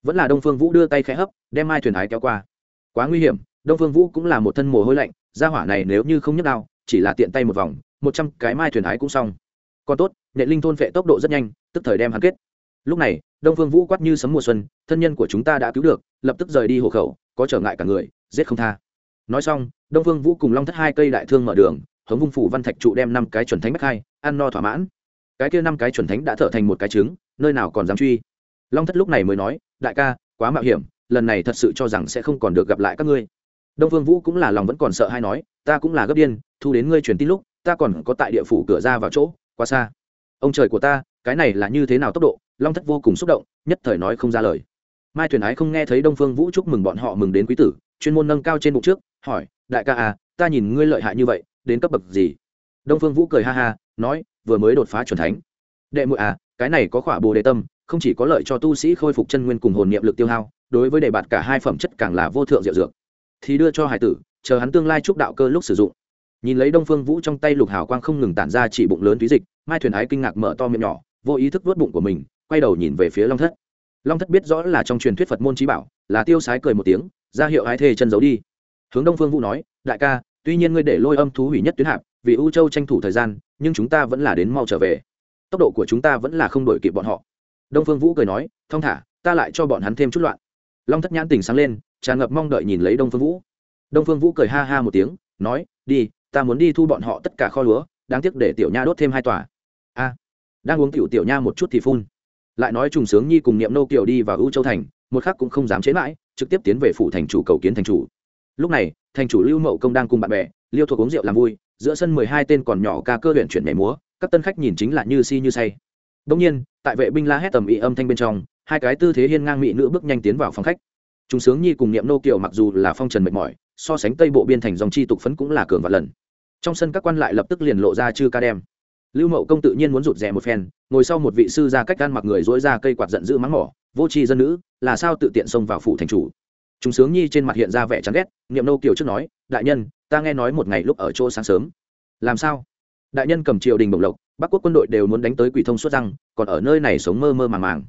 vẫn là đông phương vũ đưa tay khẽ hấp, đem mai thuyền ái kéo qua. Quá nguy hiểm, đông phương vũ cũng là một thân mồ hôi lạnh ra hỏa này nếu như không nhấc đao, chỉ là tiện tay một vòng, một trăm cái mai thuyền ái cũng xong. Còn tốt nhẹ linh thôn vệ tốc độ rất nhanh, tức thời đem hắn kết. Lúc này đông phương vũ quát như sấm mùa xuân, thân nhân của chúng ta đã cứu được, lập tức rời đi hộ khẩu, có trở ngại cả người, giết không tha. Nói xong, đông phương vũ cùng long thất hai cây đại thương mở đường, hống vung phủ văn thạch trụ đem năm cái chuẩn thánh bách hai, ăn no thỏa mãn. Cái kia năm cái chuẩn thánh đã thở thành một cái trứng, nơi nào còn dám truy. Long thất lúc này mới nói, đại ca, quá mạo hiểm, lần này thật sự cho rằng sẽ không còn được gặp lại các ngươi. Đông phương vũ cũng là lòng vẫn còn sợ hay nói, ta cũng là gấp điên, thu đến ngươi truyền tin lúc, ta còn có tại địa phủ cửa ra vào chỗ, quá xa ông trời của ta, cái này là như thế nào tốc độ? Long thất vô cùng xúc động, nhất thời nói không ra lời. Mai thuyền ái không nghe thấy đông phương vũ chúc mừng bọn họ mừng đến quý tử, chuyên môn nâng cao trên bụng trước, hỏi, đại ca à ta nhìn ngươi lợi hại như vậy, đến cấp bậc gì? Đông phương vũ cười ha ha, nói, vừa mới đột phá c thánh. Đệ muội à cái này có khỏa bồ đề tâm, không chỉ có lợi cho tu sĩ khôi phục chân nguyên cùng hồn niệm lực tiêu hao, đối với đề bạt cả hai phẩm chất càng là vô thượng diệu dược. Thì đưa cho hải tử, chờ hắn tương lai chúc đạo cơ lúc sử dụng. Nhìn lấy đông phương vũ trong tay lục hào quang không ngừng tản ra chỉ bụng lớn túy dịch mai thuyền ái kinh ngạc mở to miệng nhỏ, vô ý thức vớt bụng của mình, quay đầu nhìn về phía long thất. Long thất biết rõ là trong truyền thuyết phật môn trí bảo, là tiêu sái cười một tiếng, ra hiệu ái thê chân giấu đi. Hướng đông phương vũ nói, đại ca, tuy nhiên ngươi để lôi âm thú hủy nhất tuyến hạp, vì u châu tranh thủ thời gian, nhưng chúng ta vẫn là đến mau trở về. Tốc độ của chúng ta vẫn là không đổi kịp bọn họ. Đông phương vũ cười nói, thong thả, ta lại cho bọn hắn thêm chút loạn. Long thất nhãn tình sáng lên, tràn ngập mong đợi nhìn lấy đông phương vũ. Đông phương vũ cười ha ha một tiếng, nói, đi, ta muốn đi thu bọn họ tất cả kho lúa, đáng tiếc để tiểu nha đốt thêm hai tòa đang uống tiểu tiểu nha một chút thì phun. Lại nói trùng sướng nhi cùng niệm nô kiều đi vào ưu châu thành, một khắc cũng không dám chế mãi, trực tiếp tiến về phủ thành chủ cầu kiến thành chủ. Lúc này, thành chủ lưu mậu công đang cùng bạn bè, liêu thuộc uống rượu làm vui, giữa sân mười hai tên còn nhỏ ca cơ luyện chuyển nhảy múa, các tân khách nhìn chính là như si như say. Đông nhiên, tại vệ binh la hét tầm ị âm thanh bên trong, hai cái tư thế hiên ngang mỹ nữ bước nhanh tiến vào phòng khách. Chúng sướng nhi cùng niệm nô kiều mặc dù là phong trần mệt mỏi, so sánh tây bộ biên thành dòng chi tục phấn cũng là cường và lần. Trong sân các quan lại lập tức liền lộ ra chư ca đem lưu mậu công tự nhiên muốn rụt rè một phen, ngồi sau một vị sư ra cách gan mặc người dối ra cây quạt giận dữ mắng mỏ, vô tri dân nữ, là sao tự tiện xông vào phủ thành chủ? Chúng sướng nhi trên mặt hiện ra vẻ chán ghét, niệm nô kiều trước nói, đại nhân, ta nghe nói một ngày lúc ở chỗ sáng sớm. Làm sao? Đại nhân cầm triều đình bổng lộc, bắc quốc quân đội đều muốn đánh tới quỷ thông suốt răng, còn ở nơi này sống mơ mơ màng màng.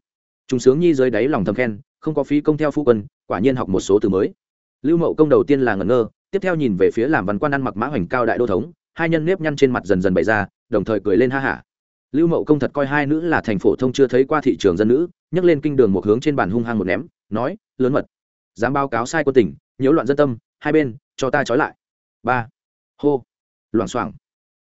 Chúng sướng nhi dưới đáy lòng thầm khen, không có phí công theo phu quân, quả nhiên học một số từ mới. Lưu mậu công đầu tiên là ngẩn ngơ, tiếp theo nhìn về phía làm văn quan ăn mặc mã hoành cao đại đô thống, hai nhân nếp nhăn trên mặt dần dần bày ra đồng thời cười lên ha hả. Lưu mậu công thật coi hai nữ là thành phổ thông chưa thấy qua thị trường dân nữ, nhấc lên kinh đường một hướng trên bàn hung hăng một ném, nói, lớn mật, dám báo cáo sai quân tỉnh nhiễu loạn dân tâm, hai bên, cho ta trói lại. Ba, hô, loảng xoảng.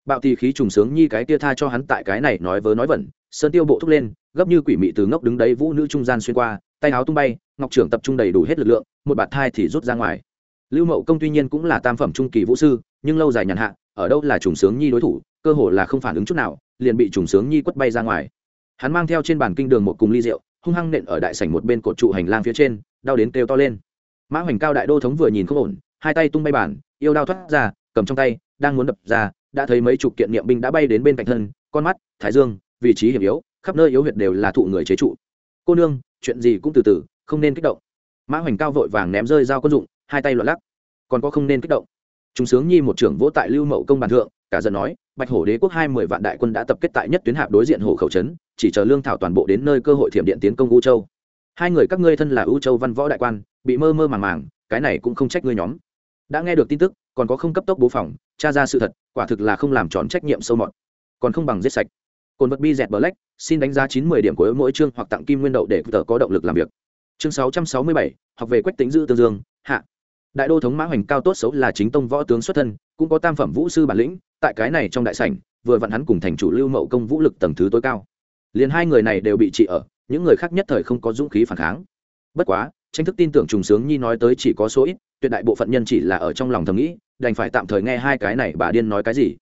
Bạo tì khí trùng sướng nhi cái tia tha cho hắn tại cái này nói vớ nói vẩn, sơn tiêu bộ thúc lên, gấp như quỷ mị từ ngốc đứng đấy vũ nữ trung gian xuyên qua, tay áo tung bay, ngọc trưởng tập trung đầy đủ hết lực lượng, một bạt thai thì rút ra ngoài. Lưu mậu công tuy nhiên cũng là tam phẩm trung kỳ vũ sư, nhưng lâu dài nhàn hạ ở đâu là trùng sướng nhi đối thủ, cơ hồ là không phản ứng chút nào, liền bị trùng sướng nhi quất bay ra ngoài. Hắn mang theo trên bàn kinh đường một cùng ly rượu, hung hăng nện ở đại sảnh một bên cột trụ hành lang phía trên, đau đến kêu to lên. Mã hoành cao đại đô thống vừa nhìn không ổn, hai tay tung bay bàn, yêu đao thoát ra, cầm trong tay, đang muốn đập ra, đã thấy mấy chục kiện niệm binh đã bay đến bên cạnh thân, con mắt, thái dương, vị trí hiểm yếu, khắp nơi yếu huyệt đều là thụ người chế trụ. Cô nương, chuyện gì cũng từ từ, không nên kích động. Mã hoành cao vội vàng ném rơi dao quân dụng, hai tay loạn lắc. Còn có không nên kích động chúng sướng nhi một trưởng vỗ tại lưu mậu công bàn thượng, cả giận nói, bạch hổ đế quốc hai mươi vạn đại quân đã tập kết tại nhất tuyến hạp đối diện hồ khẩu trấn, chỉ chờ lương thảo toàn bộ đến nơi cơ hội thiểm điện tiến công u châu. Hai người các ngươi thân là u châu văn võ đại quan, bị mơ mơ màng màng, cái này cũng không trách ngươi nhóm. Đã nghe được tin tức, còn có không cấp tốc bố phòng, tra ra sự thật, quả thực là không làm tròn trách nhiệm sâu mọt. Còn không bằng giết sạch. Cồn vật bi dẹt black, xin đánh giá chín mươi điểm của mỗi chương hoặc tặng kim nguyên đậu để tờ có động lực làm việc. Chương sáu trăm sáu mươi bảy, học về quách tính dư tương dương, hạ đại đô thống mã hoành cao tốt xấu là chính tông võ tướng xuất thân, cũng có tam phẩm vũ sư bản lĩnh, tại cái này trong đại sảnh, vừa vặn hắn cùng thành chủ lưu mậu công vũ lực tầng thứ tối cao. Liền hai người này đều bị trị ở, những người khác nhất thời không có dũng khí phản kháng. Bất quá, tranh thức tin tưởng trùng sướng nhi nói tới chỉ có số ít, tuyệt đại bộ phận nhân chỉ là ở trong lòng thầm nghĩ, đành phải tạm thời nghe hai cái này bà điên nói cái gì.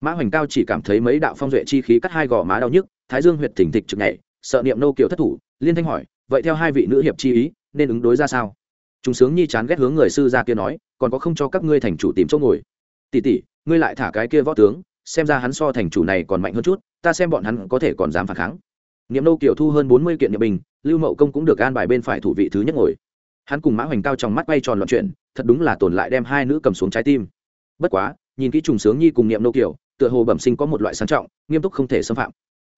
Mã hoành cao chỉ cảm thấy mấy đạo phong duệ chi khí cắt hai gò má đau nhức, thái dương huyệt thỉnh thịch trực nhảy, sợ niệm nô kiểu thất thủ, liên thanh hỏi, vậy theo hai vị nữ hiệp chi ý, nên ứng đối ra sao? Chúng sướng nhi chán ghét hướng người sư gia kia nói, còn có không cho các ngươi thành chủ tìm chỗ ngồi? Tỷ tỷ, ngươi lại thả cái kia võ tướng, xem ra hắn so thành chủ này còn mạnh hơn chút, ta xem bọn hắn có thể còn dám phản kháng. Niệm nô kiều thu hơn bốn mươi kiện nhập bình, lưu mậu công cũng được an bài bên phải thủ vị thứ nhất ngồi. Hắn cùng mã hoành cao trong mắt bay tròn loạn chuyện, thật đúng là tồn lại đem hai nữ cầm xuống trái tim. Bất quá, nhìn kỹ trùng sướng nhi cùng niệm nô kiều, tựa hồ bẩm sinh có một loại sang trọng, nghiêm túc không thể xâm phạm.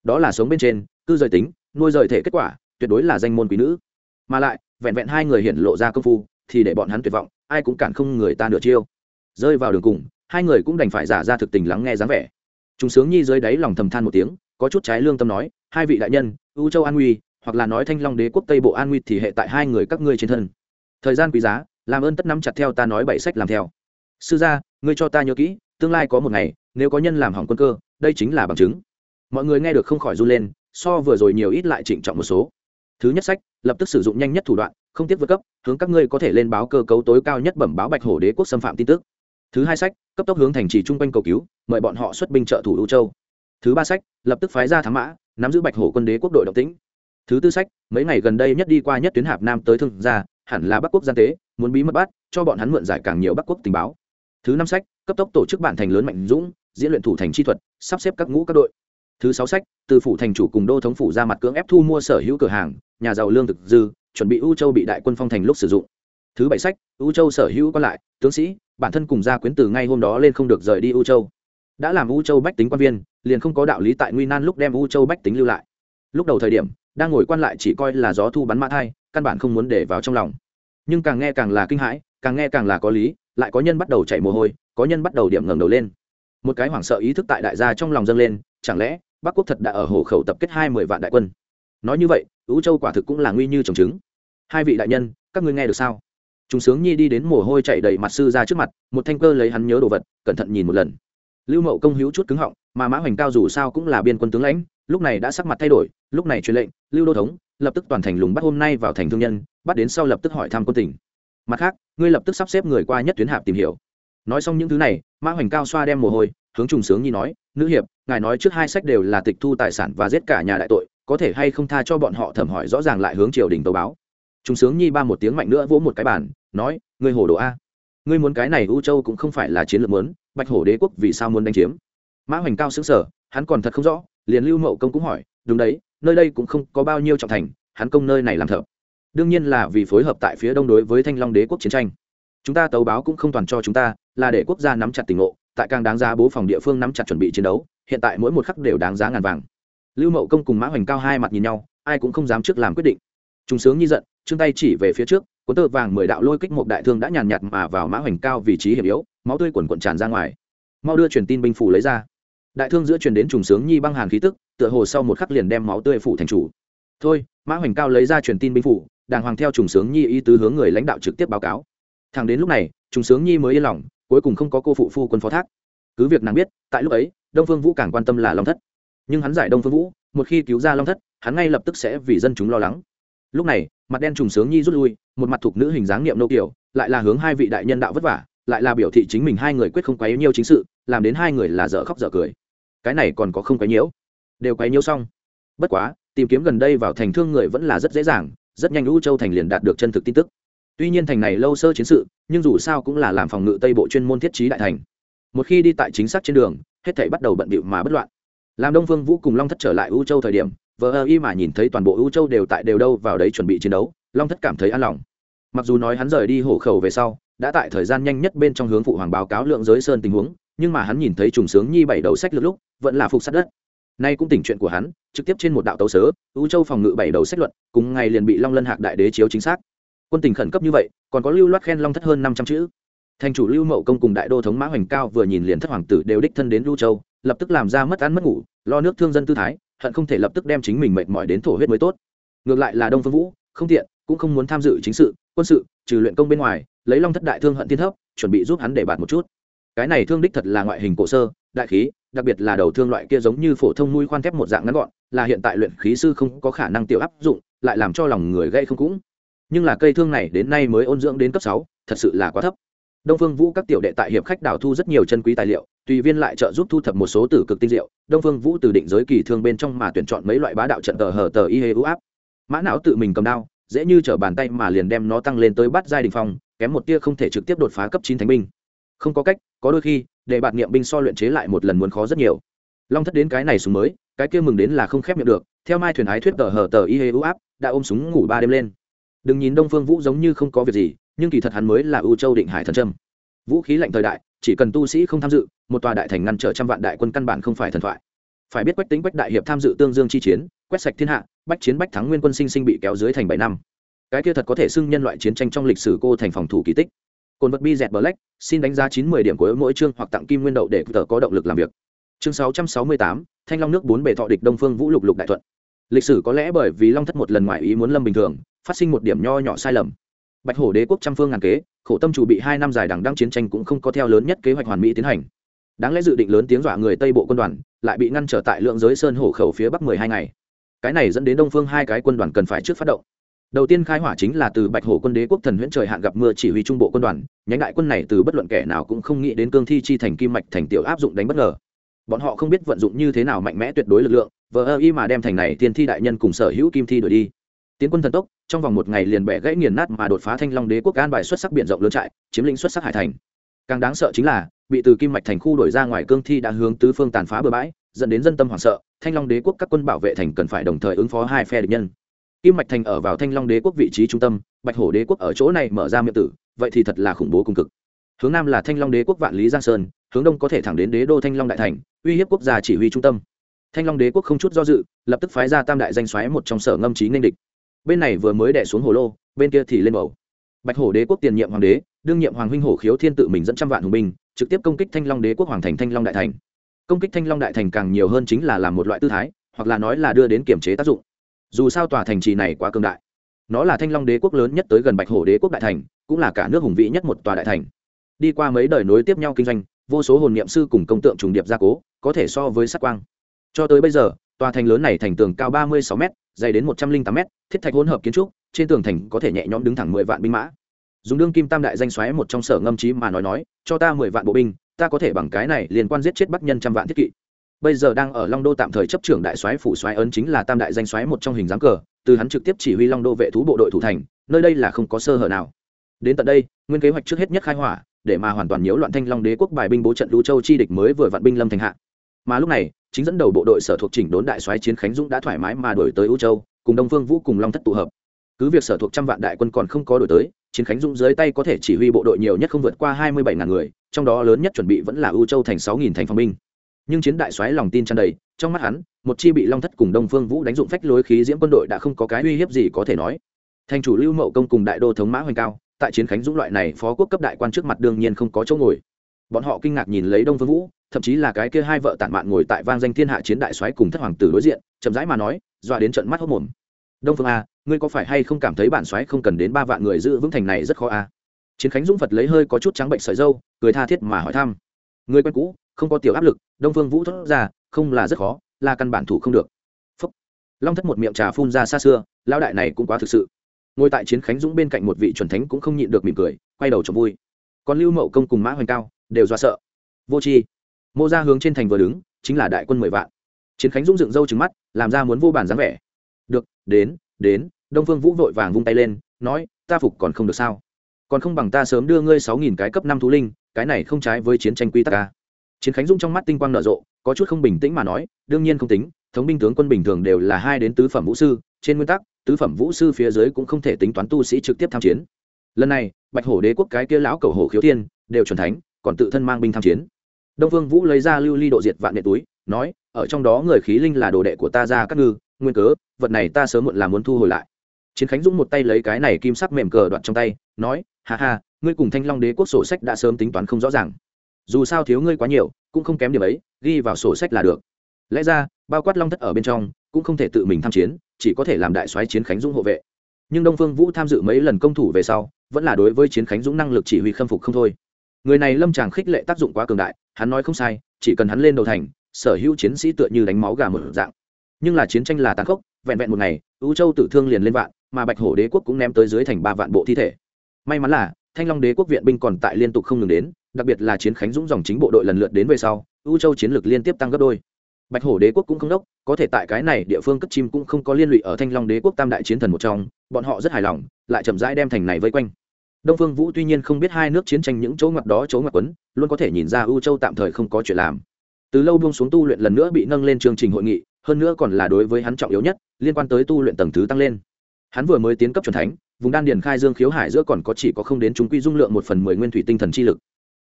Đó là sống bên trên, cư rời tính, nuôi rời thể kết quả, tuyệt đối là danh môn quý nữ. Mà lại vẹn vẹn hai người hiện lộ ra công phu, thì để bọn hắn tuyệt vọng, ai cũng cản không người ta nửa chiêu. Rơi vào đường cùng, hai người cũng đành phải giả ra thực tình lắng nghe dáng vẻ. Chúng sướng nhi dưới đáy lòng thầm than một tiếng, có chút trái lương tâm nói, hai vị đại nhân, U châu an nguy hoặc là nói thanh long đế quốc tây bộ an nguy thì hệ tại hai người các ngươi trên thân. Thời gian quý giá, làm ơn tất nắm chặt theo ta nói bảy sách làm theo. Sư gia, ngươi cho ta nhớ kỹ, tương lai có một ngày, nếu có nhân làm hỏng quân cơ, đây chính là bằng chứng. Mọi người nghe được không khỏi run lên, so vừa rồi nhiều ít lại trịnh trọng một số thứ nhất sách, lập tức sử dụng nhanh nhất thủ đoạn, không tiếp vượt cấp, hướng các ngươi có thể lên báo cơ cấu tối cao nhất bẩm báo bạch hổ đế quốc xâm phạm tin tức. Thứ hai sách, cấp tốc hướng thành trì chung quanh cầu cứu, mời bọn họ xuất binh trợ thủ ưu châu. Thứ ba sách, lập tức phái ra thám mã, nắm giữ bạch hổ quân đế quốc đội động tĩnh. Thứ tư sách, mấy ngày gần đây nhất đi qua nhất tuyến hạp nam tới thương gia, hẳn là bắc quốc gian tế, muốn bí mật bắt, cho bọn hắn mượn giải càng nhiều bắc quốc tình báo. Thứ năm sách, cấp tốc tổ chức bản thành lớn mạnh dũng, diễn luyện thủ thành chi thuật, sắp xếp các ngũ các đội thứ sáu sách, từ phủ thành chủ cùng đô thống phủ ra mặt cưỡng ép thu mua sở hữu cửa hàng, nhà giàu lương thực dư, chuẩn bị u châu bị đại quân phong thành lúc sử dụng. Thứ bảy sách u châu sở hữu còn lại, tướng sĩ, bản thân cùng gia quyến từ ngay hôm đó lên không được rời đi u châu. Đã làm u châu bách tính quan viên, liền không có đạo lý tại nguy nan lúc đem u châu bách tính lưu lại. Lúc đầu thời điểm, đang ngồi quan lại chỉ coi là gió thu bắn mã thai, căn bản không muốn để vào trong lòng. Nhưng càng nghe càng là kinh hãi, càng nghe càng là có lý, lại có nhân bắt đầu chảy mồ hôi, có nhân bắt đầu điểm ngẩng đầu lên. Một cái hoảng sợ ý thức tại đại gia trong lòng dâng lên, chẳng lẽ bắc quốc thật đã ở hồ khẩu tập kết hai mươi vạn đại quân nói như vậy ứ châu quả thực cũng là nguy như trồng trứng hai vị đại nhân các ngươi nghe được sao chúng sướng nhi đi đến mồ hôi chạy đầy mặt sư ra trước mặt một thanh cơ lấy hắn nhớ đồ vật cẩn thận nhìn một lần lưu mậu công hữu chút cứng họng mà mã hoành cao dù sao cũng là biên quân tướng lãnh lúc này đã sắc mặt thay đổi lúc này truyền lệnh lưu đô thống lập tức toàn thành lùng bắt hôm nay vào thành thương nhân bắt đến sau lập tức hỏi thăm quân tỉnh mặt khác ngươi lập tức sắp xếp người qua nhất tuyến hạp tìm hiểu nói xong những thứ này mã hoành cao xoa đem mồ hôi hướng trùng sướng nhi nói nữ hiệp ngài nói trước hai sách đều là tịch thu tài sản và giết cả nhà đại tội, có thể hay không tha cho bọn họ thẩm hỏi rõ ràng lại hướng triều đình tố báo? Chúng sướng nhi ba một tiếng mạnh nữa vỗ một cái bản nói, ngươi hồ đồ a. Ngươi muốn cái này u châu cũng không phải là chiến lược muốn bạch hổ đế quốc vì sao muốn đánh chiếm? Mã hoành cao xứng sở hắn còn thật không rõ, liền lưu mậu công cũng hỏi, đúng đấy, nơi đây cũng không có bao nhiêu trọng thành, hắn công nơi này làm thợ. Đương nhiên là vì phối hợp tại phía đông đối với thanh long đế quốc chiến tranh. Chúng ta tấu báo cũng không toàn cho chúng ta, là để quốc gia nắm chặt tình ngộ, tại càng đáng giá bố phòng địa phương nắm chặt chuẩn bị chiến đấu hiện tại mỗi một khắc đều đáng giá ngàn vàng. Lưu mậu công cùng mã hoành cao hai mặt nhìn nhau, ai cũng không dám trước làm quyết định. Chúng sướng như giận chương tay chỉ về phía trước, cuốn tơ vàng mười đạo lôi kích một đại thương đã nhàn nhạt mà vào mã hoành cao vị trí hiểm yếu, máu tươi quần quần tràn ra ngoài. Mau đưa truyền tin binh phủ lấy ra. Đại thương giữa truyền đến trùng sướng nhi băng hàn khí tức, tựa hồ sau một khắc liền đem máu tươi phủ thành chủ. Thôi, mã hoành cao lấy ra truyền tin binh phủ, đàng hoàng theo trùng sướng nhi ý tứ hướng người lãnh đạo trực tiếp báo cáo. Thằng đến lúc này, trùng sướng nhi mới yên lòng, cuối cùng không có cô phụ phu quân phó thác. Cứ việc nàng biết, tại lúc ấy đông phương vũ càng quan tâm là long thất. Nhưng hắn giải đông phương vũ, một khi cứu ra long thất, hắn ngay lập tức sẽ vì dân chúng lo lắng. Lúc này, mặt đen trùng sướng nhi rút lui, một mặt thuộc nữ hình dáng niệm nô kiểu lại là hướng hai vị đại nhân đạo vất vả, lại là biểu thị chính mình hai người quyết không quấy nhiêu chính sự, làm đến hai người là dở khóc dở cười. Cái này còn có không quấy nhiễu? Đều quấy nhiễu xong. Bất quá, tìm kiếm gần đây vào thành thương người vẫn là rất dễ dàng, rất nhanh u châu thành liền đạt được chân thực tin tức. Tuy nhiên thành này lâu sơ chiến sự, nhưng dù sao cũng là làm phòng ngự tây bộ chuyên môn thiết trí đại thành. Một khi đi tại chính xác trên đường hết thảy bắt đầu bận bịu mà bất loạn. Làm đông vương vũ cùng long thất trở lại u châu thời điểm Vừa ơ y mà nhìn thấy toàn bộ u châu đều tại đều đâu vào đấy chuẩn bị chiến đấu, long thất cảm thấy an lòng. Mặc dù nói hắn rời đi hổ khẩu về sau, đã tại thời gian nhanh nhất bên trong hướng phụ hoàng báo cáo lượng giới sơn tình huống, nhưng mà hắn nhìn thấy trùng sướng nhi bảy đầu sách lượt lúc, vẫn là phục sát đất. Nay cũng tỉnh chuyện của hắn, trực tiếp trên một đạo tấu sớ, u châu phòng ngự bảy đầu sách luận, cùng ngày liền bị long lân hạc đại đế chiếu chính xác. Quân tình khẩn cấp như vậy, còn có lưu loát khen long thất hơn năm trăm chữ thành chủ lưu mậu công cùng đại đô thống mã hoành cao vừa nhìn liền thất hoàng tử đều đích thân đến lưu châu, lập tức làm ra mất ăn mất ngủ, lo nước thương dân tư thái, hận không thể lập tức đem chính mình mệt mỏi đến thổ huyết mới tốt. Ngược lại là đông phương vũ, không tiện, cũng không muốn tham dự chính sự, quân sự, trừ luyện công bên ngoài, lấy long thất đại thương hận thiên thấp, chuẩn bị giúp hắn để bạt một chút. Cái này thương đích thật là ngoại hình cổ sơ, đại khí, đặc biệt là đầu thương loại kia giống như phổ thông nuôi khoan thép một dạng ngắn gọn, là hiện tại luyện khí sư không có khả năng tiểu áp dụng, lại làm cho lòng người gây không cũng. Nhưng là cây thương này đến nay mới ôn dưỡng đến cấp sáu, thật sự là quá thấp đông phương vũ các tiểu đệ tại hiệp khách đảo thu rất nhiều chân quý tài liệu, tùy viên lại trợ giúp thu thập một số tử cực tinh diệu. Đông phương vũ từ định giới kỳ thương bên trong mà tuyển chọn mấy loại bá đạo trận tờ hở tờ y hê u áp. Mã não tự mình cầm đao, dễ như t bàn tay mà liền đem nó tăng lên tới bắt giai đình phong, kém một tia không thể trực tiếp đột phá cấp chín thánh binh. Không có cách, có đôi khi, để bạn niệm binh so luyện chế lại một lần muốn khó rất nhiều. Long thất đến cái này súng mới, cái kia mừng đến là không khép miệng được, theo mai thuyền ái thuyết tờ hở tờ y hê u áp, đã ôm súng ngủ ba đêm lên. Đừng nhìn đông phương vũ giống như không có việc gì nhưng kỳ thật hắn mới là ưu châu định hải thần trâm. Vũ khí lạnh thời đại, chỉ cần tu sĩ không tham dự, một tòa đại thành ngăn trở trăm vạn đại quân căn bản không phải thần thoại. Phải biết quách tính quách đại hiệp tham dự tương dương chi chiến, quét sạch thiên hạ, bách chiến bách thắng nguyên quân sinh sinh bị kéo dưới thành bảy năm. Cái kia thật có thể xưng nhân loại chiến tranh trong lịch sử cô thành phòng thủ kỳ tích. Cồn vật bi dẹt black, xin đánh giá chín mươi điểm của mỗi chương hoặc tặng kim nguyên đậu để tờ có động lực làm việc. Chương sáu trăm sáu mươi tám, thanh long nước bốn bề thọ địch đông phương vũ lục lục đại thuận. Lịch sử có lẽ bởi vì long thất một lần ngoài ý muốn lâm bình thường, phát sinh một điểm nho nhỏ sai lầm bạch hổ đế quốc trăm phương ngàn kế, khổ tâm chủ bị hai năm dài đằng đăng chiến tranh cũng không có theo lớn nhất kế hoạch hoàn mỹ tiến hành. Đáng lẽ dự định lớn tiếng dọa người tây bộ quân đoàn, lại bị ngăn trở tại lượng giới sơn hổ khẩu phía bắc mười hai ngày. Cái này dẫn đến đông phương hai cái quân đoàn cần phải trước phát động. Đầu tiên khai hỏa chính là từ bạch hổ quân đế quốc thần huyễn trời hạn gặp mưa chỉ huy trung bộ quân đoàn, nhánh đại quân này từ bất luận kẻ nào cũng không nghĩ đến cương thi chi thành kim mạch thành tiểu áp dụng đánh bất ngờ. Bọn họ không biết vận dụng như thế nào mạnh mẽ tuyệt đối lực lượng, vờ ơ y mà đem thành này tiên thi đại nhân cùng sở hữu kim thi đổi đi tiến quân thần tốc, trong vòng một ngày liền bẻ gãy nghiền nát mà đột phá thanh long đế quốc an bài xuất sắc b i ể n rộng lớn trại, chiếm lĩnh xuất sắc hải thành. Càng đáng sợ chính là, bị từ kim mạch thành khu đổi ra ngoài cương thi đã hướng tứ phương tàn phá bừa bãi, dẫn đến dân tâm hoảng sợ, thanh long đế quốc các quân bảo vệ thành cần phải đồng thời ứng phó hai phe địch nhân. Kim mạch thành ở vào thanh long đế quốc vị trí trung tâm, bạch hổ đế quốc ở chỗ này mở ra miệng tử, vậy thì thật là khủng bố cùng cực. Hướng nam là thanh long đế quốc vạn lý giang sơn, hướng đông có thể thẳng đến đế đô thanh long đại thành, uy hiếp quốc gia chỉ huy trung tâm. Thanh long đế quốc không chút do dự, lập tức phái ra tam đại danh xoáy một trong sở ngâm trí nên địch bên này vừa mới đẻ xuống hồ lô, bên kia thì lên bầu. Bạch hổ đế quốc tiền nhiệm hoàng đế, đương nhiệm hoàng huynh hổ khiếu thiên tự mình dẫn trăm vạn hùng binh, trực tiếp công kích thanh long đế quốc hoàng thành thanh long đại thành. Công kích thanh long đại thành càng nhiều hơn chính là làm một loại tư thái, hoặc là nói là đưa đến kiểm chế tác dụng. Dù sao tòa thành trì này quá cường đại. Nó là thanh long đế quốc lớn nhất tới gần bạch hổ đế quốc đại thành, cũng là cả nước hùng vĩ nhất một tòa đại thành. Đi qua mấy đời nối tiếp nhau kinh doanh, vô số hồn niệm sư cùng công tượng trùng điệp gia cố, có thể so với sắc quang. Cho tới bây giờ, tòa thành lớn này thành tường cao ba mươi sáu m dày đến một trăm linh tám m thiết thạch hỗn hợp kiến trúc, trên tường thành có thể nhẹ nhõm đứng thẳng mười vạn binh mã. Dùng đương kim tam đại danh xoáy một trong sở ngâm trí mà nói nói, cho ta mười vạn bộ binh, ta có thể bằng cái này liên quan giết chết bắc nhân trăm vạn thiết kỵ. Bây giờ đang ở long đô tạm thời chấp trưởng đại soái phủ soái ấn chính là tam đại danh soái một trong hình dáng cờ, từ hắn trực tiếp chỉ huy long đô vệ thú bộ đội thủ thành, nơi đây là không có sơ hở nào. Đến tận đây, nguyên kế hoạch trước hết nhất khai hỏa, để mà hoàn toàn nhiễu loạn thanh long đế quốc bài binh bố trận lũ châu chi địch mới vừa vạn binh lâm thành hạ. Mà lúc này chính dẫn đầu bộ đội sở thuộc chỉnh đốn đại soái chiến khánh dũng đã thoải mái mà đổi tới ưu châu, cùng đông phương vũ cùng long thất tụ hợp. Cứ việc sở thuộc trăm vạn đại quân còn không có đổi tới, chiến khánh dũng dưới tay có thể chỉ huy bộ đội nhiều nhất không vượt qua hai mươi bảy ngàn người, trong đó lớn nhất chuẩn bị vẫn là ưu châu thành sáu nghìn thành phòng binh. Nhưng chiến đại soái lòng tin tràn đầy, trong mắt hắn, một chi bị long thất cùng đông phương vũ đánh dụng phách lối khí diễm quân đội đã không có cái uy hiếp gì có thể nói. Thành chủ lưu mậu công cùng đại đô thống mã hoành cao, tại chiến khánh dũng loại này phó quốc cấp đại quan trước mặt đương nhiên không có chỗ ngồi. Bọn họ kinh ngạc nhìn lấy đông phương vũ thậm chí là cái kia hai vợ tản mạn ngồi tại vang danh thiên hạ chiến đại soái cùng thất hoàng tử đối diện, chậm rãi mà nói, dọa đến trận mắt hốc mồm. Đông phương a, ngươi có phải hay không cảm thấy bản soái không cần đến ba vạn người giữ vững thành này rất khó a? Chiến khánh dũng phật lấy hơi có chút trắng bệnh sợi dâu, cười tha thiết mà hỏi thăm. Người quen cũ, không có tiểu áp lực, đông phương vũ thốt ra, không là rất khó, là căn bản thủ không được. Phúc. long thất một miệng trà phun ra xa xưa, lão đại này cũng quá thực sự. Ngồi tại chiến khánh dũng bên cạnh một vị chuẩn thánh cũng không nhịn được mỉm cười, quay đầu cho vui. Còn lưu mậu công cùng mã hoành cao, đều do sợ. Vô tri mô ra hướng trên thành vừa đứng, chính là đại quân mười vạn. Chiến khánh dũng dựng râu trứng mắt, làm ra muốn vô bản dáng vẻ. Được, đến đến, đông phương vũ vội vàng vung tay lên, nói, ta phục còn không được sao? Còn không bằng ta sớm đưa ngươi sáu nghìn cái cấp năm thú linh, cái này không trái với chiến tranh quy tắc ca chiến khánh dũng trong mắt tinh quang nở rộ, có chút không bình tĩnh mà nói, đương nhiên không tính, thống binh tướng quân bình thường đều là hai đến tứ phẩm vũ sư, trên nguyên tắc, tứ phẩm vũ sư phía dưới cũng không thể tính toán tu sĩ trực tiếp tham chiến. Lần này, bạch hổ đế quốc cái kia lão cầu hổ khiếu thiên đều chuẩn thánh, còn tự thân mang binh tham chiến đông vương vũ lấy ra lưu ly độ diệt vạn nệ túi, nói, ở trong đó người khí linh là đồ đệ của ta ra các ngư, nguyên cớ, vật này ta sớm muộn là muốn thu hồi lại. Chiến khánh dũng một tay lấy cái này kim sắc mềm cờ đoạn trong tay, nói, ha ha, ngươi cùng thanh long đế quốc sổ sách đã sớm tính toán không rõ ràng. Dù sao thiếu ngươi quá nhiều, cũng không kém điểm ấy, ghi vào sổ sách là được. Lẽ ra, bao quát long thất ở bên trong, cũng không thể tự mình tham chiến, chỉ có thể làm đại soái chiến khánh dũng hộ vệ. Nhưng đông phương vũ tham dự mấy lần công thủ về sau, vẫn là đối với chiến khánh dũng năng lực chỉ huy khâm phục không thôi người này lâm tràng khích lệ tác dụng quá cường đại, hắn nói không sai, chỉ cần hắn lên đầu thành, sở hữu chiến sĩ tựa như đánh máu gà một dạng. Nhưng là chiến tranh là tàn khốc, vẹn vẹn một ngày ưu châu tử thương liền lên vạn, mà bạch hổ đế quốc cũng ném tới dưới thành ba vạn bộ thi thể. May mắn là, thanh long đế quốc viện binh còn tại liên tục không ngừng đến, đặc biệt là chiến khánh dũng dòng chính bộ đội lần lượt đến về sau ưu châu chiến lược liên tiếp tăng gấp đôi. Bạch hổ đế quốc cũng không đốc, có thể tại cái này địa phương cất chim cũng không có liên lụy ở thanh long đế quốc tam đại chiến thần một trong, bọn họ rất hài lòng, lại chậm rãi đem thành này vây quanh đông phương vũ tuy nhiên không biết hai nước chiến tranh những chỗ ngoặt đó chỗ ngoặt quấn, luôn có thể nhìn ra ưu châu tạm thời không có chuyện làm. Từ lâu buông xuống tu luyện lần nữa bị nâng lên chương trình hội nghị, hơn nữa còn là đối với hắn trọng yếu nhất, liên quan tới tu luyện tầng thứ tăng lên. Hắn vừa mới tiến cấp c thánh, vùng đan điền khai dương khiếu hải giữa còn có chỉ có không đến chúng quy dung lượng một phần mười nguyên thủy tinh thần chi lực.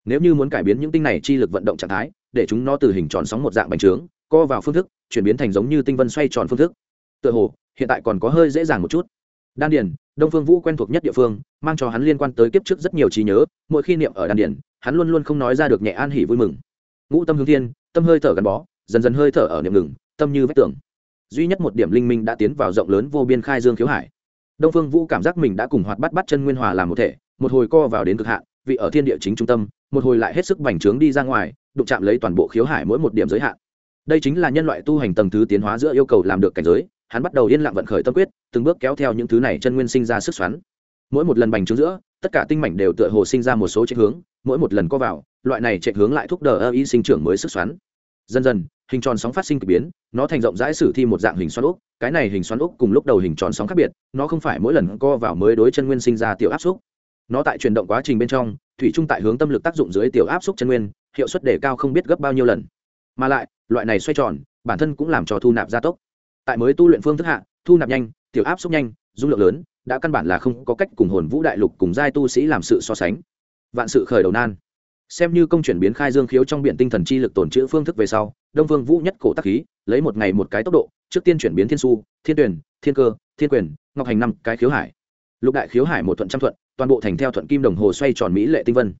Nếu như muốn cải biến những tinh này chi lực vận động trạng thái, để chúng nó từ hình tròn sóng một dạng bành trướng, co vào phương thức, chuyển biến thành giống như tinh vân xoay tròn phương thức. Tựa hồ, hiện tại còn có hơi dễ dàng một chút đan điền, đông phương vũ quen thuộc nhất địa phương, mang cho hắn liên quan tới kiếp trước rất nhiều trí nhớ, mỗi khi niệm ở đan điền, hắn luôn luôn không nói ra được nhẹ an hỉ vui mừng. Ngũ tâm hướng thiên, tâm hơi thở gắn bó, dần dần hơi thở ở niệm ngừng, tâm như vách tường. Duy nhất một điểm linh minh đã tiến vào rộng lớn vô biên khai dương khiếu hải. Đông phương vũ cảm giác mình đã cùng hoạt bắt bắt chân nguyên hòa làm một thể, một hồi co vào đến cực hạn, vị ở thiên địa chính trung tâm, một hồi lại hết sức bành trướng đi ra ngoài, đụng chạm lấy toàn bộ khiếu hải mỗi một điểm giới hạn. Đây chính là nhân loại tu hành tầng thứ tiến hóa giữa yêu cầu làm được cảnh giới hắn bắt đầu yên lặng vận khởi tâm quyết, từng bước kéo theo những thứ này chân nguyên sinh ra sức xoắn. Mỗi một lần bành trướng giữa, tất cả tinh mảnh đều tựa hồ sinh ra một số chạy hướng, mỗi một lần co vào, loại này chạy hướng lại thúc đẩy ơ y sinh trưởng mới sức xoắn. Dần dần, hình tròn sóng phát sinh k ỳ biến, nó thành rộng rãi sử thi một dạng hình xoắn úc cái này hình xoắn úc cùng lúc đầu hình tròn sóng khác biệt, nó không phải mỗi lần co vào mới đối chân nguyên sinh ra tiểu áp xúc. Nó tại chuyển động quá trình bên trong, thủy trung tại hướng tâm lực tác dụng dưới tiểu áp xúc chân nguyên, hiệu suất đề cao không biết gấp bao nhiêu lần. Mà lại, loại này xoay tròn, bản thân cũng làm cho thu nạp gia tốc tại mới tu luyện phương thức hạ, thu nạp nhanh, tiểu áp xúc nhanh, dung lượng lớn, đã căn bản là không có cách cùng hồn vũ đại lục cùng giai tu sĩ làm sự so sánh. Vạn sự khởi đầu nan. Xem như công chuyển biến khai dương khiếu trong biển tinh thần chi lực tồn trữ phương thức về sau, đông vương vũ nhất cổ tắc khí, lấy một ngày một cái tốc độ, trước tiên chuyển biến thiên su, thiên tuyển, thiên cơ, thiên quyền, ngọc hành năm cái khiếu hải. Lục đại khiếu hải một thuận trăm thuận, toàn bộ thành theo thuận kim đồng hồ xoay tròn mỹ lệ tinh vân.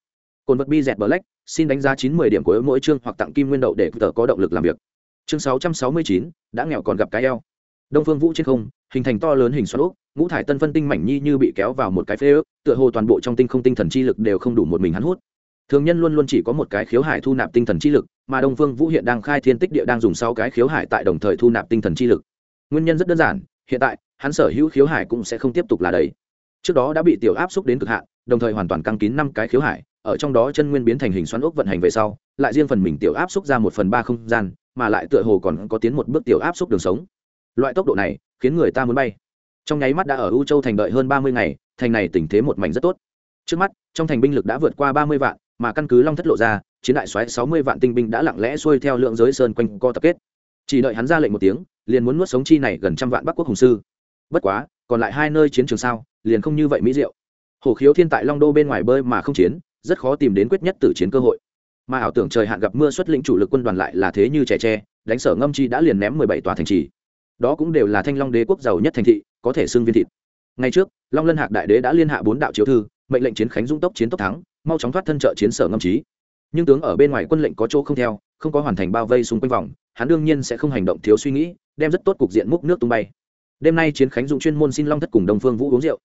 Cồn vật bi dẹt lách xin đánh giá chín mươi điểm của mỗi chương hoặc tặng kim nguyên đậu để tờ có động lực làm việc chương sáu trăm sáu mươi chín, đã nghèo còn gặp cái eo. Đông phương vũ trên không, hình thành to lớn hình xoắn ốc, ngũ thải tân phân tinh mảnh nhi như bị kéo vào một cái phế ước, tựa hồ toàn bộ trong tinh không tinh thần chi lực đều không đủ một mình hắn hút. Thường nhân luôn luôn chỉ có một cái khiếu hải thu nạp tinh thần chi lực, mà đông phương vũ hiện đang khai thiên tích địa đang dùng sáu cái khiếu hải tại đồng thời thu nạp tinh thần chi lực. Nguyên nhân rất đơn giản, hiện tại, hắn sở hữu khiếu hải cũng sẽ không tiếp tục là đấy trước đó đã bị tiểu áp xúc đến cực hạn, đồng thời hoàn toàn căng kín năm cái khiếu hải, ở trong đó chân nguyên biến thành hình xoắn ốc vận hành về sau, lại riêng phần mình tiểu áp xúc ra một phần ba không gian mà lại tựa hồ còn có tiến một bước tiểu áp xúc đường sống. Loại tốc độ này khiến người ta muốn bay. Trong nháy mắt đã ở u châu thành đợi hơn ba mươi ngày, thành này tình thế một mảnh rất tốt. Trước mắt, trong thành binh lực đã vượt qua ba mươi vạn, mà căn cứ long thất lộ ra, chiến đại xoáy sáu mươi vạn tinh binh đã lặng lẽ xuôi theo lượng giới sơn quanh co tập kết. Chỉ đợi hắn ra lệnh một tiếng, liền muốn nuốt sống chi này gần trăm vạn bắc quốc hùng sư. Bất quá, còn lại hai nơi chiến trường sao, liền không như vậy mỹ diệu. Hổ khiếu thiên tại long đô bên ngoài bơi mà không chiến, rất khó tìm đến quyết nhất tử chiến cơ hội mà ảo tưởng trời hạn gặp mưa xuất lĩnh chủ lực quân đoàn lại là thế như trẻ tre, đánh sở ngâm chi đã liền ném mười bảy tòa thành trì. Đó cũng đều là thanh long đế quốc giàu nhất thành thị, có thể xưng viên thịt. Ngày trước, long lân hạc đại đế đã liên hạ bốn đạo chiếu thư, mệnh lệnh chiến khánh dung tốc chiến tốc thắng, mau chóng thoát thân trợ chiến sở ngâm trí nhưng tướng ở bên ngoài quân lệnh có chỗ không theo, không có hoàn thành bao vây xung quanh vòng, hắn đương nhiên sẽ không hành động thiếu suy nghĩ, đem rất tốt cục diện múc nước tung bay. Đêm nay chiến khánh dung chuyên môn xin long thất cùng đồng phương vũ uống rượu.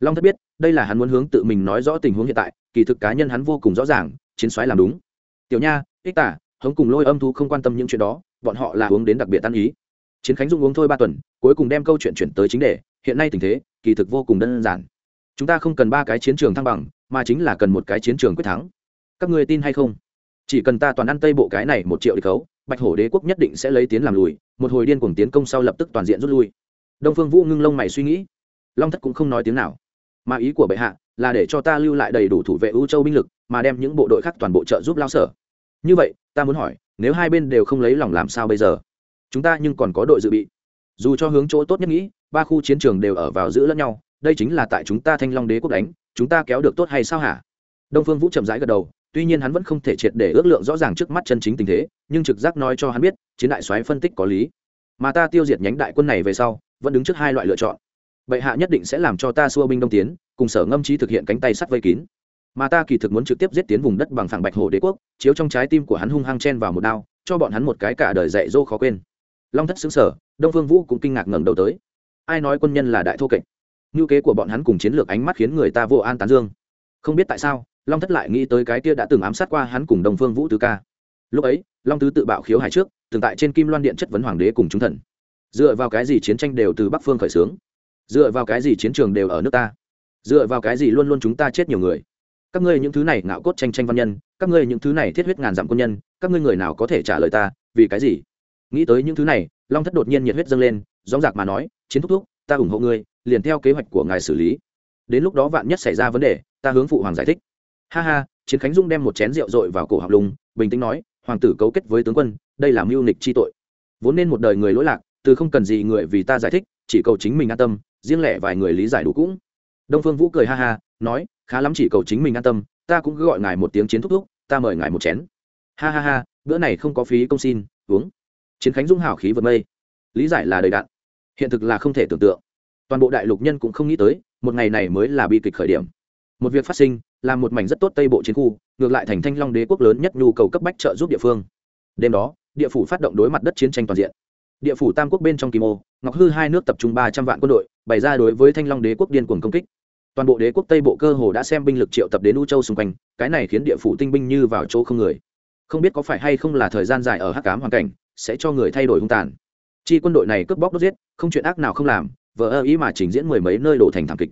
Long thất biết, đây là hắn muốn hướng tự mình nói rõ tình huống hiện tại, kỳ thực cá nhân hắn vô cùng rõ ràng, chiến xoáy làm đúng tiểu nha, ích tả, hống cùng lôi âm thu không quan tâm những chuyện đó, bọn họ là uống đến đặc biệt tan ý. Chiến khánh dung uống thôi ba tuần, cuối cùng đem câu chuyện chuyển tới chính đề, hiện nay tình thế, kỳ thực vô cùng đơn giản. Chúng ta không cần ba cái chiến trường thăng bằng, mà chính là cần một cái chiến trường quyết thắng. Các ngươi tin hay không? Chỉ cần ta toàn ăn tây bộ cái này một triệu đi khấu, bạch hổ đế quốc nhất định sẽ lấy tiến làm lùi, một hồi điên cuồng tiến công sau lập tức toàn diện rút lui. Đông phương vũ ngưng lông mày suy nghĩ. Long thất cũng không nói tiếng nào. Mà ý của bệ hạ là để cho ta lưu lại đầy đủ thủ vệ ưu châu binh lực mà đem những bộ đội khác toàn bộ trợ giúp lao sở. Như vậy, ta muốn hỏi, nếu hai bên đều không lấy lòng làm sao bây giờ? Chúng ta nhưng còn có đội dự bị. Dù cho hướng chỗ tốt nhất nghĩ, ba khu chiến trường đều ở vào giữ lẫn nhau, đây chính là tại chúng ta thanh long đế quốc đánh, chúng ta kéo được tốt hay sao hả? Đông phương vũ chậm rãi gật đầu, tuy nhiên hắn vẫn không thể triệt để ước lượng rõ ràng trước mắt chân chính tình thế, nhưng trực giác nói cho hắn biết, chiến đại soái phân tích có lý. Mà ta tiêu diệt nhánh đại quân này về sau, vẫn đứng trước hai loại lựa chọn. Bệ hạ nhất định sẽ làm cho ta xua binh đông tiến, cùng sở ngâm trí thực hiện cánh tay sắt vây kín mà ta kỳ thực muốn trực tiếp giết tiến vùng đất bằng phẳng bạch hồ đế quốc, chiếu trong trái tim của hắn hung hăng chen vào một đao, cho bọn hắn một cái cả đời dạy dỗ khó quên. Long thất xứng sở, đông phương vũ cũng kinh ngạc ngẩng đầu tới. Ai nói quân nhân là đại thô kệch? Ngữ kế của bọn hắn cùng chiến lược ánh mắt khiến người ta vô an tán dương. Không biết tại sao, long thất lại nghĩ tới cái kia đã từng ám sát qua hắn cùng đồng phương vũ tứ ca. Lúc ấy, long tứ tự bạo khiếu hải trước, từng tại trên kim loan điện chất vấn hoàng đế cùng chúng thần. Dựa vào cái gì chiến tranh đều từ bắc phương khởi xướng? Dựa vào cái gì chiến trường đều ở nước ta? Dựa vào cái gì luôn luôn chúng ta chết nhiều người? Các ngươi những thứ này ngạo cốt tranh tranh văn nhân, các ngươi những thứ này thiết huyết ngàn dặm quân nhân, các ngươi người nào có thể trả lời ta, vì cái gì? Nghĩ tới những thứ này, long thất đột nhiên nhiệt huyết dâng lên dóng dạc mà nói, chiến thúc thúc, ta ủng hộ ngươi, liền theo kế hoạch của ngài xử lý. Đến lúc đó vạn nhất xảy ra vấn đề, ta hướng phụ hoàng giải thích. Ha ha, chiến khánh dung đem một chén rượu dội vào cổ học lùng bình tĩnh nói, hoàng tử cấu kết với tướng quân, đây là mưu nịch chi tội. Vốn nên một đời người lỗi lạc, từ không cần gì người vì ta giải thích, chỉ cầu chính mình an tâm, riêng lẻ vài người lý giải đủ cũng. Đông phương vũ cười ha ha, nói khá lắm chỉ cầu chính mình an tâm, ta cũng cứ gọi ngài một tiếng chiến thúc thúc, ta mời ngài một chén. Ha ha ha, bữa này không có phí công xin, uống. Chiến khánh dung hào khí vượt mây. Lý giải là đầy đạn hiện thực là không thể tưởng tượng. Toàn bộ đại lục nhân cũng không nghĩ tới, một ngày này mới là bi kịch khởi điểm. Một việc phát sinh là một mảnh rất tốt tây bộ chiến khu, ngược lại thành thanh long đế quốc lớn nhất nhu cầu cấp bách trợ giúp địa phương. Đêm đó, địa phủ phát động đối mặt đất chiến tranh toàn diện. Địa phủ tam quốc bên trong kim ô, ngọc hư hai nước tập trung ba trăm vạn quân đội, bày ra đối với thanh long đế quốc điên cuồng công kích toàn bộ đế quốc tây bộ cơ hồ đã xem binh lực triệu tập đến u châu xung quanh, cái này khiến địa phủ tinh binh như vào chỗ không người. Không biết có phải hay không là thời gian dài ở hắc cám hoàn cảnh, sẽ cho người thay đổi hung tàn. Chi quân đội này cướp bóc đốt giết, không chuyện ác nào không làm vợ ơ ý mà trình diễn mười mấy nơi đổ thành thảm kịch.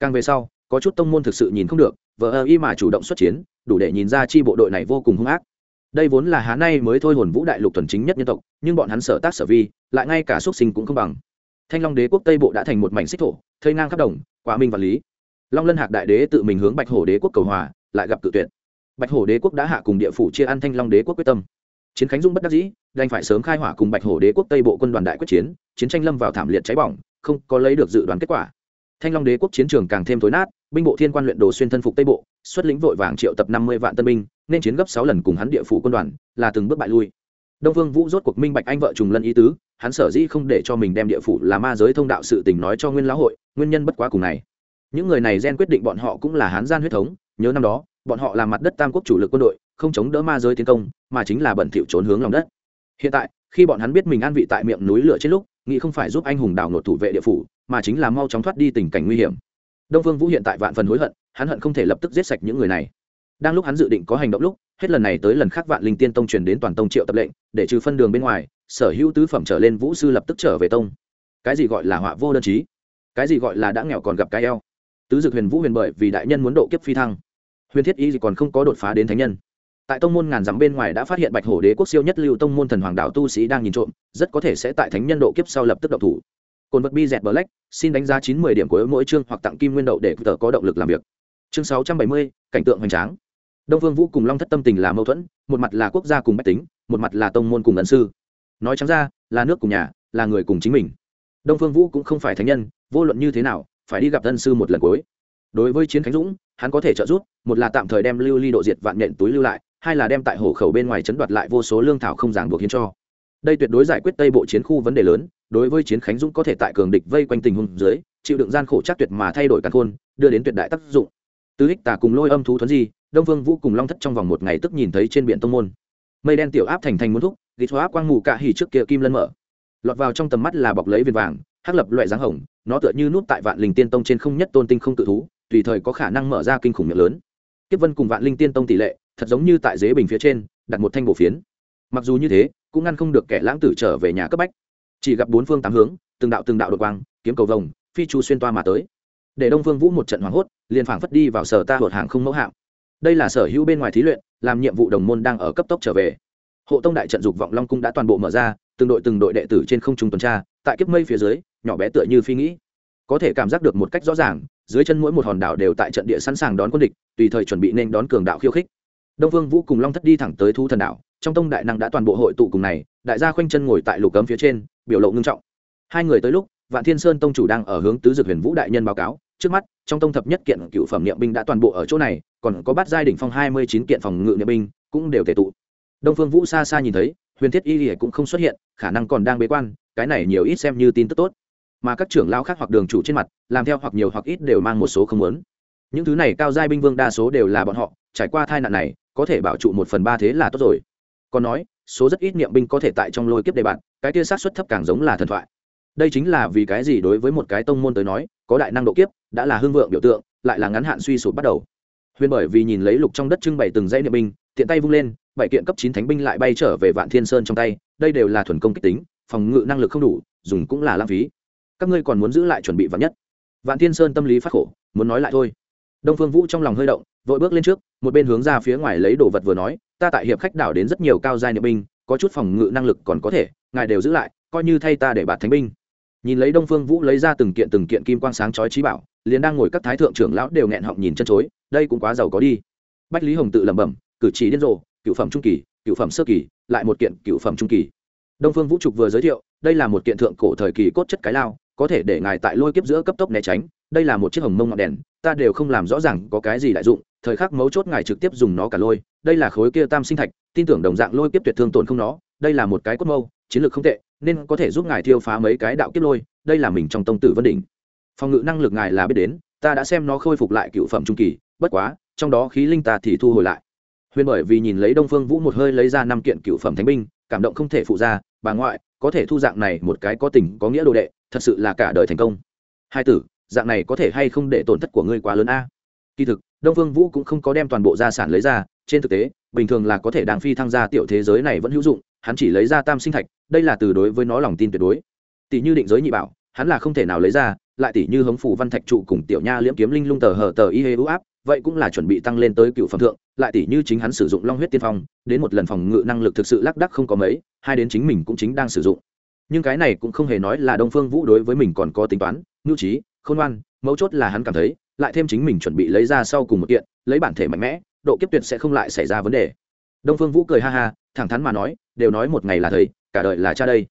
Càng về sau, có chút tông môn thực sự nhìn không được vợ ơ ý mà chủ động xuất chiến, đủ để nhìn ra chi bộ đội này vô cùng hung ác. Đây vốn là há nay mới thôi hồn vũ đại lục thuần chính nhất nhân tộc, nhưng bọn hắn sở tác sở vi, lại ngay cả xuất sinh cũng không bằng. Thanh long đế quốc tây bộ đã thành một mảnh xích thổ, thây ngang khắp đồng quả minh và lý long lân hạc đại đế tự mình hướng bạch hổ đế quốc cầu hòa, lại gặp cự tuyệt. Bạch hổ đế quốc đã hạ cùng địa phủ chia ăn thanh long đế quốc quyết tâm. Chiến khánh dung bất đắc dĩ, đành phải sớm khai hỏa cùng bạch hổ đế quốc tây bộ quân đoàn đại quyết chiến chiến tranh lâm vào thảm liệt cháy bỏng, không có lấy được dự đoán kết quả. Thanh long đế quốc chiến trường càng thêm tối nát, binh bộ thiên quan luyện đồ xuyên thân phục tây bộ, xuất lĩnh vội vàng triệu tập năm mươi vạn tân binh, nên chiến gấp sáu lần cùng hắn địa phủ quân đoàn, là từng bước bại lui. Đông vương vũ rốt cuộc minh bạch anh vợ trùng lân ý tứ, hắn sở dĩ không để cho mình đem địa phủ là ma giới thông đạo sự tình nói cho nguyên lão hội, nguyên nhân bất quá cùng này những người này gen quyết định bọn họ cũng là hán gian huyết thống, nhớ năm đó, bọn họ là mặt đất tam quốc chủ lực quân đội, không chống đỡ ma giới tiến công, mà chính là bẩn thỉu trốn hướng lòng đất. Hiện tại, khi bọn hắn biết mình an vị tại miệng núi lửa trên lúc, nghĩ không phải giúp anh hùng đảo nội thủ vệ địa phủ, mà chính là mau chóng thoát đi tình cảnh nguy hiểm. Đông vương vũ hiện tại vạn phần hối hận, hắn hận không thể lập tức giết sạch những người này. Đang lúc hắn dự định có hành động lúc, hết lần này tới lần khác vạn linh tiên tông truyền đến toàn tông triệu tập lệnh, để trừ phân đường bên ngoài, sở hữu tứ phẩm trở lên vũ sư lập tức trở về tông. Cái gì gọi là họa vô đơn chí? Cái gì gọi là đã nghèo còn gặp cái eo? Tứ Dực huyền vũ huyền bởi vì đại nhân muốn độ kiếp phi thăng. Huyền thiết y gì còn không có đột phá đến thánh nhân. Tại tông môn ngàn dặm bên ngoài đã phát hiện bạch hổ đế quốc siêu nhất lưu tông môn thần hoàng đạo tu sĩ đang nhìn trộm, rất có thể sẽ tại thánh nhân độ kiếp sau lập tức độc thủ. Cồn vật bi dẹt black, xin đánh giá chín mươi điểm của mỗi chương hoặc tặng kim nguyên đậu để tờ có động lực làm việc. Chương sáu trăm bảy mươi, cảnh tượng hoành tráng. Đông Vương vũ cùng long thất tâm tình là mâu thuẫn, một mặt là quốc gia cùng bách tính, một mặt là tông môn cùng ẩn sư. Nói trắng ra, là nước cùng nhà, là người cùng chính mình. Đông phương vũ cũng không phải thánh nhân, vô luận như thế nào phải đi gặp thân sư một lần cuối. Đối với chiến khánh dũng, hắn có thể trợ giúp, một là tạm thời đem lưu ly độ diệt vạn nện túi lưu lại, hai là đem tại hổ khẩu bên ngoài chấn đoạt lại vô số lương thảo không ràng buộc hiến cho. Đây tuyệt đối giải quyết tây bộ chiến khu vấn đề lớn, đối với chiến khánh dũng có thể tại cường địch vây quanh tình huống dưới, chịu đựng gian khổ chắc tuyệt mà thay đổi cả khôn đưa đến tuyệt đại tác dụng. Tứ hích tà cùng lôi âm thú thuấn di, đông vương vũ cùng long thất trong vòng một ngày tức nhìn thấy trên biển tông môn. Mây đen tiểu áp thành thành muốn thúc, ghi hóa quang mù cả hỉ trước kia kim lân mở. Lọt vào trong tầm mắt là bọc lấy viền vàng hắc lập loại dáng hồng, nó tựa như nút tại vạn linh tiên tông trên không nhất tôn tinh không tự thú, tùy thời có khả năng mở ra kinh khủng miệng lớn. Tiếp vân cùng vạn linh tiên tông tỷ lệ, thật giống như tại dế bình phía trên, đặt một thanh bổ phiến. Mặc dù như thế, cũng ngăn không được kẻ lãng tử trở về nhà cấp bách. Chỉ gặp bốn phương tám hướng, từng đạo từng đạo đột quang, kiếm cầu vồng, phi chu xuyên toa mà tới. Để đông vương vũ một trận hoảng hốt, liền phảng phất đi vào sở ta hột hàng không mẫu hạm. Đây là sở hữu bên ngoài thí luyện, làm nhiệm vụ đồng môn đang ở cấp tốc trở về. Hộ tông đại trận dục vọng long cung đã toàn bộ mở ra, từng đội từng đội đệ tử trên không trung tuần tra, tại kiếp mây phía dưới nhỏ bé tựa như phi nghĩ. Có thể cảm giác được một cách rõ ràng, dưới chân mỗi một hòn đảo đều tại trận địa sẵn sàng đón quân địch, tùy thời chuẩn bị nên đón cường đạo khiêu khích. Đông vương vũ cùng long thất đi thẳng tới thu thần đảo, trong tông đại năng đã toàn bộ hội tụ cùng này, đại gia khoanh chân ngồi tại lục cấm phía trên, biểu lộ ngưng trọng. Hai người tới lúc, vạn thiên sơn tông chủ đang ở hướng tứ dực huyền vũ đại nhân báo cáo, trước mắt, trong tông thập nhất kiện cựu phẩm niệm binh đã toàn bộ ở chỗ này, còn có bát giai đỉnh phong hai mươi chín kiện phòng ngự niệm binh cũng đều tề tụ. Đông phương vũ xa xa nhìn thấy, huyền thiết y lìa cũng không xuất hiện, khả năng còn đang bế quan, cái này nhiều ít xem như tin tức tốt mà các trưởng lao khác hoặc đường chủ trên mặt, làm theo hoặc nhiều hoặc ít đều mang một số không lớn những thứ này cao giai binh vương đa số đều là bọn họ, trải qua tai nạn này, có thể bảo trụ một phần ba thế là tốt rồi. Còn nói, số rất ít niệm binh có thể tại trong lôi kiếp đề bạn cái kia sát xuất thấp càng giống là thần thoại. Đây chính là vì cái gì đối với một cái tông môn tới nói, có đại năng độ kiếp, đã là hương vượng biểu tượng, lại là ngắn hạn suy sụp bắt đầu. Huyền bởi vì nhìn lấy lục trong đất trưng bày từng dãy niệm binh, tiện tay vung lên, bảy kiện cấp chín thánh binh lại bay trở về vạn thiên sơn trong tay, đây đều là thuần công kích tính, phòng ngự năng lực không đủ, dùng cũng là lãng phí các ngươi còn muốn giữ lại chuẩn bị vạn nhất. Vạn thiên sơn tâm lý phát khổ, muốn nói lại thôi. Đông phương vũ trong lòng hơi động, vội bước lên trước, một bên hướng ra phía ngoài lấy đồ vật vừa nói, ta tại hiệp khách đảo đến rất nhiều cao giai niệm binh, có chút phòng ngự năng lực còn có thể, ngài đều giữ lại, coi như thay ta để bạt thánh binh. Nhìn lấy đông phương vũ lấy ra từng kiện từng kiện kim quang sáng chói trí bảo, liền đang ngồi các thái thượng trưởng lão đều nghẹn họng nhìn chân chối, đây cũng quá giàu có đi. Bách lý hồng tự lẩm bẩm, cử chỉ điên rồ, cựu phẩm trung kỳ, cựu phẩm sơ kỳ, lại một kiện cựu phẩm trung kỳ. Đông phương vũ trục vừa giới thiệu, đây là một kiện thượng cổ thời kỳ cốt chất cái lao có thể để ngài tại lôi kiếp giữa cấp tốc né tránh, đây là một chiếc hồng mông ngọn đèn, ta đều không làm rõ ràng có cái gì đại dụng, thời khắc mấu chốt ngài trực tiếp dùng nó cả lôi, đây là khối kia tam sinh thạch, tin tưởng đồng dạng lôi kiếp tuyệt thương tổn không nó, đây là một cái cốt mâu, chiến lược không tệ, nên có thể giúp ngài thiêu phá mấy cái đạo kiếp lôi, đây là mình trong tông tử vân đỉnh. Phòng ngự năng lực ngài là biết đến, ta đã xem nó khôi phục lại cựu phẩm trung kỳ, bất quá, trong đó khí linh ta thì thu hồi lại. Huyền bởi vì nhìn lấy đông phương vũ một hơi lấy ra năm kiện cựu phẩm thánh binh, cảm động không thể phụ ra, bà ngoại, có thể thu dạng này một cái có tình, có nghĩa đồ đệ thật sự là cả đời thành công. Hai tử, dạng này có thể hay không để tổn thất của ngươi quá lớn a? Kỳ thực, đông phương vũ cũng không có đem toàn bộ gia sản lấy ra, trên thực tế, bình thường là có thể đàng phi thăng gia tiểu thế giới này vẫn hữu dụng, hắn chỉ lấy ra tam sinh thạch, đây là từ đối với nó lòng tin tuyệt đối. Tỷ như định giới nhị bảo, hắn là không thể nào lấy ra, lại tỷ như hống phủ văn thạch trụ cùng tiểu nha liễm kiếm linh lung tờ hờ tờ y hê ưu áp, vậy cũng là chuẩn bị tăng lên tới cựu phẩm thượng, lại tỷ như chính hắn sử dụng long huyết tiên phong, đến một lần phòng ngự năng lực thực sự lác đắc không có mấy, hai đến chính mình cũng chính đang sử dụng nhưng cái này cũng không hề nói là đông phương vũ đối với mình còn có tính toán mưu trí, khôn ngoan, mấu chốt là hắn cảm thấy, lại thêm chính mình chuẩn bị lấy ra sau cùng một kiện, lấy bản thể mạnh mẽ, độ kiếp tuyệt sẽ không lại xảy ra vấn đề. Đông phương vũ cười ha ha, thẳng thắn mà nói, đều nói một ngày là thầy, cả đời là cha đây.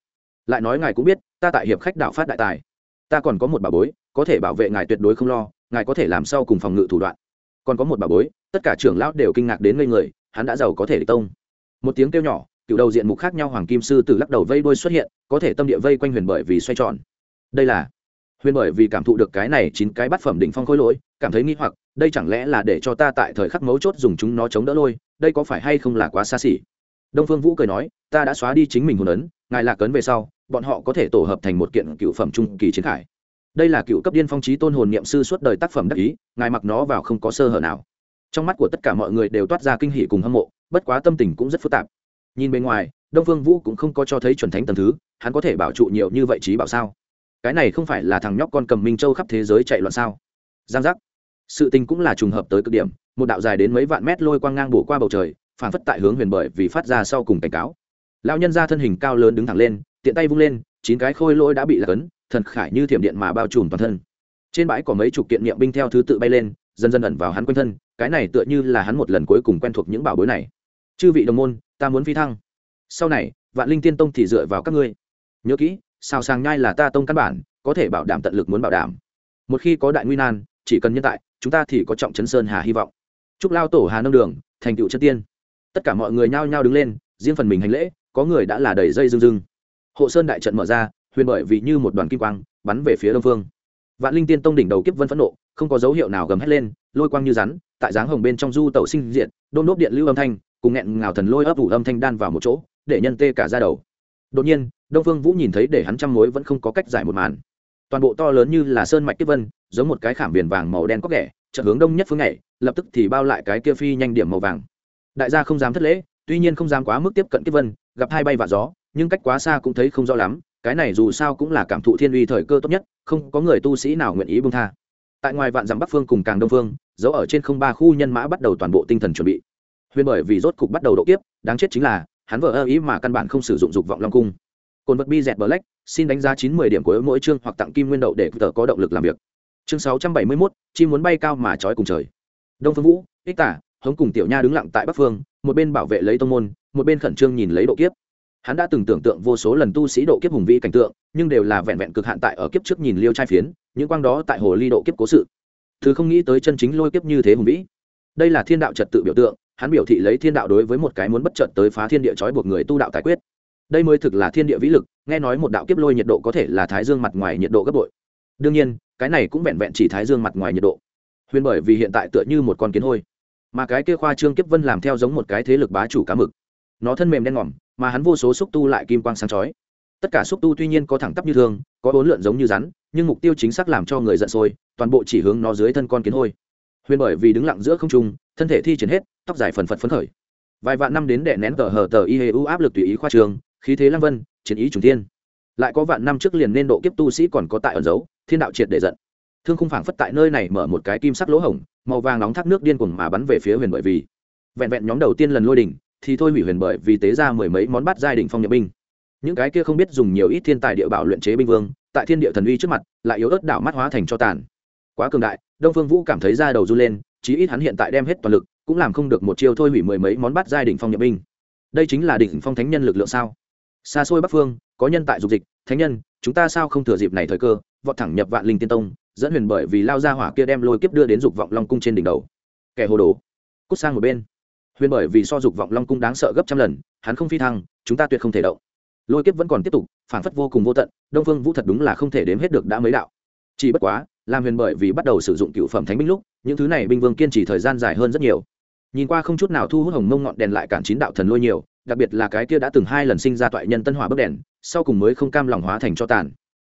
Lại nói ngài cũng biết, ta tại hiệp khách đạo phát đại tài. Ta còn có một bà bối, có thể bảo vệ ngài tuyệt đối không lo, ngài có thể làm sau cùng phòng ngự thủ đoạn. Còn có một bà bối, tất cả trưởng lão đều kinh ngạc đến ngây người, hắn đã giàu có thể địch tông. Một tiếng kêu nhỏ cựu đầu diện mục khác nhau hoàng kim sư từ lắc đầu vây đuôi xuất hiện, có thể tâm địa vây quanh huyền bởi vì xoay tròn. Đây là huyền bởi vì cảm thụ được cái này chín cái bát phẩm đỉnh phong khối lỗi, cảm thấy nghi hoặc, đây chẳng lẽ là để cho ta tại thời khắc mấu chốt dùng chúng nó chống đỡ lôi, đây có phải hay không là quá xa xỉ? Đông phương vũ cười nói, ta đã xóa đi chính mình hồn ấn, ngài lạc ấn về sau, bọn họ có thể tổ hợp thành một kiện cựu phẩm trung kỳ chiến khải. Đây là cựu cấp điên phong trí tôn hồn niệm sư suốt đời tác phẩm đắc ý, ngài mặc nó vào không có sơ hở nào. Trong mắt của tất cả mọi người đều toát ra kinh hỉ cùng hâm mộ, bất quá tâm tình cũng rất phức tạp nhìn bên ngoài, đông phương vũ cũng không có cho thấy chuẩn thánh tầm thứ, hắn có thể bảo trụ nhiều như vậy trí bảo sao? Cái này không phải là thằng nhóc con cầm minh châu khắp thế giới chạy loạn sao? Giang giác. Sự tình cũng là trùng hợp tới cực điểm, một đạo dài đến mấy vạn mét lôi quang ngang bổ qua bầu trời, phản phất tại hướng huyền bởi vì phát ra sau cùng cảnh cáo. Lão nhân ra thân hình cao lớn đứng thẳng lên, tiện tay vung lên, chín cái khôi lỗi đã bị lạc ấn, thần khải như thiểm điện mà bao trùm toàn thân. Trên bãi có mấy chục kiện niệm binh theo thứ tự bay lên, dần dần ẩn vào hắn quanh thân, cái này tựa như là hắn một lần cuối cùng quen thuộc những bảo bối này chư vị đồng môn, ta muốn phi thăng. Sau này, vạn linh tiên tông thì dựa vào các ngươi. Nhớ kỹ sao sàng nhai là ta tông căn bản, có thể bảo đảm tận lực muốn bảo đảm. Một khi có đại nguy nan, chỉ cần nhân tại, chúng ta thì có trọng chấn sơn hà hy vọng. Chúc lao tổ hà nông đường, thành tựu chân tiên. Tất cả mọi người nhao nhao đứng lên, riêng phần mình hành lễ, có người đã là đầy dây rưng rưng. Hộ sơn đại trận mở ra, huyền bởi vì như một đoàn kim quang, bắn về phía đông phương. Vạn linh tiên tông đỉnh đầu kiếp vân phẫn nộ, không có dấu hiệu nào gầm hét lên, lôi quang như rắn, tại dáng hồng bên trong du tẩu sinh diện đôn đốt điện lưu âm thanh cùng nghẹn ngào thần lôi ấp ủ âm thanh đan vào một chỗ, để nhân tê cả ra đầu. Đột nhiên, đông phương vũ nhìn thấy để hắn trăm mối vẫn không có cách giải một màn. Toàn bộ to lớn như là sơn mạch kiếp vân, giống một cái khảm biển vàng màu đen có ghẻ trợ hướng đông nhất phương này lập tức thì bao lại cái kia phi nhanh điểm màu vàng. Đại gia không dám thất lễ, tuy nhiên không dám quá mức tiếp cận kiếp vân, gặp hai bay và gió, nhưng cách quá xa cũng thấy không rõ lắm, cái này dù sao cũng là cảm thụ thiên uy thời cơ tốt nhất, không có người tu sĩ nào nguyện ý bông tha. Tại ngoài vạn dặm bắc phương cùng càng đông phương giấu ở trên không ba khu nhân mã bắt đầu toàn bộ tinh thần chuẩn bị huyền bởi vì rốt cục bắt đầu độ kiếp, đáng chết chính là, hắn vợ ơ ý mà căn bản không sử dụng dục vọng long cung. Cồn vật bi dẹt bờ lách xin đánh giá chín mươi điểm của mỗi chương hoặc tặng kim nguyên đậu để tờ có động lực làm việc. Chương sáu trăm bảy mươi mốt chi muốn bay cao mà trói cùng trời. Đông phương vũ, ích tả, hống cùng tiểu nha đứng lặng tại bắc phương, một bên bảo vệ lấy tông môn, một bên khẩn trương nhìn lấy độ kiếp. Hắn đã từng tưởng tượng vô số lần tu sĩ độ kiếp hùng vĩ cảnh tượng, nhưng đều là vẹn vẹn cực hạn tại ở kiếp trước nhìn liêu trai phiến, những quang đó tại hồ ly độ kiếp cố sự. Thứ không nghĩ tới chân chính lôi kiếp như thế hùng vĩ. Đây là thiên đạo trật tự biểu tượng hắn biểu thị lấy thiên đạo đối với một cái muốn bất chợt tới phá thiên địa trói buộc người tu đạo tài quyết. Đây mới thực là thiên địa vĩ lực, nghe nói một đạo kiếp lôi nhiệt độ có thể là thái dương mặt ngoài nhiệt độ gấp bội. Đương nhiên, cái này cũng vẹn vẹn chỉ thái dương mặt ngoài nhiệt độ. Huyền bởi vì hiện tại tựa như một con kiến hôi, mà cái kia khoa trương kiếp vân làm theo giống một cái thế lực bá chủ cá mực. Nó thân mềm đen ngòm, mà hắn vô số xúc tu lại kim quang sáng chói. Tất cả xúc tu tuy nhiên có thẳng tắp như thường, có bốn lượn giống như rắn, nhưng mục tiêu chính xác làm cho người giận sôi, toàn bộ chỉ hướng nó dưới thân con kiến hôi huyền bởi vì đứng lặng giữa không trung, thân thể thi triển hết, tóc dài phần phật phấn khởi. Vài vạn năm đến đệ nén tờ hờ tờ y hê u áp lực tùy ý khoa trường, khí thế lăng vân, chiến ý trùng thiên. Lại có vạn năm trước liền nên độ kiếp tu sĩ còn có tại ẩn giấu, thiên đạo triệt để giận. Thương khung phảng phất tại nơi này mở một cái kim sắc lỗ hổng, màu vàng nóng thác nước điên cuồng mà bắn về phía huyền bởi vì. Vẹn vẹn nhóm đầu tiên lần lôi đỉnh, thì thôi hủy huyền bởi vì tế ra mười mấy món bát giai đỉnh phong nhập binh. Những cái kia không biết dùng nhiều ít thiên tài địa bảo luyện chế binh vương, tại thiên địa thần uy trước mặt, lại yếu ớt đảo mắt hóa thành cho tàn quá cường đại, đông phương vũ cảm thấy da đầu run lên, chí ít hắn hiện tại đem hết toàn lực, cũng làm không được một chiêu thôi hủy mười mấy món bát giai đỉnh phong nhập binh. Đây chính là đỉnh phong thánh nhân lực lượng sao? Xa xôi bắc phương, có nhân tại dục dịch, thánh nhân, chúng ta sao không thừa dịp này thời cơ, vọt thẳng nhập vạn linh tiên tông, dẫn huyền bởi vì lao ra hỏa kia đem lôi kiếp đưa đến dục vọng long cung trên đỉnh đầu. Kẻ hồ đồ. Cút sang một bên. Huyền bởi vì so dục vọng long cung đáng sợ gấp trăm lần, hắn không phi thăng, chúng ta tuyệt không thể động. Lôi kiếp vẫn còn tiếp tục phản phất vô cùng vô tận, đông phương vũ thật đúng là không thể đếm hết được đã mấy đạo. Chỉ bất quá làm huyền bởi vì bắt đầu sử dụng cựu phẩm thánh binh lúc, những thứ này binh vương kiên trì thời gian dài hơn rất nhiều. Nhìn qua không chút nào thu hút hồng mông ngọn đèn lại cản chín đạo thần lôi nhiều, đặc biệt là cái kia đã từng hai lần sinh ra toại nhân tân hỏa bức đèn, sau cùng mới không cam lòng hóa thành cho tàn.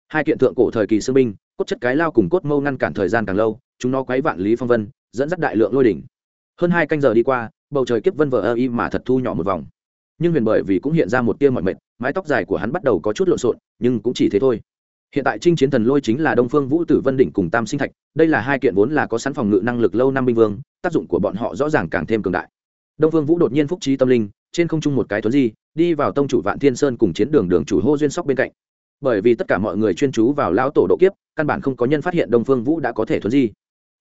Hai kiện tượng cổ thời kỳ sư binh, cốt chất cái lao cùng cốt mâu ngăn cản thời gian càng lâu, chúng nó quấy vạn lý phong vân, dẫn dắt đại lượng lôi đỉnh. Hơn hai canh giờ đi qua, bầu trời kiếp vân vờ ơ y mà thật thu nhỏ một vòng. Nhưng huyền bởi vì cũng hiện ra một tia mọi mệt, mái tóc dài của hắn bắt đầu có chút lộn xộn, nhưng cũng chỉ thế thôi hiện tại trinh chiến thần lôi chính là đông phương vũ tử vân đỉnh cùng tam sinh thạch, đây là hai kiện vốn là có sẵn phòng ngự năng lực lâu năm binh vương, tác dụng của bọn họ rõ ràng càng thêm cường đại. Đông phương vũ đột nhiên phúc trí tâm linh, trên không trung một cái thuấn di, đi vào tông chủ vạn thiên sơn cùng chiến đường đường chủ hô duyên sóc bên cạnh. Bởi vì tất cả mọi người chuyên chú vào lão tổ độ kiếp, căn bản không có nhân phát hiện đông phương vũ đã có thể thuấn di.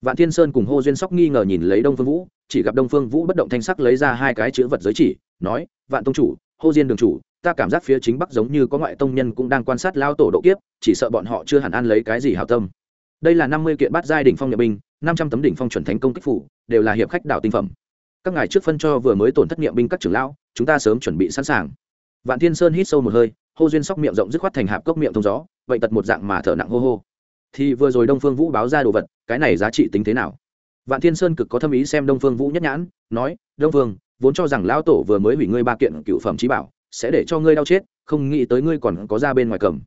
Vạn thiên sơn cùng hô duyên sóc nghi ngờ nhìn lấy đông phương vũ, chỉ gặp đông phương vũ bất động thanh sắc lấy ra hai cái chữ vật giới chỉ, nói, vạn tông chủ, hô diên đường chủ ta cảm giác phía chính bắc giống như có ngoại tông nhân cũng đang quan sát lao tổ độ kiếp, chỉ sợ bọn họ chưa hẳn ăn lấy cái gì hào tâm. Đây là năm mươi kiện bát giai đỉnh phong nhập binh, năm trăm tấm đỉnh phong chuẩn thánh công kích phủ, đều là hiệp khách đạo tinh phẩm. Các ngài trước phân cho vừa mới tổn thất nghiệm binh các trưởng lão, chúng ta sớm chuẩn bị sẵn sàng. Vạn thiên sơn hít sâu một hơi, hô duyên sóc miệng rộng dứt khoát thành hạp cốc miệng thông gió, vậy tật một dạng mà thở nặng hô hô. Thì vừa rồi đông phương vũ báo ra đồ vật, cái này giá trị tính thế nào? Vạn thiên sơn cực có thâm ý xem đông phương vũ nhất nhãn, nói, đông phương, vốn cho rằng lão tổ vừa mới hủy ngươi ba kiện cựu phẩm trí bảo sẽ để cho ngươi đau chết, không nghĩ tới ngươi còn có ra bên ngoài cầm.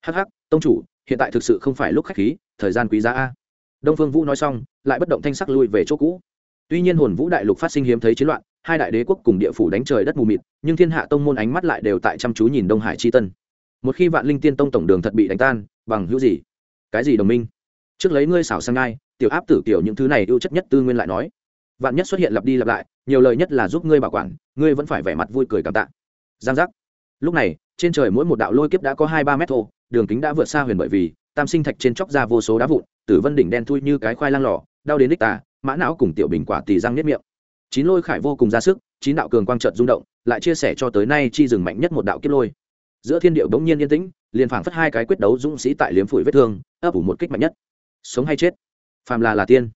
Hắc hắc, tông chủ, hiện tại thực sự không phải lúc khách khí, thời gian quý giá a. Đông phương vũ nói xong, lại bất động thanh sắc lui về chỗ cũ. Tuy nhiên hồn vũ đại lục phát sinh hiếm thấy chiến loạn, hai đại đế quốc cùng địa phủ đánh trời đất mù mịt, nhưng thiên hạ tông môn ánh mắt lại đều tại chăm chú nhìn đông hải chi tân. Một khi vạn linh tiên tông tổng đường thật bị đánh tan, bằng hữu gì? Cái gì đồng minh? Trước lấy ngươi xảo sang ngai tiểu áp tử kiểu những thứ này ưu chất nhất tư nguyên lại nói. Vạn nhất xuất hiện lặp đi lặp lại, nhiều lời nhất là giúp ngươi bảo quản, ngươi vẫn phải vẻ mặt vui cười cảm tạ giang giác. Lúc này, trên trời mỗi một đạo lôi kiếp đã có hai ba mét thô, đường kính đã vượt xa huyền bởi vì, tam sinh thạch trên chóc ra vô số đá vụn, tử vân đỉnh đen thui như cái khoai lang lò, đau đến đích tà, mã não cùng tiểu bình quả tỳ răng nếp miệng. Chín lôi khải vô cùng ra sức, chín đạo cường quang trợt rung động, lại chia sẻ cho tới nay chi dừng mạnh nhất một đạo kiếp lôi. Giữa thiên điệu bỗng nhiên yên tĩnh, liền phảng phất hai cái quyết đấu dũng sĩ tại liếm phủi vết thương, ấp ủ một kích mạnh nhất. Sống hay chết? Phàm là là tiên.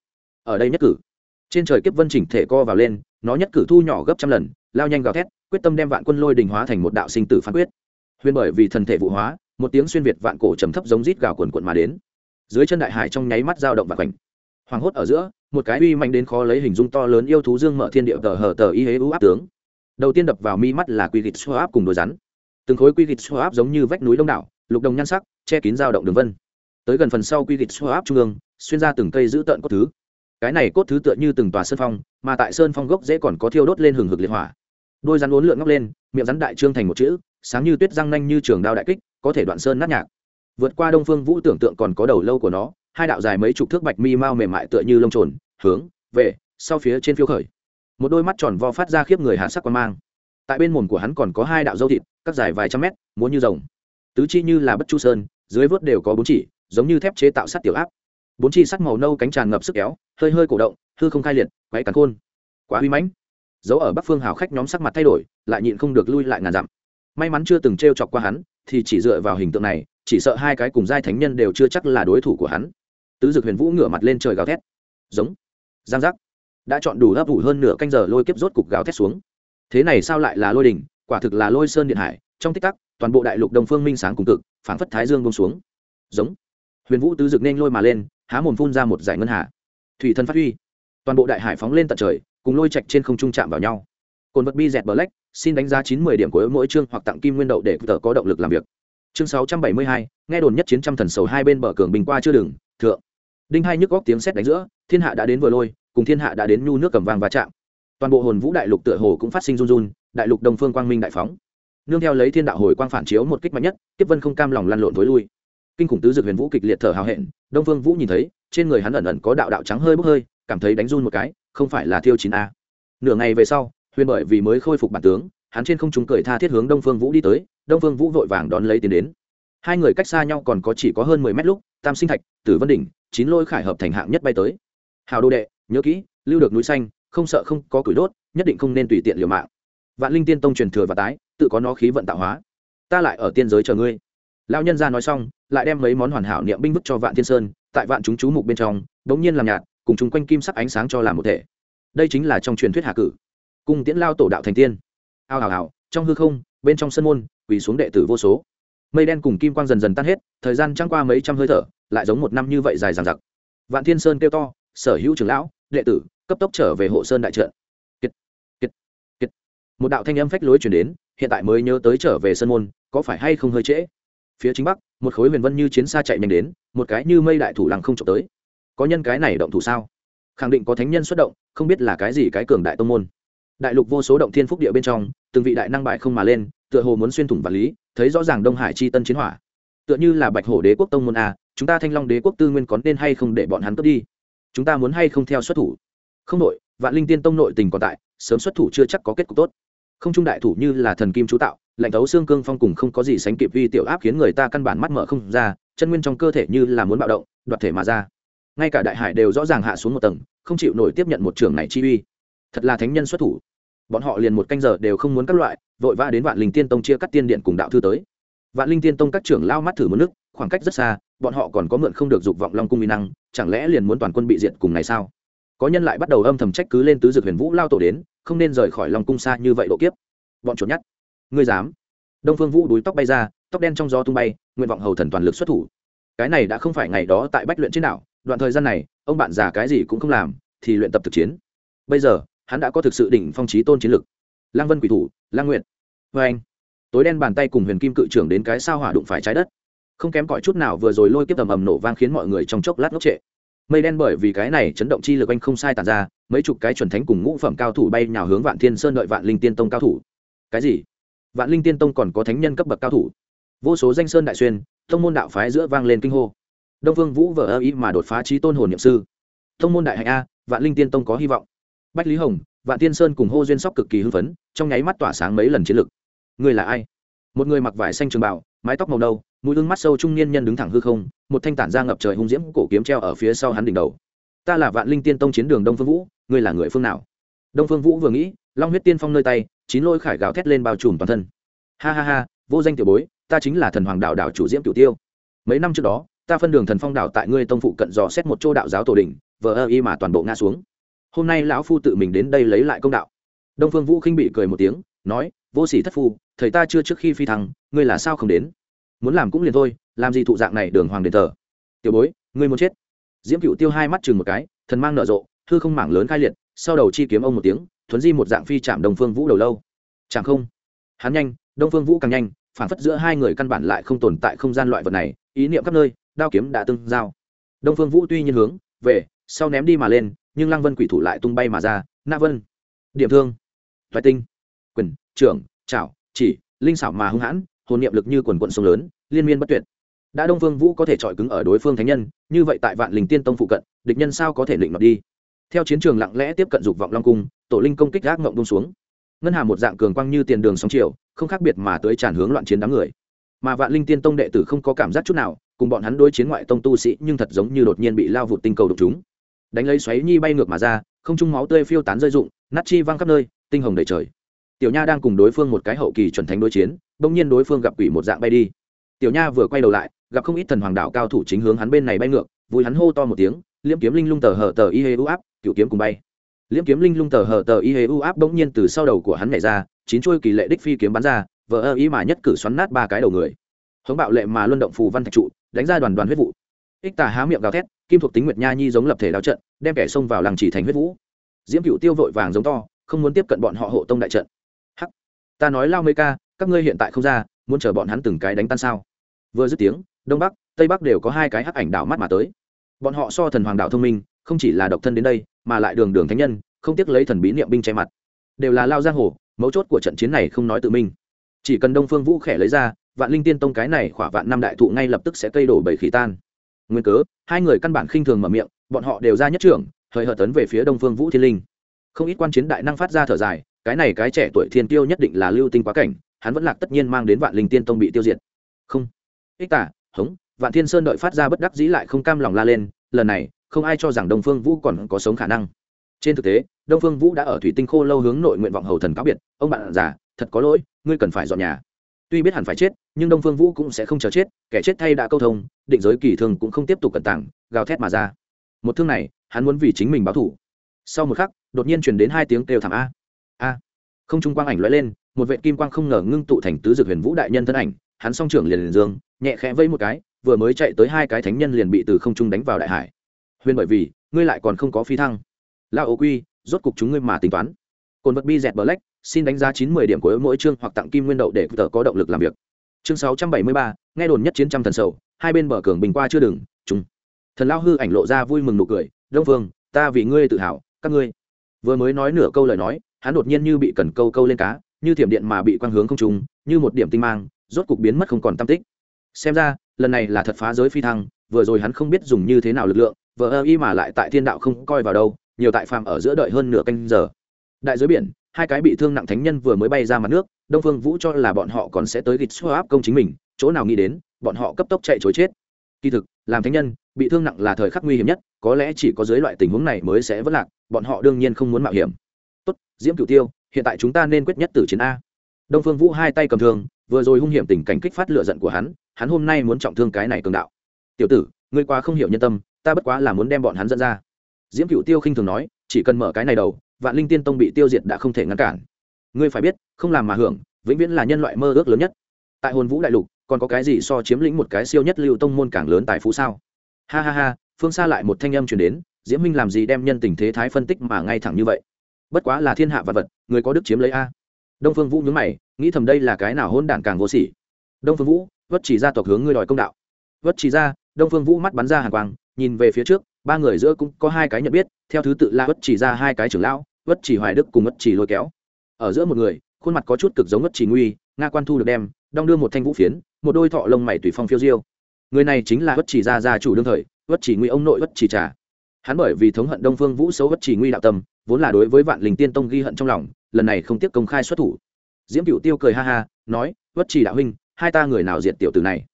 Ở đây nhất cử. Trên trời kiếp vân chỉnh thể co vào lên, nó nhất cử thu nhỏ gấp trăm lần lao nhanh gào thét, quyết tâm đem vạn quân lôi đình hóa thành một đạo sinh tử phán quyết. Huyền bởi vì thần thể vụ hóa, một tiếng xuyên việt vạn cổ trầm thấp giống rít gào quần quận mà đến. Dưới chân đại hải trong nháy mắt dao động và quanh hoàng hốt ở giữa, một cái uy mạnh đến khó lấy hình dung to lớn yêu thú dương mở thiên địa tờ hờ tờ y hế ưu áp tướng. Đầu tiên đập vào mi mắt là quy gịt xoa áp cùng đồ rắn. Từng khối quy gịt xoa áp giống như vách núi đông đảo, lục đồng nhan sắc, che kín dao động đường vân. Tới gần phần sau quy gịt xoa áp trung ương, xuyên ra từng cây giữ tợn cốt thứ. Cái này cốt thứ tựa như từng tòa sơn phong, mà tại sơn phong gốc dễ còn có thiêu đốt lên hừng hực liệt hỏa đôi rắn uốn lượn ngóc lên, miệng rắn đại trương thành một chữ, sáng như tuyết răng nanh như trường đao đại kích, có thể đoạn sơn nát nhạc. Vượt qua đông phương vũ tưởng tượng còn có đầu lâu của nó, hai đạo dài mấy chục thước bạch mi mau mềm mại tựa như lông trồn, hướng về sau phía trên phiêu khởi. Một đôi mắt tròn vo phát ra khiếp người hạ sắc quan mang. Tại bên mồm của hắn còn có hai đạo dâu thịt cắt dài vài trăm mét muốn như rồng. Tứ chi như là bất chu sơn, dưới vớt đều có bốn chỉ, giống như thép chế tạo sắt tiểu áp. Bốn chi sắt màu nâu cánh tràn ngập sức kéo, hơi hơi cổ động, hư không khai liệt quáy cắn khôn. Quá huy mãnh dấu ở bắc phương hào khách nhóm sắc mặt thay đổi, lại nhịn không được lui lại ngàn dặm. May mắn chưa từng t r e o chọc qua hắn, thì chỉ dựa vào hình tượng này, chỉ sợ hai cái cùng giai thánh nhân đều chưa chắc là đối thủ của hắn. Tứ dực huyền vũ ngửa mặt lên trời gào thét. Giống. Giang giác. Đã chọn đủ hấp vụ hơn nửa canh giờ lôi kiếp rốt cục gào thét xuống. Thế này sao lại là lôi đỉnh? Quả thực là lôi sơn điện hải. Trong tích tắc, toàn bộ đại lục đồng phương minh sáng cùng cực, phảng phất thái dương bông xuống. Giống. Huyền vũ, tứ dực nên lôi mà lên, há mồm phun ra một giải ngân hạ thủy thân phát huy. Toàn bộ đại hải phóng lên tận trời cùng lôi trạch trên không trung chạm vào nhau. Cồn vật bi dẹt black, xin đánh giá chín mươi điểm của mỗi chương hoặc tặng kim nguyên đậu để tờ có động lực làm việc. Chương sáu trăm bảy mươi hai, nghe đồn nhất chiến trăm thần sầu hai bên bờ cường bình qua chưa đừng, thượng. Đinh hai nhức góc tiếng sét đánh giữa, thiên hạ đã đến vừa lôi, cùng thiên hạ đã đến nhu nước cầm vàng và chạm. Toàn bộ hồn vũ đại lục tựa hồ cũng phát sinh run run, đại lục đông phương quang minh đại phóng. Nương theo lấy thiên đạo hồi quang phản chiếu một kích mạnh nhất tiếp vân không cam lòng lăn lộn thối lui. Kinh khủng tứ dược huyền vũ kịch liệt thở hào hẹn, đông phương vũ nhìn thấy, trên người hắn ẩn ẩn có đạo đạo trắng hơi bốc hơi, cảm thấy đánh run một cái không phải là thiêu chín a. Nửa ngày về sau, huyền bởi vì mới khôi phục bản tướng, hắn trên không trung cười tha thiết hướng đông phương vũ đi tới, đông phương vũ vội vàng đón lấy tiến đến. Hai người cách xa nhau còn có chỉ có hơn mười mét lúc, tam sinh thạch, tử vân đỉnh, chín lôi khải hợp thành hạng nhất bay tới. Hào đô đệ, nhớ kỹ, lưu được núi xanh, không sợ không có củi đốt, nhất định không nên tùy tiện liều mạng. Vạn linh tiên tông truyền thừa và tái, tự có nó khí vận tạo hóa. Ta lại ở tiên giới chờ ngươi. Lão nhân gia nói xong, lại đem mấy món hoàn hảo niệm binh vứt cho vạn thiên sơn, tại vạn chúng chú mục bên trong, bỗng nhiên làm nhạt cùng chung quanh kim sắc ánh sáng cho làm một thể. Đây chính là trong truyền thuyết hạ cử. Cung tiễn lao tổ đạo thành tiên. Ao hào hào trong hư không bên trong sân môn quỳ xuống đệ tử vô số. Mây đen cùng kim quang dần dần tan hết thời gian trăng qua mấy trăm hơi thở lại giống một năm như vậy dài dằng dặc. Vạn thiên sơn kêu to sở hữu trưởng lão đệ tử cấp tốc trở về hộ sơn đại trận. Kiệt, kiệt, kiệt. một đạo thanh âm phách lối chuyển đến hiện tại mới nhớ tới trở về sân môn có phải hay không hơi trễ? Phía chính bắc một khối huyền vân như chiến xa chạy nhanh đến một cái như mây đại thủ lăng không trộm tới có nhân cái này động thủ sao? Khẳng định có thánh nhân xuất động, không biết là cái gì cái cường đại tông môn. Đại lục vô số động thiên phúc địa bên trong, từng vị đại năng bại không mà lên, tựa hồ muốn xuyên thủng vật lý, thấy rõ ràng đông hải chi tân chiến hỏa. Tựa như là bạch hổ đế quốc tông môn a, chúng ta thanh long đế quốc tư nguyên có nên hay không để bọn hắn cướp đi? Chúng ta muốn hay không theo xuất thủ? Không nội vạn linh tiên tông nội tình còn tại, sớm xuất thủ chưa chắc có kết cục tốt. Không trung đại thủ như là thần kim chú tạo, lạnh thấu xương cương phong cùng không có gì sánh kịp vi tiểu áp khiến người ta căn bản mắt mở không ra, chân nguyên trong cơ thể như là muốn bạo động, đoạt thể mà ra ngay cả đại hải đều rõ ràng hạ xuống một tầng, không chịu nổi tiếp nhận một trường này chi uy. Thật là thánh nhân xuất thủ. Bọn họ liền một canh giờ đều không muốn các loại, vội vã đến vạn linh tiên tông chia cắt tiên điện cùng đạo thư tới. Vạn linh tiên tông các trưởng lao mắt thử một nước, khoảng cách rất xa, bọn họ còn có mượn không được dục vọng long cung uy năng, chẳng lẽ liền muốn toàn quân bị diệt cùng này sao? Có nhân lại bắt đầu âm thầm trách cứ lên tứ dược huyền vũ lao tổ đến, không nên rời khỏi long cung xa như vậy độ kiếp. Bọn chuột nhát ngươi dám? Đông phương vũ đuối tóc bay ra, tóc đen trong gió tung bay, nguyện vọng hầu thần toàn lực xuất thủ. Cái này đã không phải ngày đó tại bách luyện trên đảo đoạn thời gian này, ông bạn già cái gì cũng không làm, thì luyện tập thực chiến. Bây giờ, hắn đã có thực sự đỉnh phong trí tôn chiến lực. Lăng vân quỷ thủ, lăng nguyện vê anh, tối đen bàn tay cùng huyền kim cự trưởng đến cái sao hỏa đụng phải trái đất. Không kém cỏi chút nào vừa rồi lôi kiếp tầm ầm nổ vang khiến mọi người trong chốc lát ngốc trệ. Mây đen bởi vì cái này chấn động chi lực anh không sai tàn ra, mấy chục cái chuẩn thánh cùng ngũ phẩm cao thủ bay nhào hướng vạn thiên sơn đợi vạn linh tiên tông cao thủ. Cái gì? Vạn linh tiên tông còn có thánh nhân cấp bậc cao thủ. Vô số danh sơn đại xuyên, tông môn đạo phái giữa vang lên kinh hô đông phương vũ vờ ơ ý mà đột phá trí tôn hồn nhiệm sư. Thông môn đại hạnh a, vạn linh tiên tông có hy vọng. Bách lý hồng, vạn tiên sơn cùng hô duyên sóc cực kỳ hưng phấn, trong nháy mắt tỏa sáng mấy lần chiến lực. Người là ai? Một người mặc vải xanh trường bảo mái tóc màu nâu, mũi ưng mắt sâu trung niên nhân đứng thẳng hư không, một thanh tản ra ngập trời hung diễm cổ kiếm treo ở phía sau hắn đỉnh đầu. Ta là vạn linh tiên tông chiến đường đông phương vũ, ngươi là người phương nào? Đông phương vũ vừa nghĩ, long huyết tiên phong nơi tay, chín lôi khải gào thét lên bao trùm toàn thân. Ha ha ha, vô danh tiểu bối, ta chính là thần hoàng đạo đạo chủ diễm cửu tiêu. Mấy năm trước đó ta phân đường thần phong đảo tại ngươi tông phụ cận dò xét một chỗ đạo giáo tổ đình, vờ ơ y mà toàn bộ ngã xuống. Hôm nay lão phu tự mình đến đây lấy lại công đạo. Đông phương vũ khinh bị cười một tiếng, nói, vô sỉ thất phu, thầy ta chưa trước khi phi thăng, ngươi là sao không đến? Muốn làm cũng liền thôi, làm gì thụ dạng này đường hoàng đền thờ? Tiểu bối, ngươi muốn chết? Diễm cựu tiêu hai mắt chừng một cái, thần mang nở rộ thư không mảng lớn khai liệt, sau đầu chi kiếm ông một tiếng, thuấn di một dạng phi chạm đông phương vũ đầu lâu. Chẳng không. Hắn nhanh, đông phương vũ càng nhanh phản phất giữa hai người căn bản lại không tồn tại không gian loại vật này, ý niệm khắp nơi, đao kiếm đã tương giao. Đông phương vũ tuy nhiên hướng, về, sau ném đi mà lên, nhưng lăng vân quỷ thủ lại tung bay mà ra na vân, điểm thương thoại tinh, quyền, trưởng, trảo, chỉ, linh xảo mà hung hãn, hồn niệm lực như quần quận sông lớn, liên miên bất tuyệt. Đã đông phương vũ có thể chọi cứng ở đối phương thánh nhân, như vậy tại vạn linh tiên tông phụ cận, địch nhân sao có thể định mặt đi? Theo chiến trường lặng lẽ tiếp cận dục vọng long cung, tổ linh công kích gác ngộng đông xuống. Ngân hà một dạng cường quang như tiền đường sóng chiều không khác biệt mà tới tràn hướng loạn chiến đám người. Mà vạn linh tiên tông đệ tử không có cảm giác chút nào, cùng bọn hắn đối chiến ngoại tông tu sĩ nhưng thật giống như đột nhiên bị lao vụt tinh cầu đục chúng đánh lấy xoáy nhi bay ngược mà ra, không trung máu tươi phiêu tán rơi rụng, nát chi văng khắp nơi, tinh hồng đầy trời. Tiểu nha đang cùng đối phương một cái hậu kỳ chuẩn thánh đối chiến, bỗng nhiên đối phương gặp quỷ một dạng bay đi. Tiểu nha vừa quay đầu lại, gặp không ít thần hoàng đạo cao thủ chính hướng hắn bên này bay ngược, vui hắn hô to một tiếng, liễm kiếm linh lung tờ hở tờ y hê u áp cựu kiếm cùng bay. Liễm kiếm linh lung tờ hở tờ y hê u áp bỗng nhiên từ sau đầu của hắn nhảy ra chín chuôi kỳ lệ đích phi kiếm bắn ra vỡ ơ ý mà nhất cử xoắn nát ba cái đầu người. Hống bạo lệ mà luân động phù văn thạch trụ, đánh ra đoàn đoàn huyết vụ. Ích tà há miệng gào thét, kim thuộc tính nguyệt nha nhi giống lập thể đao trận, đem kẻ xông vào làng chỉ thành huyết vũ. Diễm cựu tiêu vội vàng giống to, không muốn tiếp cận bọn họ hộ tông đại trận. Hắc, ta nói lao mê ca, các ngươi hiện tại không ra, muốn chờ bọn hắn từng cái đánh tan sao? Vừa dứt tiếng, đông bắc, tây bắc đều có hai cái hắc ảnh đảo mắt mà tới. Bọn họ so thần hoàng đạo thông minh, không chỉ là độc thân đến đây, mà lại đường đường thánh nhân, không tiếc lấy thần bí niệm binh che mặt. Đều là lao giang hồ mấu chốt của trận chiến này không nói tự minh chỉ cần đông phương vũ khẽ lấy ra, vạn linh tiên tông cái này khỏa vạn năm đại thụ ngay lập tức sẽ cây đổ bảy khí tan. Nguyên cớ, hai người căn bản khinh thường mở miệng, bọn họ đều ra nhất trưởng thời hợt tấn về phía đông phương vũ thiên linh. Không ít quan chiến đại năng phát ra thở dài, cái này cái trẻ tuổi thiên tiêu nhất định là lưu tinh quá cảnh, hắn vẫn lạc tất nhiên mang đến vạn linh tiên tông bị tiêu diệt. Không. Ích tả, hống, vạn thiên sơn đợi phát ra bất đắc dĩ lại không cam lòng la lên, lần này, không ai cho rằng đông phương vũ còn có sống khả năng. Trên thực tế đông phương vũ đã ở thủy tinh khô lâu hướng nội nguyện vọng hầu thần cáo biệt, ông bạn già, thật có lỗi, ngươi cần phải dọn nhà. Tuy biết hẳn phải chết, nhưng đông phương vũ cũng sẽ không chờ chết, kẻ chết thay đã câu thông, định giới kỳ thương cũng không tiếp tục cẩn tảng gào thét mà ra. Một thương này, hắn muốn vì chính mình báo thủ. Sau một khắc, đột nhiên chuyển đến hai tiếng kêu thảm a. A. Không trung quang ảnh lóe lên, một vệ kim quang không ngờ ngưng tụ thành tứ dược huyền vũ đại nhân thân ảnh, hắn song trưởng liền liền dương, nhẹ khẽ vẫy một cái, vừa mới chạy tới hai cái thánh nhân liền bị từ không trung đánh vào đại hải. Huyền bởi vì, ngươi lại còn không có phi thăng. Lao ô quy rốt cục chúng ngươi mà tính toán. Cồn vật bi dẹt black, xin đánh giá chín mươi điểm của mỗi chương hoặc tặng kim nguyên đậu để tờ có động lực làm việc. Chương sáu trăm bảy mươi ba, nghe đồn nhất chiến trăm thần sầu, hai bên bờ cường bình qua chưa đừng chúng thần lao hư ảnh lộ ra vui mừng nụ cười, đông phương ta vì ngươi tự hào, các ngươi. Vừa mới nói nửa câu lời nói, hắn đột nhiên như bị cần câu câu lên cá, như thiểm điện mà bị quang hướng không trùng, như một điểm tinh mang, rốt cục biến mất không còn tam tích. Xem ra, lần này là thật phá giới phi thăng, vừa rồi hắn không biết dùng như thế nào lực lượng vợ ơ y mà lại tại thiên đạo không coi vào đâu nhiều tại phàm ở giữa đợi hơn nửa canh giờ. Đại dưới biển, hai cái bị thương nặng thánh nhân vừa mới bay ra mặt nước, đông phương vũ cho là bọn họ còn sẽ tới gịt xô áp công chính mình, chỗ nào nghĩ đến, bọn họ cấp tốc chạy chối chết. Kỳ thực, làm thánh nhân, bị thương nặng là thời khắc nguy hiểm nhất, có lẽ chỉ có dưới loại tình huống này mới sẽ vất lạc, bọn họ đương nhiên không muốn mạo hiểm. Tốt, diễm cửu tiêu, hiện tại chúng ta nên quyết nhất tử chiến a. Đông phương vũ hai tay cầm thương, vừa rồi hung hiểm tình cảnh kích phát lựa giận của hắn hắn hôm nay muốn trọng thương cái này cường đạo. Tiểu tử, ngươi quá không hiểu nhân tâm, ta bất quá là muốn đem bọn hắn dẫn ra diễm cựu tiêu khinh thường nói, chỉ cần mở cái này đầu, vạn linh tiên tông bị tiêu diệt đã không thể ngăn cản. Ngươi phải biết, không làm mà hưởng, vĩnh viễn là nhân loại mơ ước lớn nhất. Tại hồn vũ đại lục, còn có cái gì so chiếm lĩnh một cái siêu nhất lưu tông môn càng lớn tài phú sao? Ha ha ha, phương xa lại một thanh âm truyền đến, diễm minh làm gì đem nhân tình thế thái phân tích mà ngay thẳng như vậy? Bất quá là thiên hạ vật vật, người có đức chiếm lấy a. Đông phương vũ nhớ mày, nghĩ thầm đây là cái nào hôn đản càng vô sỉ. Đông phương vũ, vất chỉ ra tộc hướng ngươi đòi công đạo. Vất chỉ ra, đông phương vũ mắt bắn ra hàng quang, nhìn về phía trước ba người giữa cũng có hai cái nhận biết, theo thứ tự là bất chỉ ra hai cái trưởng lão bất chỉ hoài đức cùng bất chỉ lôi kéo. Ở giữa một người, khuôn mặt có chút cực giống bất chỉ nguy, nga quan thu được đem, đong đưa một thanh vũ phiến, một đôi thọ lông mày tùy phong phiêu diêu. Người này chính là bất chỉ gia gia chủ đương thời bất chỉ nguy ông nội bất chỉ trà. Hắn bởi vì thống hận đông phương vũ xấu bất chỉ nguy đạo tâm, vốn là đối với vạn linh tiên tông ghi hận trong lòng, lần này không tiếc công khai xuất thủ. Diễm cựu tiêu cười ha ha, nói bất chỉ đạo huynh, hai ta người nào diệt tiểu tử này?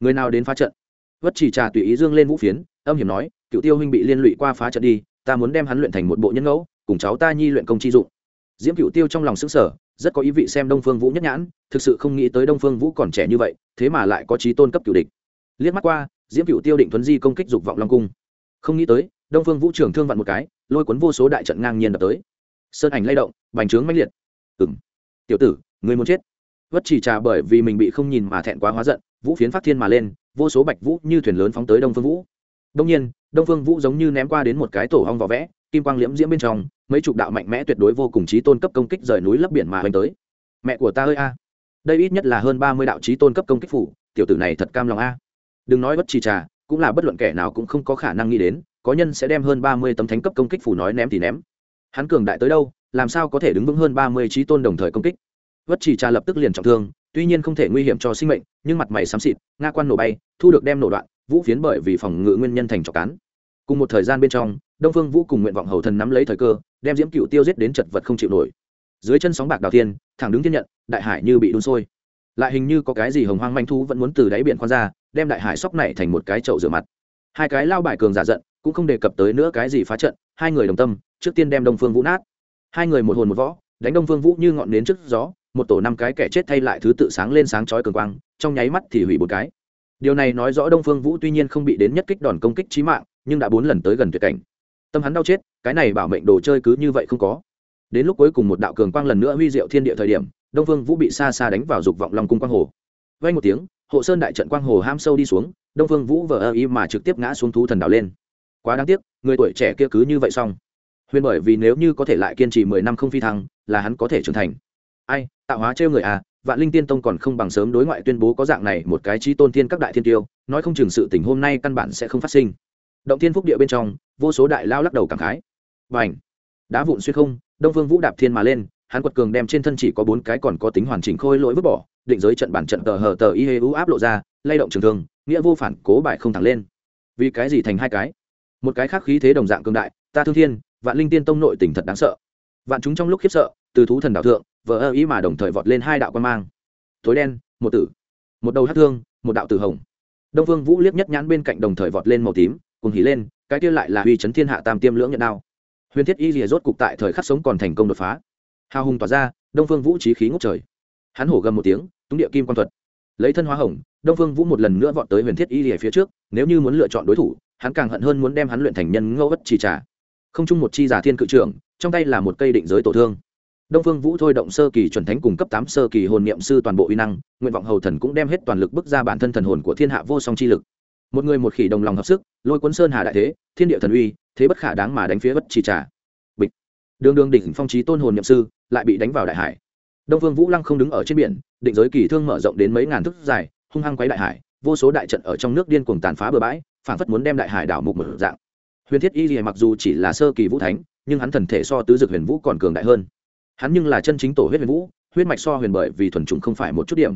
Người nào đến phá trận? Bất chỉ trà tùy ý dương lên vũ phiến, âm hiểm nói cựu tiêu huynh bị liên lụy qua phá trận đi, ta muốn đem hắn luyện thành một bộ nhân ngẫu, cùng cháu ta nhi luyện công chi dụng. Diễm cựu tiêu trong lòng xứng sở rất có ý vị xem đông phương vũ nhất nhãn, thực sự không nghĩ tới đông phương vũ còn trẻ như vậy, thế mà lại có trí tôn cấp cựu địch. Liếc mắt qua, diễm cựu tiêu định thuấn di công kích dục vọng long cung. Không nghĩ tới, đông phương vũ trưởng thương vặn một cái, lôi cuốn vô số đại trận ngang nhiên đập tới. Sơn ảnh lay động, bành trướng mãnh liệt. Ừng tiểu tử, người muốn chết. Vất chỉ trà bởi vì mình bị không nhìn mà thẹn quá hóa giận, vũ phiến phát thiên mà lên, vô số bạch vũ như thuyền lớn phóng tới đông phương vũ. Đông nhiên đông phương vũ giống như ném qua đến một cái tổ hong vỏ vẽ, kim quang liễm diễm bên trong, mấy chục đạo mạnh mẽ tuyệt đối vô cùng trí tôn cấp công kích rời núi lấp biển mà hoành tới. Mẹ của ta ơi a! Đây ít nhất là hơn ba mươi đạo trí tôn cấp công kích phủ, tiểu tử này thật cam lòng a. Đừng nói bất trì trà, cũng là bất luận kẻ nào cũng không có khả năng nghĩ đến, có nhân sẽ đem hơn ba mươi tấm thánh cấp công kích phủ nói ném thì ném. Hắn cường đại tới đâu, làm sao có thể đứng vững hơn ba mươi trí tôn đồng thời công kích? Bất trì trà lập tức liền trọng thương, tuy nhiên không thể nguy hiểm cho sinh mệnh, nhưng mặt mày xám xịt, nga quan nổ bay, thu được đem nổ đoạn, vũ phiến bởi vì phòng ngự nguyên nhân thành trọc cán cùng một thời gian bên trong, đông phương vũ cùng nguyện vọng hầu thần nắm lấy thời cơ, đem diễm cựu tiêu giết đến chật vật không chịu nổi. Dưới chân sóng bạc đào thiên, thẳng đứng thiên nhận, đại hải như bị đun sôi. Lại hình như có cái gì hồng hoang manh thu vẫn muốn từ đáy biển khoan ra, đem đại hải sóc này thành một cái chậu rửa mặt. Hai cái lao bại cường giả giận, cũng không đề cập tới nữa cái gì phá trận, hai người đồng tâm, trước tiên đem đông phương vũ nát. Hai người một hồn một võ, đánh đông phương vũ như ngọn nến trước gió, một tổ năm cái kẻ chết thay lại thứ tự sáng lên sáng chói cường quang, trong nháy mắt thì hủy một cái. Điều này nói rõ đông phương vũ tuy nhiên không bị đến nhất kích đòn công kích trí mạng nhưng đã bốn lần tới gần tuyệt cảnh. Tâm hắn đau chết, cái này bảo mệnh đồ chơi cứ như vậy không có. Đến lúc cuối cùng một đạo cường quang lần nữa huy diệu thiên địa thời điểm, đông phương vũ bị xa xa đánh vào dục vọng long cung quang hồ. Vay một tiếng, hộ sơn đại trận quang hồ ham sâu đi xuống, đông phương vũ vờ ơ ý mà trực tiếp ngã xuống thú thần đảo lên. Quá đáng tiếc, người tuổi trẻ kia cứ như vậy xong. Huyền bởi vì nếu như có thể lại kiên trì mười năm không phi thăng, là hắn có thể trưởng thành. Ai, tạo hóa trêu người à vạn linh tiên tông còn không bằng sớm đối ngoại tuyên bố có dạng này một cái trí tôn thiên các đại thiên tiêu, nói không chừng sự tình hôm nay căn bản sẽ không phát sinh động thiên phúc địa bên trong, vô số đại lao lắc đầu cảm khái. Và ảnh đá vụn xuyên không, đông phương vũ đạp thiên mà lên, hắn quật cường đem trên thân chỉ có bốn cái còn có tính hoàn chỉnh khôi lỗi vứt bỏ, định giới trận bản trận tờ hờ tờ y hê u áp lộ ra, lay động trường thương, nghĩa vô phản, cố bại không thẳng lên. Vì cái gì thành hai cái? Một cái khác khí thế đồng dạng cường đại, ta thương thiên, vạn linh tiên tông nội tỉnh thật đáng sợ. Vạn chúng trong lúc khiếp sợ, từ thú thần đạo thượng vợ ơ ý mà đồng thời vọt lên hai đạo quan mang. Tối đen, một tử, một đầu hát thương, một đạo tử hồng. Đông vương vũ liếc nhất nhãn bên cạnh đồng thời vọt lên màu tím cùng hỉ lên, cái kia lại là uy chấn thiên hạ tam tiêm lưỡng nhận đao. Huyền thiết y rìa rốt cục tại thời khắc sống còn thành công đột phá. Hào hùng tỏa ra, đông phương vũ trí khí ngốc trời. Hắn hổ gầm một tiếng, túng địa kim quan thuật. Lấy thân hóa hồng, đông phương vũ một lần nữa vọt tới huyền thiết y rìa phía trước, nếu như muốn lựa chọn đối thủ, hắn càng hận hơn muốn đem hắn luyện thành nhân ngẫu bất trì trả. không chung một chi giả thiên cự trưởng, trong tay là một cây định giới tổ thương. Đông phương vũ thôi động sơ kỳ chuẩn thánh cùng cấp tám sơ kỳ hồn niệm sư toàn bộ uy năng, nguyện vọng hầu thần cũng đem hết toàn lực bước ra bản thân thần hồn của thiên hạ vô song chi lực một người một khỉ đồng lòng hợp sức, lôi cuốn sơn hà đại thế, thiên địa thần uy, thế bất khả đáng mà đánh phía bất chỉ trả bịch. Đường đường đỉnh phong trí tôn hồn nhậm sư, lại bị đánh vào đại hải. Đông vương vũ lăng không đứng ở trên biển, định giới kỳ thương mở rộng đến mấy ngàn thước dài, hung hăng quấy đại hải, vô số đại trận ở trong nước điên cuồng tàn phá bờ bãi phản phất muốn đem đại hải đảo mục mở dạng. Huyền thiết y lìa mặc dù chỉ là sơ kỳ vũ thánh, nhưng hắn thần thể so tứ dực huyền vũ còn cường đại hơn. Hắn nhưng là chân chính tổ huyết huyền vũ, huyết mạch so huyền bởi vì thuần trùng không phải một chút điểm.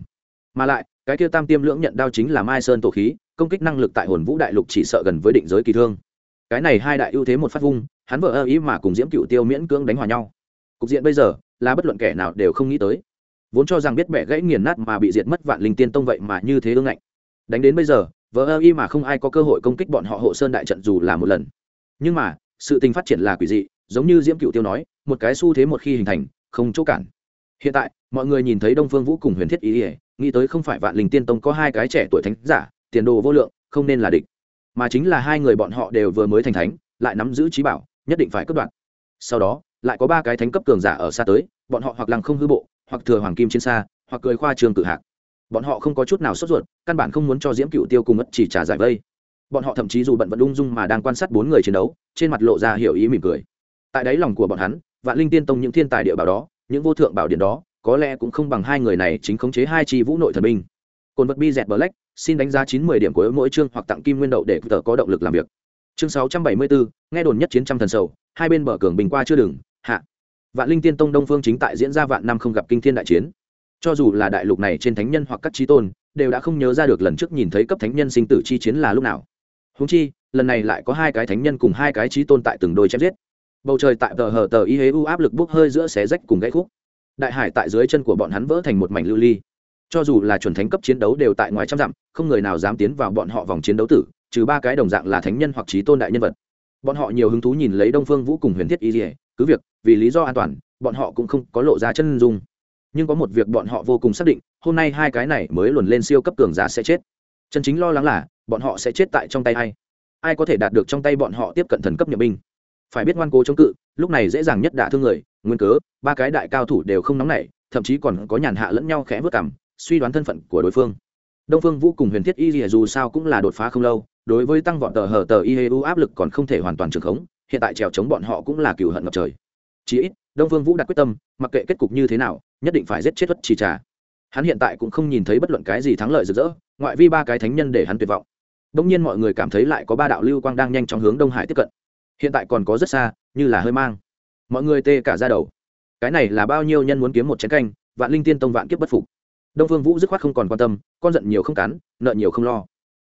Mà lại, cái kia tam tiêm lưỡng nhận đao chính là mai sơn tổ khí công kích năng lực tại hồn vũ đại lục chỉ sợ gần với định giới kỳ thương. Cái này hai đại ưu thế một phát vung, hắn vợ ơ ý mà cùng diễm cựu tiêu miễn cưỡng đánh hòa nhau. Cục diện bây giờ là bất luận kẻ nào đều không nghĩ tới. Vốn cho rằng biết bẻ gãy nghiền nát mà bị diệt mất vạn linh tiên tông vậy mà như thế ương ngạnh. Đánh đến bây giờ, vợ ơ y mà không ai có cơ hội công kích bọn họ hộ sơn đại trận dù là một lần. Nhưng mà, sự tình phát triển là quỷ dị, giống như diễm cựu tiêu nói, một cái xu thế một khi hình thành, không chỗ cản. Hiện tại, mọi người nhìn thấy đông phương vũ cùng huyền thiết ý ỉa nghĩ tới không phải vạn linh tiên tông có hai cái trẻ tuổi thánh giả tiền đồ vô lượng, không nên là địch. Mà chính là hai người bọn họ đều vừa mới thành thánh, lại nắm giữ trí bảo, nhất định phải cất đoạn sau đó, lại có ba cái thánh cấp cường giả ở xa tới, bọn họ hoặc lăng không hư bộ, hoặc thừa hoàng kim trên xa, hoặc cười khoa trường tự hạc. Bọn họ không có chút nào sốt ruột, căn bản không muốn cho diễm cựu tiêu cùng mất chỉ trả giải vây. Bọn họ thậm chí dù bận vẫn ung dung mà đang quan sát bốn người chiến đấu, trên mặt lộ ra hiểu ý mỉm cười. Tại đáy lòng của bọn hắn, vạn linh tiên tông những thiên tài địa bảo đó, những vô thượng bảo điện đó, có lẽ cũng không bằng hai người này chính khống chế hai chi vũ nội thần binh. Cồn vật bi dẹt black xin đánh giá chín mươi điểm của mỗi chương hoặc tặng kim nguyên đậu để tờ có động lực làm việc. Chương sáu trăm bảy mươi bốn, nghe đồn nhất chiến trăm thần sầu, hai bên bờ cường bình qua chưa đừng, hạ. Vạn linh tiên tông đông phương chính tại diễn ra vạn năm không gặp kinh thiên đại chiến. Cho dù là đại lục này trên thánh nhân hoặc các trí tôn, đều đã không nhớ ra được lần trước nhìn thấy cấp thánh nhân sinh tử chi chiến là lúc nào. Húng chi, lần này lại có hai cái thánh nhân cùng hai cái trí tôn tại từng đôi chém giết. Bầu trời tại tờ hờ tờ y hế u áp lực bốc hơi giữa xé rách cùng gãy khúc. Đại hải tại dưới chân của bọn hắn vỡ thành một mảnh lưu ly cho dù là chuẩn thánh cấp chiến đấu đều tại ngoài trăm dặm, không người nào dám tiến vào bọn họ vòng chiến đấu tử, trừ ba cái đồng dạng là thánh nhân hoặc trí tôn đại nhân vật. Bọn họ nhiều hứng thú nhìn lấy đông phương vũ cùng huyền thiết y dỉa cứ việc, vì lý do an toàn, bọn họ cũng không có lộ ra chân dung. Nhưng có một việc bọn họ vô cùng xác định, hôm nay hai cái này mới luồn lên siêu cấp cường giả sẽ chết. Chân chính lo lắng là, bọn họ sẽ chết tại trong tay ai? Ai có thể đạt được trong tay bọn họ tiếp cận thần cấp nhập binh? Phải biết ngoan cố chống cự, lúc này dễ dàng nhất đả thương người, nguyên cớ, ba cái đại cao thủ đều không nóng nảy, thậm chí còn có nhàn hạ lẫn nhau khẽ vớt cảm suy đoán thân phận của đối phương. Đông phương vũ cùng huyền thiết y dù sao cũng là đột phá không lâu, đối với tăng vọt tờ hở tờ y áp lực còn không thể hoàn toàn trường khống, hiện tại trèo chống bọn họ cũng là cựu hận ngập trời. Chí ít, đông phương vũ đặt quyết tâm, mặc kệ kết cục như thế nào, nhất định phải giết chết tuất chi trà. Hắn hiện tại cũng không nhìn thấy bất luận cái gì thắng lợi rực rỡ, ngoại vi ba cái thánh nhân để hắn tuyệt vọng. Đông nhiên mọi người cảm thấy lại có ba đạo lưu quang đang nhanh chóng hướng đông hải tiếp cận. Hiện tại còn có rất xa, như là hơi mang. Mọi người tê cả ra đầu. Cái này là bao nhiêu nhân muốn kiếm một chén canh, vạn linh tiên tông vạn kiếp bất phục đông phương vũ dứt khoát không còn quan tâm, con giận nhiều không cắn, nợ nhiều không lo.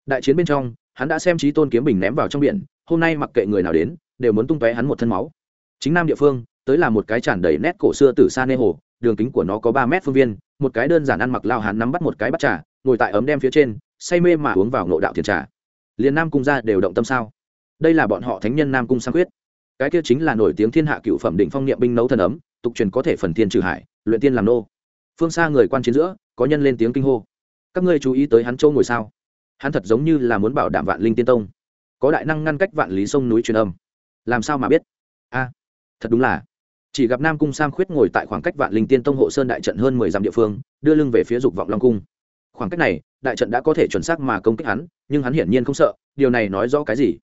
Đại chiến bên trong, hắn đã xem trí tôn kiếm bình ném vào trong biển, hôm nay mặc kệ người nào đến, đều muốn tung tóe hắn một thân máu. Chính nam địa phương, tới là một cái tràn đầy nét cổ xưa từ xa nê hồ, đường kính của nó có ba mét phương viên, một cái đơn giản ăn mặc lao hắn nắm bắt một cái bắt trà, ngồi tại ấm đem phía trên, say mê mà uống vào ngộ đạo thiền trà. Liền nam cung ra đều động tâm sao? Đây là bọn họ thánh nhân nam cung sang quyết. Cái kia chính là nổi tiếng thiên hạ cựu phẩm định phong niệm binh nấu thần ấm, tục truyền có thể phần thiên trừ hải, luyện tiên làm nô phương xa người quan chiến giữa, có nhân lên tiếng kinh hô. Các ngươi chú ý tới hắn châu ngồi sao? Hắn thật giống như là muốn bảo đảm vạn linh tiên tông. Có đại năng ngăn cách vạn lý sông núi truyền âm. Làm sao mà biết? A, thật đúng là. Chỉ gặp nam cung sam khuyết ngồi tại khoảng cách vạn linh tiên tông hộ sơn đại trận hơn mười dặm địa phương, đưa lưng về phía dục vọng long cung. Khoảng cách này, đại trận đã có thể chuẩn xác mà công kích hắn, nhưng hắn hiển nhiên không sợ, điều này nói rõ cái gì?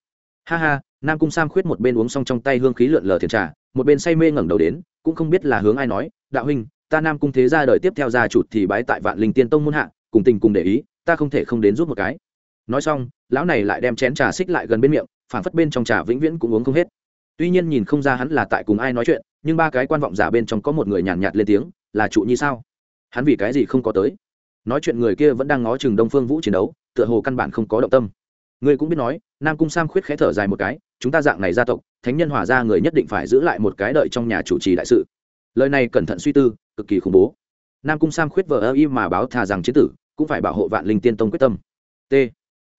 Ha ha, nam cung sam khuyết một bên uống xong trong tay hương khí lượn lờ thiền trà, một bên say mê ngẩng đầu đến, cũng không biết là hướng ai nói, đạo huynh ta nam cung thế ra đời tiếp theo gia chủ thì bái tại vạn linh tiên tông muôn hạ cùng tình cùng để ý ta không thể không đến giúp một cái. Nói xong lão này lại đem chén trà xích lại gần bên miệng phản phất bên trong trà vĩnh viễn cũng uống không hết. Tuy nhiên nhìn không ra hắn là tại cùng ai nói chuyện nhưng ba cái quan vọng giả bên trong có một người nhàn nhạt, nhạt lên tiếng là trụ nhi sao? Hắn vì cái gì không có tới? Nói chuyện người kia vẫn đang ngó chừng đông phương vũ chiến đấu tựa hồ căn bản không có động tâm. Người cũng biết nói nam cung sam khuyết khẽ thở dài một cái chúng ta dạng này gia tộc thánh nhân hòa ra người nhất định phải giữ lại một cái đợi trong nhà chủ trì đại sự lời này cẩn thận suy tư, cực kỳ khủng bố. Nam cung sam khuyết vợ ơ y mà báo thà rằng chiến tử, cũng phải bảo hộ vạn linh tiên tông quyết tâm. T.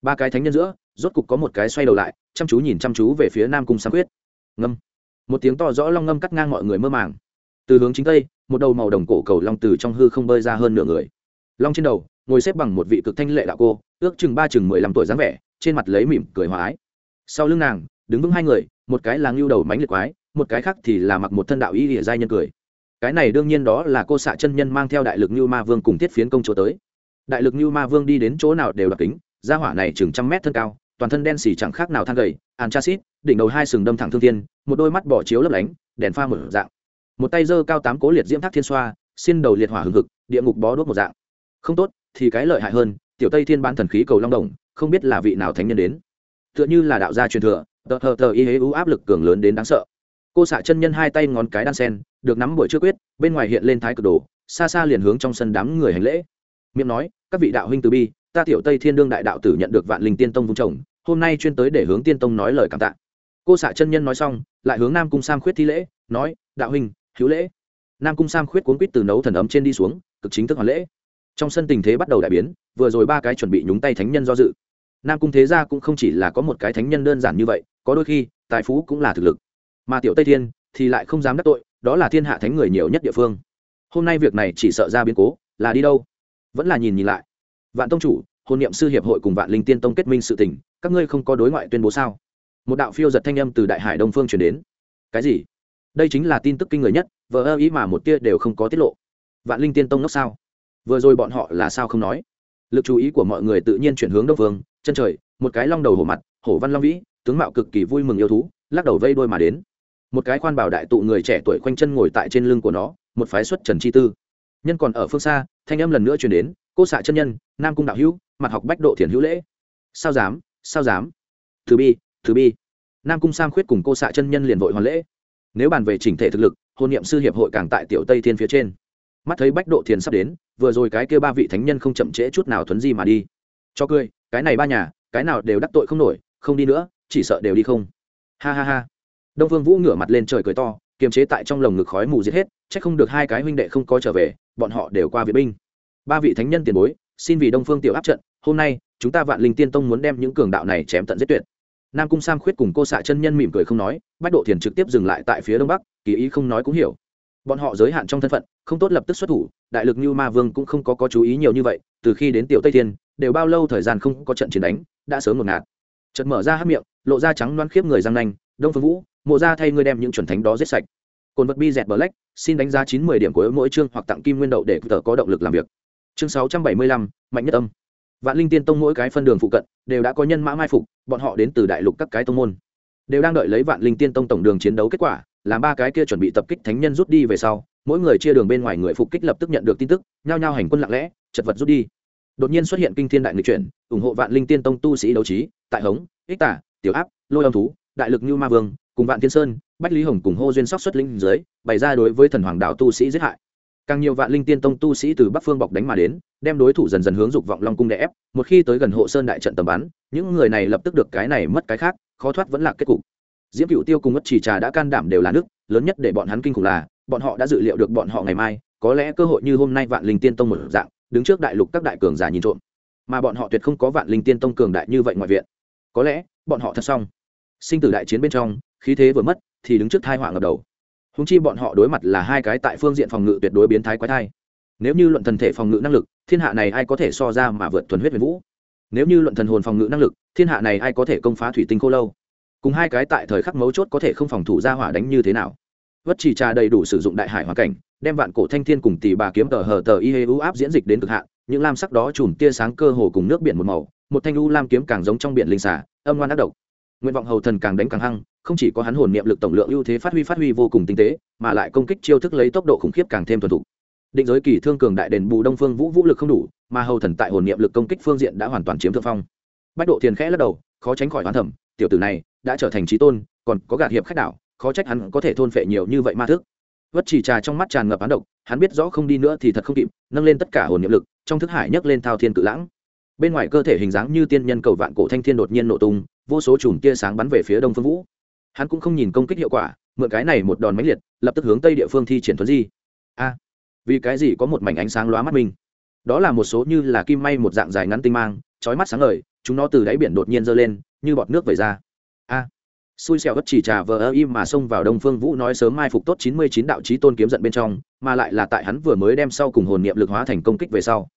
Ba cái thánh nhân giữa, rốt cục có một cái xoay đầu lại, chăm chú nhìn chăm chú về phía nam cung sam khuyết. Ngâm. Một tiếng to rõ long ngâm cắt ngang mọi người mơ màng. Từ hướng chính tây, một đầu màu đồng cổ cầu long từ trong hư không bơi ra hơn nửa người. Long trên đầu, ngồi xếp bằng một vị cực thanh lệ đạo cô, ước chừng ba chừng mười lăm tuổi dáng vẻ, trên mặt lấy mỉm cười hòa ái. Sau lưng nàng, đứng vững hai người, một cái là ngưu đầu mánh liệt quái, một cái khác thì là mặc một thân đạo y ỉa giai nhân cười cái này đương nhiên đó là cô xạ chân nhân mang theo đại lực như ma vương cùng thiết phiến công chỗ tới. Đại lực như ma vương đi đến chỗ nào đều đặc kính ra hỏa này chừng trăm mét thân cao, toàn thân đen xì chẳng khác nào than gầy an chassis đỉnh đầu hai sừng đâm thẳng thương thiên, một đôi mắt bỏ chiếu lấp lánh, đèn pha một dạng. Một tay giơ cao tám cố liệt diễm thác thiên xoa, xin đầu liệt hỏa hừng hực, địa ngục bó đốt một dạng. Không tốt, thì cái lợi hại hơn, tiểu tây thiên ban thần khí cầu long đồng, không biết là vị nào thánh nhân đến. Tựa như là đạo gia truyền thừa, tờ thờ tờ y hế ưu áp lực cường lớn đến đáng sợ cô xạ chân nhân hai tay ngón cái đan sen, được nắm buổi chưa quyết, bên ngoài hiện lên thái cực đồ, xa xa liền hướng trong sân đám người hành lễ. Miệng nói, các vị đạo huynh từ bi, ta tiểu tây thiên đương đại đạo tử nhận được vạn linh tiên tông vung chồng, hôm nay chuyên tới để hướng tiên tông nói lời cảm tạ. Cô xạ chân nhân nói xong, lại hướng nam cung sam khuyết thi lễ, nói, đạo huynh, hữu lễ. Nam cung sam khuyết cuốn quýt từ nấu thần ấm trên đi xuống, cực chính thức hoàn lễ. Trong sân tình thế bắt đầu đại biến, vừa rồi ba cái chuẩn bị nhúng tay thánh nhân do dự. Nam cung thế gia cũng không chỉ là có một cái thánh nhân đơn giản như vậy, có đôi khi, tài phú cũng là thực lực mà tiểu tây thiên thì lại không dám đắc tội, đó là thiên hạ thánh người nhiều nhất địa phương. Hôm nay việc này chỉ sợ ra biến cố, là đi đâu? Vẫn là nhìn nhìn lại. Vạn tông chủ hôn niệm sư hiệp hội cùng vạn linh tiên tông kết minh sự tình, các ngươi không có đối ngoại tuyên bố sao? Một đạo phiêu giật thanh âm từ đại hải đông phương chuyển đến. Cái gì? Đây chính là tin tức kinh người nhất vợ ơ ý mà một tia đều không có tiết lộ. Vạn linh tiên tông nốc sao? Vừa rồi bọn họ là sao không nói? Lực chú ý của mọi người tự nhiên chuyển hướng đông phương, chân trời, một cái long đầu hổ mặt, hổ văn long vĩ, tướng mạo cực kỳ vui mừng yêu thú, lắc đầu vây đôi mà đến một cái khoan bảo đại tụ người trẻ tuổi khoanh chân ngồi tại trên lưng của nó, một phái xuất trần chi tư. Nhân còn ở phương xa, thanh âm lần nữa truyền đến, cô xạ chân nhân, nam cung đạo hữu, mặt học bách độ thiền hữu lễ. Sao dám sao dám? Thứ bi thứ bi. Nam cung sam khuyết cùng cô xạ chân nhân liền vội hoàn lễ. Nếu bàn về chỉnh thể thực lực, hôn niệm sư hiệp hội càng tại tiểu tây thiên phía trên. Mắt thấy bách độ thiền sắp đến, vừa rồi cái kia ba vị thánh nhân không chậm trễ chút nào thuấn di mà đi. Cho cười, cái này ba nhà, cái nào đều đắc tội không nổi, không đi nữa, chỉ sợ đều đi không. Ha ha ha đông vương vũ ngửa mặt lên trời cười to kiềm chế tại trong lồng ngực khói mù giết hết chắc không được hai cái huynh đệ không có trở về bọn họ đều qua viện binh. Ba vị thánh nhân tiền bối xin vì đông phương tiểu áp trận hôm nay chúng ta vạn linh tiên tông muốn đem những cường đạo này chém tận giết tuyệt. Nam cung sam khuyết cùng cô xạ chân nhân mỉm cười không nói bách độ thiền trực tiếp dừng lại tại phía đông bắc kỳ ý không nói cũng hiểu. Bọn họ giới hạn trong thân phận không tốt lập tức xuất thủ đại lực như ma vương cũng không có, có chú ý nhiều như vậy từ khi đến tiểu tây thiên đều bao lâu thời gian không có trận chiến đánh đã sớm một ngạt. Chợt mở ra hát miệng lộ ra trắng loan khiếp người răng nanh đông phương vũ, mộ ra thay ngươi đem những chuẩn thánh đó giết sạch. Cồn vật bi dẹt black xin đánh giá chín mươi điểm của mỗi chương hoặc tặng kim nguyên đậu để tờ có động lực làm việc. Chương sáu trăm bảy mươi lăm, mạnh nhất âm. Vạn linh tiên tông mỗi cái phân đường phụ cận, đều đã có nhân mã mai phục, bọn họ đến từ đại lục các cái tông môn. Đều đang đợi lấy vạn linh tiên tông tổng đường chiến đấu kết quả, làm ba cái kia chuẩn bị tập kích thánh nhân rút đi về sau, mỗi người chia đường bên ngoài người phục kích lập tức nhận được tin tức, nhao nhao hành quân lặng lẽ, chật vật rút đi. Đột nhiên xuất hiện kinh thiên đại nghịch chuyển, ủng hộ vạn linh tiên tông tu sĩ đấu trí, tại hống, ích tả, tiểu áp, lôi âm thú đại lực như ma vương, cùng vạn thiên sơn, bách lý hồng cùng hô duyên sóc xuất linh dưới, bày ra đối với thần hoàng đạo tu sĩ giết hại. Càng nhiều vạn linh tiên tông tu sĩ từ bắc phương bọc đánh mà đến, đem đối thủ dần dần hướng dục vọng long cung đè ép, một khi tới gần hộ sơn đại trận tầm bắn, những người này lập tức được cái này mất cái khác, khó thoát vẫn là kết cục. Diễm cựu tiêu cùng mất chỉ trà đã can đảm đều là nước, lớn nhất để bọn hắn kinh khủng là, bọn họ đã dự liệu được bọn họ ngày mai, có lẽ cơ hội như hôm nay vạn linh tiên tông một dạng, đứng trước đại lục các đại cường giả nhìn trộm. Mà bọn họ tuyệt không có vạn linh tiên tông cường đại như vậy ngoại viện. Có lẽ, bọn họ thật xong sinh tử đại chiến bên trong, khí thế vừa mất, thì đứng trước thai họa ngập đầu. Húng chi bọn họ đối mặt là hai cái tại phương diện phòng ngự tuyệt đối biến thái quái thai. Nếu như luận thần thể phòng ngự năng lực, thiên hạ này ai có thể so ra mà vượt thuần huyết huyền vũ? Nếu như luận thần hồn phòng ngự năng lực, thiên hạ này ai có thể công phá thủy tinh khô lâu? Cùng hai cái tại thời khắc mấu chốt có thể không phòng thủ ra hỏa đánh như thế nào? Vất chỉ trà đầy đủ sử dụng đại hải hoàn cảnh, đem vạn cổ thanh thiên cùng tỷ bà kiếm tờ hờ tờ y hê u áp diễn dịch đến cực hạn, những lam sắc đó chùm tia sáng cơ hồ cùng nước biển một màu, một thanh u lam kiếm càng giống trong biển linh xả âm ngoan ác độc nguyện vọng hầu thần càng đánh càng hăng, không chỉ có hắn hồn niệm lực tổng lượng ưu thế phát huy phát huy vô cùng tinh tế, mà lại công kích chiêu thức lấy tốc độ khủng khiếp càng thêm thuần thục. Định giới kỳ thương cường đại đền bù đông phương vũ vũ lực không đủ, mà hầu thần tại hồn niệm lực công kích phương diện đã hoàn toàn chiếm thượng phong. Bách độ thiền khẽ lắc đầu, khó tránh khỏi hoán thẩm tiểu tử này đã trở thành trí tôn, còn có gạt hiệp khách đảo, khó trách hắn có thể thôn phệ nhiều như vậy ma thức. Vất chỉ trà trong mắt tràn ngập án độc, hắn biết rõ không đi nữa thì thật không kịp, nâng lên tất cả hồn niệm lực, trong thức hải nhấc lên thao thiên cự lãng bên ngoài cơ thể hình dáng như tiên nhân cầu vạn cổ thanh thiên đột nhiên nổ tung, vô số chùm tia sáng bắn về phía đông phương vũ. Hắn cũng không nhìn công kích hiệu quả, mượn cái này một đòn máy liệt, lập tức hướng tây địa phương thi triển thuấn di. A, vì cái gì có một mảnh ánh sáng lóa mắt mình? Đó là một số như là kim may một dạng dài ngắn tinh mang, chói mắt sáng ngời, chúng nó từ đáy biển đột nhiên dơ lên, như bọt nước vẩy ra. A, xui xẻo bất chỉ trà vờ ơ im mà xông vào đông phương vũ nói sớm mai phục tốt chín mươi chín đạo trí tôn kiếm giận bên trong, mà lại là tại hắn vừa mới đem sau cùng hồn niệm lực hóa thành công kích về sau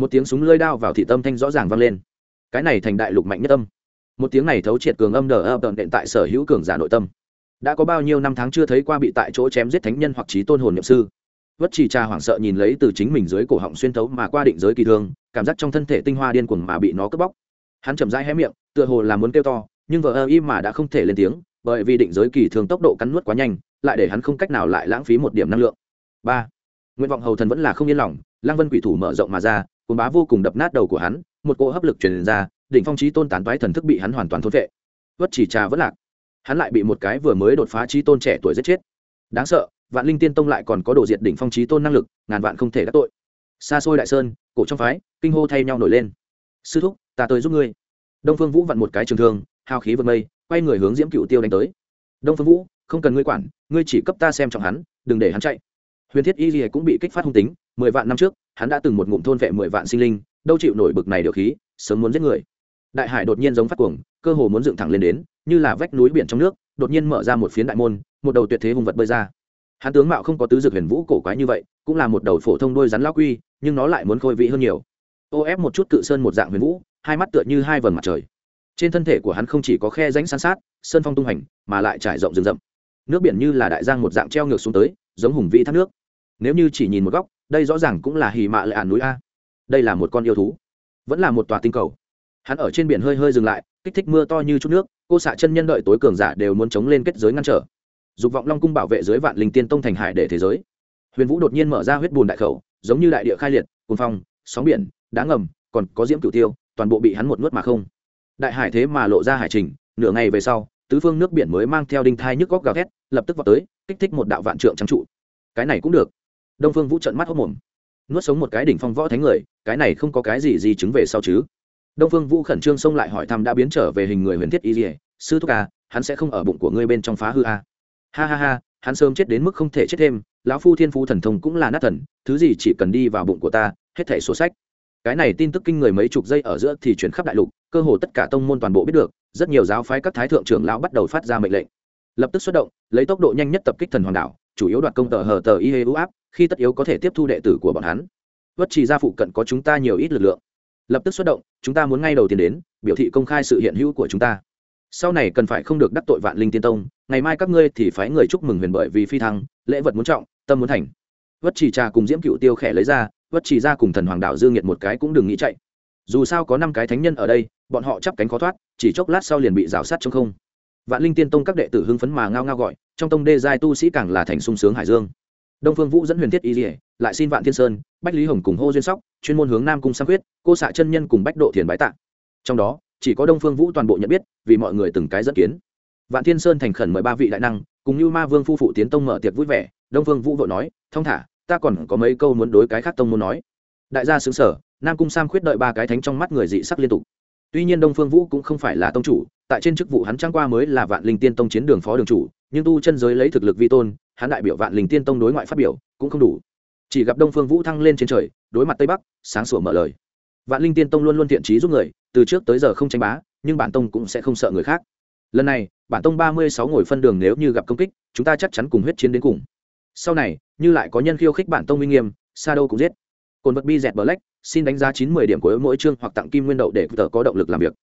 một tiếng súng lơi đao vào thị tâm thanh rõ ràng vang lên. Cái này thành đại lục mạnh nhất âm. Một tiếng này thấu triệt cường âm đờ ập đệm tại sở hữu cường giả nội tâm. Đã có bao nhiêu năm tháng chưa thấy qua bị tại chỗ chém giết thánh nhân hoặc trí tôn hồn nhập sư. Vất chỉ trà hoảng sợ nhìn lấy từ chính mình dưới cổ họng xuyên thấu mà qua định giới kỳ thương cảm giác trong thân thể tinh hoa điên cuồng mà bị nó cướp bóc. Hắn chậm rãi hé miệng, tựa hồ là muốn kêu to, nhưng vợ ơ im mà đã không thể lên tiếng, bởi vì định giới kỳ thường tốc độ cắn nuốt quá nhanh, lại để hắn không cách nào lại lãng phí một điểm năng lượng. Ba. Nguyện vọng hầu thần vẫn là không yên lòng, lăng vân quỷ thủ mở rộng mà ra cuốn bá vô cùng đập nát đầu của hắn, một cỗ hấp lực truyền ra, đỉnh phong trí tôn tán toái thần thức bị hắn hoàn toàn thôn vệ vất chỉ trà vẫn lạc. Hắn lại bị một cái vừa mới đột phá trí tôn trẻ tuổi giết chết. Đáng sợ, vạn linh tiên tông lại còn có đồ diệt đỉnh phong trí tôn năng lực, ngàn vạn không thể đắc tội. Xa xôi đại sơn, cổ trong phái, kinh hô thay nhau nổi lên. Sư thúc, ta tới giúp ngươi. Đông phương vũ vặn một cái trường thương hào khí vượt mây, quay người hướng diễm cựu tiêu đánh tới. Đông phương vũ, không cần ngươi quản, ngươi chỉ cấp ta xem trọng hắn, đừng để hắn chạy. Huyền thiết y gì cũng bị kích phát hung tính, mười vạn năm trước hắn đã từng một ngụm thôn vệ mười vạn sinh linh, đâu chịu nổi bực này điều khí, sớm muốn giết người. Đại hải đột nhiên giống phát cuồng, cơ hồ muốn dựng thẳng lên đến, như là vách núi biển trong nước, đột nhiên mở ra một phiến đại môn, một đầu tuyệt thế hùng vật bơi ra. Hắn tướng mạo không có tứ dược huyền vũ cổ quái như vậy, cũng là một đầu phổ thông đôi rắn lao quy, nhưng nó lại muốn khôi vị hơn nhiều. Ô ép một chút cự sơn một dạng huyền vũ, hai mắt tựa như hai vầng mặt trời. Trên thân thể của hắn không chỉ có khe ránh san sát, sơn phong tung hành, mà lại trải rộng rừng rậm. Nước biển như là đại giang một dạng treo ngược xuống tới, giống hùng vĩ thác nước. Nếu như chỉ nhìn một góc đây rõ ràng cũng là hì mạ lệ ản núi a. Đây là một con yêu thú, vẫn là một tòa tinh cầu. Hắn ở trên biển hơi hơi dừng lại, kích thích mưa to như chút nước, cô xạ chân nhân đợi tối cường giả đều muốn chống lên kết giới ngăn trở. Dục vọng long cung bảo vệ dưới vạn linh tiên tông thành hải để thế giới. Huyền vũ đột nhiên mở ra huyết bùn đại khẩu, giống như đại địa khai liệt cồn phong, sóng biển, đá ngầm, còn có diễm cửu tiêu, toàn bộ bị hắn một nuốt mà không. Đại hải thế mà lộ ra hải trình, nửa ngày về sau, tứ phương nước biển mới mang theo đinh thai nhức góc gào thét, lập tức vào tới, kích thích một đạo vạn trượng trắng trụ. Cái này cũng được đông phương vũ trận mắt hốc mồm. Nuốt sống một cái đỉnh phong võ thánh người, cái này không có cái gì gì chứng về sau chứ? Đông phương vũ khẩn trương xông lại hỏi thăm đã biến trở về hình người huyền thiết y dỉa sư thúc à hắn sẽ không ở bụng của ngươi bên trong phá hư à. ha ha ha, hắn sớm chết đến mức không thể chết thêm, lão phu thiên phú thần thông cũng là nát thần, thứ gì chỉ cần đi vào bụng của ta, hết thể sổ sách. Cái này tin tức kinh người mấy chục giây ở giữa thì chuyển khắp đại lục, cơ hồ tất cả tông môn toàn bộ biết được, rất nhiều giáo phái các thái thượng trưởng lão bắt đầu phát ra mệnh lệnh. Lập tức xuất động, lấy tốc độ nhanh nhất tập kích thần hoàng đảo chủ yếu đoạt công tờ hờ tờ y hê áp khi tất yếu có thể tiếp thu đệ tử của bọn hắn. Vất chỉ ra phụ cận có chúng ta nhiều ít lực lượng. Lập tức xuất động, chúng ta muốn ngay đầu tiên đến, biểu thị công khai sự hiện hữu của chúng ta. Sau này cần phải không được đắc tội vạn linh tiên tông, ngày mai các ngươi thì phái người chúc mừng huyền bởi vì phi thăng, lễ vật muốn trọng, tâm muốn thành. Vất chỉ trà cùng diễm cựu tiêu khẽ lấy ra, vất chỉ ra cùng thần hoàng đạo dương nhiệt một cái cũng đừng nghĩ chạy. Dù sao có năm cái thánh nhân ở đây, bọn họ chắp cánh khó thoát, chỉ chốc lát sau liền bị rào sát trong không. Vạn linh tiên tông các đệ tử hưng phấn mà ngao ngao gọi, trong tông đê giai tu sĩ càng là thành sung sướng hải dương đông phương vũ dẫn huyền thiết y dỉa lại xin vạn thiên sơn, bách lý hồng cùng hô duyên sóc, chuyên môn hướng nam cung sang huyết cô xạ chân nhân cùng bách độ thiền bái tạ. Trong đó, chỉ có đông phương vũ toàn bộ nhận biết, vì mọi người từng cái dẫn kiến. Vạn thiên sơn thành khẩn mời ba vị đại năng, cùng như ma vương phu phụ tiến tông mở tiệc vui vẻ, đông phương vũ vội nói, thông thả, ta còn có mấy câu muốn đối cái khác tông muốn nói. Đại gia xứ sở, nam cung sam khuyết đợi ba cái thánh trong mắt người dị sắc liên tục. Tuy nhiên đông phương vũ cũng không phải là tông chủ, tại trên chức vụ hắn trang qua mới là vạn linh tiên tông chiến đường phó đường chủ, nhưng tu chân giới lấy thực lực vi tôn hắn đại biểu vạn linh tiên tông đối ngoại phát biểu cũng không đủ. chỉ gặp đông phương vũ thăng lên trên trời, đối mặt tây bắc, sáng sủa mở lời. vạn linh tiên tông luôn luôn thiện trí giúp người, từ trước tới giờ không tranh bá, nhưng bản tông cũng sẽ không sợ người khác. lần này, bản tông ba mươi sáu ngồi phân đường nếu như gặp công kích, chúng ta chắc chắn cùng huyết chiến đến cùng. sau này, như lại có nhân khiêu khích bản tông minh nghiêm, sa đâu cũng giết. cồn vật bi dẹt bờ lách xin đánh giá chín mươi điểm của mỗi chương hoặc tặng kim nguyên đậu để tờ có động lực làm việc.